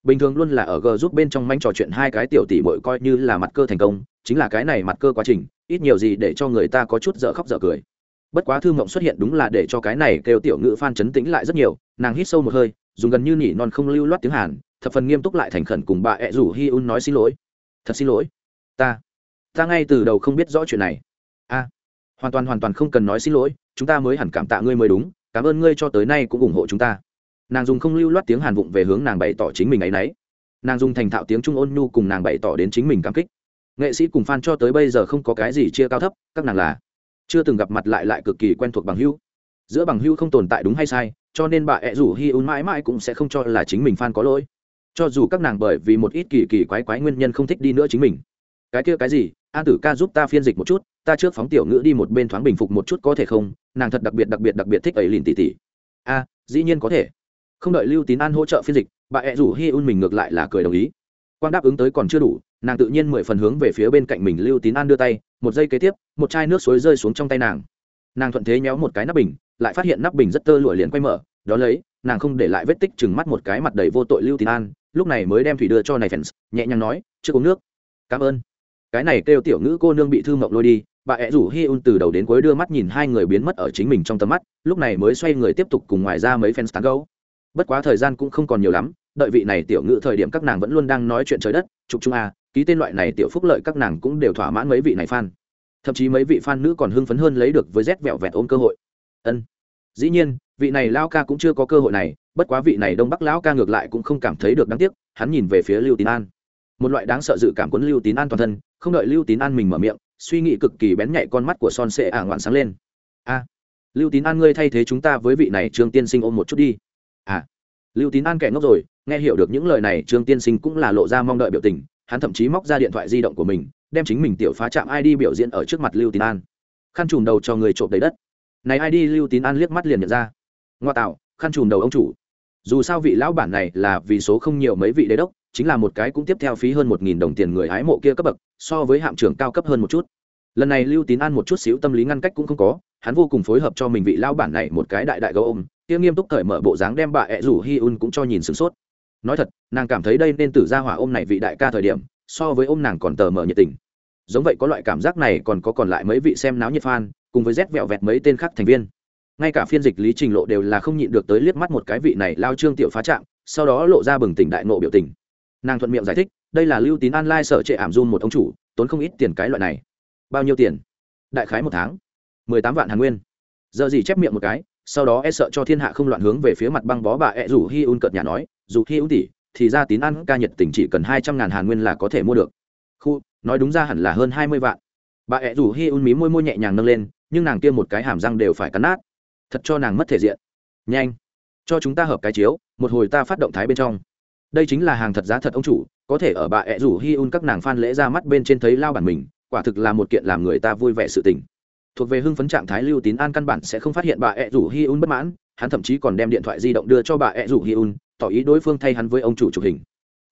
Bình thường luôn là ở g giúp bên trong manh trò chuyện hai cái tiểu tỷ bội coi như là mặt cơ thành công, chính là cái này mặt cơ quá trình, ít nhiều gì để cho người ta có chút dở khóc dở cười bất quá thư mộng xuất hiện đúng là để cho cái này kêu tiểu ngữ phan chấn tĩnh lại rất nhiều, nàng hít sâu một hơi, dùng gần như nỉ non không lưu loát tiếng hàn, thập phần nghiêm túc lại thành khẩn cùng bà ẹ rủ hi un nói xin lỗi. Thật xin lỗi. Ta ta ngay từ đầu không biết rõ chuyện này. A, hoàn toàn hoàn toàn không cần nói xin lỗi, chúng ta mới hẳn cảm tạ ngươi mới đúng, cảm ơn ngươi cho tới nay cũng ủng hộ chúng ta. Nàng dùng không lưu loát tiếng hàn vụng về hướng nàng bày tỏ chính mình ấ y n ấ y nàng dùng thành thạo tiếng trung ôn nhu cùng nàng bày tỏ đến chính mình cảm kích. Nghệ sĩ cùng f a n cho tới bây giờ không có cái gì chia cao thấp, các nàng là chưa từng gặp mặt lại lại cực kỳ quen thuộc bằng hữu. Giữa bằng hữu không tồn tại đúng hay sai, cho nên bà ẹ rủ hi un mãi mãi cũng sẽ không cho là chính mình f a n có lỗi. Cho dù các nàng bởi vì một ít kỳ kỳ quái quái nguyên nhân không thích đi nữa chính mình. Cái kia cái gì, an tử ca giúp ta phiên dịch một chút, ta trước phóng tiểu ngữ đi một bên thoáng bình phục một chút có thể không? Nàng thật đặc biệt đặc biệt đặc biệt thích ấy lìn tỉ tỉ. A, dĩ nhiên có thể. Không đợi lưu tín an hỗ trợ phiên dịch, bà ẹ rủ hi un mình ngược lại là cười đồng ý. Quan đáp ứng tới còn chưa đủ nàng tự nhiên mười phần hướng về phía bên cạnh mình lưu tín an đưa tay, một giây kế tiếp, một chai nước suối rơi xuống trong tay nàng. Nàng thuận thế nhéo một cái nắp bình, lại phát hiện nắp bình rất tơ lụa liền quay mở, đó lấy, nàng không để lại vết tích chừng mắt một cái mặt đầy vô tội lưu tín an, lúc này mới đem thủy đưa cho này fans, nhẹ nhàng nói, chưa uống nước. Cảm ơn. Cái này kêu tiểu ngữ cô nương bị thư mộng lôi đi, bà ẹ rủ hi un từ đầu đến cuối đưa mắt nhìn hai người biến mất ở chính mình trong tầm mắt, lúc này mới xoay người tiếp tục cùng ngoài ra mấy fans tán gấu bất quá thời gian cũng không còn nhiều lắm, đợi vị này tiểu ngữ thời điểm các nàng vẫn luôn đang nói chuyện trời đất, trục trung a ký tên loại này tiểu phúc lợi các nàng cũng đều thỏa mãn mấy vị này fan. Thậm chí mấy vị fan nữ còn hưng phấn hơn lấy được với rét vẹo vẹt ôm cơ hội. Ân. Dĩ nhiên, vị này lao ca cũng chưa có cơ hội này, bất quá vị này đông bắc lão ca ngược lại cũng không cảm thấy được đáng tiếc, hắn nhìn về phía lưu tín an. Một loại đáng sợ dự cảm quấn lưu tín an toàn thân, không đợi lưu tín an mình mở miệng, suy nghĩ cực kỳ bén nhạy con mắt của son sệ ả ngoạn sáng lên. A, lưu tín an ngươi thay thế chúng ta với vị này trương tiên sinh ôm một chút đi. À. Lưu tín an kẻ ngốc rồi, nghe hiểu được những lời này, trương tiên sinh cũng là lộ ra mong đợi biểu tình hắn thậm chí móc ra điện thoại di động của mình, đem chính mình tiểu phá trạm id biểu diễn ở trước mặt lưu tín an. Khăn chùm đầu cho người trộm đầy đất. Này id lưu tín an liếc mắt liền nhận ra. Ngoa tạo, khăn chùm đầu ông chủ. Dù sao vị lão bản này là vì số không nhiều mấy vị đế đốc, chính là một cái cũng tiếp theo phí hơn một nghìn đồng tiền người hái mộ kia cấp bậc, so với hạm trưởng cao cấp hơn một chút. Lần này lưu tín an một chút xíu tâm lý ngăn cách cũng không có, hắn vô cùng phối hợp cho mình vị lão bản này một cái đại đại gấu ôm, kia nghiêm túc cởi mở bộ dáng đem bà ẹ rủ hi un cũng cho nhìn sửng sốt nói thật, nàng cảm thấy đây nên tử ra hỏa ôm này vị đại ca thời điểm, so với ôm nàng còn tờ mở nhiệt tình. Giống vậy có loại cảm giác này còn có còn lại mấy vị xem náo nhiệt fan, cùng với rét vẹo vẹt mấy tên khác thành viên. Ngay cả phiên dịch lý trình lộ đều là không nhịn được tới liếc mắt một cái vị này lao trương tiểu phá trạng sau đó lộ ra bừng tỉnh đại nộ biểu tình. Nàng thuận miệng giải thích, đây là lưu tín an lai sợ trệ ảm dung một ông chủ, tốn không ít tiền cái loại này. Bao nhiêu tiền? Đại khái một tháng. mười tám vạn hàn nguyên. Giờ gì chép miệng một cái sau đó e sợ cho thiên hạ không loạn hướng về phía mặt băng bó bà ẹ rủ hi un cợt nhà nói, dù hi un tỷ, thì ra tín ăn ca nhật tỉnh chỉ cần hai trăm ngàn hàn nguyên là có thể mua được. Khu, nói đúng ra hẳn là hơn hai mươi vạn. Bà ẹ rủ hi un mí môi môi nhẹ nhàng nâng lên, nhưng nàng kia một cái hàm răng đều phải cắn nát. Thật cho nàng mất thể diện. Nhanh, cho chúng ta hợp cái chiếu, một hồi ta phát động thái bên trong. Đây chính là hàng thật giá thật ông chủ, có thể ở bà ẹ rủ hi un các nàng phan lễ ra mắt bên trên thấy lao bản mình, quả thực là một kiện làm người ta vui vẻ sự tình thuộc về hưng phấn trạng thái lưu tín an căn bản sẽ không phát hiện bà ẹ rủ hi un bất mãn, hắn thậm chí còn đem điện thoại di động đưa cho bà ẹ rủ hi un, tỏ ý đối phương thay hắn với ông chủ chụp hình.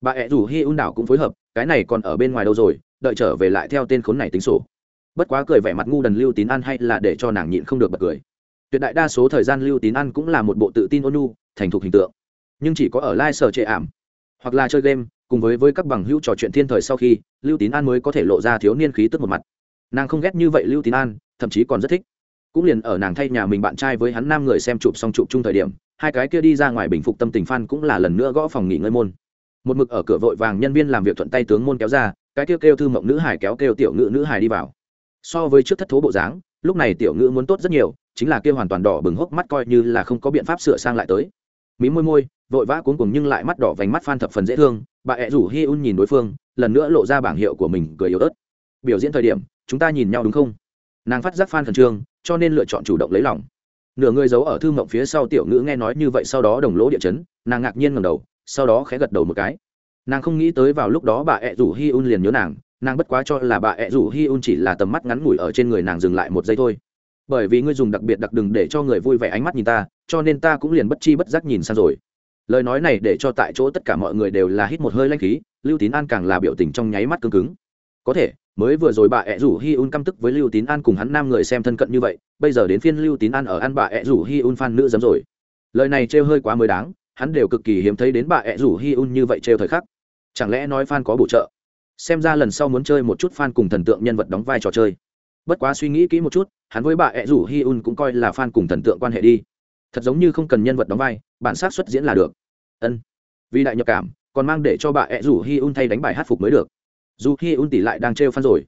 Bà ẹ rủ hi un đảo cũng phối hợp, cái này còn ở bên ngoài đâu rồi, đợi trở về lại theo tên khốn này tính sổ. Bất quá cười vẻ mặt ngu đần lưu tín an hay là để cho nàng nhịn không được bật cười. Tuyệt đại đa số thời gian lưu tín an cũng là một bộ tự tin ôn nhu, thành thục hình tượng. Nhưng chỉ có ở lai sở trệ ảm, hoặc là chơi game, cùng với với các bằng hữu trò chuyện thiên thời sau khi, lưu tín an mới có thể lộ ra thiếu niên khí tức một mặt nàng không ghét như vậy lưu tín an, thậm chí còn rất thích. Cũng liền ở nàng thay nhà mình bạn trai với hắn nam người xem chụp xong chụp chung thời điểm, hai cái kia đi ra ngoài bình phục tâm tình phan cũng là lần nữa gõ phòng nghỉ ngơi môn. Một mực ở cửa vội vàng nhân viên làm việc thuận tay tướng môn kéo ra, cái kia kêu thư mộng nữ hải kéo kêu tiểu ngữ nữ hải đi vào. So với trước thất thố bộ dáng, lúc này tiểu ngữ muốn tốt rất nhiều, chính là kia hoàn toàn đỏ bừng hốc mắt coi như là không có biện pháp sửa sang lại tới. Mí môi môi, vội vã cuống cùng nhưng lại mắt đỏ vành mắt phan thập phần dễ thương, bà ẹ rủ hi un nhìn đối phương, lần nữa lộ ra bảng hiệu của mình cười yếu ớt. Biểu diễn thời điểm chúng ta nhìn nhau đúng không? Nàng phát giác phan khẩn trương, cho nên lựa chọn chủ động lấy lòng. Nửa người giấu ở thư mộng phía sau tiểu ngữ nghe nói như vậy sau đó đồng lỗ địa chấn, nàng ngạc nhiên ngầm đầu, sau đó khẽ gật đầu một cái. Nàng không nghĩ tới vào lúc đó bà ẹ rủ hi un liền nhớ nàng nàng bất quá cho là bà ẹ rủ hi un chỉ là tầm mắt ngắn ngủi ở trên người nàng dừng lại một giây thôi. Bởi vì ngươi dùng đặc biệt đặc đừng để cho người vui vẻ ánh mắt nhìn ta, cho nên ta cũng liền bất chi bất giác nhìn sang rồi. Lời nói này để cho tại chỗ tất cả mọi người đều là hít một hơi lanh khí, lưu tín an càng là biểu tình trong nháy mắt cứng cứng. Có thể mới vừa rồi bà ẹ rủ hi un căm tức với lưu tín an cùng hắn nam người xem thân cận như vậy, bây giờ đến phiên lưu tín an ở ăn bà ẹ rủ hi un phan nữ dấm rồi. Lời này trêu hơi quá mới đáng, hắn đều cực kỳ hiếm thấy đến bà ẹ rủ hi un như vậy trêu thời khắc. Chẳng lẽ nói phan có bổ trợ? Xem ra lần sau muốn chơi một chút fan cùng thần tượng nhân vật đóng vai trò chơi. Bất quá suy nghĩ kỹ một chút, hắn với bà ẹ rủ hi un cũng coi là fan cùng thần tượng quan hệ đi. Thật giống như không cần nhân vật đóng vai, bản sát xuất diễn là được. Ân. Vì đại nhập cảm, còn mang để cho bà ẹ rủ hi un thay đánh bài hát phục mới được dù hi un tỷ lại đang trêu phan rồi.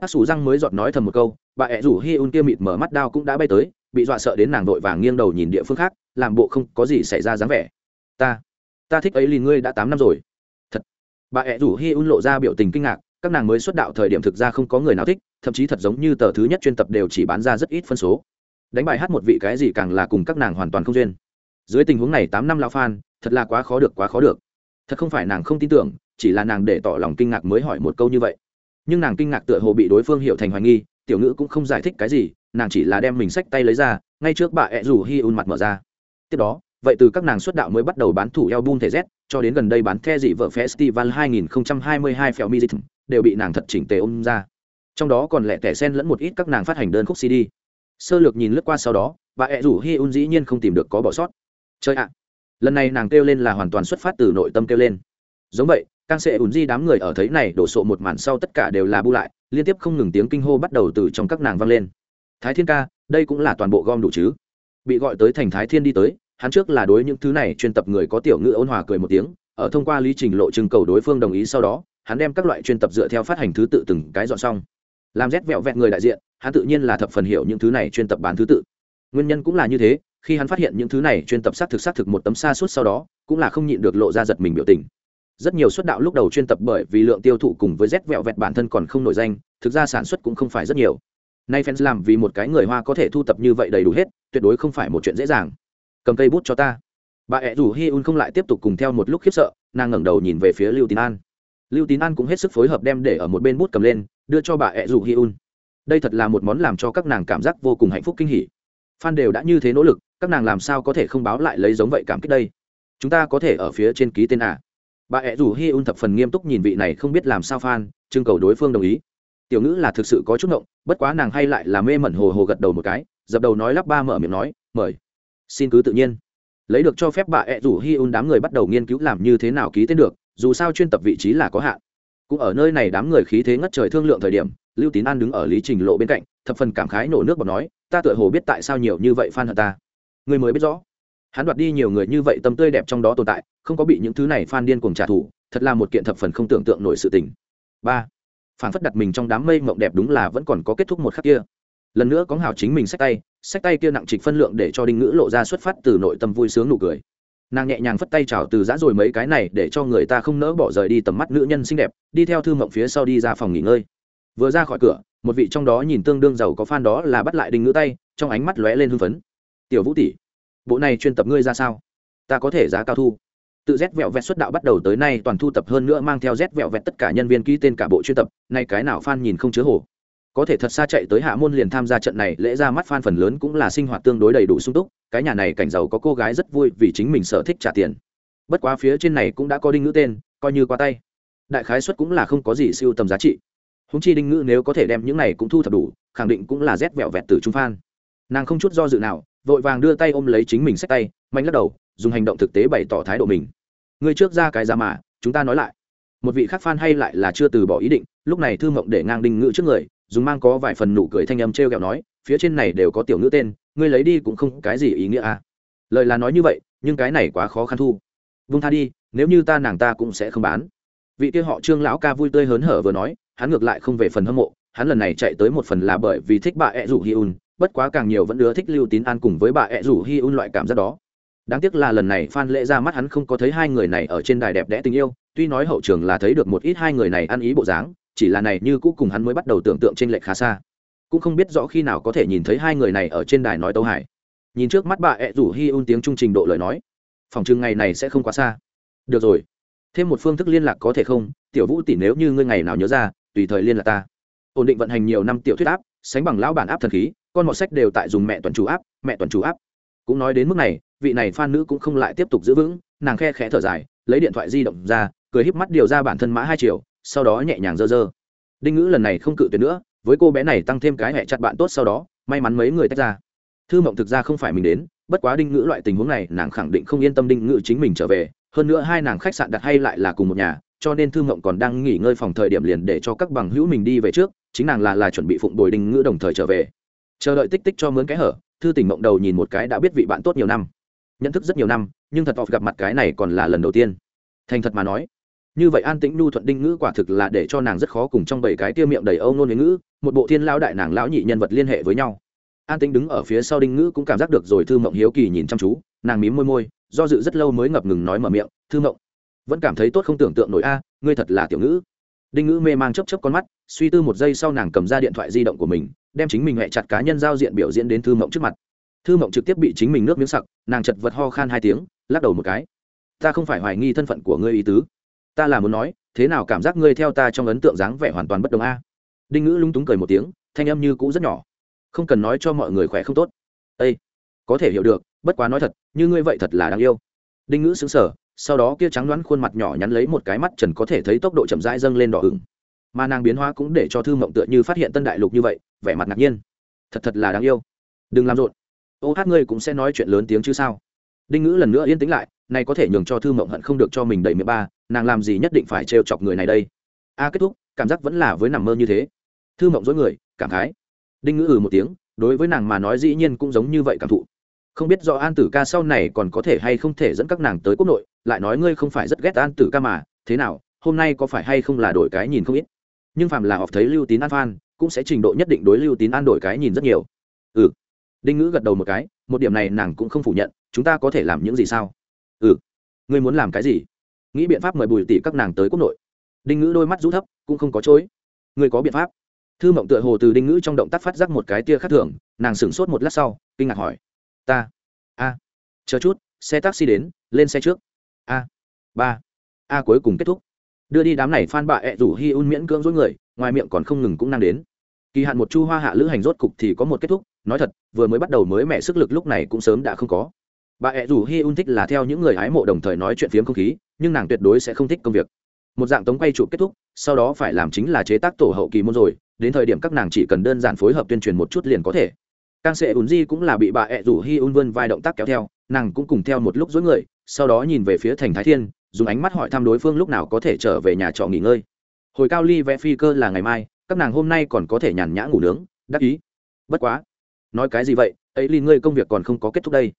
Hát sủ răng mới giọt nói thầm một câu, bà ẹ rủ hi un kia mịt mở mắt đao cũng đã bay tới, bị dọa sợ đến nàng vội vàng nghiêng đầu nhìn địa phương khác, làm bộ không có gì xảy ra dáng vẻ. Ta ta thích ấy lìn ngươi đã tám năm rồi. Thật. Bà ẹ rủ hi un lộ ra biểu tình kinh ngạc, các nàng mới xuất đạo thời điểm thực ra không có người nào thích, thậm chí thật giống như tờ thứ nhất chuyên tập đều chỉ bán ra rất ít phân số. Đánh bài hát một vị cái gì càng là cùng các nàng hoàn toàn không duyên. Dưới tình huống này tám năm lao phan, thật là quá khó được, quá khó được thật không phải nàng không tin tưởng, chỉ là nàng để tỏ lòng kinh ngạc mới hỏi một câu như vậy. Nhưng nàng kinh ngạc tựa hồ bị đối phương hiểu thành hoài nghi, tiểu ngữ cũng không giải thích cái gì, nàng chỉ là đem mình sách tay lấy ra, ngay trước bà ẹ rủ hi un mặt mở ra. Tiếp đó, vậy từ các nàng xuất đạo mới bắt đầu bán thủ album thể z, cho đến gần đây bán the dị vợ festival 2022 phèo music đều bị nàng thật chỉnh tề ôm ra. Trong đó còn lẻ tẻ sen lẫn một ít các nàng phát hành đơn khúc cd sơ lược nhìn lướt qua sau đó, bà ẹ rủ hi un dĩ nhiên không tìm được có bỏ sót. Chơi ạ lần này nàng kêu lên là hoàn toàn xuất phát từ nội tâm kêu lên. Giống vậy càng sẽ ủn di đám người ở thấy này đổ sộ một màn sau tất cả đều là bu lại, liên tiếp không ngừng tiếng kinh hô bắt đầu từ trong các nàng vang lên. Thái thiên ca, đây cũng là toàn bộ gom đủ chứ? Bị gọi tới thành thái thiên đi tới, hắn trước là đối những thứ này chuyên tập người có tiểu ngữ ôn hòa cười một tiếng, ở thông qua lý trình lộ trưng cầu đối phương đồng ý sau đó, hắn đem các loại chuyên tập dựa theo phát hành thứ tự từng cái dọn xong. Làm rét vẹo vẹn người đại diện, hắn tự nhiên là thập phần hiểu những thứ này chuyên tập bán thứ tự. Nguyên nhân cũng là như thế khi hắn phát hiện những thứ này chuyên tập sát thực sát thực một tấm xa suốt sau đó, cũng là không nhịn được lộ ra giật mình biểu tình. Rất nhiều suất đạo lúc đầu chuyên tập bởi vì lượng tiêu thụ cùng với rét vẹo vẹt bản thân còn không nổi danh, thực ra sản xuất cũng không phải rất nhiều. Nay fans làm vì một cái người hoa có thể thu tập như vậy đầy đủ hết, tuyệt đối không phải một chuyện dễ dàng. Cầm cây bút cho ta. Bà ẹ rủ hi un không lại tiếp tục cùng theo một lúc khiếp sợ, nàng ngẩng đầu nhìn về phía lưu tín an. Lưu tín an cũng hết sức phối hợp đem để ở một bên bút cầm lên, đưa cho bà ẹ rủ hi un. Đây thật là một món làm cho các nàng cảm giác vô cùng hạnh phúc kinh hỉ. Phan đều đã như thế nỗ lực các nàng làm sao có thể không báo lại lấy giống vậy cảm kích đây? Chúng ta có thể ở phía trên ký tên à? Bà ẹ rủ hi un thập phần nghiêm túc nhìn vị này không biết làm sao phan trưng cầu đối phương đồng ý. Tiểu ngữ là thực sự có chút ngộng, bất quá nàng hay lại là mê mẩn hồ hồ gật đầu một cái, dập đầu nói lắp ba mở miệng nói, mời. Xin cứ tự nhiên. Lấy được cho phép bà ẹ rủ hi un đám người bắt đầu nghiên cứu làm như thế nào ký tên được, dù sao chuyên tập vị trí là có hạn. Cũng ở nơi này đám người khí thế ngất trời thương lượng thời điểm, lưu tín an đứng ở lý trình lộ bên cạnh, thập phần cảm khái nổ nước bọt nói, ta tựa hồ biết tại sao nhiều như vậy fan hận ta người mới biết rõ. Hắn đoạt đi nhiều người như vậy tâm tươi đẹp trong đó tồn tại, không có bị những thứ này phan điên cuồng trả thù, thật là một kiện thập phần không tưởng tượng nổi sự tình. Ba phản phất đặt mình trong đám mây mộng đẹp đúng là vẫn còn có kết thúc một khắc kia. Lần nữa có hào chính mình sách tay sách tay kia nặng trịch phân lượng để cho đinh ngữ lộ ra xuất phát từ nội tâm vui sướng nụ cười. Nàng nhẹ nhàng phất tay chào từ giã rồi mấy cái này để cho người ta không nỡ bỏ rời đi tầm mắt nữ nhân xinh đẹp, đi theo thư mộng phía sau đi ra phòng nghỉ ngơi. Vừa ra khỏi cửa, một vị trong đó nhìn tương đương giàu có f đó là bắt lại đinh ngữ tay, trong ánh mắt lóe lên hưng phấn tiểu vũ tỷ, bộ này chuyên tập ngươi ra sao? Ta có thể giá cao thu. Tự rét vẹo vẹt xuất đạo bắt đầu tới nay toàn thu tập hơn nữa mang theo rét vẹo vẹt tất cả nhân viên ký tên cả bộ chuyên tập, nay cái nào fan nhìn không chứa hồ. Có thể thật xa chạy tới hạ môn liền tham gia trận này, lễ ra mắt fan phần lớn cũng là sinh hoạt tương đối đầy đủ sung túc, cái nhà này cảnh giàu có cô gái rất vui vì chính mình sở thích trả tiền. Bất quá phía trên này cũng đã có đinh ngữ tên, coi như qua tay. Đại khái xuất cũng là không có gì siêu tầm giá trị. Húng chi đinh ngữ nếu có thể đem những này cũng thu thập đủ, khẳng định cũng là rét vẹo vẹt từ trung phan nàng không chút do dự nào vội vàng đưa tay ôm lấy chính mình xách tay, mạnh lắc đầu, dùng hành động thực tế bày tỏ thái độ mình. Người trước ra cái ra mà, chúng ta nói lại. Một vị khác fan hay lại là chưa từ bỏ ý định, lúc này thư mộng để ngang đinh ngữ trước người, dùng mang có vài phần nụ cười thanh âm t r e o kẹo nói, phía trên này đều có tiểu ngữ tên, ngươi lấy đi cũng không cái gì ý nghĩa à. Lời là nói như vậy, nhưng cái này quá khó khăn thu. Vung tha đi, nếu như ta nàng ta cũng sẽ không bán. Vị kia họ trương lão ca vui tươi hớn hở vừa nói, hắn ngược lại không về phần hâm mộ, hắn lần này chạy tới một phần là bởi vì thích bà ẹ rủ hi un bất quá càng nhiều vẫn ưa thích lưu tín an cùng với bà ẹ rủ hi un loại cảm giác đó. Đáng tiếc là lần này phan lễ ra mắt hắn không có thấy hai người này ở trên đài đẹp đẽ tình yêu, tuy nói hậu trường là thấy được một ít hai người này ăn ý bộ dáng, chỉ là này như cũ cùng hắn mới bắt đầu tưởng tượng trên lệch khá xa. Cũng không biết rõ khi nào có thể nhìn thấy hai người này ở trên đài nói tấu hải nhìn trước mắt bà ẹ rủ hi un tiếng trung trình độ lời nói, phòng chừng ngày này sẽ không quá xa. Được rồi, thêm một phương thức liên lạc có thể không? Tiểu vũ tỷ nếu như ngươi ngày nào nhớ ra, tùy thời liên lạc ta. Ổn định vận hành nhiều năm tiểu thuyết áp sánh bằng lão bản áp thần khí con mọt sách đều tại dùng mẹ tuần chủ áp, mẹ tuần chủ áp. Cũng nói đến mức này, vị này phan nữ cũng không lại tiếp tục giữ vững, nàng khe khẽ thở dài, lấy điện thoại di động ra, cười híp mắt điều ra bản thân mã hai triệu sau đó nhẹ nhàng dơ dơ. Đinh ngữ lần này không cự tuyệt nữa, với cô bé này tăng thêm cái hẹ chặt bạn tốt sau đó, may mắn mấy người tách ra. Thư mộng thực ra không phải mình đến, bất quá đinh ngữ loại tình huống này, nàng khẳng định không yên tâm đinh ngữ chính mình trở về. Hơn nữa hai nàng khách sạn đặt hay lại là cùng một nhà, cho nên thư mộng còn đang nghỉ ngơi phòng thời điểm liền để cho các bằng hữu mình đi về trước, chính nàng là là chuẩn bị phụng bồi đinh ngữ đồng thời trở về chờ đợi tích tích cho mướn cái hở, thư tỉnh mộng đầu nhìn một cái đã biết vị bạn tốt nhiều năm. Nhận thức rất nhiều năm, nhưng thật gặp mặt cái này còn là lần đầu tiên. Thành thật mà nói, như vậy an tĩnh nhu thuận đinh ngữ quả thực là để cho nàng rất khó cùng trong bảy cái tiêu miệng đầy âu nôn với ngữ, một bộ thiên lao đại nàng lão nhị nhân vật liên hệ với nhau. An tĩnh đứng ở phía sau đinh ngữ cũng cảm giác được rồi thư mộng hiếu kỳ nhìn chăm chú, nàng mím môi môi, do dự rất lâu mới ngập ngừng nói mở miệng, thư mộng, vẫn cảm thấy tốt không tưởng tượng nổi a, ngươi thật là tiểu ngữ. Đinh ngữ mê mang chấp chấp con mắt, suy tư một giây sau nàng cầm ra điện thoại di động của mình đem chính mình hẹ chặt cá nhân giao diện biểu diễn đến thư mộng trước mặt. Thư mộng trực tiếp bị chính mình nước miếng sặc, nàng chật vật ho khan hai tiếng, lắc đầu một cái. Ta không phải hoài nghi thân phận của ngươi ý tứ. Ta là muốn nói, thế nào cảm giác ngươi theo ta trong ấn tượng dáng vẻ hoàn toàn bất đồng a? Đinh ngữ lung túng cười một tiếng, thanh âm như cũ rất nhỏ. Không cần nói cho mọi người khỏe không tốt. Ây có thể hiểu được, bất quá nói thật, như ngươi vậy thật là đáng yêu. Đinh ngữ xứng sở sau đó kia trắng đoán khuôn mặt nhỏ nhắn lấy một cái mắt trần có thể thấy tốc độ chậm rãi dâng lên đỏ ửng mà nàng biến hóa cũng để cho thư mộng tựa như phát hiện tân đại lục như vậy, vẻ mặt ngạc nhiên. Thật thật là đáng yêu. Đừng làm rộn. Ô hát ngươi cũng sẽ nói chuyện lớn tiếng chứ sao? Đinh ngữ lần nữa yên tĩnh lại, này có thể nhường cho thư mộng hận không được cho mình đầy mười ba, nàng làm gì nhất định phải trêu chọc người này đây? A, kết thúc, cảm giác vẫn là với nằm mơ như thế. Thư mộng dối người, cảm khái. Đinh ngữ ừ một tiếng, đối với nàng mà nói dĩ nhiên cũng giống như vậy cảm thụ. Không biết do an tử ca sau này còn có thể hay không thể dẫn các nàng tới quốc nội, lại nói ngươi không phải rất ghét an tử ca mà, thế nào, hôm nay có phải hay không là đổi cái nhìn không ít? Nhưng phàm là họ thấy lưu tín an phan cũng sẽ trình độ nhất định đối lưu tín an đổi cái nhìn rất nhiều. Ừ. Đinh ngữ gật đầu một cái, một điểm này nàng cũng không phủ nhận, chúng ta có thể làm những gì sao? Ừ. Ngươi muốn làm cái gì? Nghĩ biện pháp mời bùi tỷ các nàng tới quốc nội. Đinh ngữ đôi mắt rũ thấp, cũng không có chối. Ngươi có biện pháp. Thư mộng tựa hồ từ đinh ngữ trong động tác phát giác một cái tia khác thường, nàng sửng sốt một lát sau, kinh ngạc hỏi. Ta. A. Chờ chút, xe taxi đến, lên xe trước. A. Ba. A cuối cùng kết thúc đưa đi đám này phan bạ ẹ rủ hi un miễn cưỡng dối người, ngoài miệng còn không ngừng cũng năng đến. Kỳ hạn một chu hoa hạ lữ hành rốt cục thì có một kết thúc, nói thật, vừa mới bắt đầu mới mẹ sức lực lúc này cũng sớm đã không có. Bà ẹ rủ hi un thích là theo những người hái mộ đồng thời nói chuyện phiếm không khí, nhưng nàng tuyệt đối sẽ không thích công việc. Một dạng tống quay chụp kết thúc, sau đó phải làm chính là chế tác tổ hậu kỳ môn rồi, đến thời điểm các nàng chỉ cần đơn giản phối hợp tuyên truyền một chút liền có thể. Càng Sệ ùn di cũng là bị bà ẹ rủ hi un vươn vai động tác kéo theo, nàng cũng cùng theo một lúc dối người, sau đó nhìn về phía thành thái thiên dùng ánh mắt hỏi thăm đối phương lúc nào có thể trở về nhà trọ nghỉ ngơi. Hồi cao ly vẽ phi cơ là ngày mai, các nàng hôm nay còn có thể nhàn nhã ngủ nướng, đắc ý. Bất quá, nói cái gì vậy? Ấy lin ngươi công việc còn không có kết thúc đây.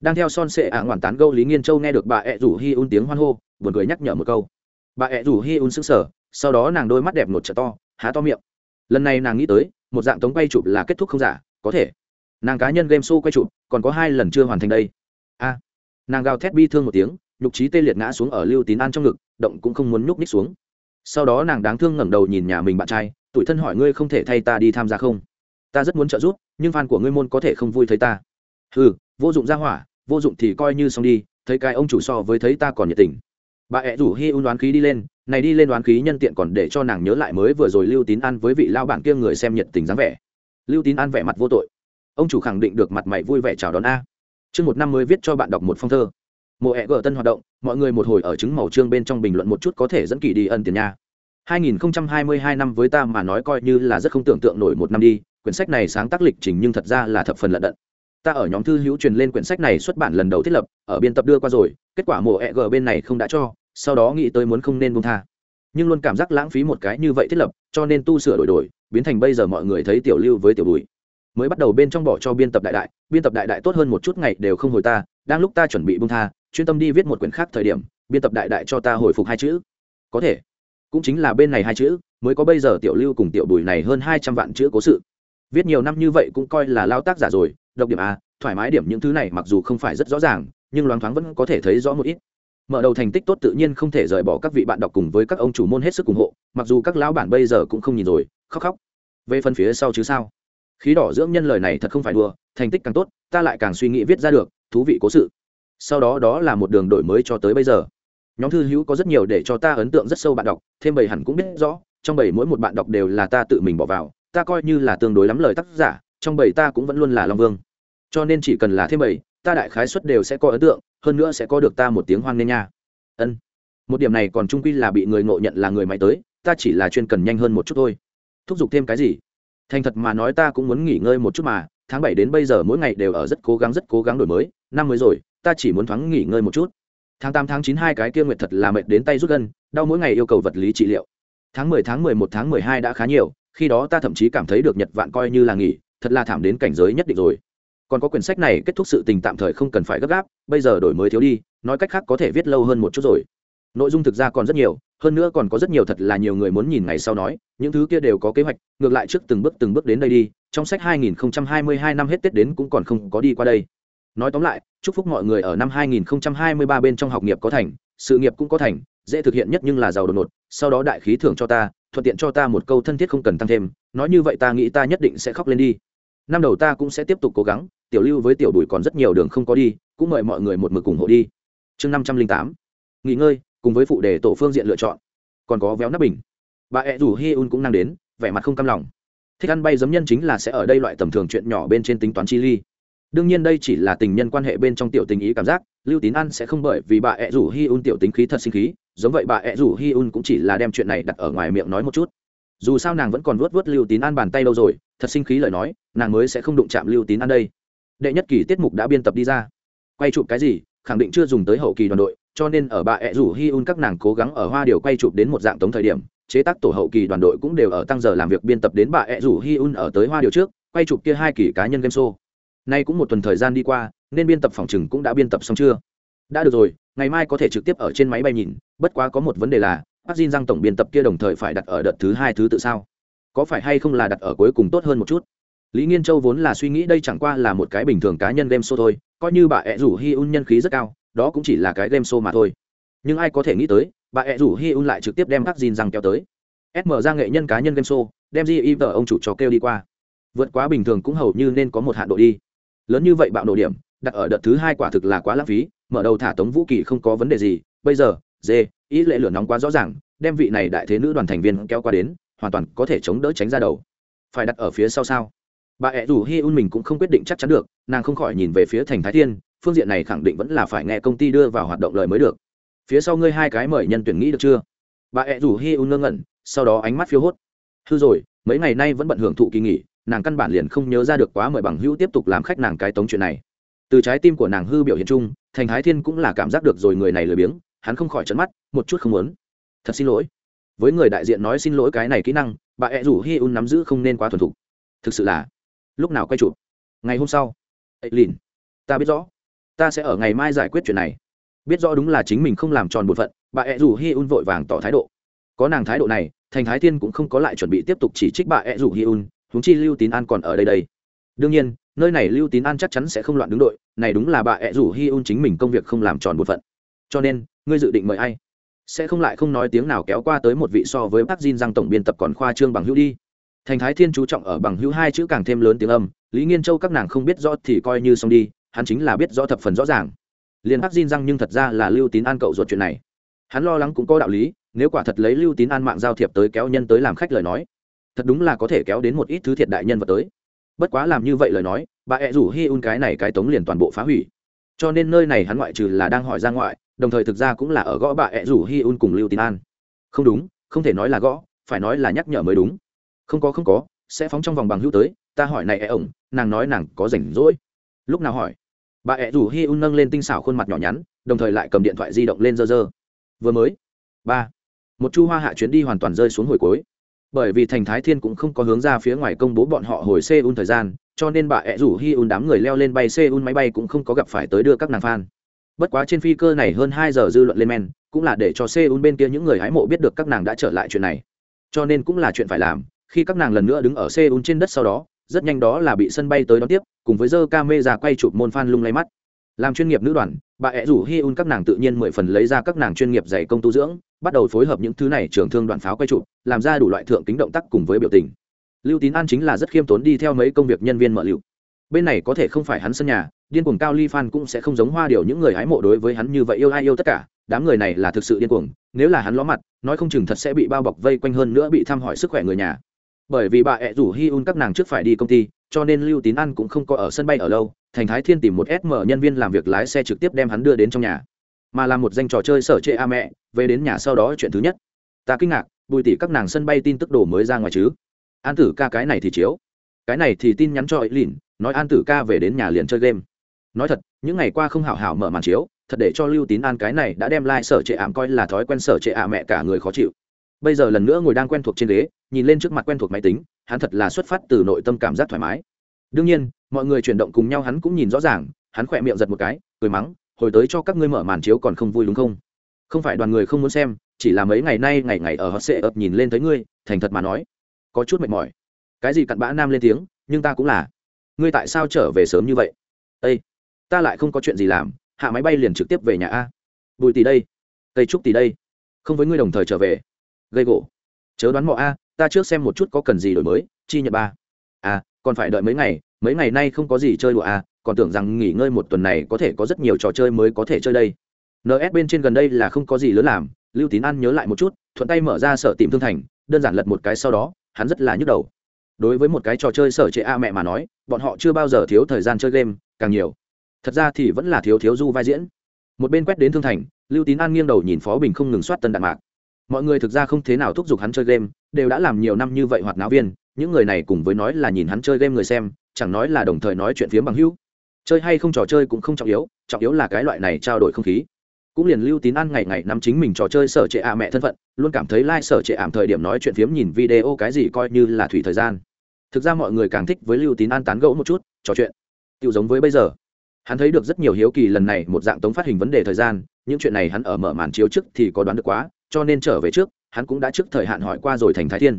Đang theo son sệ ạ à ngoản tán gâu lý nghiên châu nghe được bà ẹ rủ hi un tiếng hoan hô, buồn cười nhắc nhở một câu. Bà ẹ rủ hi un sững sờ, sau đó nàng đôi mắt đẹp một trợ to, há to miệng. Lần này nàng nghĩ tới, một dạng tống quay chụp là kết thúc không giả, có thể. Nàng cá nhân game show quay chụp, còn có hai lần chưa hoàn thành đây. A. Nàng gào thét bi thương một tiếng nhục trí tê liệt ngã xuống ở lưu tín an trong ngực, động cũng không muốn nhúc ních xuống. Sau đó nàng đáng thương ngẩng đầu nhìn nhà mình bạn trai tủi thân hỏi ngươi không thể thay ta đi tham gia không? Ta rất muốn trợ giúp, nhưng fan của ngươi môn có thể không vui thấy ta. Ừ vô dụng ra hỏa, vô dụng thì coi như xong đi, thấy cái ông chủ so với thấy ta còn nhiệt tình. Bà ẹ rủ hi un đoán khí đi lên, này đi lên đoán khí nhân tiện còn để cho nàng nhớ lại mới vừa rồi lưu tín ăn với vị lao bản kia người xem nhiệt tình dáng vẻ. Lưu tín ăn vẻ mặt vô tội. Ông chủ khẳng định được mặt mày vui vẻ chào đón a. Chương một năm mới viết cho bạn đọc một phong thơ mộ ẹ gờ tân hoạt động, mọi người một hồi ở chứng màu trương bên trong bình luận một chút có thể dẫn kỳ đi ân tiền nha. 2022 năm với ta mà nói coi như là rất không tưởng tượng nổi một năm đi, quyển sách này sáng tác lịch trình nhưng thật ra là thập phần lận đận. Ta ở nhóm thư hữu truyền lên quyển sách này xuất bản lần đầu thiết lập, ở biên tập đưa qua rồi, kết quả mộ ẹ gờ bên này không đã cho, sau đó nghĩ tới muốn không nên buông tha. Nhưng luôn cảm giác lãng phí một cái như vậy thiết lập, cho nên tu sửa đổi đổi, biến thành bây giờ mọi người thấy tiểu lưu với tiểu bùi. Mới bắt đầu bên trong bỏ cho biên tập đại đại, biên tập đại đại tốt hơn một chút ngày đều không hồi ta, đang lúc ta chuẩn bị buông tha chuyên tâm đi viết một quyển khác thời điểm, biên tập đại đại cho ta hồi phục hai chữ. Có thể. Cũng chính là bên này hai chữ, mới có bây giờ tiểu lưu cùng tiểu bùi này hơn hai trăm vạn chữ cố sự. Viết nhiều năm như vậy cũng coi là lao tác giả rồi, độc điểm a, thoải mái điểm những thứ này mặc dù không phải rất rõ ràng, nhưng loáng thoáng vẫn có thể thấy rõ một ít. Mở đầu thành tích tốt tự nhiên không thể rời bỏ các vị bạn đọc cùng với các ông chủ môn hết sức ủng hộ, mặc dù các lão bản bây giờ cũng không nhìn rồi, khóc khóc. Về phần phía sau chứ sao? Khí đỏ dưỡng nhân lời này thật không phải đùa, thành tích càng tốt, ta lại càng suy nghĩ viết ra được, thú vị cố sự sau đó đó là một đường đổi mới cho tới bây giờ. Nhóm thư hữu có rất nhiều để cho ta ấn tượng rất sâu bạn đọc, thêm bảy hẳn cũng biết rõ, trong bảy mỗi một bạn đọc đều là ta tự mình bỏ vào, ta coi như là tương đối lắm lời tác giả, trong bảy ta cũng vẫn luôn là long vương. Cho nên chỉ cần là thêm bảy ta đại khái suất đều sẽ có ấn tượng, hơn nữa sẽ có được ta một tiếng hoang nên nha. Ân. Một điểm này còn trung quy là bị người ngộ nhận là người máy tới, ta chỉ là chuyên cần nhanh hơn một chút thôi. Thúc giục thêm cái gì? Thành thật mà nói ta cũng muốn nghỉ ngơi một chút mà, tháng bảy đến bây giờ mỗi ngày đều ở rất cố gắng, rất cố gắng đổi mới, năm mới rồi ta chỉ muốn thoáng nghỉ ngơi một chút. Tháng tám, tháng chín, hai cái kia nguyệt thật là mệt đến tay rút gân, đau mỗi ngày yêu cầu vật lý trị liệu. Tháng mười tháng mười một, tháng mười hai đã khá nhiều, khi đó ta thậm chí cảm thấy được nhật vạn coi như là nghỉ, thật là thảm đến cảnh giới nhất định rồi. Còn có quyển sách này kết thúc sự tình tạm thời không cần phải gấp gáp, bây giờ đổi mới thiếu đi, nói cách khác có thể viết lâu hơn một chút rồi. Nội dung thực ra còn rất nhiều, hơn nữa còn có rất nhiều thật là nhiều người muốn nhìn ngày sau nói, những thứ kia đều có kế hoạch, ngược lại trước từng bước từng bước đến đây đi, trong sách 2022 năm hết tết đến cũng còn không có đi qua đây nói tóm lại, chúc phúc mọi người ở năm 2023 bên trong học nghiệp có thành, sự nghiệp cũng có thành, dễ thực hiện nhất nhưng là giàu đột ngột, sau đó đại khí thưởng cho ta, thuận tiện cho ta một câu thân thiết không cần tăng thêm, nói như vậy ta nghĩ ta nhất định sẽ khóc lên đi. Năm đầu ta cũng sẽ tiếp tục cố gắng, tiểu lưu với tiểu bùi còn rất nhiều đường không có đi, cũng mời mọi người một mực ủng hộ đi. Chương năm trăm linh tám, nghỉ ngơi, cùng với phụ đề tổ phương diện lựa chọn. Còn có véo nắp bình. Bà ẹ rủ hi un cũng năng đến, vẻ mặt không cam lòng. Thích ăn bay giấm nhân chính là sẽ ở đây loại tầm thường chuyện nhỏ bên trên tính toán chi ly đương nhiên đây chỉ là tình nhân quan hệ bên trong tiểu tình ý cảm giác, lưu tín an sẽ không bởi vì bà ẹ rủ hi un tiểu tính khí thật sinh khí, giống vậy bà ẹ rủ hi un cũng chỉ là đem chuyện này đặt ở ngoài miệng nói một chút. Dù sao nàng vẫn còn vuốt vuốt lưu tín an bàn tay lâu rồi, thật sinh khí lời nói, nàng mới sẽ không đụng chạm lưu tín an đây. Đệ nhất kỳ tiết mục đã biên tập đi ra. Quay chụp cái gì, khẳng định chưa dùng tới hậu kỳ đoàn đội, cho nên ở bà ẹ rủ hi un các nàng cố gắng ở hoa điều quay chụp đến một dạng tống thời điểm, chế tác tổ hậu kỳ đoàn đội cũng đều ở tăng giờ làm việc biên tập đến bà ẹ rủ hi un ở tới hoa điều trước, quay chụp kia hai kỳ cá nhân game show nay cũng một tuần thời gian đi qua nên biên tập phòng chừng cũng đã biên tập xong chưa đã được rồi ngày mai có thể trực tiếp ở trên máy bay nhìn bất quá có một vấn đề là bác xin Giang tổng biên tập kia đồng thời phải đặt ở đợt thứ hai thứ tự sao? Có phải hay không là đặt ở cuối cùng tốt hơn một chút? Lý Nghiên Châu vốn là suy nghĩ đây chẳng qua là một cái bình thường cá nhân game show thôi, coi như bà ẹ rủ Hi Un nhân khí rất cao, đó cũng chỉ là cái game show mà thôi. Nhưng ai có thể nghĩ tới, bà ẹ rủ Hi Un lại trực tiếp đem bác Jin Giang kéo tới. SM ra nghệ nhân cá nhân game show, đem Ji vợ ông chủ trò kêu đi qua. Vượt quá bình thường cũng hầu như nên có một hạn độ đi. Lớn như vậy bạo nổ điểm, đặt ở đợt thứ hai quả thực là quá lãng phí, mở đầu thả Tống Vũ Kỳ không có vấn đề gì, bây giờ, dê ý lệ lửa nóng quá rõ ràng đem vị này đại thế nữ đoàn thành viên kéo qua đến hoàn toàn có thể chống đỡ tránh ra đầu. Phải đặt ở phía sau sao? Bà ẹ rủ hi un mình cũng không quyết định chắc chắn được nàng không khỏi nhìn về phía thành thái thiên phương diện này khẳng định vẫn là phải nghe công ty đưa vào hoạt động lời mới được. Phía sau ngươi hai cái mời nhân tuyển nghĩ được chưa? Bà ẹ rủ hi un ngơ ngẩn sau đó ánh mắt phiêu hốt. Hư rồi mấy ngày nay vẫn bận hưởng thụ kỳ nghỉ nàng căn bản liền không nhớ ra được quá mời bằng hữu tiếp tục làm khách nàng cái tống chuyện này. Từ trái tim của nàng hư biểu hiện chung, thành thái thiên cũng là cảm giác được rồi người này lười biếng, hắn không khỏi trận mắt, một chút không muốn. Thật xin lỗi. Với người đại diện nói xin lỗi cái này kỹ năng, bà ẹ rủ hi un nắm giữ không nên quá thuần thục. Thực sự là, lúc nào quay chụp? Ngày hôm sau. Ấy lìn, ta biết rõ. Ta sẽ ở ngày mai giải quyết chuyện này. Biết rõ đúng là chính mình không làm tròn bổn phận, bà ẹ rủ hi un vội vàng tỏ thái độ. Có nàng thái độ này, thành thái thiên cũng không có lại chuẩn bị tiếp tục chỉ trích bà ẹ rủ hi un huống chi lưu tín an còn ở đây đây đương nhiên nơi này lưu tín an chắc chắn sẽ không loạn đứng đội này đúng là bà ẹ rủ hi un chính mình công việc không làm tròn bổn phận cho nên ngươi dự định mời ai sẽ không lại không nói tiếng nào kéo qua tới một vị so với bác Jin Giang tổng biên tập còn khoa trương bằng hữu đi. Thành Thái Thiên chú trọng ở bằng hữu hai chữ càng thêm lớn tiếng âm, Lý Nghiên Châu các nàng không biết rõ thì coi như xong đi, hắn chính là biết rõ thập phần rõ ràng. Liên bác Jin Giang nhưng thật ra là Lưu Tín An cậu ruột chuyện này. Hắn lo lắng cũng có đạo lý, nếu quả thật lấy Lưu Tín An mạng giao thiệp tới kéo nhân tới làm khách lời nói, thật đúng là có thể kéo đến một ít thứ thiệt đại nhân vật tới. Bất quá làm như vậy lời nói, bà ẹ rủ Hi Un cái này cái tống liền toàn bộ phá hủy. Cho nên nơi này hắn ngoại trừ là đang hỏi ra ngoại, đồng thời thực ra cũng là ở gõ bà ẹ rủ hi un cùng lưu tín an. Không đúng không thể nói là gõ phải nói là nhắc nhở mới đúng. Không có không có sẽ phóng trong vòng bằng hữu tới ta hỏi này ẹ ổng nàng nói nàng có rảnh rỗi. Lúc nào hỏi? Bà ẹ rủ hi un nâng lên tinh xảo khuôn mặt nhỏ nhắn đồng thời lại cầm điện thoại di động lên dơ dơ. Vừa mới. Ba. Một chu hoa hạ chuyến đi hoàn toàn rơi xuống hồi cuối bởi vì thành thái thiên cũng không có hướng ra phía ngoài công bố bọn họ hồi seoul thời gian, cho nên bà ẹ rủ hi un đám người leo lên bay seoul máy bay cũng không có gặp phải tới đưa các nàng fan. Bất quá trên phi cơ này hơn hai giờ dư luận lên men, cũng là để cho seoul bên kia những người hái mộ biết được các nàng đã trở lại chuyện này. Cho nên cũng là chuyện phải làm, khi các nàng lần nữa đứng ở seoul trên đất sau đó, rất nhanh đó là bị sân bay tới đón tiếp, cùng với dơ ca mê ra quay chụp môn phan lung lay mắt làm chuyên nghiệp nữ đoàn, bà ẹ rủ hi un các nàng tự nhiên mười phần lấy ra các nàng chuyên nghiệp dạy công tu dưỡng, bắt đầu phối hợp những thứ này trường thương đoàn pháo quay chụp, làm ra đủ loại thượng kính động tác cùng với biểu tình. Lưu tín an chính là rất khiêm tốn đi theo mấy công việc nhân viên mở liệu. Bên này có thể không phải hắn sân nhà, điên cuồng cao ly phan cũng sẽ không giống hoa điều những người hái mộ đối với hắn như vậy yêu ai yêu tất cả, đám người này là thực sự điên cuồng, nếu là hắn ló mặt, nói không chừng thật sẽ bị bao bọc vây quanh hơn nữa bị thăm hỏi sức khỏe người nhà. Bởi vì bà ẹ rủ hi un các nàng trước phải đi công ty, cho nên lưu tín An cũng không có ở sân bay ở lâu thành thái thiên tìm một sm nhân viên làm việc lái xe trực tiếp đem hắn đưa đến trong nhà. Mà là một danh trò chơi sở trệ a mẹ, về đến nhà sau đó chuyện thứ nhất. Ta kinh ngạc, bùi tỷ các nàng sân bay tin tức đồ mới ra ngoài chứ? An tử ca cái này thì chiếu. Cái này thì tin nhắn cho ấy lìn, nói an tử ca về đến nhà liền chơi game. Nói thật, những ngày qua không hảo hảo mở màn chiếu, thật để cho lưu tín an cái này đã đem lai、like、sở trệ ảm coi là thói quen sở trệ ả mẹ cả người khó chịu. Bây giờ lần nữa ngồi đang quen thuộc trên ghế, nhìn lên trước mặt quen thuộc máy tính, hắn thật là xuất phát từ nội tâm cảm giác thoải mái đương nhiên, mọi người chuyển động cùng nhau hắn cũng nhìn rõ ràng, hắn khỏe miệng giật một cái, cười mắng, hồi tới cho các ngươi mở màn chiếu còn không vui đúng không? Không phải đoàn người không muốn xem, chỉ là mấy ngày nay ngày ngày ở hot sệ ập nhìn lên tới ngươi, thành thật mà nói. Có chút mệt mỏi. Cái gì cặn bã nam lên tiếng, nhưng ta cũng là. Ngươi tại sao trở về sớm như vậy? Ây ta lại không có chuyện gì làm, hạ máy bay liền trực tiếp về nhà a. Bùi tỷ đây tây trúc tỷ đây, không với ngươi đồng thời trở về. Gây gỗ, chớ đoán mọ a, ta trước xem một chút có cần gì đổi mới, chi nhật ba. À còn phải đợi mấy ngày mấy ngày nay không có gì chơi đùa à, còn tưởng rằng nghỉ ngơi một tuần này có thể có rất nhiều trò chơi mới có thể chơi đây. Ns bên trên gần đây là không có gì lớn làm lưu tín an nhớ lại một chút thuận tay mở ra sở tìm thương thành đơn giản lật một cái sau đó hắn rất là nhức đầu. Đối với một cái trò chơi sở trệ a mẹ mà nói bọn họ chưa bao giờ thiếu thời gian chơi game càng nhiều. Thật ra thì vẫn là thiếu thiếu du vai diễn. Một bên quét đến thương thành lưu tín an nghiêng đầu nhìn phó bình không ngừng soát tân đạn mạc. Mọi người thực ra không thế nào thúc giục hắn chơi game đều đã làm nhiều năm như vậy hoạt náo viên những người này cùng với nói là nhìn hắn chơi game người xem, chẳng nói là đồng thời nói chuyện phiếm bằng hữu. Chơi hay không trò chơi cũng không trọng yếu trọng yếu là cái loại này trao đổi không khí. Cũng liền lưu tín ăn ngày ngày nắm chính mình trò chơi sở trệ ạ mẹ thân phận, luôn cảm thấy lai、like、sở trệ ảm thời điểm nói chuyện phiếm nhìn video cái gì coi như là thủy thời gian. Thực ra mọi người càng thích với lưu tín an tán gẫu một chút, trò chuyện. Tự giống với bây giờ. Hắn thấy được rất nhiều hiếu kỳ lần này, một dạng tống phát hình vấn đề thời gian, những chuyện này hắn ở mở màn chiếu trước thì có đoán được quá, cho nên trở về trước, hắn cũng đã trước thời hạn hỏi qua rồi thành thái thiên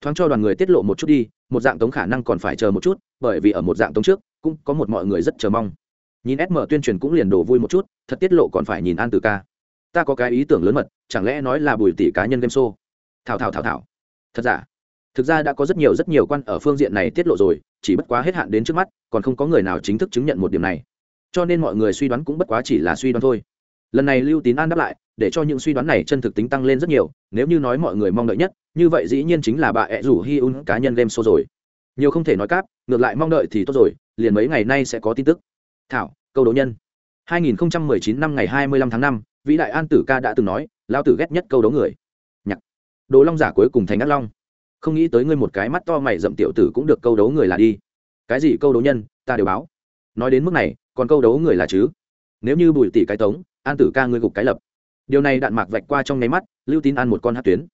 thoáng cho đoàn người tiết lộ một chút đi, một dạng tống khả năng còn phải chờ một chút, bởi vì ở một dạng tống trước, cũng có một mọi người rất chờ mong. Nhìn sm tuyên truyền cũng liền đổ vui một chút, thật tiết lộ còn phải nhìn an từ ca. Ta có cái ý tưởng lớn mật, chẳng lẽ nói là bùi tỷ cá nhân game show? Thảo thảo thảo thảo. Thật giả? Thực ra đã có rất nhiều rất nhiều quan ở phương diện này tiết lộ rồi, chỉ bất quá hết hạn đến trước mắt, còn không có người nào chính thức chứng nhận một điểm này. Cho nên mọi người suy đoán cũng bất quá chỉ là suy đoán thôi lần này lưu tín an đáp lại để cho những suy đoán này chân thực tính tăng lên rất nhiều nếu như nói mọi người mong đợi nhất như vậy dĩ nhiên chính là bà ẹ rủ hi un cá nhân game show rồi. Nhiều không thể nói cáp ngược lại mong đợi thì tốt rồi liền mấy ngày nay sẽ có tin tức. Thảo câu đố nhân. 2019 năm ngày 25 tháng 5, vĩ đại an tử ca đã từng nói lao tử ghét nhất câu đấu người. Nhạc. Đồ long giả cuối cùng thành ác long. Không nghĩ tới ngươi một cái mắt to mày dậm tiểu tử cũng được câu đấu người là đi. Cái gì câu đấu nhân ta đều báo. Nói đến mức này còn câu đấu người là chứ? Nếu như bùi tỷ cái tống an tử ca ngươi gục cái lập. Điều này đạn mạc vạch qua trong nháy mắt, lưu tín an một con hát tuyến.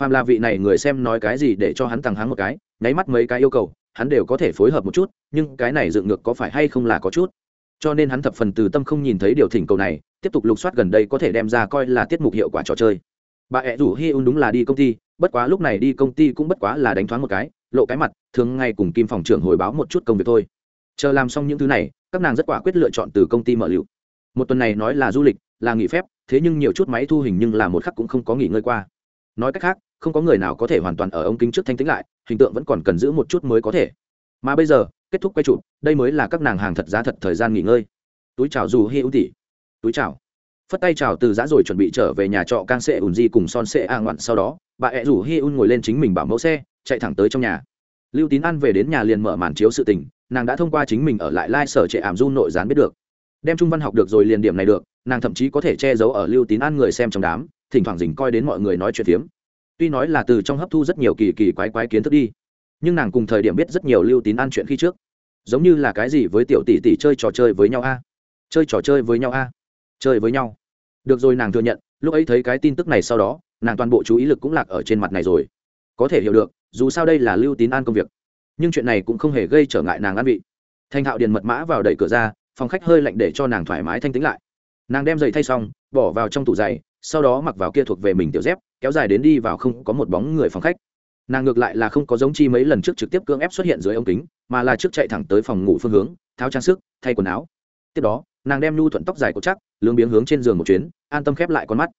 Phàm là vị này người xem nói cái gì để cho hắn tăng háng một cái, nháy mắt mấy cái yêu cầu, hắn đều có thể phối hợp một chút, nhưng cái này dựng ngược có phải hay không là có chút. Cho nên hắn thập phần từ tâm không nhìn thấy điều thỉnh cầu này, tiếp tục lục soát gần đây có thể đem ra coi là tiết mục hiệu quả trò chơi. Bà ẹ rủ hi un đúng là đi công ty, bất quá lúc này đi công ty cũng bất quá là đánh thoáng một cái, lộ cái mặt, thường ngay cùng kim phòng trưởng hồi báo một chút công việc thôi. Chờ làm xong những thứ này, các nàng rất quả quyết lựa chọn từ công ty mở liệu một tuần này nói là du lịch, là nghỉ phép, thế nhưng nhiều chút máy thu hình nhưng là một khắc cũng không có nghỉ ngơi qua. Nói cách khác, không có người nào có thể hoàn toàn ở ống kính trước thanh tĩnh lại, hình tượng vẫn còn cần giữ một chút mới có thể. Mà bây giờ, kết thúc quay chụp, đây mới là các nàng hàng thật giá thật thời gian nghỉ ngơi. Túi chào dù hi ưu tỷ. Túi chào. Phất tay chào từ giã rồi chuẩn bị trở về nhà trọ can sệ ùn di cùng son sệ a ngoạn sau đó, bà ẹ rủ hi un ngồi lên chính mình bảo mẫu xe, chạy thẳng tới trong nhà. Lưu tín an về đến nhà liền mở màn chiếu sự tình, nàng đã thông qua chính mình ở lại lai、like、sở trệ ảm du nội gián biết được đem trung văn học được rồi liền điểm này được, nàng thậm chí có thể che giấu ở lưu tín an người xem trong đám, thỉnh thoảng dình coi đến mọi người nói chuyện phiếm. Tuy nói là từ trong hấp thu rất nhiều kỳ kỳ quái quái kiến thức đi, nhưng nàng cùng thời điểm biết rất nhiều lưu tín an chuyện khi trước. Giống như là cái gì với tiểu tỷ tỷ chơi trò chơi với nhau a? Chơi trò chơi với nhau a? Chơi với nhau. Được rồi nàng thừa nhận, lúc ấy thấy cái tin tức này sau đó, nàng toàn bộ chú ý lực cũng lạc ở trên mặt này rồi. Có thể hiểu được, dù sao đây là lưu tín an công việc, nhưng chuyện này cũng không hề gây trở ngại nàng ăn vị. Thanh thạo điền mật mã vào đẩy cửa ra phòng khách hơi lạnh để cho nàng thoải mái thanh tĩnh lại. Nàng đem giày thay xong, bỏ vào trong tủ giày, sau đó mặc vào kia thuộc về mình tiểu dép, kéo dài đến đi vào không có một bóng người phòng khách. Nàng ngược lại là không có giống chi mấy lần trước trực tiếp cưỡng ép xuất hiện dưới ống kính, mà là trước chạy thẳng tới phòng ngủ phương hướng, tháo trang sức, thay quần áo. Tiếp đó, nàng đem nhu thuận tóc dài cột chắc, lướng biếng hướng trên giường một chuyến, an tâm khép lại con mắt.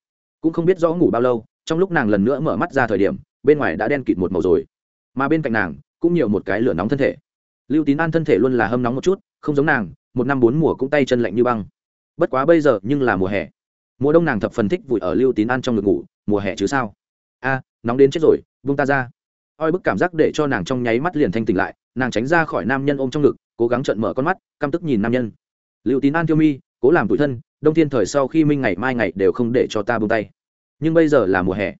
Cũng không biết rõ ngủ bao lâu, trong lúc nàng lần nữa mở mắt ra thời điểm, bên ngoài đã đen kịt một màu rồi. Mà bên cạnh nàng, cũng nhiều một cái lửa nóng thân thể. Lưu tín an thân thể luôn là hâm nóng một chút, không giống nàng một năm bốn mùa cũng tay chân lạnh như băng. Bất quá bây giờ nhưng là mùa hè. Mùa đông nàng thập phần thích vùi ở lưu tín an trong ngực ngủ, mùa hè chứ sao? A, nóng đến chết rồi vung ta ra. Oi bức cảm giác để cho nàng trong nháy mắt liền thanh tỉnh lại, nàng tránh ra khỏi nam nhân ôm trong ngực, cố gắng trợn mở con mắt, căm tức nhìn nam nhân. Lưu tín an tiêu mi, cố làm tủi thân, đông thiên thời sau khi minh ngày mai ngày đều không để cho ta bung tay. Nhưng bây giờ là mùa hè.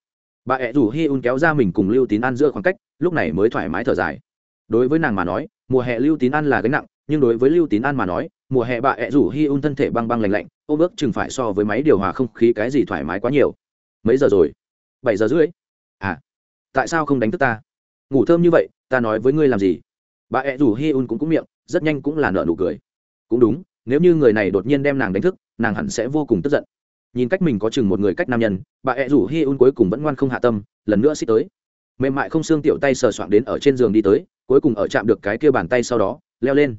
Bà ẹ rủ hi un kéo ra mình cùng lưu tín an giữa khoảng cách, lúc này mới thoải mái thở dài. Đối với nàng mà nói, mùa hè lưu tín an là gánh nặng nhưng đối với lưu tín an mà nói, mùa hè bà ẹ rủ hi un thân thể băng băng lạnh lạnh ôm ước chừng phải so với máy điều hòa không khí cái gì thoải mái quá nhiều. Mấy giờ rồi? Bảy giờ rưỡi. À tại sao không đánh thức ta? Ngủ thơm như vậy, ta nói với ngươi làm gì? Bà ẹ rủ hi un cũng cũng miệng, rất nhanh cũng là nợ nụ cười. Cũng đúng, nếu như người này đột nhiên đem nàng đánh thức, nàng hẳn sẽ vô cùng tức giận. Nhìn cách mình có chừng một người cách nam nhân bà ẹ rủ hi un cuối cùng vẫn ngoan không hạ tâm, lần nữa xích tới. Mềm mại không xương tiểu tay sờ soạn đến ở trên giường đi tới, cuối cùng ở chạm được cái kia bàn tay sau đó, leo lên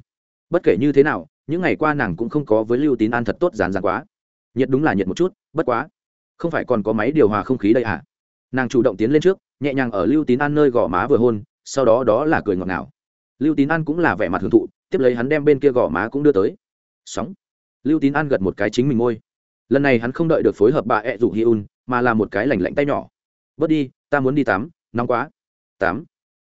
bất kể như thế nào, những ngày qua nàng cũng không có với lưu tín an thật tốt dán dán quá. Nhiệt đúng là nhiệt một chút, bất quá. Không phải còn có máy điều hòa không khí đây à? Nàng chủ động tiến lên trước, nhẹ nhàng ở lưu tín an nơi gò má vừa hôn, sau đó đó là cười ngọt ngào. Lưu tín an cũng là vẻ mặt hưởng thụ, tiếp lấy hắn đem bên kia gò má cũng đưa tới. Sóng. Lưu tín an gật một cái chính mình môi lần này hắn không đợi được phối hợp bà ẹ rủ hi un, mà là một cái lành lạnh tay nhỏ. Bớt đi, ta muốn đi tắm, nóng quá. Tám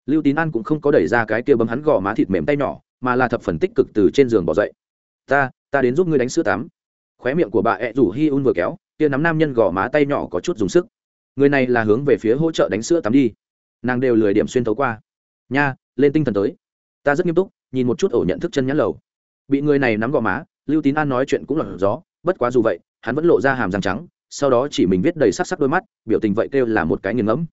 lưu tín an cũng không có đẩy ra cái kia bấm hắn gò má thịt mềm tay nhỏ mà là thập phần tích cực từ trên giường bỏ dậy. Ta ta đến giúp ngươi đánh sữa tắm. Khóe miệng của bà ẹ rủ hi un vừa kéo, kia nắm nam nhân gò má tay nhỏ có chút dùng sức. Người này là hướng về phía hỗ trợ đánh sữa tắm đi. Nàng đều lười điểm xuyên thấu qua. Nha, lên tinh thần tới. Ta rất nghiêm túc, nhìn một chút ổ nhận thức chân nhãn lầu. Bị người này nắm gò má, lưu tín an nói chuyện cũng là gió bất quá dù vậy, hắn vẫn lộ ra hàm răng trắng, sau đó chỉ mình viết đầy sắc sắc đôi mắt, biểu tình vậy kêu là một cái nghiền ngẫm.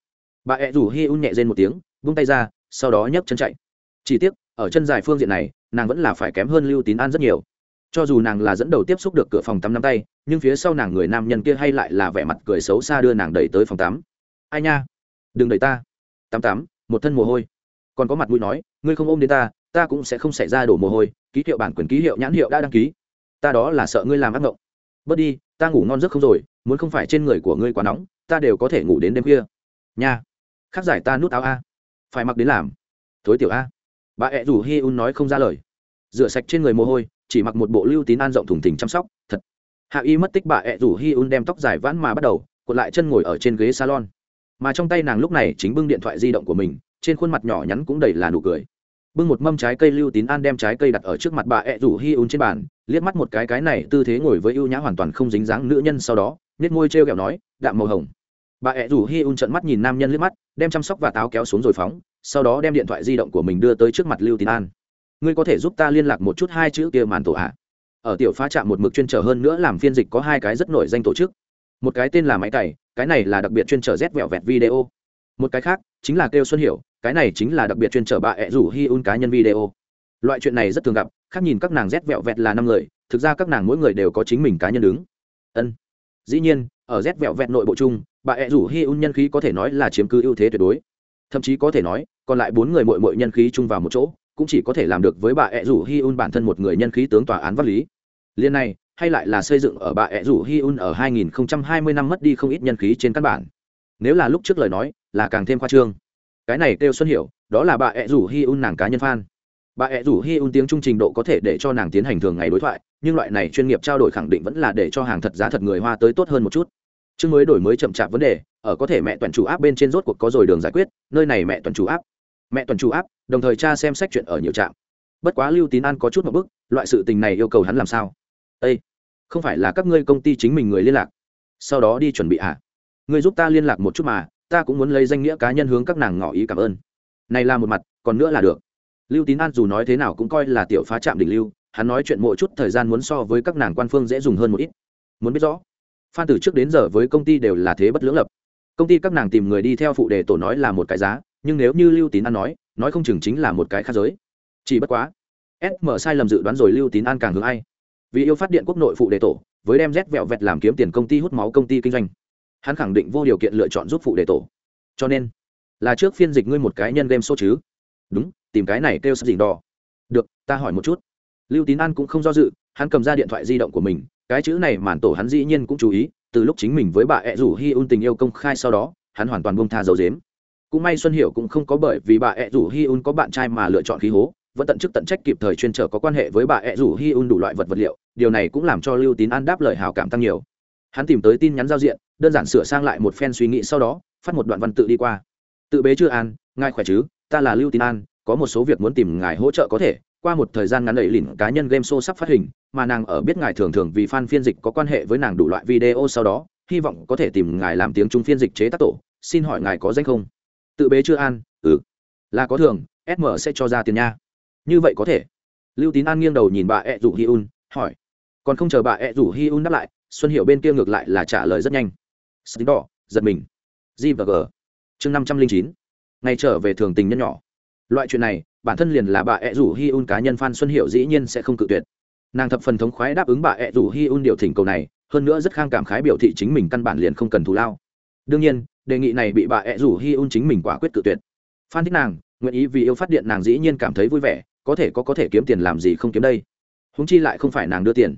Bà ẹ rủ hi un nhẹ rên một tiếng, vung tay ra, sau đó nhấc chân chạy. Chỉ tiếc ở chân dài phương diện này, nàng vẫn là phải kém hơn lưu tín an rất nhiều. Cho dù nàng là dẫn đầu tiếp xúc được cửa phòng tắm nắm tay, nhưng phía sau nàng người nam nhân kia hay lại là vẻ mặt cười xấu xa đưa nàng đẩy tới phòng tắm. Ai nha? Đừng đẩy ta. Tắm tắm, một thân mồ hôi. Còn có mặt mũi nói, ngươi không ôm đến ta ta cũng sẽ không xảy ra đổ mồ hôi, ký hiệu bản quyền, ký hiệu nhãn hiệu đã đăng ký. Ta đó là sợ ngươi làm ác mộng. Bớt đi, ta ngủ ngon giấc không rồi, muốn không phải trên người của ngươi quá nóng, ta đều có thể ngủ đến đêm khuya. Nha. Khắc giải ta nút áo a. Phải mặc đến làm. Thối tiểu a bà ẹ rủ hi un nói không ra lời. Rửa sạch trên người mồ hôi, chỉ mặc một bộ lưu tín an rộng thùng thình chăm sóc, thật. Hạ y mất tích bà ẹ rủ hi un đem tóc dài vãn mà bắt đầu, cuộn lại chân ngồi ở trên ghế salon. Mà trong tay nàng lúc này chính bưng điện thoại di động của mình, trên khuôn mặt nhỏ nhắn cũng đầy là nụ cười. Bưng một mâm trái cây lưu tín an đem trái cây đặt ở trước mặt bà ẹ rủ hi un trên bàn, liếc mắt một cái cái này tư thế ngồi với ưu nhã hoàn toàn không dính dáng nữ nhân sau đó nết môi t r e o kẹo nói, đạm màu hồng bà ẹ rủ hi un trận mắt nhìn nam nhân liếc mắt, đem chăm sóc và táo kéo xuống rồi phóng, sau đó đem điện thoại di động của mình đưa tới trước mặt lưu tín an. Ngươi có thể giúp ta liên lạc một chút hai chữ kia màn tổ ạ? Ở tiểu phá trạm một mực chuyên trở hơn nữa làm phiên dịch có hai cái rất nổi danh tổ chức. Một cái tên là máy cày, cái này là đặc biệt chuyên trở rét vẹo vẹt video. Một cái khác, chính là kêu xuân hiểu, cái này chính là đặc biệt chuyên trở bà ẹ rủ hi un cá nhân video. Loại chuyện này rất thường gặp, khác nhìn các nàng rét vẹo vẹt là năm người, thực ra các nàng mỗi người đều có chính mình cá nhân đứng. Ân. Dĩ nhiên, ở rét vẹo vẹt nội bộ chung bà ẹ rủ hi un nhân khí có thể nói là chiếm cứ ưu thế tuyệt đối. Thậm chí có thể nói, còn lại bốn người mội mội nhân khí chung vào một chỗ, cũng chỉ có thể làm được với bà ẹ rủ hi un bản thân một người nhân khí tướng tòa án pháp lý. Liên này, hay lại là xây dựng ở bà ẹ rủ hi un ở 2020 năm mất đi không ít nhân khí trên căn bản. Nếu là lúc trước lời nói, là càng thêm khoa trương. Cái này kêu xuân hiểu, đó là bà ẹ rủ hi un nàng cá nhân fan. Bà ẹ rủ hi un tiếng trung trình độ có thể để cho nàng tiến hành thường ngày đối thoại, nhưng loại này chuyên nghiệp trao đổi khẳng định vẫn là để cho hàng thật giá thật người hoa tới tốt hơn một chút chương mới đổi mới chậm chạp vấn đề, ở có thể mẹ toàn chủ áp bên trên rốt cuộc có rồi đường giải quyết, nơi này mẹ toàn chủ áp. Mẹ toàn chủ áp, đồng thời cha xem sách chuyện ở nhiều trạm. Bất quá lưu tín an có chút một bức, loại sự tình này yêu cầu hắn làm sao? Ây không phải là các ngươi công ty chính mình người liên lạc? Sau đó đi chuẩn bị à? Ngươi giúp ta liên lạc một chút mà, ta cũng muốn lấy danh nghĩa cá nhân hướng các nàng ngỏ ý cảm ơn. Này là một mặt, còn nữa là được. Lưu tín an dù nói thế nào cũng coi là tiểu phá trạm đỉnh lưu, hắn nói chuyện mỗi chút thời gian muốn so với các nàng quan phương dễ dùng hơn một ít. Muốn biết rõ phan từ trước đến giờ với công ty đều là thế bất lưỡng lập. Công ty các nàng tìm người đi theo phụ đề tổ nói là một cái giá, nhưng nếu như lưu tín an nói nói không chừng chính là một cái khác giới. Chỉ bất quá sm sai lầm dự đoán rồi lưu tín an càng hướng ai. Vì yêu phát điện quốc nội phụ đề tổ, với đem rét vẹo vẹt làm kiếm tiền công ty hút máu công ty kinh doanh. Hắn khẳng định vô điều kiện lựa chọn giúp phụ đề tổ. Cho nên, là trước phiên dịch ngươi một cái nhân game số chứ? Đúng, tìm cái này kêu sắp dình đỏ. Được, ta hỏi một chút. Lưu tín an cũng không do dự, hắn cầm ra điện thoại di động của mình cái chữ này màn tổ hắn dĩ nhiên cũng chú ý, từ lúc chính mình với bà ẹ rủ hi un tình yêu công khai sau đó, hắn hoàn toàn bông tha dấu dếm cũng may xuân hiểu cũng không có bởi vì bà ẹ rủ hi un có bạn trai mà lựa chọn khí hố, vẫn tận chức tận trách kịp thời chuyên trở có quan hệ với bà ẹ rủ hi un đủ loại vật vật liệu, điều này cũng làm cho lưu tín an đáp lời hào cảm tăng nhiều. Hắn tìm tới tin nhắn giao diện, đơn giản sửa sang lại một phen suy nghĩ sau đó, phát một đoạn văn tự đi qua. Tự bế chưa an, ngài khỏe chứ? Ta là lưu tín an, có một số việc muốn tìm ngài hỗ trợ có thể. Qua một thời gian ngắn đẩy lìn cá nhân game show sắp phát hình mà nàng ở biết ngài thường thường vì fan phiên dịch có quan hệ với nàng đủ loại video sau đó, hy vọng có thể tìm ngài làm tiếng trung phiên dịch chế tác tổ, xin hỏi ngài có danh không? Tự bế chưa an? Ừ. Là có thường sm sẽ cho ra tiền nha. Như vậy có thể. Lưu tín an nghiêng đầu nhìn bà e ẹ rủ hi un, hỏi. Còn không chờ bà e ẹ rủ hi un đáp lại, xuân hiệu bên kia ngược lại là trả lời rất nhanh. Stính đỏ, giật mình. G và g. Chương năm trăm linh chín. Ngày trở về thường tình nhân nhỏ. Loại chuyện này, bản thân liền là bà e ẹ rủ hi un cá nhân phan xuân hiệu dĩ nhiên sẽ không cự tuyệt nàng thập phần thống khoái đáp ứng bà ẹ rủ hi un điều thỉnh cầu này, hơn nữa rất khang cảm khái biểu thị chính mình căn bản liền không cần thù lao. Đương nhiên, đề nghị này bị bà ẹ rủ hi un chính mình quả quyết tự tuyệt. Phan thích nàng, nguyện ý vì yêu phát điện nàng dĩ nhiên cảm thấy vui vẻ, có thể có có thể kiếm tiền làm gì không kiếm đây. Húng chi lại không phải nàng đưa tiền.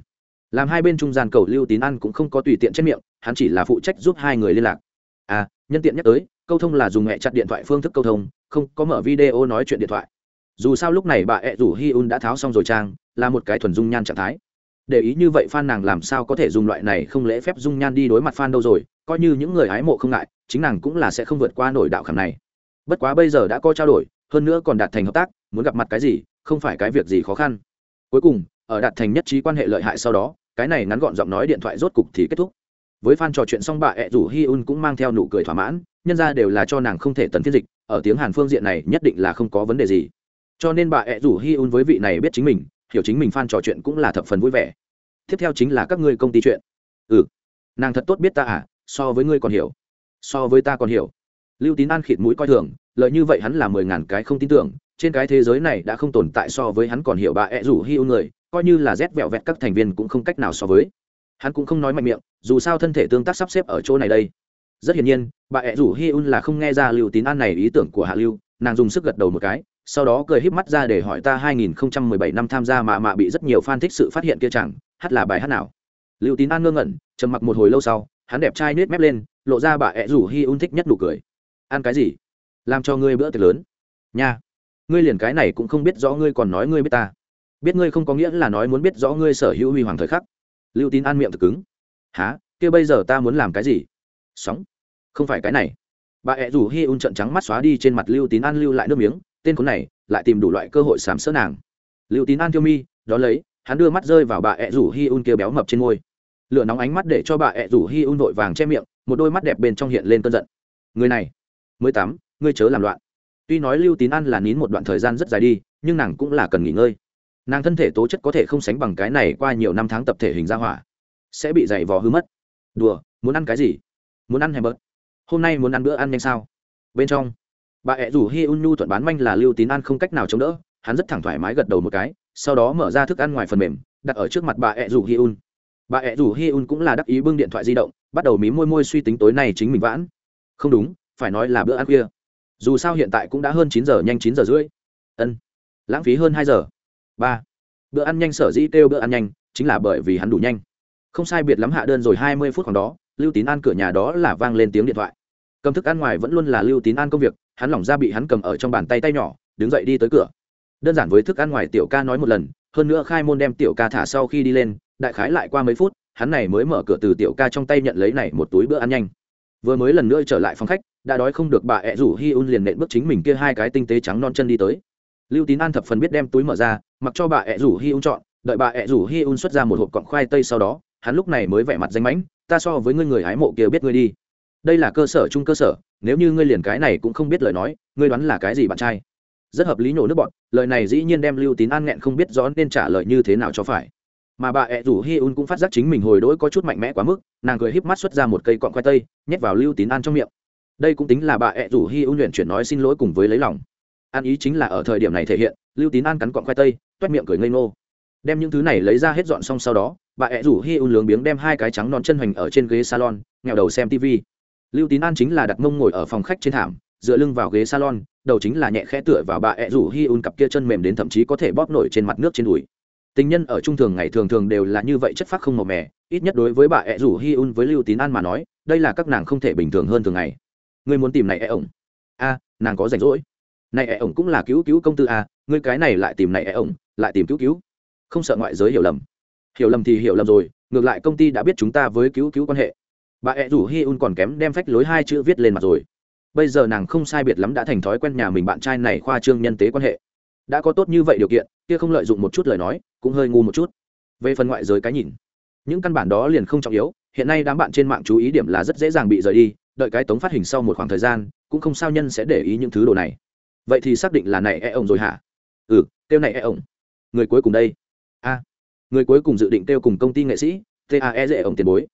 Làm hai bên trung gian cầu lưu tín ăn cũng không có tùy tiện chết miệng, hắn chỉ là phụ trách giúp hai người liên lạc. À nhân tiện nhắc tới, câu thông là dùng mẹ chặt điện thoại phương thức câu thông, không có mở video nói chuyện điện thoại dù sao lúc này bà ẹ rủ hi un đã tháo xong rồi trang, là một cái thuần dung nhan trạng thái. Để ý như vậy fan nàng làm sao có thể dùng loại này không lễ phép dung nhan đi đối mặt fan đâu rồi, coi như những người hái mộ không ngại, chính nàng cũng là sẽ không vượt qua nổi đạo khảm này. Bất quá bây giờ đã có trao đổi, hơn nữa còn đạt thành hợp tác, muốn gặp mặt cái gì, không phải cái việc gì khó khăn. Cuối cùng, ở đạt thành nhất trí quan hệ lợi hại sau đó, cái này ngắn gọn giọng nói điện thoại rốt cục thì kết thúc. Với fan trò chuyện xong bà ẹ rủ hi un cũng mang theo nụ cười thỏa mãn, nhân ra đều là cho nàng không thể tần phiên dịch, ở tiếng hàn phương diện này nhất định là không có vấn đề gì cho nên bà ẹ rủ hi un với vị này biết chính mình, hiểu chính mình phan trò chuyện cũng là thập phần vui vẻ. Tiếp theo chính là các ngươi công ty chuyện. Ừ nàng thật tốt biết ta à so với ngươi còn hiểu. So với ta còn hiểu. Lưu tín an khịt mũi coi thường lợi như vậy hắn là mười ngàn cái không tin tưởng, trên cái thế giới này đã không tồn tại so với hắn còn hiểu bà ẹ rủ hi un người, coi như là rét vẹo vẹt các thành viên cũng không cách nào so với. Hắn cũng không nói mạnh miệng, dù sao thân thể tương tác sắp xếp ở chỗ này đây. Rất hiển nhiên, bà ẹ rủ hi un là không nghe ra lưu tín an này ý tưởng của hạ lưu, nàng dùng sức gật đầu một cái sau đó cười híp mắt ra để hỏi ta 2017 năm tham gia mà mạ bị rất nhiều fan thích sự phát hiện kia chẳng, hát là bài hát nào? Lưu tín an ngơ ngẩn, trầm mặc một hồi lâu sau, hắn đẹp trai nết mép lên, lộ ra bà ẹ rủ hi un thích nhất nụ cười. Ăn cái gì? Làm cho ngươi bữa tiệc lớn. Nha. Ngươi liền cái này cũng không biết rõ ngươi còn nói ngươi biết ta. Biết ngươi không có nghĩa là nói muốn biết rõ ngươi sở hữu huy hoàng thời khắc. Lưu tín an miệng thực cứng. Hả? Kia bây giờ ta muốn làm cái gì? Sóng. Không phải cái này. Bà ẹ rủ hi un trợn trắng mắt xóa đi trên mặt lưu tín an lưu lại nước miếng tên khốn này lại tìm đủ loại cơ hội sám sỡ nàng. Lưu tín an thiêu mi đó lấy hắn đưa mắt rơi vào bà ẹ rủ hi un kia béo mập trên môi. Lửa nóng ánh mắt để cho bà ẹ rủ hi un vội vàng che miệng một đôi mắt đẹp bên trong hiện lên cơn giận. Người này mới tám, ngươi chớ làm loạn. Tuy nói lưu tín an là nín một đoạn thời gian rất dài đi nhưng nàng cũng là cần nghỉ ngơi. Nàng thân thể tố chất có thể không sánh bằng cái này qua nhiều năm tháng tập thể hình ra hỏa. Sẽ bị dày vò hư mất. Đùa muốn ăn cái gì? Muốn ăn hay bớt hôm nay muốn ăn bữa ăn nhanh sao? Bên trong bà ẹ rủ hi un nhu thuận bán manh là lưu tín an không cách nào chống đỡ, hắn rất thẳng thoải mái gật đầu một cái, sau đó mở ra thức ăn ngoài phần mềm, đặt ở trước mặt bà ẹ rủ hi un. Bà ẹ rủ hi un cũng là đắc ý bưng điện thoại di động, bắt đầu mí môi môi suy tính tối nay chính mình vãn. Không đúng, phải nói là bữa ăn khuya. Dù sao hiện tại cũng đã hơn chín giờ, nhanh chín giờ rưỡi. Ân, lãng phí hơn hai giờ. Ba, bữa ăn nhanh, sở dĩ kêu bữa ăn nhanh, chính là bởi vì hắn đủ nhanh. Không sai biệt lắm hạ đơn rồi, hai mươi phút khoảng đó, lưu tín an cửa nhà đó là vang lên tiếng điện thoại. Cầm thức ăn ngoài vẫn luôn là lưu tín an công việc hắn lỏng ra bị hắn cầm ở trong bàn tay tay nhỏ, đứng dậy đi tới cửa. Đơn giản với thức ăn ngoài tiểu ca nói một lần, hơn nữa khai môn đem tiểu ca thả sau khi đi lên, đại khái lại qua mấy phút, hắn này mới mở cửa từ tiểu ca trong tay nhận lấy này một túi bữa ăn nhanh. Vừa mới lần nữa trở lại phòng khách, đã đói không được bà ẹ rủ hi un liền nện bước chính mình kia hai cái tinh tế trắng non chân đi tới. Lưu tín an thập phần biết đem túi mở ra, mặc cho bà ẹ rủ hi un chọn, đợi bà ẹ rủ hi un xuất ra một hộp cọng khoai tây sau đó, hắn lúc này mới vẻ mặt danh mãnh, ta so với ngươi người hái mộ kia biết ngươi đi đây là cơ sở chung cơ sở, nếu như ngươi liền cái này cũng không biết lời nói, ngươi đoán là cái gì bạn trai? Rất hợp lý nhổ nước bọn, lời này dĩ nhiên đem lưu tín an nghẹn không biết rõ nên trả lời như thế nào cho phải. Mà bà ẹ rủ hi un cũng phát giác chính mình hồi đỗi có chút mạnh mẽ quá mức, nàng cười híp mắt xuất ra một cây cọn khoai tây, nhét vào lưu tín an trong miệng. Đây cũng tính là bà ẹ rủ hi un luyện chuyển nói xin lỗi cùng với lấy lòng. An ý chính là ở thời điểm này thể hiện, lưu tín an cắn cọn khoai tây, toét miệng cười ngây ngô. Đem những thứ này lấy ra hết dọn xong sau đó, bà ẹ rủ hi un lướng biếng đem hai cái trắng non chân hoành ở trên ghế salon nghèo đầu xem tv lưu tín an chính là đặt mông ngồi ở phòng khách trên thảm, dựa lưng vào ghế salon, đầu chính là nhẹ khẽ tựa vào bà ẹ rủ hi un cặp kia chân mềm đến thậm chí có thể bóp nổi trên mặt nước trên đùi. Tình nhân ở trung thường ngày thường thường đều là như vậy chất phác không màu mè, ít nhất đối với bà ẹ rủ hi un với lưu tín an mà nói, đây là các nàng không thể bình thường hơn thường ngày. Ngươi muốn tìm này ẹ ổng? A, nàng có rảnh rỗi. Này ẹ ổng cũng là cứu cứu công tư a ngươi cái này lại tìm này ẹ ổng, lại tìm cứu cứu. Không sợ ngoại giới hiểu lầm. Hiểu lầm thì hiểu lầm rồi, ngược lại công ty đã biết chúng ta với cứu cứu quan hệ bà ẹ rủ hi un còn kém đem phách lối hai chữ viết lên mặt rồi. Bây giờ nàng không sai biệt lắm đã thành thói quen nhà mình bạn trai này khoa trương nhân tế quan hệ. Đã có tốt như vậy điều kiện, kia không lợi dụng một chút lời nói, cũng hơi ngu một chút. Về phần ngoại giới cái nhìn, những căn bản đó liền không trọng yếu, hiện nay đám bạn trên mạng chú ý điểm là rất dễ dàng bị rời đi, đợi cái tống phát hình sau một khoảng thời gian, cũng không sao nhân sẽ để ý những thứ đồ này. Vậy thì xác định là này e ổng rồi hả? Ừ kêu này e ổng. Người cuối cùng đây. A, người cuối cùng dự định kêu cùng công ty nghệ sĩ tae dễ ổng tiền bối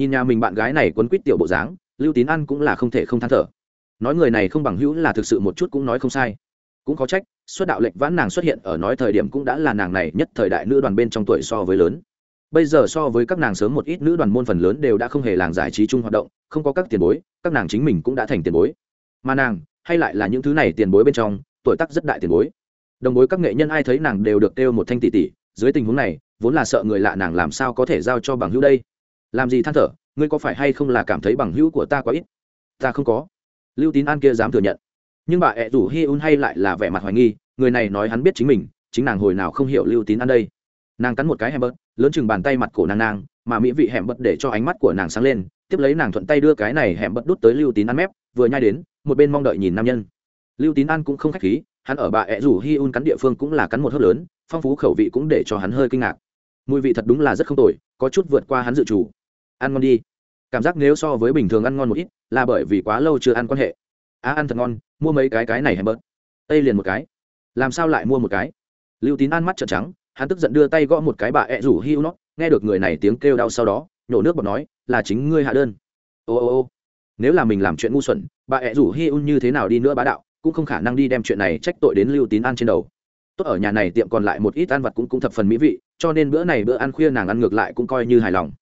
nhìn nhà mình bạn gái này quấn quýt tiểu bộ dáng, lưu tín ăn cũng là không thể không than thở. Nói người này không bằng hữu là thực sự một chút cũng nói không sai. Cũng có trách xuất đạo lệnh vãn nàng xuất hiện ở nói thời điểm cũng đã là nàng này nhất thời đại nữ đoàn bên trong tuổi so với lớn. Bây giờ so với các nàng sớm một ít nữ đoàn môn phần lớn đều đã không hề làng giải trí chung hoạt động, không có các tiền bối, các nàng chính mình cũng đã thành tiền bối. Mà nàng, hay lại là những thứ này tiền bối bên trong, tuổi tác rất đại tiền bối. Đồng bối các nghệ nhân ai thấy nàng đều được kêu một thanh tỷ tỷ, dưới tình huống này, vốn là sợ người lạ nàng làm sao có thể giao cho bằng hữu đây? Làm gì than thở, ngươi có phải hay không là cảm thấy bằng hữu của ta quá ít? Ta không có. Lưu tín an kia dám thừa nhận. Nhưng bà ẹ rủ hi un hay lại là vẻ mặt hoài nghi, người này nói hắn biết chính mình, chính nàng hồi nào không hiểu lưu tín an đây. Nàng cắn một cái hẻm bớt, lớn chừng bàn tay mặt cổ nàng nàng, mà mỹ vị hẻm bớt để cho ánh mắt của nàng sáng lên, tiếp lấy nàng thuận tay đưa cái này hẻm bớt đút tới lưu tín an mép, vừa nhai đến, một bên mong đợi nhìn nam nhân. Lưu tín an cũng không khách khí, hắn ở bà ẹ rủ hi un cắn địa phương cũng là cắn một hớp lớn, phong phú khẩu vị cũng để cho hắn hơi kinh ngạc. Mùi vị thật đúng là rất không tồi, có chút vượt qua hắn dự chủ ăn ngon đi. Cảm giác nếu so với bình thường ăn ngon một ít là bởi vì quá lâu chưa ăn quan hệ. Á à, ăn thật ngon mua mấy cái cái này hèm bớt. Tây liền một cái. Làm sao lại mua một cái? Lưu tín ăn mắt trợn trắng hắn tức giận đưa tay gõ một cái bà ẹ rủ hiu nó nghe được người này tiếng kêu đau sau đó nhổ nước bọt nói là chính ngươi hạ đơn. Ô ô ô. Nếu là mình làm chuyện ngu xuẩn bà ẹ rủ hiu un như thế nào đi nữa bá đạo cũng không khả năng đi đem chuyện này trách tội đến lưu tín ăn trên đầu. Tốt ở nhà này tiệm còn lại một ít ăn vặt cũng cũng thập phần mỹ vị cho nên bữa này bữa ăn khuya nàng ăn ngược lại cũng coi như hài lòng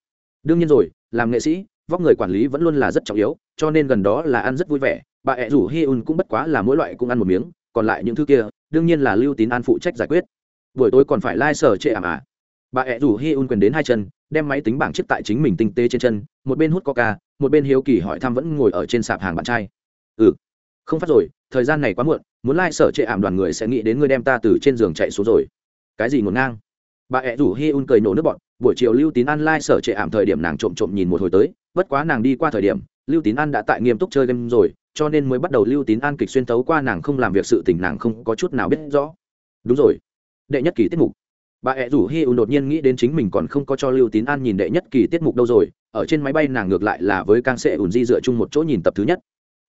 đương nhiên rồi, làm nghệ sĩ, vóc người quản lý vẫn luôn là rất trọng yếu, cho nên gần đó là ăn rất vui vẻ. Bà ẹ rủ hi un cũng bất quá là mỗi loại cũng ăn một miếng, còn lại những thứ kia, đương nhiên là lưu tín an phụ trách giải quyết. Buổi tối còn phải lai、like、sở trệ ảm à bà ẹ rủ hi un quyền đến hai chân, đem máy tính bảng chiếc tại chính mình tinh tế trên chân, một bên hút coca, một bên hiếu kỳ hỏi thăm vẫn ngồi ở trên sạp hàng bạn trai. Ừ không phát rồi, thời gian này quá muộn, muốn lai、like、sở trệ ảm đoàn người sẽ nghĩ đến ngươi đem ta từ trên giường chạy xuống rồi. Cái gì ngổn ngang? Bà ẹ rủ hi un cười nổ nước bọn buổi chiều lưu tín an lai、like、sở trệ ảm thời điểm nàng trộm trộm nhìn một hồi tới, bất quá nàng đi qua thời điểm, lưu tín an đã tại nghiêm túc chơi game rồi, cho nên mới bắt đầu lưu tín an kịch xuyên tấu qua nàng không làm việc sự tình nàng không có chút nào biết rõ. Đúng rồi, đệ nhất kỳ tiết mục. Bà ẹ rủ hi u đột nhiên nghĩ đến chính mình còn không có cho lưu tín an nhìn đệ nhất kỳ tiết mục đâu rồi, ở trên máy bay nàng ngược lại là với càng sệ ùn di dựa chung một chỗ nhìn tập thứ nhất.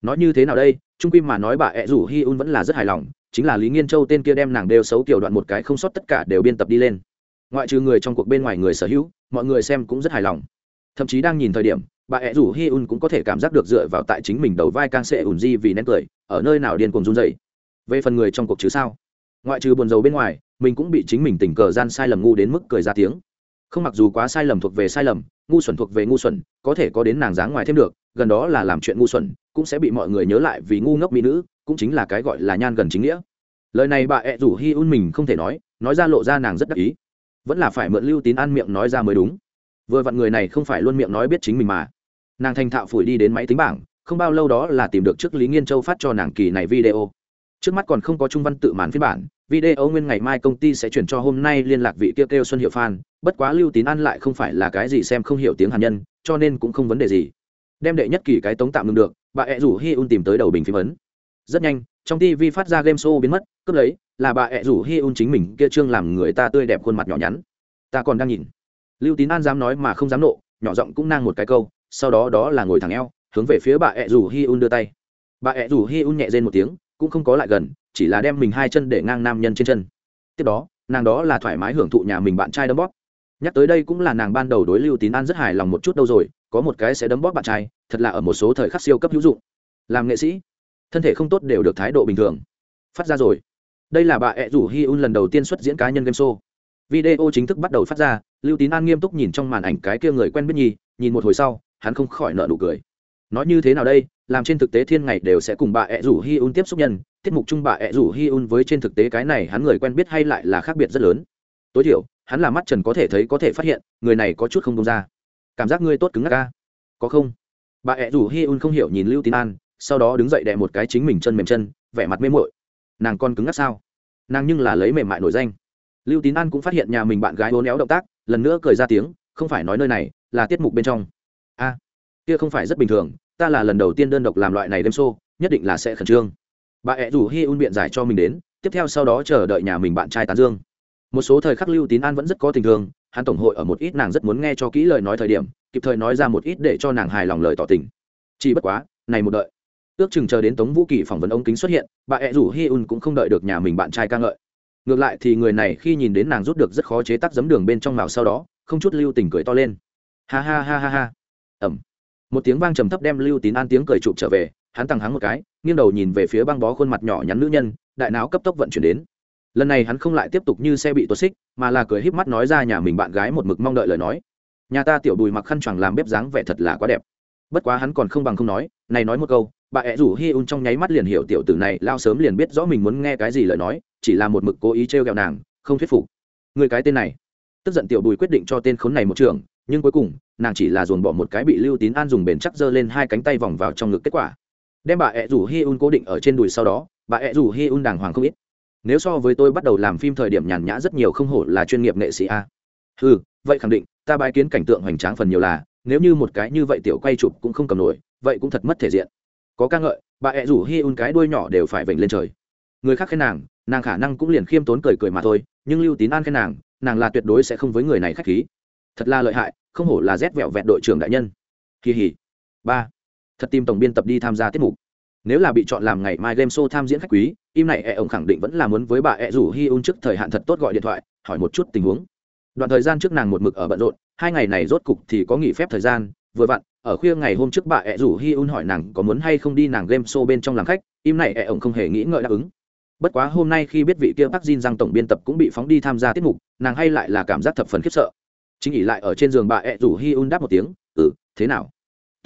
Nói như thế nào đây trung quy mà nói bà ẹ rủ hi un vẫn là rất hài lòng, chính là lý nghiên châu tên kia đem nàng đều xấu kiểu đoạn một cái không sót tất cả đều biên tập đi lên ngoại trừ người trong cuộc bên ngoài người sở hữu, mọi người xem cũng rất hài lòng. Thậm chí đang nhìn thời điểm, bà ẹ rủ hi un cũng có thể cảm giác được dựa vào tại chính mình đầu vai càng sệ ùn di vì nén cười, ở nơi nào điên cuồng run dậy về phần người trong cuộc chứ sao? Ngoại trừ buồn rầu bên ngoài, mình cũng bị chính mình tình cờ gian sai lầm ngu đến mức cười ra tiếng. Không mặc dù quá sai lầm thuộc về sai lầm, ngu xuẩn thuộc về ngu xuẩn, có thể có đến nàng dáng ngoài thêm được, gần đó là làm chuyện ngu xuẩn, cũng sẽ bị mọi người nhớ lại vì ngu ngốc mỹ nữ, cũng chính là cái gọi là nhan gần chính nghĩa. Lời này bà ẹ rủ hi un mình không thể nói nói ra lộ ra nàng rất đắc ý vẫn là phải mượn lưu tín ăn miệng nói ra mới đúng. Vừa vặn người này không phải luôn miệng nói biết chính mình mà. Nàng thành thạo phủi đi đến máy tính bảng, không bao lâu đó là tìm được trước lý nghiên châu phát cho nàng kỳ này video. Trước mắt còn không có trung văn tự màn phiên bản, video nguyên ngày mai công ty sẽ chuyển cho hôm nay liên lạc vị kêu kêu xuân hiệu phan bất quá lưu tín ăn lại không phải là cái gì xem không hiểu tiếng hàn nhân, cho nên cũng không vấn đề gì. Đem đệ nhất kỳ cái tống tạm ngừng được, bà ẹ rủ hi un tìm tới đầu bình phi ấn. Rất nhanh trong tv phát ra game show biến mất, cướp lấy, là bà ẹ rủ hi un chính mình kia trương làm người ta tươi đẹp khuôn mặt nhỏ nhắn. Ta còn đang nhìn. Lưu tín an dám nói mà không dám nộ, nhỏ giọng cũng nang một cái câu, sau đó đó là ngồi thẳng eo, hướng về phía bà ẹ rủ hi un đưa tay. Bà ẹ rủ hi un nhẹ rên một tiếng, cũng không có lại gần, chỉ là đem mình hai chân để ngang nam nhân trên chân. Tiếp đó, nàng đó là thoải mái hưởng thụ nhà mình bạn trai đấm bóp. Nhắc tới đây cũng là nàng ban đầu đối lưu tín an rất hài lòng một chút đâu rồi, có một cái sẽ đấm bóp bạn trai, thật là ở một số thời khắc siêu cấp hữu dụng. Làm nghệ sĩ thân thể không tốt đều được thái độ bình thường. Phát ra rồi. Đây là bà ẹ rủ hi un lần đầu tiên xuất diễn cá nhân game show. Video chính thức bắt đầu phát ra, lưu tín an nghiêm túc nhìn trong màn ảnh cái kia người quen biết nhi nhìn một hồi sau, hắn không khỏi nợ nụ cười. Nói như thế nào đây, làm trên thực tế thiên ngày đều sẽ cùng bà ẹ rủ hi un tiếp xúc nhân, tiết mục chung bà ẹ rủ hi un với trên thực tế cái này hắn người quen biết hay lại là khác biệt rất lớn. Tối thiểu, hắn là mắt trần có thể thấy có thể phát hiện, người này có chút không đông ra. Cảm giác ngươi tốt cứng ngắc ca có không? Bà ẹ rủ hi un không hiểu nhìn lưu tín an sau đó đứng dậy đè một cái chính mình chân mềm chân, vẻ mặt mê mội nàng con cứng ngắc sao? Nàng nhưng là lấy mềm mại nổi danh. Lưu tín an cũng phát hiện nhà mình bạn gái hố néo động tác, lần nữa cười ra tiếng, không phải nói nơi này, là tiết mục bên trong. A, kia không phải rất bình thường, ta là lần đầu tiên đơn độc làm loại này đêm xô nhất định là sẽ khẩn trương. Bà ẹ rủ hi un biện giải cho mình đến, tiếp theo sau đó chờ đợi nhà mình bạn trai tán dương. Một số thời khắc lưu tín an vẫn rất có tình thương, hắn tổng hội ở một ít nàng rất muốn nghe cho kỹ lời nói thời điểm, kịp thời nói ra một ít để cho nàng hài lòng lời tỏ tình. Chỉ bất quá, này một đợi ước chừng chờ đến tống vũ kỳ phỏng vấn ông kính xuất hiện, bà ẹ rủ hi un cũng không đợi được nhà mình bạn trai ca ngợi. Ngược lại thì người này khi nhìn đến nàng rút được rất khó chế tác giấm đường bên trong màu sau đó, không chút lưu tình cười to lên. Ha ha ha ha ha. Ẩm. Một tiếng vang trầm thấp đem lưu tín an tiếng cười chụp trở về, hắn tăng hắng một cái, nghiêng đầu nhìn về phía băng bó khuôn mặt nhỏ nhắn nữ nhân, đại não cấp tốc vận chuyển đến. Lần này hắn không lại tiếp tục như xe bị tuột xích, mà là cười híp mắt nói ra nhà mình bạn gái một mực mong đợi lời nói. Nhà ta tiểu bùi mặc khăn choàng làm bếp dáng vẻ thật là quá đẹp. Bất quá hắn còn không bằng không nói, này nói một câu bà ẹ rủ hi un trong nháy mắt liền hiểu tiểu tử này lao sớm liền biết rõ mình muốn nghe cái gì lời nói, chỉ là một mực cố ý t r e o g ẹ o nàng, không thuyết phục. Người cái tên này, tức giận tiểu bùi quyết định cho tên khốn này một trường, nhưng cuối cùng, nàng chỉ là dồn bỏ một cái bị lưu tín an dùng bền chắc giơ lên hai cánh tay vòng vào trong ngực kết quả. Đem bà ẹ rủ hi un cố định ở trên đùi sau đó, bà ẹ rủ hi un đàng hoàng không ít. Nếu so với tôi bắt đầu làm phim thời điểm nhàn nhã rất nhiều không hổ là chuyên nghiệp nghệ sĩ a. Ừ vậy khẳng định, ta bái kiến cảnh tượng hoành tráng phần nhiều là, nếu như một cái như vậy tiểu quay chụp cũng không cầm nổi, vậy cũng thật mất thể diện có ca ngợi, bà ẹ rủ hi un cái đuôi nhỏ đều phải vểnh lên trời. Người khác khen nàng nàng khả năng cũng liền khiêm tốn cười cười mà thôi, nhưng lưu tín an khen nàng nàng là tuyệt đối sẽ không với người này k h á c h khí. Thật là lợi hại, không hổ là rét vẹo vẹn đội trưởng đại nhân. Kỳ hỉ. Ba. Thật tìm tổng biên tập đi tham gia tiết mục. Nếu là bị chọn làm ngày mai game show tham diễn khách quý, im này e ông khẳng định vẫn là muốn với bà e rủ hi un trước thời hạn thật tốt gọi điện thoại, hỏi một chút tình huống. Đoạn thời gian trước nàng một mực ở bận rộn, hai ngày này rốt cục thì có nghỉ phép thời gian, vừa vặn ở khuya ngày hôm trước bà ẹ rủ hi un hỏi nàng có muốn hay không đi nàng game show bên trong làm khách, im này ẹ ổng không hề nghĩ ngợi đáp ứng. Bất quá hôm nay khi biết vị kia bác Jin rằng tổng biên tập cũng bị phóng đi tham gia tiết mục, nàng hay lại là cảm giác thập phần khiếp sợ. Chính ỉ lại ở trên giường bà ẹ rủ hi un đáp một tiếng ừ thế nào?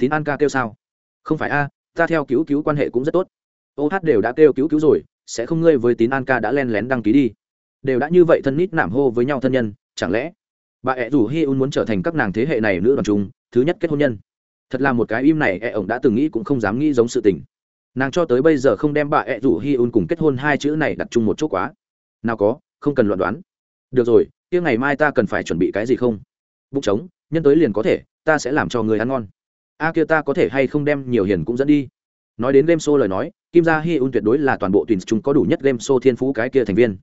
Tín an ca kêu sao? Không phải a, ta theo cứu cứu quan hệ cũng rất tốt. Ô hát đều đã kêu cứu cứu rồi, sẽ không ngươi với tín an ca đã len lén đăng ký đi. Đều đã như vậy thân nít nảm hô với nhau thân nhân, chẳng lẽ? Bà ẹ rủ hi un muốn trở thành các nàng thế hệ này nữ đoàn trung, thứ nhất kết hôn nhân thật là một cái im này e ổng đã từng nghĩ cũng không dám nghĩ giống sự tình. Nàng cho tới bây giờ không đem bà ẹ rủ hi un cùng kết hôn hai chữ này đặt chung một chỗ quá. Nào có, không cần luận đoán. Được rồi, kia ngày mai ta cần phải chuẩn bị cái gì không? Bụng trống, nhân tới liền có thể, ta sẽ làm cho người ăn ngon. A kia ta có thể hay không đem nhiều hiền cũng dẫn đi? Nói đến game show lời nói, kim gia hi un tuyệt đối là toàn bộ tuyển chúng có đủ nhất game show thiên phú cái kia thành viên.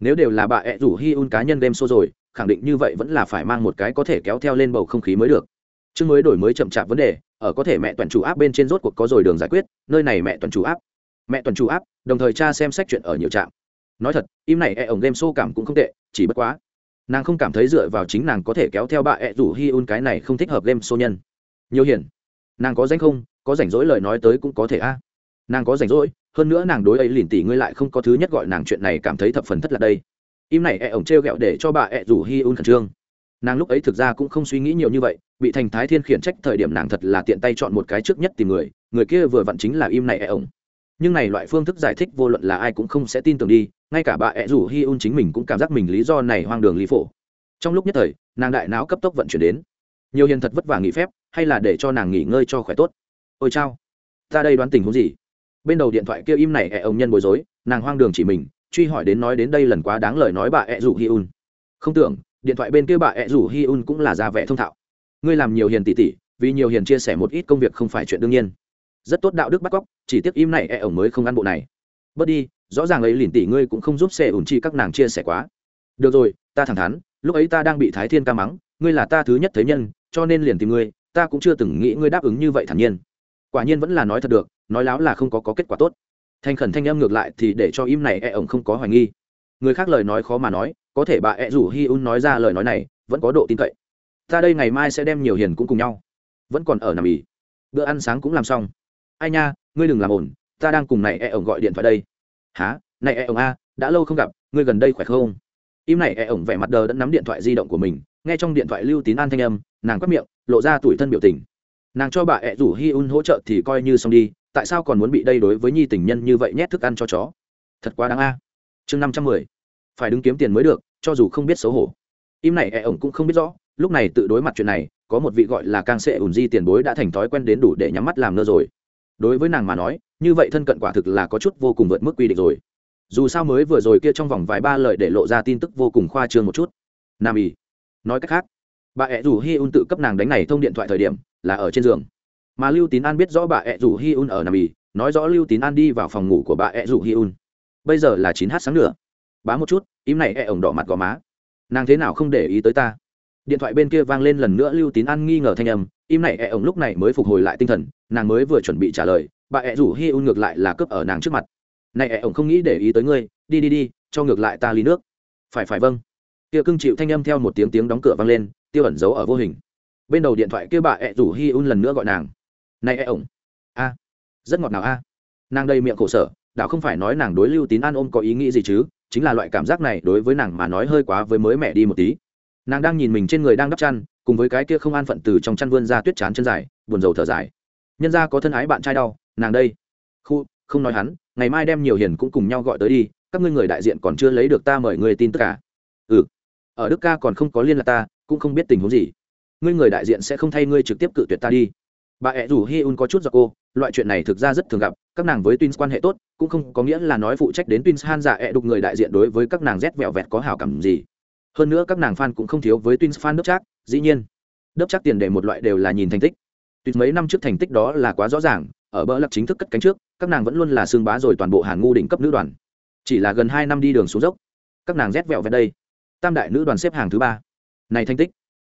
Nếu đều là bà ẹ rủ hi un cá nhân game show rồi, khẳng định như vậy vẫn là phải mang một cái có thể kéo theo lên bầu không khí mới được chương mới đổi mới chậm chạp vấn đề, ở có thể mẹ toàn chủ áp bên trên rốt cuộc có rồi đường giải quyết, nơi này mẹ toàn chủ áp. Mẹ toàn chủ áp, đồng thời cha xem sách chuyện ở nhiều trạm. Nói thật, im này e ổng game show cảm cũng không tệ, chỉ bất quá. Nàng không cảm thấy dựa vào chính nàng có thể kéo theo bà ẹ rủ hi un cái này không thích hợp game show nhân. Nhiều hiển nàng có danh không, có rảnh rỗi lời nói tới cũng có thể a. Nàng có rảnh rỗi, hơn nữa nàng đối ấy lìn tỷ ngươi lại không có thứ nhất gọi nàng chuyện này cảm thấy thập phần thất là đây. Im này e ổng t r e o g ẹ o để cho bà ẹ rủ hi un khẩn trương. Nàng lúc ấy thực ra cũng không suy nghĩ nhiều như vậy bị thành thái thiên khiển trách thời điểm nàng thật là tiện tay chọn một cái trước nhất tìm người người kia vừa vặn chính là im này e ổng. Nhưng này loại phương thức giải thích vô luận là ai cũng không sẽ tin tưởng đi, ngay cả bà ẹ rủ hi un chính mình cũng cảm giác mình lý do này hoang đường lý phổ. Trong lúc nhất thời, nàng đại não cấp tốc vận chuyển đến. Nhiều hiền thật vất vả nghỉ phép, hay là để cho nàng nghỉ ngơi cho khỏe tốt. Ôi chao, ta đây đoán tình huống gì? Bên đầu điện thoại kia im này e ẹ ông nhân bối rối, nàng hoang đường chỉ mình, truy hỏi đến nói đến đây lần quá đáng lời nói bà ẹ rủ hi un. Không tưởng, điện thoại bên kia bà ẹ rủ hi un cũng là ra vẻ thông thạo ngươi làm nhiều hiền tỷ tỷ vì nhiều hiền chia sẻ một ít công việc không phải chuyện đương nhiên. Rất tốt đạo đức bắt cóc chỉ tiếc im này e ổng mới không ăn bộ này. Bớt đi rõ ràng ấy lìn tỷ ngươi cũng không giúp xe ủn chi các nàng chia sẻ quá. Được rồi ta thẳng thắn lúc ấy ta đang bị thái thiên ca mắng ngươi là ta thứ nhất thế nhân cho nên liền tìm ngươi ta cũng chưa từng nghĩ ngươi đáp ứng như vậy thản nhiên. Quả nhiên vẫn là nói thật được nói láo là không có, có kết quả tốt. Thành khẩn thanh em ngược lại thì để cho im này e ổng không có hoài nghi. Người khác lời nói khó mà nói có thể bà e rủ hi un nói ra lời nói này vẫn có độ tin cậy ta đây ngày mai sẽ đem nhiều hiền cũng cùng nhau. Vẫn còn ở nằm ỉ bữa ăn sáng cũng làm xong. Ai nha, ngươi đừng làm ổn ta đang cùng này e ổng gọi điện thoại đây. Há này e ổng a, đã lâu không gặp, ngươi gần đây khỏe không? Im này e ổng vẻ mặt đờ đã nắm điện thoại di động của mình, nghe trong điện thoại lưu tín an thanh âm, nàng quát miệng, lộ ra tuổi thân biểu tình. Nàng cho bà ẹ rủ hi un hỗ trợ thì coi như xong đi, tại sao còn muốn bị đây đối với nhi tình nhân như vậy nhét thức ăn cho chó? Thật quá đáng a. Chương năm trăm mười. Phải đứng kiếm tiền mới được, cho dù không biết xấu hổ. Im này ẹ ổng cũng không biết rõ lúc này tự đối mặt chuyện này, có một vị gọi là càng sệ ùn di tiền bối đã thành thói quen đến đủ để nhắm mắt làm nơ rồi. Đối với nàng mà nói, như vậy thân cận quả thực là có chút vô cùng vượt mức quy định rồi. Dù sao mới vừa rồi kia trong vòng vài ba lời để lộ ra tin tức vô cùng khoa trương một chút. Nam ý nói cách khác, bà ẹ rủ hi un tự cấp nàng đánh này thông điện thoại thời điểm, là ở trên giường. Mà lưu tín an biết rõ bà ẹ rủ hi un ở Nam ì nói rõ lưu tín an đi vào phòng ngủ của bà ẹ rủ hi un. Bây giờ là chín h sáng nữa. Bá một chút, im này ẹ ổng đỏ mặt gò má. Nàng thế nào không để ý tới ta? Điện thoại bên kia vang lên lần nữa lưu tín an nghi ngờ thanh âm, im này ẹ ổng lúc này mới phục hồi lại tinh thần, nàng mới vừa chuẩn bị trả lời, bà ẹ rủ hi un ngược lại là cướp ở nàng trước mặt. Này ẹ ổng không nghĩ để ý tới ngươi, đi đi đi, cho ngược lại ta ly nước. Phải phải vâng. Kia cưng chịu thanh âm theo một tiếng tiếng đóng cửa vang lên, tiêu ẩn giấu ở vô hình. Bên đầu điện thoại kia bà ẹ rủ hi un lần nữa gọi nàng. Này ẹ ổng. A. Rất ngọt nào a. Nàng đây miệng khổ sở, đảo không phải nói nàng đối lưu tín an ôm có ý nghĩ gì chứ, chính là loại cảm giác này đối với nàng mà nói hơi quá với mới mẹ đi một tí nàng đang nhìn mình trên người đang đắp chăn, cùng với cái kia không an phận từ trong chăn vươn ra tuyết chán chân dài, buồn rầu thở dài. Nhân ra có thân ái bạn trai đau, nàng đây. Khu, không nói hắn, ngày mai đem nhiều hiền cũng cùng nhau gọi tới đi, các ngươi người đại diện còn chưa lấy được ta mời người tin tất cả. Ừ. Ở đức ca còn không có liên lạc ta, cũng không biết tình huống gì. Ngươi người đại diện sẽ không thay ngươi trực tiếp cự tuyệt ta đi. Bà ẹ rủ hi un có chút do cô, loại chuyện này thực ra rất thường gặp, các nàng với twins quan hệ tốt, cũng không có nghĩa là nói phụ trách đến twins han giả ẹ đục người đại diện đối với các nàng rét vẹo vẹt có hảo cảm gì hơn nữa các nàng fan cũng không thiếu với twins fan đốc chắc, dĩ nhiên. Đốc chắc tiền để một loại đều là nhìn thành tích. Tuyệt mấy năm trước thành tích đó là quá rõ ràng, ở bỡ lập chính thức cất cánh trước, các nàng vẫn luôn là xương bá rồi toàn bộ hàn ngu đỉnh cấp nữ đoàn. Chỉ là gần hai năm đi đường xuống dốc, các nàng rét vẹo về đây. Tam đại nữ đoàn xếp hàng thứ ba. Này thành tích.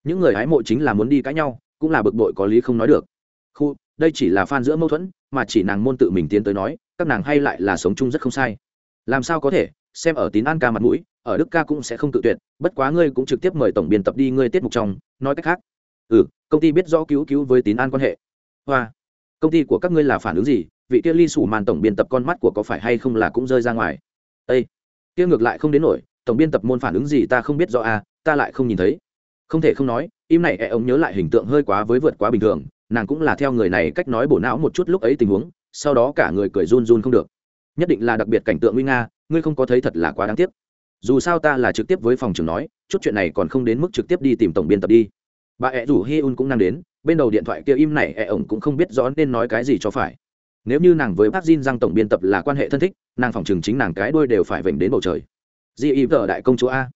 Những người hái mộ chính là muốn đi cãi nhau, cũng là bực bội có lý không nói được. Khu, đây chỉ là fan giữa mâu thuẫn, mà chỉ nàng môn tự mình tiến tới nói, các nàng hay lại là sống chung rất không sai. Làm sao có thể, xem ở tín an ca mặt mũi ở đức ca cũng sẽ không tự tuyệt, bất quá ngươi cũng trực tiếp mời tổng biên tập đi ngươi tiết mục trong, nói cách khác. Ừ công ty biết rõ cứu cứu với tín an quan hệ. Hoa, công ty của các ngươi là phản ứng gì? Vị kia ly sủ màn tổng biên tập con mắt của có phải hay không là cũng rơi ra ngoài? Ây kia ngược lại không đến nổi, tổng biên tập môn phản ứng gì ta không biết rõ à ta lại không nhìn thấy. Không thể không nói, im này e ông nhớ lại hình tượng hơi quá với vượt quá bình thường, nàng cũng là theo người này cách nói bổ não một chút lúc ấy tình huống, sau đó cả người cười run run không được. Nhất định là đặc biệt cảnh tượng nguy nga, ngươi không có thấy thật là quá đáng tiếc dù sao ta là trực tiếp với phòng trưởng nói, chút chuyện này còn không đến mức trực tiếp đi tìm tổng biên tập đi. Bà ẹ rủ hi un cũng năng đến, bên đầu điện thoại kia im này, ẹ ổng cũng không biết rõ nên nói cái gì cho phải. Nếu như nàng với bác Jin rằng tổng biên tập là quan hệ thân thích, nàng phòng trường chính nàng cái đuôi đều phải vểnh đến bầu trời. Di y vợ đại công chúa a.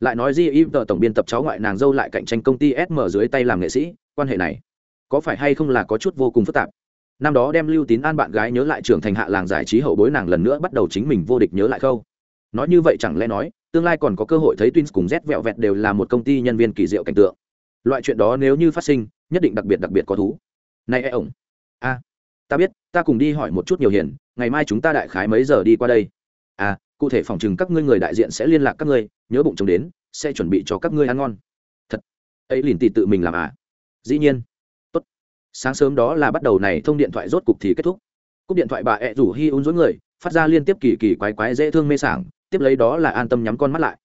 Lại nói di y vợ tổng biên tập cháu ngoại nàng dâu lại cạnh tranh công ty sm dưới tay làm nghệ sĩ, quan hệ này có phải hay không là có chút vô cùng phức tạp? Năm đó đem lưu tín an bạn gái nhớ lại trưởng thành hạ làng giải trí hậu bối nàng lần nữa bắt đầu chính mình vô địch nhớ lại khâu nói như vậy chẳng lẽ nói, tương lai còn có cơ hội thấy twins cùng z vẹo vẹt đều là một công ty nhân viên kỳ diệu cảnh tượng. Loại chuyện đó nếu như phát sinh, nhất định đặc biệt đặc biệt có thú. Này e ổng. A, ta biết, ta cùng đi hỏi một chút nhiều hiền, ngày mai chúng ta đại khái mấy giờ đi qua đây? À cụ thể phòng chừng các ngươi người đại diện sẽ liên lạc các ngươi, nhớ bụng chồng đến, sẽ chuẩn bị cho các ngươi ăn ngon. Thật. Ấy liền tì tự mình làm à? Dĩ nhiên. Tốt. Sáng sớm đó là bắt đầu này, thông điện thoại rốt cục thì kết thúc. Cúp điện thoại bà ẹ rủ hi un dối người, phát ra liên tiếp kỳ kỳ quái quái dễ thương mê sảng tiếp lấy đó là an tâm nhắm con mắt lại.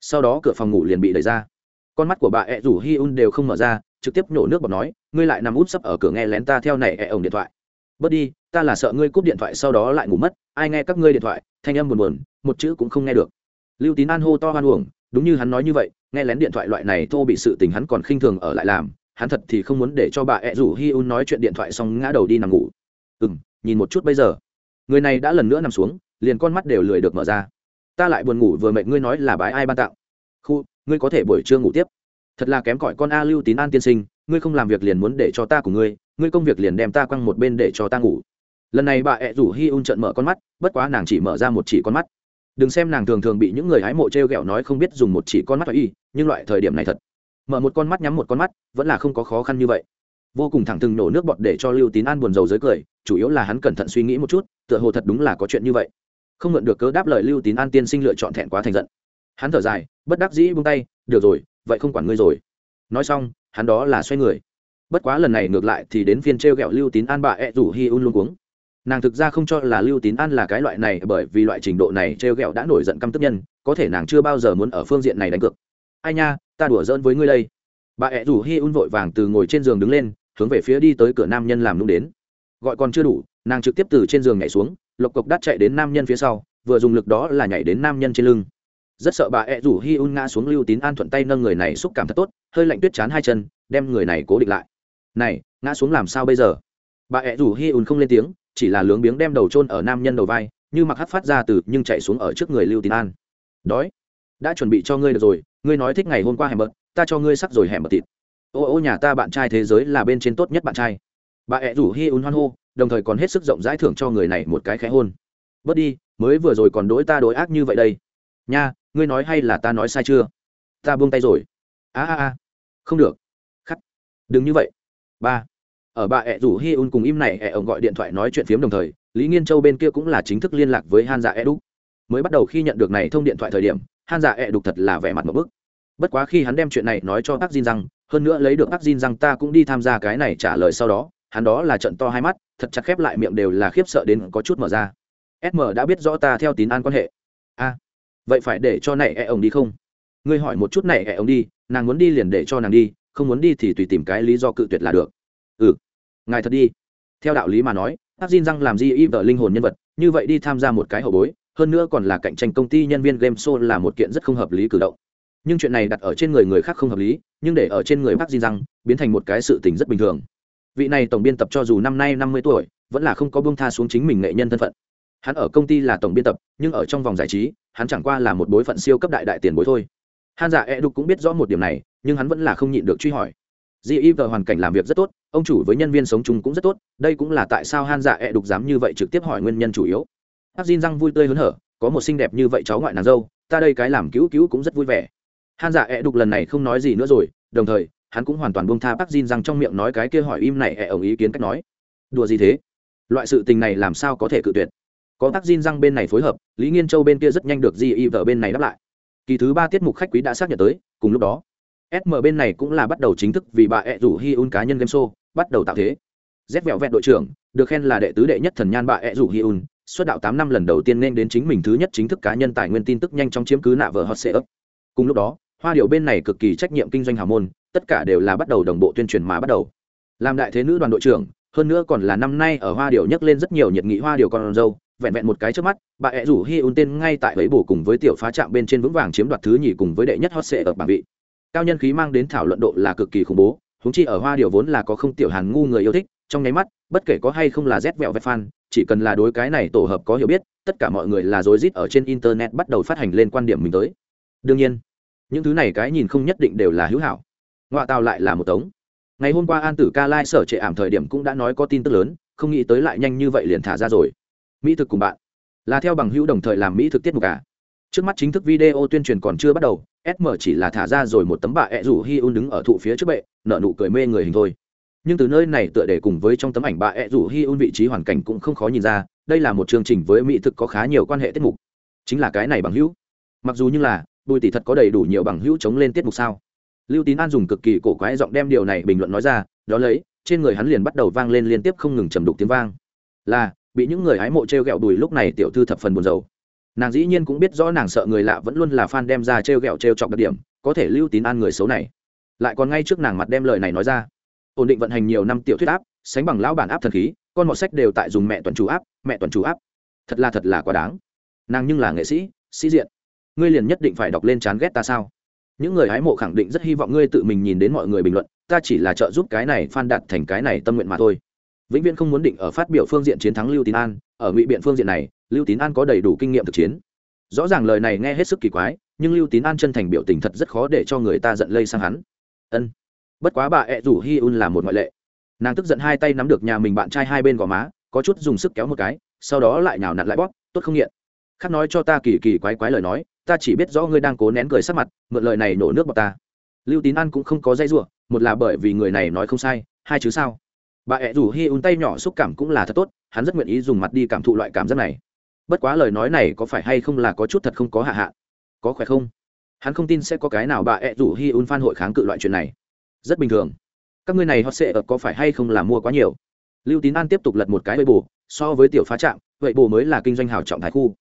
Sau đó cửa phòng ngủ liền bị đẩy ra. Con mắt của bà ẹ rủ hi un đều không mở ra, trực tiếp nhổ nước bọt nói, ngươi lại nằm út sấp ở cửa nghe lén ta theo này ẹ ổng điện thoại. Bớt đi, ta là sợ ngươi cúp điện thoại sau đó lại ngủ mất, ai nghe các ngươi điện thoại, thanh âm buồn buồn, một chữ cũng không nghe được. Lưu tín an hô to hoan uổng, đúng như hắn nói như vậy, nghe lén điện thoại loại này thô bị sự tình hắn còn khinh thường ở lại làm, hắn thật thì không muốn để cho bà ẹ rủ hi un nói chuyện điện thoại xong ngã đầu đi nằm ngủ. Ừ nhìn một chút bây giờ. Người này đã lần nữa nằm xuống, liền con mắt đều lười được mở ra ta lại buồn ngủ vừa mệnh ngươi nói là bái ai ban tặng? Khu, ngươi có thể buổi trưa ngủ tiếp. Thật là kém cỏi con a lưu tín an tiên sinh, ngươi không làm việc liền muốn để cho ta của ngươi ngươi công việc liền đem ta quăng một bên để cho ta ngủ. Lần này bà ẹ rủ hi un trận mở con mắt, bất quá nàng chỉ mở ra một chỉ con mắt. Đừng xem nàng thường thường bị những người hái mộ t r e o g ẹ o nói không biết dùng một chỉ con mắt y, nhưng loại thời điểm này thật. Mở một con mắt, nhắm một con mắt, vẫn là không có khó khăn như vậy. Vô cùng thẳng thừng nổ nước bọt để cho lưu tín an buồn rầu dưới cười, chủ yếu là hắn cẩn thận suy nghĩ một chút, tựa hồ thật đúng là có chuyện như vậy không mượn được cớ đáp lời lưu tín an tiên sinh lựa chọn thẹn quá thành giận. Hắn thở dài, bất đắc dĩ buông tay, được rồi, vậy không quản ngươi rồi. Nói xong, hắn đó là xoay người. Bất quá lần này ngược lại thì đến phiên t r e o g ẹ o lưu tín an bà ẹ rủ hi un luôn cuống. Nàng thực ra không cho là lưu tín an là cái loại này bởi vì loại trình độ này t r e o g ẹ o đã nổi giận căm tức nhân, có thể nàng chưa bao giờ muốn ở phương diện này đánh cược. Ai nha, ta đùa giỡn với ngươi đây. Bà ẹ rủ hi un vội vàng từ ngồi trên giường đứng lên, hướng về phía đi tới cửa nam nhân làm nung đến. Gọi còn chưa đủ, nàng trực tiếp từ trên giường nhảy xuống lộc cộc đắt chạy đến nam nhân phía sau, vừa dùng lực đó là nhảy đến nam nhân trên lưng. Rất sợ bà ẹ rủ hi un ngã xuống lưu tín an thuận tay nâng người này xúc cảm thật tốt, hơi lạnh tuyết chán hai chân, đem người này cố định lại. Này, ngã xuống làm sao bây giờ? Bà ẹ rủ hi un không lên tiếng, chỉ là lướng biếng đem đầu trôn ở nam nhân đầu vai, như mặc hắt phát ra từ, nhưng chạy xuống ở trước người lưu tín an. Đói, đã chuẩn bị cho ngươi được rồi, ngươi nói thích ngày hôm qua hẻm bật ta cho ngươi sắc rồi hẻm bật thịt. Ô ô nhà ta bạn trai thế giới là bên trên tốt nhất bạn trai bà ẹ rủ hi un hoan hô, đồng thời còn hết sức rộng rãi thưởng cho người này một cái khẽ hôn. Bớt đi, mới vừa rồi còn đối ta đối ác như vậy đây. Nha, ngươi nói hay là ta nói sai chưa? Ta buông tay rồi. A a a. Không được. Khắc. Đừng như vậy. Ba. Ở bà ẹ rủ hi un cùng im này, ẹ ông gọi điện thoại nói chuyện phiếm đồng thời, lý nghiên châu bên kia cũng là chính thức liên lạc với han dạ ẹ đúc. Mới bắt đầu khi nhận được này thông điện thoại thời điểm, han dạ ẹ đục thật là vẻ mặt một bức. Bất quá khi hắn đem chuyện này nói cho bác Jin rằng, hơn nữa lấy được bác Jin rằng ta cũng đi tham gia cái này trả lời sau đó hắn đó là trận to hai mắt, thật chặt khép lại miệng đều là khiếp sợ đến có chút mở ra. Sm đã biết rõ ta theo tín an quan hệ. A, vậy phải để cho này e ông đi không? Ngươi hỏi một chút này e ông đi, nàng muốn đi liền để cho nàng đi, không muốn đi thì tùy tìm cái lý do cự tuyệt là được. Ừ ngài thật đi. Theo đạo lý mà nói hát Jin răng làm gì y vợ linh hồn nhân vật, như vậy đi tham gia một cái hậu bối, hơn nữa còn là cạnh tranh công ty nhân viên game show là một kiện rất không hợp lý cử động. Nhưng chuyện này đặt ở trên người người khác không hợp lý, nhưng để ở trên người bác Jin răng biến thành một cái sự tình rất bình thường vị này tổng biên tập cho dù năm nay năm mươi tuổi, vẫn là không có buông tha xuống chính mình nghệ nhân thân phận. Hắn ở công ty là tổng biên tập, nhưng ở trong vòng giải trí, hắn chẳng qua là một bối phận siêu cấp đại đại tiền bối thôi. Han giả dạ e đục cũng biết rõ một điểm này, nhưng hắn vẫn là không nhịn được truy hỏi. Di y vờ hoàn cảnh làm việc rất tốt, ông chủ với nhân viên sống chung cũng rất tốt, đây cũng là tại sao han giả dạ e đục dám như vậy trực tiếp hỏi nguyên nhân chủ yếu. Hắc xin răng vui tươi hớn hở, có một xinh đẹp như vậy cháu ngoại nàng dâu, ta đây cái làm cứu cứu cũng rất vui vẻ. Han giả dạ e đục lần này không nói gì nữa rồi, đồng thời hắn cũng hoàn toàn buông tha bác Jin rằng trong miệng nói cái kia hỏi im này e ổng ý kiến cách nói. Đùa gì thế? Loại sự tình này làm sao có thể cự tuyệt? Có bác Jin rằng bên này phối hợp, lý nghiên châu bên kia rất nhanh được di ở bên này đáp lại. Kỳ thứ ba tiết mục khách quý đã xác nhận tới, cùng lúc đó sm bên này cũng là bắt đầu chính thức vì bà ẹ rủ Hyun cá nhân game show, bắt đầu tạo thế. Rét vẹo vẹn đội trưởng, được khen là đệ tứ đệ nhất thần nhan bà ẹ rủ Hyun xuất đạo tám năm lần đầu tiên nên đến chính mình thứ nhất chính thức cá nhân tài nguyên tin tức nhanh chóng chiếm cứ nạ vợ hot sệ ấp cùng lúc đó hoa điệu bên này cực kỳ trách nhiệm kinh doanh hào môn, tất cả đều là bắt đầu đồng bộ tuyên truyền mà bắt đầu. Làm đại thế nữ đoàn đội trưởng, hơn nữa còn là năm nay ở hoa điệu nhắc lên rất nhiều nhiệt nghị hoa điệu con dâu, vẹn vẹn một cái trước mắt, bà ẹ rủ hi un tên ngay tại ấy bổ cùng với tiểu phá trạm bên trên vững vàng chiếm đoạt thứ nhì cùng với đệ nhất hot sệ ở bảng vị. Cao nhân khí mang đến thảo luận độ là cực kỳ khủng bố húng chi ở hoa Điệu vốn là có không tiểu hàn ngu người yêu thích, trong nháy mắt, bất kể có hay không là rét vẹo vẹt fan, chỉ cần là đối cái này tổ hợp có hiểu biết, tất cả mọi người là rối rít ở trên internet bắt đầu phát hành lên quan điểm mình tới. Đương nhiên những thứ này cái nhìn không nhất định đều là hữu hảo. Ngoại tàu lại là một tống. Ngày hôm qua an tử ca lai sở trệ ảm thời điểm cũng đã nói có tin tức lớn, không nghĩ tới lại nhanh như vậy liền thả ra rồi. Mỹ thực cùng bạn. Là theo bằng hữu đồng thời làm mỹ thực tiết mục cả à? trước mắt chính thức video tuyên truyền còn chưa bắt đầu sm chỉ là thả ra rồi một tấm bà ẹ rủ hi un đứng ở thụ phía trước bệ nợ nụ cười mê người hình thôi. Nhưng từ nơi này tựa để cùng với trong tấm ảnh bà ẹ rủ hi un vị trí hoàn cảnh cũng không khó nhìn ra, đây là một chương trình với mỹ thực có khá nhiều quan hệ tiết mục. Chính là cái này bằng hữu. Mặc dù như là bùi tỷ thật có đầy đủ nhiều bằng hữu chống lên tiết mục sao? Lưu tín an dùng cực kỳ cổ quái giọng đem điều này bình luận nói ra, đó lấy, trên người hắn liền bắt đầu vang lên liên tiếp không ngừng trầm đục tiếng vang. Là, bị những người hái mộ t r e o g ẹ o đùi lúc này tiểu thư thập phần buồn rầu. Nàng dĩ nhiên cũng biết rõ nàng sợ người lạ vẫn luôn là fan đem ra t r e o g ẹ o t r e o chọc đặc điểm, có thể lưu tín an người xấu này. Lại còn ngay trước nàng mặt đem lời này nói ra. Ổn định vận hành nhiều năm tiểu thuyết áp, sánh bằng lão bản áp thần khí, con mọt sách đều tại dùng mẹ tuần chủ áp, mẹ tuần chủ áp. Thật là thật là quá đáng. Nàng nhưng là nghệ sĩ sĩ diện ngươi liền nhất định phải đọc lên chán ghét ta sao? Những người hái mộ khẳng định rất hy vọng ngươi tự mình nhìn đến mọi người bình luận, ta chỉ là trợ giúp cái này phan đạt thành cái này tâm nguyện mà thôi. Vĩnh viễn không muốn định ở phát biểu phương diện chiến thắng lưu tín an, ở ngụy biện phương diện này, lưu tín an có đầy đủ kinh nghiệm thực chiến. Rõ ràng lời này nghe hết sức kỳ quái, nhưng lưu tín an chân thành biểu tình thật rất khó để cho người ta giận lây sang hắn. Ân. Bất quá bà ẹ rủ hi un là một ngoại lệ. Nàng tức giận hai tay nắm được nhà mình bạn trai hai bên gò má, có chút dùng sức kéo một cái, sau đó lại nhào nặn lại bóp, tốt không nghiện. Khác nói cho ta kỳ kỳ quái quái lời nói ta chỉ biết rõ ngươi đang cố nén cười sắc mặt, mượn lời này nổ nước bọc ta. Lưu tín an cũng không có dây ruộng một là bởi vì người này nói không sai, hai chứ sao? Bà ẹ rủ hi un tay nhỏ xúc cảm cũng là thật tốt, hắn rất nguyện ý dùng mặt đi cảm thụ loại cảm giác này. Bất quá lời nói này có phải hay không là có chút thật không có hạ hạ? Có khỏe không? Hắn không tin sẽ có cái nào bà ẹ rủ hi un phan hội kháng cự loại chuyện này. Rất bình thường. Các ngươi này họ sẽ ở có phải hay không là mua quá nhiều? Lưu tín an tiếp tục lật một cái hơi bù so với tiểu phá trạm vậy bù mới là kinh doanh hào trọng thái khu.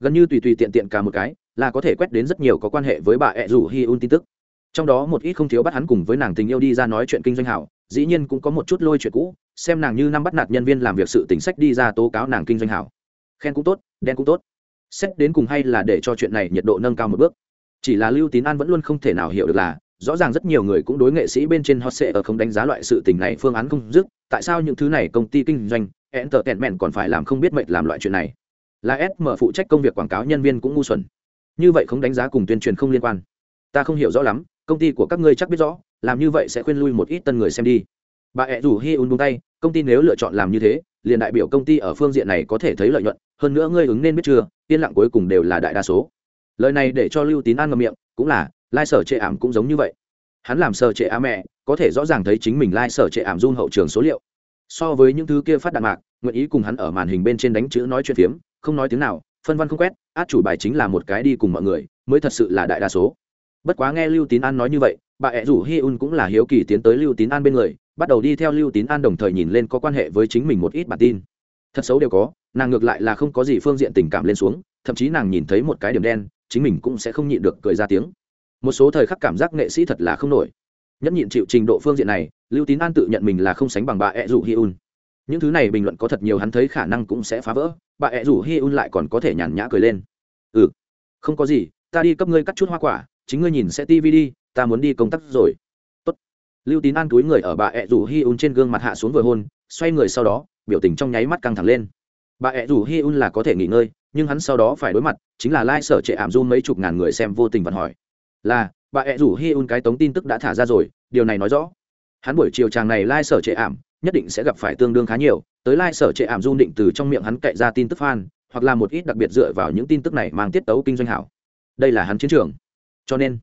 Gần như tùy tùy tiện tiện cả một cái là có thể quét đến rất nhiều có quan hệ với bà ẹ rủ hi un tin tức. Trong đó một ít không thiếu bắt hắn cùng với nàng tình yêu đi ra nói chuyện kinh doanh hảo, dĩ nhiên cũng có một chút lôi chuyện cũ, xem nàng như năm bắt nạt nhân viên làm việc sự tính sách đi ra tố cáo nàng kinh doanh hảo. Khen cũng tốt, đen cũng tốt. Xét đến cùng hay là để cho chuyện này nhiệt độ nâng cao một bước. Chỉ là lưu tín an vẫn luôn không thể nào hiểu được là, rõ ràng rất nhiều người cũng đối nghệ sĩ bên trên hot sệ ở không đánh giá loại sự tình này phương án không dứt, tại sao những thứ này công ty kinh doanh enter tẹn mẹn còn phải làm không biết mệnh làm loại chuyện này? Là mở phụ trách công việc quảng cáo nhân viên cũng ngu xuẩn như vậy không đánh giá cùng tuyên truyền không liên quan. Ta không hiểu rõ lắm, công ty của các ngươi chắc biết rõ, làm như vậy sẽ khuyên lui một ít tân người xem đi. Bà ẹ rủ hi un buông tay, công ty nếu lựa chọn làm như thế, liền đại biểu công ty ở phương diện này có thể thấy lợi nhuận, hơn nữa ngươi ứng nên biết chưa, yên lặng cuối cùng đều là đại đa số. Lời này để cho lưu tín an ngầm miệng, cũng là, lai sở trệ ảm cũng giống như vậy. Hắn làm sở trệ á mẹ, có thể rõ ràng thấy chính mình lai sở trệ ảm run hậu trường số liệu. So với những thứ kia phát đạn mạc, nguyện ý cùng hắn ở màn hình bên trên đánh chữ nói chuyện phiếm, không nói tiếng nào, phân văn không quét át chủ bài chính là một cái đi cùng mọi người, mới thật sự là đại đa số. Bất quá nghe lưu tín an nói như vậy, bà ẹ rủ hi un cũng là hiếu kỳ tiến tới lưu tín an bên người, bắt đầu đi theo lưu tín an đồng thời nhìn lên có quan hệ với chính mình một ít bản tin. Thật xấu đều có, nàng ngược lại là không có gì phương diện tình cảm lên xuống, thậm chí nàng nhìn thấy một cái điểm đen, chính mình cũng sẽ không nhịn được cười ra tiếng. Một số thời khắc cảm giác nghệ sĩ thật là không nổi. Nhẫn nhịn chịu trình độ phương diện này, lưu tín an tự nhận mình là không sánh bằng bà ẹ rủ hi un. Những thứ này bình luận có thật nhiều hắn thấy khả năng cũng sẽ phá vỡ bà ẹ rủ hi un lại còn có thể nhàn nhã cười lên. Ừ không có gì, ta đi cấp ngươi cắt chút hoa quả, chính ngươi nhìn sẽ tv đi, ta muốn đi công tác rồi. Tốt. lưu tín an túi người ở bà ẹ rủ hi un trên gương mặt hạ xuống vừa hôn, xoay người sau đó, biểu tình trong nháy mắt căng thẳng lên. Bà ẹ rủ hi un là có thể nghỉ ngơi, nhưng hắn sau đó phải đối mặt, chính là lai、like、sở trệ ảm run mấy chục ngàn người xem vô tình vận hỏi. Là, bà ẹ rủ hi un cái tống tin tức đã thả ra rồi, điều này nói rõ. Hắn buổi chiều chàng này lai、like、sở trệ ảm nhất định sẽ gặp phải tương đương khá nhiều. Tới lai sở trệ ảm run định từ trong miệng hắn cậy ra tin tức fan, hoặc là một ít đặc biệt dựa vào những tin tức này mang tiết tấu kinh doanh hảo. Đây là hắn chiến trường. Cho nên,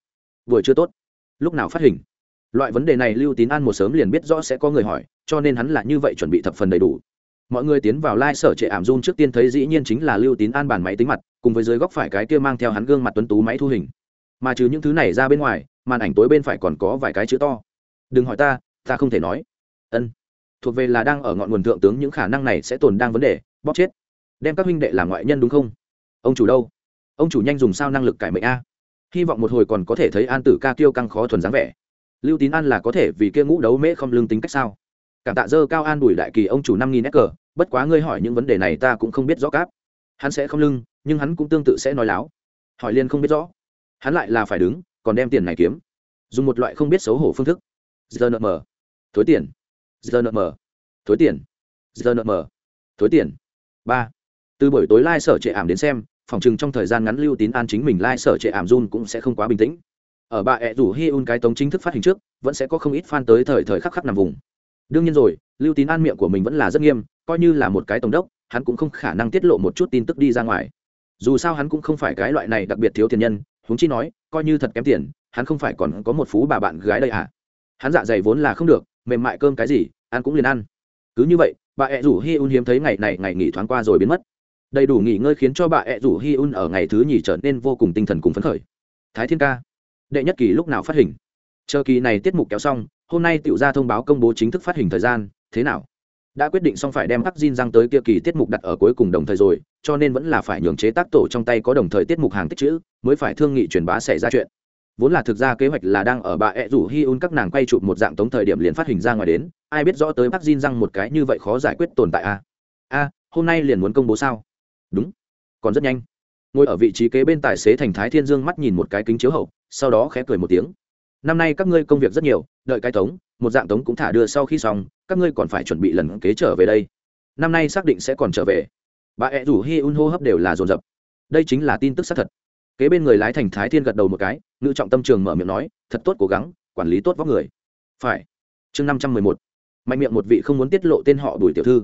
buổi chưa tốt. Lúc nào phát hình? Loại vấn đề này lưu tín an một sớm liền biết rõ sẽ có người hỏi, cho nên hắn là như vậy chuẩn bị thập phần đầy đủ. Mọi người tiến vào lai、like、sở trệ ảm run trước tiên thấy dĩ nhiên chính là lưu tín an bàn máy tính mặt, cùng với dưới góc phải cái kia mang theo hắn gương mặt tuấn tú máy thu hình. Mà trừ những thứ này ra bên ngoài, màn ảnh tối bên phải còn có vài cái chữ to. Đừng hỏi ta ta không thể nói. Ân thuộc về là đang ở ngọn nguồn thượng tướng, những khả năng này sẽ tồn đang vấn đề, bóp chết. Đem các huynh đệ làm ngoại nhân đúng không? Ông chủ đâu? Ông chủ nhanh dùng sao năng lực cải mệnh a? Hy vọng một hồi còn có thể thấy an tử ca tiêu căng khó thuần dáng vẻ. Lưu tín an là có thể vì kia ngũ đấu mễ không lương tính cách sao? Cảm tạ dơ cao an đuổi đại kỳ ông chủ năm nghìn s cờ, bất quá ngươi hỏi những vấn đề này ta cũng không biết rõ cáp. Hắn sẽ không lưng, nhưng hắn cũng tương tự sẽ nói láo. Hỏi liên không biết rõ. Hắn lại là phải đứng, còn đem tiền này kiếm. Dùng một loại không biết xấu hổ phương thức. Giờ nợ mờ thối tiền giờ nợ mờ thối tiền. Giờ nợ mờ thối tiền. Ba. Từ buổi tối lai、like、sở trệ ảm đến xem, phòng chừng trong thời gian ngắn lưu tín an chính mình lai、like、sở trệ ảm run cũng sẽ không quá bình tĩnh. Ở bà ẹ rủ hi un cái tống chính thức phát hình trước, vẫn sẽ có không ít fan tới thời thời khắc khắc nằm vùng. Đương nhiên rồi, lưu tín an miệng của mình vẫn là rất nghiêm, coi như là một cái tổng đốc, hắn cũng không khả năng tiết lộ một chút tin tức đi ra ngoài. Dù sao hắn cũng không phải cái loại này đặc biệt thiếu tiền nhân, huống chi nói, coi như thật kém tiền, hắn không phải còn có một phú bà bạn gái đây à? Hắn dạ dày vốn là không được mềm mại cơm cái gì, ăn cũng liền ăn. Cứ như vậy, bà ẹ rủ hi un hiếm thấy ngày này ngày nghỉ thoáng qua rồi biến mất. Đầy đủ nghỉ ngơi khiến cho bà ẹ rủ hi un ở ngày thứ nhì trở nên vô cùng tinh thần cùng phấn khởi. Thái thiên ca, đệ nhất kỳ lúc nào phát hình? Chờ kỳ này tiết mục kéo xong, hôm nay tiểu ra thông báo công bố chính thức phát hình thời gian, thế nào? Đã quyết định xong phải đem hắc Jin răng tới kia kỳ tiết mục đặt ở cuối cùng đồng thời rồi, cho nên vẫn là phải nhường chế tác tổ trong tay có đồng thời tiết mục hàng tích chữ, mới phải thương nghị truyền bá xảy ra chuyện vốn là thực ra kế hoạch là đang ở bà ẹ rủ hi un các nàng quay chụp một dạng tống thời điểm liền phát hình ra ngoài đến, ai biết rõ tới bác Jin răng một cái như vậy khó giải quyết tồn tại a a hôm nay liền muốn công bố sao? Đúng. Còn rất nhanh. Ngồi ở vị trí kế bên tài xế thành thái thiên dương mắt nhìn một cái kính chiếu hậu, sau đó khẽ cười một tiếng. Năm nay các ngươi công việc rất nhiều, đợi cái tống, một dạng tống cũng thả đưa sau khi xong, các ngươi còn phải chuẩn bị lần kế trở về đây. Năm nay xác định sẽ còn trở về. Bà ẹ rủ hi un hô hấp đều là dồn dập. Đây chính là tin tức xác thật kế bên người lái thành thái thiên gật đầu một cái ngự trọng tâm trường mở miệng nói, thật tốt cố gắng, quản lý tốt vóc người. Phải. Chương năm trăm mười một. Mạnh miệng một vị không muốn tiết lộ tên họ bùi tiểu thư.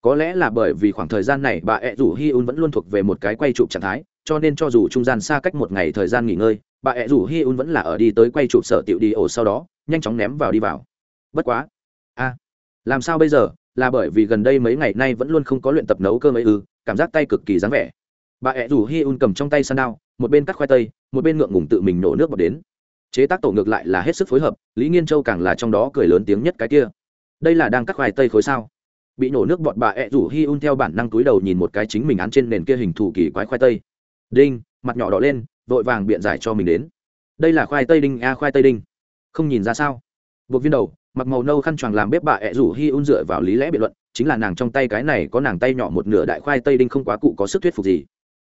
Có lẽ là bởi vì khoảng thời gian này bà ẹ rủ hi un vẫn luôn thuộc về một cái quay chụp trạng thái, cho nên cho dù trung gian xa cách một ngày thời gian nghỉ ngơi, bà ẹ rủ hi un vẫn là ở đi tới quay chụp sở tiệu đi ổ sau đó, nhanh chóng ném vào đi vào. Bất quá. A, làm sao bây giờ? Là bởi vì gần đây mấy ngày nay vẫn luôn không có luyện tập nấu cơm ấy ư, cảm giác tay cực kỳ dáng vẻ. Bà ẹ rủ hi un cầm trong tay săn đao một bên cắt khoai tây, một bên ngượng ngùng tự mình nổ nước bọt đến. Chế tác tổ ngược lại là hết sức phối hợp, lý nghiên châu càng là trong đó cười lớn tiếng nhất cái kia. Đây là đang cắt khoai tây khối sao? Bị nổ nước bọt bà ẹ rủ hi un theo bản năng túi đầu nhìn một cái chính mình án trên nền kia hình thù kỳ quái khoai tây. Đinh, mặt nhỏ đỏ lên, vội vàng biện giải cho mình đến. Đây là khoai tây đinh, a, khoai tây đinh. Không nhìn ra sao? Buộc viên đầu, mặc màu nâu khăn choàng làm bếp bà ẹ rủ hi un dựa vào lý lẽ biện luận, chính là nàng trong tay cái này có nàng tay nhỏ một nửa đại khoai tây đinh không quá cụ có sức thuyết phục gì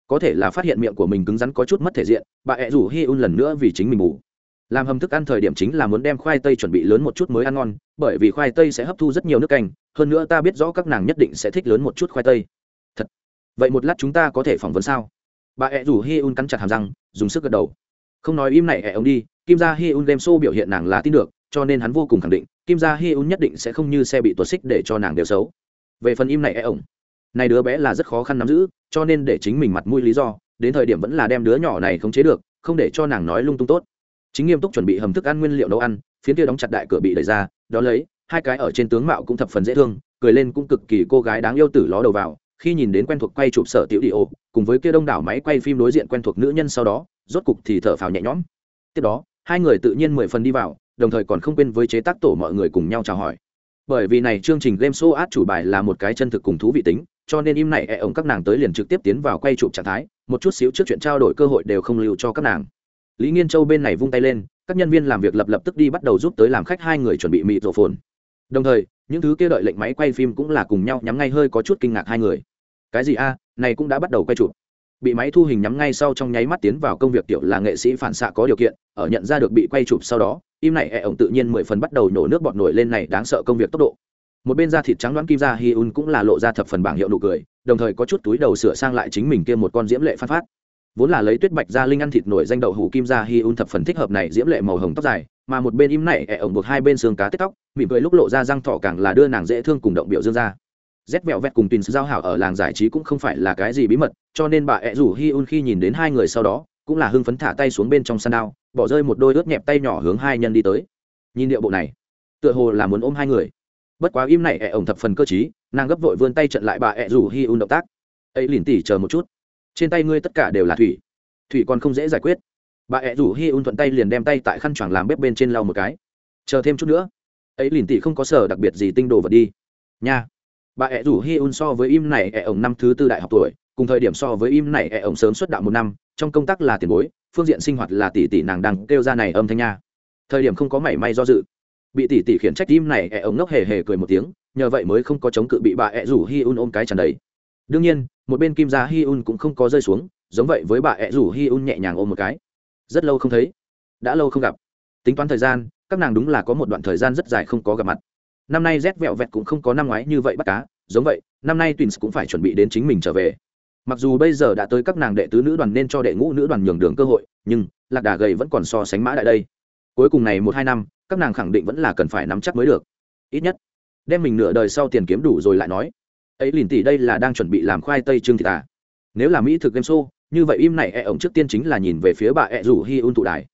có thể là phát hiện miệng của mình cứng rắn có chút mất thể diện, bà ẹ rủ hi un lần nữa vì chính mình ngủ. Làm hầm thức ăn thời điểm chính là muốn đem khoai tây chuẩn bị lớn một chút mới ăn ngon, bởi vì khoai tây sẽ hấp thu rất nhiều nước canh, hơn nữa ta biết rõ các nàng nhất định sẽ thích lớn một chút khoai tây. Thật. Vậy một lát chúng ta có thể phỏng vấn sao? Bà ẹ rủ hi un cắn chặt hàm răng, dùng sức gật đầu. Không nói im này ẹ ông đi, kim gia hi un đem show biểu hiện nàng là tin được, cho nên hắn vô cùng khẳng định, kim gia hi un nhất định sẽ không như xe bị tuột xích để cho nàng đều xấu. Về phần im này ẹ ông này đứa bé là rất khó khăn nắm giữ, cho nên để chính mình mặt mũi lý do, đến thời điểm vẫn là đem đứa nhỏ này khống chế được, không để cho nàng nói lung tung tốt. Chính nghiêm túc chuẩn bị hầm thức ăn nguyên liệu nấu ăn, phiến kia đóng chặt đại cửa bị đẩy ra, đó lấy, hai cái ở trên tướng mạo cũng thập phần dễ thương, cười lên cũng cực kỳ cô gái đáng yêu tử ló đầu vào, khi nhìn đến quen thuộc quay chụp sở tiểu đi ô cùng với kia đông đảo máy quay phim đối diện quen thuộc nữ nhân sau đó, rốt cục thì thở phào nhẹ nhõm. Tiếp đó, hai người tự nhiên mười phần đi vào, đồng thời còn không quên với chế tác tổ mọi người cùng nhau chào hỏi. Bởi vì này chương trình game show át chủ bài là một cái chân thực cùng thú vị tính cho nên im này e ổng các nàng tới liền trực tiếp tiến vào quay chụp trạng thái, một chút xíu trước chuyện trao đổi cơ hội đều không lưu cho các nàng. Lý nghiên châu bên này vung tay lên, các nhân viên làm việc lập lập tức đi bắt đầu giúp tới làm khách hai người chuẩn bị mịt rộ phồn. Đồng thời, những thứ kia đợi lệnh máy quay phim cũng là cùng nhau nhắm ngay hơi có chút kinh ngạc hai người. Cái gì a, này cũng đã bắt đầu quay chụp. Bị máy thu hình nhắm ngay sau trong nháy mắt tiến vào công việc tiểu là nghệ sĩ phản xạ có điều kiện, ở nhận ra được bị quay chụp sau đó, im này ẹ ổng tự nhiên mười phần bắt đầu nổ nước bọt nổi lên này, đáng sợ công việc tốc độ một bên da thịt trắng đoán kim ra hi un cũng là lộ ra thập phần bảng hiệu nụ cười, đồng thời có chút túi đầu sửa sang lại chính mình kia một con diễm lệ phát phát. Vốn là lấy tuyết bạch ra linh ăn thịt nổi danh đậu hủ kim ra hi un thập phần thích hợp này diễm lệ màu hồng tóc dài, mà một bên im này ẻ ổng buộc hai bên xương cá tết tóc, mỉm cười lúc lộ ra răng thọ càng là đưa nàng dễ thương cùng động biểu dương ra. Rét vẹo vẹt cùng tin giao hảo ở làng giải trí cũng không phải là cái gì bí mật, cho nên bà ẹ rủ hi un khi nhìn đến hai người sau đó, cũng là hưng phấn thả tay xuống bên trong sân đao, bỏ rơi một đôi ướt nhẹp tay nhỏ hướng hai nhân đi tới. Nhìn điệu bộ này, tựa hồ là muốn ôm hai người bất quá im này ẹ ổng thập phần cơ t nàng gấp vội vươn tay trận lại bà ẹ rủ hi un động tác. Ấy liền tỉ chờ một chút. Trên tay ngươi tất cả đều là thủy. Thủy còn không dễ giải quyết. Bà ẹ rủ hi un thuận tay liền đem tay tại khăn choàng làm bếp bên trên lau một cái. Chờ thêm chút nữa. Ấy liền tỉ không có sở đặc biệt gì tinh đồ vật đi. Nha. Bà ẹ rủ hi un so với im này ẹ ổng năm thứ tư đại học tuổi, cùng thời điểm so với im này ẹ ổng sớm xuất đạo một năm, trong công tác là tiền bối, phương diện sinh hoạt là tỷ tỷ nàng đang kêu ra này âm thanh nha. Thời điểm không có mảy may do dự bị tỷ tỷ khiển trách im này, ẹ ống ngốc hề hề cười một tiếng, nhờ vậy mới không có chống cự bị bà ẹ rủ hi un ôm cái tràn đầy. Đương nhiên, một bên kim gia hi un cũng không có rơi xuống, giống vậy với bà ẹ rủ hi un nhẹ nhàng ôm một cái. Rất lâu không thấy, đã lâu không gặp. Tính toán thời gian, các nàng đúng là có một đoạn thời gian rất dài không có gặp mặt. Năm nay rét vẹo vẹt cũng không có năm ngoái như vậy bắt cá, giống vậy, năm nay twins cũng phải chuẩn bị đến chính mình trở về. Mặc dù bây giờ đã tới các nàng đệ tứ nữ đoàn nên cho đệ ngũ nữ đoàn nhường đường cơ hội, nhưng lạc đà gầy vẫn còn so sánh mã đại đây cuối cùng này một hai năm các nàng khẳng định vẫn là cần phải nắm chắc mới được. Ít nhất đem mình nửa đời sau tiền kiếm đủ rồi lại nói ấy lìn tỷ đây là đang chuẩn bị làm khoai tây trưng thịt à? Nếu là mỹ thực game show như vậy im này e ổng trước tiên chính là nhìn về phía bà e rủ hi un tụ đài.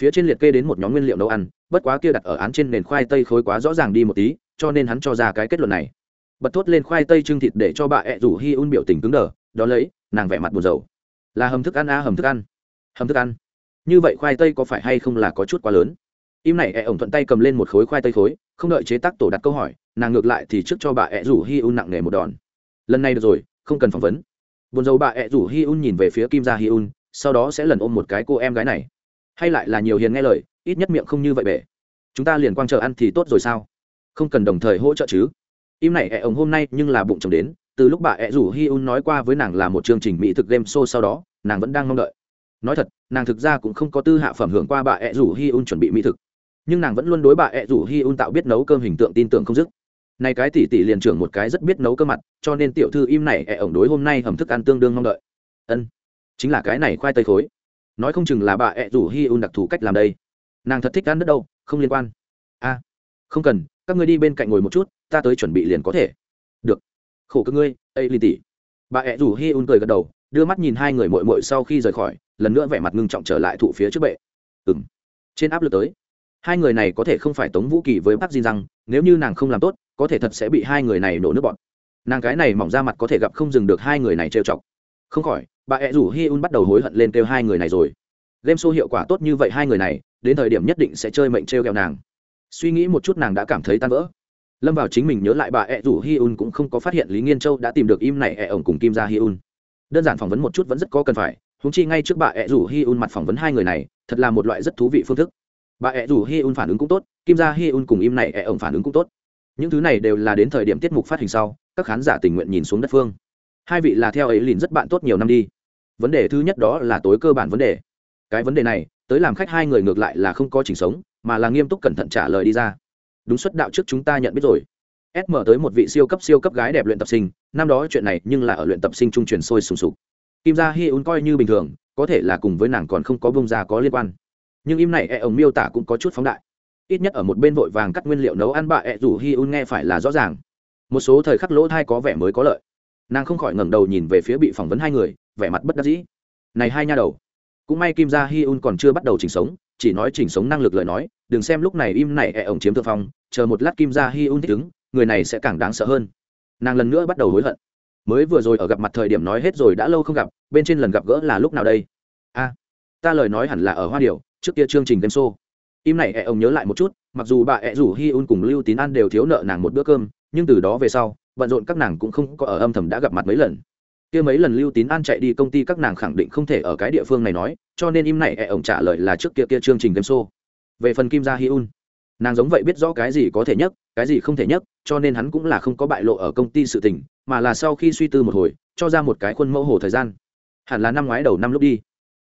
Phía trên liệt kê đến một nhóm nguyên liệu nấu ăn bất quá kia đặt ở án trên nền khoai tây khối quá rõ ràng đi một tí cho nên hắn cho ra cái kết luận này. Bật thốt lên khoai tây trưng thịt để cho bà ẹ rủ hi un biểu tình cứng đờ đó lấy nàng vẻ mặt buồn rầu. Là hầm thức ăn a à, hầm thức ăn. Hầm thức ăn như vậy khoai tây có phải hay không là có chút quá lớn? Im này, ẹ ổng thuận tay cầm lên một khối khoai tây khối, không đợi chế tác tổ đặt câu hỏi, nàng ngược lại thì trước cho bà ẹ rủ hi un nặng nề một đòn. Lần này được rồi, không cần phỏng vấn. Buồn dầu bà ẹ rủ hi un nhìn về phía kim gia hi un, sau đó sẽ lần ôm một cái cô em gái này. Hay lại là nhiều hiền nghe lời, ít nhất miệng không như vậy bể. Chúng ta liền quang chờ ăn thì tốt rồi sao? Không cần đồng thời hỗ trợ chứ. Im này, ẹ ổng hôm nay nhưng là bụng chồng đến, từ lúc bà ẹ rủ hi un nói qua với nàng là một chương trình mỹ thực game show sau đó, nàng vẫn đang mong đợi nói thật, nàng thực ra cũng không có tư hạ phẩm hưởng qua bà ẹ rủ hi un chuẩn bị mỹ thực. Nhưng nàng vẫn luôn đối bà ẹ rủ hi un tạo biết nấu cơm hình tượng tin tưởng không dứt. Này cái tỷ tỷ liền trưởng một cái rất biết nấu cơ mặt, cho nên tiểu thư im này ẹ ổng đối hôm nay hầm thức ăn tương đương mong đợi. Ân, chính là cái này khoai tây khối. Nói không chừng là bà ẹ rủ hi un đặc thù cách làm đây. Nàng thật thích ăn đất đâu, không liên quan. A, không cần, các ngươi đi bên cạnh ngồi một chút, ta tới chuẩn bị liền có thể. Được. Khổ cơ ngươi ây ly tỷ bà ẹ rủ hi un cười gật đầu đưa mắt nhìn hai người mội mội sau khi rời khỏi, lần nữa vẻ mặt ngưng trọng trở lại thụ phía trước bệ. Ừng trên áp lực tới. Hai người này có thể không phải tống vũ kỳ với bác di rằng nếu như nàng không làm tốt, có thể thật sẽ bị hai người này nổ nước bọn. Nàng cái này mỏng ra mặt có thể gặp không dừng được hai người này trêu chọc. Không khỏi, bà ẹ rủ hi un bắt đầu hối hận lên kêu hai người này rồi. Game show hiệu quả tốt như vậy hai người này, đến thời điểm nhất định sẽ chơi mệnh trêu ghẹo nàng. Suy nghĩ một chút nàng đã cảm thấy tan vỡ. Lâm vào chính mình nhớ lại bà ẹ rủ hi un cũng không có phát hiện lý nghiên châu đã tìm được im này ẹ ổng cùng kim ra hi un đơn giản phỏng vấn một chút vẫn rất có cần phải húng chi ngay trước bà ẹ rủ hi un mặt phỏng vấn hai người này, thật là một loại rất thú vị phương thức. Bà ẹ rủ hi un phản ứng cũng tốt, kim ra hi un cùng im này ẹ ổng phản ứng cũng tốt. Những thứ này đều là đến thời điểm tiết mục phát hình sau, các khán giả tình nguyện nhìn xuống đất phương. Hai vị là theo ấy liền rất bạn tốt nhiều năm đi. Vấn đề thứ nhất đó là tối cơ bản vấn đề. Cái vấn đề này, tới làm khách hai người ngược lại là không có chỉnh sống, mà là nghiêm túc cẩn thận trả lời đi ra. Đúng xuất đạo trước chúng ta nhận biết rồi. Sm tới một vị siêu cấp siêu cấp gái đẹp luyện tập sinh năm đó chuyện này nhưng là ở luyện tập sinh trung truyền sôi sùng sục. Kim gia hi un coi như bình thường, có thể là cùng với nàng còn không có bông ra có liên quan. Nhưng im này e ông miêu tả cũng có chút phóng đại. Ít nhất ở một bên vội vàng cắt nguyên liệu nấu ăn bà ẹ rủ hi un nghe phải là rõ ràng. Một số thời khắc lỗ thai có vẻ mới có lợi. Nàng không khỏi ngẩng đầu nhìn về phía bị phỏng vấn hai người, vẻ mặt bất đắc dĩ. Này hai nha đầu. Cũng may kim gia hi un còn chưa bắt đầu chỉnh sống, chỉ nói chỉnh sống năng lực lời nói, đừng xem lúc này im này e ổng chiếm thượng phong, chờ một lát kim gia hi un thích ứng, người này sẽ càng đáng sợ hơn nàng lần nữa bắt đầu hối hận. Mới vừa rồi ở gặp mặt thời điểm nói hết rồi đã lâu không gặp, bên trên lần gặp gỡ là lúc nào đây? A, ta lời nói hẳn là ở hoa điều trước kia chương trình game show. Im này ẹ ông nhớ lại một chút, mặc dù bà ẹ rủ hi un cùng lưu tín an đều thiếu nợ nàng một bữa cơm, nhưng từ đó về sau, bận rộn các nàng cũng không có ở âm thầm đã gặp mặt mấy lần. Kia mấy lần lưu tín an chạy đi công ty các nàng khẳng định không thể ở cái địa phương này nói, cho nên im này ẹ ông trả lời là trước kia kia chương trình game show. Về phần kim gia hi un nàng giống vậy biết rõ cái gì có thể nhất, cái gì không thể nhất, cho nên hắn cũng là không có bại lộ ở công ty sự tình, mà là sau khi suy tư một hồi, cho ra một cái khuôn mẫu hồ thời gian. Hẳn là năm ngoái đầu năm lúc đi.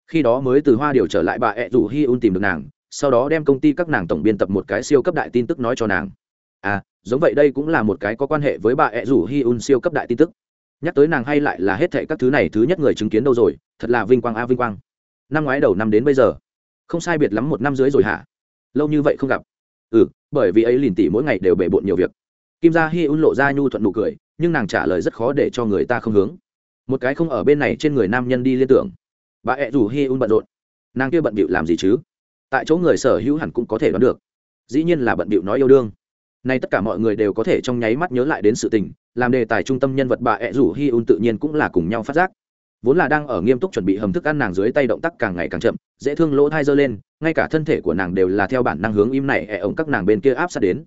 Khi đó mới từ hoa điều trở lại bà ẹ rủ hi un tìm được nàng, sau đó đem công ty các nàng tổng biên tập một cái siêu cấp đại tin tức nói cho nàng. À giống vậy đây cũng là một cái có quan hệ với bà ẹ rủ hi un siêu cấp đại tin tức. Nhắc tới nàng hay lại là hết thệ các thứ này thứ nhất người chứng kiến đâu rồi, thật là vinh quang a vinh quang. Năm ngoái đầu năm đến bây giờ, không sai biệt lắm một năm dưới rồi hả? Lâu như vậy không gặp ừ bởi vì ấy lìn tỉ mỗi ngày đều bể bộn nhiều việc. Kim gia hi un lộ ra nhu thuận nụ cười, nhưng nàng trả lời rất khó để cho người ta không hướng. Một cái không ở bên này trên người nam nhân đi liên tưởng. Bà ẹ rủ hi un bận rộn. Nàng kia bận bịu làm gì chứ? Tại chỗ người sở hữu hẳn cũng có thể đoán được. Dĩ nhiên là bận bịu nói yêu đương. Nay tất cả mọi người đều có thể trong nháy mắt nhớ lại đến sự tình, làm đề tài trung tâm nhân vật bà ẹ rủ hi un tự nhiên cũng là cùng nhau phát giác vốn là đang ở nghiêm túc chuẩn bị hầm thức ăn nàng dưới tay động tác càng ngày càng chậm, dễ thương lỗ thai dơ lên, ngay cả thân thể của nàng đều là theo bản năng hướng im này ẹ ổng các nàng bên kia áp sát đến.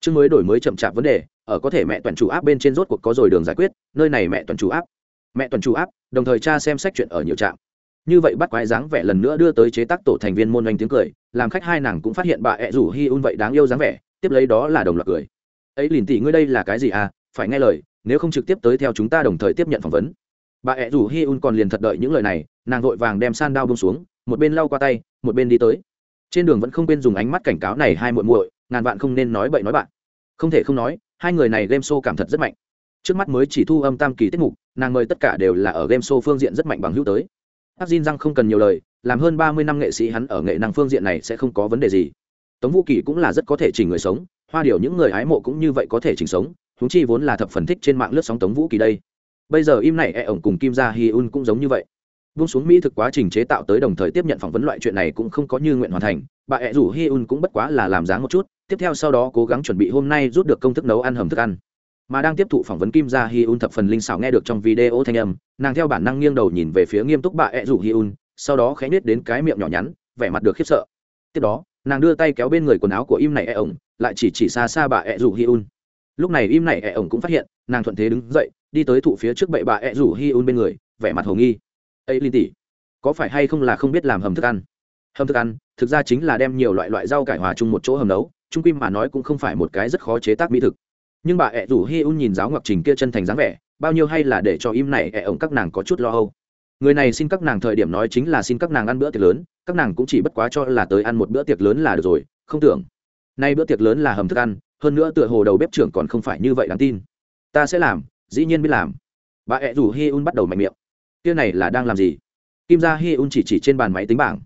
Chương mới đổi mới chậm chạp vấn đề, ở có thể mẹ toàn chủ áp bên trên rốt cuộc có rồi đường giải quyết, nơi này mẹ toàn chủ áp. Mẹ toàn chủ áp, đồng thời cha xem sách chuyện ở nhiều trạm. Như vậy bắt quái dáng vẻ lần nữa đưa tới chế tác tổ thành viên môn anh tiếng cười, làm khách hai nàng cũng phát hiện bà ẹ rủ hi un vậy đáng yêu dáng vẻ, tiếp lấy đó là đồng loạt cười. Ấy lìn tỷ ngươi đây là cái gì à? Phải nghe lời, nếu không trực tiếp tới theo chúng ta đồng thời tiếp nhận phỏng vấn bà ẹ rủ hi un còn liền thật đợi những lời này nàng vội vàng đem san đao bông xuống một bên lau qua tay một bên đi tới trên đường vẫn không quên dùng ánh mắt cảnh cáo này hai muội muội ngàn vạn không nên nói bậy nói bạn không thể không nói hai người này game show cảm thật rất mạnh trước mắt mới chỉ thu âm tam kỳ tiết mục nàng mời tất cả đều là ở game show phương diện rất mạnh bằng hữu tới hắc Jin Răng không cần nhiều lời, làm hơn ba mươi năm nghệ sĩ hắn ở nghệ năng phương diện này sẽ không có vấn đề gì. Tống Vũ Kỳ cũng là rất có thể chỉnh người sống, hoa điều những người hái mộ cũng như vậy có thể chỉnh sống, chúng chi vốn là thập phần thích trên mạng lướt sóng Tống Vũ Kỳ đây. Bây giờ im này e ổng cùng Kim Gia Hi Un cũng giống như vậy. Buông xuống mỹ thực quá trình chế tạo tới đồng thời tiếp nhận phỏng vấn loại chuyện này cũng không có như nguyện hoàn thành, bà ẹ rủ Hi Un cũng bất quá là làm dáng một chút, tiếp theo sau đó cố gắng chuẩn bị hôm nay rút được công thức nấu ăn hầm thức ăn. Mà đang tiếp thụ phỏng vấn kim gia hi un thập phần linh xảo nghe được trong video thanh âm nàng theo bản năng nghiêng đầu nhìn về phía nghiêm túc bà ẹ rủ hi un sau đó khẽ nết đến cái miệng nhỏ nhắn vẻ mặt được khiếp sợ. Tiếp đó nàng đưa tay kéo bên người quần áo của im này e ổng lại chỉ chỉ xa xa bà ẹ rủ hi un. Lúc này im này e ổng cũng phát hiện nàng thuận thế đứng dậy đi tới thụ phía trước bậy bà ẹ rủ hi un bên người, vẻ mặt hồ nghi. Ấy linh tỷ, có phải hay không là không biết làm hầm thức ăn? Hầm thức ăn? Thực ra chính là đem nhiều loại loại rau cải hòa chung một chỗ hầm nấu, trung kim mà nói cũng không phải một cái rất khó chế tác mỹ thực. Nhưng bà ẹ rủ hi un nhìn giáo ngọc trình kia chân thành dáng vẻ, bao nhiêu hay là để cho im này ẹ ổng các nàng có chút lo âu. Người này xin các nàng thời điểm nói chính là xin các nàng ăn bữa tiệc lớn, các nàng cũng chỉ bất quá cho là tới ăn một bữa tiệc lớn là được rồi, không tưởng. Nay bữa tiệc lớn là hầm thức ăn, hơn nữa tựa hồ đầu bếp trưởng còn không phải như vậy đáng tin. Ta sẽ làm dĩ nhiên biết làm. Bà ẹ rủ hi un bắt đầu mạnh miệng. Kia này là đang làm gì? Kim ra hi un chỉ chỉ trên bàn máy tính bảng.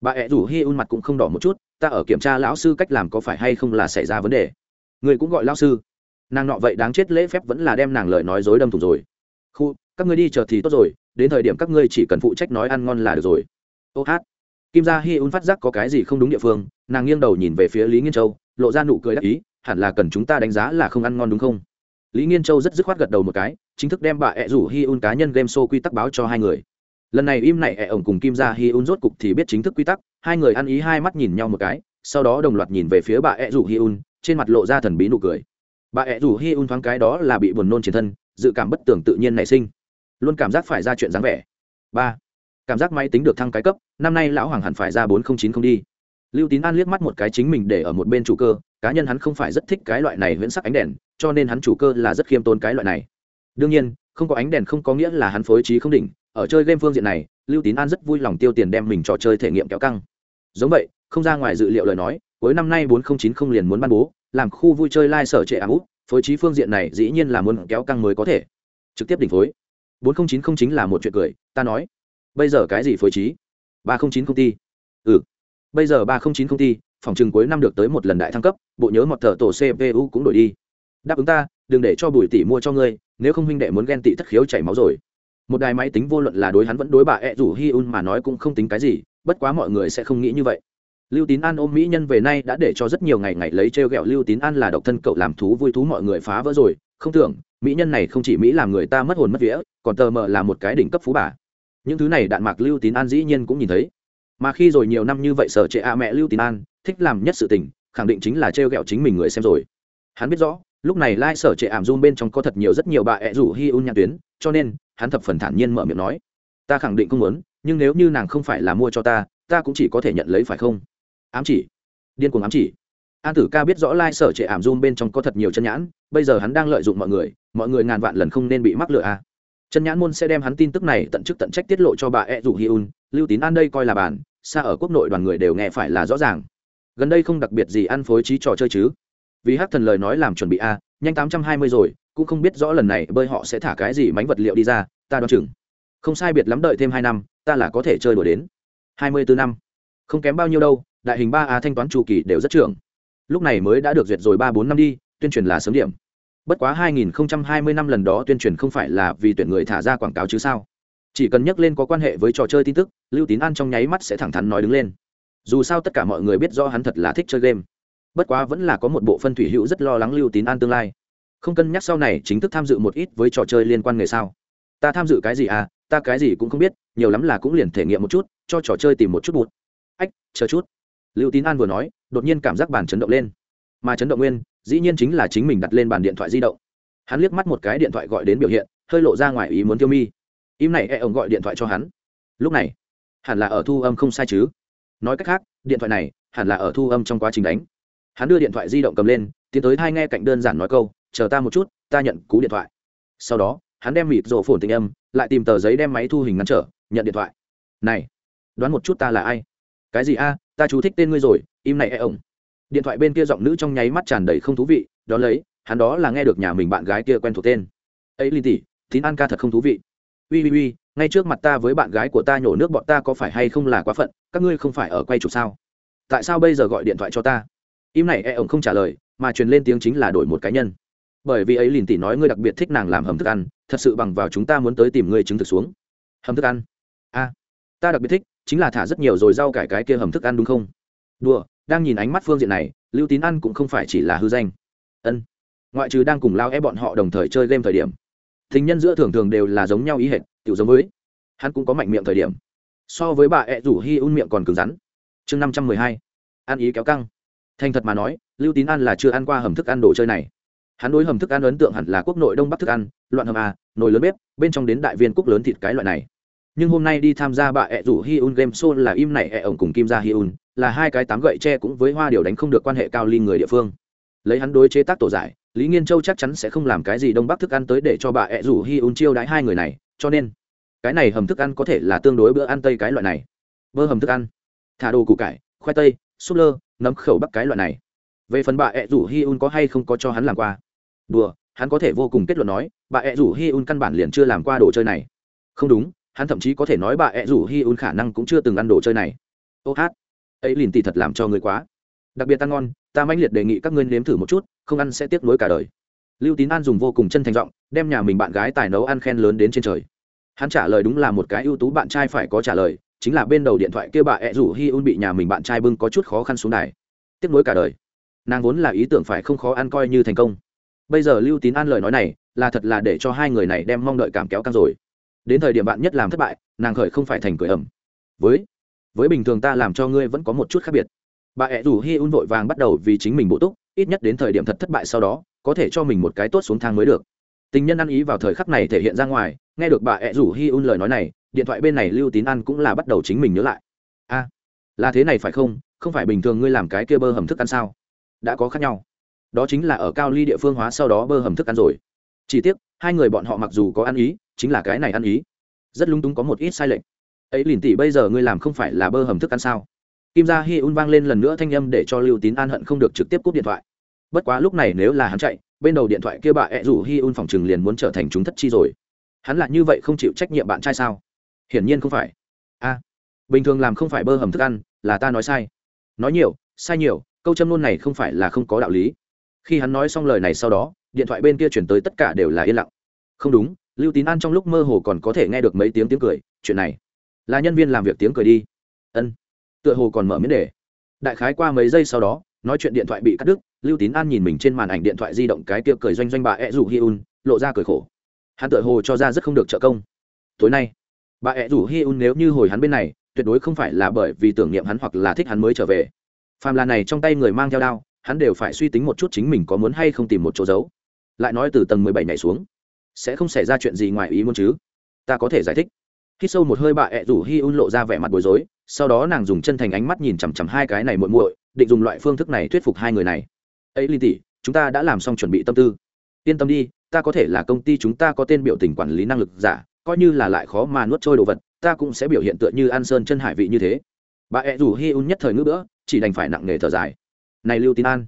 Bà ẹ rủ hi un mặt cũng không đỏ một chút, ta ở kiểm tra lão sư cách làm có phải hay không là xảy ra vấn đề. Người cũng gọi lão sư. Nàng nọ vậy đáng chết lễ phép vẫn là đem nàng lời nói dối đâm thủng rồi. Khu, các ngươi đi chờ thì tốt rồi, đến thời điểm các ngươi chỉ cần phụ trách nói ăn ngon là được rồi. Ô hát. Kim gia hi un phát giác có cái gì không đúng địa phương, nàng nghiêng đầu nhìn về phía lý nghiên châu, lộ ra nụ cười đắc ý, hẳn là cần chúng ta đánh giá là không ăn ngon đúng không? Lý nghiên châu rất dứt khoát gật đầu một cái, chính thức đem bà ẹ rủ hi un cá nhân game show quy tắc báo cho hai người. Lần này im này ẹ ổng cùng kim gia hi un rốt cục thì biết chính thức quy tắc, hai người ăn ý hai mắt nhìn nhau một cái, sau đó đồng loạt nhìn về phía bà ẹ rủ hi un, trên mặt lộ ra thần bí nụ cười. Bà ẹ rủ hi un thoáng cái đó là bị buồn nôn chiến thân, dự cảm bất tưởng tự nhiên nảy sinh. Luôn cảm giác phải ra chuyện dáng vẻ. Ba, cảm giác máy tính được thăng cái cấp, năm nay lão hoàng hẳn phải ra bốn nghìn chín không đi lưu tín an liếc mắt một cái chính mình để ở một bên chủ cơ, cá nhân hắn không phải rất thích cái loại này huyễn sắc ánh đèn, cho nên hắn chủ cơ là rất khiêm tốn cái loại này. Đương nhiên, không có ánh đèn không có nghĩa là hắn phối trí không đỉnh, ở chơi game phương diện này, lưu tín an rất vui lòng tiêu tiền đem mình trò chơi thể nghiệm kéo căng. Giống vậy, không ra ngoài dự liệu lời nói, cuối năm nay bốn nghìn chín không liền muốn ban bố, làm khu vui chơi lai、like、sở trệ ám út phối trí phương diện này dĩ nhiên là muốn kéo căng mới có thể. Trực tiếp đỉnh phối. bốn nghìn chín không chính là một chuyện cười, ta nói. Bây giờ cái gì phối trí? ba nghìn chín công ty ừ bây giờ ba nghìn chín công ty phòng chừng cuối năm được tới một lần đại thăng cấp, bộ nhớ mọt thợ tổ cpu cũng đổi đi. Đáp ứng ta, đừng để cho bùi tỷ mua cho ngươi, nếu không huynh đệ muốn ghen tị thất khiếu chảy máu rồi. Một đài máy tính vô luận là đối hắn vẫn đối bà e ẹ rủ hi un mà nói cũng không tính cái gì, bất quá mọi người sẽ không nghĩ như vậy. Lưu tín an ôm mỹ nhân về nay đã để cho rất nhiều ngày ngày lấy t r e o g ẹ o lưu tín an là độc thân cậu làm thú vui thú mọi người phá vỡ rồi. Không tưởng, mỹ nhân này không chỉ mỹ làm người ta mất hồn mất vía, còn tờ mờ là một cái đỉnh cấp phú bà. Những thứ này đạn mạc lưu tín an dĩ nhiên cũng nhìn thấy mà khi rồi nhiều năm như vậy sở trệ a mẹ lưu tín an, thích làm nhất sự tình, khẳng định chính là t r e o g ẹ o chính mình người xem rồi. Hắn biết rõ, lúc này lai、like、sở trệ ảm dung bên trong có thật nhiều rất nhiều bà ẹ rủ hi un nhãn tuyến, cho nên, hắn thập phần thản nhiên mở miệng nói, ta khẳng định không muốn, nhưng nếu như nàng không phải là mua cho ta ta cũng chỉ có thể nhận lấy phải không? Ám chỉ. Điên cuồng ám chỉ. An tử ca biết rõ lai sở trệ ảm dung bên trong có thật nhiều chân nhãn, bây giờ hắn đang lợi dụng mọi người mọi người ngàn vạn lần không nên bị mắc lừa a à. chân nhãn môn sẽ đem hắn tin tức này tận chức tận trách tiết lộ cho bà ẹ rủ hi un lưu tín an đây coi là bản xa ở quốc nội đoàn người đều nghe phải là rõ ràng. Gần đây không đặc biệt gì ăn phối trí trò chơi chứ. Vì hát thần lời nói làm chuẩn bị a, nhanh tám trăm hai mươi rồi, cũng không biết rõ lần này bơi họ sẽ thả cái gì mánh vật liệu đi ra, ta đoán chừng. Không sai biệt lắm đợi thêm hai năm, ta là có thể chơi đuổi đến. Hai mươi bốn năm. Không kém bao nhiêu đâu, đại hình ba a thanh toán chu kỳ đều rất trưởng. Lúc này mới đã được duyệt rồi ba bốn năm đi, tuyên truyền là sớm điểm. Bất quá 2020 năm lần đó tuyên truyền không phải là vì tuyển người thả ra quảng cáo chứ sao? Chỉ cần nhắc lên có quan hệ với trò chơi tin tức, lưu tín an trong nháy mắt sẽ thẳng thắn nói đứng lên. Dù sao tất cả mọi người biết do hắn thật là thích chơi game. Bất quá vẫn là có một bộ phân thủy hữu rất lo lắng lưu tín an tương lai. Không cân nhắc sau này chính thức tham dự một ít với trò chơi liên quan nghề sao. Ta tham dự cái gì à ta cái gì cũng không biết, nhiều lắm là cũng liền thể nghiệm một chút, cho trò chơi tìm một chút bụt. Ách, chờ chút. Lưu tín an vừa nói, đột nhiên cảm giác bàn chấn động lên. Mà chấn động nguyên, dĩ nhiên chính là chính mình đặt lên bàn điện thoại di động. Hắn liếc mắt một cái điện thoại gọi đến biểu hiện, hơi lộ ra ngoài ý muốn tiêu mi im này e ông gọi điện thoại cho hắn. Lúc này, hẳn là ở thu âm không sai chứ. Nói cách khác, điện thoại này, hẳn là ở thu âm trong quá trình đánh. Hắn đưa điện thoại di động cầm lên, tiến tới hai nghe cạnh đơn giản nói câu, chờ ta một chút, ta nhận cú điện thoại. Sau đó, hắn đem mịt rổ phồn tình âm, lại tìm tờ giấy đem máy thu hình ngăn trở, nhận điện thoại. Này, đoán một chút ta là ai? Cái gì a? Ta chú thích tên ngươi rồi, im này e ổng điện thoại bên kia giọng nữ trong nháy mắt tràn đầy không thú vị, đón lấy, hắn đó là nghe được nhà mình bạn gái kia quen thuộc tên. Ấy linh tỷ, tín an ca thật không thú vị uy uy uy ngay trước mặt ta với bạn gái của ta nhổ nước bọn ta có phải hay không là quá phận, các ngươi không phải ở quay chụp sao? Tại sao bây giờ gọi điện thoại cho ta? Im này e ổng không trả lời, mà truyền lên tiếng chính là đổi một cá nhân. Bởi vì ấy lìn tỷ nói ngươi đặc biệt thích nàng làm hầm thức ăn, thật sự bằng vào chúng ta muốn tới tìm ngươi chứng thực xuống. Hầm thức ăn? A, ta đặc biệt thích, chính là thả rất nhiều rồi rau cải cái kia hầm thức ăn đúng không? Đùa, đang nhìn ánh mắt phương diện này, lưu tín ăn cũng không phải chỉ là hư danh. Ân, ngoại trừ đang cùng lao é bọn họ đồng thời chơi game thời điểm tình nhân giữa thường thường đều là giống nhau ý hệt, tiểu giống với. Hắn cũng có mạnh miệng thời điểm. So với bà ẹ rủ hi un miệng còn cứng rắn. Chương năm trăm mười hai. Ăn ý kéo căng. Thành thật mà nói, lưu tín an là chưa ăn qua hầm thức ăn đồ chơi này. Hắn đối hầm thức ăn ấn tượng hẳn là quốc nội đông bắc thức ăn, loạn hầm à nồi lớn bếp, bên trong đến đại viên cúc lớn thịt cái loại này. Nhưng hôm nay đi tham gia bà ẹ rủ hi un game show là im này ẹ ổng cùng kim gia hi un, là hai cái tám gậy tre cũng với hoa điều đánh không được quan hệ cao ly người địa phương lấy hắn đối chế tác tổ giải, lý nghiên châu chắc chắn sẽ không làm cái gì đông bắc thức ăn tới để cho bà ẹ rủ hi un chiêu đãi hai người này, cho nên cái này hầm thức ăn có thể là tương đối bữa ăn tây cái loại này. Bơ hầm thức ăn, thả đồ củ cải, khoai tây, súp lơ, nấm khẩu bắc cái loại này. Về phần bà ẹ rủ hi un có hay không có cho hắn làm qua? Đùa, hắn có thể vô cùng kết luận nói, bà ẹ rủ hi un căn bản liền chưa làm qua đồ chơi này. Không đúng, hắn thậm chí có thể nói bà ẹ rủ hi un khả năng cũng chưa từng ăn đồ chơi này. Ô hát, ấy liền tì thật làm cho người quá đặc biệt ăn ngon, ta mãnh liệt đề nghị các ngươi nếm thử một chút, không ăn sẽ tiếc nuối cả đời. Lưu tín an dùng vô cùng chân thành giọng, đem nhà mình bạn gái tài nấu ăn khen lớn đến trên trời. Hắn trả lời đúng là một cái ưu tú bạn trai phải có trả lời, chính là bên đầu điện thoại kia bà ẹ rủ hi un bị nhà mình bạn trai bưng có chút khó khăn xuống đài. Tiếc nuối cả đời. Nàng vốn là ý tưởng phải không khó ăn coi như thành công. Bây giờ lưu tín an lời nói này, là thật là để cho hai người này đem mong đợi cảm kéo căng rồi. Đến thời điểm bạn nhất làm thất bại, nàng khởi không phải thành cười ẩm. Với với bình thường ta làm cho ngươi vẫn có một chút khác biệt bà ẹ rủ hi un vội vàng bắt đầu vì chính mình bộ túc, ít nhất đến thời điểm thật thất bại sau đó, có thể cho mình một cái tốt xuống thang mới được. Tình nhân ăn ý vào thời khắc này thể hiện ra ngoài, nghe được bà ẹ rủ hi un lời nói này, điện thoại bên này lưu tín ăn cũng là bắt đầu chính mình nhớ lại. A, là thế này phải không? Không phải bình thường ngươi làm cái kia bơ hầm thức ăn sao? Đã có khác nhau. Đó chính là ở cao ly địa phương hóa sau đó bơ hầm thức ăn rồi. Chỉ tiếc, hai người bọn họ mặc dù có ăn ý, chính là cái này ăn ý. Rất lung túng có một ít sai lệch. Ấy lìn tỉ bây giờ ngươi làm không phải là bơ hầm thức ăn sao? Kim gia hi un vang lên lần nữa thanh â m để cho lưu tín an hận không được trực tiếp cúp điện thoại. Bất quá lúc này nếu là hắn chạy, bên đầu điện thoại kia bà ẹ rủ hi un phòng chừng liền muốn trở thành chúng thất chi rồi. Hắn là như vậy không chịu trách nhiệm bạn trai sao? Hiển nhiên không phải. A, bình thường làm không phải bơ hầm thức ăn, là ta nói sai. Nói nhiều, sai nhiều, câu châm ngôn này không phải là không có đạo lý. Khi hắn nói xong lời này sau đó, điện thoại bên kia chuyển tới tất cả đều là yên lặng. Không đúng, lưu tín an trong lúc mơ hồ còn có thể nghe được mấy tiếng tiếng cười, chuyện này. Là nhân viên làm việc tiếng cười đi. Ân tựa hồ còn mở miễn đề. Đại khái qua mấy giây sau đó, nói chuyện điện thoại bị cắt đứt, lưu tín an nhìn mình trên màn ảnh điện thoại di động cái tiệc cười doanh doanh bà ed rủ hi un, lộ ra cười khổ. Hắn tựa hồ cho ra rất không được trợ công. Tối nay, bà ed rủ hi un nếu như hồi hắn bên này, tuyệt đối không phải là bởi vì tưởng niệm hắn hoặc là thích hắn mới trở về. Phàm là này trong tay người mang theo đao, hắn đều phải suy tính một chút chính mình có muốn hay không tìm một chỗ giấu. Lại nói từ tầng mười bảy nhảy xuống, sẽ không xảy ra chuyện gì ngoài ý muốn chứ? Ta có thể giải thích khi sâu một hơi bà ẹ rủ hi un lộ ra vẻ mặt bối rối, sau đó nàng dùng chân thành ánh mắt nhìn chằm chằm hai cái này muội muội, định dùng loại phương thức này thuyết phục hai người này. Ấy linh tỷ, chúng ta đã làm xong chuẩn bị tâm tư. Yên tâm đi, ta có thể là công ty chúng ta có tên biểu tình quản lý năng lực giả, coi như là lại khó mà nuốt trôi đồ vật, ta cũng sẽ biểu hiện tựa như an sơn chân hải vị như thế. Bà ẹ rủ hi un nhất thời ngữ bữa chỉ đành phải nặng nề thở dài. Này lưu tín an,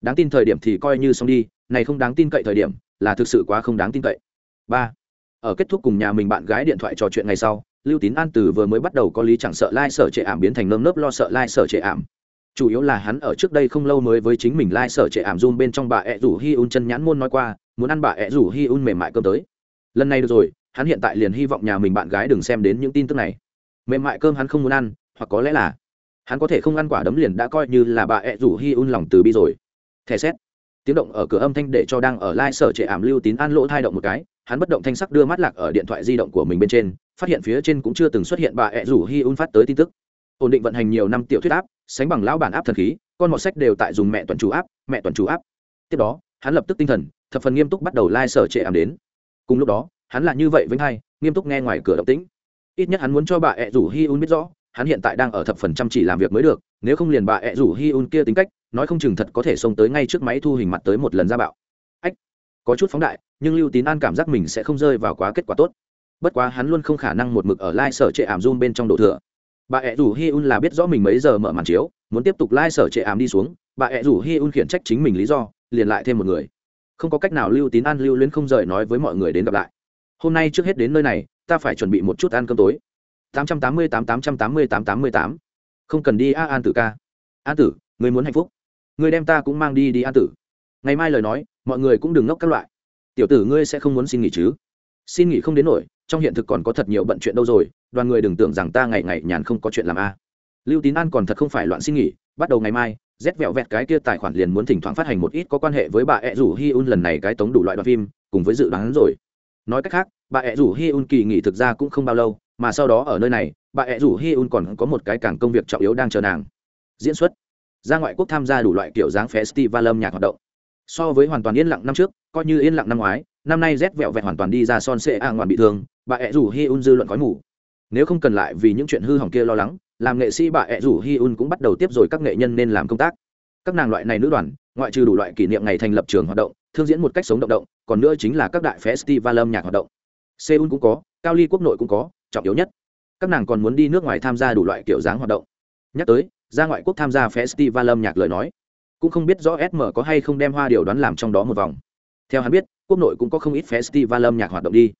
đáng tin thời điểm thì coi như xong đi, này không đáng tin cậy thời điểm, là thực sự quá không đáng tin cậy. Ba ở kết thúc cùng nhà mình bạn gái điện thoại trò chuyện ngày sau, lưu tín an từ vừa mới bắt đầu có lý chẳng sợ lai、like、sở trệ ảm biến thành nơm nớp lo sợ lai、like、sở trệ ảm. Chủ yếu là hắn ở trước đây không lâu mới với chính mình lai、like、sở trệ ảm zoom bên trong bà ẹ rủ hi un chân nhãn môn nói qua, muốn ăn bà ẹ rủ hi un mềm mại cơm tới. Lần này được rồi, hắn hiện tại liền hy vọng nhà mình bạn gái đừng xem đến những tin tức này. Mềm mại cơm hắn không muốn ăn, hoặc có lẽ là hắn có thể không ăn quả đấm liền đã coi như là bà ẹ rủ hi un lòng từ bi rồi. Thẻ xét. Tiếng động ở cửa âm thanh để cho đang ở lai sở trệ ảm lưu tín an lỗ thai động một cái hắn bất động thanh sắc đưa mắt lạc ở điện thoại di động của mình bên trên, phát hiện phía trên cũng chưa từng xuất hiện bà ẹ rủ hi un phát tới tin tức. Ổn định vận hành nhiều năm tiểu thuyết áp, sánh bằng lão bản áp thần khí, con mọt sách đều tại dùng mẹ toàn chủ áp, mẹ toàn chủ áp. Tiếp đó, hắn lập tức tinh thần, thập phần nghiêm túc bắt đầu lai sở trệ ảm đến. Cùng lúc đó, hắn là như vậy với hai nghiêm túc nghe ngoài cửa động tĩnh. Ít nhất hắn muốn cho bà ẹ rủ hi un biết rõ, hắn hiện tại đang ở thập phần chăm chỉ làm việc mới được, nếu không liền bà ẹ rủ hi un kia tính cách, nói không chừng thật có thể xông tới ngay trước máy thu hình mặt tới một lần ra bạo có chút phóng đại, nhưng lưu tín an cảm giác mình sẽ không rơi vào quá kết quả tốt. Bất quá hắn luôn không khả năng một mực ở lai、like、sở trệ ảm zoom bên trong độ thừa. Bà ẹ rủ hi un là biết rõ mình mấy giờ mở màn chiếu, muốn tiếp tục lai、like、sở trệ ảm đi xuống, bà ẹ rủ hi un khiển trách chính mình lý do, liền lại thêm một người. Không có cách nào lưu tín an lưu luyến không rời nói với mọi người đến gặp lại. Hôm nay trước hết đến nơi này, ta phải chuẩn bị một chút ăn cơm tối. Tám trăm tám mươi tám tám trăm tám mươi tám tám mươi tám. Không cần đi a, an tử ca. An tử, người muốn hạnh phúc. Người đem ta cũng mang đi đi, an tử. Ngày mai lời nói mọi người cũng đừng ngốc các loại. Tiểu tử ngươi sẽ không muốn xin nghỉ chứ? Xin nghỉ không đến nổi, trong hiện thực còn có thật nhiều bận chuyện đâu rồi, đoàn người đừng tưởng rằng ta ngày ngày nhàn không có chuyện làm a. Lưu tín an còn thật không phải loạn xin nghỉ, bắt đầu ngày mai rét vẹo vẹt cái kia tài khoản liền muốn thỉnh thoảng phát hành một ít có quan hệ với bà ẹ rủ hi un lần này cái tống đủ loại đoạn phim, cùng với dự đoán rồi. Nói cách khác, bà ẹ rủ hi un kỳ nghỉ thực ra cũng không bao lâu, mà sau đó ở nơi này, bà ẹ rủ hi un còn có một cái cảng công việc trọng yếu đang chờ nàng. Diễn xuất. Ra ngoại quốc tham gia đủ loại kiểu dáng festival âm nhạc hoạt động so với hoàn toàn yên lặng năm trước, coi như yên lặng năm ngoái, năm nay rét vẹo vẹt hoàn toàn đi ra son sệ a ngoạn bị thương, bà ẹ rủ hi un dư luận khói mù. Nếu không cần lại vì những chuyện hư hỏng kia lo lắng, làm nghệ sĩ bà ẹ rủ hi un cũng bắt đầu tiếp rồi các nghệ nhân nên làm công tác. Các nàng loại này nữ đoàn, ngoại trừ đủ loại kỷ niệm ngày thành lập trường hoạt động, thương diễn một cách sống động động, còn nữa chính là các đại festival âm nhạc hoạt động. Seoul cũng có, cao ly quốc nội cũng có, trọng yếu nhất. Các nàng còn muốn đi nước ngoài tham gia đủ loại kiểu dáng hoạt động. Nhắc tới, ra ngoại quốc tham gia festival âm nhạc lời nói cũng không biết rõ sm có hay không đem hoa điều đoán làm trong đó một vòng. Theo hắn biết, quốc nội cũng có không ít festival âm nhạc hoạt động đi.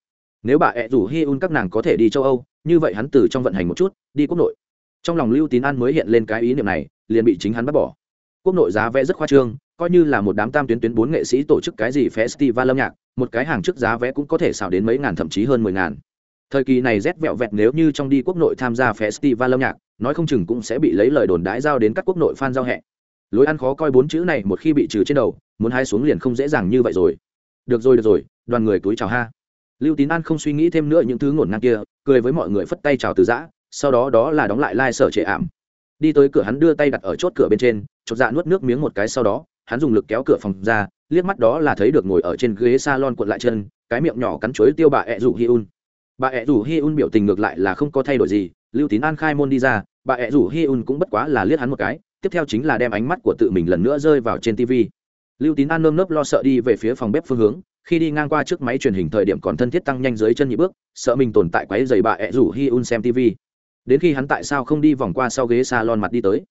Nếu bà ẹ rủ hi un các nàng có thể đi châu âu, như vậy hắn từ trong vận hành một chút, đi quốc nội. Trong lòng lưu tín an mới hiện lên cái ý niệm này, liền bị chính hắn bắt bỏ. Quốc nội giá vé rất khoa trương, coi như là một đám tam tuyến tuyến bốn nghệ sĩ tổ chức cái gì festival âm nhạc, một cái hàng trước giá vé cũng có thể xào đến mấy ngàn thậm chí hơn mười ngàn. Thời kỳ này rét vẹo vẹt nếu như trong đi quốc nội tham gia festival âm nhạc, nói không chừng cũng sẽ bị lấy lời đồn đãi giao đến các quốc nội fan giao hẹ lối ăn khó coi bốn chữ này một khi bị trừ trên đầu, muốn hai xuống liền không dễ dàng như vậy rồi. Được rồi được rồi, đoàn người túi chào ha. Lưu tín an không suy nghĩ thêm nữa những thứ ngổn ngang kia, cười với mọi người phất tay chào từ giã, sau đó đó là đóng lại lai、like、sở trệ ảm. Đi tới cửa hắn đưa tay đặt ở chốt cửa bên trên, chột dạ nuốt nước miếng một cái sau đó, hắn dùng lực kéo cửa phòng ra, liếc mắt đó là thấy được ngồi ở trên ghế s a lon cuộn lại chân, cái miệng nhỏ cắn chuối tiêu bà ẹ rủ hi un. Bà ẹ rủ hi un biểu tình ngược lại là không có thay đổi gì, lưu tín an khai môn đi ra, bà ẹ rủ hi un cũng bất quá là liếc hắn một cái tiếp theo chính là đem ánh mắt của tự mình lần nữa rơi vào trên tv lưu tín an nơm nớp lo sợ đi về phía phòng bếp phương hướng, khi đi ngang qua trước máy truyền hình thời điểm còn thân thiết tăng nhanh dưới chân nhị bước, sợ mình tồn tại quáy dày bà ẹ rủ hi un xem tv đến khi hắn tại sao không đi vòng qua sau ghế s a lon mặt đi tới.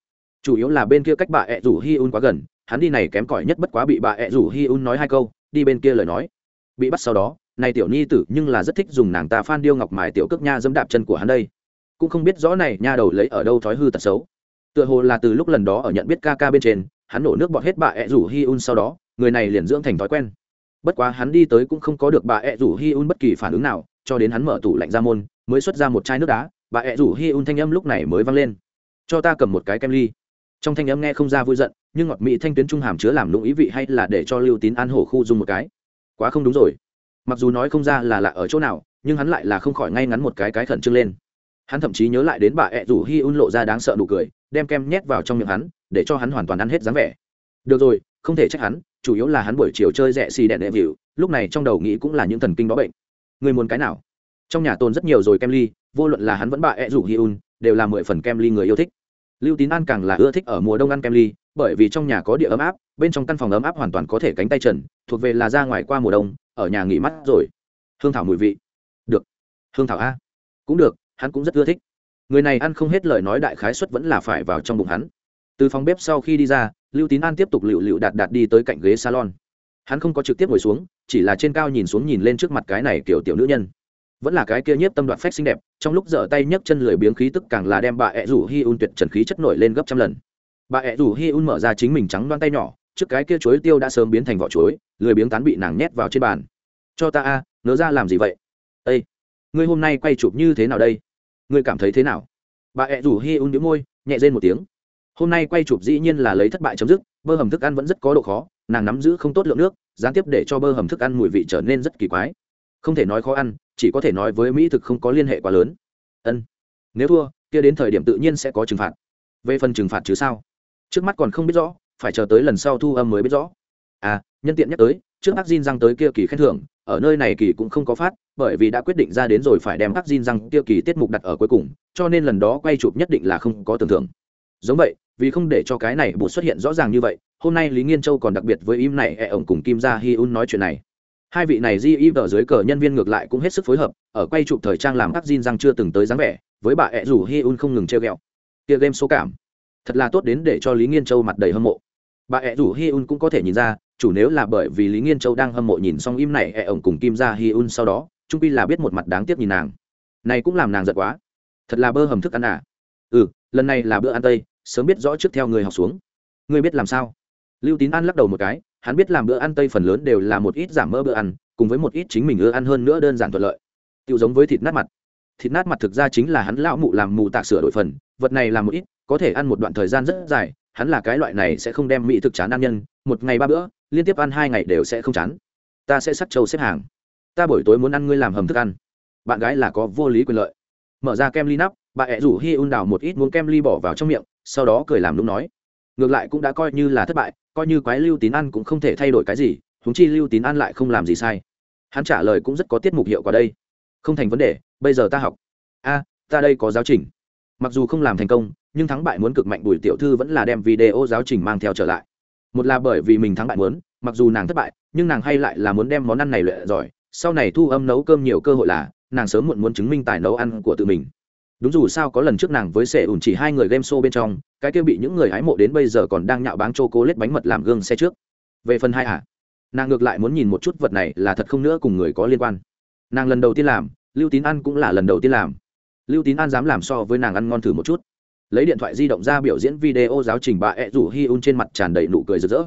Chủ yếu là bên kia cách bà ẹ rủ hi un quá gần, hắn đi này kém cỏi nhất bất quá bị bà ẹ rủ hi un nói hai câu, đi bên kia lời nói. Bị bắt sau đó, này tiểu nhi tử nhưng là rất thích dùng nàng ta phan điêu ngọc mài tiểu cước nha dẫm đạp chân của hắn đây. Cũng không biết rõ này nha đầu lấy ở đâu thói hư tật xấu tựa hồ là từ lúc lần đó ở nhận biết ca ca bên trên, hắn nổ nước bọt hết bà ẹ rủ hi un sau đó, người này liền dưỡng thành thói quen. Bất quá hắn đi tới cũng không có được bà ẹ rủ hi un bất kỳ phản ứng nào, cho đến hắn mở tủ lạnh ra môn, mới xuất ra một chai nước đá, bà ẹ rủ hi un thanh âm lúc này mới vang lên. Cho ta cầm một cái kem ly. Trong thanh âm nghe không ra vui giận, nhưng ngọt mỹ thanh tuyến trung hàm chứa làm lũng ý vị hay là để cho lưu tín an hổ khu dùng một cái. Quá không đúng rồi. Mặc dù nói không ra là lạ ở chỗ nào, nhưng hắn lại là không khỏi ngay ngắn một cái cái khẩn trương lên. Hắn thậm chí nhớ lại đến bà ẹ rủ hi un lộ ra đáng sợ nụ cười đem kem nhét vào trong miệng hắn, để cho hắn hoàn toàn ăn hết dáng vẻ. Được rồi, không thể trách hắn, chủ yếu là hắn buổi chiều chơi rẻ xì đèn đệm vịu, lúc này trong đầu nghĩ cũng là những thần kinh đó bệnh. Người muốn cái nào? Trong nhà tồn rất nhiều rồi kem ly, vô luận là hắn vẫn bà ẹ rủ hi un, đều là mười phần kem ly người yêu thích. Lưu tín an càng là ưa thích ở mùa đông ăn kem ly, bởi vì trong nhà có địa ấm áp, bên trong căn phòng ấm áp hoàn toàn có thể cánh tay trần, thuộc về là ra ngoài qua mùa đông, ở nhà nghỉ mắt rồi. Hương thảo mùi vị. Được. Hương thảo a. Cũng được, hắn cũng rất ưa thích người này ăn không hết lời nói đại khái suất vẫn là phải vào trong bụng hắn. Từ phòng bếp sau khi đi ra lưu tín an tiếp tục lựu lựu đạt đạt đi tới cạnh ghế salon. Hắn không có trực tiếp ngồi xuống chỉ là trên cao nhìn xuống nhìn lên trước mặt cái này kiểu tiểu nữ nhân. Vẫn là cái kia nhiếp tâm đoạn phách xinh đẹp trong lúc dở tay nhấc chân lười biếng khí tức càng là đem bà ẹ rủ hi un tuyệt trần khí chất nổi lên gấp trăm lần. Bà ẹ rủ hi un mở ra chính mình trắng đoan tay nhỏ trước cái kia chuối tiêu đã sớm biến thành vỏ chuối lười biếng tán bị nàng nhét vào trên bàn. Cho ta a à, nỡ ra làm gì vậy? Ây ngươi hôm nay quay chụp như thế nào đây? Ngươi cảm thấy thế nào? Bà ẹ rủ hi un đĩu môi, nhẹ rên một tiếng. Hôm nay quay chụp dĩ nhiên là lấy thất bại chấm dứt, bơ hầm thức ăn vẫn rất có độ khó, nàng nắm giữ không tốt lượng nước, gián tiếp để cho bơ hầm thức ăn mùi vị trở nên rất kỳ quái. Không thể nói khó ăn, chỉ có thể nói với mỹ thực không có liên hệ quá lớn. Ân, nếu thua, kia đến thời điểm tự nhiên sẽ có trừng phạt. Về phần trừng phạt chứ sao? Trước mắt còn không biết rõ, phải chờ tới lần sau thu âm mới biết rõ. À nhân tiện nhắc tới, trước ác Jin răng tới kia kỳ khen thưởng ở nơi này kỳ cũng không có phát, bởi vì đã quyết định ra đến rồi phải đem ác Jin răng tiêu kỳ tiết mục đặt ở cuối cùng, cho nên lần đó quay chụp nhất định là không có tưởng thưởng giống vậy, vì không để cho cái này bột xuất hiện rõ ràng như vậy, hôm nay lý nghiên châu còn đặc biệt với im này e ổng cùng kim gia hi un nói chuyện này. Hai vị này di im ở dưới cờ nhân viên ngược lại cũng hết sức phối hợp, ở quay chụp thời trang làm các Jin răng chưa từng tới dáng vẻ, với bà ẹ rủ hi un không ngừng treo ghẹo. Kia game số cảm. Thật là tốt đến để cho lý nghiên châu mặt đầy hâm mộ. Bà ẹ rủ hi un cũng có thể nhìn ra chủ nếu là bởi vì lý nghiên châu đang hâm mộ nhìn xong im này e ổng cùng kim gia hi un sau đó trung pi là biết một mặt đáng tiếc nhìn nàng. Này cũng làm nàng giật quá. Thật là bơ hầm thức ăn à. Ừ lần này là bữa ăn tây, sớm biết rõ trước theo người học xuống. Ngươi biết làm sao? Lưu tín an lắc đầu một cái, hắn biết làm bữa ăn tây phần lớn đều là một ít giảm mỡ bữa ăn, cùng với một ít chính mình ưa ăn hơn nữa đơn giản thuận lợi. Tiêu giống với thịt nát mặt. Thịt nát mặt thực ra chính là hắn lão mụ làm mù tạc sửa đổi phần, vật này làm một ít, có thể ăn một đoạn thời gian rất dài, hắn là cái loại này sẽ không đem mỹ thực chán ăn nhân, một ngày ba bữa liên tiếp ăn hai ngày đều sẽ không chán. Ta sẽ sắt trâu xếp hàng. Ta buổi tối muốn ăn ngươi làm hầm thức ăn. Bạn gái là có vô lý quyền lợi. Mở ra kem ly nắp, bà ẹ rủ hi un đào một ít muốn kem ly bỏ vào trong miệng, sau đó cười làm đúng nói. Ngược lại cũng đã coi như là thất bại, coi như quái lưu tín ăn cũng không thể thay đổi cái gì húng chi lưu tín ăn lại không làm gì sai. Hắn trả lời cũng rất có tiết mục hiệu quả đây. Không thành vấn đề, bây giờ ta học. A, ta đây có giáo trình. Mặc dù không làm thành công, nhưng thắng bại muốn cực mạnh, bùi tiểu thư vẫn là đem video giáo trình mang theo trở lại một là bởi vì mình thắng bại muốn, mặc dù nàng thất bại, nhưng nàng hay lại là muốn đem món ăn này luyện giỏi. Sau này thu âm nấu cơm nhiều cơ hội là, nàng sớm muộn muốn chứng minh tài nấu ăn của tự mình. Đúng dù sao có lần trước nàng với sẻ ủn chỉ hai người game show bên trong, cái kia bị những người hái mộ đến bây giờ còn đang nhạo báng chô cố lết bánh mật làm gương xe trước. Về phần hai à nàng ngược lại muốn nhìn một chút vật này là thật không nữa cùng người có liên quan. Nàng lần đầu tiên làm, lưu tín ăn cũng là lần đầu tiên làm. Lưu tín an dám làm so với nàng ăn ngon thử một chút lấy điện thoại di động ra biểu diễn video giáo trình bà ẹ rủ hi un trên mặt tràn đầy nụ cười rực rỡ.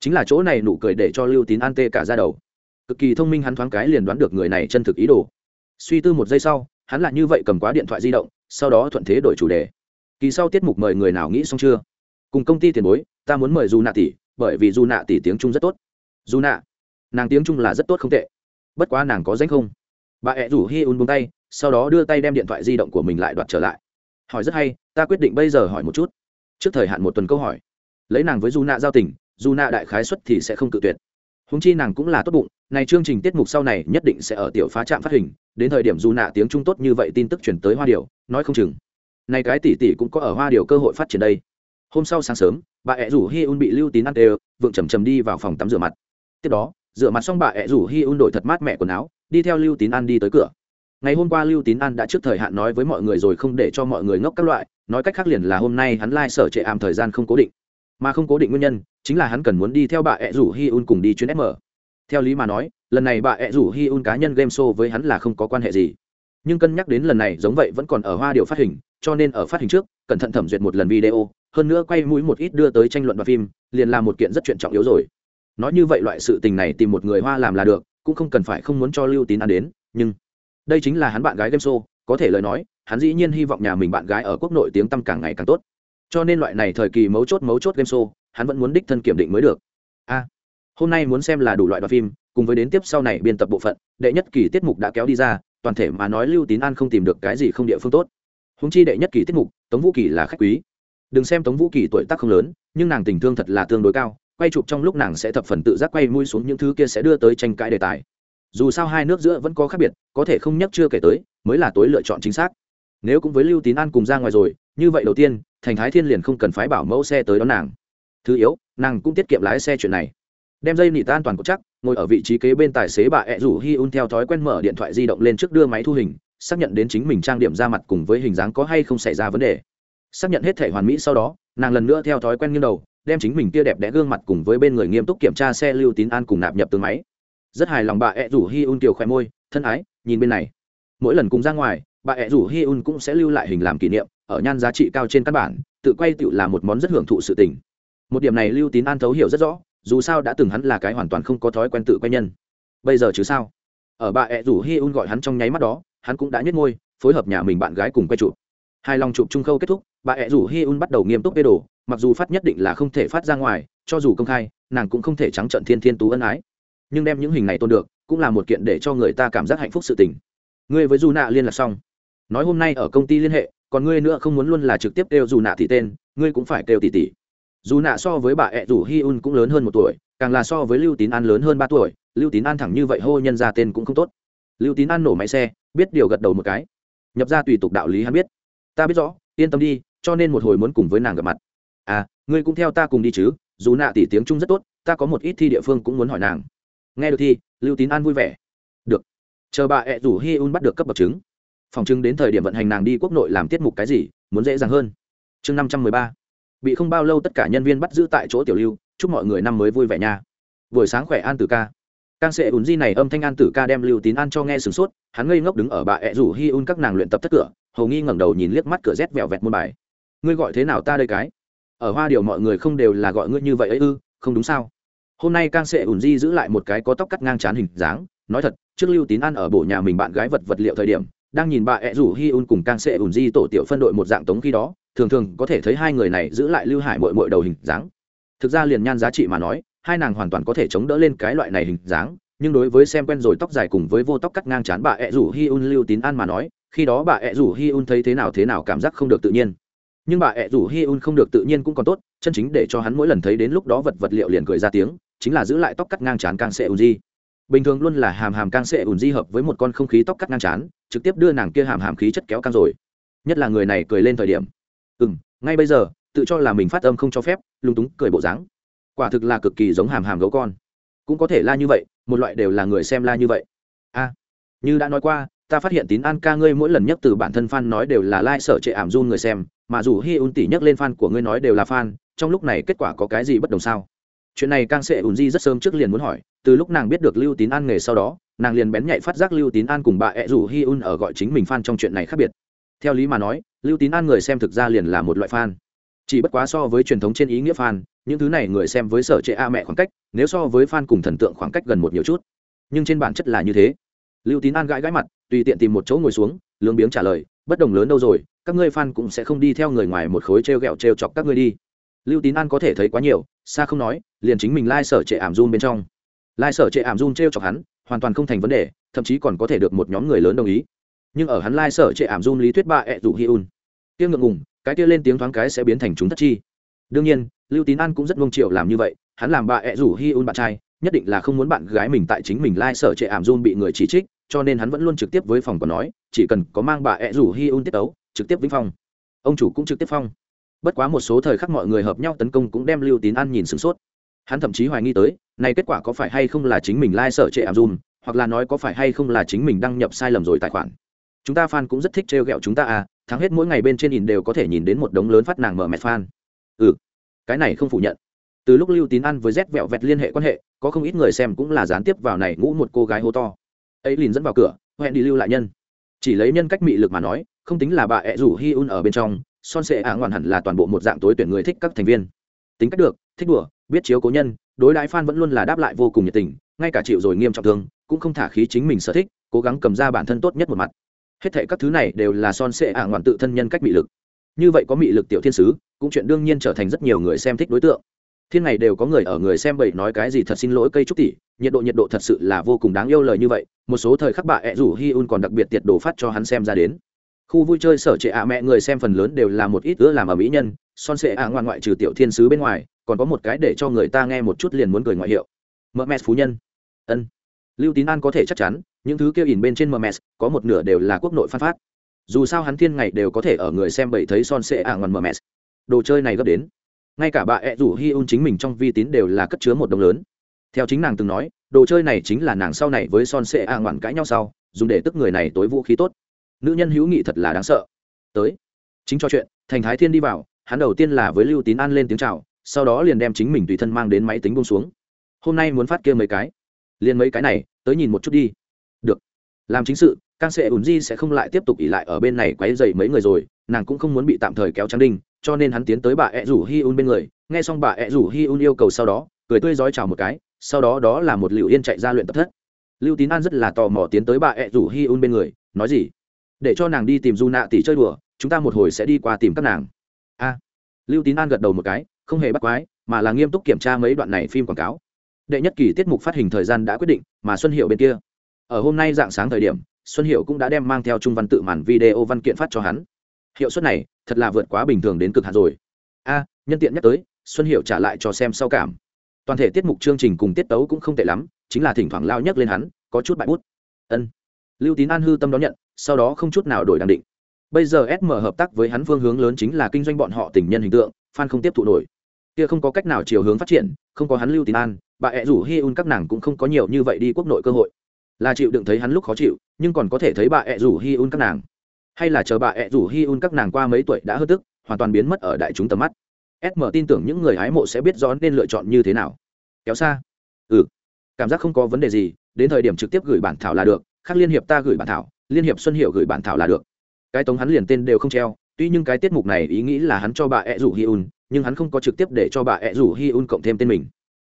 Chính là chỗ này nụ cười để cho lưu tín an tê cả ra đầu. Cực kỳ thông minh hắn thoáng cái liền đoán được người này chân thực ý đồ. Suy tư một giây sau, hắn lại như vậy cầm quá điện thoại di động, sau đó thuận thế đổi chủ đề. Kỳ sau tiết mục mời người nào nghĩ xong chưa? Cùng công ty tiền bối, ta muốn mời dù nạ tỷ, bởi vì dù nạ tỷ tiếng trung rất tốt. Dù nạ, nàng tiếng trung là rất tốt không tệ. Bất quá nàng có danh không? Bà ẹ rủ hi un buông tay, sau đó đưa tay đem điện thoại di động của mình lại đoạt trở lại hỏi rất hay, ta quyết định bây giờ hỏi một chút. Trước thời hạn một tuần câu hỏi. Lấy nàng với du nạ giao tình du nạ đại khái xuất thì sẽ không cự tuyệt. Húng chi nàng cũng là tốt bụng, này chương trình tiết mục sau này nhất định sẽ ở tiểu phá trạm phát hình, đến thời điểm du nạ tiếng trung tốt như vậy tin tức chuyển tới hoa điều nói không chừng. Này cái tỷ tỷ cũng có ở hoa điều cơ hội phát triển đây. Hôm sau sáng sớm, bà ẹ rủ hi un bị lưu tín ăn đều, vượng chầm chầm đi vào phòng tắm rửa mặt. Tiếp đó, rửa mặt xong bà ẹ rủ hi un đổi thật mát mẹ quần áo, đi theo lưu tín ăn đi tới cửa ngày hôm qua lưu tín an đã trước thời hạn nói với mọi người rồi không để cho mọi người ngốc các loại, nói cách khác liền là hôm nay hắn lai、like、sở trệ ảm thời gian không cố định. Mà không cố định nguyên nhân, chính là hắn cần muốn đi theo bà ẹ rủ hi un cùng đi chuyến m. Theo lý mà nói, lần này bà ẹ rủ hi un cá nhân game show với hắn là không có quan hệ gì. Nhưng cân nhắc đến lần này giống vậy vẫn còn ở hoa điệu phát hình, cho nên ở phát hình trước, cẩn thận thẩm duyệt một lần video, hơn nữa quay mũi một ít đưa tới tranh luận và phim, liền là một kiện rất chuyện trọng yếu rồi. Nói như vậy loại sự tình này tìm một người hoa làm là được, cũng không cần phải không muốn cho lưu tín An đến, nhưng đây chính là hắn bạn gái game show, có thể lời nói, hắn dĩ nhiên hy vọng nhà mình bạn gái ở quốc nội tiếng tăm càng ngày càng tốt. Cho nên loại này thời kỳ mấu chốt mấu chốt game show, hắn vẫn muốn đích thân kiểm định mới được. A, hôm nay muốn xem là đủ loại đoạn phim, cùng với đến tiếp sau này biên tập bộ phận, đệ nhất kỳ tiết mục đã kéo đi ra, toàn thể mà nói lưu tín an không tìm được cái gì không địa phương tốt. Húng chi đệ nhất kỳ tiết mục, tống vũ kỳ là khách quý. Đừng xem tống vũ kỳ tuổi tác không lớn, nhưng nàng tình thương thật là tương đối cao, quay chụp trong lúc nàng sẽ thập phần tự giác quay mũi xuống những thứ kia sẽ đưa tới tranh cãi đề tài dù sao hai nước giữa vẫn có khác biệt, có thể không nhắc chưa kể tới, mới là tối lựa chọn chính xác. Nếu cũng với lưu tín an cùng ra ngoài rồi, như vậy đầu tiên, thành thái thiên liền không cần phái bảo mẫu xe tới đón nàng. Thứ yếu, nàng cũng tiết kiệm lái xe chuyện này. Đem dây nị tan toàn cột chắc, ngồi ở vị trí kế bên tài xế bà ẹ rủ hi un theo thói quen mở điện thoại di động lên trước đưa máy thu hình, xác nhận đến chính mình trang điểm ra mặt cùng với hình dáng có hay không xảy ra vấn đề. Xác nhận hết thể hoàn mỹ sau đó, nàng lần nữa theo thói quen nghiêng đầu, đem chính mình tia đẹp đẽ gương mặt cùng với bên người nghiêm túc kiểm tra xe lưu tín an cùng nạp nhập từ máy rất hài lòng bà ẹ rủ hi un kiều khỏe môi, thân ái, nhìn bên này. Mỗi lần cùng ra ngoài, bà ẹ rủ hi un cũng sẽ lưu lại hình làm kỷ niệm, ở nhan giá trị cao trên căn bản, tự quay tự là một món rất hưởng thụ sự tình. Một điểm này lưu tín an thấu hiểu rất rõ, dù sao đã từng hắn là cái hoàn toàn không có thói quen tự quay nhân. Bây giờ chứ sao? Ở bà ẹ rủ hi un gọi hắn trong nháy mắt đó, hắn cũng đã nhét ngôi phối hợp nhà mình bạn gái cùng quay chụp. Hai lòng chụp trung khâu kết thúc, bà ẹ rủ hi un bắt đầu nghiêm túc bê đồ, mặc dù phát nhất định là không thể phát ra ngoài, cho dù công khai, nàng cũng không thể trắng trận thiên thiên tú ân ái nhưng đem những hình này tôn được, cũng là một kiện để cho người ta cảm giác hạnh phúc sự tình. Ngươi với dù nạ liên lạc xong. Nói hôm nay ở công ty liên hệ, còn ngươi nữa không muốn luôn là trực tiếp kêu dù nạ thì tên, ngươi cũng phải kêu tỷ tỷ. Dù nạ so với bà ẹ rủ hi un cũng lớn hơn một tuổi, càng là so với lưu tín an lớn hơn ba tuổi. Lưu tín an thẳng như vậy hô nhân ra tên cũng không tốt. Lưu tín an nổ máy xe, biết điều gật đầu một cái. Nhập ra tùy tục đạo lý hắn biết. Ta biết rõ, yên tâm đi, cho nên một hồi muốn cùng với nàng gặp mặt. À ngươi cũng theo ta cùng đi chứ. Dù nạ tỷ tiếng trung rất tốt, ta có một ít thi địa phương cũng muốn hỏi nàng nghe được thi, lưu tín an vui vẻ. Được. Chờ bà ẹ rủ hi un bắt được cấp bậc chứng. Phòng chứng đến thời điểm vận hành nàng đi quốc nội làm tiết mục cái gì, muốn dễ dàng hơn. Chương năm trăm mười ba. Bị không bao lâu tất cả nhân viên bắt giữ tại chỗ tiểu lưu, chúc mọi người năm mới vui vẻ nha. Buổi sáng khỏe an tử ca. Càng sẽ ùn di này âm thanh an tử ca đem lưu tín an cho nghe sửng sốt, hắn ngây ngốc đứng ở bà ẹ rủ hi un các nàng luyện tập tất cửa, hầu nghi ngẩng đầu nhìn liếc mắt cửa rét vẹo vẹt môn bài. Ngươi gọi thế nào ta đây cái? Ở hoa điều mọi người không đều là gọi ngươi như vậy ấy ư, không đúng sao? Hôm nay càng sẽ ùn di giữ lại một cái có tóc cắt ngang chán hình dáng, nói thật, trước lưu tín ăn ở bộ nhà mình bạn gái vật vật liệu thời điểm, đang nhìn bà ẹ rủ hi un cùng càng sẽ ùn di tổ tiểu phân đội một dạng tống khi đó, thường thường có thể thấy hai người này giữ lại lưu hải mội mội đầu hình dáng. Thực ra liền nhan giá trị mà nói, hai nàng hoàn toàn có thể chống đỡ lên cái loại này hình dáng, nhưng đối với xem quen rồi tóc dài cùng với vô tóc cắt ngang chán bà ẹ rủ hi un lưu tín ăn mà nói, khi đó bà ẹ rủ hi un thấy thế nào thế nào cảm giác không được tự nhiên. Nhưng bà ẹ rủ hi un không được tự nhiên cũng còn tốt, chân chính để cho hắn mỗi lần thấy đến lúc đó vật vật liệu liền cười ra tiếng chính là giữ lại tóc cắt ngang chán càng sệ ùn di bình thường luôn là hàm hàm càng sệ ùn di hợp với một con không khí tóc cắt ngang chán trực tiếp đưa nàng kia hàm hàm khí chất kéo căng rồi. Nhất là người này cười lên thời điểm. Ừ m ngay bây giờ, tự cho là mình phát âm không cho phép, lúng túng, cười bộ dáng. Quả thực là cực kỳ giống hàm hàm gấu con. Cũng có thể la như vậy, một loại đều là người xem la như vậy. A, như đã nói qua, ta phát hiện tín an ca ngươi mỗi lần nhắc từ bản thân fan nói đều là lai、like、sở trệ ảm run người xem, mà dù hi un tỉ nhắc lên fan của ngươi nói đều là fan, trong lúc này kết quả có cái gì bất đồng sao? Chuyện này càng sẽ ùn di rất sớm trước liền muốn hỏi, từ lúc nàng biết được lưu tín an nghề sau đó, nàng liền bén nhạy phát giác lưu tín an cùng bà ẹ rủ hi un ở gọi chính mình fan trong chuyện này khác biệt. Theo lý mà nói, lưu tín an người xem thực ra liền là một loại fan. Chỉ bất quá so với truyền thống trên ý nghĩa fan, những thứ này người xem với sở trệ a mẹ khoảng cách, nếu so với fan cùng thần tượng khoảng cách gần một nhiều chút. Nhưng trên bản chất là như thế. Lưu tín an gãi gãi mặt, tùy tiện tìm một chỗ ngồi xuống, lướng biếng trả lời, bất đồng lớn đâu rồi, các ngươi fan cũng sẽ không đi theo người ngoài một khối t r e o g ẹ o t r e o chọc các ngươi đi. Lưu tín an có thể thấy quá nhiều xa không nói, liền chính mình lai、like、sở trệ ảm run bên trong. Lai、like、sở trệ ảm run t r e o chọc hắn, hoàn toàn không thành vấn đề, thậm chí còn có thể được một nhóm người lớn đồng ý. Nhưng ở hắn lai、like、sở trệ ảm run lý thuyết ba ẹ rủ hi un. Tiêu ngượng ngùng, cái kia lên tiếng thoáng cái sẽ biến thành chúng thất chi. Đương nhiên, lưu tín an cũng rất mông triệu làm như vậy, hắn làm bà ẹ rủ hi un bạn trai, nhất định là không muốn bạn gái mình tại chính mình lai、like、sở trệ ảm run bị người chỉ trích, cho nên hắn vẫn luôn trực tiếp với phòng còn nói, chỉ cần có mang bà ẹ rủ hi un tiết tấu, trực tiếp vĩnh phong. Ông chủ cũng trực tiếp phong bất quá một số thời khắc mọi người hợp nhau tấn công cũng đem lưu tín an nhìn sửng sốt. Hắn thậm chí hoài nghi tới, này kết quả có phải hay không là chính mình lai、like、sở trệ ảm dùm, hoặc là nói có phải hay không là chính mình đăng nhập sai lầm rồi tài khoản. Chúng ta fan cũng rất thích trêu ghẹo chúng ta à thắng hết mỗi ngày bên trên nhìn đều có thể nhìn đến một đống lớn phát nàng mở mẹt fan. Ừ cái này không phủ nhận. Từ lúc lưu tín ăn với rét vẹo vẹt liên hệ quan hệ, có không ít người xem cũng là gián tiếp vào này ngũ một cô gái hô to. Ấy liền dẫn vào cửa, hẹn đi lưu lại nhân. Chỉ lấy nhân cách mị lực mà nói, không tính là bà ẹ rủ hi un ở bên trong son sệ ả ngoạn hẳn là toàn bộ một dạng tối tuyển người thích các thành viên. Tính cách được, thích đùa, biết chiếu cố nhân, đối đãi fan vẫn luôn là đáp lại vô cùng nhiệt tình, ngay cả chịu rồi nghiêm trọng thương, cũng không thả khí chính mình sở thích, cố gắng cầm ra bản thân tốt nhất một mặt. Hết thệ các thứ này đều là son sệ ả ngoạn tự thân nhân cách mị lực. Như vậy có mị lực tiểu thiên sứ, cũng chuyện đương nhiên trở thành rất nhiều người xem thích đối tượng. Thiên này đều có người ở người xem bậy nói cái gì thật xin lỗi cây trúc tỷ, nhiệt độ nhiệt độ thật sự là vô cùng đáng yêu lời như vậy, một số thời khắc bà ẹ rủ hi un còn đặc biệt tiệt đồ phát cho hắn xem ra đến khu vui chơi sở trệ ạ mẹ người xem phần lớn đều là một ít ứa làm ở mỹ nhân, son sệ ạ ngoan ngoại trừ tiểu thiên sứ bên ngoài, còn có một cái để cho người ta nghe một chút liền muốn cười ngoại hiệu. Mms phú nhân. Ân. Lưu tín an có thể chắc chắn, những thứ kêu ỉn bên trên mms có một nửa đều là quốc nội phát phát. Dù sao hắn thiên ngày đều có thể ở người xem bậy thấy son sệ ạ ngoan mms đồ chơi này gấp đến. Ngay cả bà ẹ rủ hi un chính mình trong vi tín đều là cất chứa một đồng lớn. Theo chính nàng từng nói, đồ chơi này chính là nàng sau này với son sệ a ngoan cãi nhau sau, dùng để tức người này tối vũ khí tốt nữ nhân hữu nghị thật là đáng sợ. Tới. Chính cho chuyện, thành thái thiên đi vào, hắn đầu tiên là với lưu tín an lên tiếng c h à o sau đó liền đem chính mình tùy thân mang đến máy tính bông xuống. Hôm nay muốn phát kia mấy cái. Liền mấy cái này, tới nhìn một chút đi. Được. Làm chính sự càng sẽ ùn di sẽ không lại tiếp tục ỉ lại ở bên này quáy dày mấy người rồi, nàng cũng không muốn bị tạm thời kéo trắng đinh, cho nên hắn tiến tới bà ẹ rủ hi un bên người. Nghe xong bà ẹ rủ hi un yêu cầu sau đó, cười tươi rói chào một cái, sau đó đó là một liệu yên chạy ra luyện tập thất. Lưu tín an rất là tò mò tiến tới bà ẹ rủ hi un bên người, nói gì? Để cho nàng đi tìm du nạ tỷ chơi đùa, chúng ta một hồi sẽ đi qua tìm các nàng. A. Lưu tín an gật đầu một cái, không hề bắt quái, mà là nghiêm túc kiểm tra mấy đoạn này phim quảng cáo. Đệ nhất kỳ tiết mục phát hình thời gian đã quyết định, mà xuân hiệu bên kia. Ở hôm nay dạng sáng thời điểm, xuân hiệu cũng đã đem mang theo trung văn tự màn video văn kiện phát cho hắn. Hiệu suất này, thật là vượt quá bình thường đến cực hạn rồi. A, nhân tiện nhắc tới, xuân hiệu trả lại cho xem sau cảm. Toàn thể tiết mục chương trình cùng tiết tấu cũng không tệ lắm, chính là thỉnh thoảng lao nhắc lên hắn, có chút bại bút. Ân. Lưu tín an hư tâm đón nhận sau đó không chút nào đổi đ định. Bây giờ sm hợp tác với hắn phương hướng lớn chính là kinh doanh bọn họ tình nhân hình tượng, fan không tiếp thụ nổi. Kia không có cách nào chiều hướng phát triển, không có hắn lưu tín an, bà ẹ rủ hi un các nàng cũng không có nhiều như vậy đi quốc nội cơ hội. Là chịu đựng thấy hắn lúc khó chịu, nhưng còn có thể thấy bà ẹ rủ hi un các nàng. Hay là chờ bà ẹ rủ hi un các nàng qua mấy tuổi đã hớt tức, hoàn toàn biến mất ở đại chúng tầm mắt. Sm tin tưởng những người hái mộ sẽ biết rõ nên lựa chọn như thế nào. Kéo xa. Ừ. Cảm giác không có vấn đề gì, đến thời điểm trực tiếp gửi bản thảo là được, khác liên hiệp ta gửi bản thảo liên hiệp xuân hiệu gửi bản thảo là được. Cái tống hắn liền tên đều không treo, tuy nhưng cái tiết mục này ý nghĩ là hắn cho bà ed rủ hi un nhưng hắn không có trực tiếp để cho bà ed rủ hi un cộng thêm tên mình.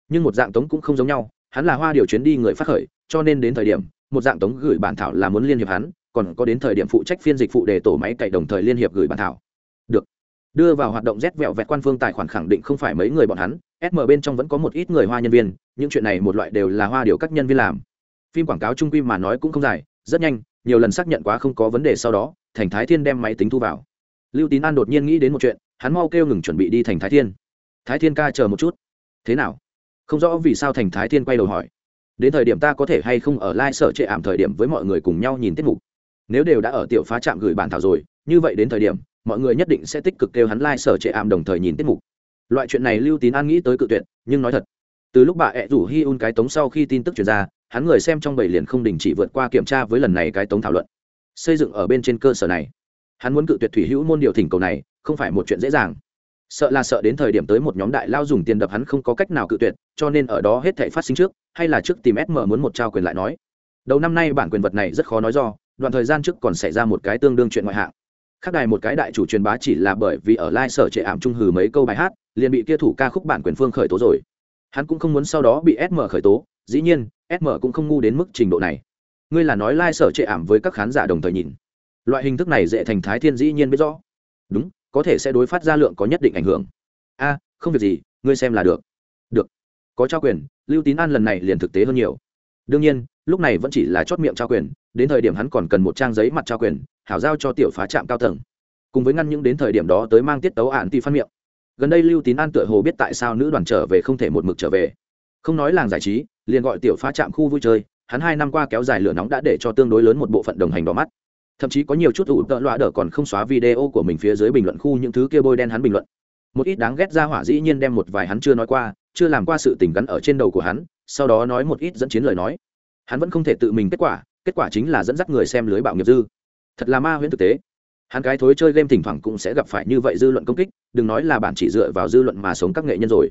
Nhưng một dạng tống cũng không giống nhau, hắn là hoa điều chuyến đi người phát khởi, cho nên đến thời điểm, một dạng tống gửi bản thảo là muốn liên hiệp hắn, còn có đến thời điểm phụ trách phiên dịch phụ đề tổ máy cậy đồng thời liên hiệp gửi bản thảo. Được. Đưa vào hoạt động rét vẹo vẹt quan phương tài khoản khẳng định không phải mấy người bọn hắn sm bên trong vẫn có một ít người hoa nhân viên, những chuyện này một loại đều là hoa điều các nhân viên làm. Phim quảng cáo trung quy mà nói cũng không dài, rất nhanh nhiều lần xác nhận quá không có vấn đề sau đó, thành thái thiên đem máy tính thu vào. Lưu tín an đột nhiên nghĩ đến một chuyện, hắn mau kêu ngừng chuẩn bị đi thành thái thiên. Thái thiên ca chờ một chút. Thế nào? Không rõ vì sao thành thái thiên quay đầu hỏi. Đến thời điểm ta có thể hay không ở lai、like、sở trệ ảm thời điểm với mọi người cùng nhau nhìn tiết mục. Nếu đều đã ở tiểu phá trạm gửi bản thảo rồi, như vậy đến thời điểm, mọi người nhất định sẽ tích cực kêu hắn lai、like、sở trệ ảm đồng thời nhìn tiết mục. Loại chuyện này lưu tín an nghĩ tới cự tuyệt, nhưng nói thật từ lúc bà ẹ rủ hi un cái tống sau khi tin tức chuyển ra, hắn người xem trong bảy liền không đình chỉ vượt qua kiểm tra với lần này cái tống thảo luận. Xây dựng ở bên trên cơ sở này. Hắn muốn cự tuyệt thủy hữu môn điều thỉnh cầu này, không phải một chuyện dễ dàng. Sợ là sợ đến thời điểm tới một nhóm đại lao dùng tiền đập hắn không có cách nào cự tuyệt, cho nên ở đó hết thể phát sinh trước, hay là trước tìm sm muốn một trao quyền lại nói. Đầu năm nay bản quyền vật này rất khó nói do, đoạn thời gian trước còn xảy ra một cái tương đương chuyện ngoại hạng. Khác đài một cái đại chủ truyền bá chỉ là bởi vì ở lai sở trệ ảm trung hừ mấy câu bài hát, liền bị kia thủ ca khúc bản quyền phương khởi tố rồi hắn cũng không muốn sau đó bị sm khởi tố, dĩ nhiên sm cũng không ngu đến mức trình độ này. Ngươi là nói lai、like、sở trệ ảm với các khán giả đồng thời nhìn. Loại hình thức này dễ thành thái thiên dĩ nhiên biết rõ. Đúng, có thể sẽ đối phát ra lượng có nhất định ảnh hưởng. A, không việc gì, ngươi xem là được. Được. Có trao quyền, lưu tín an lần này liền thực tế hơn nhiều. Đương nhiên, lúc này vẫn chỉ là chót miệng trao quyền, đến thời điểm hắn còn cần một trang giấy mặt trao quyền, hảo giao cho tiểu phá trạm cao tầng. Cùng với ngăn những đến thời điểm đó tới mang tiết tấu ạn ti phát miệng gần đây lưu tín an tựa hồ biết tại sao nữ đoàn trở về không thể một mực trở về. Không nói làng giải trí, liền gọi tiểu phá trạm khu vui chơi, hắn hai năm qua kéo dài lửa nóng đã để cho tương đối lớn một bộ phận đồng hành đỏ mắt. Thậm chí có nhiều chút ủ tợ loạ đỡ còn không xóa video của mình phía dưới bình luận khu những thứ kia bôi đen hắn bình luận. Một ít đáng ghét ra hỏa dĩ nhiên đem một vài hắn chưa nói qua, chưa làm qua sự tình gắn ở trên đầu của hắn, sau đó nói một ít dẫn chiến lời nói. Hắn vẫn không thể tự mình kết quả kết quả chính là dẫn dắt người xem lưới bạo nghiệp dư. Thật là ma huyễn thực tế. Hắn cái thối chơi game thỉnh thoảng cũng sẽ gặp phải như vậy dư luận công kích đừng nói là bạn chỉ dựa vào dư luận mà sống các nghệ nhân rồi.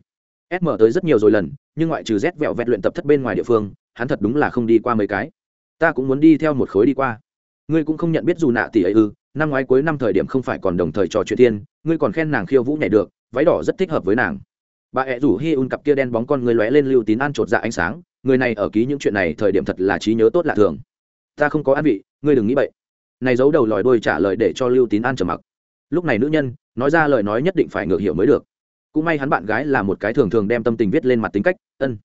Sm tới rất nhiều rồi lần, nhưng ngoại trừ rét vẹo vẹt luyện tập thất bên ngoài địa phương, hắn thật đúng là không đi qua mấy cái. Ta cũng muốn đi theo một khối đi qua. Ngươi cũng không nhận biết dù nạ tỷ ấy ư, năm ngoái cuối năm thời điểm không phải còn đồng thời trò chuyện thiên, ngươi còn khen nàng khiêu vũ nhảy được, váy đỏ rất thích hợp với nàng. Bà ẹ rủ hi un cặp kia đen bóng con người lóe lên lưu tín an chột dạ ánh sáng, người này ở ký những chuyện này thời điểm thật là trí nhớ tốt lạ thường. Ta không có ăn vị, ngươi đừng nghĩ vậy này giấu đầu lòi đôi trả lời để cho lưu tín an trầm mặc. Lúc này nữ nhân nói ra lời nói nhất định phải ngược hiểu mới được. Cũng may hắn bạn gái là một cái thường thường đem tâm tình viết lên mặt tính cách, ân.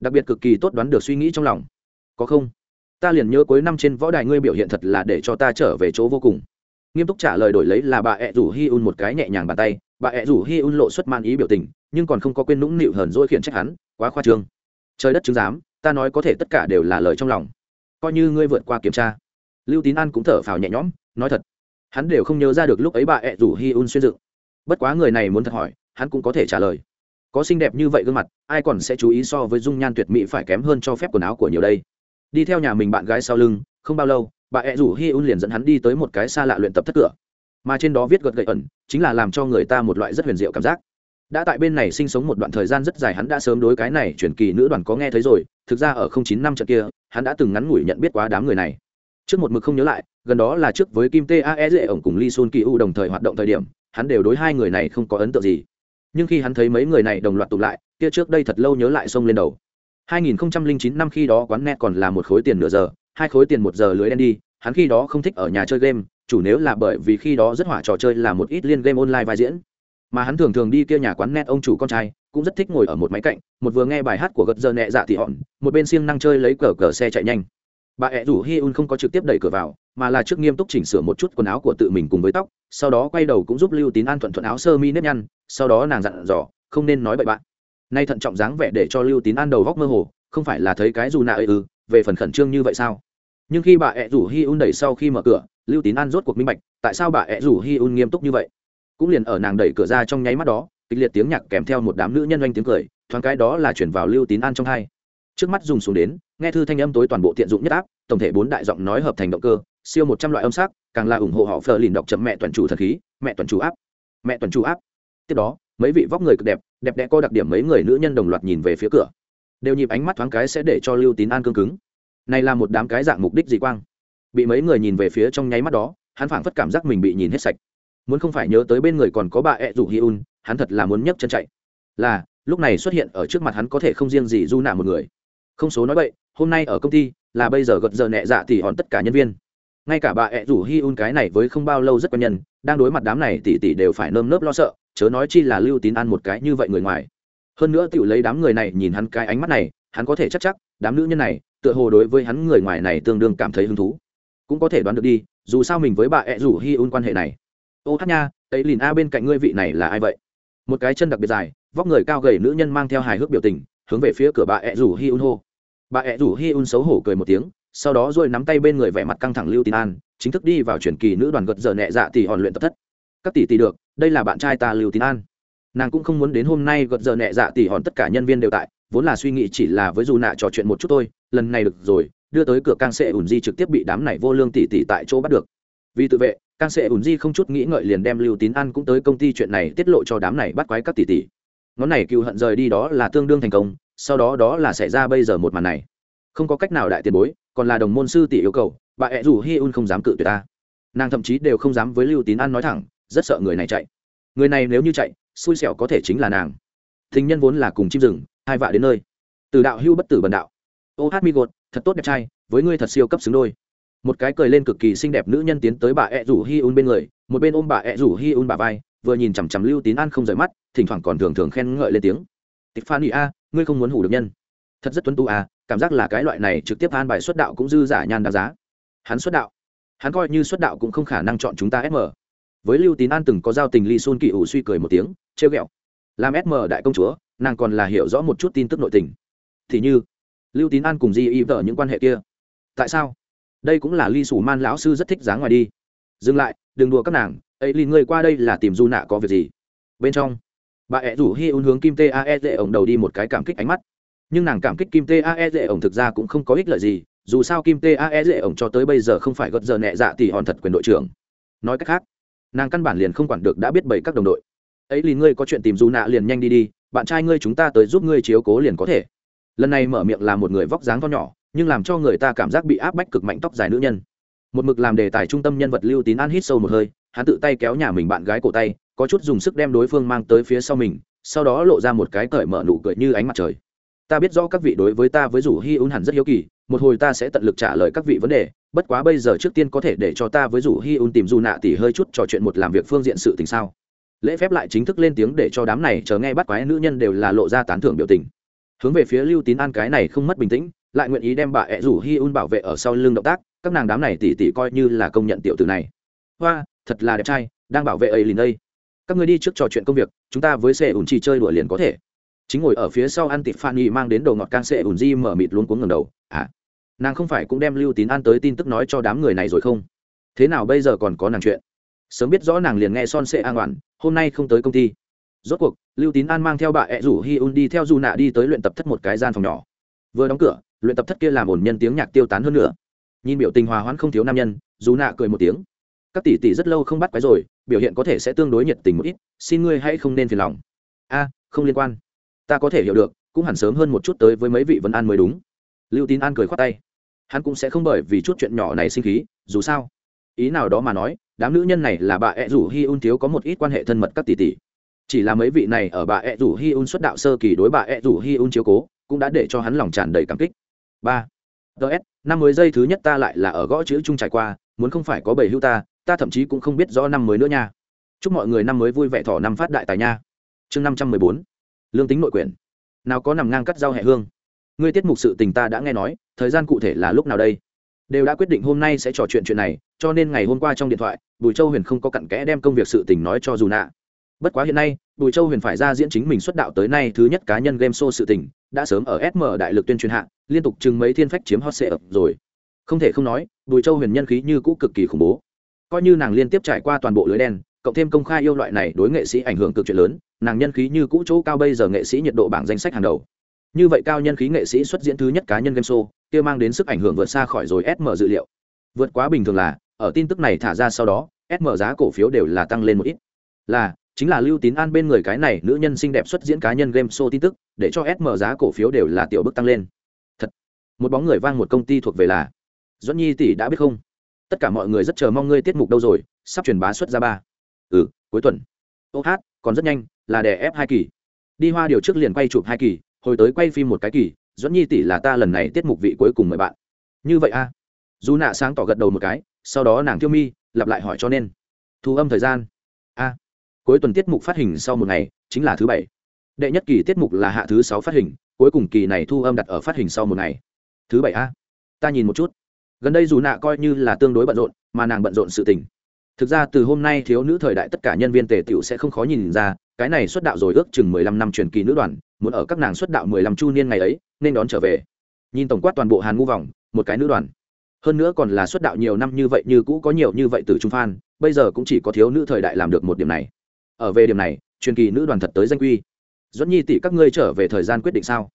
Đặc biệt cực kỳ tốt đoán được suy nghĩ trong lòng. Có không? Ta liền nhớ cuối năm trên võ đài ngươi biểu hiện thật là để cho ta trở về chỗ vô cùng. Nghiêm túc trả lời đổi lấy là bà ẹ rủ hi un một cái nhẹ nhàng bàn tay. Bà ẹ rủ hi un lộ xuất man ý biểu tình, nhưng còn không có quên nũng nịu hờn dỗi khiển trách hắn, quá khoa trương. Trời đất chứng giám, ta nói có thể tất cả đều là lời trong lòng. Coi như ngươi vượt qua kiểm tra. Lưu tín an cũng thở phào nhẹ nhõm, nói thật hắn đều không nhớ ra được lúc ấy bà ẹ rủ hi un xuyên dựng. Bất quá người này muốn thật hỏi, hắn cũng có thể trả lời. Có xinh đẹp như vậy gương mặt, ai còn sẽ chú ý so với dung nhan tuyệt mỹ phải kém hơn cho phép quần áo của nhiều đây? Đi theo nhà mình bạn gái sau lưng, không bao lâu, bà ẹ rủ hi un liền dẫn hắn đi tới một cái xa lạ luyện tập thất cửa. Mà trên đó viết gật gậy ẩn, chính là làm cho người ta một loại rất huyền diệu cảm giác. Đã tại bên này sinh sống một đoạn thời gian rất dài, hắn đã sớm đối cái này chuyển kỳ nữ đoàn có nghe thấy rồi, thực ra ở không chín năm trận kia, hắn đã từng ngắn ngủi nhận biết quá đám người này. Trước một mực không nhớ lại gần đó là trước với kim tae dễ ổng cùng lee sun ki u đồng thời hoạt động thời điểm, hắn đều đối hai người này không có ấn tượng gì. Nhưng khi hắn thấy mấy người này đồng loạt tụ lại, kia trước đây thật lâu nhớ lại xông lên đầu. 2009 năm khi đó quán net còn là một khối tiền nửa giờ, hai khối tiền một giờ lưới đen đi, hắn khi đó không thích ở nhà chơi game, chủ nếu là bởi vì khi đó rất hỏa trò chơi là một ít liên game online vai diễn. Mà hắn thường thường đi kia nhà quán net ông chủ con trai, cũng rất thích ngồi ở một máy cạnh, một vừa nghe bài hát của gật giờ nhẹ dạ thì hòn, một bên siêng năng chơi lấy cờ cờ xe chạy nhanh bà ẹ rủ hi un không có trực tiếp đẩy cửa vào, mà là trước nghiêm túc chỉnh sửa một chút quần áo của tự mình cùng với tóc, sau đó quay đầu cũng giúp lưu tín an thuận thuận áo sơ mi nếp nhăn, sau đó nàng dặn dò, không nên nói bậy bạn. Nay thận trọng dáng vẻ để cho lưu tín an đầu góc mơ hồ, không phải là thấy cái dù nạ ư, về phần khẩn trương như vậy sao? Nhưng khi bà ẹ rủ hi un đẩy sau khi mở cửa, lưu tín an rốt cuộc minh bạch, tại sao bà ẹ rủ hi un nghiêm túc như vậy? Cũng liền ở nàng đẩy cửa ra trong nháy mắt đó, kịch liệt tiếng nhạc kèm theo một đám nữ nhân doanh tiếng cười, thoáng cái đó là chuyển vào lưu tín an trong hai trước mắt dùng xuống đến, nghe thư thanh âm tối toàn bộ tiện dụng nhất áp, tổng thể bốn đại giọng nói hợp thành động cơ, siêu một trăm loại âm sắc, càng là ủng hộ họ phờ lìn đọc chậm mẹ toàn chủ thật khí, mẹ toàn chủ áp, mẹ toàn chủ áp. Tiếp đó, mấy vị vóc người cực đẹp đẹp đẽ có đặc điểm mấy người nữ nhân đồng loạt nhìn về phía cửa. Đều nhịp ánh mắt thoáng cái sẽ để cho lưu tín an cương cứng. Này là một đám cái dạng mục đích dị quang. Bị mấy người nhìn về phía trong nháy mắt đó, hắn phảng phất cảm giác mình bị nhìn hết sạch. Muốn không phải nhớ tới bên người còn có bà ẹ rủ hi un, hắn thật là muốn nhấc chân chạy. Là, lúc này xuất hiện ở trước mặt hắn có thể không riêng gì du nạ một người không số nói vậy, hôm nay ở công ty, là bây giờ gật giờ nhẹ dạ thì hòn tất cả nhân viên. Ngay cả bà ẹ rủ hi un cái này với không bao lâu rất quen nhân, đang đối mặt đám này tỷ tỷ đều phải nơm nớp lo sợ, chớ nói chi là lưu tín ăn một cái như vậy người ngoài. Hơn nữa tự lấy đám người này nhìn hắn cái ánh mắt này, hắn có thể chắc chắc, đám nữ nhân này, tựa hồ đối với hắn người ngoài này tương đương cảm thấy hứng thú. Cũng có thể đoán được đi, dù sao mình với bà ẹ rủ hi un quan hệ này. Ô hát nha, ấy lìn a bên cạnh ngươi vị này là ai vậy? Một cái chân đặc biệt dài, vóc người cao gầy nữ nhân mang theo hài hước biểu tình, hướng về phía cửa bà ẹ rủ hi un hô bà ẹ rủ hi un xấu hổ cười một tiếng, sau đó rồi nắm tay bên người vẻ mặt căng thẳng lưu tín an, chính thức đi vào truyền kỳ nữ đoàn gật giờ nhẹ dạ tỷ hòn luyện tập thất. Các tỷ tỷ được, đây là bạn trai ta lưu tín an. Nàng cũng không muốn đến hôm nay gật giờ nhẹ dạ tỷ hòn tất cả nhân viên đều tại, vốn là suy nghĩ chỉ là với dù nạ trò chuyện một chút thôi, lần này được rồi, đưa tới cửa càng sệ ủn di trực tiếp bị đám này vô lương tỷ tỷ tại chỗ bắt được. Vì tự vệ càng sệ ủn di không chút nghĩ ngợi liền đem lưu tín an cũng tới công ty chuyện này tiết lộ cho đám này bắt quái các tỷ tỷ. Ngón này cựu hận rời đi đó là tương đương thành công sau đó đó là xảy ra bây giờ một màn này. Không có cách nào đại tiền bối, còn là đồng môn sư tỷ yêu cầu, bà ẹ rủ hi un không dám cự tuyệt ta. Nàng thậm chí đều không dám với lưu tín an nói thẳng, rất sợ người này chạy. Người này nếu như chạy, xui xẻo có thể chính là nàng. Thình nhân vốn là cùng chim rừng, hai vạ đến nơi. Từ đạo hưu bất tử bần đạo. Ô hát mi gột, thật tốt đẹp trai, với ngươi thật siêu cấp xứng đôi. Một cái cười lên cực kỳ xinh đẹp nữ nhân tiến tới bà ẹ rủ hi un bên người, một bên ôm bà ẹ rủ hi un bà vai, vừa nhìn chằm chằm lưu tín an không rời mắt, thỉnh thoảng còn thường thường khen ngợi lên tiếng. Tịch phan a ngươi không muốn hủ được nhân. Thật rất tuấn tú à? cảm giác là cái loại này trực tiếp an bài xuất đạo cũng dư giả nhan đáng giá. Hắn xuất đạo. Hắn coi như xuất đạo cũng không khả năng chọn chúng ta sm với lưu tín an từng có giao tình ly xôn kỳ ủ suy cười một tiếng, trêu ghẹo. Làm sm đại công chúa, nàng còn là hiểu rõ một chút tin tức nội tình. Thì như, lưu tín an cùng di y vợ những quan hệ kia. Tại sao? Đây cũng là ly sủ man lão sư rất thích dáng ngoài đi. Dừng lại, đừng đùa các nàng, ấy ly người qua đây là tìm du nạ có việc gì? Bên trong bà ẹ rủ hi un hướng kim tae dễ ổng đầu đi một cái cảm kích ánh mắt. Nhưng nàng cảm kích kim tae dễ ổng thực ra cũng không có ích lợi gì, dù sao kim tae dễ ổng cho tới bây giờ không phải gật giờ nhẹ dạ thì hòn thật quyền đội trưởng. Nói cách khác, nàng căn bản liền không quản được đã biết bảy các đồng đội. Ấy lì ngươi có chuyện tìm dù nạ liền nhanh đi đi, bạn trai ngươi chúng ta tới giúp ngươi chiếu cố liền có thể. Lần này mở miệng là một người vóc dáng to nhỏ, nhưng làm cho người ta cảm giác bị áp bách cực mạnh tóc dài nữ nhân. Một mực làm đề tài trung tâm nhân vật lưu tín an hít sâu một hơi, hắn tự tay kéo nhà mình bạn gái cổ tay có chút dùng sức đem đối phương mang tới phía sau mình, sau đó lộ ra một cái cởi mở nụ cười như ánh mặt trời. Ta biết rõ các vị đối với ta với rủ hi un hẳn rất hiếu kỳ, một hồi ta sẽ tận lực trả lời các vị vấn đề, bất quá bây giờ trước tiên có thể để cho ta với rủ hi un tìm dù nạ tỉ hơi chút trò chuyện một làm việc phương diện sự tình sao. Lễ phép lại chính thức lên tiếng để cho đám này chờ nghe bắt quái nữ nhân đều là lộ ra tán thưởng biểu tình. Hướng về phía lưu tín an cái này không mất bình tĩnh, lại nguyện ý đem bà ẹ rủ hi un bảo vệ ở sau lưng động tác, các nàng đám này tỉ tỉ coi như là công nhận tiểu từ này. Hoa, thật là đẹp trai, đang bảo vệ ấy liền đây các người đi trước trò chuyện công việc, chúng ta với xe ủn chi chơi đùa liền có thể. Chính ngồi ở phía sau ăn tịp phan y mang đến đồ ngọt can xe ủn di mở mịt luôn cuống ngầm đầu. À nàng không phải cũng đem lưu tín an tới tin tức nói cho đám người này rồi không? Thế nào bây giờ còn có nàng chuyện? Sớm biết rõ nàng liền nghe son sệ an oản, hôm nay không tới công ty. Rốt cuộc, lưu tín an mang theo bà ẹ rủ hi un đi theo du nạ đi tới luyện tập thất một cái gian phòng nhỏ. Vừa đóng cửa, luyện tập thất kia làm ổn nhân tiếng nhạc tiêu tán hơn nữa. Nhìn biểu tình hòa hoãn không thiếu nam nhân dù nạ cười một tiếng. Các tỷ tỷ rất lâu không bắt quái rồi biểu hiện có thể sẽ tương đối nhiệt tình một ít, xin ngươi hãy không nên phiền lòng. A, không liên quan. Ta có thể hiểu được, cũng hẳn sớm hơn một chút tới với mấy vị vấn an mới đúng. Lưu tín an cười khoát tay. Hắn cũng sẽ không bởi vì chút chuyện nhỏ này sinh khí, dù sao. Ý nào đó mà nói, đám nữ nhân này là bà ẹ rủ hi un thiếu có một ít quan hệ thân mật các tỷ tỷ. Chỉ là mấy vị này ở bà ẹ rủ hi un xuất đạo sơ kỳ đối bà ẹ rủ hi un chiếu cố, cũng đã để cho hắn lòng tràn đầy cảm kích. Ba. Ts năm mới giây thứ nhất ta lại là ở gõ chữ chung trải qua, muốn không phải có bảy hưu ta ta thậm chí cũng không biết rõ năm mới nữa nha. Chúc mọi người năm mới vui vẻ thỏ năm phát đại tài nha. Chương năm trăm mười bốn. Lương tính nội quyền. Nào có nằm ngang cắt rau hẹ hương. Ngươi tiết mục sự tình ta đã nghe nói, thời gian cụ thể là lúc nào đây? Đều đã quyết định hôm nay sẽ trò chuyện chuyện này, cho nên ngày hôm qua trong điện thoại, bùi châu huyền không có cặn kẽ đem công việc sự tình nói cho dù nạ. Bất quá hiện nay, bùi châu huyền phải ra diễn chính mình xuất đạo tới nay thứ nhất cá nhân game show sự tình, đã sớm ở sm đại lực tuyên truyền hạ, liên tục chừng mấy thiên phách chiếm hot sệ ập rồi. Không thể không nói, bùi châu huyền nhân khí như cũ cực kỳ khủng bố coi như nàng liên tiếp trải qua toàn bộ lưới đen, cộng thêm công khai yêu loại này đối nghệ sĩ ảnh hưởng cực chuyện lớn, nàng nhân khí như cũ chỗ cao bây giờ nghệ sĩ nhiệt độ bảng danh sách hàng đầu. Như vậy cao nhân khí nghệ sĩ xuất diễn thứ nhất cá nhân game show, kia mang đến sức ảnh hưởng vượt xa khỏi rồi sm dự liệu. Vượt quá bình thường là, ở tin tức này thả ra sau đó sm giá cổ phiếu đều là tăng lên một ít. Là, chính là lưu tín an bên người cái này nữ nhân xinh đẹp xuất diễn cá nhân game show tin tức, để cho sm giá cổ phiếu đều là tiểu bức tăng lên. Thật, một bóng người vang một công ty thuộc về là. Doãn nhi tỷ đã biết không? Tất cả mọi người rất chờ mong ngươi tiết mục đâu rồi, sắp truyền bá xuất ra ba. Ừ cuối tuần. Ô hát, còn rất nhanh, là đè ép hai kỳ. Đi hoa điều trước liền quay chụp hai kỳ, hồi tới quay phim một cái kỳ doãn nhi tỷ là ta lần này tiết mục vị cuối cùng mời bạn. Như vậy a à? dù nạ sáng tỏ gật đầu một cái, sau đó nàng thiêu mi, lặp lại hỏi cho nên. Thu âm thời gian. A cuối tuần tiết mục phát hình sau một ngày, chính là thứ bảy. Đệ nhất kỳ tiết mục là hạ thứ sáu phát hình, cuối cùng kỳ này thu âm đặt ở phát hình sau một ngày. Thứ bảy a ta nhìn một chút gần đây dù nạ coi như là tương đối bận rộn, mà nàng bận rộn sự tình. Thực ra từ hôm nay thiếu nữ thời đại tất cả nhân viên tề tiểu sẽ không khó nhìn ra, cái này xuất đạo rồi ước chừng mười lăm năm truyền kỳ nữ đoàn, muốn ở các nàng xuất đạo mười lăm chu niên ngày ấy, nên đón trở về. Nhìn tổng quát toàn bộ hàn ngu vòng, một cái nữ đoàn. Hơn nữa còn là xuất đạo nhiều năm như vậy, như cũ có nhiều như vậy từ trung phan, bây giờ cũng chỉ có thiếu nữ thời đại làm được một điểm này. Ở về điểm này, truyền kỳ nữ đoàn thật tới danh quy. Dẫn nhi tỷ, các ngươi trở về thời gian quyết định sao?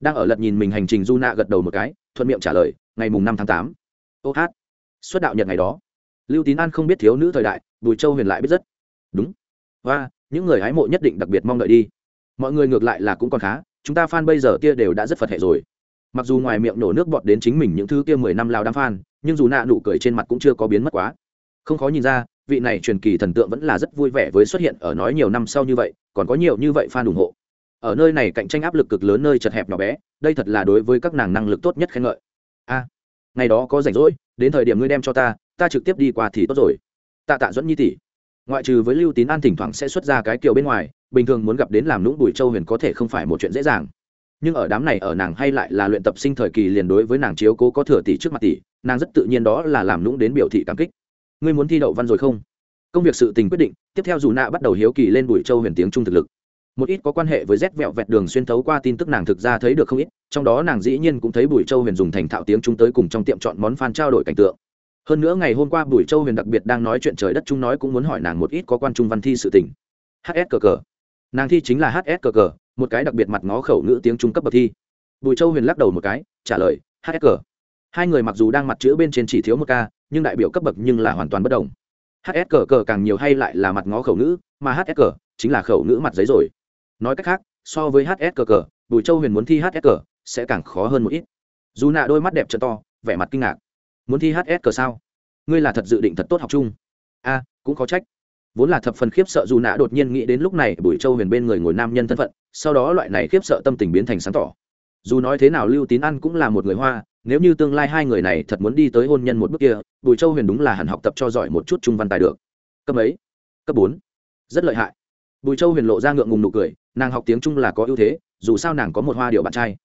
Đang ở lật nhìn mình hành trình du nạ gật đầu một cái, thuận miệng trả lời, ngày mùng năm tháng tám ô hát xuất đạo nhật ngày đó. Lưu tín an không biết thiếu nữ thời đại, bùi châu huyền lại biết rất. Đúng. Và, những người hái mộ nhất định đặc biệt mong đợi đi. Mọi người ngược lại là cũng còn khá, chúng ta fan bây giờ kia đều đã rất phật hệ rồi. Mặc dù ngoài miệng nổ nước bọt đến chính mình những thứ kia mười năm lao đam fan, nhưng dù nạ nụ cười trên mặt cũng chưa có biến mất quá. Không khó nhìn ra, vị này truyền kỳ thần tượng vẫn là rất vui vẻ với xuất hiện ở nói nhiều năm sau như vậy, còn có nhiều như vậy fan ủng hộ. Ở nơi này cạnh tranh áp lực cực lớn nơi chật hẹp nhỏ bé, đây thật là đối với các nàng năng lực tốt nhất khen ngợi. A ngày đó có rảnh rỗi, đến thời điểm ngươi đem cho ta ta trực tiếp đi qua thì tốt rồi. Tạ tạ dẫn nhi tỷ. Ngoại trừ với lưu tín an thỉnh thoảng sẽ xuất ra cái kiều bên ngoài, bình thường muốn gặp đến làm lũng bùi châu huyền có thể không phải một chuyện dễ dàng. Nhưng ở đám này ở nàng hay lại là luyện tập sinh thời kỳ liền đối với nàng chiếu cố có thừa tỷ trước mặt tỷ, nàng rất tự nhiên đó là làm lũng đến biểu thị cảm kích. Ngươi muốn thi đậu văn rồi không? Công việc sự tình quyết định, tiếp theo dù nạ bắt đầu hiếu kỳ lên bùi châu huyền tiếng trung thực lực một ít có quan hệ với rét vẹo vẹt đường xuyên thấu qua tin tức nàng thực ra thấy được không ít, trong đó nàng dĩ nhiên cũng thấy bùi châu huyền dùng thành thạo tiếng trung tới cùng trong tiệm chọn món phan trao đổi cảnh tượng. Hơn nữa ngày hôm qua bùi châu huyền đặc biệt đang nói chuyện trời đất chúng nói cũng muốn hỏi nàng một ít có quan trung văn thi sự tình. Hs cờ cờ nàng thi chính là hs cờ cờ một cái đặc biệt mặt ngó khẩu ngữ tiếng trung cấp bậc thi. Bùi châu huyền lắc đầu một cái, trả lời hs cờ hai người mặc dù đang mặt chữ bên trên chỉ thiếu một ca, nhưng đại biểu cấp bậc nhưng là hoàn toàn bất đồng. Hs cờ cờ càng nhiều hay lại là mặt ngó khẩu ngữ, mà hs cờ chính là khẩu ngữ mặt giấy rồi nói cách khác, so với hs cờ cờ bùi châu huyền muốn thi hs cờ sẽ càng khó hơn một ít. Dù nạ đôi mắt đẹp chân to, vẻ mặt kinh ngạc. Muốn thi hs cờ sao? Ngươi là thật dự định thật tốt học chung. A, cũng có trách. Vốn là thập phần khiếp sợ dù nạ đột nhiên nghĩ đến lúc này bùi châu huyền bên người ngồi nam nhân thân phận, sau đó loại này khiếp sợ tâm tình biến thành sáng tỏ. Dù nói thế nào lưu tín ăn cũng là một người hoa, nếu như tương lai hai người này thật muốn đi tới hôn nhân một bước kia, bùi châu huyền đúng là hẳn học tập cho giỏi một chút trung văn tài được. Cấp ấy cấp bốn. Rất lợi hại. Bùi châu huyền lộ ra ngượng ngùng nụ cười nàng học tiếng trung là có ưu thế, dù sao nàng có một hoa điệu bạn trai.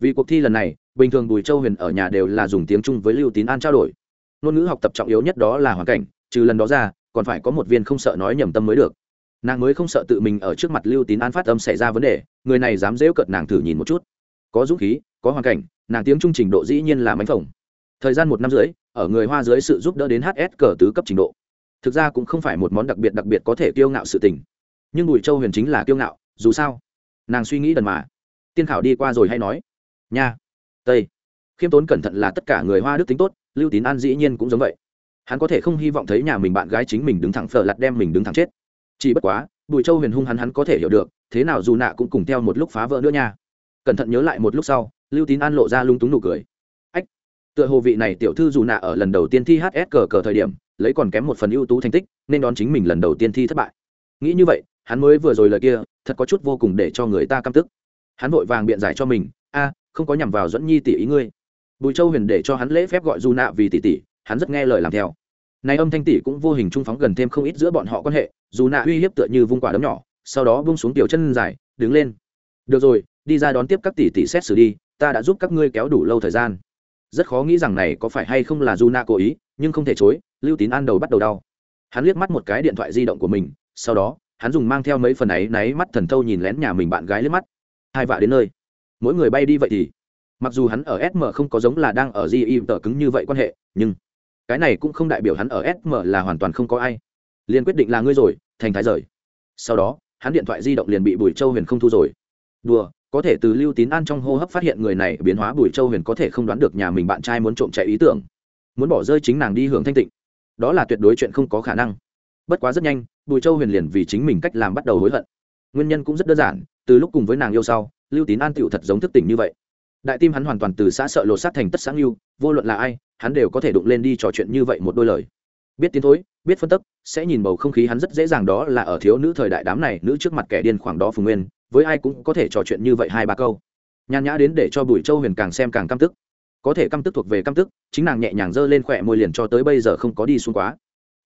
Vì cuộc thi lần này, bình thường bùi châu huyền ở nhà đều là dùng tiếng trung với lưu tín an trao đổi. Ngôn ngữ học tập trọng yếu nhất đó là hoàn cảnh, trừ lần đó ra, còn phải có một viên không sợ nói nhầm tâm mới được. Nàng mới không sợ tự mình ở trước mặt lưu tín an phát âm xảy ra vấn đề, người này dám dễu cợt nàng thử nhìn một chút. Có dũng khí, có hoàn cảnh, nàng tiếng trung trình độ dĩ nhiên là mánh phồng. Thời gian một năm rưỡi, ở người hoa dưới sự giúp đỡ đến hs cờ tứ cấp trình độ. Thực ra cũng không phải một món đặc biệt đặc biệt có thể kiêu ngạo sự tình. Nhưng bùi châu huyền chính là kiêu ngạo dù sao, nàng suy nghĩ đần mà. Tiên khảo đi qua rồi hay nói, nha, tây. Khiêm tốn cẩn thận là tất cả người hoa đức tính tốt, lưu tín an dĩ nhiên cũng giống vậy. Hắn có thể không hy vọng thấy nhà mình bạn gái chính mình đứng thẳng phở lặt đem mình đứng thẳng chết. Chỉ bất quá, bùi châu huyền hung hắn hắn có thể hiểu được, thế nào dù nạ cũng cùng theo một lúc phá vỡ nữa nha. Cẩn thận nhớ lại một lúc sau, lưu tín an lộ ra lung túng nụ cười. Ách, tựa hồ vị này tiểu thư dù nạ ở lần đầu tiên thi hs cờ cờ thời điểm, lấy còn kém một phần ưu tú thành tích, nên đón chính mình lần đầu tiên thi thất bại nghĩ như vậy, hắn mới vừa rồi lời kia, thật có chút vô cùng để cho người ta căm tức. Hắn vội vàng biện giải cho mình, a, không có nhằm vào dẫn nhi tỷ ý ngươi. Bùi châu huyền để cho hắn lễ phép gọi du nạ vì tỷ tỷ, hắn rất nghe lời làm theo. Này âm thanh tỷ cũng vô hình trung phóng gần thêm không ít giữa bọn họ quan hệ dù nạ uy hiếp tựa như vung quả đấm nhỏ, sau đó bung xuống tiểu chân dài, đứng lên. Được rồi, đi ra đón tiếp các tỷ tỷ xét xử đi, ta đã giúp các ngươi kéo đủ lâu thời gian. Rất khó nghĩ rằng này có phải hay không là du nạ cố ý, nhưng không thể chối, lưu tín an đầu bắt đầu đau. Hắn liếc mắt một cái điện thoại di động của mình sau đó, hắn dùng mang theo mấy phần ấy náy mắt thần thâu nhìn lén nhà mình bạn gái lên mắt. Hai vạ đến nơi. Mỗi người bay đi vậy thì, mặc dù hắn ở sm không có giống là đang ở gi tờ cứng như vậy quan hệ, nhưng cái này cũng không đại biểu hắn ở sm là hoàn toàn không có ai. Liền quyết định là ngươi rồi, thành thái rời. Sau đó, hắn điện thoại di động liền bị bùi châu huyền không thu rồi. Đùa, có thể từ lưu tín an trong hô hấp phát hiện người này biến hóa bùi châu huyền có thể không đoán được nhà mình bạn trai muốn trộm chạy ý tưởng. Muốn bỏ rơi chính nàng đi hưởng thanh tịnh. Đó là tuyệt đối chuyện không có khả năng. Bất quá rất nhanh bùi châu huyền liền vì chính mình cách làm bắt đầu hối hận. Nguyên nhân cũng rất đơn giản, từ lúc cùng với nàng yêu sau, lưu tín an tựu thật giống thức tỉnh như vậy. Đại tim hắn hoàn toàn từ xã sợ lột sát thành tất sáng lưu vô luận là ai, hắn đều có thể đụng lên đi trò chuyện như vậy một đôi lời. Biết tiến thối, biết phân tức, sẽ nhìn bầu không khí hắn rất dễ dàng đó là ở thiếu nữ thời đại đám này, nữ trước mặt kẻ điên khoảng đó phùng nguyên, với ai cũng có thể trò chuyện như vậy hai ba câu. Nhàn nhã đến để cho bùi châu huyền càng xem càng căm tức. Có thể căm tức thuộc về căm tức, chính nàng nhẹ nhàng giơ lên khỏe môi liền cho tới bây giờ không có đi xuống quá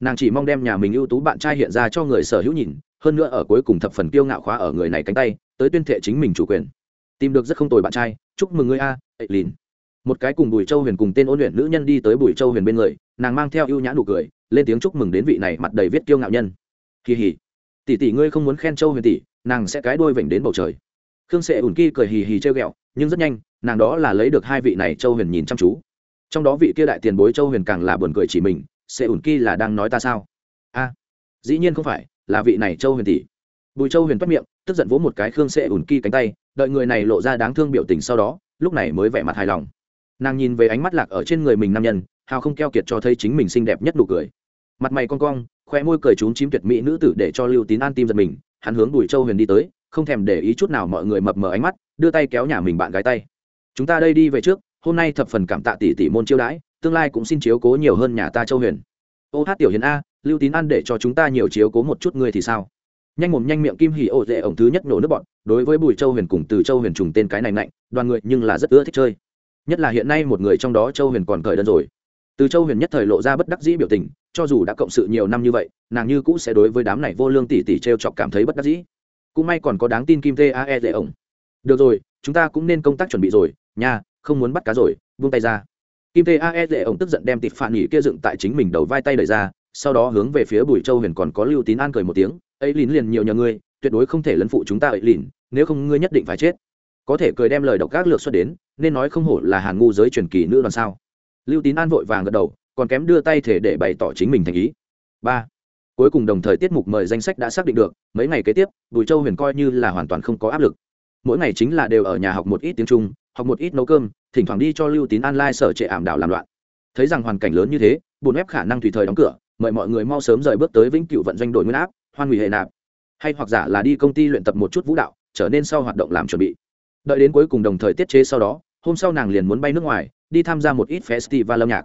nàng chỉ mong đem nhà mình ưu tú bạn trai hiện ra cho người sở hữu nhìn, hơn nữa ở cuối cùng thập phần kiêu ngạo khóa ở người này cánh tay, tới tuyên thệ chính mình chủ quyền. Tìm được rất không tồi bạn trai, chúc mừng ngươi a ệ lìn một cái cùng bùi châu huyền cùng tên ôn luyện nữ nhân đi tới bùi châu huyền bên người, nàng mang theo ưu nhã nụ cười, lên tiếng chúc mừng đến vị này mặt đầy viết kiêu ngạo nhân. Kỳ hỉ. Tỷ tỷ ngươi không muốn khen châu huyền tỷ, nàng sẽ cái đuôi vểnh đến bầu trời. Khương sệ ủn kỳ cười hì hì chơi ghẹo, nhưng rất nhanh, nàng đó là lấy được hai vị này châu huyền nhìn chăm chú. Trong đó vị kia đại tiền bối châu huyền càng là buồn cười chỉ mình sệ ủn kỳ là đang nói ta sao? A, dĩ nhiên không phải, là vị này châu huyền tỷ. Bùi châu huyền bắt miệng, tức giận vỗ một cái khương sệ ủn kỳ cánh tay, đợi người này lộ ra đáng thương biểu tình sau đó, lúc này mới vẻ mặt hài lòng. Nàng nhìn về ánh mắt lạc ở trên người mình nam nhân, hào không keo kiệt cho thấy chính mình xinh đẹp nhất nụ cười. Mặt mày con cong khoe môi cười trúng chím tuyệt mỹ nữ tử để cho lưu tín an tim giật mình, hắn hướng bùi châu huyền đi tới, không thèm để ý chút nào mọi người mập mờ ánh mắt, đưa tay kéo nhà mình bạn gái tay. Chúng ta đây đi về trước, hôm nay thập phần cảm tạ tỷ tỷ môn chiêu đãi tương lai cũng xin chiếu cố nhiều hơn nhà ta châu huyền. Ô hát tiểu hiền a, lưu tín an để cho chúng ta nhiều chiếu cố một chút ngươi thì sao? Nhanh mồm nhanh miệng kim hỉ ổ dễ ổng thứ nhất nổ nước bọn, đối với bùi châu huyền cùng từ châu huyền trùng tên cái này mạnh đoàn người nhưng là rất ưa thích chơi. Nhất là hiện nay một người trong đó châu huyền còn cởi đơn rồi. Từ châu huyền nhất thời lộ ra bất đắc dĩ biểu tình, cho dù đã cộng sự nhiều năm như vậy, nàng như cũ sẽ đối với đám này vô lương tỷ tỷ t r e o chọc cảm thấy bất đắc dĩ. Cũng may còn có đáng tin kim tê ae dễ ổng. Được rồi, chúng ta cũng nên công tác chuẩn bị rồi, nha, không muốn bắt cá rồi vung tay ra kim tê ae dễ ổng tức giận đem tịt phản nghỉ kia dựng tại chính mình đầu vai tay đẩy ra, sau đó hướng về phía bùi châu huyền còn có lưu tín an cười một tiếng, ấy lín liền nhiều nhờ ngươi, tuyệt đối không thể lấn phụ chúng ta ấy lìn, nếu không ngươi nhất định phải chết. Có thể cười đem lời độc các lược xuất đến, nên nói không hổ là hàn ngu giới truyền kỳ nữ đoàn sao. Lưu tín an vội vàng gật đầu, còn kém đưa tay thể để bày tỏ chính mình thành ý. Ba. Cuối cùng đồng thời tiết mục mời danh sách đã xác định được, mấy ngày kế tiếp, bùi châu huyền coi như là hoàn toàn không có áp lực. Mỗi ngày chính là đều ở nhà học một ít tiếng trung học một ít nấu cơm, thỉnh thoảng đi cho lưu tín an sở trệ ảm đảo làm loạn. Thấy rằng hoàn cảnh lớn như thế bùn ép khả năng tùy thời đóng cửa, mời mọi người mau sớm rời bước tới vĩnh cựu vận doanh đổi nguyên áp, hoan hủy hệ nạp. Hay hoặc giả là đi công ty luyện tập một chút vũ đạo, trở nên sau hoạt động làm chuẩn bị. Đợi đến cuối cùng đồng thời tiết chế sau đó, hôm sau nàng liền muốn bay nước ngoài, đi tham gia một ít festival âm nhạc.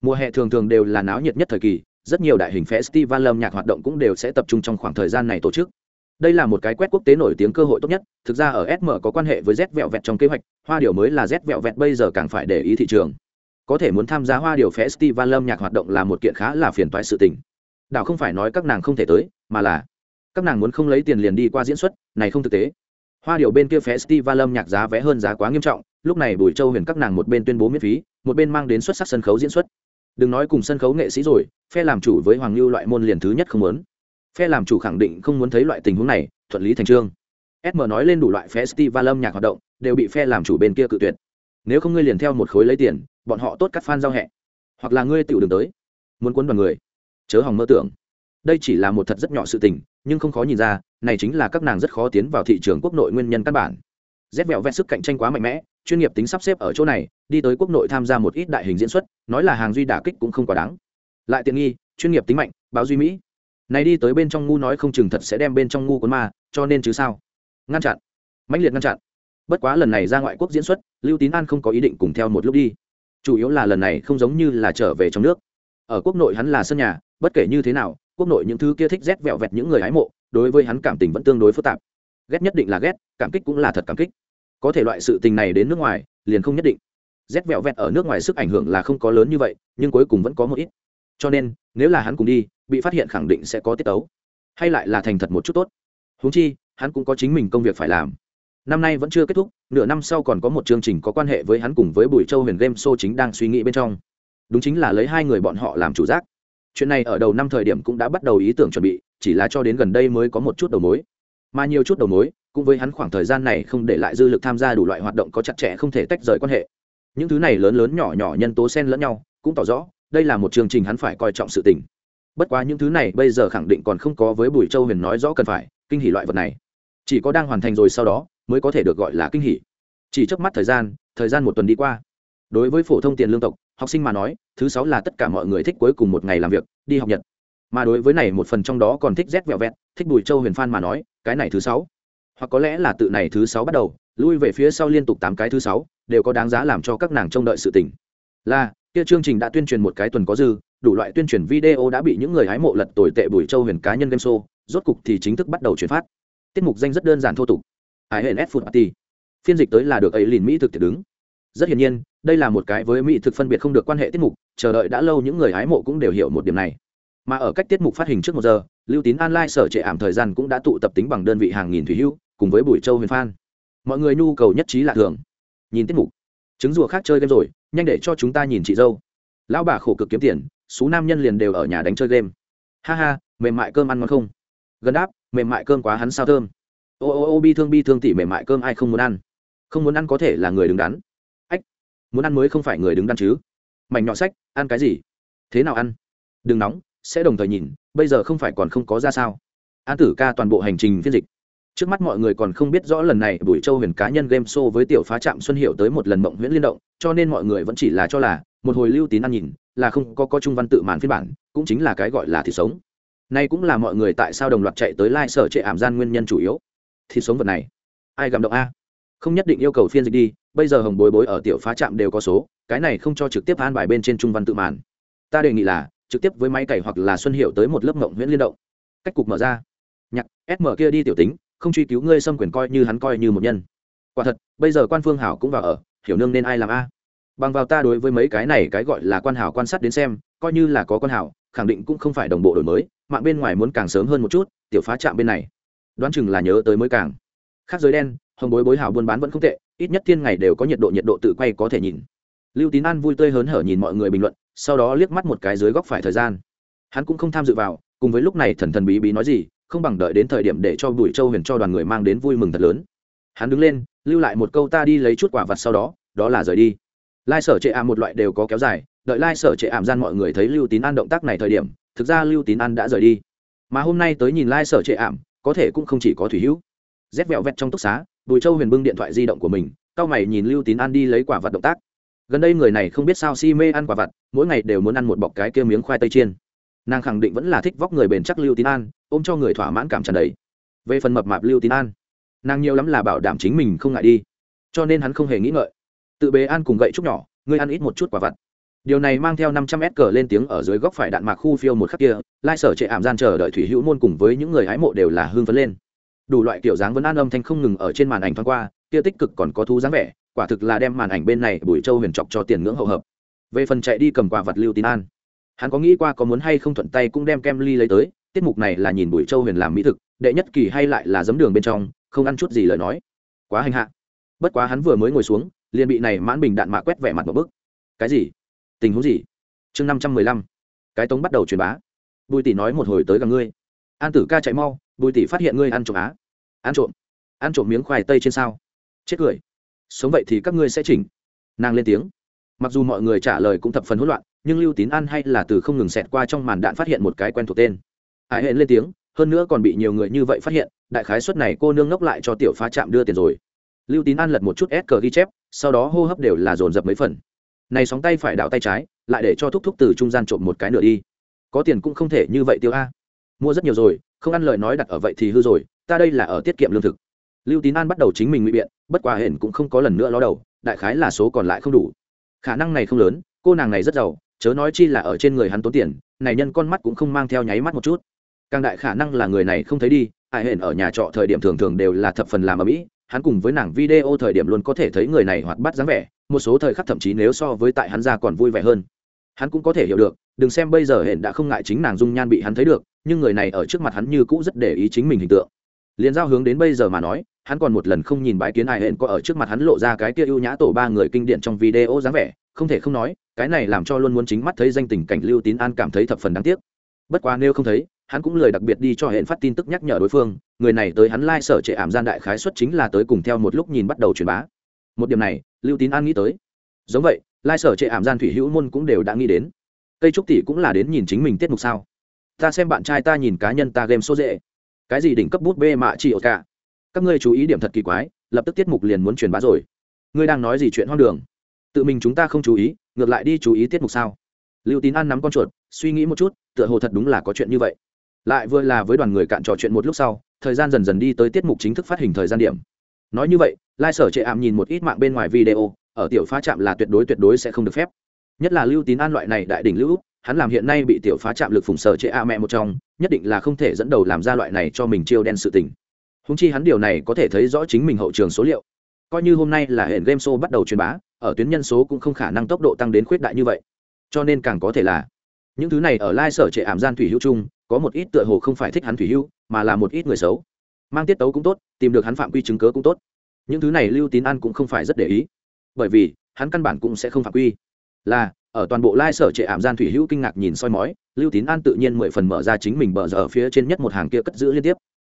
Mùa hè thường thường đều là náo nhiệt nhất thời kỳ, rất nhiều đại hình festival âm nhạc hoạt động cũng đều sẽ tập trung trong khoảng thời gian này tổ chức đây là một cái quét quốc tế nổi tiếng cơ hội tốt nhất, thực ra ở sm có quan hệ với z vẹo vẹt trong kế hoạch, hoa điều mới là z vẹo vẹt bây giờ càng phải để ý thị trường. Có thể muốn tham gia hoa điều festival âm nhạc hoạt động là một kiện khá là phiền toái sự tình. Đảo không phải nói các nàng không thể tới, mà là các nàng muốn không lấy tiền liền đi qua diễn xuất, này không thực tế. Hoa điều bên kia festival âm nhạc giá vé hơn giá quá nghiêm trọng, lúc này bùi châu huyền các nàng một bên tuyên bố miễn phí, một bên mang đến xuất sắc sân khấu diễn xuất. Đừng nói cùng sân khấu nghệ sĩ rồi, phe làm chủ với hoàng lưu loại môn liền thứ nhất không muốn phe làm chủ khẳng định không muốn thấy loại tình huống này, thuận lý thành trương. Sm nói lên đủ loại festival âm nhạc hoạt động, đều bị phe làm chủ bên kia cự tuyệt. Nếu không ngươi liền theo một khối lấy tiền, bọn họ tốt cắt fan giao hẹ. Hoặc là ngươi tự đường tới, muốn cuốn đoàn người. Chớ hòng mơ tưởng. Đây chỉ là một thật rất nhỏ sự tình, nhưng không khó nhìn ra, này chính là các nàng rất khó tiến vào thị trường quốc nội nguyên nhân căn bản. Rét vẹo vẹt sức cạnh tranh quá mạnh mẽ, chuyên nghiệp tính sắp xếp ở chỗ này, đi tới quốc nội tham gia một ít đại hình diễn xuất, nói là hàng duy đả kích cũng không quá đáng. Lại tiện nghi, chuyên nghiệp tính mạnh, báo duy mỹ này đi tới bên trong ngu nói không chừng thật sẽ đem bên trong ngu cuốn ma, cho nên chứ sao? Ngăn chặn. Mãnh liệt ngăn chặn. Bất quá lần này ra ngoại quốc diễn xuất, lưu tín an không có ý định cùng theo một lúc đi. Chủ yếu là lần này không giống như là trở về trong nước. Ở quốc nội hắn là sân nhà, bất kể như thế nào, quốc nội những thứ kia thích rét vẹo vẹt những người hái mộ, đối với hắn cảm tình vẫn tương đối phức tạp. Ghét nhất định là ghét, cảm kích cũng là thật cảm kích. Có thể loại sự tình này đến nước ngoài, liền không nhất định. Rét vẹo vẹt ở nước ngoài sức ảnh hưởng là không có lớn như vậy, nhưng cuối cùng vẫn có một ít cho nên, nếu là hắn cùng đi, bị phát hiện khẳng định sẽ có tiết tấu. Hay lại là thành thật một chút tốt. Huống chi, hắn cũng có chính mình công việc phải làm. Năm nay vẫn chưa kết thúc, nửa năm sau còn có một chương trình có quan hệ với hắn cùng với bùi châu huyền game show chính đang suy nghĩ bên trong. Đúng chính là lấy hai người bọn họ làm chủ giác. Chuyện này ở đầu năm thời điểm cũng đã bắt đầu ý tưởng chuẩn bị, chỉ là cho đến gần đây mới có một chút đầu mối. Mà nhiều chút đầu mối, cũng với hắn khoảng thời gian này không để lại dư lực tham gia đủ loại hoạt động có chặt chẽ không thể tách rời quan hệ. Những thứ này lớn lớn nhỏ nhỏ nhân tố xen lẫn nhau, cũng tỏ rõ đây là một chương trình hắn phải coi trọng sự tình. Bất quá những thứ này bây giờ khẳng định còn không có với bùi châu huyền nói rõ cần phải, kinh hỉ loại vật này. Chỉ có đang hoàn thành rồi sau đó, mới có thể được gọi là kinh hỉ. Chỉ trước mắt thời gian thời gian một tuần đi qua. Đối với phổ thông tiền lương tộc, học sinh mà nói, thứ sáu là tất cả mọi người thích cuối cùng một ngày làm việc, đi học nhật. Mà đối với này một phần trong đó còn thích rét vẹo vẹt, thích bùi châu huyền phan mà nói, cái này thứ sáu. Hoặc có lẽ là tự này thứ sáu bắt đầu, lui về phía sau liên tục tám cái thứ sáu, đều có đáng giá làm cho các nàng trông đợi sự tỉnh là kia chương trình đã tuyên truyền một cái tuần có dư, đủ loại tuyên truyền video đã bị những người hái mộ lật tồi tệ bùi châu huyền cá nhân game show, rốt cục thì chính thức bắt đầu truyền phát. Tiết mục danh rất đơn giản thô tục. Ái hển s food party. Phiên dịch tới là được ấy liền mỹ thực tiệc đứng. Rất hiển nhiên, đây là một cái với mỹ thực phân biệt không được quan hệ tiết mục, chờ đợi đã lâu những người hái mộ cũng đều hiểu một điểm này. Mà ở cách tiết mục phát hình trước một giờ, lưu tín online sở trệ ảm thời gian cũng đã tụ tập tính bằng đơn vị hàng nghìn thủy hữu, cùng với bùi châu huyền phan mọi người nhu cầu nhất trí lạ thường. Nhìn tiết mục. Trứng rùa khác chơi game rồi nhanh để cho chúng ta nhìn chị dâu. Lão bà khổ cực kiếm tiền số nam nhân liền đều ở nhà đánh chơi game. Ha ha, mềm mại cơm ăn ngon không? Gần đáp, mềm mại cơm quá hắn sao thơm. Ô ô ô, bi thương bi thương tỉ mềm mại cơm ai không muốn ăn? Không muốn ăn có thể là người đứng đắn. Ách, muốn ăn mới không phải người đứng đắn chứ. Mảnh nhỏ sách, ăn cái gì? Thế nào ăn? Đừng nóng, sẽ đồng thời nhìn, bây giờ không phải còn không có ra sao. An tử ca toàn bộ hành trình phiên dịch trước mắt mọi người còn không biết rõ lần này bùi châu huyền cá nhân game show với tiểu phá trạm xuân hiệu tới một lần mộng huyễn liên động, cho nên mọi người vẫn chỉ là cho là, một hồi lưu tín ăn nhìn, là không có có trung văn tự màn phiên bản, cũng chính là cái gọi là thịt sống. Nay cũng là mọi người tại sao đồng loạt chạy tới lai、like、sở trệ ảm gian nguyên nhân chủ yếu. Thịt sống vật này, ai gặm động a? Không nhất định yêu cầu phiên dịch đi, bây giờ hồng bối bối ở tiểu phá trạm đều có số, cái này không cho trực tiếp an bài bên trên trung văn tự màn. Ta đề nghị là, trực tiếp với máy cày hoặc là xuân hiệu tới một lớp mộng huyễn liên động. Cách cục mở ra. Nhạc sm kia đi tiểu tính không truy cứu ngươi xâm quyền coi như hắn coi như một nhân. Quả thật, bây giờ quan phương hảo cũng vào ở, hiểu nương nên ai làm a? Bằng vào ta đối với mấy cái này cái gọi là quan hảo quan sát đến xem, coi như là có quan hảo, khẳng định cũng không phải đồng bộ đổi mới, mạng bên ngoài muốn càng sớm hơn một chút, tiểu phá trạm bên này. Đoán chừng là nhớ tới mới càng. Khác giới đen, hồng bối bối hảo buôn bán vẫn không tệ, ít nhất thiên ngày đều có nhiệt độ nhiệt độ tự quay có thể nhìn. Lưu tín an vui tươi hớn hở nhìn mọi người bình luận, sau đó liếc mắt một cái dưới góc phải thời gian. Hắn cũng không tham dự vào, cùng với lúc này thần thần bí bí nói gì không bằng đợi đến thời điểm để cho bùi châu huyền cho đoàn người mang đến vui mừng thật lớn. Hắn đứng lên, lưu lại một câu ta đi lấy chút quả vặt sau đó đó là rời đi. Lai sở trệ ảm một loại đều có kéo dài, đợi lai sở trệ ảm gian mọi người thấy lưu tín an động tác này thời điểm, thực ra lưu tín an đã rời đi. Mà hôm nay tới nhìn lai sở trệ ảm, có thể cũng không chỉ có thủy hữu. Rét vẹo vẹt trong túc xá, bùi châu huyền bưng điện thoại di động của mình cao mày nhìn lưu tín an đi lấy quả vặt động tác. Gần đây người này không biết sao si mê ăn quả vặt, mỗi ngày đều muốn ăn một bọc cái kia miếng khoai tây chiên nàng khẳng định vẫn là thích vóc người bền chắc lưu tín an, ôm cho người thỏa mãn cảm tràn đầy. Về phần mập mạp lưu tín an, nàng nhiều lắm là bảo đảm chính mình không ngại đi. Cho nên hắn không hề nghĩ ngợi. Tự bế an cùng gậy trúc nhỏ, ngươi ăn ít một chút quả vặt. Điều này mang theo năm trăm s cờ lên tiếng ở dưới góc phải đạn mạc khu phiêu một khắc kia, lai sở trệ ảm gian chờ đợi thủy hữu môn cùng với những người hái mộ đều là hương phấn lên. Đủ loại kiểu dáng vấn an âm thanh không ngừng ở trên màn ảnh thoáng qua, kia tích cực còn có thú dáng vẻ, quả thực là đem màn ảnh bên này bùi châu huyền chọc cho tiền ngưỡng hậu hợp. Về phần chạy đi cầm quả vật lưu tín an hắn có nghĩ qua có muốn hay không thuận tay cũng đem kem ly lấy tới, tiết mục này là nhìn bùi châu huyền làm mỹ thực, đệ nhất kỳ hay lại là giấm đường bên trong, không ăn chút gì lời nói. Quá hành hạ. Bất quá hắn vừa mới ngồi xuống, liền bị này mãn bình đạn mạ quét vẻ mặt một bức. Cái gì? Tình huống gì? Chương năm trăm mười lăm. Cái tống bắt đầu truyền bá. Bùi tỷ nói một hồi tới gần ngươi. An tử ca chạy mau, bùi tỷ phát hiện ngươi ăn trộm á. Ăn trộm? Ăn trộm miếng khoai tây trên sao? Chết cười. Sống vậy thì các ngươi sẽ chỉnh. Nàng lên tiếng. Mặc dù mọi người trả lời cũng thập phần hỗn loạn nhưng lưu tín an hay là từ không ngừng xẹt qua trong màn đạn phát hiện một cái quen thuộc tên. Hải hẹn lên tiếng, hơn nữa còn bị nhiều người như vậy phát hiện, đại khái suất này cô nương ngốc lại cho tiểu phá chạm đưa tiền rồi. Lưu tín an lật một chút ép cờ ghi chép, sau đó hô hấp đều là dồn dập mấy phần. Này sóng tay phải đạo tay trái, lại để cho thúc thúc từ trung gian trộm một cái nữa đi. Có tiền cũng không thể như vậy tiêu a. Mua rất nhiều rồi, không ăn lời nói đặt ở vậy thì hư rồi, ta đây là ở tiết kiệm lương thực. Lưu tín an bắt đầu chính mình ngụy biện, bất quả hển cũng không có lần nữa ló đầu, đại khái là số còn lại không đủ. Khả năng này không lớn, cô nàng này rất giàu chớ nói chi là ở trên người hắn tốn tiền, này nhân con mắt cũng không mang theo nháy mắt một chút. Càng đại khả năng là người này không thấy đi, ai hển ở nhà trọ thời điểm thường thường đều là thập phần làm ở mỹ, hắn cùng với nàng video thời điểm luôn có thể thấy người này hoạt bát dáng vẻ, một số thời khắc thậm chí nếu so với tại hắn ra còn vui vẻ hơn. Hắn cũng có thể hiểu được, đừng xem bây giờ hển đã không ngại chính nàng dung nhan bị hắn thấy được, nhưng người này ở trước mặt hắn như cũ rất để ý chính mình hình tượng. Liền giao hướng đến bây giờ mà nói, hắn còn một lần không nhìn bái kiến ai hển có ở trước mặt hắn lộ ra cái kia ưu nhã tổ ba người kinh điển trong video dáng vẻ không thể không nói, cái này làm cho luôn muốn chính mắt thấy danh tình cảnh lưu tín an cảm thấy thập phần đáng tiếc. Bất quá nếu không thấy, hắn cũng lời đặc biệt đi cho hẹn phát tin tức nhắc nhở đối phương, người này tới hắn lai、like、sở trệ ảm gian đại khái xuất chính là tới cùng theo một lúc nhìn bắt đầu truyền bá. Một điểm này, lưu tín an nghĩ tới. Giống vậy, lai、like、sở trệ ảm gian thủy hữu môn cũng đều đã nghĩ đến. Cây trúc tỷ cũng là đến nhìn chính mình tiết mục sao? Ta xem bạn trai ta nhìn cá nhân ta game số dễ. Cái gì đỉnh cấp bút bê mạ chỉ ở cả các ngươi chú ý điểm thật kỳ quái, lập tức tiết mục liền muốn truyền bá rồi. Ngươi đang nói gì chuyện hoang đường? Tự mình chúng ta không chú ý, ngược lại đi chú ý tiết mục sao? Lưu tín an nắm con chuột, suy nghĩ một chút, tựa hồ thật đúng là có chuyện như vậy. Lại vừa là với đoàn người cạn trò chuyện một lúc sau, thời gian dần dần đi tới tiết mục chính thức phát hình thời gian điểm. Nói như vậy lai sở trệ ảm nhìn một ít mạng bên ngoài video, ở tiểu phá trạm là tuyệt đối tuyệt đối sẽ không được phép. Nhất là lưu tín an loại này đại đỉnh lưu, hắn làm hiện nay bị tiểu phá trạm lực phủng sở trệ a mẹ một trong, nhất định là không thể dẫn đầu làm ra loại này cho mình chiêu đen sự tình. Húng chi hắn điều này có thể thấy rõ chính mình hậu trường số liệu. Coi như hôm nay là hệ game show bắt đầu truyền bá ở tuyến nhân số cũng không khả năng tốc độ tăng đến khuyết đại như vậy. Cho nên càng có thể là, những thứ này ở lai sở trệ ảm gian thủy hữu chung có một ít tựa hồ không phải thích hắn thủy hữu, mà là một ít người xấu. Mang tiết tấu cũng tốt, tìm được hắn phạm quy chứng cớ cũng tốt. Những thứ này lưu tín an cũng không phải rất để ý, bởi vì hắn căn bản cũng sẽ không phạm quy. Là, ở toàn bộ lai sở trệ ảm gian thủy hữu kinh ngạc nhìn soi mói, lưu tín an tự nhiên mười phần mở ra chính mình bờ giờ ở phía trên nhất một hàng kia cất giữ liên tiếp.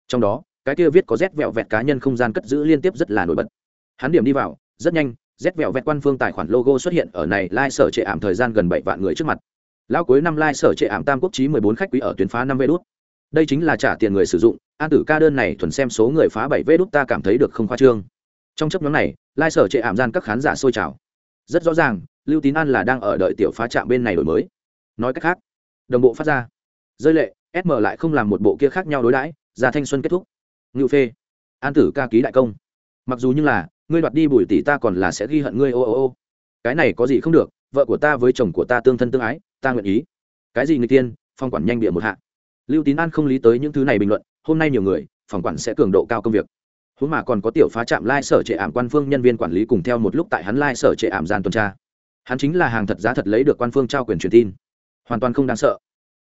Trong đó, cái kia viết có rét vẹo vẹt cá nhân không gian cất giữ liên tiếp rất là nổi bật. Hắn điểm đi vào, rất nhanh rét vẹo vẹt quan phương tài khoản logo xuất hiện ở này lai sở trệ ảm thời gian gần bảy vạn người trước mặt. Lão cuối năm lai sở trệ ảm tam quốc trí mười bốn khách quý ở tuyến phá năm vê đốt đây chính là trả tiền người sử dụng, an tử ca đơn này thuần xem số người phá bảy vê đốt ta cảm thấy được không khoa trương. Trong chấp nhóm này, lai sở trệ ảm gian các khán giả sôi trào. Rất rõ ràng, lưu tín an là đang ở đợi tiểu phá trạm bên này đổi mới. Nói cách khác, đồng bộ phát ra. Rơi lệ sm lại không làm một bộ kia khác nhau đối đãi, ra thanh xuân kết thúc. Ngự phê, an tử ca ký đại công. Mặc dù như là ngươi đoạt đi bùi tỷ ta còn là sẽ ghi hận ngươi, ô ô ô. Cái này có gì không được, vợ của ta với chồng của ta tương thân tương ái, ta nguyện ý. Cái gì người tiên phong quản nhanh địa một hạ. Lưu tín an không lý tới những thứ này bình luận, hôm nay nhiều người, phòng quản sẽ cường độ cao công việc. Huống mà còn có tiểu phá trạm lai sở trệ ảm quan phương nhân viên quản lý cùng theo một lúc tại hắn lai sở trệ ảm gian tuần tra. Hắn chính là hàng thật giá thật lấy được quan phương trao quyền truyền tin. Hoàn toàn không đáng sợ.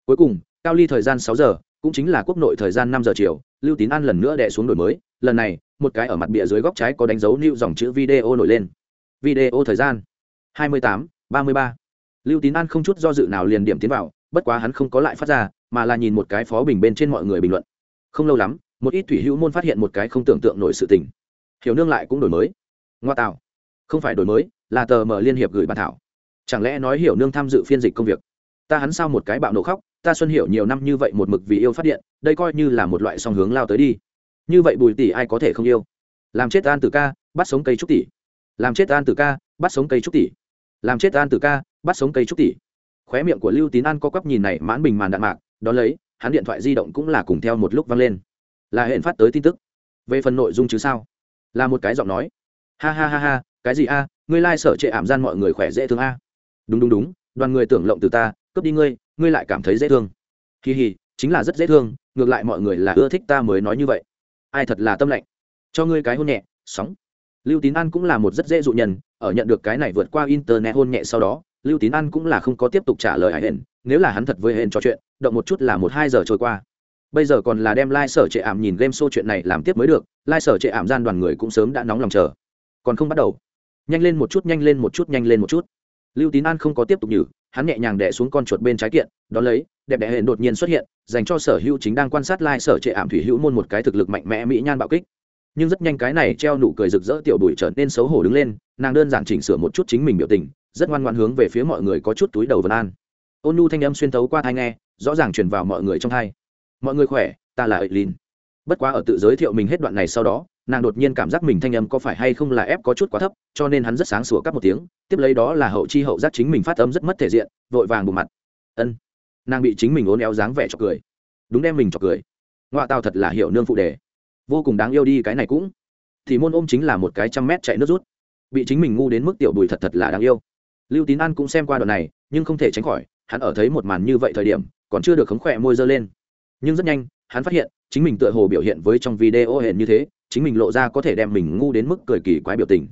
Cuối cùng, cao ly thời gian sáu giờ, cũng chính là quốc nội thời gian năm giờ chiều, lưu tín an lần nữa đẻ xuống đổi mới, lần này một cái ở mặt bìa dưới góc trái có đánh dấu lưu dòng chữ video nổi lên. Video thời gian, hai mươi tám, ba mươi ba. Lưu tín an không chút do dự nào liền điểm tiến vào, bất quá hắn không có lại phát ra, mà là nhìn một cái phó bình bên trên mọi người bình luận. Không lâu lắm, một ít thủy hữu môn phát hiện một cái không tưởng tượng nổi sự tình. Hiểu nương lại cũng đổi mới. Ngoa tạo. Không phải đổi mới, là tờ mở liên hiệp gửi bàn thảo. Chẳng lẽ nói hiểu nương tham dự phiên dịch công việc? Ta hắn sao một cái bạo nộ khóc, ta xuân hiểu nhiều năm như vậy một mực vì yêu phát điện, đây coi như là một loại song hướng lao tới đi như vậy bùi tỷ ai có thể không yêu? Làm chết an tử ca, bắt sống cây trúc tỷ. Làm chết an tử ca, bắt sống cây trúc tỷ. Làm chết an tử ca, bắt sống cây trúc tỷ. Khóe miệng của lưu tín an co quắp nhìn này mãn bình màn đạn mạc đ ó lấy, hắn điện thoại di động cũng là cùng theo một lúc vang lên. Là hẹn phát tới tin tức. Về phần nội dung chứ sao? Là một cái giọng nói. Ha ha ha ha, cái gì a? Ngươi lai、like、sở trệ ảm gian mọi người khỏe dễ thương a. Đúng đúng đúng, đoàn người tưởng lộng từ ta, cướp đi ngươi ngươi lại cảm thấy dễ thương. Kỳ hì chính là rất dễ thương, ngược lại mọi người là ưa thích ta mới nói như vậy ai thật là tâm lạnh. Cho ngươi cái hôn nhẹ, sóng. Lưu tín an cũng là một rất dễ dụ nhân, ở nhận được cái này vượt qua internet hôn nhẹ sau đó, lưu tín an cũng là không có tiếp tục trả lời hải hển nếu là hắn thật với hển trò chuyện, động một chút là một hai giờ trôi qua. Bây giờ còn là đem lai、like、sở trệ ảm nhìn game show chuyện này làm tiếp mới được, lai、like、sở trệ ảm gian đoàn người cũng sớm đã nóng lòng chờ. Còn không bắt đầu. Nhanh lên một chút, nhanh lên một chút, nhanh lên một chút lưu tín an không có tiếp tục nhử, hắn nhẹ nhàng đẻ xuống con chuột bên trái kiện đ ó lấy, đẹp đẽ hển đột nhiên xuất hiện, dành cho sở hữu chính đang quan sát lai、like、sở trệ ảm thủy hữu môn một cái thực lực mạnh mẽ mỹ nhan bạo kích. Nhưng rất nhanh cái này treo nụ cười rực rỡ tiểu bụi trở nên xấu hổ đứng lên, nàng đơn giản chỉnh sửa một chút chính mình biểu tình, rất ngoan ngoan hướng về phía mọi người có chút túi đầu vân an. Ôn nu thanh âm xuyên thấu qua thai nghe, rõ ràng truyền vào mọi người trong thai mọi người khỏe, ta là ấy lin bất quá ở tự giới thiệu mình hết đoạn này sau đó nàng đột nhiên cảm giác mình thanh âm có phải hay không là ép có chút quá thấp, cho nên hắn rất sáng sủa cắp một tiếng, tiếp lấy đó là hậu chi hậu giác chính mình phát âm rất mất thể diện, vội vàng bù mặt. Ân. Nàng bị chính mình ốn éo dáng vẻ cho cười. Đúng đem mình cho cười. Ngoại tao thật là hiệu nương phụ đề. Vô cùng đáng yêu đi cái này cũng. Thì môn ôm chính là một cái trăm mét chạy nước rút. Bị chính mình ngu đến mức tiểu bùi thật thật là đáng yêu. Lưu tín an cũng xem qua đoạn này, nhưng không thể tránh khỏi, hắn ở thấy một màn như vậy thời điểm, còn chưa được khống khỏe môi dơ lên. Nhưng rất nhanh, hắn phát hiện, chính mình tựa hồ biểu hiện với trong video hẹn như thế chính mình lộ ra có thể đem mình ngu đến mức cười kỳ quái biểu tình.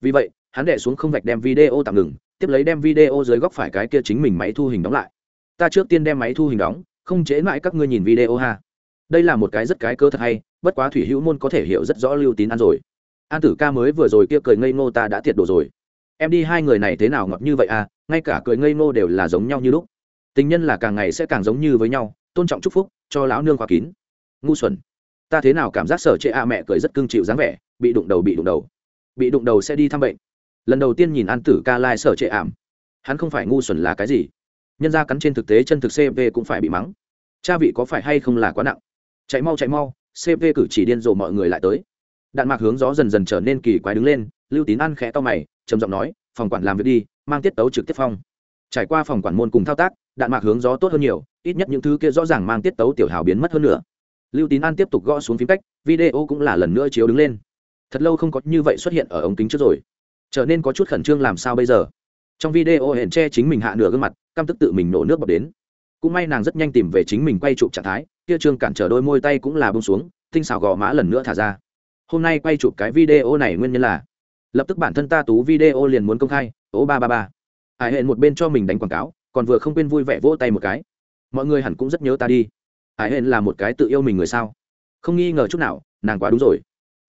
Vì vậy, hắn đệ xuống không vạch đem video tạm ngừng, tiếp lấy đem video dưới góc phải cái kia chính mình máy thu hình đóng lại. Ta trước tiên đem máy thu hình đóng, không chế mãi các ngươi nhìn video ha. Đây là một cái rất cái cơ thật hay, bất quá thủy hữu môn có thể hiểu rất rõ lưu tín ăn rồi. An tử ca mới vừa rồi kia cười ngây ngô ta đã thiệt đổ rồi. Em đi hai người này thế nào ngọt như vậy à ngay cả cười ngây ngô đều là giống nhau như lúc. Tình nhân là càng ngày sẽ càng giống như với nhau, tôn trọng chúc phúc, cho lão nương khóa kín. Ngu xuẩn ta thế nào cảm giác sở trệ a mẹ cười rất cưng chịu dáng vẻ, bị đụng đầu, bị đụng đầu. Bị đụng đầu sẽ đi thăm bệnh. Lần đầu tiên nhìn an tử ca lai sở trệ ảm. Hắn không phải ngu xuẩn là cái gì. Nhân ra cắn trên thực tế chân thực cv cũng phải bị mắng. Cha vị có phải hay không là quá nặng? Chạy mau chạy mau cv cử chỉ điên rồ mọi người lại tới. Đạn mạc hướng gió dần dần trở nên kỳ quái đứng lên, lưu tín ăn khẽ to mày, trầm giọng nói, phòng quản làm việc đi, mang tiết tấu trực tiếp phong. Trải qua phòng quản môn cùng thao tác, đạn mạc hướng gió tốt hơn nhiều, ít nhất những thứ kia rõ ràng mang tiết tấu tiểu hào biến mất hơn nữa lưu tín an tiếp tục gõ xuống phím cách, video cũng là lần nữa chiếu đứng lên. Thật lâu không có như vậy xuất hiện ở ống kính trước rồi. Trở nên có chút khẩn trương làm sao bây giờ? Trong video hẹn che chính mình hạ nửa gương mặt, căm tức tự mình nổ nước bọt đến. Cũng may nàng rất nhanh tìm về chính mình quay chụp trạng thái, kia trương cản trở đôi môi tay cũng là bông xuống, tinh xảo gò má lần nữa thả ra. Hôm nay quay chụp cái video này nguyên nhân là, lập tức bản thân ta tú video liền muốn công khai ố ba ba ba. Hải hẹn một bên cho mình đánh quảng cáo, còn vừa không quên vui vẻ vỗ tay một cái. Mọi người hẳn cũng rất nhớ ta đi ải hên là một cái tự yêu mình người sao? Không nghi ngờ chút nào, nàng quá đúng rồi.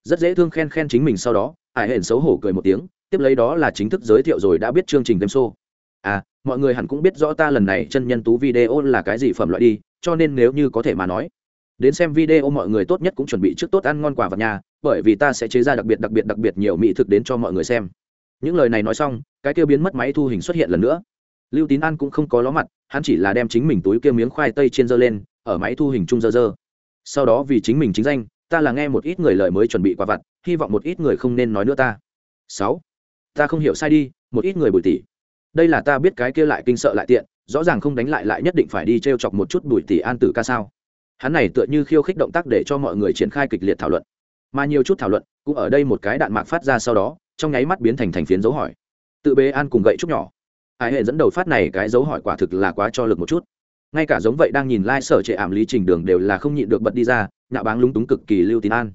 Rất dễ thương khen khen chính mình sau đó ải hên xấu hổ cười một tiếng, tiếp lấy đó là chính thức giới thiệu rồi đã biết chương trình game show. À mọi người hẳn cũng biết rõ ta lần này chân nhân tú video là cái gì phẩm loại đi, cho nên nếu như có thể mà nói, đến xem video mọi người tốt nhất cũng chuẩn bị trước tốt ăn ngon quà vật nhà, bởi vì ta sẽ chế ra đặc biệt đặc biệt đặc biệt nhiều mỹ thực đến cho mọi người xem. Những lời này nói xong, cái kia biến mất máy thu hình xuất hiện lần nữa. Lưu tín an cũng không có ló mặt, hắn chỉ là đem chính mình túi kia miếng khoai tây trên dơ lên ở máy thu hình chung dơ dơ. Sau đó vì chính mình chính danh, ta là nghe một ít người lời mới chuẩn bị quà vặt, hy vọng một ít người không nên nói nữa ta. Sáu, ta không hiểu sai đi, một ít người bùi tỷ đây là ta biết cái kia lại kinh sợ lại tiện, rõ ràng không đánh lại lại nhất định phải đi t r e o chọc một chút bùi tỷ an tử ca sao. Hắn này tựa như khiêu khích động tác để cho mọi người triển khai kịch liệt thảo luận. Mà nhiều chút thảo luận, cũng ở đây một cái đạn mạc phát ra sau đó, trong nháy mắt biến thành thành phiến dấu hỏi. Tự bế an cùng gậy trúc nhỏ. Ai hệ dẫn đầu phát này cái dấu hỏi quả thực là quá cho lực một chút ngay cả giống vậy đang nhìn lai、like、sở trệ ảm lý trình đường đều là không nhịn được bật đi ra nhạo báng lúng túng cực kỳ lưu tín an.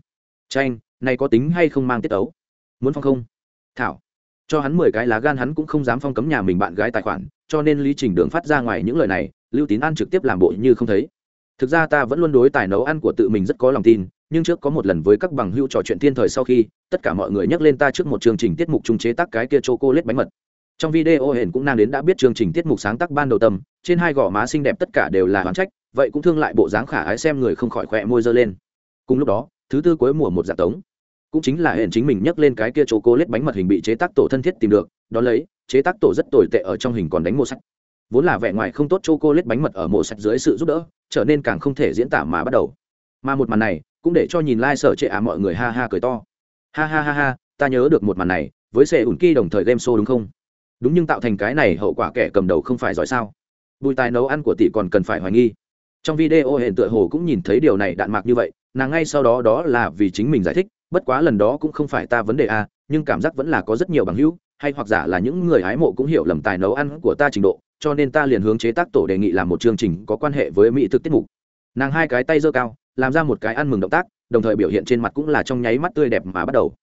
Tranh này có tính hay không mang tiết ấu? Muốn phong không? Thảo. Cho hắn mười cái lá gan hắn cũng không dám phong cấm nhà mình bạn gái tài khoản, cho nên lý trình đường phát ra ngoài những lời này, lưu tín an trực tiếp làm bộ như không thấy. Thực ra ta vẫn luôn đối tài nấu ăn của tự mình rất có lòng tin, nhưng trước có một lần với các bằng hữu trò chuyện thiên thời sau khi, tất cả mọi người nhắc lên ta trước một chương trình tiết mục trung chế tác cái kia chô cô lết bánh mật trong video hển cũng nàng đến đã biết chương trình tiết mục sáng tác ban đầu tâm trên hai gò má xinh đẹp tất cả đều là hoán trách, vậy cũng thương lại bộ dáng khả ái xem người không khỏi khỏe môi dơ lên. Cùng lúc đó, thứ tư cuối mùa một giả tống, cũng chính là hển chính mình nhắc lên cái kia chỗ cô lết bánh mật hình bị chế tác tổ thân thiết tìm được, đó lấy, chế tác tổ rất tồi tệ ở trong hình còn đánh mô sách. Vốn là vẻ ngoài không tốt chỗ cô lết bánh mật ở mộ sách dưới sự giúp đỡ, trở nên càng không thể diễn tả mà bắt đầu. Mà một màn này, cũng để cho nhìn lai、like、sở trệ à mọi người ha ha cười to. Ha ha ha ha, ta nhớ được một màn này, với xe ủn kỳ đồng thời game show đúng không? Đúng nhưng tạo thành cái này hậu quả kẻ cầm đầu không phải giỏi sao? Bùi tài nấu ăn của tỷ còn cần phải hoài nghi. Trong video hiện tựa hồ cũng nhìn thấy điều này đạn mạc như vậy, nàng ngay sau đó đó là vì chính mình giải thích, bất quá lần đó cũng không phải ta vấn đề a nhưng cảm giác vẫn là có rất nhiều bằng hữu, hay hoặc giả là những người hái mộ cũng hiểu lầm tài nấu ăn của ta trình độ, cho nên ta liền hướng chế tác tổ đề nghị làm một chương trình có quan hệ với mỹ thực tiết mục. Nàng hai cái tay giơ cao, làm ra một cái ăn mừng động tác, đồng thời biểu hiện trên mặt cũng là trong nháy mắt tươi đẹp mà bắt đầu.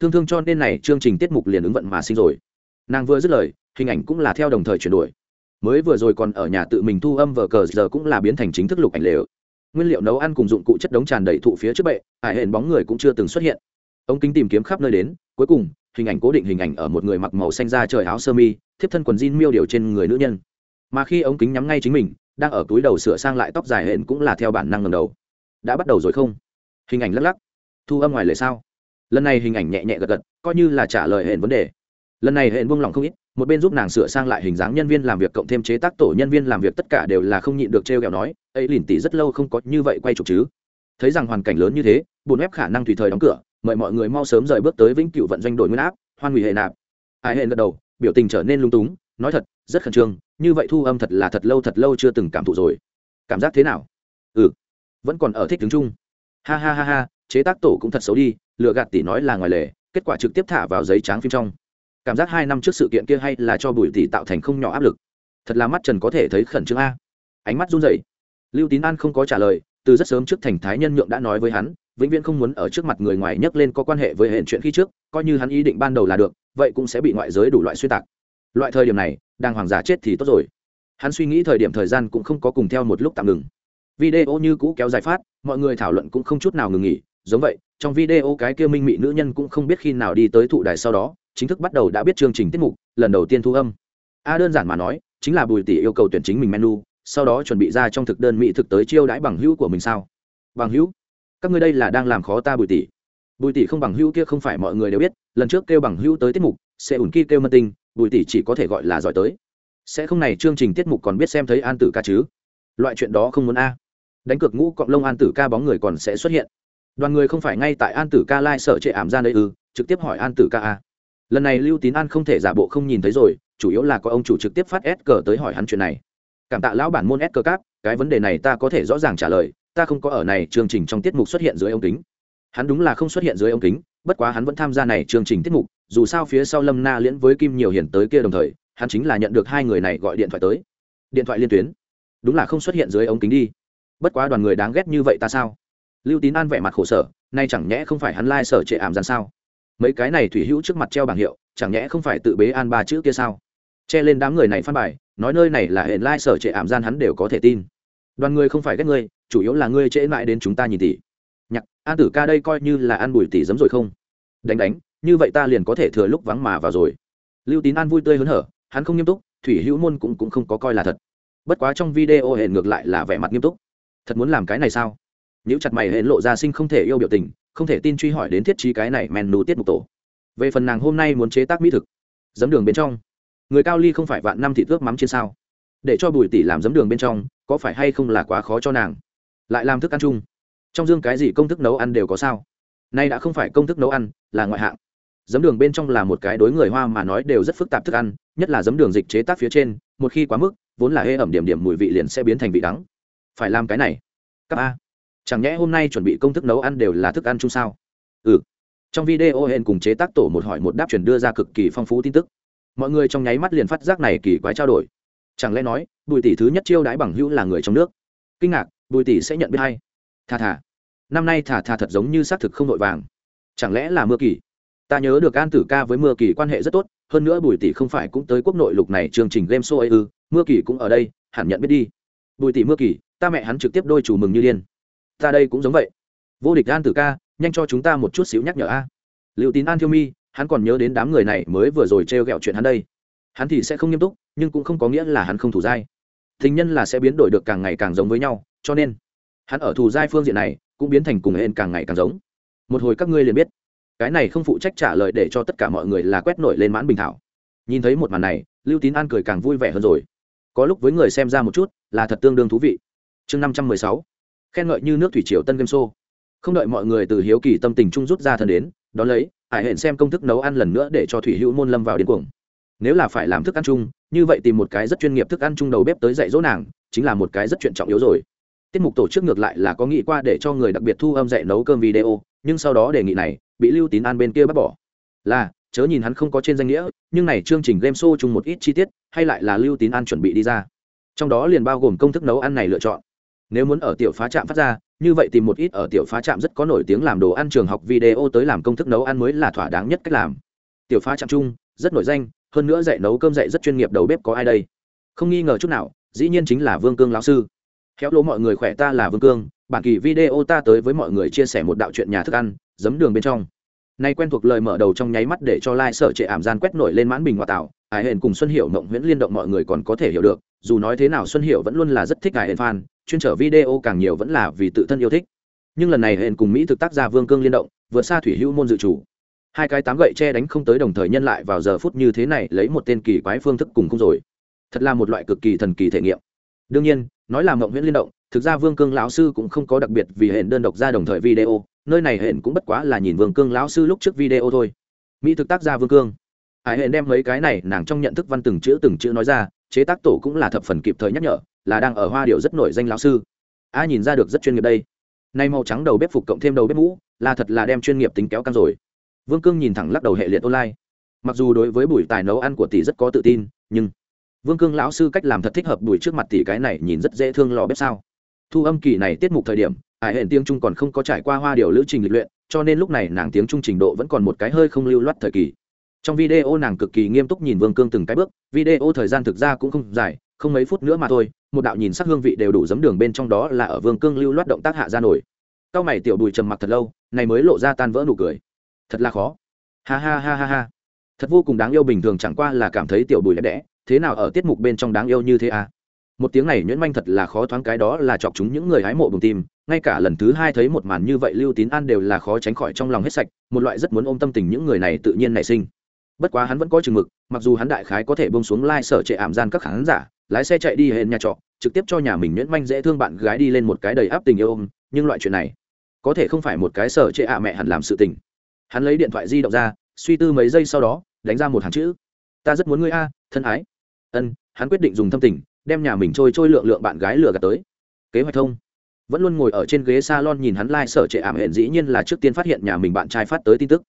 Thương thương cho nên này chương trình tiết mục liền ứng vận mà sinh rồi nàng vừa dứt lời, hình ảnh cũng là theo đồng thời chuyển đổi. Mới vừa rồi còn ở nhà tự mình thu âm vờ cờ, giờ cũng là biến thành chính thức lục ảnh lều. Nguyên liệu nấu ăn cùng dụng cụ chất đống tràn đầy thụ phía trước bệ hải hển bóng người cũng chưa từng xuất hiện. Ông kính tìm kiếm khắp nơi đến, cuối cùng, hình ảnh cố định hình ảnh ở một người mặc màu xanh da trời áo sơ mi, thiếp thân quần jean miêu điều trên người nữ nhân. Mà khi ống kính nhắm ngay chính mình, đang ở túi đầu sửa sang lại tóc dài hển cũng là theo bản năng lần đầu. Đã bắt đầu rồi không? Hình ảnh lắc lắc. Thu âm ngoài lời sao? Lần này hình ảnh nhẹ nhẹ gật gật, coi như là trả lời hển vấn đề lần này hệ buông lòng không ít, một bên giúp nàng sửa sang lại hình dáng nhân viên làm việc cộng thêm chế tác tổ nhân viên làm việc tất cả đều là không nhịn được t r kẹo nói, ấy lìn tỷ rất lâu không có như vậy quay trục chứ. Thấy rằng hoàn cảnh lớn như thế bùn ép khả năng tùy thời đóng cửa, mời mọi người mau sớm rời bước tới vĩnh cựu vận doanh đội nguyên áp, hoan hủy hệ nạp. Ai hẹn gật đầu, biểu tình trở nên lung túng, nói thật, rất khẩn trương, như vậy thu âm thật là thật lâu thật lâu chưa từng cảm thụ rồi. Cảm giác thế nào? Ừ vẫn còn ở thích đứng chung. Ha ha ha ha, chế tác tổ cũng thật xấu đi lựa gạt tỷ nói là ngoài lề, kết quả trực tiếp thả vào giấy trắng phim trong cảm giác hai năm trước sự kiện kia hay là cho bùi tỷ tạo thành không nhỏ áp lực. Thật là mắt trần có thể thấy khẩn trương a. Ánh mắt run rẩy. Lưu tín an không có trả lời, từ rất sớm trước thành thái nhân nhượng đã nói với hắn, vĩnh viễn không muốn ở trước mặt người ngoài nhắc lên có quan hệ với hệ chuyện khi trước, coi như hắn ý định ban đầu là được, vậy cũng sẽ bị ngoại giới đủ loại xuyên tạc. Loại thời điểm này đang hoàng giả chết thì tốt rồi. Hắn suy nghĩ thời điểm thời gian cũng không có cùng theo một lúc tạm ngừng. Video như cũ kéo dài phát, mọi người thảo luận cũng không chút nào ngừng nghỉ. Giống vậy, trong video cái kia minh mị nữ nhân cũng không biết khi nào đi tới thụ đài sau đó chính thức bắt đầu đã biết chương trình tiết mục, lần đầu tiên thu âm. A đơn giản mà nói, chính là bùi tỷ yêu cầu tuyển chính mình menu, sau đó chuẩn bị ra trong thực đơn mỹ thực tới chiêu đãi bằng hữu của mình sao? Bằng hữu? Các ngươi đây là đang làm khó ta bùi tỷ. Bùi tỷ không bằng hữu kia không phải mọi người đều biết, lần trước kêu bằng hữu tới tiết mục, sẽ ủn kia kêu mân tinh, bùi tỷ chỉ có thể gọi là giỏi tới. Sẽ không này chương trình tiết mục còn biết xem thấy an tử ca chứ? Loại chuyện đó không muốn a. Đánh cược ngũ cọng lông an tử ca bóng người còn sẽ xuất hiện. Đoàn người không phải ngay tại an tử ca lai、like、sở trệ ảm ra đây ư, trực tiếp hỏi an tử ca a lần này lưu tín an không thể giả bộ không nhìn thấy rồi, chủ yếu là có ông chủ trực tiếp phát s cờ tới hỏi hắn chuyện này. Cảm tạ lão bản môn s cờ cáp, cái vấn đề này ta có thể rõ ràng trả lời, ta không có ở này chương trình trong tiết mục xuất hiện dưới ống kính. Hắn đúng là không xuất hiện dưới ống kính, bất quá hắn vẫn tham gia này chương trình tiết mục, dù sao phía sau lâm na liễn với kim nhiều hiển tới kia đồng thời, hắn chính là nhận được hai người này gọi điện thoại tới. Điện thoại liên tuyến. Đúng là không xuất hiện dưới ống kính đi. Bất quá đoàn người đáng ghét như vậy ta sao? Lưu tín an vẻ mặt khổ sở, nay chẳng nhẽ không phải hắn lai、like、sở trệ ảm gian sao? Mấy cái này thủy hữu trước mặt treo bảng hiệu chẳng nhẽ không phải tự bế an ba chữ kia sao? Che lên đám người này phát bài nói nơi này là hệ sở trệ ảm gian hắn đều có thể tin. Đoàn người không phải ghét ngươi chủ yếu là ngươi trễ mãi đến chúng ta nhìn tỷ nhạc an tử ca đây coi như là ăn bùi tỷ giấm rồi không? Đánh đánh như vậy ta liền có thể thừa lúc vắng mà vào rồi. Lưu tín an vui tươi hớn hở hắn không nghiêm túc thủy hữu môn cũng, cũng không có coi là thật. Bất quá trong video hệ ngược lại là vẻ mặt nghiêm túc. Thật muốn làm cái này sao? Nếu chặt mày hệ lộ ra sinh không thể yêu biểu tình không thể tin truy hỏi đến thiết trí cái này menu tiết mục tổ. Về phần nàng hôm nay muốn chế tác mỹ thực, giấm đường bên trong, người cao ly không phải vạn năm thị tước mắm trên sao? Để cho bùi tỷ làm giấm đường bên trong, có phải hay không là quá khó cho nàng? Lại làm thức ăn chung. Trong dương cái gì công thức nấu ăn đều có sao? Nay đã không phải công thức nấu ăn, là ngoại hạng. Giấm đường bên trong là một cái đối người hoa mà nói đều rất phức tạp thức ăn, nhất là giấm đường dịch chế tác phía trên, một khi quá mức, vốn là hê ẩm điểm điểm mùi vị liền sẽ biến thành vị đắng. Phải làm cái này. Các a chẳng nhẽ hôm nay chuẩn bị công thức nấu ăn đều là thức ăn chung sao? Ừ. Trong video hên cùng chế tác tổ một hỏi một đáp truyền đưa ra cực kỳ phong phú tin tức. Mọi người trong nháy mắt liền phát giác này kỳ quái trao đổi. Chẳng lẽ nói, bùi tỷ thứ nhất chiêu đãi bằng hữu là người trong nước? Kinh ngạc, bùi tỷ sẽ nhận biết hay? Thà thà. Năm nay thà thà thật giống như xác thực không vội vàng. Chẳng lẽ là mưa kỳ? Ta nhớ được an tử ca với mưa kỳ quan hệ rất tốt, hơn nữa bùi tỷ không phải cũng tới quốc nội lục này chương trình game show ấy ư? Mưa kỳ cũng ở đây, hẳn nhận biết đi. Bùi tỷ mưa kỳ, ta mẹ hắn trực tiếp đôi chủ mừng như điên ta đây cũng giống vậy. Vô địch an tử ca, nhanh cho chúng ta một chút xíu nhắc nhở a. Liệu tín an thiêu mi, hắn còn nhớ đến đám người này mới vừa rồi t r ghẹo chuyện hắn đây. Hắn thì sẽ không nghiêm túc, nhưng cũng không có nghĩa là hắn không thủ dai. Thình nhân là sẽ biến đổi được càng ngày càng giống với nhau, cho nên hắn ở thủ giai phương diện này cũng biến thành cùng hên càng ngày càng giống. Một hồi các ngươi liền biết. Cái này không phụ trách trả lời để cho tất cả mọi người là quét nổi lên mãn bình thảo. Nhìn thấy một màn này, lưu tín an cười càng vui vẻ hơn rồi. Có lúc với người xem ra một chút là thật tương đương thú vị. Chương năm trăm mười sáu khen ngợi như nước thủy triều tân game show không đợi mọi người từ hiếu kỳ tâm tình trung rút ra thân đến, đón lấy, hải hẹn xem công thức nấu ăn lần nữa để cho thủy hữu môn lâm vào điên cuồng. Nếu là phải làm thức ăn chung, như vậy tìm một cái rất chuyên nghiệp thức ăn chung đầu bếp tới dạy dỗ nàng, chính là một cái rất chuyện trọng yếu rồi. Tiết mục tổ chức ngược lại là có nghĩ qua để cho người đặc biệt thu âm dạy nấu cơm video, nhưng sau đó đề nghị này, bị lưu tín an bên kia bác bỏ. Là, chớ nhìn hắn không có trên danh nghĩa, nhưng này chương trình game show chung một ít chi tiết, hay lại là lưu tín an chuẩn bị đi ra. Trong đó liền bao gồm công thức nấu ăn này lựa chọn nếu muốn ở tiểu phá trạm phát ra, như vậy tìm một ít ở tiểu phá trạm rất có nổi tiếng làm đồ ăn trường học video tới làm công thức nấu ăn mới là thỏa đáng nhất cách làm. Tiểu phá trạm chung, rất nổi danh, hơn nữa dạy nấu cơm dạy rất chuyên nghiệp đầu bếp có ai đây? Không nghi ngờ chút nào, dĩ nhiên chính là vương cương lão sư. Khéo lỗ mọi người khỏe ta là vương cương, bản kỳ video ta tới với mọi người chia sẻ một đạo chuyện nhà thức ăn, giấm đường bên trong. Nay quen thuộc lời mở đầu trong nháy mắt để cho lai、like、sở trệ ảm gian quét nổi lên mãn bình hòa tạo, ải hển cùng xuân hiệu mộng nguyễn liên động mọi người còn có thể hiểu được, dù nói thế nào xuân hiệu vẫn luôn là rất thích ải hển fan chuyên trở video càng nhiều vẫn là vì tự thân yêu thích. Nhưng lần này hển cùng mỹ thực tác gia vương cương liên động, vượt xa thủy hữu môn dự chủ. Hai cái tám gậy che đánh không tới đồng thời nhân lại vào giờ phút như thế này lấy một tên kỳ quái phương thức cùng không rồi. Thật là một loại cực kỳ thần kỳ thể nghiệm. Đương nhiên, nói là mộng nguyễn liên động, thực ra vương cương lão sư cũng không có đặc biệt vì hển đơn độc ra đồng thời video, nơi này hển cũng bất quá là nhìn vương cương lão sư lúc trước video thôi. Mỹ thực tác gia vương cương. Hải hển đem mấy cái này nàng trong nhận thức văn từng chữ từng chữ nói ra chế tác tổ cũng là thập phần kịp thời nhắc nhở, là đang ở hoa điệu rất nổi danh lão sư. A nhìn ra được rất chuyên nghiệp đây. Nay màu trắng đầu bếp phục cộng thêm đầu bếp mũ, là thật là đem chuyên nghiệp tính kéo căng rồi. Vương cương nhìn thẳng lắc đầu hệ liệt online. Mặc dù đối với buổi tài nấu ăn của tỷ rất có tự tin, nhưng vương cương lão sư cách làm thật thích hợp buổi trước mặt tỷ cái này nhìn rất dễ thương lò bếp sao. Thu âm kỳ này tiết mục thời điểm ải hẹn tiếng trung còn không có trải qua hoa điều lữ trình lịch luyện, cho nên lúc này nàng tiếng trung trình độ vẫn còn một cái hơi không lưu loát thời kỳ trong video nàng cực kỳ nghiêm túc nhìn vương cương từng cái bước, video thời gian thực ra cũng không dài, không mấy phút nữa mà thôi, một đạo nhìn sắc hương vị đều đủ giấm đường bên trong đó là ở vương cương lưu loát động tác hạ ra nổi. Cao mày tiểu đùi trầm mặc thật lâu, này mới lộ ra tan vỡ nụ cười. Thật là khó. Ha ha ha ha ha. Thật vô cùng đáng yêu bình thường chẳng qua là cảm thấy tiểu đùi đẹp đẽ, thế nào ở tiết mục bên trong đáng yêu như thế à? Một tiếng này nhuyễn manh thật là khó thoáng cái đó là chọc chúng những người hái mộ bùng tim, ngay cả lần thứ hai thấy một màn như vậy lưu tín an đều là khó tránh khỏi trong lòng hết sạch, một loại rất muốn ôm tâm tình những người này tự nhiên nảy sinh bất quá hắn vẫn có chừng mực, mặc dù hắn đại khái có thể bông xuống lai、like、sở trệ ảm gian các khán giả, lái xe chạy đi hẹn nhà trọ, trực tiếp cho nhà mình nhuyễn manh dễ thương bạn gái đi lên một cái đầy áp tình yêu ôm, nhưng loại chuyện này, có thể không phải một cái sở trệ ạ mẹ hẳn làm sự tình. Hắn lấy điện thoại di động ra, suy tư mấy giây sau đó, đánh ra một hàng chữ. Ta rất muốn ngươi a, thân ái. Ân, hắn quyết định dùng thâm tình, đem nhà mình trôi trôi lượng lượng bạn gái lừa gạt tới. Kế hoạch thông. Vẫn luôn ngồi ở trên ghế salon nhìn hắn lai、like、sở trệ ảm hẹn dĩ nhiên là trước tiên phát hiện nhà mình bạn trai phát tới tin tức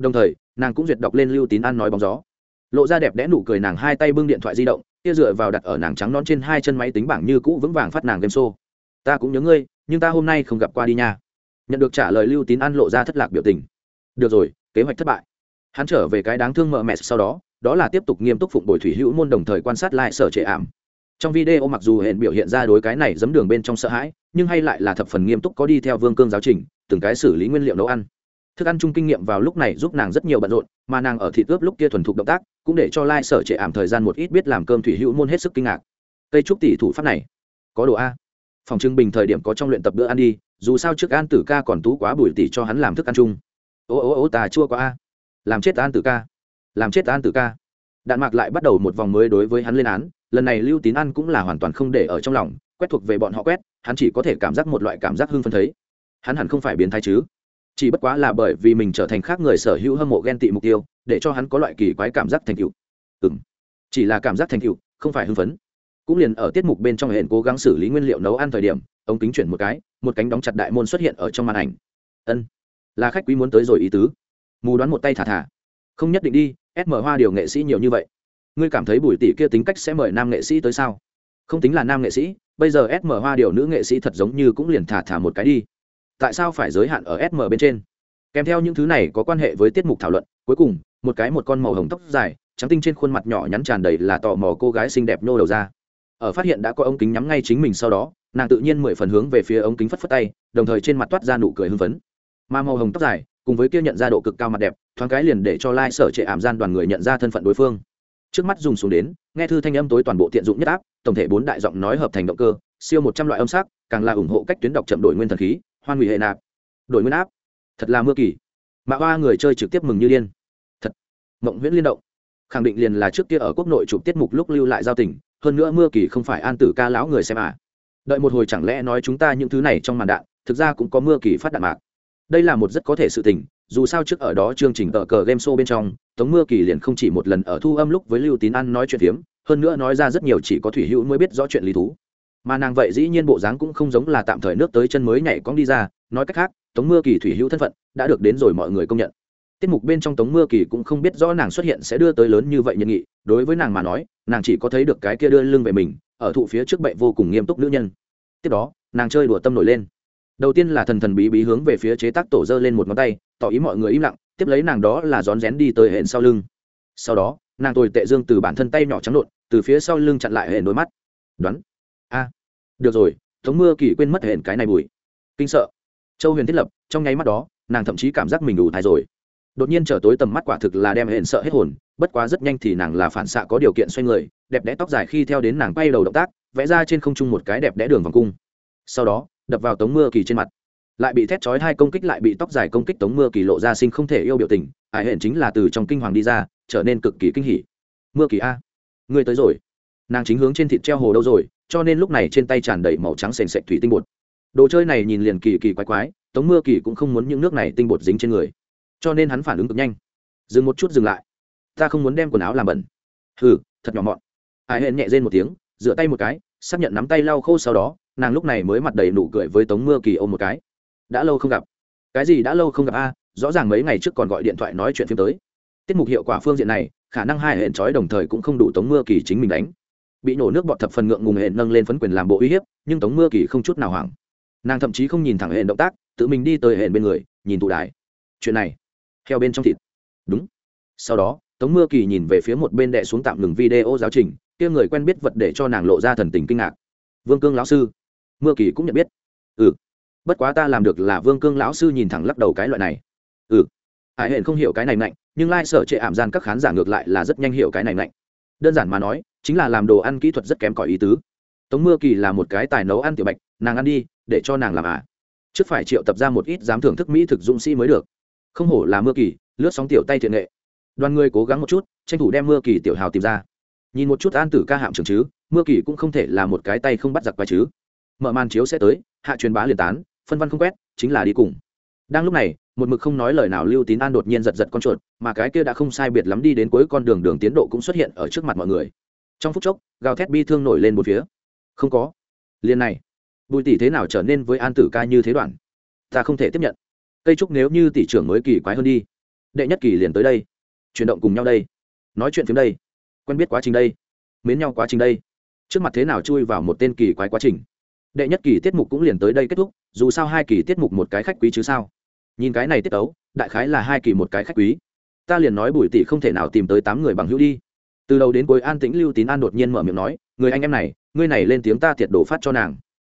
đồng thời, nàng cũng duyệt đọc lên lưu tín an nói bóng gió. Lộ ra đẹp đẽ nụ cười nàng hai tay bưng điện thoại di động, kia dựa vào đặt ở nàng trắng non trên hai chân máy tính bảng như cũ vững vàng phát nàng game show. Ta cũng nhớ ngươi, nhưng ta hôm nay không gặp qua đi nha. Nhận được trả lời lưu tín an lộ ra thất lạc biểu tình. Được rồi, kế hoạch thất bại. Hắn trở về cái đáng thương mợ mẹ sau đó đó là tiếp tục nghiêm túc phụng bồi thủy hữu môn đồng thời quan sát lại sở trệ ảm. Trong video mặc dù hiện biểu hiện ra đối cái này giấm đường bên trong sợ hãi, nhưng hay lại là thập phần nghiêm túc có đi theo vương cương giáo trình, từng cái xử lý nguyên liệu nấu ăn thức ăn chung kinh nghiệm vào lúc này giúp nàng rất nhiều bận rộn, mà nàng ở thịt ướp lúc kia thuần thục động tác, cũng để cho lai sở trệ ảm thời gian một ít biết làm cơm thủy hữu môn hết sức kinh ngạc. Cây trúc tỷ thủ pháp này, có đồ a. Phòng trưng bình thời điểm có trong luyện tập bữa ăn đi, dù sao trước an tử ca còn tú quá bùi tỷ cho hắn làm thức ăn chung. Ô ô ô tà chua quá a. Làm chết an tử ca. Làm chết an tử ca. Đạn mạc lại bắt đầu một vòng mới đối với hắn lên án, lần này lưu tín ăn cũng là hoàn toàn không để ở trong lòng, quét thuộc về bọn họ quét, hắn chỉ có thể cảm giác một loại cảm giác hưng phân thấy. Hắn hẳn không phải biến thái chứ chỉ bất quá là bởi vì mình trở thành khác người sở hữu hâm mộ ghen tị mục tiêu, để cho hắn có loại kỳ quái cảm giác thành tựu. Ừng chỉ là cảm giác thành tựu, không phải hưng phấn. Cũng liền ở tiết mục bên trong hẹn cố gắng xử lý nguyên liệu nấu ăn thời điểm ống kính chuyển một cái, một cánh đóng chặt đại môn xuất hiện ở trong màn ảnh. Ân, là khách quý muốn tới rồi ý tứ. Mù đoán một tay thả thả. Không nhất định đi sm hoa điều nghệ sĩ nhiều như vậy. Ngươi cảm thấy bùi tỷ kia tính cách sẽ mời nam nghệ sĩ tới sao? Không tính là nam nghệ sĩ, bây giờ sm hoa điều nữ nghệ sĩ thật giống như cũng liền thả thả một cái đi tại sao phải giới hạn ở sm bên trên? Kèm theo những thứ này có quan hệ với tiết mục thảo luận, cuối cùng, một cái một con màu hồng tóc dài, trắng tinh trên khuôn mặt nhỏ nhắn tràn đầy là tò mò cô gái xinh đẹp nhô đầu ra. Ở phát hiện đã có ống kính nhắm ngay chính mình sau đó, nàng tự nhiên mười phần hướng về phía ống kính phất phất tay, đồng thời trên mặt toát ra nụ cười hưng phấn. Mà màu hồng tóc dài, cùng với kia nhận ra độ cực cao mặt đẹp, thoáng cái liền để cho lai、like、sở trệ ảm gian đoàn người nhận ra thân phận đối phương. Trước mắt dùng xuống đến, nghe thư thanh âm tối toàn bộ tiện dụng nhất áp, tổng thể bốn đại giọng nói hợp thành động cơ, siêu một trăm loại âm sắc, càng là ủng hộ cách tuyến đọc chậm đổi nguyên thần khí hoan hủy hệ nạp, đổi nguyên áp, thật là mưa kỳ. Mạ hoa người chơi trực tiếp mừng như điên. Thật, mộng nguyễn liên động. Khẳng định liền là trước kia ở quốc nội chụp tiết mục lúc lưu lại giao tình, hơn nữa mưa kỳ không phải an tử ca lão người xem à. Đợi một hồi chẳng lẽ nói chúng ta những thứ này trong màn đạn, thực ra cũng có mưa kỳ phát đạn mạc. Đây là một rất có thể sự tình, dù sao trước ở đó chương trình tờ cờ game show bên trong, tống mưa kỳ liền không chỉ một lần ở thu âm lúc với lưu tín ăn nói chuyện phiếm, hơn nữa nói ra rất nhiều chỉ có thủy hữu mới biết rõ chuyện lý thú mà nàng vậy dĩ nhiên bộ dáng cũng không giống là tạm thời nước tới chân mới nhảy cong đi ra, nói cách khác, tống mưa kỳ thủy hữu thân phận, đã được đến rồi mọi người công nhận. Tiết mục bên trong tống mưa kỳ cũng không biết rõ nàng xuất hiện sẽ đưa tới lớn như vậy nhân nghị, đối với nàng mà nói, nàng chỉ có thấy được cái kia đưa lưng về mình, ở thụ phía trước bệ vô cùng nghiêm túc nữ nhân. Tiếp đó, nàng chơi đùa tâm nổi lên. Đầu tiên là thần thần bí bí hướng về phía chế tác tổ dơ lên một ngón tay, tỏ ý mọi người im lặng, tiếp lấy nàng đó là rón rén đi tới hẹn sau lưng. Sau đó, nàng tồi tệ dương từ bản thân tay nhỏ trắng lộn từ phía sau lưng chặn lại hẹn đôi mắt. Đoán được rồi, tống mưa kỳ quên mất hển cái này bùi. Kinh sợ. Châu huyền thiết lập, trong nháy mắt đó, nàng thậm chí cảm giác mình đủ thai rồi. Đột nhiên trở tối tầm mắt quả thực là đem hển sợ hết hồn, bất quá rất nhanh thì nàng là phản xạ có điều kiện xoay người, đẹp đẽ tóc dài khi theo đến nàng bay đầu động tác, vẽ ra trên không trung một cái đẹp đẽ đường vòng cung. Sau đó, đập vào tống mưa kỳ trên mặt. Lại bị thét chói hai công kích lại bị tóc dài công kích tống mưa kỳ lộ ra sinh không thể yêu biểu tình, ải hển chính là từ trong kinh hoàng đi ra, trở nên cực kỳ kinh hỉ. Mưa kỳ a, ngươi tới rồi. Nàng chính hướng trên thịt treo hồ đâu rồi cho nên lúc này trên tay tràn đầy màu trắng sền sệt thủy tinh bột. Đồ chơi này nhìn liền kỳ kỳ quái quái, tống mưa kỳ cũng không muốn những nước này tinh bột dính trên người. Cho nên hắn phản ứng cực nhanh. Dừng một chút dừng lại. Ta không muốn đem quần áo làm bẩn. Hừ, thật nhỏ mọn. Ai hẹn nhẹ rên một tiếng dựa tay một cái, xác nhận nắm tay lau khô sau đó, nàng lúc này mới mặt đầy nụ cười với tống mưa kỳ ôm một cái. Đã lâu không gặp. Cái gì đã lâu không gặp a? Rõ ràng mấy ngày trước còn gọi điện thoại nói chuyện phim tới. Tiết mục hiệu quả phương diện này, khả năng hai hẹn trói đồng thời cũng không đủ tống mưa kỳ chính mình đánh bị nổ nước bọt thập phần ngượng ngùng hệ nâng lên phấn quyền làm bộ uy hiếp, nhưng tống mưa kỳ không chút nào hoảng. Nàng thậm chí không nhìn thẳng hệ động tác, tự mình đi tới hệ bên người, nhìn tụ đài. Chuyện này, theo bên trong thịt. Đúng. Sau đó, tống mưa kỳ nhìn về phía một bên đệ xuống tạm ngừng video giáo trình, kia người quen biết vật để cho nàng lộ ra thần tình kinh ngạc. Vương cương lão sư. Mưa kỳ cũng nhận biết. Ừ. Bất quá ta làm được là vương cương lão sư nhìn thẳng lắc đầu cái loại này. Ừ. Hải hển không hiểu cái này mạnh, nhưng lai sở trệ ảm gian các khán giả ngược lại là rất nhanh hiểu cái này mạnh. Đơn giản mà nói chính là làm đồ ăn kỹ thuật rất kém cỏi ý tứ. Tống mưa kỳ là một cái tài nấu ăn tiểu bạch, nàng ăn đi, để cho nàng làm à trước phải triệu tập ra một ít dám thưởng thức mỹ thực dũng sĩ mới được. Không hổ là mưa kỳ, lướt sóng tiểu tay thiện nghệ. Đoàn người cố gắng một chút, tranh thủ đem mưa kỳ tiểu hào tìm ra. Nhìn một chút an tử ca hạm trường chứ, mưa kỳ cũng không thể là một cái tay không bắt giặc quái chứ. Mở màn chiếu sẽ tới, hạ truyền bá liền tán, phân văn không quét, chính là đi cùng. Đang lúc này, một mực không nói lời nào lưu tín an đột nhiên giật giật con chuột, mà cái kia đã không sai biệt lắm đi đến cuối con đường đường tiến độ cũng xuất hiện ở trước mặt mọi người trong phút chốc, gào thét bi thương nổi lên một phía. Không có. Liền này. Bùi tỷ thế nào trở nên với an tử ca như thế đoạn? Ta không thể tiếp nhận. Cây trúc nếu như tỷ trưởng mới kỳ quái hơn đi. Đệ nhất kỳ liền tới đây. Chuyển động cùng nhau đây. Nói chuyện phim đây. Quen biết quá trình đây. Mến nhau quá trình đây. Trước mặt thế nào chui vào một tên kỳ quái quá trình. Đệ nhất kỳ tiết mục cũng liền tới đây kết thúc, dù sao hai kỳ tiết mục một cái khách quý chứ sao? Nhìn cái này tiết tấu, đại khái là hai kỳ một cái khách quý. Ta liền nói bùi tỷ không thể nào tìm tới tám người bằng hữu đi từ đầu đến cuối an tĩnh lưu tín an đột nhiên mở miệng nói, người anh em này, ngươi này lên tiếng ta thiệt đổ phát cho nàng.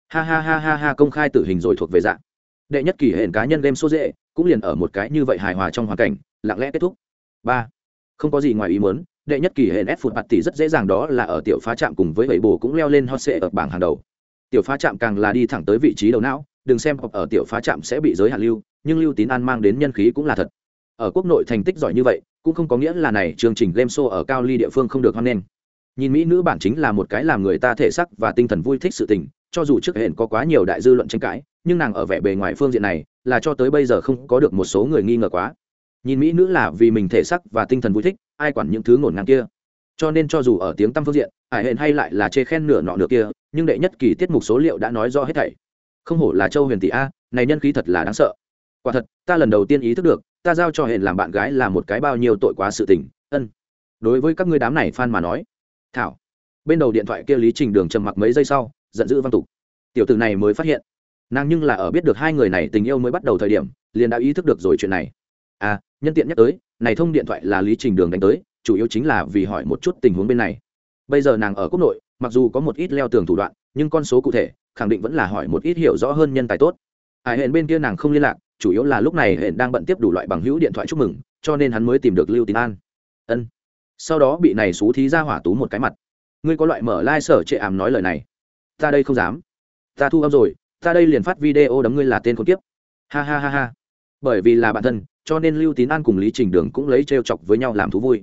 Ha ha ha ha ha, công khai tử hình rồi thuộc về dạng đệ nhất kỳ hển cá nhân game số dễ, cũng liền ở một cái như vậy hài hòa trong hoàn cảnh, lặng lẽ kết thúc. Ba. Không có gì ngoài ý muốn, đệ nhất kỳ hển ép phụt bạt tỷ rất dễ dàng đó là ở tiểu phá trạm cùng với bảy bồ cũng leo lên hot sệ ở bảng hàng đầu. Tiểu phá trạm càng là đi thẳng tới vị trí đầu não, đừng xem học ở tiểu phá trạm sẽ bị giới hạn lưu, nhưng lưu tín an mang đến nhân khí cũng là thật. Ở quốc nội thành tích giỏi như vậy cũng không có nghĩa là này chương trình game show ở cao ly địa phương không được hoan nghênh. Nhìn mỹ nữ bản chính là một cái làm người ta thể sắc và tinh thần vui thích sự tình, cho dù trước hẹn có quá nhiều đại dư luận tranh cãi, nhưng nàng ở vẻ bề ngoài phương diện này là cho tới bây giờ không có được một số người nghi ngờ quá. Nhìn mỹ nữ là vì mình thể sắc và tinh thần vui thích, ai quản những thứ ngổn ngang kia. Cho nên cho dù ở tiếng tăm phương diện ải hẹn hay lại là chê khen nửa nọ nửa kia, nhưng đệ nhất kỳ tiết mục số liệu đã nói rõ hết thảy. Không hổ là châu huyền tỷ a, này nhân khí thật là đáng sợ. Quả thật, ta lần đầu tiên ý thức được ta giao cho hẹn làm bạn gái là một cái bao nhiêu tội quá sự tình, ân. Đối với các ngươi đám này fan mà nói, thảo, bên đầu điện thoại kia lý trình đường trầm mặc mấy giây sau, giận dữ văn tục. Tiểu tử này mới phát hiện, nàng nhưng là ở biết được hai người này tình yêu mới bắt đầu thời điểm, liền đã ý thức được rồi chuyện này. À nhân tiện nhắc tới, này thông điện thoại là lý trình đường đánh tới, chủ yếu chính là vì hỏi một chút tình huống bên này. Bây giờ nàng ở quốc nội, mặc dù có một ít leo tường thủ đoạn, nhưng con số cụ thể, khẳng định vẫn là hỏi một ít hiểu rõ hơn nhân tài tốt. Ai hẹn bên kia nàng không liên lạc chủ yếu là lúc này hiện đang bận tiếp đủ loại bằng hữu điện thoại chúc mừng, cho nên hắn mới tìm được lưu tín an. Ân. Sau đó bị này xú thí ra hỏa tú một cái mặt. Ngươi có loại mở lai、like、sở trệ ảm nói lời này. Ta đây không dám. Ta thu âm rồi, ta đây liền phát video đấm ngươi là tên con tiếp. ha ha ha ha. Bởi vì là bạn thân, cho nên lưu tín an cùng lý trình đường cũng lấy t r e o chọc với nhau làm thú vui.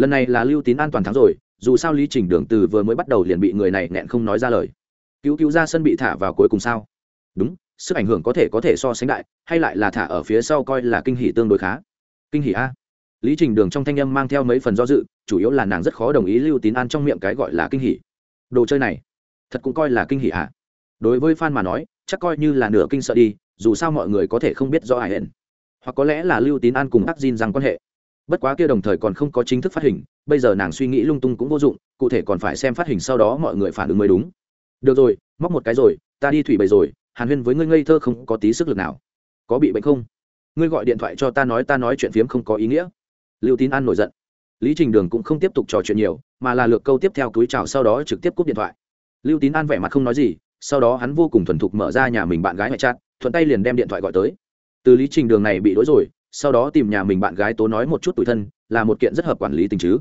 Lần này là lưu tín an toàn thắng rồi, dù sao lý trình đường từ vừa mới bắt đầu liền bị người này nghẹn không nói ra lời. Cứu cứu ra sân bị thả vào cuối cùng sao? Đúng sức ảnh hưởng có thể có thể so sánh đại, hay lại là thả ở phía sau coi là kinh hỷ tương đối khá. Kinh hỷ a. Lý trình đường trong thanh âm mang theo mấy phần do dự, chủ yếu là nàng rất khó đồng ý lưu tín an trong miệng cái gọi là kinh hỷ đồ chơi này, thật cũng coi là kinh hỷ à? đối với fan mà nói, chắc coi như là nửa kinh sợ đi, dù sao mọi người có thể không biết rõ ai hẹn. Hoặc có lẽ là lưu tín an cùng ác Diên rằng quan hệ. Bất quá kia đồng thời còn không có chính thức phát hình, bây giờ nàng suy nghĩ lung tung cũng vô dụng, cụ thể còn phải xem phát hình sau đó mọi người phản ứng mới đúng. Được rồi, móc một cái rồi, ta đi thủy bày rồi hàn huyên với ngươi ngây thơ không có tí sức lực nào. Có bị bệnh không? Ngươi gọi điện thoại cho ta nói ta nói chuyện phiếm không có ý nghĩa. Lưu tín an nổi giận. Lý trình đường cũng không tiếp tục trò chuyện nhiều, mà là lược câu tiếp theo túi chào sau đó trực tiếp cúp điện thoại. Lưu tín an vẻ mặt không nói gì, sau đó hắn vô cùng thuần thục mở ra nhà mình bạn gái ngoại chat, thuận tay liền đem điện thoại gọi tới. Từ lý trình đường này bị đ rồi, sau đó tìm nhà mình bạn gái tố nói một chút tủi thân, là một kiện rất hợp quản lý tình chứ.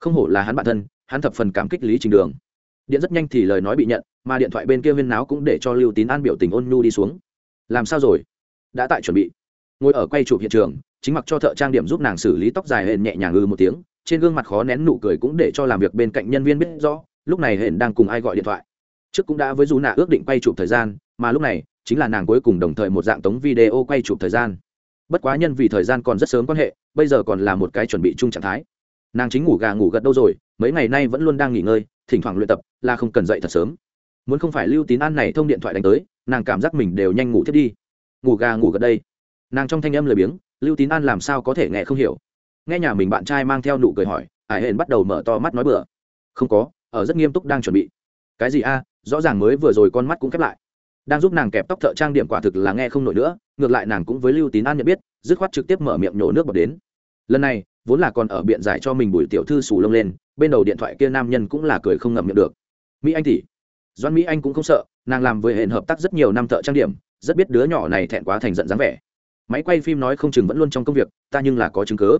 Không hổ là hắn bạn thân, hắn thập phần cảm kích lý trình đường điện rất nhanh thì lời nói bị nhận, mà điện thoại bên kia huyên náo cũng để cho lưu tín an biểu tình ôn nhu đi xuống. Làm sao rồi? Đã tại chuẩn bị. Ngồi ở quay chụp hiện trường, chính mặc cho thợ trang điểm giúp nàng xử lý tóc dài hển nhẹ nhàng ư một tiếng, trên gương mặt khó nén nụ cười cũng để cho làm việc bên cạnh nhân viên biết rõ, lúc này hển đang cùng ai gọi điện thoại. Trước cũng đã với dù nạ ước định quay chụp thời gian, mà lúc này, chính là nàng cuối cùng đồng thời một dạng tống video quay chụp thời gian. Bất quá nhân vì thời gian còn rất sớm quan hệ, bây giờ còn là một cái chuẩn bị chung trạng thái. Nàng chính ngủ gà ngủ gật đâu rồi, mấy ngày nay vẫn luôn đang nghỉ ngơi thỉnh thoảng luyện tập là không cần dậy thật sớm. Muốn không phải lưu tín an này thông điện thoại đánh tới, nàng cảm giác mình đều nhanh ngủ thiết đi. Ngủ gà ngủ gật đây. Nàng trong thanh âm lười biếng, lưu tín an làm sao có thể nghe không hiểu? Nghe nhà mình bạn trai mang theo nụ cười hỏi ải hển bắt đầu mở to mắt nói bừa? Không có, ở rất nghiêm túc đang chuẩn bị. Cái gì a? Rõ ràng mới vừa rồi con mắt cũng khép lại. Đang giúp nàng kẹp tóc thợ trang điểm quả thực là nghe không nổi nữa, ngược lại nàng cũng với lưu tín an nhận biết, dứt khoát trực tiếp mở miệng nhổ nước bọt đến. Lần này vốn là còn ở biện giải cho mình bùi tiểu thư sù lông lên, bên đầu điện thoại kia nam nhân cũng là cười không ngậm miệng được. Mỹ anh tỷ. Doan mỹ anh cũng không sợ, nàng làm với hệ hợp tác rất nhiều năm thợ trang điểm, rất biết đứa nhỏ này thẹn quá thành giận dáng vẻ. Máy quay phim nói không chừng vẫn luôn trong công việc, ta nhưng là có chứng cứ.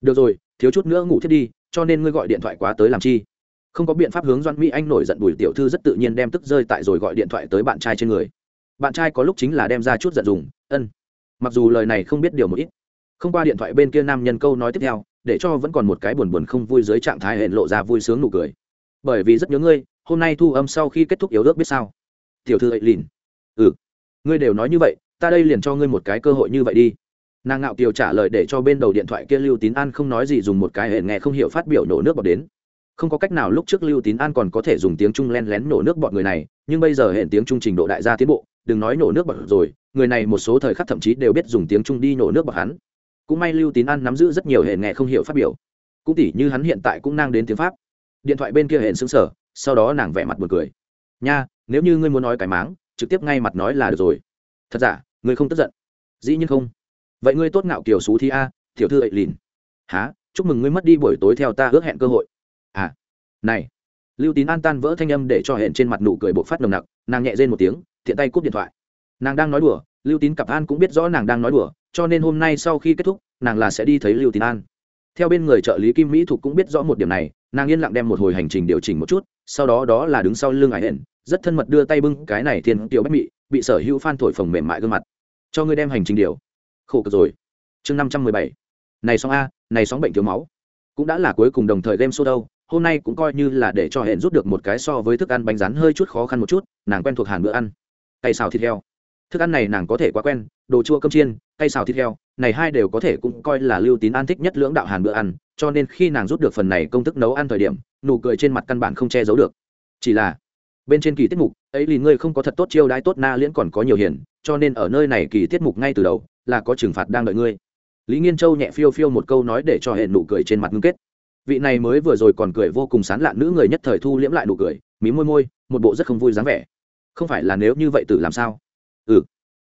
Được rồi, thiếu chút nữa ngủ thiết đi, cho nên ngươi gọi điện thoại quá tới làm chi? Không có biện pháp hướng doan mỹ anh nổi giận bùi tiểu thư rất tự nhiên đem tức rơi tại rồi gọi điện thoại tới bạn trai trên người. Bạn trai có lúc chính là đem ra chút giận dùng, ân. Mặc dù lời này không biết điều một ít không qua điện thoại bên kia nam nhân câu nói tiếp theo, để cho vẫn còn một cái buồn buồn không vui dưới trạng thái hẹn lộ ra vui sướng nụ cười. Bởi vì rất nhớ ngươi, hôm nay thu âm sau khi kết thúc yếu ước biết sao? Tiểu thư ấy lìn. Ừ. Ngươi đều nói như vậy, ta đây liền cho ngươi một cái cơ hội như vậy đi. Nàng ngạo kiều trả lời để cho bên đầu điện thoại kia lưu tín an không nói gì dùng một cái hẹn nghe không hiểu phát biểu nổ nước bọt đến. Không có cách nào lúc trước lưu tín an còn có thể dùng tiếng trung len lén nổ nước bọt người này, nhưng bây giờ hẹn tiếng trung trình độ đại gia tiến bộ, đừng nói nổ nước bọt rồi, người này một số thời khắc thậm chí đều biết dùng tiếng trung đi nổ nước bọt hắn cũng may lưu tín an nắm giữ rất nhiều hệ nghe không hiểu phát biểu. Cũng tỉ như hắn hiện tại cũng năng đến tiếng pháp. Điện thoại bên kia hệ xứng sở sau đó nàng vẻ mặt buồn cười. Nha, nếu như ngươi muốn nói cái máng, trực tiếp ngay mặt nói là được rồi. Thật giả? Ngươi không tức giận? Dĩ nhiên không. Vậy ngươi tốt ngạo kiểu xú thi a, tiểu thư ấy lìn. Há chúc mừng ngươi mất đi buổi tối theo ta ước hẹn cơ hội. À này. Lưu tín an tan vỡ thanh âm để cho hẹn trên mặt nụ cười bộc phát nồng nặc, nàng nhẹ rên một tiếng, thiện tay cúp điện thoại. Nàng đang nói đùa, lưu tín cặp an cũng biết rõ nàng đang nói đùa cho nên hôm nay sau khi kết thúc, nàng là sẽ đi thấy lưu tín an. Theo bên người trợ lý kim mỹ thục cũng biết rõ một điểm này, nàng yên lặng đem một hồi hành trình điều chỉnh một chút, sau đó đó là đứng sau lưng ải hẹn rất thân mật đưa tay bưng cái này thiên tiểu bách mị, bị sở hữu phan thổi phồng mềm mại gương mặt. Cho ngươi đem hành trình điều. Khổ cực rồi. Chương năm trăm mười bảy. Này sóng a, này sóng bệnh thiếu máu. Cũng đã là cuối cùng đồng thời game show đâu, hôm nay cũng coi như là để cho hẹn rút được một cái so với thức ăn bánh rán hơi chút khó khăn một chút, nàng quen thuộc hàn bữa ăn. Tay xào thịt heo thức ăn này nàng có thể quá quen, đồ chua cơm chiên, cay xào thịt heo, này hai đều có thể cũng coi là lưu tín an thích nhất lưỡng đạo hàn bữa ăn, cho nên khi nàng rút được phần này công thức nấu ăn thời điểm, nụ cười trên mặt căn bản không che giấu được. Chỉ là, bên trên kỳ tiết mục, ấy lì ngươi không có thật tốt chiêu đãi tốt na liễn còn có nhiều hiền, cho nên ở nơi này kỳ tiết mục ngay từ đầu, là có trừng phạt đang đợi ngươi. Lý nghiên châu nhẹ phiêu phiêu một câu nói để cho hệ nụ cười trên mặt ngưng kết. Vị này mới vừa rồi còn cười vô cùng sán lạn nữ người nhất thời thu liễm lại nụ cười, mí môi môi, một bộ rất không vui dáng vẻ. Không phải là nếu như vậy tự làm sao? Ừ.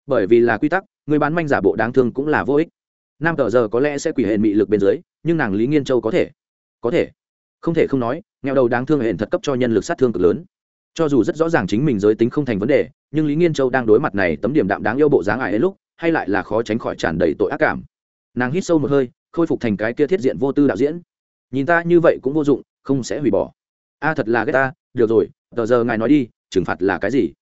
Bởi vì là quy tắc, người bán manh giả bộ đáng thương cũng là vô ích. Nam tờ giờ có lẽ sẽ quỷ hệ mị lực bên dưới, nhưng nàng lý nghiên châu có thể. Có thể. Không thể không nói, nghèo đầu đáng thương hệ thật cấp cho nhân lực sát thương cực lớn. Cho dù rất rõ ràng chính mình giới tính không thành vấn đề, nhưng lý nghiên châu đang đối mặt này tấm điểm đạm đáng yêu bộ dáng ải ấy lúc, hay lại là khó tránh khỏi tràn đầy tội ác cảm. Nàng hít sâu một hơi, khôi phục thành cái kia thiết diện vô tư đạo diễn. Nhìn ta như vậy cũng vô dụng, không sẽ hủy bỏ. A, thật là ghét ta. Được rồi, tờ giờ ngài nói đi, trừng phạt là cái gì?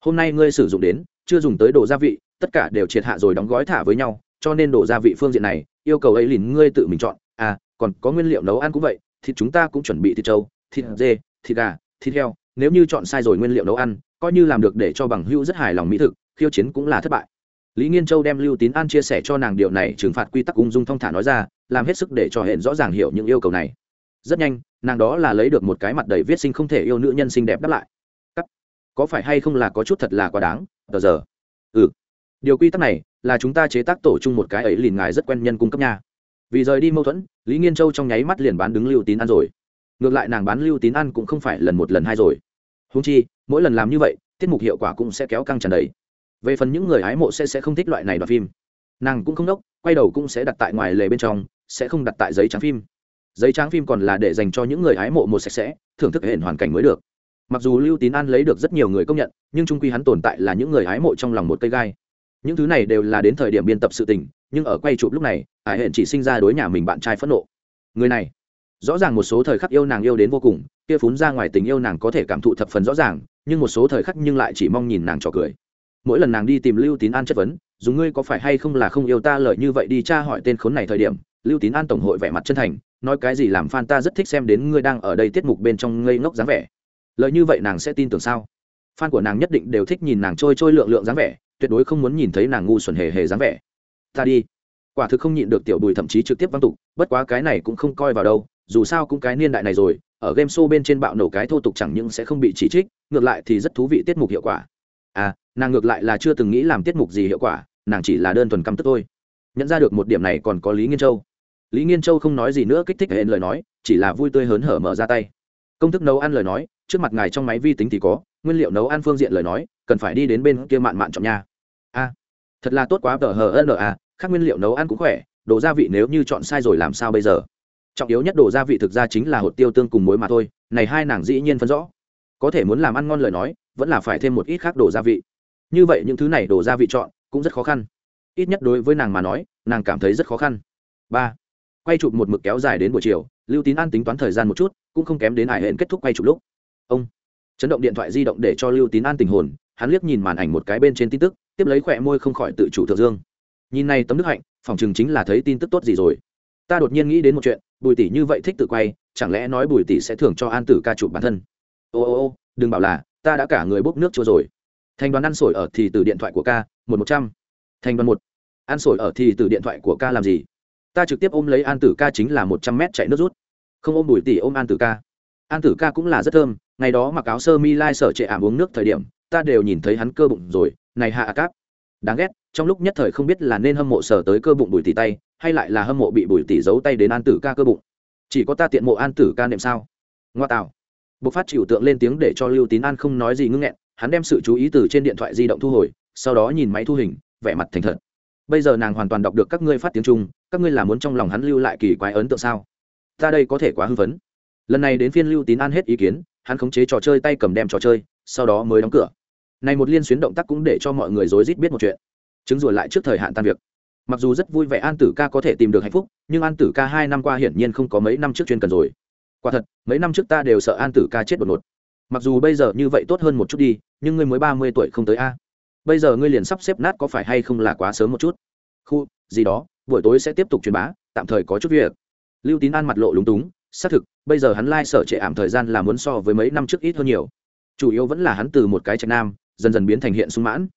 Hôm nay ngươi sử dụng đến chưa dùng tới đồ gia vị, tất cả đều triệt hạ rồi đóng gói thả với nhau, cho nên đồ gia vị phương diện này, yêu cầu ấy lìn ngươi tự mình chọn. À còn có nguyên liệu nấu ăn cũng vậy, thịt chúng ta cũng chuẩn bị thịt trâu, thịt dê, thịt gà, thịt heo. Nếu như chọn sai rồi nguyên liệu nấu ăn, coi như làm được để cho bằng hữu rất hài lòng mỹ thực, khiêu chiến cũng là thất bại. Lý nghiên châu đem lưu tín an chia sẻ cho nàng điều này trừng phạt quy tắc ung dung thong thả nói ra, làm hết sức để cho hẹn rõ ràng hiểu những yêu cầu này. Rất nhanh, nàng đó là lấy được một cái mặt đầy viết sinh không thể yêu nữ nhân xinh đẹp đáp lại. Cắt. có phải hay không là có chút thật là quá đáng? Tờ giờ. Ừ. Điều quy tắc này là chúng ta chế tác tổ chung một cái ấy liền ngài rất quen nhân cung cấp nha. Vì rời đi mâu thuẫn, lý nghiên châu trong nháy mắt liền bán đứng lưu tín ăn rồi. Ngược lại nàng bán lưu tín ăn cũng không phải lần một lần hai rồi. Húng chi, mỗi lần làm như vậy, tiết mục hiệu quả cũng sẽ kéo căng tràn đầy. Về phần những người hái mộ sẽ sẽ không thích loại này đoạt phim. Nàng cũng không đốc, quay đầu cũng sẽ đặt tại ngoài lề bên trong, sẽ không đặt tại giấy trắng phim. Giấy trắng phim còn là để dành cho những người hái mộ một sạch sẽ, thưởng thức hệ hoàn cảnh mới được mặc dù lưu tín an lấy được rất nhiều người công nhận, nhưng trung quy hắn tồn tại là những người hái mộ trong lòng một cây gai. Những thứ này đều là đến thời điểm biên tập sự tình, nhưng ở quay chụp lúc này, hải hẹn chỉ sinh ra đối nhà mình bạn trai phẫn nộ. Người này, rõ ràng một số thời khắc yêu nàng yêu đến vô cùng, kia phún ra ngoài tình yêu nàng có thể cảm thụ thập phần rõ ràng, nhưng một số thời khắc nhưng lại chỉ mong nhìn nàng trò cười. Mỗi lần nàng đi tìm lưu tín an chất vấn, dùng ngươi có phải hay không là không yêu ta lợi như vậy đi tra hỏi tên khốn này thời điểm? Lưu tín an tổng hội vẻ mặt chân thành, nói cái gì làm fan ta rất thích xem đến ngươi đang ở đây tiết mục bên trong ngây ngốc dáng vẻ lợi như vậy nàng sẽ tin tưởng sao? Fan của nàng nhất định đều thích nhìn nàng trôi trôi lượng lượng dáng vẻ, tuyệt đối không muốn nhìn thấy nàng ngu xuẩn hề hề dáng vẻ. Ta đi. Quả thực không nhịn được tiểu bùi thậm chí trực tiếp văng tục, bất quá cái này cũng không coi vào đâu, dù sao cũng cái niên đại này rồi, ở game show bên trên bạo nổ cái thô tục chẳng những sẽ không bị chỉ trích, ngược lại thì rất thú vị tiết mục hiệu quả. À nàng ngược lại là chưa từng nghĩ làm tiết mục gì hiệu quả, nàng chỉ là đơn thuần căm tức thôi. Nhận ra được một điểm này còn có lý nghiên châu. Lý nghiên châu không nói gì nữa, kích thích hệ lời nói, chỉ là vui tươi hớn hở mở ra tay công thức nấu ăn lời nói, trước mặt ngài trong máy vi tính thì có, nguyên liệu nấu ăn phương diện lời nói, cần phải đi đến bên kia mạn mạn trọng nha. A, thật là tốt quá, tờ hờ ân a, khác nguyên liệu nấu ăn cũng khỏe, đồ gia vị nếu như chọn sai rồi làm sao bây giờ? Trọng yếu nhất đồ gia vị thực ra chính là hột tiêu tương cùng muối mà thôi, này hai nàng dĩ nhiên phân rõ. Có thể muốn làm ăn ngon lời nói, vẫn là phải thêm một ít khác đồ gia vị. Như vậy những thứ này đồ gia vị chọn cũng rất khó khăn. Ít nhất đối với nàng mà nói, nàng cảm thấy rất khó khăn. Ba quay chụp một mực kéo dài đến buổi chiều, lưu tín an tính toán thời gian một chút, cũng không kém đến hải hẹn kết thúc quay chụp lúc. Ông chấn động điện thoại di động để cho lưu tín an tình hồn, hắn liếc nhìn màn ảnh một cái bên trên tin tức, tiếp lấy khỏe môi không khỏi tự chủ thượng dương. Nhìn này tấm đức hạnh, phòng chừng chính là thấy tin tức tốt gì rồi. Ta đột nhiên nghĩ đến một chuyện, bùi tỷ như vậy thích tự quay, chẳng lẽ nói bùi tỷ sẽ thưởng cho an tử ca chụp bản thân? Ô ô ô, đừng bảo là, ta đã cả người bốc nước chua rồi. Thành đoàn ăn sổi ở thì từ điện thoại của ca, một một trăm. Thành đoàn một. Ăn sổi ở thì từ điện thoại của ca làm gì? Ta trực tiếp ôm lấy an tử ca chính là một trăm mét chạy nước rút. Không ôm bùi tỷ ôm an tử ca. An tử ca cũng là rất thơm, ngày đó mặc áo sơ mi lai sở trệ ảm uống nước thời điểm, ta đều nhìn thấy hắn cơ bụng rồi, này hạ cáp. Đáng ghét, trong lúc nhất thời không biết là nên hâm mộ sở tới cơ bụng bùi tỷ tay, hay lại là hâm mộ bị bùi tỷ giấu tay đến an tử ca cơ bụng. Chỉ có ta tiện mộ an tử ca niệm sao? Ngoa tạo. Bộc phát chịu tượng lên tiếng để cho lưu tín an không nói gì ngưng nghẹn, hắn đem sự chú ý từ trên điện thoại di động thu hồi, sau đó nhìn máy thu hình, vẻ mặt thành thật. Bây giờ nàng hoàn toàn đọc được các ngươi phát tiếng trung các ngươi là muốn trong lòng hắn lưu lại kỳ quái ấn tượng sao? Ta đây có thể quá hưng phấn. Lần này đến phiên lưu tín an hết ý kiến, hắn khống chế trò chơi tay cầm đem trò chơi, sau đó mới đóng cửa. Này một liên xuyến động tác cũng để cho mọi người rối rít biết một chuyện. Chứng rủa lại trước thời hạn tan việc. Mặc dù rất vui vẻ an tử ca có thể tìm được hạnh phúc, nhưng an tử ca hai năm qua hiển nhiên không có mấy năm trước chuyên cần rồi. Quả thật, mấy năm trước ta đều sợ an tử ca chết đột ngột. Mặc dù bây giờ như vậy tốt hơn một chút đi, nhưng ngươi mới ba mươi tuổi không tới a. Bây giờ ngươi liền sắp xếp nát có phải hay không là quá sớm một chút? Khu, gì đó buổi tối sẽ tiếp tục truyền bá, tạm thời có chút việc. Lưu tín an mặt lộ lúng túng, xác thực, bây giờ hắn lai、like、sở trệ ảm thời gian là muốn so với mấy năm trước ít hơn nhiều. Chủ yếu vẫn là hắn từ một cái trạch nam, dần dần biến thành hiện sung mãn.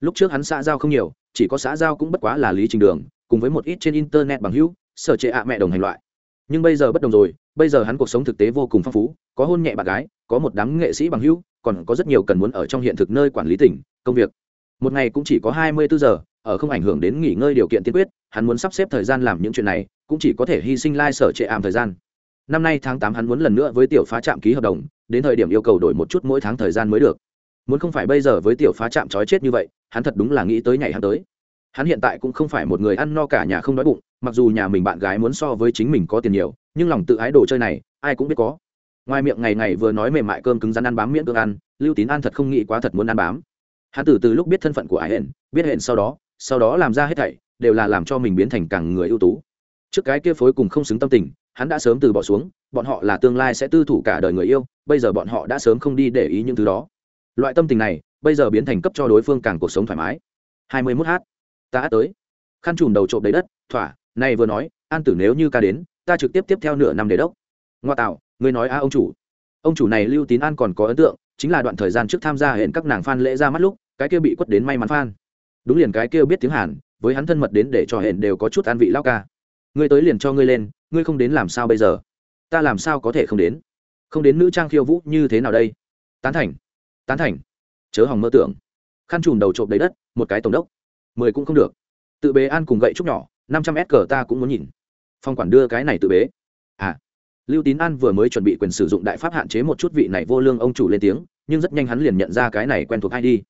Lúc trước hắn xã giao không nhiều, chỉ có xã giao cũng bất quá là lý trình đường, cùng với một ít trên internet bằng hữu, sở trệ ạ mẹ đồng hành loại. Nhưng bây giờ bất đồng rồi, bây giờ hắn cuộc sống thực tế vô cùng phong phú, có hôn nhẹ bạn gái, có một đám nghệ sĩ bằng hữu, còn có rất nhiều cần muốn ở trong hiện thực nơi quản lý tỉnh, công việc. Một ngày cũng chỉ có hai mươi bốn giờ ở không ảnh hưởng đến nghỉ ngơi điều kiện tiên quyết, hắn muốn sắp xếp thời gian làm những chuyện này, cũng chỉ có thể hy sinh lai、like、sở trệ ảm thời gian. Năm nay tháng tám hắn muốn lần nữa với tiểu phá trạm ký hợp đồng, đến thời điểm yêu cầu đổi một chút mỗi tháng thời gian mới được. Muốn không phải bây giờ với tiểu phá trạm trói chết như vậy, hắn thật đúng là nghĩ tới ngày hắn tới. Hắn hiện tại cũng không phải một người ăn no cả nhà không đói bụng, mặc dù nhà mình bạn gái muốn so với chính mình có tiền nhiều, nhưng lòng tự ái đồ chơi này, ai cũng biết có. Ngoài miệng ngày ngày vừa nói mềm mại cơm cứng rắn ăn bám miễn cưỡng ăn, lưu tín an thật không nghĩ quá thật muốn ăn bám. Hắn từ từ lúc biết thân phận của ái hển, biết hẹn sau đó sau đó làm ra hết thảy, đều là làm cho mình biến thành càng người ưu tú. Trước cái kia phối cùng không xứng tâm tình, hắn đã sớm từ bỏ xuống, bọn họ là tương lai sẽ tư thủ cả đời người yêu, bây giờ bọn họ đã sớm không đi để ý những thứ đó. Loại tâm tình này, bây giờ biến thành cấp cho đối phương càng cuộc sống thoải mái. Hai mươi mốt h. Ta tới. Khăn trùm đầu trộm đầy đất, thỏa, này vừa nói, an tử nếu như ca đến, ta trực tiếp tiếp theo nửa năm đề đốc. Ngoa tạo người nói a ông chủ. Ông chủ này lưu tín an còn có ấn tượng, chính là đoạn thời gian trước tham gia hẹn các nàng phan lễ ra mắt lúc, cái kia bị quất đến may mắn phan đúng liền cái kêu biết tiếng hàn, với hắn thân mật đến để cho hển đều có chút an vị lao ca. Ngươi tới liền cho ngươi lên, ngươi không đến làm sao bây giờ? Ta làm sao có thể không đến? Không đến nữ trang khiêu vũ như thế nào đây? Tán thành tán thành. Chớ hỏng mơ tưởng. Khăn chùm đầu trộm đầy đất, một cái tổng đốc. Mười cũng không được. Tự bế an cùng gậy trúc nhỏ, năm trăm s cờ ta cũng muốn nhìn. Phong quản đưa cái này tự bế. À. Lưu tín an vừa mới chuẩn bị quyền sử dụng đại pháp hạn chế một chút vị này vô lương ông chủ lên tiếng, nhưng rất nhanh hắn liền nhận ra cái này quen thuộc ai đi.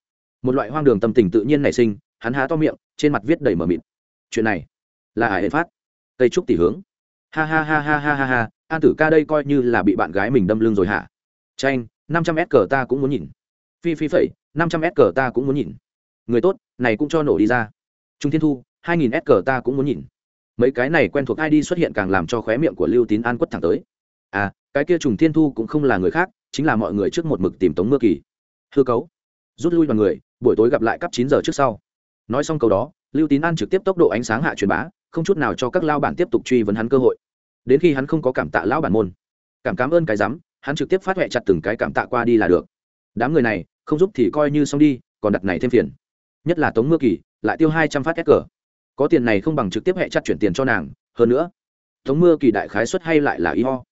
Một loại hoang đường tâm tình tự nhiên nảy sinh hắn há to miệng, trên mặt viết đầy mờ mịt. Chuyện này là hải hệ phát? Tây trúc tỷ hướng. Ha ha ha ha ha ha ha, an tử ca đây coi như là bị bạn gái mình đâm lưng rồi hả? Tranh năm trăm s cờ ta cũng muốn nhìn. Phi phi phẩy, năm trăm s cờ ta cũng muốn nhìn. Người tốt, này cũng cho nổ đi ra. Trung thiên thu, hai nghìn s cờ ta cũng muốn nhìn. Mấy cái này quen thuộc id xuất hiện càng làm cho khóe miệng của lưu tín an quất thẳng tới. À cái kia trùng thiên thu cũng không là người khác, chính là mọi người trước một mực tìm tống mưa kỳ. Hư cấu. Rút lui đoàn người, buổi tối gặp lại cấp chín giờ trước sau nói xong câu đó, lưu tín an trực tiếp tốc độ ánh sáng hạ truyền bá, không chút nào cho các lao bản tiếp tục truy vấn hắn cơ hội. Đến khi hắn không có cảm tạ lão bản môn. Cảm cảm ơn cái rắm hắn trực tiếp phát huệ chặt từng cái cảm tạ qua đi là được. Đám người này, không giúp thì coi như xong đi, còn đặt này thêm phiền. Nhất là tống mưa kỳ, lại tiêu hai trăm phát s cờ có tiền này không bằng trực tiếp hẹ chặt chuyển tiền cho nàng, hơn nữa, tống mưa kỳ đại khái xuất hay lại là y ho.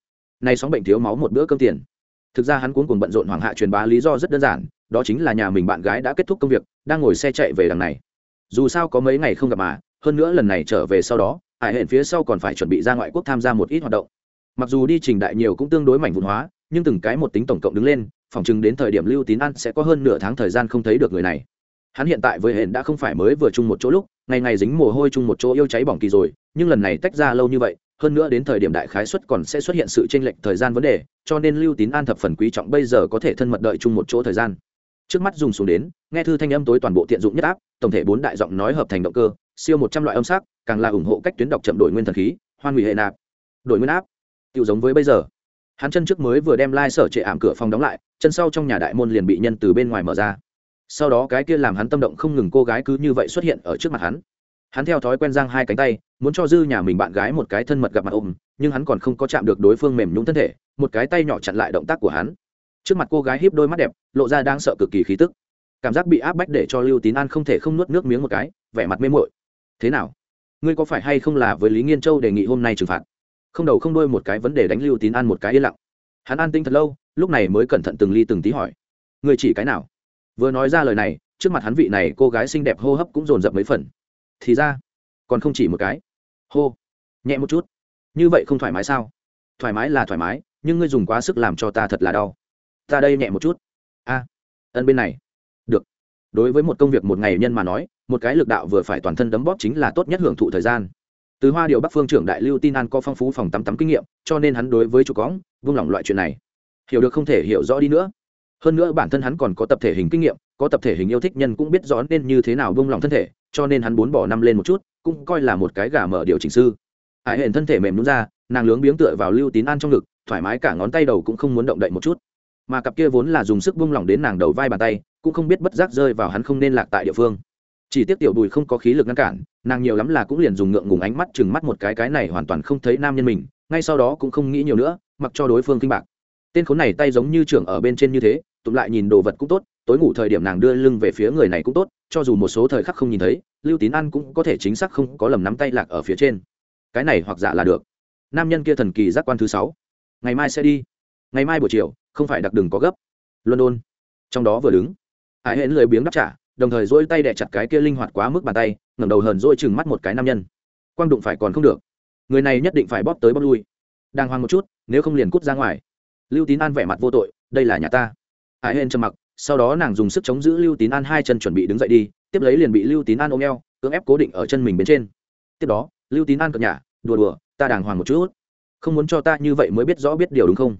Nay sóng bệnh thiếu máu một bữa cơm tiền. Thực ra hắn cuốn cùng bận rộn hoàng hạ truyền bá lý do rất đơn giản, đó chính là nhà mình bạn gái đã kết thúc công việc, đang ngồi xe chạy về đằng này dù sao có mấy ngày không gặp mà, hơn nữa lần này trở về sau đó, hải hẹn phía sau còn phải chuẩn bị ra ngoại quốc tham gia một ít hoạt động. Mặc dù đi trình đại nhiều cũng tương đối mảnh vụn hóa, nhưng từng cái một tính tổng cộng đứng lên phỏng chừng đến thời điểm lưu tín ăn sẽ có hơn nửa tháng thời gian không thấy được người này. Hắn hiện tại với hển đã không phải mới vừa chung một chỗ lúc, ngày ngày dính mồ hôi chung một chỗ yêu cháy bỏng kỳ rồi, nhưng lần này tách ra lâu như vậy, hơn nữa đến thời điểm đại khái xuất còn sẽ xuất hiện sự chênh lệch thời gian vấn đề, cho nên lưu tín an thập phần quý trọng bây giờ có thể thân mật đợi chung một chỗ thời gian trước mắt dùng xuống đến, nghe thư thanh âm tối toàn bộ tiện dụng nhất áp, tổng thể bốn đại giọng nói hợp thành động cơ, siêu một trăm loại âm sắc, càng là ủng hộ cách tuyến đọc chậm đổi nguyên thần khí, hoan hủy hệ nạp. Đổi nguyên áp tự giống với bây giờ. Hắn chân trước mới vừa đem lai、like、sở trệ ảm cửa phòng đóng lại, chân sau trong nhà đại môn liền bị nhân từ bên ngoài mở ra. Sau đó cái kia làm hắn tâm động không ngừng cô gái cứ như vậy xuất hiện ở trước mặt hắn. Hắn theo thói quen giang hai cánh tay, muốn cho dư nhà mình bạn gái một cái thân mật gặp mặt ôm, nhưng hắn còn không có chạm được đối phương mềm nhúng thân thể, một cái tay nhỏ chặn lại động tác của hắn trước mặt cô gái hiếp đôi mắt đẹp, lộ ra đang sợ cực kỳ khí tức. Cảm giác bị áp bách để cho lưu tín an không thể không nuốt nước miếng một cái, vẻ mặt mê mội thế nào? Ngươi có phải hay không là với lý nghiên châu đề nghị hôm nay trừng phạt? Không đầu không đôi một cái vấn đề đánh lưu tín an một cái yên lặng. Hắn an tinh thật lâu, lúc này mới cẩn thận từng ly từng tí hỏi. Ngươi chỉ cái nào? Vừa nói ra lời này, trước mặt hắn vị này cô gái xinh đẹp hô hấp cũng dồn dập mấy phần. Thì ra, còn không chỉ một cái. Hô, nhẹ một chút. Như vậy không thoải mái sao? Thoải mái là thoải mái, nhưng ngươi dùng quá sức làm cho ta thật là đau ta đây nhẹ một chút. A, ân bên này. Được. Đối với một công việc một ngày nhân mà nói, một cái lực đạo vừa phải toàn thân đấm bóp chính là tốt nhất hưởng thụ thời gian. Từ hoa điều bắc phương trưởng đại lưu tin an có phong phú phòng tắm tắm kinh nghiệm, cho nên hắn đối với chủ cóng vung lòng loại chuyện này. Hiểu được không thể hiểu rõ đi nữa. Hơn nữa bản thân hắn còn có tập thể hình kinh nghiệm, có tập thể hình yêu thích nhân cũng biết rõ nên như thế nào vung lòng thân thể, cho nên hắn bốn bỏ năm lên một chút, cũng coi là một cái gà mở điều chỉnh sư. Hải hển thân thể mềm nhún ra, nàng lướng biếng tựa vào lưu tín an trong ngực, thoải mái cả ngón tay đầu cũng không muốn động đậy một chút mà cặp kia vốn là dùng sức buông lỏng đến nàng đầu vai bàn tay, cũng không biết bất giác rơi vào hắn không nên lạc tại địa phương. Chỉ tiếc tiểu bùi không có khí lực ngăn cản, nàng nhiều lắm là cũng liền dùng ngượng ngùng ánh mắt chừng mắt một cái cái này hoàn toàn không thấy nam nhân mình, ngay sau đó cũng không nghĩ nhiều nữa, mặc cho đối phương kinh bạc. Tên khốn này tay giống như trưởng ở bên trên như thế, tụm lại nhìn đồ vật cũng tốt, tối ngủ thời điểm nàng đưa lưng về phía người này cũng tốt, cho dù một số thời khắc không nhìn thấy, lưu tín ăn cũng có thể chính xác không có lầm nắm tay lạc ở phía trên. Cái này hoặc giả là được. Nam nhân kia thần kỳ giác quan thứ sáu. Ngày mai sẽ đi. Ngày mai buổi chiều không phải đặc đừng có gấp. London. Trong đó vừa đứng. Hải hễn lười biếng đáp trả, đồng thời dỗi tay đẻ chặt cái kia linh hoạt quá mức bàn tay, ngẩng đầu hờn dỗi chừng mắt một cái nam nhân. Quang đụng phải còn không được. Người này nhất định phải bóp tới bóp lui. Đang hoang một chút, nếu không liền cút ra ngoài. Lưu tín an vẻ mặt vô tội, đây là nhà ta. Hải hên trầm mặc, sau đó nàng dùng sức chống giữ lưu tín an hai chân chuẩn bị đứng dậy đi, tiếp lấy liền bị lưu tín an ôm eo, cưỡng ép cố định ở chân mình bên trên. Tiếp đó, lưu tín an cợt nhả, đùa đùa, ta đàng hoàng một chút. Không muốn cho ta như vậy mới biết rõ biết điều đúng không?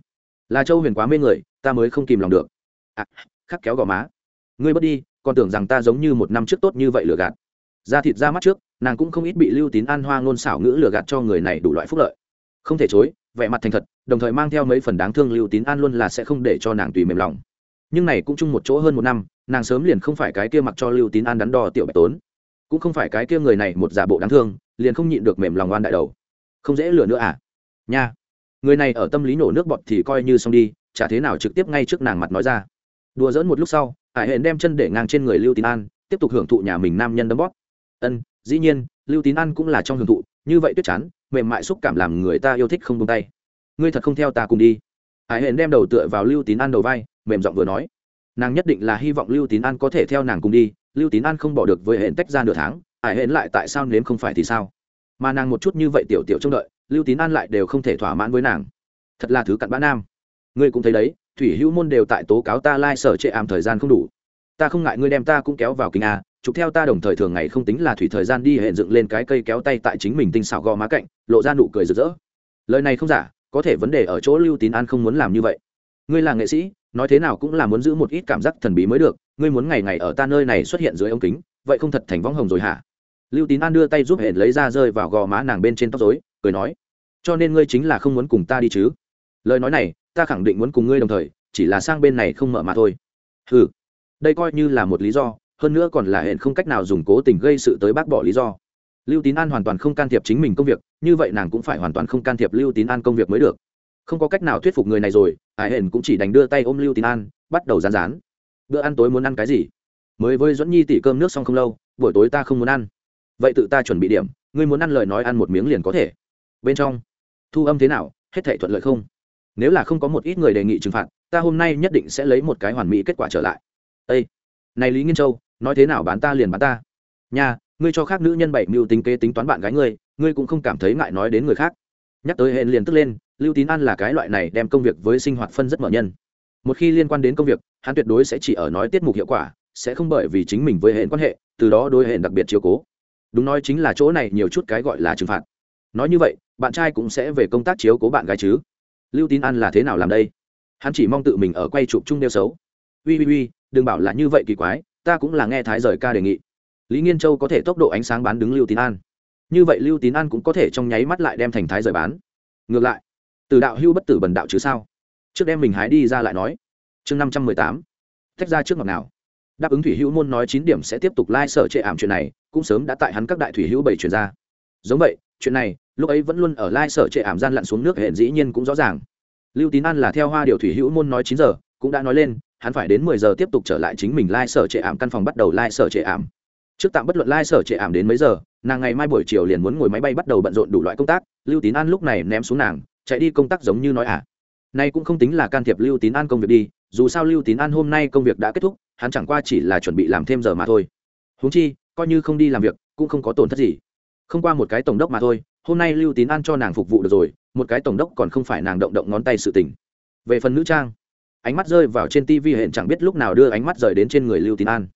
Là châu huyền quá mê người ta mới không kìm lòng được. À, khắc kéo gò má. Ngươi bớt đi còn tưởng rằng ta giống như một năm trước tốt như vậy lừa gạt. Ra thịt ra mắt trước nàng cũng không ít bị lưu tín an hoa ngôn xảo ngữ lừa gạt cho người này đủ loại phúc lợi. Không thể chối vẻ mặt thành thật đồng thời mang theo mấy phần đáng thương lưu tín an luôn là sẽ không để cho nàng tùy mềm lòng. Nhưng này cũng chung một chỗ hơn một năm nàng sớm liền không phải cái kia mặc cho lưu tín an đắn đo tiểu bạch tốn. Cũng không phải cái kia người này một giả bộ đáng thương liền không nhịn được mềm lòng oan đại đầu. Không dễ lừa nữa à? Nha người này ở tâm lý nổ nước bọt thì coi như xong đi, chả thế nào trực tiếp ngay trước nàng mặt nói ra. Đùa dỡn một lúc sau, hải hẹn đem chân để ngang trên người lưu tín an, tiếp tục hưởng thụ nhà mình nam nhân đấm bóp. Ân, dĩ nhiên, lưu tín an cũng là trong hưởng thụ, như vậy tuyết chán, mềm mại xúc cảm làm người ta yêu thích không tung tay. Ngươi thật không theo ta cùng đi. Hải hẹn đem đầu tựa vào lưu tín an đầu vai, mềm giọng vừa nói. Nàng nhất định là hy vọng lưu tín an có thể theo nàng cùng đi, lưu tín an không bỏ được với hẹn tách ra nửa tháng, hải hẹn lại tại sao nếm không phải thì sao? Mà nàng một chút như vậy tiểu tiểu trông đợi lưu tín an lại đều không thể thỏa mãn với nàng. Thật là thứ cặn bã nam. Ngươi cũng thấy đấy, thủy hữu môn đều tại tố cáo ta lai sở trệ ảm thời gian không đủ. Ta không ngại ngươi đem ta cũng kéo vào kinh a chụp theo ta đồng thời thường ngày không tính là thủy thời gian đi hẹn dựng lên cái cây kéo tay tại chính mình tinh xảo gò má cạnh, lộ ra nụ cười rực rỡ. Lời này không giả, có thể vấn đề ở chỗ lưu tín an không muốn làm như vậy. Ngươi là nghệ sĩ, nói thế nào cũng là muốn giữ một ít cảm giác thần bí mới được, ngươi muốn ngày ngày ở ta nơi này xuất hiện dưới ống kính, vậy không thật thành võng hồng rồi hả? Lưu tín an đưa tay giúp hển lấy ra rơi vào gò má nàng bên trên tóc dối cười nói, cho nên ngươi chính là không muốn cùng ta đi chứ? Lời nói này, ta khẳng định muốn cùng ngươi đồng thời, chỉ là sang bên này không mở mà thôi. Ừ đây coi như là một lý do, hơn nữa còn là hẹn không cách nào dùng cố tình gây sự tới bác bỏ lý do. Lưu tín an hoàn toàn không can thiệp chính mình công việc, như vậy nàng cũng phải hoàn toàn không can thiệp lưu tín an công việc mới được. Không có cách nào thuyết phục người này rồi ải hển cũng chỉ đành đưa tay ôm lưu tín an, bắt đầu rán rán. Bữa ăn tối muốn ăn cái gì? Mới với dẫn nhi tỉ cơm nước xong không lâu, buổi tối ta không muốn ăn. Vậy tự ta chuẩn bị điểm, ngươi muốn ăn lời nói ăn một miếng liền có thể bên trong. Thu âm thế nào, hết thể thuận lợi không? Nếu là không có một ít người đề nghị trừng phạt, ta hôm nay nhất định sẽ lấy một cái hoàn mỹ kết quả trở lại. Ây này lý nghiên châu, nói thế nào bán ta liền bán ta. Nhà ngươi cho khác nữ nhân bảy mưu tính kế tính toán bạn gái ngươi ngươi cũng không cảm thấy ngại nói đến người khác. Nhắc tới hẹn liền tức lên, lưu tín an là cái loại này đem công việc với sinh hoạt phân rất mở nhân. Một khi liên quan đến công việc, hắn tuyệt đối sẽ chỉ ở nói tiết mục hiệu quả, sẽ không bởi vì chính mình với hẹn quan hệ, từ đó đôi hẹn đặc biệt chiều cố. Đúng nói chính là chỗ này nhiều chút cái gọi là trừng phạt. Nói như vậy bạn trai cũng sẽ về công tác chiếu cố bạn gái chứ. Lưu tín an là thế nào làm đây? Hắn chỉ mong tự mình ở quay chụp chung đeo xấu. Ui ui ui, đừng bảo là như vậy kỳ quái, ta cũng là nghe thái rời ca đề nghị. Lý nghiên châu có thể tốc độ ánh sáng bán đứng lưu tín an. Như vậy lưu tín an cũng có thể trong nháy mắt lại đem thành thái rời bán. Ngược lại, từ đạo hưu bất tử bần đạo chứ sao? Trước đem mình hái đi ra lại nói. Chương năm trăm mười tám. Tách ra trước ngọc nào đáp ứng thủy hữu môn nói chín điểm sẽ tiếp tục lai、like、sở trệ ảm chuyện này, cũng sớm đã tại hắn các đại thủy hữu bảy chuyển ra. Giống vậy, chuyện này lúc ấy vẫn luôn ở lai sở trệ ảm gian lặn xuống nước hẹn dĩ nhiên cũng rõ ràng. Lưu tín an là theo hoa điều thủy hữu môn nói chín giờ, cũng đã nói lên, hắn phải đến mười giờ tiếp tục trở lại chính mình lai sở trệ ảm căn phòng bắt đầu lai sở trệ ảm. Trước tạm bất luận lai sở trệ ảm đến mấy giờ, nàng ngày mai buổi chiều liền muốn ngồi máy bay bắt đầu bận rộn đủ loại công tác. Lưu tín an lúc này ném xuống nàng, chạy đi công tác giống như nói à. Nay cũng không tính là can thiệp lưu tín an công việc đi, dù sao lưu tín an hôm nay công việc đã kết thúc, hắn chẳng qua chỉ là chuẩn bị làm thêm giờ mà thôi. Huống chi, coi như không đi làm việc, cũng không có tổn thất gì. Không qua một cái tổng đốc mà thôi hôm nay lưu tín an cho nàng phục vụ được rồi, một cái tổng đốc còn không phải nàng động động ngón tay sự tình. Về phần nữ trang, ánh mắt rơi vào trên tv hẹn chẳng biết lúc nào đưa ánh mắt rời đến trên người lưu tín an.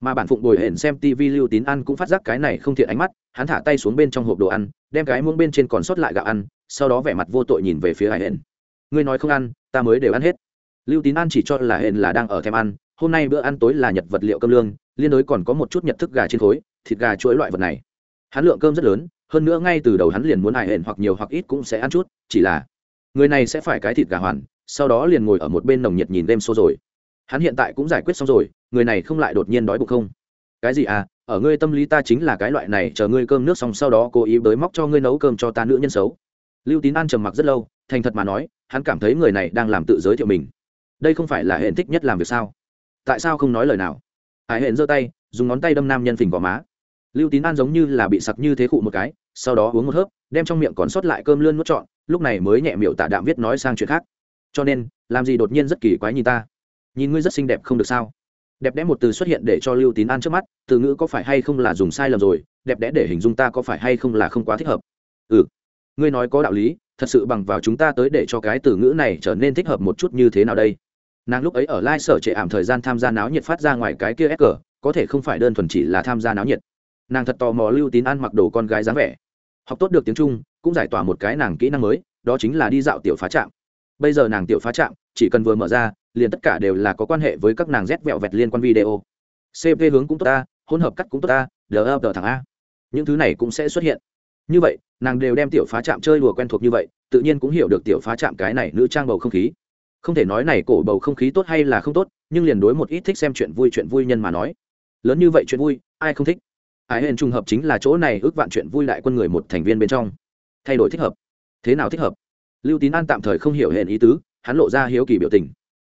Mà bản phụng bồi hẹn xem tv lưu tín an cũng phát giác cái này không thiện ánh mắt, hắn thả tay xuống bên trong hộp đồ ăn, đem cái muỗng bên trên còn sót lại gạo ăn, sau đó vẻ mặt vô tội nhìn về phía hải hẹn ngươi nói không ăn, ta mới đều ăn hết. Lưu tín an chỉ cho là hẹn là đang ở thèm ăn, hôm nay bữa ăn tối là nhật vật liệu cơm lương, liên đối còn có một chút nhật thức gà trên khối, thịt gà chuỗi loại vật này. Hắn lượng cơm rất lớn hơn nữa ngay từ đầu hắn liền muốn hại hển hoặc nhiều hoặc ít cũng sẽ ăn chút, chỉ là người này sẽ phải cái thịt gà hoàn, sau đó liền ngồi ở một bên nồng nhiệt nhìn đêm xô rồi. Hắn hiện tại cũng giải quyết xong rồi, người này không lại đột nhiên đói bụng không? Cái gì à ở ngươi tâm lý ta chính là cái loại này, chờ ngươi cơm nước xong sau đó cố ý bới móc cho ngươi nấu cơm cho ta nữ nhân xấu. Lưu tín an trầm mặc rất lâu, thành thật mà nói, hắn cảm thấy người này đang làm tự giới thiệu mình. Đây không phải là hệ thích nhất làm việc sao? Tại sao không nói lời nào? Hải hẹn giơ tay, dùng ngón tay đâm nam nhân phình gò má lưu tín an giống như là bị sặc như thế khụ một cái, sau đó uống một hớp, đem trong miệng còn sót lại cơm lươn nuốt trọn, lúc này mới nhẹ miệng tạ đạm viết nói sang chuyện khác. Cho nên, làm gì đột nhiên rất kỳ quái nhìn ta? Nhìn ngươi rất xinh đẹp không được sao? Đẹp đẽ một từ xuất hiện để cho lưu tín an trước mắt, từ ngữ có phải hay không là dùng sai lầm rồi, đẹp đẽ để hình dung ta có phải hay không là không quá thích hợp? Ừ ngươi nói có đạo lý, thật sự bằng vào chúng ta tới để cho cái từ ngữ này trở nên thích hợp một chút như thế nào đây? Nàng lúc ấy ở lai sở trệ ảm thời gian tham gia náo nhiệt phát ra ngoài cái kia s cờ có thể không phải đơn thuần chỉ là tham gia náo nhiệt nàng thật tò mò lưu tín ăn mặc đồ con gái dáng vẻ. Học tốt được tiếng trung, cũng giải tỏa một cái nàng kỹ năng mới, đó chính là đi dạo tiểu phá trạm. Bây giờ nàng tiểu phá trạm, chỉ cần vừa mở ra, liền tất cả đều là có quan hệ với các nàng rét vẹo vẹt liên quan video. Cp hướng cũng tốt ta, hỗn hợp cắt cũng tốt ta đờ ập thẳng a. Những thứ này cũng sẽ xuất hiện. Như vậy, nàng đều đem tiểu phá trạm chơi đùa quen thuộc như vậy, tự nhiên cũng hiểu được tiểu phá trạm cái này nữ trang bầu không khí. Không thể nói này cổ bầu không khí tốt hay là không tốt, nhưng liền đối một ít thích xem chuyện vui chuyện vui nhân mà nói. Lớn như vậy chuyện vui, ai không thích? Ái hên trùng hợp chính là chỗ này ước vạn chuyện vui đại quân người một thành viên bên trong. Thay đổi thích hợp. Thế nào thích hợp? Lưu tín an tạm thời không hiểu hẹn ý tứ, hắn lộ ra hiếu kỳ biểu tình.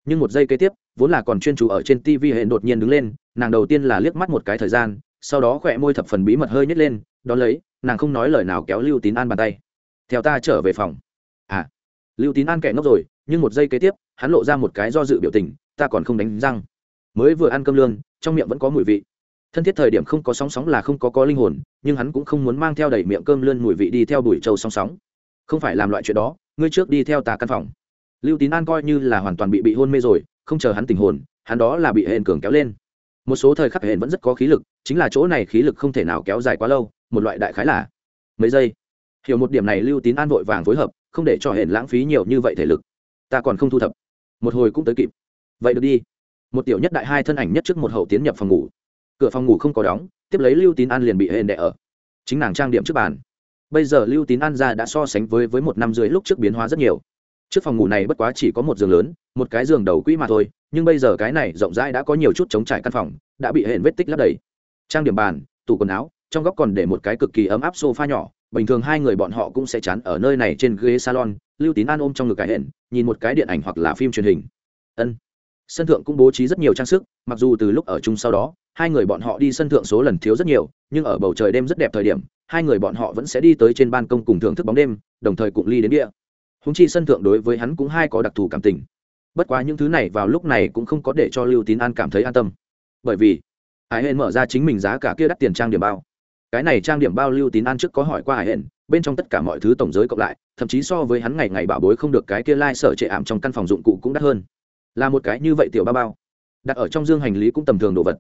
Nhưng một giây kế tiếp, vốn là còn chuyên chủ ở trên tv hẹn đột nhiên đứng lên, nàng đầu tiên là liếc mắt một cái thời gian, sau đó khỏe môi thập phần bí mật hơi nhét lên, đón lấy, nàng không nói lời nào kéo lưu tín an bàn tay. Theo ta trở về phòng. À. Lưu tín an kẻ ngốc rồi, nhưng một giây kế tiếp, hắn lộ ra một cái do dự biểu tình, ta còn không đánh răng. Mới vừa ăn cơm lương, trong miệng vẫn có mùi vị thân thiết thời điểm không có sóng sóng là không có có linh hồn, nhưng hắn cũng không muốn mang theo đầy miệng cơm lươn mùi vị đi theo bùi trâu sóng sóng. Không phải làm loại chuyện đó, ngươi trước đi theo tà căn phòng. Lưu tín an coi như là hoàn toàn bị bị hôn mê rồi, không chờ hắn tình hồn, hắn đó là bị hẹn cường kéo lên. Một số thời khắc hẹn vẫn rất có khí lực, chính là chỗ này khí lực không thể nào kéo dài quá lâu, một loại đại khái là mấy giây. Hiểu một điểm này, lưu tín an vội vàng phối hợp, không để cho hẹn lãng phí nhiều như vậy thể lực. Ta còn không thu thập. Một hồi cũng tới kịp. Vậy được đi. Một tiểu nhất đại hai thân ảnh nhất trước một hậu tiến nhập phòng ngủ cửa phòng ngủ không có đóng, tiếp lấy lưu tín an liền bị hên đẻ ở. Chính nàng trang điểm trước bàn. Bây giờ lưu tín an ra đã so sánh với với một năm dưới lúc trước biến hóa rất nhiều. Trước phòng ngủ này bất quá chỉ có một giường lớn, một cái giường đầu quỹ mà thôi, nhưng bây giờ cái này rộng rãi đã có nhiều chút chống trải căn phòng, đã bị hên vết tích lấp đầy. Trang điểm bàn, tủ quần áo, trong góc còn để một cái cực kỳ ấm áp sofa nhỏ, bình thường hai người bọn họ cũng sẽ chán ở nơi này trên ghế salon, lưu tín an ôm trong ngực cái hển nhìn một cái điện ảnh hoặc là phim truyền hình. Ân. Sân thượng cũng bố trí rất nhiều trang sức, mặc dù từ lúc ở chung sau đó hai người bọn họ đi sân thượng số lần thiếu rất nhiều, nhưng ở bầu trời đêm rất đẹp thời điểm, hai người bọn họ vẫn sẽ đi tới trên ban công cùng thưởng thức bóng đêm, đồng thời cùng ly đến địa. Húng chi sân thượng đối với hắn cũng hai có đặc thù cảm tình. Bất quá những thứ này vào lúc này cũng không có để cho lưu tín an cảm thấy an tâm. Bởi vì, hải hên mở ra chính mình giá cả kia đắt tiền trang điểm bao. Cái này trang điểm bao lưu tín an trước có hỏi qua hải hên bên trong tất cả mọi thứ tổng giới cộng lại, thậm chí so với hắn ngày ngày bảo bối không được cái kia lai、like、sở trệ ảm trong căn phòng dụng cụ cũng đắt hơn. Là một cái như vậy tiểu bao bao. Đặt ở trong dương hành lý cũng tầm thường đồ vật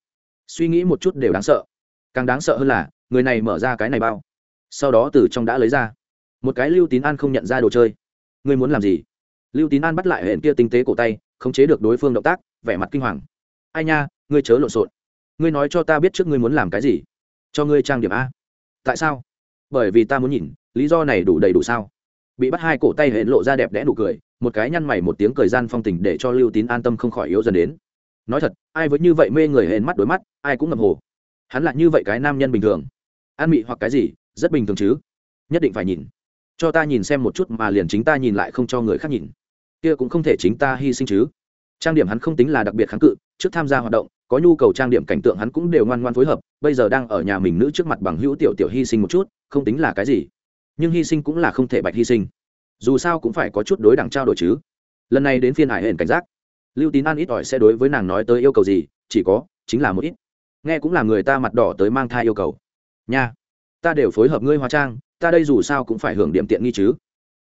suy nghĩ một chút đều đáng sợ. Càng đáng sợ hơn là, người này mở ra cái này bao. Sau đó từ trong đã lấy ra. Một cái lưu tín an không nhận ra đồ chơi. Ngươi muốn làm gì? Lưu tín an bắt lại hẹn kia tinh tế cổ tay, khống chế được đối phương động tác, vẻ mặt kinh hoàng. Ai nha, ngươi chớ lộn xộn. Ngươi nói cho ta biết trước ngươi muốn làm cái gì. Cho ngươi trang điểm a. Tại sao? Bởi vì ta muốn nhìn, lý do này đủ đầy đủ sao? Bị bắt hai cổ tay hẹn lộ ra đẹp đẽ nụ cười, một cái nhăn mày một tiếng cười gian phong tình để cho lưu tín an tâm không khỏi yếu dần đến nói thật, ai với như vậy mê người hên mắt đối mắt, ai cũng ngầm hồ. Hắn là như vậy cái nam nhân bình thường. An mị hoặc cái gì, rất bình thường chứ. Nhất định phải nhìn. Cho ta nhìn xem một chút mà liền chính ta nhìn lại không cho người khác nhìn. Kia cũng không thể chính ta hy sinh chứ. Trang điểm hắn không tính là đặc biệt kháng cự, trước tham gia hoạt động, có nhu cầu trang điểm cảnh tượng hắn cũng đều ngoan ngoan phối hợp, bây giờ đang ở nhà mình nữ trước mặt bằng hữu tiểu tiểu hy sinh một chút, không tính là cái gì. Nhưng hy sinh cũng là không thể bạch hy sinh. Dù sao cũng phải có chút đối đẳng trao đổi chứ. Lần này đến phiên hải hển cảnh giác lưu tín an ít ỏi sẽ đối với nàng nói tới yêu cầu gì, chỉ có, chính là một ít. Nghe cũng là người ta mặt đỏ tới mang thai yêu cầu. Nha, ta đều phối hợp ngươi hóa trang, ta đây dù sao cũng phải hưởng điểm tiện nghi chứ.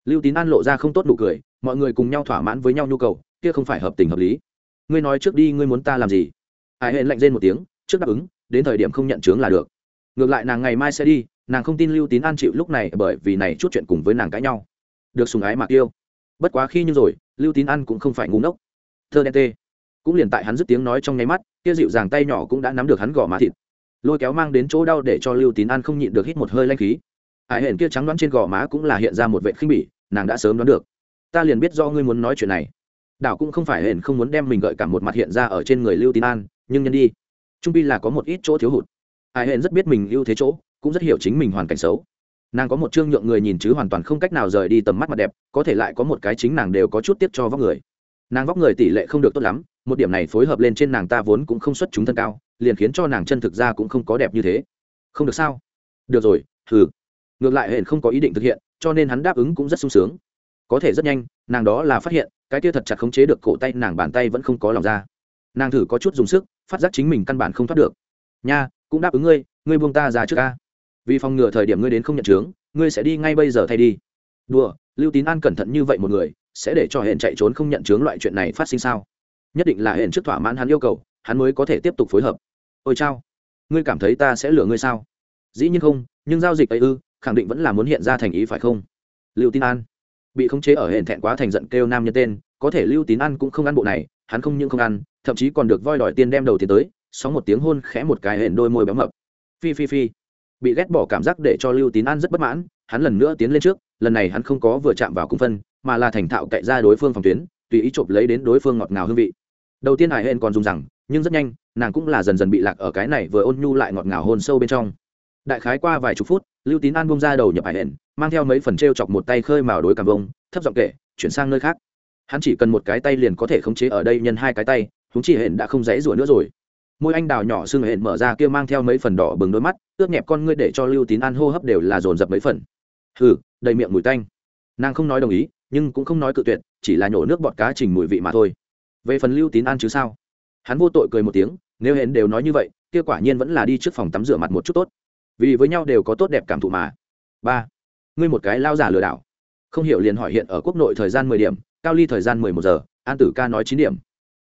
Lưu tín an lộ ra không tốt nụ cười, mọi người cùng nhau thỏa mãn với nhau nhu cầu, kia không phải hợp tình hợp lý. Ngươi nói trước đi, ngươi muốn ta làm gì? Ai hẹn lạnh rên một tiếng, trước đáp ứng, đến thời điểm không nhận chướng là được. Ngược lại nàng ngày mai sẽ đi, nàng không tin lưu tín an chịu lúc này bởi vì này chút chuyện cùng với nàng cãi nhau. Được sùng ái mạc yêu. Bất quá khi như rồi, lưu tín an cũng không phải ngu ngốc thơ đen tê. Cũng liền tại hắn dứt tiếng nói trong nháy mắt, kia dịu dàng tay nhỏ cũng đã nắm được hắn gò má thịt. Lôi kéo mang đến chỗ đau để cho lưu tín an không nhịn được hít một hơi lanh khí. Hải hển kia trắng đoán trên gò má cũng là hiện ra một vệ khinh bỉ, nàng đã sớm đoán được. Ta liền biết do ngươi muốn nói chuyện này. Đảo cũng không phải hển không muốn đem mình gợi cả một mặt hiện ra ở trên người lưu tín an, nhưng nhân đi. Trung pi là có một ít chỗ thiếu hụt. Hải hển rất biết mình ưu thế chỗ, cũng rất hiểu chính mình hoàn cảnh xấu. Nàng có một chương nhượng người nhìn chứ hoàn toàn không cách nào rời đi tầm mắt mặt đẹp, có thể lại có một cái chính nàng đều có chút tiếp cho vóc người nàng vóc người tỷ lệ không được tốt lắm, một điểm này phối hợp lên trên nàng ta vốn cũng không xuất chúng thân cao, liền khiến cho nàng chân thực ra cũng không có đẹp như thế. Không được sao? Được rồi, thử. Ngược lại hển không có ý định thực hiện, cho nên hắn đáp ứng cũng rất sung sướng. Có thể rất nhanh, nàng đó là phát hiện, cái kia thật chặt khống chế được cổ tay nàng bàn tay vẫn không có lòng ra. Nàng thử có chút dùng sức, phát giác chính mình căn bản không thoát được. Nha, cũng đáp ứng ngươi ngươi buông ta ra trước ca. Vì phòng ngừa thời điểm ngươi đến không nhận chướng, ngươi sẽ đi ngay bây giờ thay đi. Đùa, lưu tín an cẩn thận như vậy một người sẽ để cho hẹn chạy trốn không nhận chướng loại chuyện này phát sinh sao? Nhất định là hẹn trước thỏa mãn hắn yêu cầu, hắn mới có thể tiếp tục phối hợp. Ôi chao, ngươi cảm thấy ta sẽ lừa ngươi sao? Dĩ nhiên không, nhưng giao dịch ấy ư, khẳng định vẫn là muốn hiện ra thành ý phải không? Lưu tín an, bị khống chế ở hẹn thẹn quá thành giận kêu nam nhân tên, có thể lưu tín ăn cũng không ăn bộ này, hắn không những không ăn, thậm chí còn được voi đòi tiền đem đầu tiền tới, sóng một tiếng hôn khẽ một cái hẹn đôi môi béo mập. Phi phi phi, bị ghét bỏ cảm giác để cho lưu tín an rất bất mãn, hắn lần nữa tiến lên trước, lần này hắn không có vừa chạm vào cung phân mà là thành thạo cậy ra đối phương phòng tuyến, tùy ý trộm lấy đến đối phương ngọt ngào hương vị. Đầu tiên hải hên còn dùng rằng, nhưng rất nhanh, nàng cũng là dần dần bị lạc ở cái này vừa ôn nhu lại ngọt ngào hôn sâu bên trong. Đại khái qua vài chục phút, lưu tín an bông ra đầu nhập hải hển mang theo mấy phần t r e o chọc một tay khơi mào đối cảm vông, thấp giọng kể, chuyển sang nơi khác. Hắn chỉ cần một cái tay liền có thể khống chế ở đây nhân hai cái tay húng chỉ hển đã không dãy rủa nữa rồi. Môi anh đào nhỏ xương hển mở ra kia mang theo mấy phần đỏ bừng đôi mắt, ướt nhẹp con ngươi để cho lưu tín an hô hấp đều là dồn dập mấy phần. Hừ, đầy miệng mùi tanh. Nàng không nói đồng ý nhưng cũng không nói cự tuyệt, chỉ là nhổ nước bọt cá trình mùi vị mà thôi. Về phần lưu tín an chứ sao? Hắn vô tội cười một tiếng, nếu hẹn đều nói như vậy, kia quả nhiên vẫn là đi trước phòng tắm rửa mặt một chút tốt. Vì với nhau đều có tốt đẹp cảm thụ mà. Ba, ngươi một cái lao giả lừa đảo. Không hiểu liền hỏi hiện ở quốc nội thời gian mười điểm, cao ly thời gian mười một giờ, an tử ca nói chín điểm.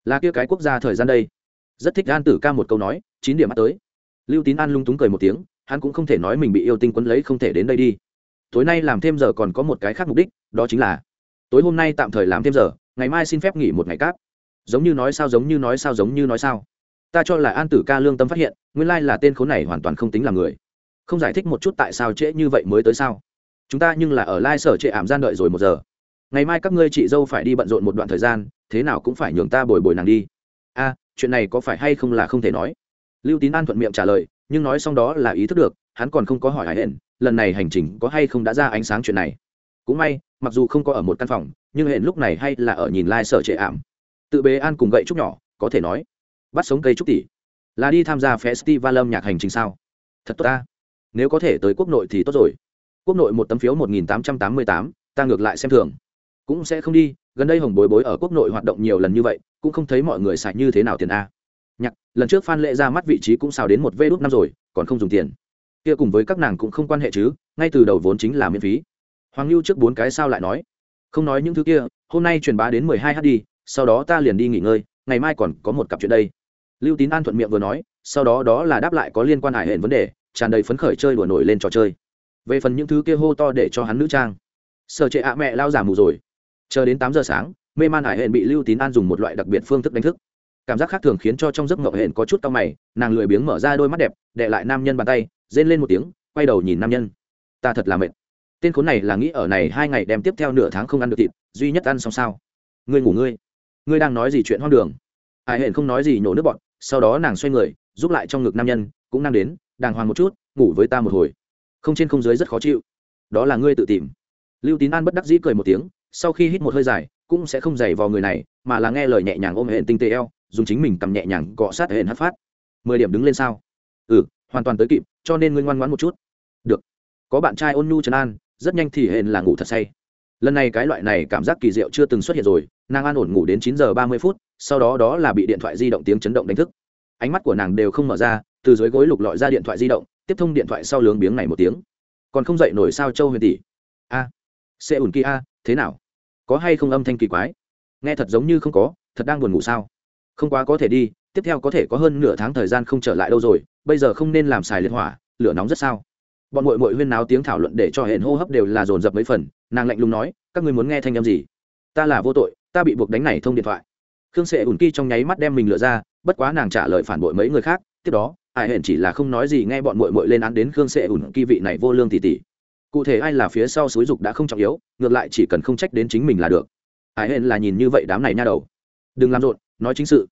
Là kia cái quốc gia thời gian đây. Rất thích an tử ca một câu nói, chín điểm mắt tới. Lưu tín an lung túng cười một tiếng, hắn cũng không thể nói mình bị yêu tinh quấn lấy không thể đến đây đi. Tối nay làm thêm giờ còn có một cái khác mục đích, đó chính là tối hôm nay tạm thời làm thêm giờ, ngày mai xin phép nghỉ một ngày cáp. Giống như nói sao, giống như nói sao, giống như nói sao. Ta cho là an tử ca lương tâm phát hiện, nguyên lai là tên khốn này hoàn toàn không tính là người. Không giải thích một chút tại sao trễ như vậy mới tới sao. Chúng ta nhưng là ở lai sở trệ ảm gian đợi rồi một giờ. Ngày mai các ngươi chị dâu phải đi bận rộn một đoạn thời gian, thế nào cũng phải nhường ta bồi bồi nàng đi. A, chuyện này có phải hay không là không thể nói? Lưu tín an thuận miệng trả lời, nhưng nói xong đó là ý thức được, hắn còn không có hỏi hải hển lần này hành trình có hay không đã ra ánh sáng chuyện này. Cũng may mặc dù không có ở một căn phòng, nhưng hẹn lúc này hay là ở nhìn lai、like、sở trệ ảm. Tự bế an cùng gậy trúc nhỏ, có thể nói, bắt sống cây trúc tỷ. Là đi tham gia festival âm nhạc hành trình sao? Thật tốt ta. Nếu có thể tới quốc nội thì tốt rồi. Quốc nội một tấm phiếu một nghìn tám trăm tám mươi tám, ta ngược lại xem thường. Cũng sẽ không đi, gần đây hồng bối bối ở quốc nội hoạt động nhiều lần như vậy, cũng không thấy mọi người xài như thế nào tiền a. Nhạc, lần trước phan lệ ra mắt vị trí cũng xào đến một vê đốt năm rồi, còn không dùng tiền. Kia cùng với các nàng cũng không quan hệ chứ, ngay từ đầu vốn chính là miễn phí hoàng lưu trước bốn cái sao lại nói, không nói những thứ kia, hôm nay truyền bá đến mười hai h đi, sau đó ta liền đi nghỉ ngơi, ngày mai còn có một cặp chuyện đây. Lưu tín an thuận miệng vừa nói, sau đó đó là đáp lại có liên quan hải hệ vấn đề, tràn đầy phấn khởi chơi đùa nổi lên trò chơi. Về phần những thứ kia hô to để cho hắn nữ trang sợ trệ ạ, mẹ lao giả mù rồi. Chờ đến tám giờ sáng, mê man hải hển bị lưu tín an dùng một loại đặc biệt phương thức đánh thức. Cảm giác khác thường khiến cho trong giấc ngộng hển có chút tao mày, nàng lười biếng mở ra đôi mắt đẹp đệ lại nam nhân bàn tay, rên lên một tiếng, quay đầu nhìn nam nhân. Ta thật là mệt tên khốn này là nghĩ ở này hai ngày đem tiếp theo nửa tháng không ăn được thịt, duy nhất ăn xong sao? Ngươi ngủ ngươi. Ngươi đang nói gì chuyện hoang đường? Hải hển không nói gì nhổ nước bọn sau đó nàng xoay người, giúp lại trong ngực nam nhân, cũng nam đến, đàng hoàng một chút, ngủ với ta một hồi. Không trên không dưới rất khó chịu. Đó là ngươi tự tìm. Lưu tín an bất đắc dĩ cười một tiếng, sau khi hít một hơi dài, cũng sẽ không dày vào người này, mà là nghe lời nhẹ nhàng ôm hẹn tinh tế eo, dùng chính mình cầm nhẹ nhàng cọ sát hẹn hát phát. Mười điểm đứng lên sao? Ừ hoàn toàn tới kịp, cho nên ngươi ngoan ngoãn một chút. Được. Có bạn trai ôn nhu trấn an rất nhanh thì hên là ngủ thật say. Lần này cái loại này cảm giác kỳ diệu chưa từng xuất hiện rồi, nàng an ổn ngủ đến chín giờ ba mươi phút, sau đó đó là bị điện thoại di động tiếng chấn động đánh thức. Ánh mắt của nàng đều không mở ra, từ dưới gối lục lọi ra điện thoại di động, tiếp thông điện thoại sau lướng biếng này một tiếng. Còn không dậy nổi sao châu huyền tỷ? A xe ùn kia, thế nào? Có hay không âm thanh kỳ quái? Nghe thật giống như không có, thật đang buồn ngủ sao? Không quá có thể đi, tiếp theo có thể có hơn nửa tháng thời gian không trở lại đâu rồi, bây giờ không nên làm xài liệt hỏa, lửa nóng rất sao? Bọn mội mội huyên náo tiếng thảo luận để cho hển hô hấp đều là dồn dập mấy phần, nàng lạnh lùng nói, các người muốn nghe thanh âm gì? Ta là vô tội, ta bị buộc đánh này thông điện thoại. Khương sệ ủn kỳ trong nháy mắt đem mình lựa ra, bất quá nàng trả lời phản bội mấy người khác, tiếp đó, ai hển chỉ là không nói gì nghe bọn mội mội lên án đến khương sệ ủn kỳ vị này vô lương tỷ tỷ cụ thể ai là phía sau xúi dục đã không trọng yếu, ngược lại chỉ cần không trách đến chính mình là được. Ai hển là nhìn như vậy đám này nha đầu. Đừng làm rộn, nói chính sự.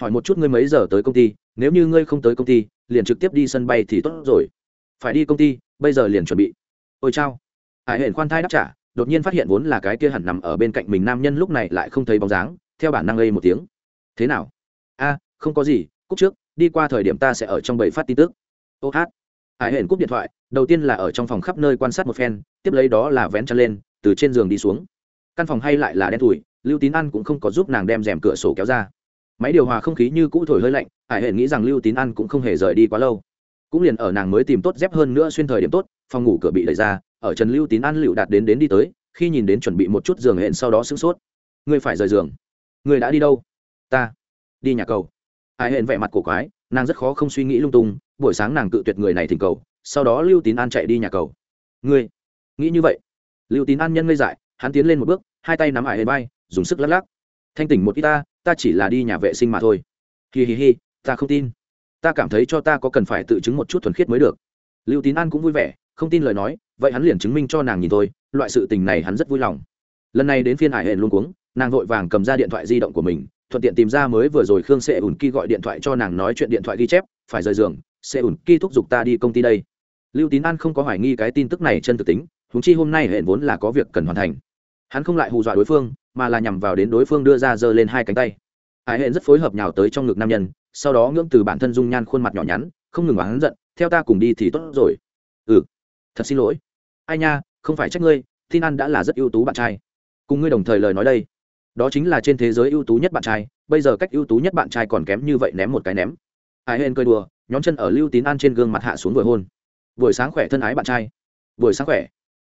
Hỏi một chút ngươi mấy giờ tới công ty, nếu như ngươi không tới công ty, liền trực tiếp đi sân bay thì tốt rồi phải đi công ty, bây giờ liền chuẩn bị. Ôi chao. Hải hển khoan thai đáp trả, đột nhiên phát hiện vốn là cái kia hẳn nằm ở bên cạnh mình nam nhân lúc này lại không thấy bóng dáng, theo bản năng lây một tiếng. Thế nào? A, không có gì cúc trước, đi qua thời điểm ta sẽ ở trong bầy phát tin tức. Ô hát. Hải hển cúp điện thoại, đầu tiên là ở trong phòng khắp nơi quan sát một phen, tiếp lấy đó là vén chân lên, từ trên giường đi xuống. Căn phòng hay lại là đen thủi lưu tín ăn cũng không có giúp nàng đem rèm cửa sổ kéo ra. Máy điều hòa không khí như cũ thổi hơi lạnh, hải hển nghĩ rằng lưu tín ăn cũng không hề rời đi quá lâu cũng liền ở nàng mới tìm tốt dép hơn nữa xuyên thời điểm tốt, phòng ngủ cửa bị đẩy ra, ở trần lưu tín an lựu đạt đến đến đi tới, khi nhìn đến chuẩn bị một chút giường hẹn sau đó sửng sốt. Ngươi phải rời giường. Ngươi đã đi đâu? Ta. Đi nhà cầu. Ai hẹn vẻ mặt cổ quái, nàng rất khó không suy nghĩ lung tung, buổi sáng nàng cự tuyệt người này thỉnh cầu, sau đó lưu tín an chạy đi nhà cầu. Ngươi, nghĩ như vậy? Lưu tín an nhân ngây dại, hắn tiến lên một bước, hai tay nắm ải hẹn bay dùng sức lắc lắc. Thanh tỉnh một ít ta ta chỉ là đi nhà vệ sinh mà thôi. Hi hi hi, ta không tin ta cảm thấy cho ta có cần phải tự chứng một chút thuần khiết mới được. Lưu tín an cũng vui vẻ, không tin lời nói, vậy hắn liền chứng minh cho nàng nhìn thôi, loại sự tình này hắn rất vui lòng. Lần này đến phiên Hải hển luôn cuống, nàng vội vàng cầm ra điện thoại di động của mình, thuận tiện tìm ra mới vừa rồi khương sệ ùn ki gọi điện thoại cho nàng nói chuyện điện thoại ghi chép, phải rời giường, sệ ùn ki thúc giục ta đi công ty đây. Lưu tín an không có hoài nghi cái tin tức này chân thực tính húng chi hôm nay Hển vốn là có việc cần hoàn thành. Hắn không lại hù dọa đối phương, mà là nhằm vào đến đối phương đưa ra giơ lên hai cánh tay hải hẹn rất phối hợp nhào tới trong ngực nam nhân, sau đó ngưỡng từ bản thân dung nhan khuôn mặt nhỏ nhắn, không ngừng oán giận, theo ta cùng đi thì tốt rồi. Ừ thật xin lỗi. Ai nha, không phải trách ngươi, tin an đã là rất ưu tú bạn trai. Cùng ngươi đồng thời lời nói đây. Đó chính là trên thế giới ưu tú nhất bạn trai, bây giờ cách ưu tú nhất bạn trai còn kém như vậy ném một cái ném. Hải hên cười đùa nhóm chân ở lưu tín an trên gương mặt hạ xuống vừa hôn. Buổi sáng khỏe thân ái bạn trai. Buổi sáng khỏe.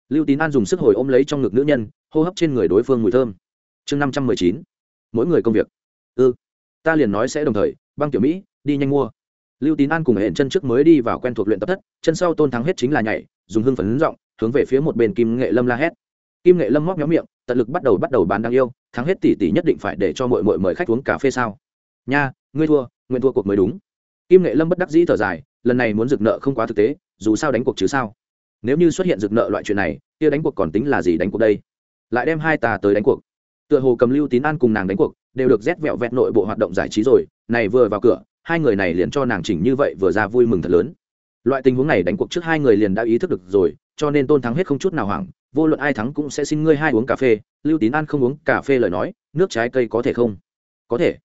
Lưu tín an dùng sức hồi ôm lấy trong ngực nữ nhân, hô hấp trên người đối phương mùi thơm. Chương năm trăm mười chín. Mỗi người công việc ư ừ. ta liền nói sẽ đồng thời, băng tiểu mỹ, đi nhanh mua. Lưu tín an cùng hẹn chân trước mới đi vào quen thuộc luyện tập thất, chân sau tôn thắng hết chính là nhảy, dùng hưng phấn giọng, hướng về phía một bên kim nghệ lâm la hét. Kim nghệ lâm móc méo miệng, tận lực bắt đầu bắt đầu bán đáng yêu, thắng hết tỷ tỷ nhất định phải để cho mọi mọi mời khách uống cà phê sao? Nha, ngươi thua, nguyện thua cuộc mới đúng. Kim nghệ lâm bất đắc dĩ thở dài, lần này muốn rực nợ không quá thực tế, dù sao đánh cuộc chứ sao? Nếu như xuất hiện rực nợ loại chuyện này, kia đánh cuộc còn tính là gì đánh cuộc đây? Lại đem hai tà tới đánh cuộc. Tựa hồ cầm lưu tín an cùng nàng đánh cuộc đều được rét vẹo vẹt nội bộ hoạt động giải trí rồi, này vừa vào cửa, hai người này liền cho nàng chỉnh như vậy vừa ra vui mừng thật lớn. Loại tình huống này đánh cuộc trước hai người liền đã ý thức được rồi, cho nên tôn thắng hết không chút nào hoảng, vô luận ai thắng cũng sẽ xin ngươi hai uống cà phê, lưu tín an không uống cà phê lời nói, nước trái cây có thể không? Có thể.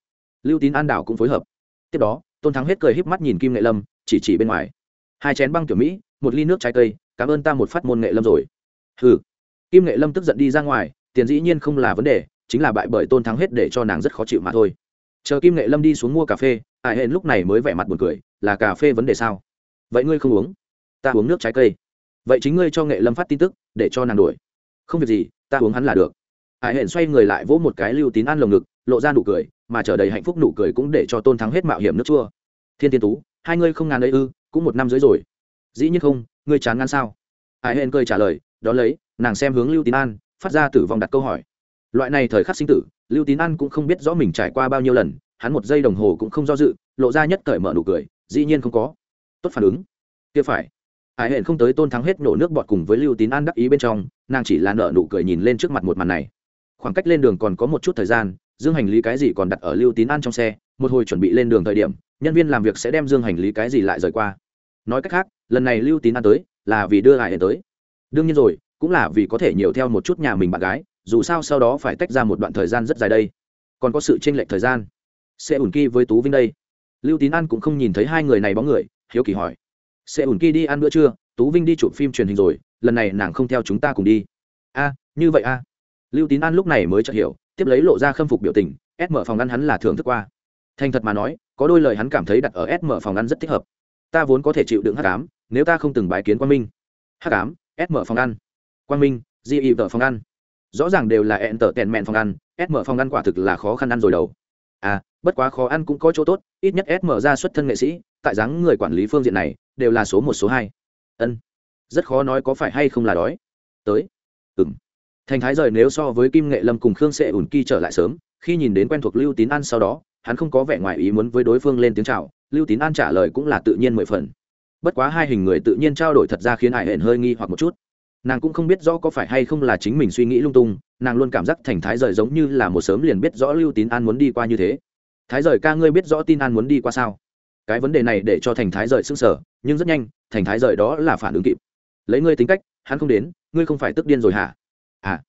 Lưu tín an đảo cũng phối hợp. Tiếp đó, tôn thắng hết cười híp mắt nhìn kim nghệ lâm, chỉ chỉ bên ngoài. Hai chén băng kiểu mỹ, một ly nước trái cây, cảm ơn ta một phát môn nghệ lâm rồi. Ừ kim nghệ lâm tức giận đi ra ngoài, tiền dĩ nhiên không là vấn đề chính là bại bởi tôn thắng hết để cho nàng rất khó chịu mà thôi. Chờ kim nghệ lâm đi xuống mua cà phê ải hên lúc này mới vẻ mặt buồn cười, là cà phê vấn đề sao? Vậy ngươi không uống? Ta uống nước trái cây. Vậy chính ngươi cho nghệ lâm phát tin tức, để cho nàng đuổi. Không việc gì, ta uống hắn là được. Ải hển xoay người lại vỗ một cái lưu tín ăn lồng ngực, lộ ra nụ cười, mà chờ đầy hạnh phúc nụ cười cũng để cho tôn thắng hết mạo hiểm nước chua. Thiên tiên tú, hai ngươi không ngàn ấy ư, cũng một năm dưới rồi. Dĩ nhiên không, ngươi chán ngăn sao? Ải hển cười trả lời đó lấy, nàng xem hướng lưu tín an, phát ra tử vong đặt câu hỏi loại này thời khắc sinh tử, lưu tín an cũng không biết rõ mình trải qua bao nhiêu lần, hắn một giây đồng hồ cũng không do dự, lộ ra nhất cởi mở nụ cười, dĩ nhiên không có. Tốt phản ứng. Kia phải. Hải hển không tới tôn thắng hết nổ nước bọt cùng với lưu tín an đắc ý bên trong, nàng chỉ là nở nụ cười nhìn lên trước mặt một màn này. Khoảng cách lên đường còn có một chút thời gian, dương hành lý cái gì còn đặt ở lưu tín an trong xe, một hồi chuẩn bị lên đường thời điểm, nhân viên làm việc sẽ đem dương hành lý cái gì lại rời qua. Nói cách khác, lần này lưu tín an tới, là vì đưa hải hển tới. Đương nhiên rồi, cũng là vì có thể nhiều theo một chút nhà mình bạn gái dù sao sau đó phải tách ra một đoạn thời gian rất dài đây. Còn có sự tranh lệch thời gian. Sẽ ủn kỳ với tú vinh đây. Lưu tín an cũng không nhìn thấy hai người này bóng người, hiếu kỳ hỏi. Sẽ ủn kỳ đi ăn bữa trưa, tú vinh đi chụp phim truyền hình rồi, lần này nàng không theo chúng ta cùng đi. A, như vậy a. Lưu tín an lúc này mới chợt hiểu, tiếp lấy lộ ra khâm phục biểu tình ép mở phòng ăn hắn là thưởng thức qua. Thành thật mà nói, có đôi lời hắn cảm thấy đặt ở ép mở phòng ăn rất thích hợp. Ta vốn có thể chịu đựng hắc ám, nếu ta không từng bài kiến quang minh. Hắc ám ép mở phòng ăn. Quang minh di y vợ phòng ăn rõ ràng đều là ẹn tở tèn mẹn phòng ăn sm mở phòng ăn quả thực là khó khăn ăn rồi đầu. À bất quá khó ăn cũng có chỗ tốt, ít nhất sm mở ra xuất thân nghệ sĩ, tại dáng người quản lý phương diện này, đều là số một, số hai. Ân, rất khó nói có phải hay không là đói. Tới. Ừ m thành thái rời nếu so với kim nghệ lâm cùng khương sệ ủn kỳ trở lại sớm, khi nhìn đến quen thuộc lưu tín an sau đó, hắn không có vẻ ngoài ý muốn với đối phương lên tiếng c h à o lưu tín an trả lời cũng là tự nhiên mười phần. Bất quá hai hình người tự nhiên trao đổi thật ra khiến hải hển hơi nghi hoặc một chút nàng cũng không biết rõ có phải hay không là chính mình suy nghĩ lung tung, nàng luôn cảm giác thành thái rời giống như là một sớm liền biết rõ lưu tín an muốn đi qua như thế. Thái rời ca ngươi biết rõ tin an muốn đi qua sao? Cái vấn đề này để cho thành thái rời s ư n g sở nhưng rất nhanh, thành thái rời đó là phản ứng kịp. Lấy ngươi tính cách, hắn không đến, ngươi không phải tức điên rồi hả? À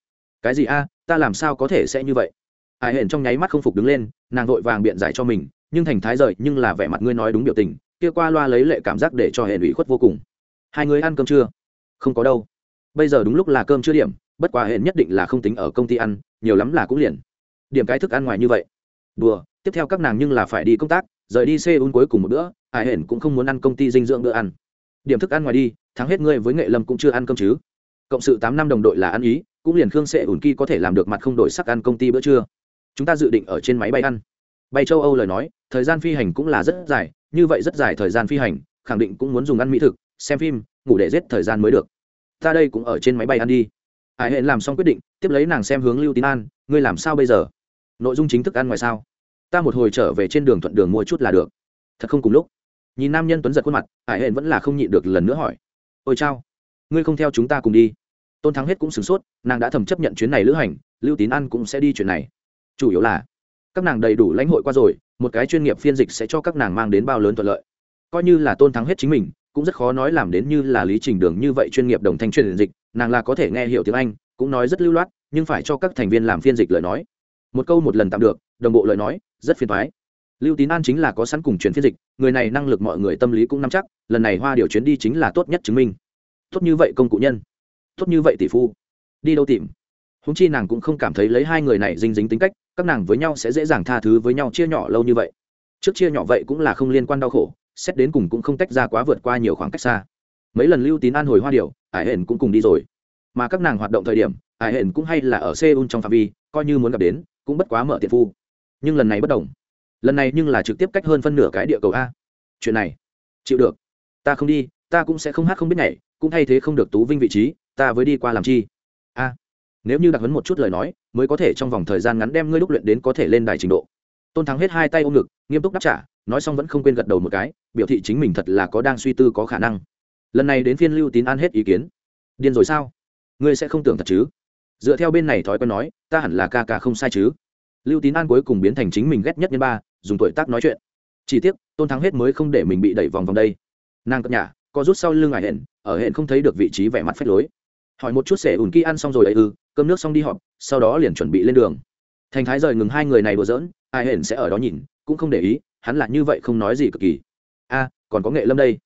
cái gì a, ta làm sao có thể sẽ như vậy? Ai hển trong nháy mắt không phục đứng lên, nàng vội vàng biện giải cho mình, nhưng thành thái rời nhưng là vẻ mặt ngươi nói đúng biểu tình, kia qua loa lấy lệ cảm giác để cho hệ ủy khuất vô cùng. Hai người ăn cơm chưa? Không có đâu bây giờ đúng lúc là cơm chưa điểm, bất quá hệ nhất định là không tính ở công ty ăn, nhiều lắm là cũng liền. Điểm cái thức ăn ngoài như vậy. Đùa, tiếp theo các nàng nhưng là phải đi công tác, rời đi seoul cuối cùng một bữa, ai hển cũng không muốn ăn công ty dinh dưỡng bữa ăn. Điểm thức ăn ngoài đi, thắng hết ngươi với nghệ lâm cũng chưa ăn cơm chứ. Cộng sự tám năm đồng đội là ăn ý, cũng liền khương sẽ ủn kỳ có thể làm được mặt không đổi sắc ăn công ty bữa trưa. Chúng ta dự định ở trên máy bay ăn. Bay châu âu lời nói, thời gian phi hành cũng là rất dài, như vậy rất dài thời gian phi hành, khẳng định cũng muốn dùng ăn mỹ thực, xem phim, ngủ để giết thời gian mới được ta đây cũng ở trên máy bay ăn đi. Hải hẹn làm xong quyết định, tiếp lấy nàng xem hướng lưu tín an, ngươi làm sao bây giờ? Nội dung chính thức ăn ngoài sao? Ta một hồi trở về trên đường thuận đường mua chút là được. Thật không cùng lúc. Nhìn nam nhân tuấn giật khuôn mặt ải hẹn vẫn là không nhịn được lần nữa hỏi. Ôi chao, ngươi không theo chúng ta cùng đi. Tôn thắng hết cũng sửng sốt, nàng đã thầm chấp nhận chuyến này lữ hành, lưu tín An cũng sẽ đi chuyện này. Chủ yếu là, các nàng đầy đủ lãnh hội qua rồi, một cái chuyên nghiệp phiên dịch sẽ cho các nàng mang đến bao lớn thuận lợi. Coi như là tôn thắng hết chính mình cũng rất khó nói làm đến như là lý trình đường như vậy chuyên nghiệp đồng thanh truyền dịch, nàng là có thể nghe hiểu tiếng anh, cũng nói rất lưu loát, nhưng phải cho các thành viên làm phiên dịch lời nói. Một câu một lần tạm được, đồng bộ lời nói, rất phiền thoái lưu tín an chính là có sẵn cùng chuyển phiên dịch, người này năng lực mọi người tâm lý cũng nắm chắc, lần này hoa điều chuyến đi chính là tốt nhất chứng minh. Tốt như vậy công cụ nhân. Tốt như vậy tỷ phu. Đi đâu tìm? Húng chi nàng cũng không cảm thấy lấy hai người này dinh dính tính cách, các nàng với nhau sẽ dễ dàng tha thứ với nhau chia nhỏ lâu như vậy. Trước chia nhỏ vậy cũng là không liên quan đau khổ xét đến cùng cũng không tách ra quá vượt qua nhiều khoảng cách xa. Mấy lần lưu tín an hồi hoa điệu ải hển cũng cùng đi rồi. Mà các nàng hoạt động thời điểm, ải hển cũng hay là ở seoul trong phạm vi, coi như muốn gặp đến, cũng bất quá mở tiện phu. Nhưng lần này bất đồng. Lần này nhưng là trực tiếp cách hơn phân nửa cái địa cầu a. Chuyện này, chịu được. Ta không đi, ta cũng sẽ không hát không biết nhảy, cũng thay thế không được tú vinh vị trí, ta với đi qua làm chi? A. Nếu như đặc hấn một chút lời nói, mới có thể trong vòng thời gian ngắn đem ngươi lúc luyện đến có thể lên đài trình độ. Tôn thắng hết hai tay ôm ngực, nghiêm túc đáp trả, nói xong vẫn không quên gật đầu một cái biểu thị chính mình thật là có đang suy tư có khả năng. Lần này đến phiên lưu tín an hết ý kiến. Điên rồi sao? Ngươi sẽ không tưởng thật chứ? Dựa theo bên này thói quen nói, ta hẳn là ca ca không sai chứ. Lưu tín an cuối cùng biến thành chính mình ghét nhất nhân ba, dùng tuổi tác nói chuyện. Chỉ tiếc, tôn thắng hết mới không để mình bị đẩy vòng vòng đây. Nàng cập nhà có rút sau lưng ải hẹn, ở hẹn không thấy được vị trí vẻ mặt phách lối. Hỏi một chút sẻ ủn kỳ ăn xong rồi ấy ư, cơm nước xong đi họp, sau đó liền chuẩn bị lên đường. Thành thái rời ngừng hai người này đùa giỡn, ai hẹn sẽ ở đó nhìn, cũng không để ý, hắn là như vậy không nói gì cực kỳ a, còn có nghệ lâm đây.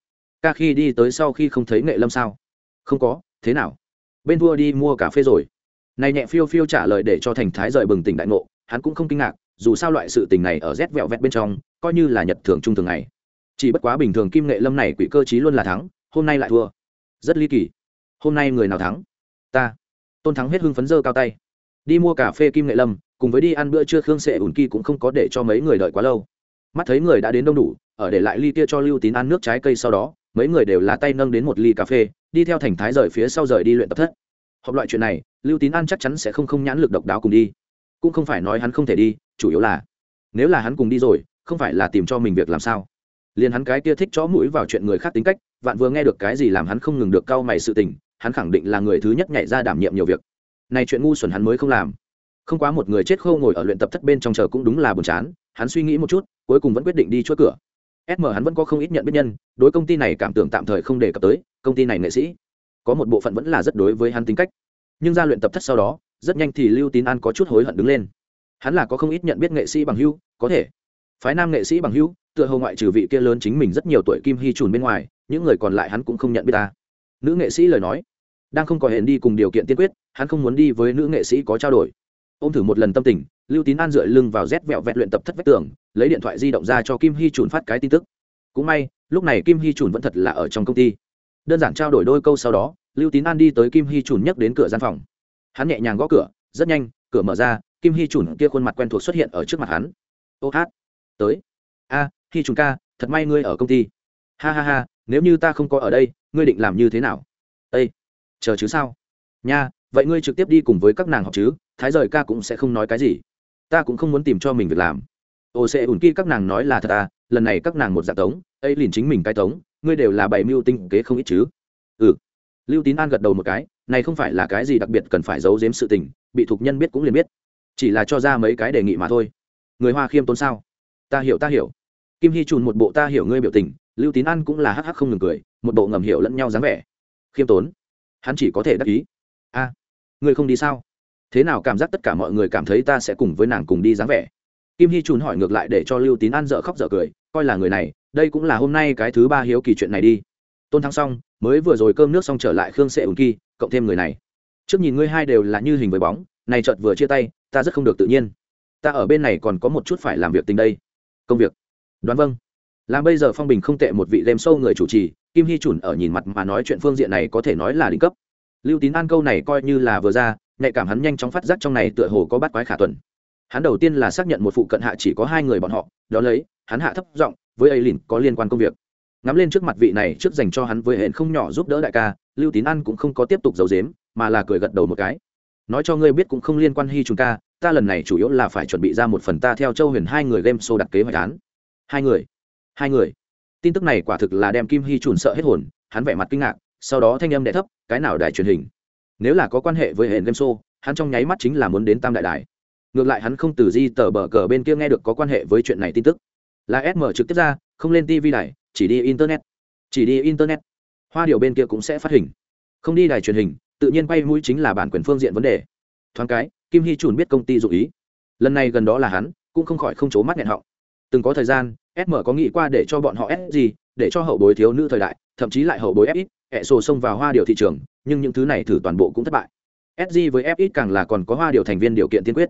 Ca khi đi tới sau khi không thấy nghệ lâm sao? Không có, thế nào? Bên thua đi mua cà phê rồi. Này nhẹ phiêu phiêu trả lời để cho thành thái rời bừng tỉnh đại ngộ, hắn cũng không kinh ngạc, dù sao loại sự tình này ở rét vẹo vẹt bên trong, coi như là nhật thường trung thường ngày. Chỉ bất quá bình thường kim nghệ lâm này quỷ cơ chí luôn là thắng, hôm nay lại thua. Rất ly kỳ. Hôm nay người nào thắng? Ta. Tôn thắng hết hưng phấn dơ cao tay. Đi mua cà phê kim nghệ lâm, cùng với đi ăn bữa trưa khương sệ ủn kỳ cũng không có để cho mấy người đợi quá lâu. Mắt thấy người đã đến đông đủ ở để lại ly tia cho lưu tín ăn nước trái cây sau đó, mấy người đều là tay nâng đến một ly cà phê, đi theo thành thái rời phía sau rời đi luyện tập thất. Họp loại chuyện này, lưu tín an chắc chắn sẽ không không nhãn lực độc đáo cùng đi. Cũng không phải nói hắn không thể đi, chủ yếu là, nếu là hắn cùng đi rồi, không phải là tìm cho mình việc làm sao? Liền hắn cái kia thích chó mũi vào chuyện người khác tính cách, vạn vừa nghe được cái gì làm hắn không ngừng được cau mày sự tình, hắn khẳng định là người thứ nhất nhảy ra đảm nhiệm nhiều việc. Này chuyện ngu xuẩn hắn mới không làm. Không quá một người chết khâu ngồi ở luyện tập thất bên trong chờ cũng đúng là buồn chán, hắn suy nghĩ một chút, cuối cùng vẫn quyết định đi chuỗi cửa sm hắn vẫn có không ít nhận biết nhân, đối công ty này cảm tưởng tạm thời không đề cập tới, công ty này nghệ sĩ. Có một bộ phận vẫn là rất đối với hắn tính cách. Nhưng ra luyện tập thất sau đó, rất nhanh thì lưu tín an có chút hối hận đứng lên. Hắn là có không ít nhận biết nghệ sĩ bằng hưu có thể. Phái nam nghệ sĩ bằng hưu tựa hồ ngoại trừ vị kia lớn chính mình rất nhiều tuổi kim hy trùn bên ngoài, những người còn lại hắn cũng không nhận biết ta. Nữ nghệ sĩ lời nói, đang không có hẹn đi cùng điều kiện tiên quyết, hắn không muốn đi với nữ nghệ sĩ có trao đổi ôm thử một lần tâm tình lưu tín an dựa lưng vào rét vẹo vẹt luyện tập thất vách tường lấy điện thoại di động ra cho kim hy trùn phát cái tin tức. Cũng may lúc này kim hy trùn vẫn thật là ở trong công ty. Đơn giản trao đổi đôi câu sau đó lưu tín an đi tới kim hy trùn nhắc đến cửa gian phòng. Hắn nhẹ nhàng gõ cửa rất nhanh cửa mở ra kim hy trùn kia khuôn mặt quen thuộc xuất hiện ở trước mặt hắn. Ô hát tới. A à, hy trùn ca thật may ngươi ở công ty. Ha ha ha nếu như ta không có ở đây ngươi định làm như thế nào? Ây chờ chứ sao? Nha vậy ngươi trực tiếp đi cùng với các nàng học chứ, thái rời ca cũng sẽ không nói cái gì. Ta cũng không muốn tìm cho mình việc làm. Ồ sẽ ủn kỳ các nàng nói là thật à lần này các nàng một dạng tống, ấy liền chính mình cái tống, ngươi đều là bảy mưu tinh kế không ít chứ. Ừ. Lưu tín an gật đầu một cái, này không phải là cái gì đặc biệt cần phải giấu giếm sự tình, bị thục nhân biết cũng liền biết. Chỉ là cho ra mấy cái đề nghị mà thôi. Người hoa khiêm tốn sao? Ta hiểu ta hiểu. Kim hy trùn một bộ ta hiểu ngươi biểu tình, lưu tín an cũng là hắc hắc không ngừng cười, một bộ ngầm hiểu lẫn nhau dáng vẻ. Khiêm tốn. Hắn chỉ có thể đắc ý. A ngươi không đi sao? Thế nào cảm giác tất cả mọi người cảm thấy ta sẽ cùng với nàng cùng đi dáng vẻ? Kim hy trùn hỏi ngược lại để cho lưu tín an dợ khóc dợ cười, coi là người này, đây cũng là hôm nay cái thứ ba hiếu kỳ chuyện này đi. Tôn thắng xong, mới vừa rồi cơm nước xong trở lại khương sệ ùn kỳ cộng thêm người này. Trước nhìn ngươi hai đều là như hình với bóng, này chợt vừa chia tay, ta rất không được tự nhiên. Ta ở bên này còn có một chút phải làm việc tình đây. Công việc. Đoán vâng. Làm bây giờ phong bình không tệ một vị game sâu người chủ trì, kim hy chuẩn ở nhìn mặt mà nói chuyện phương diện này có thể nói là đỉnh cấp lưu tín an câu này coi như là vừa ra, nhạy cảm hắn nhanh chóng phát giác trong này tựa hồ có bắt quái khả tuần. Hắn đầu tiên là xác nhận một phụ cận hạ chỉ có hai người bọn họ, đó lấy, hắn hạ thấp giọng, với ấy lìn, có liên quan công việc. Ngắm lên trước mặt vị này, trước dành cho hắn với hẹn không nhỏ giúp đỡ đại ca, lưu tín an cũng không có tiếp tục giấu dếm mà là cười gật đầu một cái. Nói cho ngươi biết cũng không liên quan hy chúng ta ta lần này chủ yếu là phải chuẩn bị ra một phần ta theo châu huyền hai người game show đặt kế hoạch án. Hai người? Hai người? Tin tức này quả thực là đem kim hy trùn sợ hết hồn, hắn vẻ mặt kinh ngạc sau đó thanh âm đẻ thấp, cái nào đài truyền hình? Nếu là có quan hệ với hệ game show, hắn trong nháy mắt chính là muốn đến tam đại đài. Ngược lại hắn không từ di tờ bờ cờ bên kia nghe được có quan hệ với chuyện này tin tức. Là sm trực tiếp ra, không lên tv đài, chỉ đi internet. Chỉ đi internet. Hoa điều bên kia cũng sẽ phát hình. Không đi đài truyền hình, tự nhiên quay mũi chính là bản quyền phương diện vấn đề. Thoáng cái, kim hy chùn biết công ty dụ ý. Lần này gần đó là hắn, cũng không khỏi không c mắt nghẹn họng. Từng có thời gian sm có nghĩ qua để cho bọn họ s gì để cho hậu bối thiếu nữ thời đại, thậm chí lại hậu bối fx ẹ sổ xông vào hoa điều thị trường, nhưng những thứ này thử toàn bộ cũng thất bại. Sg với fx càng là còn có hoa điều thành viên điều kiện tiên quyết.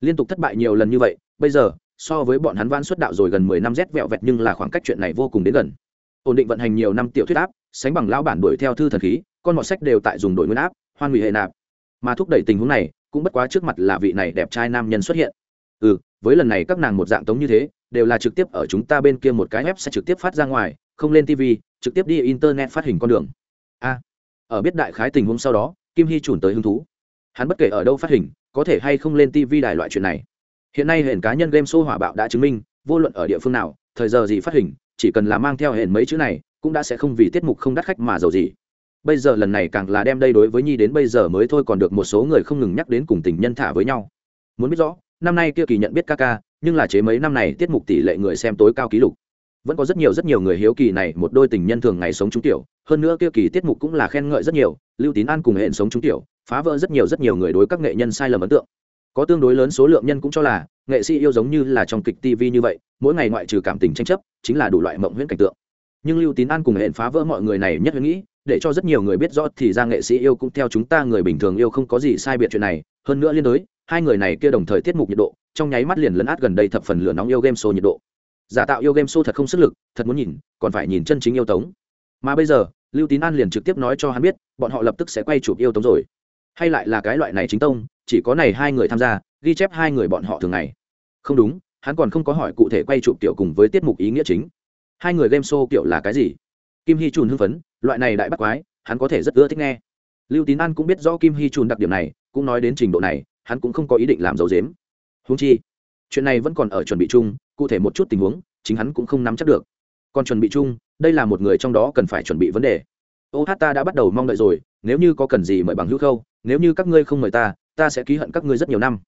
Liên tục thất bại nhiều lần như vậy, bây giờ, so với bọn hắn van xuất đạo rồi gần mười năm rét vẹo vẹt nhưng là khoảng cách chuyện này vô cùng đến gần. Ổn định vận hành nhiều năm tiểu thuyết áp, sánh bằng lão bản đuổi theo thư thần khí, con mọt sách đều tại dùng đổi nguyên áp, hoan hủy hệ nạp. Mà thúc đẩy tình huống này, cũng bất quá trước mặt là vị này đẹp trai nam nhân xuất hiện. Ừ với lần này các nàng một dạng tống như thế, đều là trực tiếp ở chúng ta bên kia một cái web sẽ trực tiếp phát ra ngoài, không lên tv trực tiếp đi internet phát hình con đường ở biết đại khái tình huống sau đó, kim hy chuyển tới hứng thú. Hắn bất kể ở đâu phát hình, có thể hay không lên tv đài loại chuyện này. Hiện nay hệ cá nhân game show hỏa bạo đã chứng minh, vô luận ở địa phương nào, thời giờ gì phát hình, chỉ cần là mang theo hệ mấy chữ này, cũng đã sẽ không vì tiết mục không đắt khách mà giàu gì. Bây giờ lần này càng là đem đây đối với nhi đến bây giờ mới thôi còn được một số người không ngừng nhắc đến cùng tình nhân thả với nhau. Muốn biết rõ, năm nay kia kỳ nhận biết ca ca, nhưng là chế mấy năm này tiết mục tỷ lệ người xem tối cao kỷ lục vẫn có rất nhiều rất nhiều người hiếu kỳ này, một đôi tình nhân thường ngày sống trúng tiểu, hơn nữa kia kỳ tiết mục cũng là khen ngợi rất nhiều, lưu tín an cùng hệ sống trúng tiểu, phá vỡ rất nhiều rất nhiều người đối các nghệ nhân sai lầm ấn tượng. Có tương đối lớn số lượng nhân cũng cho là, nghệ sĩ yêu giống như là trong kịch tv như vậy, mỗi ngày ngoại trừ cảm tình tranh chấp, chính là đủ loại mộng huyễn cảnh tượng. Nhưng lưu tín an cùng hệ phá vỡ mọi người này nhất nghĩ, để cho rất nhiều người biết rõ thì ra nghệ sĩ yêu cũng theo chúng ta người bình thường yêu không có gì sai biệt chuyện này. Hơn nữa liên đối, hai người này kia đồng thời tiết mục nhiệt độ, trong nháy mắt liền lấn át gần đây thập phần lửa nóng yêu game show nhiệt độ giả tạo yêu game show thật không sức lực, thật muốn nhìn, còn phải nhìn chân chính yêu tống. Mà bây giờ, lưu tín an liền trực tiếp nói cho hắn biết, bọn họ lập tức sẽ quay chụp yêu tống rồi. Hay lại là cái loại này chính tông, chỉ có này hai người tham gia, ghi chép hai người bọn họ thường ngày. Không đúng, hắn còn không có hỏi cụ thể quay chụp tiểu cùng với tiết mục ý nghĩa chính. Hai người game show kiểu là cái gì? Kim hy trùn hưng phấn, loại này đại bắt quái, hắn có thể rất ưa thích nghe. Lưu tín an cũng biết rõ kim hy trùn đặc điểm này, cũng nói đến trình độ này, hắn cũng không có ý định làm dấu dếm. Húng chi chuyện này vẫn còn ở chuẩn bị chung, cụ thể một chút tình huống, chính hắn cũng không nắm chắc được. Còn chuẩn bị chung, đây là một người trong đó cần phải chuẩn bị vấn đề. Ô hát ta đã bắt đầu mong đợi rồi, nếu như có cần gì mời bằng hữu khâu, nếu như các ngươi không mời ta ta sẽ ký hận các ngươi rất nhiều năm.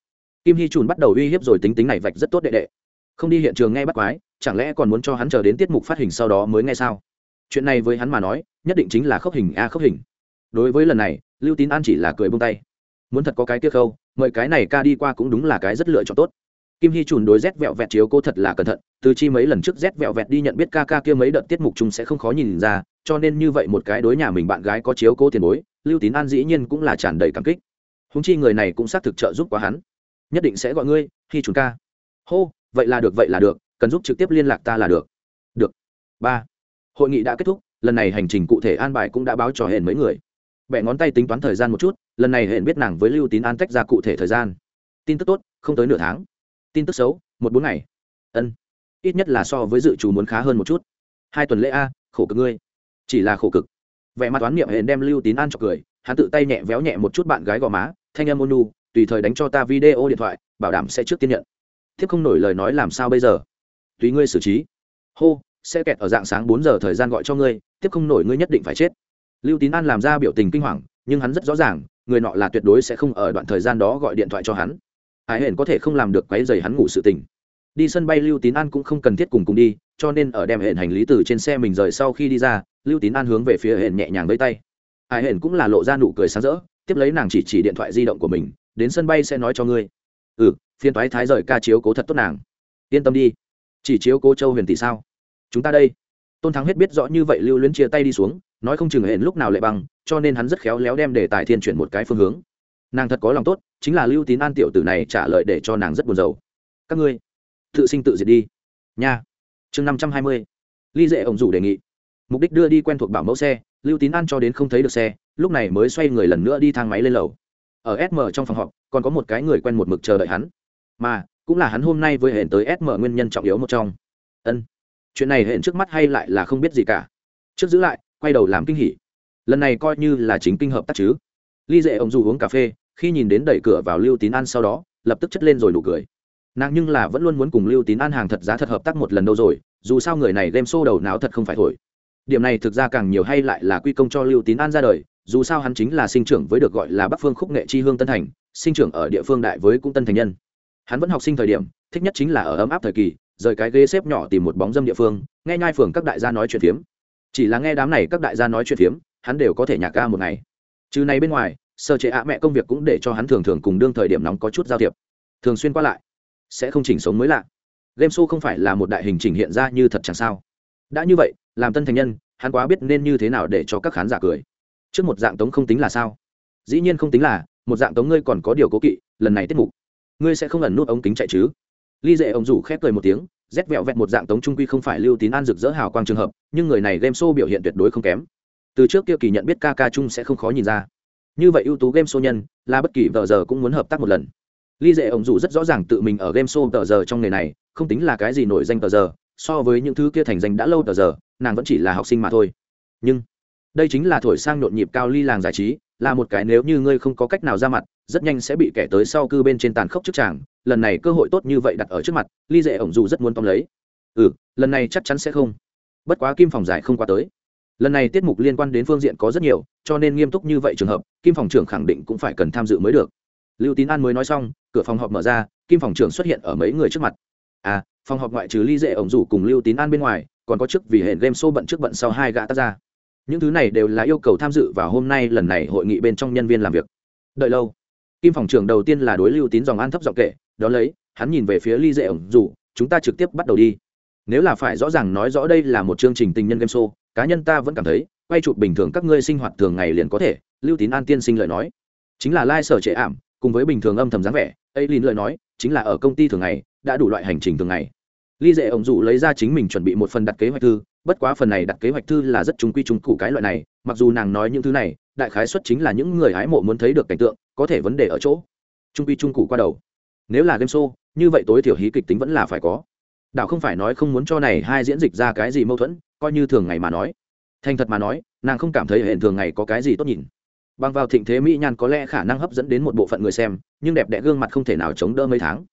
Kim hy trùn bắt đầu uy hiếp rồi tính tính này vạch rất tốt đệ đệ. Không đi hiện trường nghe bắt quái, chẳng lẽ còn muốn cho hắn chờ đến tiết mục phát hình sau đó mới nghe sao? Chuyện này với hắn mà nói, nhất định chính là khốc hình a khốc hình. Đối với lần này, lưu tín an chỉ là cười bông tay. Muốn thật có cái tiếc khâu, mời cái này ca đi qua cũng đúng là cái rất lựa chọn tốt kim hy trùn đối rét vẹo vẹt chiếu cô thật là cẩn thận, từ chi mấy lần trước rét vẹo vẹt đi nhận biết ca ca kia mấy đợt tiết mục chúng sẽ không khó nhìn ra, cho nên như vậy một cái đối nhà mình bạn gái có chiếu cô tiền bối, lưu tín an dĩ nhiên cũng là tràn đầy cảm kích. Húng chi người này cũng xác thực trợ giúp quá hắn. Nhất định sẽ gọi ngươi khi chúng ca. Hô, vậy là được, vậy là được, cần giúp trực tiếp liên lạc ta là được. Được. Ba. Hội nghị đã kết thúc, lần này hành trình cụ thể an bài cũng đã báo cho hẹn mấy người. Bẻ ngón tay tính toán thời gian một chút, lần này hẹn biết nàng với lưu tín an tách ra cụ thể thời gian. Tin tức tốt, không tới nửa tháng tin tức xấu, một bốn ngày. Ân. Ít nhất là so với dự trù muốn khá hơn một chút. Hai tuần lễ a, khổ cực ngươi. Chỉ là khổ cực. Vẻ mặt toán niệm hẹn đem lưu tín an cho cười, hắn tự tay nhẹ véo nhẹ một chút bạn gái gò má, thanh em ônu tùy thời đánh cho ta video điện thoại, bảo đảm sẽ trước tiên nhận. Thiếp không nổi lời nói làm sao bây giờ? Tùy ngươi xử trí. Hô, sẽ kẹt ở dạng sáng bốn giờ thời gian gọi cho ngươi tiếp không nổi ngươi nhất định phải chết. Lưu tín an làm ra biểu tình kinh hoàng, nhưng hắn rất rõ ràng, người nọ là tuyệt đối sẽ không ở đoạn thời gian đó gọi điện thoại cho hắn hải hển có thể không làm được quấy dày hắn ngủ sự tình. Đi sân bay lưu tín an cũng không cần thiết cùng cùng đi cho nên ở đem hển hành lý từ trên xe mình rời sau khi đi ra lưu tín an hướng về phía hển nhẹ nhàng với tay. Hải hển cũng là lộ ra nụ cười sáng rỡ tiếp lấy nàng chỉ chỉ điện thoại di động của mình đến sân bay sẽ nói cho ngươi. Ừ phiên toái thái rời ca chiếu cố thật tốt nàng. Yên tâm đi. Chỉ chiếu cố châu huyền tỷ sao? Chúng ta đây. Tôn thắng hết biết rõ như vậy lưu luyến chia tay đi xuống nói không chừng hển lúc nào lệ bằng, cho nên hắn rất khéo léo đem đề tài thiên chuyển một cái phương hướng nàng thật có lòng tốt, chính là lưu tín an tiểu tử này trả lời để cho nàng rất buồn rầu. Các ngươi, tự sinh tự diệt đi. Nha. Chương năm trăm hai mươi. Ly dệ ổng rủ đề nghị. Mục đích đưa đi quen thuộc bảo mẫu xe, lưu tín an cho đến không thấy được xe, lúc này mới xoay người lần nữa đi thang máy lên lầu. Ở sm trong phòng họp, còn có một cái người quen một mực chờ đợi hắn. Mà, cũng là hắn hôm nay với hẹn tới sm nguyên nhân trọng yếu một trong. Ân. Chuyện này hẹn trước mắt hay lại là không biết gì cả. Trước giữ lại, quay đầu làm kinh hỉ. Lần này coi như là chính kinh hợp tác chứ ly dệ ông dù uống cà phê, khi nhìn đến đẩy cửa vào lưu tín an sau đó, lập tức chất lên rồi nụ cười. Nàng nhưng là vẫn luôn muốn cùng lưu tín an hàng thật giá thật hợp tác một lần đâu rồi, dù sao người này đem xô đầu não thật không phải thổi. Điểm này thực ra càng nhiều hay lại là quy công cho lưu tín an ra đời, dù sao hắn chính là sinh trưởng với được gọi là bắc phương khúc nghệ chi hương tân thành, sinh trưởng ở địa phương đại với cũng tân thành nhân. Hắn vẫn học sinh thời điểm, thích nhất chính là ở ấm áp thời kỳ, rời cái ghế xếp nhỏ tìm một bóng dâm địa phương, nghe nhai phường các đại gia nói chuyện phiếm. Chỉ là nghe đám này các đại gia nói chuyện phiếm, hắn đều có thể nhạc ca một ngày chứ này bên ngoài sơ chế ạ mẹ công việc cũng để cho hắn thường thường cùng đương thời điểm nóng có chút giao thiệp. Thường xuyên qua lại, sẽ không chỉnh sống mới lạ. Game show không phải là một đại hình chỉnh hiện ra như thật chẳng sao. Đã như vậy, làm tân thành nhân, hắn quá biết nên như thế nào để cho các khán giả cười. Trước một dạng tống không tính là sao? Dĩ nhiên không tính là, một dạng tống ngươi còn có điều cố kỵ, lần này tiết mục, ngươi sẽ không ẩn nút ống kính chạy chứ? Ly dệ ông rủ khép cười một tiếng rét vẹo vẹt một dạng tống trung quy không phải lưu tín an rực rỡ hào quang trường hợp, nhưng người này game show biểu hiện tuyệt đối không kém từ trước kia kỳ nhận biết ca ca chung sẽ không khó nhìn ra. Như vậy ưu tú game show nhân, là bất kỳ vợ giờ cũng muốn hợp tác một lần. Ly dệ ông dù rất rõ ràng tự mình ở game show tờ giờ trong nghề này, không tính là cái gì nổi danh tờ giờ, so với những thứ kia thành danh đã lâu tờ giờ, nàng vẫn chỉ là học sinh mà thôi. Nhưng, đây chính là thổi sang nhộn nhịp cao ly làng giải trí, là một cái nếu như ngươi không có cách nào ra mặt, rất nhanh sẽ bị kẻ tới sau cư bên trên tàn khốc trước tràng. Lần này cơ hội tốt như vậy đặt ở trước mặt ly dệ ổng dù rất muốn tóm lấy. Ừ lần này chắc chắn sẽ không. Bất quá kim phòng giải không qua tới lần này tiết mục liên quan đến phương diện có rất nhiều, cho nên nghiêm túc như vậy trường hợp, kim phòng trưởng khẳng định cũng phải cần tham dự mới được. Lưu tín an mới nói xong, cửa phòng họp mở ra, kim phòng trưởng xuất hiện ở mấy người trước mặt. À phòng họp ngoại trừ ly Dễ ổng rủ cùng lưu tín an bên ngoài, còn có chức vì hệ game show bận trước bận sau hai gã tác ra những thứ này đều là yêu cầu tham dự vào hôm nay lần này hội nghị bên trong nhân viên làm việc. Đợi lâu, kim phòng trưởng đầu tiên là đối lưu tín dòng an thấp giọng kệ đó lấy, hắn nhìn về phía ly Dễ ổng rủ, chúng ta trực tiếp bắt đầu đi. Nếu là phải rõ ràng nói rõ đây là một chương trình tình nhân game show cá nhân ta vẫn cảm thấy, quay chụp bình thường các ngươi sinh hoạt thường ngày liền có thể, lưu tín an tiên sinh lời nói. Chính là lai、like、sở trệ ảm, cùng với bình thường âm thầm dáng vẻ ấy lìn lời nói, chính là ở công ty thường ngày, đã đủ loại hành trình thường ngày. Ly dệ ổng dụ lấy ra chính mình chuẩn bị một phần đặt kế hoạch thư, bất quá phần này đặt kế hoạch thư là rất trung quy trung cụ cái loại này, mặc dù nàng nói những thứ này, đại khái xuất chính là những người hái mộ muốn thấy được cảnh tượng, có thể vấn đề ở chỗ. Trung quy trung cụ qua đầu. Nếu là game show, như vậy tối thiểu hí kịch tính vẫn là phải có. Đạo không phải nói không muốn cho này hai diễn dịch ra cái gì mâu thuẫn coi như thường ngày mà nói. Thành thật mà nói, nàng không cảm thấy hệ thường ngày có cái gì tốt nhìn. Bằng vào thịnh thế mỹ nhan có lẽ khả năng hấp dẫn đến một bộ phận người xem, nhưng đẹp đẽ gương mặt không thể nào chống đỡ mấy tháng.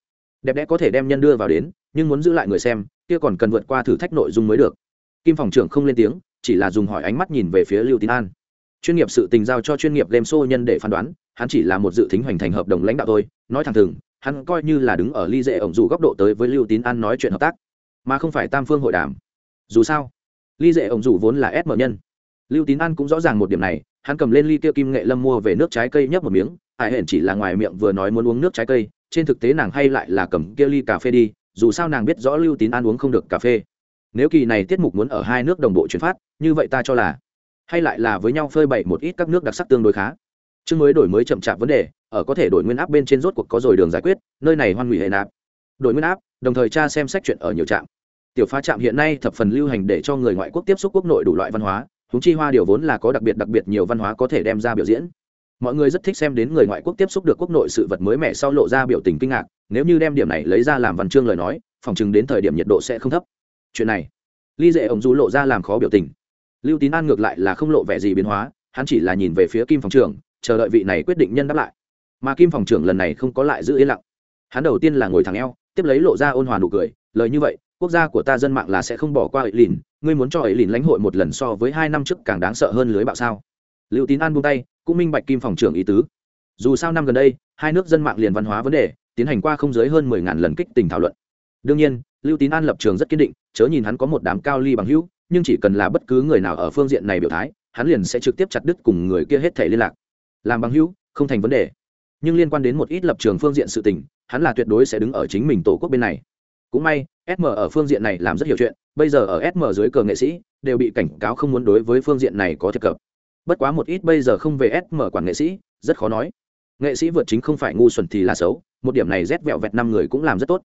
Đẹp đẽ có thể đem nhân đưa vào đến, nhưng muốn giữ lại người xem, kia còn cần vượt qua thử thách nội dung mới được. Kim phòng trưởng không lên tiếng, chỉ là dùng hỏi ánh mắt nhìn về phía lưu tín an. Chuyên nghiệp sự tình giao cho chuyên nghiệp game show nhân để phán đoán, hắn chỉ là một dự tính hoành thành hợp đồng lãnh đạo thôi, nói thẳng thừng, hắn coi như là đứng ở ly dễ ổng dù góc độ tới với lưu tín an nói chuyện hợp tác, mà không phải tam phương hội đàm. Dù sao ly dễ ổng dù vốn là ép mở nhân. Lưu tín an cũng rõ ràng một điểm này, hắn cầm lên ly kia kim nghệ lâm mua về nước trái cây nhấp một miếng hải hển chỉ là ngoài miệng vừa nói muốn uống nước trái cây, trên thực tế nàng hay lại là cầm kia ly cà phê đi, dù sao nàng biết rõ lưu tín an uống không được cà phê. Nếu kỳ này tiết mục muốn ở hai nước đồng bộ chuyển phát, như vậy ta cho là, hay lại là với nhau phơi bày một ít các nước đặc sắc tương đối khá. Chương mới đổi mới chậm chạp vấn đề, ở có thể đổi nguyên áp bên trên rốt cuộc có rồi đường giải quyết, nơi này hoan hủy hệ nạp. Đổi nguyên áp đồng thời tra xem sách chuyện ở nhiều trạm tiểu pha trạm hiện nay thập phần lưu hành để cho người ngoại quốc tiếp xúc quốc nội đủ loại văn hóa húng chi hoa điều vốn là có đặc biệt đặc biệt nhiều văn hóa có thể đem ra biểu diễn. Mọi người rất thích xem đến người ngoại quốc tiếp xúc được quốc nội sự vật mới mẻ sau lộ ra biểu tình kinh ngạc, nếu như đem điểm này lấy ra làm văn chương lời nói, phòng chừng đến thời điểm nhiệt độ sẽ không thấp. Chuyện này ly dệ ổng du lộ ra làm khó biểu tình. Lưu tín an ngược lại là không lộ vẻ gì biến hóa, hắn chỉ là nhìn về phía kim phòng trưởng chờ đợi vị này quyết định nhân đáp lại. Mà kim phòng trưởng lần này không có lại giữ yên lặng. Hắn đầu tiên là ngồi thẳng eo, tiếp lấy lộ ra ôn hòa nụ cười, lời như vậy quốc gia của ta dân mạng là sẽ không bỏ qua ấy lìn, ngươi muốn cho ấy lìn lãnh hội một lần so với hai năm trước càng đáng sợ hơn lưới bạo sao? Lưu tín an buông tay, cũng minh bạch kim phòng trưởng ý tứ. Dù sao năm gần đây, hai nước dân mạng liền văn hóa vấn đề, tiến hành qua không dưới hơn mười ngàn lần kích tình thảo luận. Đương nhiên, lưu tín an lập trường rất kiên định, chớ nhìn hắn có một đám cao ly bằng hữu, nhưng chỉ cần là bất cứ người nào ở phương diện này biểu thái, hắn liền sẽ trực tiếp chặt đứt cùng người kia hết thể liên lạc. Làm bằng hữu, không thành vấn đề. Nhưng liên quan đến một ít lập trường phương diện sự tình, hắn là tuyệt đối sẽ đứng ở chính mình tổ quốc bên này. Cũng may sm ở phương diện này làm rất nhiều chuyện, bây giờ ở sm dưới cờ nghệ sĩ, đều bị cảnh cáo không muốn đối với phương diện này có thiệt cập. Bất quá một ít bây giờ không về sm quản nghệ sĩ, rất khó nói. Nghệ sĩ vượt chính không phải ngu xuẩn thì là xấu, một điểm này rét vẹo vẹt năm người cũng làm rất tốt.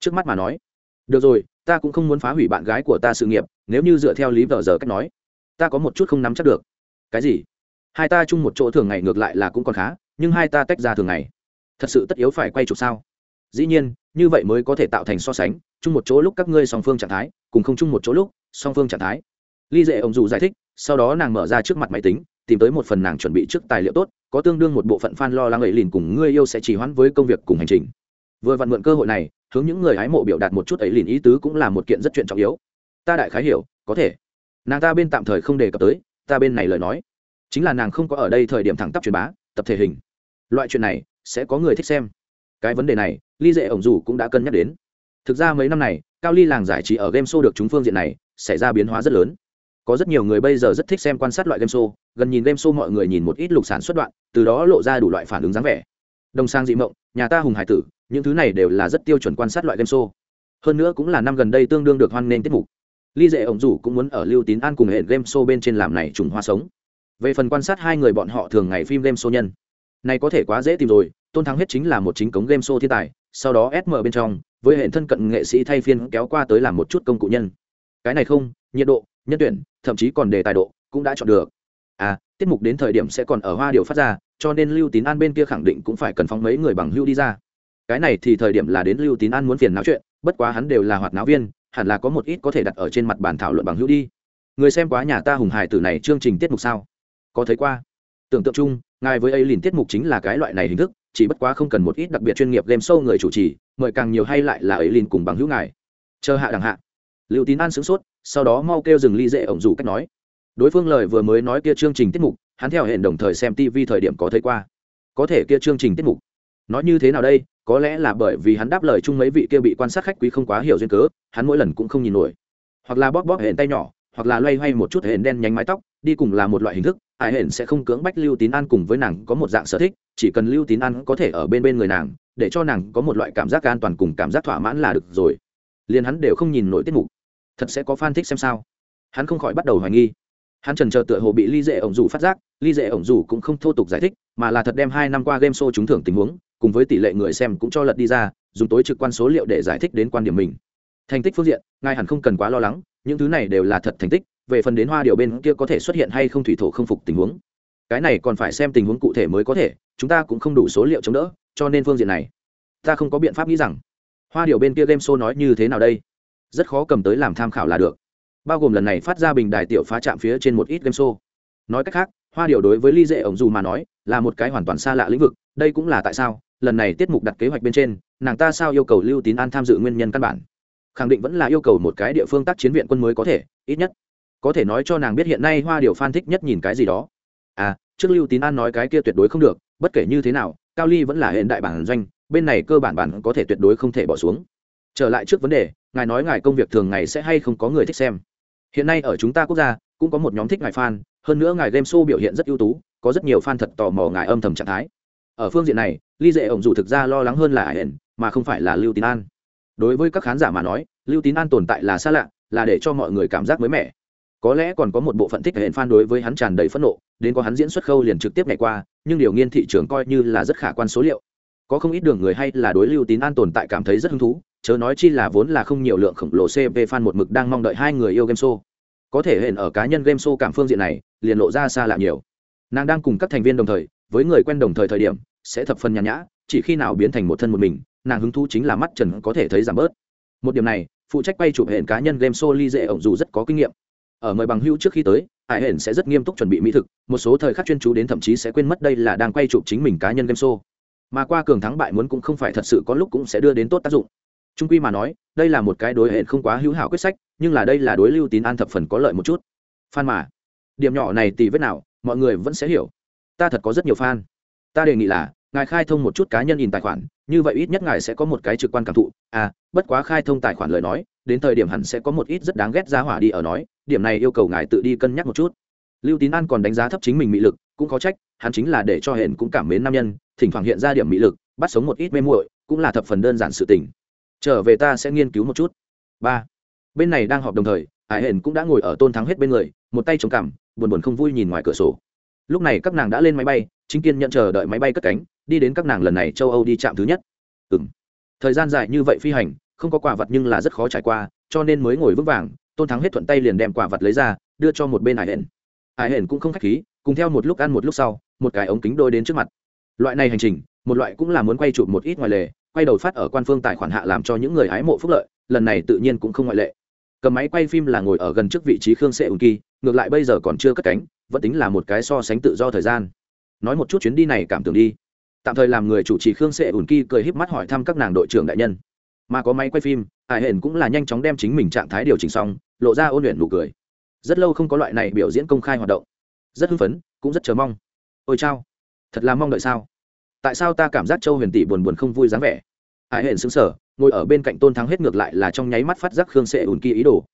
Trước mắt mà nói, được rồi, ta cũng không muốn phá hủy bạn gái của ta sự nghiệp, nếu như dựa theo lý vợ giờ cách nói, ta có một chút không nắm chắc được. Cái gì? Hai ta chung một chỗ thường ngày ngược lại là cũng còn khá, nhưng hai ta tách ra thường ngày. Thật sự tất yếu phải quay chụp sao? Dĩ nhiên, như vậy mới có thể tạo thành so sánh, chung một chỗ lúc các ngươi song phương trạng thái, cùng không chung một chỗ lúc, song phương trạng thái. Ly dệ ông dù giải thích, sau đó nàng mở ra trước mặt máy tính, tìm tới một phần nàng chuẩn bị trước tài liệu tốt, có tương đương một bộ phận fan lo lắng ấy lìn cùng ngươi yêu sẽ trì hoãn với công việc cùng hành trình. Vừa vặn mượn cơ hội này, hướng những người hái mộ biểu đạt một chút ấy lìn ý tứ cũng là một kiện rất chuyện trọng yếu. Ta đại khái hiểu, có thể. Nàng ta bên tạm thời không đề cập tới, ta bên này lời nói. Chính là nàng không có ở đây thời điểm thẳng tắp truyền bá, tập thể hình. Loại chuyện này, sẽ có người thích xem cái vấn đề này, ly dễ ổng dù cũng đã cân nhắc đến. Thực ra mấy năm này, cao ly làng giải trí ở game show được chúng phương diện này, xảy ra biến hóa rất lớn. Có rất nhiều người bây giờ rất thích xem quan sát loại game show, gần nhìn game show mọi người nhìn một ít lục sản xuất đoạn, từ đó lộ ra đủ loại phản ứng dáng vẻ. Đồng sang dị mộng, nhà ta hùng hải tử, những thứ này đều là rất tiêu chuẩn quan sát loại game show. Hơn nữa cũng là năm gần đây tương đương được hoan nghênh tiết mục. Ly dễ ổng dù cũng muốn ở lưu tín an cùng hệ game show bên trên làm này trùng hoa sống. Về phần quan sát hai người bọn họ thường ngày phim game show nhân, này có thể quá dễ tìm rồi tôn thắng hết chính là một chính cống game show thiên tài, sau đó sm bên trong, với hệ thân cận nghệ sĩ thay phiên kéo qua tới làm một chút công cụ nhân. Cái này không, nhiệt độ, nhân tuyển, thậm chí còn đề tài độ, cũng đã chọn được. À tiết mục đến thời điểm sẽ còn ở hoa điều phát ra, cho nên lưu tín an bên kia khẳng định cũng phải cần phóng mấy người bằng hưu đi ra. Cái này thì thời điểm là đến lưu tín an muốn phiền náo chuyện, bất quá hắn đều là hoạt náo viên, hẳn là có một ít có thể đặt ở trên mặt bàn thảo luận bằng hữu đi. Người xem quá nhà ta hùng hài tử này chương trình tiết mục sao? Có thấy qua? Tưởng tượng chung, ngài với ấy liền tiết mục chính là cái loại này hình thức chỉ bất quá không cần một ít đặc biệt chuyên nghiệp game sâu người chủ trì, mời càng nhiều hay lại là ấy linh cùng bằng hữu ngài. Chờ hạ đẳng hạ. Liệu tín an sửng sốt, sau đó mau kêu dừng ly dễ ổng dù cách nói. Đối phương lời vừa mới nói kia chương trình tiết mục, hắn theo hẹn đồng thời xem tv thời điểm có thấy qua. Có thể kia chương trình tiết mục. Nói như thế nào đây, có lẽ là bởi vì hắn đáp lời chung mấy vị kia bị quan sát khách quý không quá hiểu duyên cớ, hắn mỗi lần cũng không nhìn nổi. Hoặc là bóp bóp hẹn tay nhỏ, hoặc là loay hoay một chút hẹn đen nhánh mái tóc, đi cùng là một loại hình thức ai hển sẽ không cưỡng bách lưu tín an cùng với nàng có một dạng sở thích, chỉ cần lưu tín an có thể ở bên bên người nàng, để cho nàng có một loại cảm giác an toàn cùng cảm giác thỏa mãn là được rồi. Liền hắn đều không nhìn nổi tiết mục. Thật sẽ có fan thích xem sao? Hắn không khỏi bắt đầu hoài nghi. Hắn trần chờ tựa hồ bị ly dễ ổng dù phát giác, ly dễ ổng dù cũng không thô tục giải thích, mà là thật đem hai năm qua game show trúng thưởng tình huống, cùng với tỷ lệ người xem cũng cho lật đi ra, dùng tối trực quan số liệu để giải thích đến quan điểm mình. Thành tích phương diện, ngài hẳn không cần quá lo lắng, những thứ này đều là thật thành tích về phần đến hoa điều bên kia có thể xuất hiện hay không thủy thổ không phục tình huống. Cái này còn phải xem tình huống cụ thể mới có thể, chúng ta cũng không đủ số liệu chống đỡ, cho nên phương diện này, ta không có biện pháp nghĩ rằng, hoa điều bên kia game show nói như thế nào đây? Rất khó cầm tới làm tham khảo là được. Bao gồm lần này phát ra bình đài tiểu phá chạm phía trên một ít game show. Nói cách khác, hoa điều đối với ly dễ ổng dù mà nói, là một cái hoàn toàn xa lạ lĩnh vực, đây cũng là tại sao, lần này tiết mục đặt kế hoạch bên trên, nàng ta sao yêu cầu lưu tín an tham dự nguyên nhân căn bản? Khẳng định vẫn là yêu cầu một cái địa phương tác chiến viện quân mới có thể, ít nhất có thể nói cho nàng biết hiện nay hoa điều phan thích nhất nhìn cái gì đó. À trước lưu tín an nói cái kia tuyệt đối không được, bất kể như thế nào, cao ly vẫn là hiện đại bản doanh, bên này cơ bản bản có thể tuyệt đối không thể bỏ xuống. Trở lại trước vấn đề, ngài nói ngài công việc thường ngày sẽ hay không có người thích xem. Hiện nay ở chúng ta quốc gia, cũng có một nhóm thích ngài fan, hơn nữa ngài game show biểu hiện rất ưu tú, có rất nhiều fan thật tò mò ngài âm thầm trạng thái. Ở phương diện này, ly dệ ổng dù thực ra lo lắng hơn là ải hển mà không phải là lưu tín an. Đối với các khán giả mà nói, lưu tín an tồn tại là xa lạ, là để cho mọi người cảm giác mới mẻ có lẽ còn có một bộ phận thích hệ fan đối với hắn tràn đầy phẫn nộ, đến có hắn diễn xuất khâu liền trực tiếp ngày qua, nhưng điều nghiên thị trường coi như là rất khả quan số liệu. Có không ít đường người hay là đối lưu tín an tồn tại cảm thấy rất hứng thú, chớ nói chi là vốn là không nhiều lượng khổng lồ cp fan một mực đang mong đợi hai người yêu game show. Có thể hiện ở cá nhân game show cảm phương diện này, liền lộ ra xa lạ nhiều. Nàng đang cùng các thành viên đồng thời, với người quen đồng thời thời điểm, sẽ thập phần nhàn nhã, chỉ khi nào biến thành một thân một mình, nàng hứng thú chính là mắt trần có thể thấy giảm bớt. Một điểm này, phụ trách quay chụp hệ cá nhân game show ly dễ ổng dù rất có kinh nghiệm ở mời bằng hữu trước khi tới, hải hển sẽ rất nghiêm túc chuẩn bị mỹ thực, một số thời khắc chuyên chú đến thậm chí sẽ quên mất đây là đang quay chụp chính mình cá nhân game show. Mà qua cường thắng bại muốn cũng không phải thật sự có lúc cũng sẽ đưa đến tốt tác dụng. Trung quy mà nói, đây là một cái đối hệ không quá hữu hảo quyết sách, nhưng là đây là đối lưu tín an thập phần có lợi một chút. Phan mà, điểm nhỏ này tì vết nào, mọi người vẫn sẽ hiểu. Ta thật có rất nhiều fan. Ta đề nghị là, ngài khai thông một chút cá nhân in tài khoản, như vậy ít nhất ngài sẽ có một cái trực quan cảm thụ. À bất quá khai thông tài khoản lời nói, đến thời điểm hẳn sẽ có một ít rất đáng ghét ra hỏa đi ở nói điểm này yêu cầu ngài tự đi cân nhắc một chút. Lưu tín an còn đánh giá thấp chính mình mị lực, cũng có trách, hắn chính là để cho hển cũng cảm mến nam nhân, thỉnh thoảng hiện ra điểm mị lực, bắt sống một ít mê muội, cũng là thập phần đơn giản sự tình. Trở về ta sẽ nghiên cứu một chút. Ba. Bên này đang họp đồng thời, hải hển cũng đã ngồi ở tôn thắng hết bên người, một tay chống cằm, buồn buồn không vui nhìn ngoài cửa sổ. Lúc này các nàng đã lên máy bay, chính kiên nhận chờ đợi máy bay cất cánh, đi đến các nàng lần này châu âu đi chạm thứ nhất. Ừ m thời gian dài như vậy phi hành, không có quả vật nhưng là rất khó trải qua, cho nên mới ngồi vững vàng tôn thắng hết thuận tay liền đem quả vật lấy ra, đưa cho một bên hải hển. Hải hển cũng không khách khí, cùng theo một lúc ăn một lúc sau, một cái ống kính đôi đến trước mặt. Loại này hành trình, một loại cũng là muốn quay chụp một ít ngoài lề, quay đầu phát ở quan phương tài khoản hạ làm cho những người hái mộ phúc lợi, lần này tự nhiên cũng không ngoại lệ. Cầm máy quay phim là ngồi ở gần trước vị trí khương sệ ùn kỳ, ngược lại bây giờ còn chưa cất cánh, vẫn tính là một cái so sánh tự do thời gian. Nói một chút chuyến đi này cảm tưởng đi. Tạm thời làm người chủ trì khương sệ ùn kỳ cười híp mắt hỏi thăm các nàng đội trưởng đại nhân. Mà có máy quay phim hải hển cũng là nhanh chóng đem chính mình trạng thái điều chỉnh xong, lộ ra ôn luyện nụ cười. Rất lâu không có loại này biểu diễn công khai hoạt động. Rất hưng phấn, cũng rất chờ mong. Ôi chao, thật là mong đợi sao? Tại sao ta cảm giác châu huyền tỷ buồn buồn không vui dáng vẻ? Hải hển xứng sở ngồi ở bên cạnh tôn thắng hết ngược lại là trong nháy mắt phát giác khương sệ ùn kỳ ý đồ.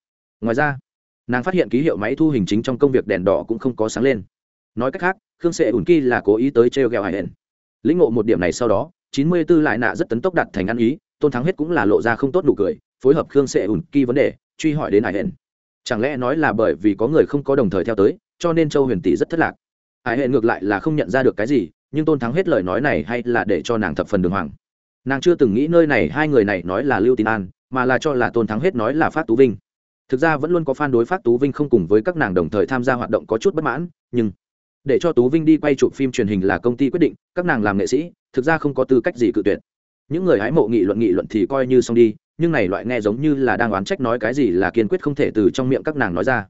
Ngoài ra, nàng phát hiện ký hiệu máy thu hình chính trong công việc đèn đỏ cũng không có sáng lên. Nói cách khác, khương sệ ùn kỳ là cố ý tới trêu ghẹo hải hển lĩnh ngộ một điểm này sau đó, chín mươi 94 lại nạ rất tấn tốc đặt thành ăn ý tôn thắng hết cũng là lộ ra không tốt nụ cười, phối hợp khương sệ ùn kỳ vấn đề, truy hỏi đến hải hển chẳng lẽ nói là bởi vì có người không có đồng thời theo tới, cho nên châu huyền tỷ rất thất lạc? Hải hển ngược lại là không nhận ra được cái gì, nhưng tôn thắng hết lời nói này hay là để cho nàng thập phần đường hoàng. Nàng chưa từng nghĩ nơi này hai người này nói là lưu tín an, mà là cho là tôn thắng hết nói là phát tú vinh. Thực ra vẫn luôn có phan đối phát tú vinh không cùng với các nàng đồng thời tham gia hoạt động có chút bất mãn, nhưng để cho tú vinh đi quay chụp phim truyền hình là công ty quyết định, các nàng làm nghệ sĩ, thực ra không có tư cách gì cự tuyệt những người hái mộ nghị luận nghị luận thì coi như xong đi, nhưng này loại nghe giống như là đang oán trách nói cái gì là kiên quyết không thể từ trong miệng các nàng nói ra.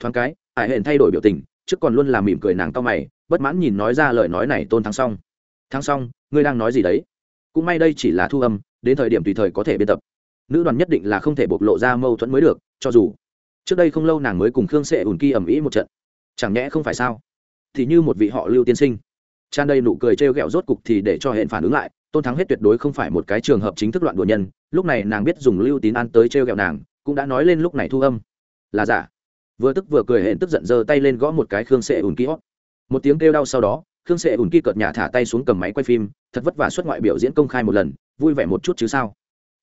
Thoáng cái ải hển thay đổi biểu tình, trước còn luôn là mỉm cười nàng to mày, bất mãn nhìn nói ra lời nói này tôn thắng xong. Thắng xong, ngươi đang nói gì đấy? Cũng may đây chỉ là thu âm, đến thời điểm tùy thời có thể biên tập. Nữ đoàn nhất định là không thể bộc lộ ra mâu thuẫn mới được, cho dù. Trước đây không lâu nàng mới cùng khương sệ ùn kỳ ẩm ý một trận. Chẳng nhẽ không phải sao? Thì như một vị họ lưu tiên sinh. Tràn đầy nụ cười trêu ghẹo rốt cục thì để cho hẹn phản ứng lại tôn thắng hết tuyệt đối không phải một cái trường hợp chính thức loạn đùa nhân, lúc này nàng biết dùng lưu tín an tới trêu ghẹo nàng, cũng đã nói lên lúc này thu âm. Là giả. Vừa tức vừa cười hẹn tức giận giơ tay lên gõ một cái khương sệ ùn ký hót một tiếng kêu đau sau đó, khương sệ ùn ký cợt nhà thả tay xuống cầm máy quay phim, thật vất vả xuất ngoại biểu diễn công khai một lần, vui vẻ một chút chứ sao?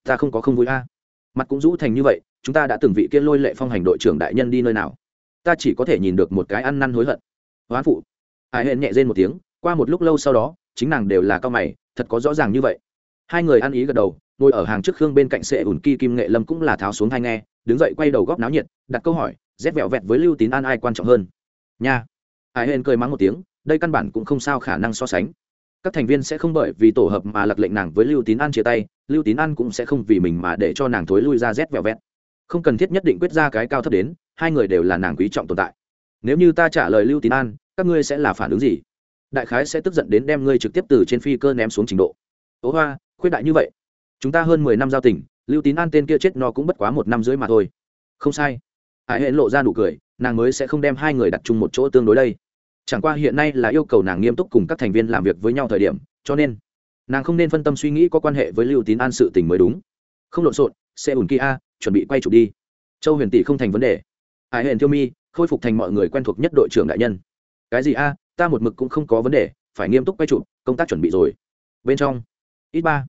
Ta không có không vui a. Mặt cũng rũ thành như vậy, chúng ta đã từng vị kia lôi lệ phong hành đội trưởng đại nhân đi nơi nào? Ta chỉ có thể nhìn được một cái ăn năn hối hận. Hoán phụ. Ai hẹn nhẹ rên một tiếng, qua một lúc lâu sau đó, chính nàng đều là cao mày thật có rõ ràng như vậy. Hai người ăn ý gật đầu, ngồi ở hàng trước khương bên cạnh sệ ủn kỳ kim nghệ lâm cũng là tháo xuống hai nghe, đứng dậy quay đầu góp náo nhiệt, đặt câu hỏi, rét vẹo vẹt với lưu tín an ai quan trọng hơn? Nha. Ai hên cười mắng một tiếng, đây căn bản cũng không sao khả năng so sánh. Các thành viên sẽ không bởi vì tổ hợp mà lặc lệnh nàng với lưu tín an chia tay, lưu tín an cũng sẽ không vì mình mà để cho nàng thối lui ra rét vẹo vẹt. Không cần thiết nhất định quyết ra cái cao thấp đến, hai người đều là nàng quý trọng tồn tại. Nếu như ta trả lời lưu tín an, các ngươi sẽ là phản ứng gì? Đại khái sẽ tức giận đến đem ngươi trực tiếp từ trên phi cơ ném xuống trình độ. Ố hoa, khuyết đại như vậy. Chúng ta hơn mười năm giao tình, lưu tín an tên kia chết no cũng bất quá một năm rưỡi mà thôi. Không sai. Hải hệ lộ ra nụ cười, nàng mới sẽ không đem hai người đặt chung một chỗ tương đối đây. Chẳng qua hiện nay là yêu cầu nàng nghiêm túc cùng các thành viên làm việc với nhau thời điểm, cho nên nàng không nên phân tâm suy nghĩ có quan hệ với lưu tín an sự tình mới đúng. Không lộn xộn xe ủn kia, chuẩn bị quay chụp đi. Châu huyền tỷ không thành vấn đề. Hải huyền tiêu mi, khôi phục thành mọi người quen thuộc nhất đội trưởng đại nhân. Cái gì a? Ta một mực cũng không có vấn đề, phải nghiêm túc quay chụp, công tác chuẩn bị rồi. Bên trong, ít ba.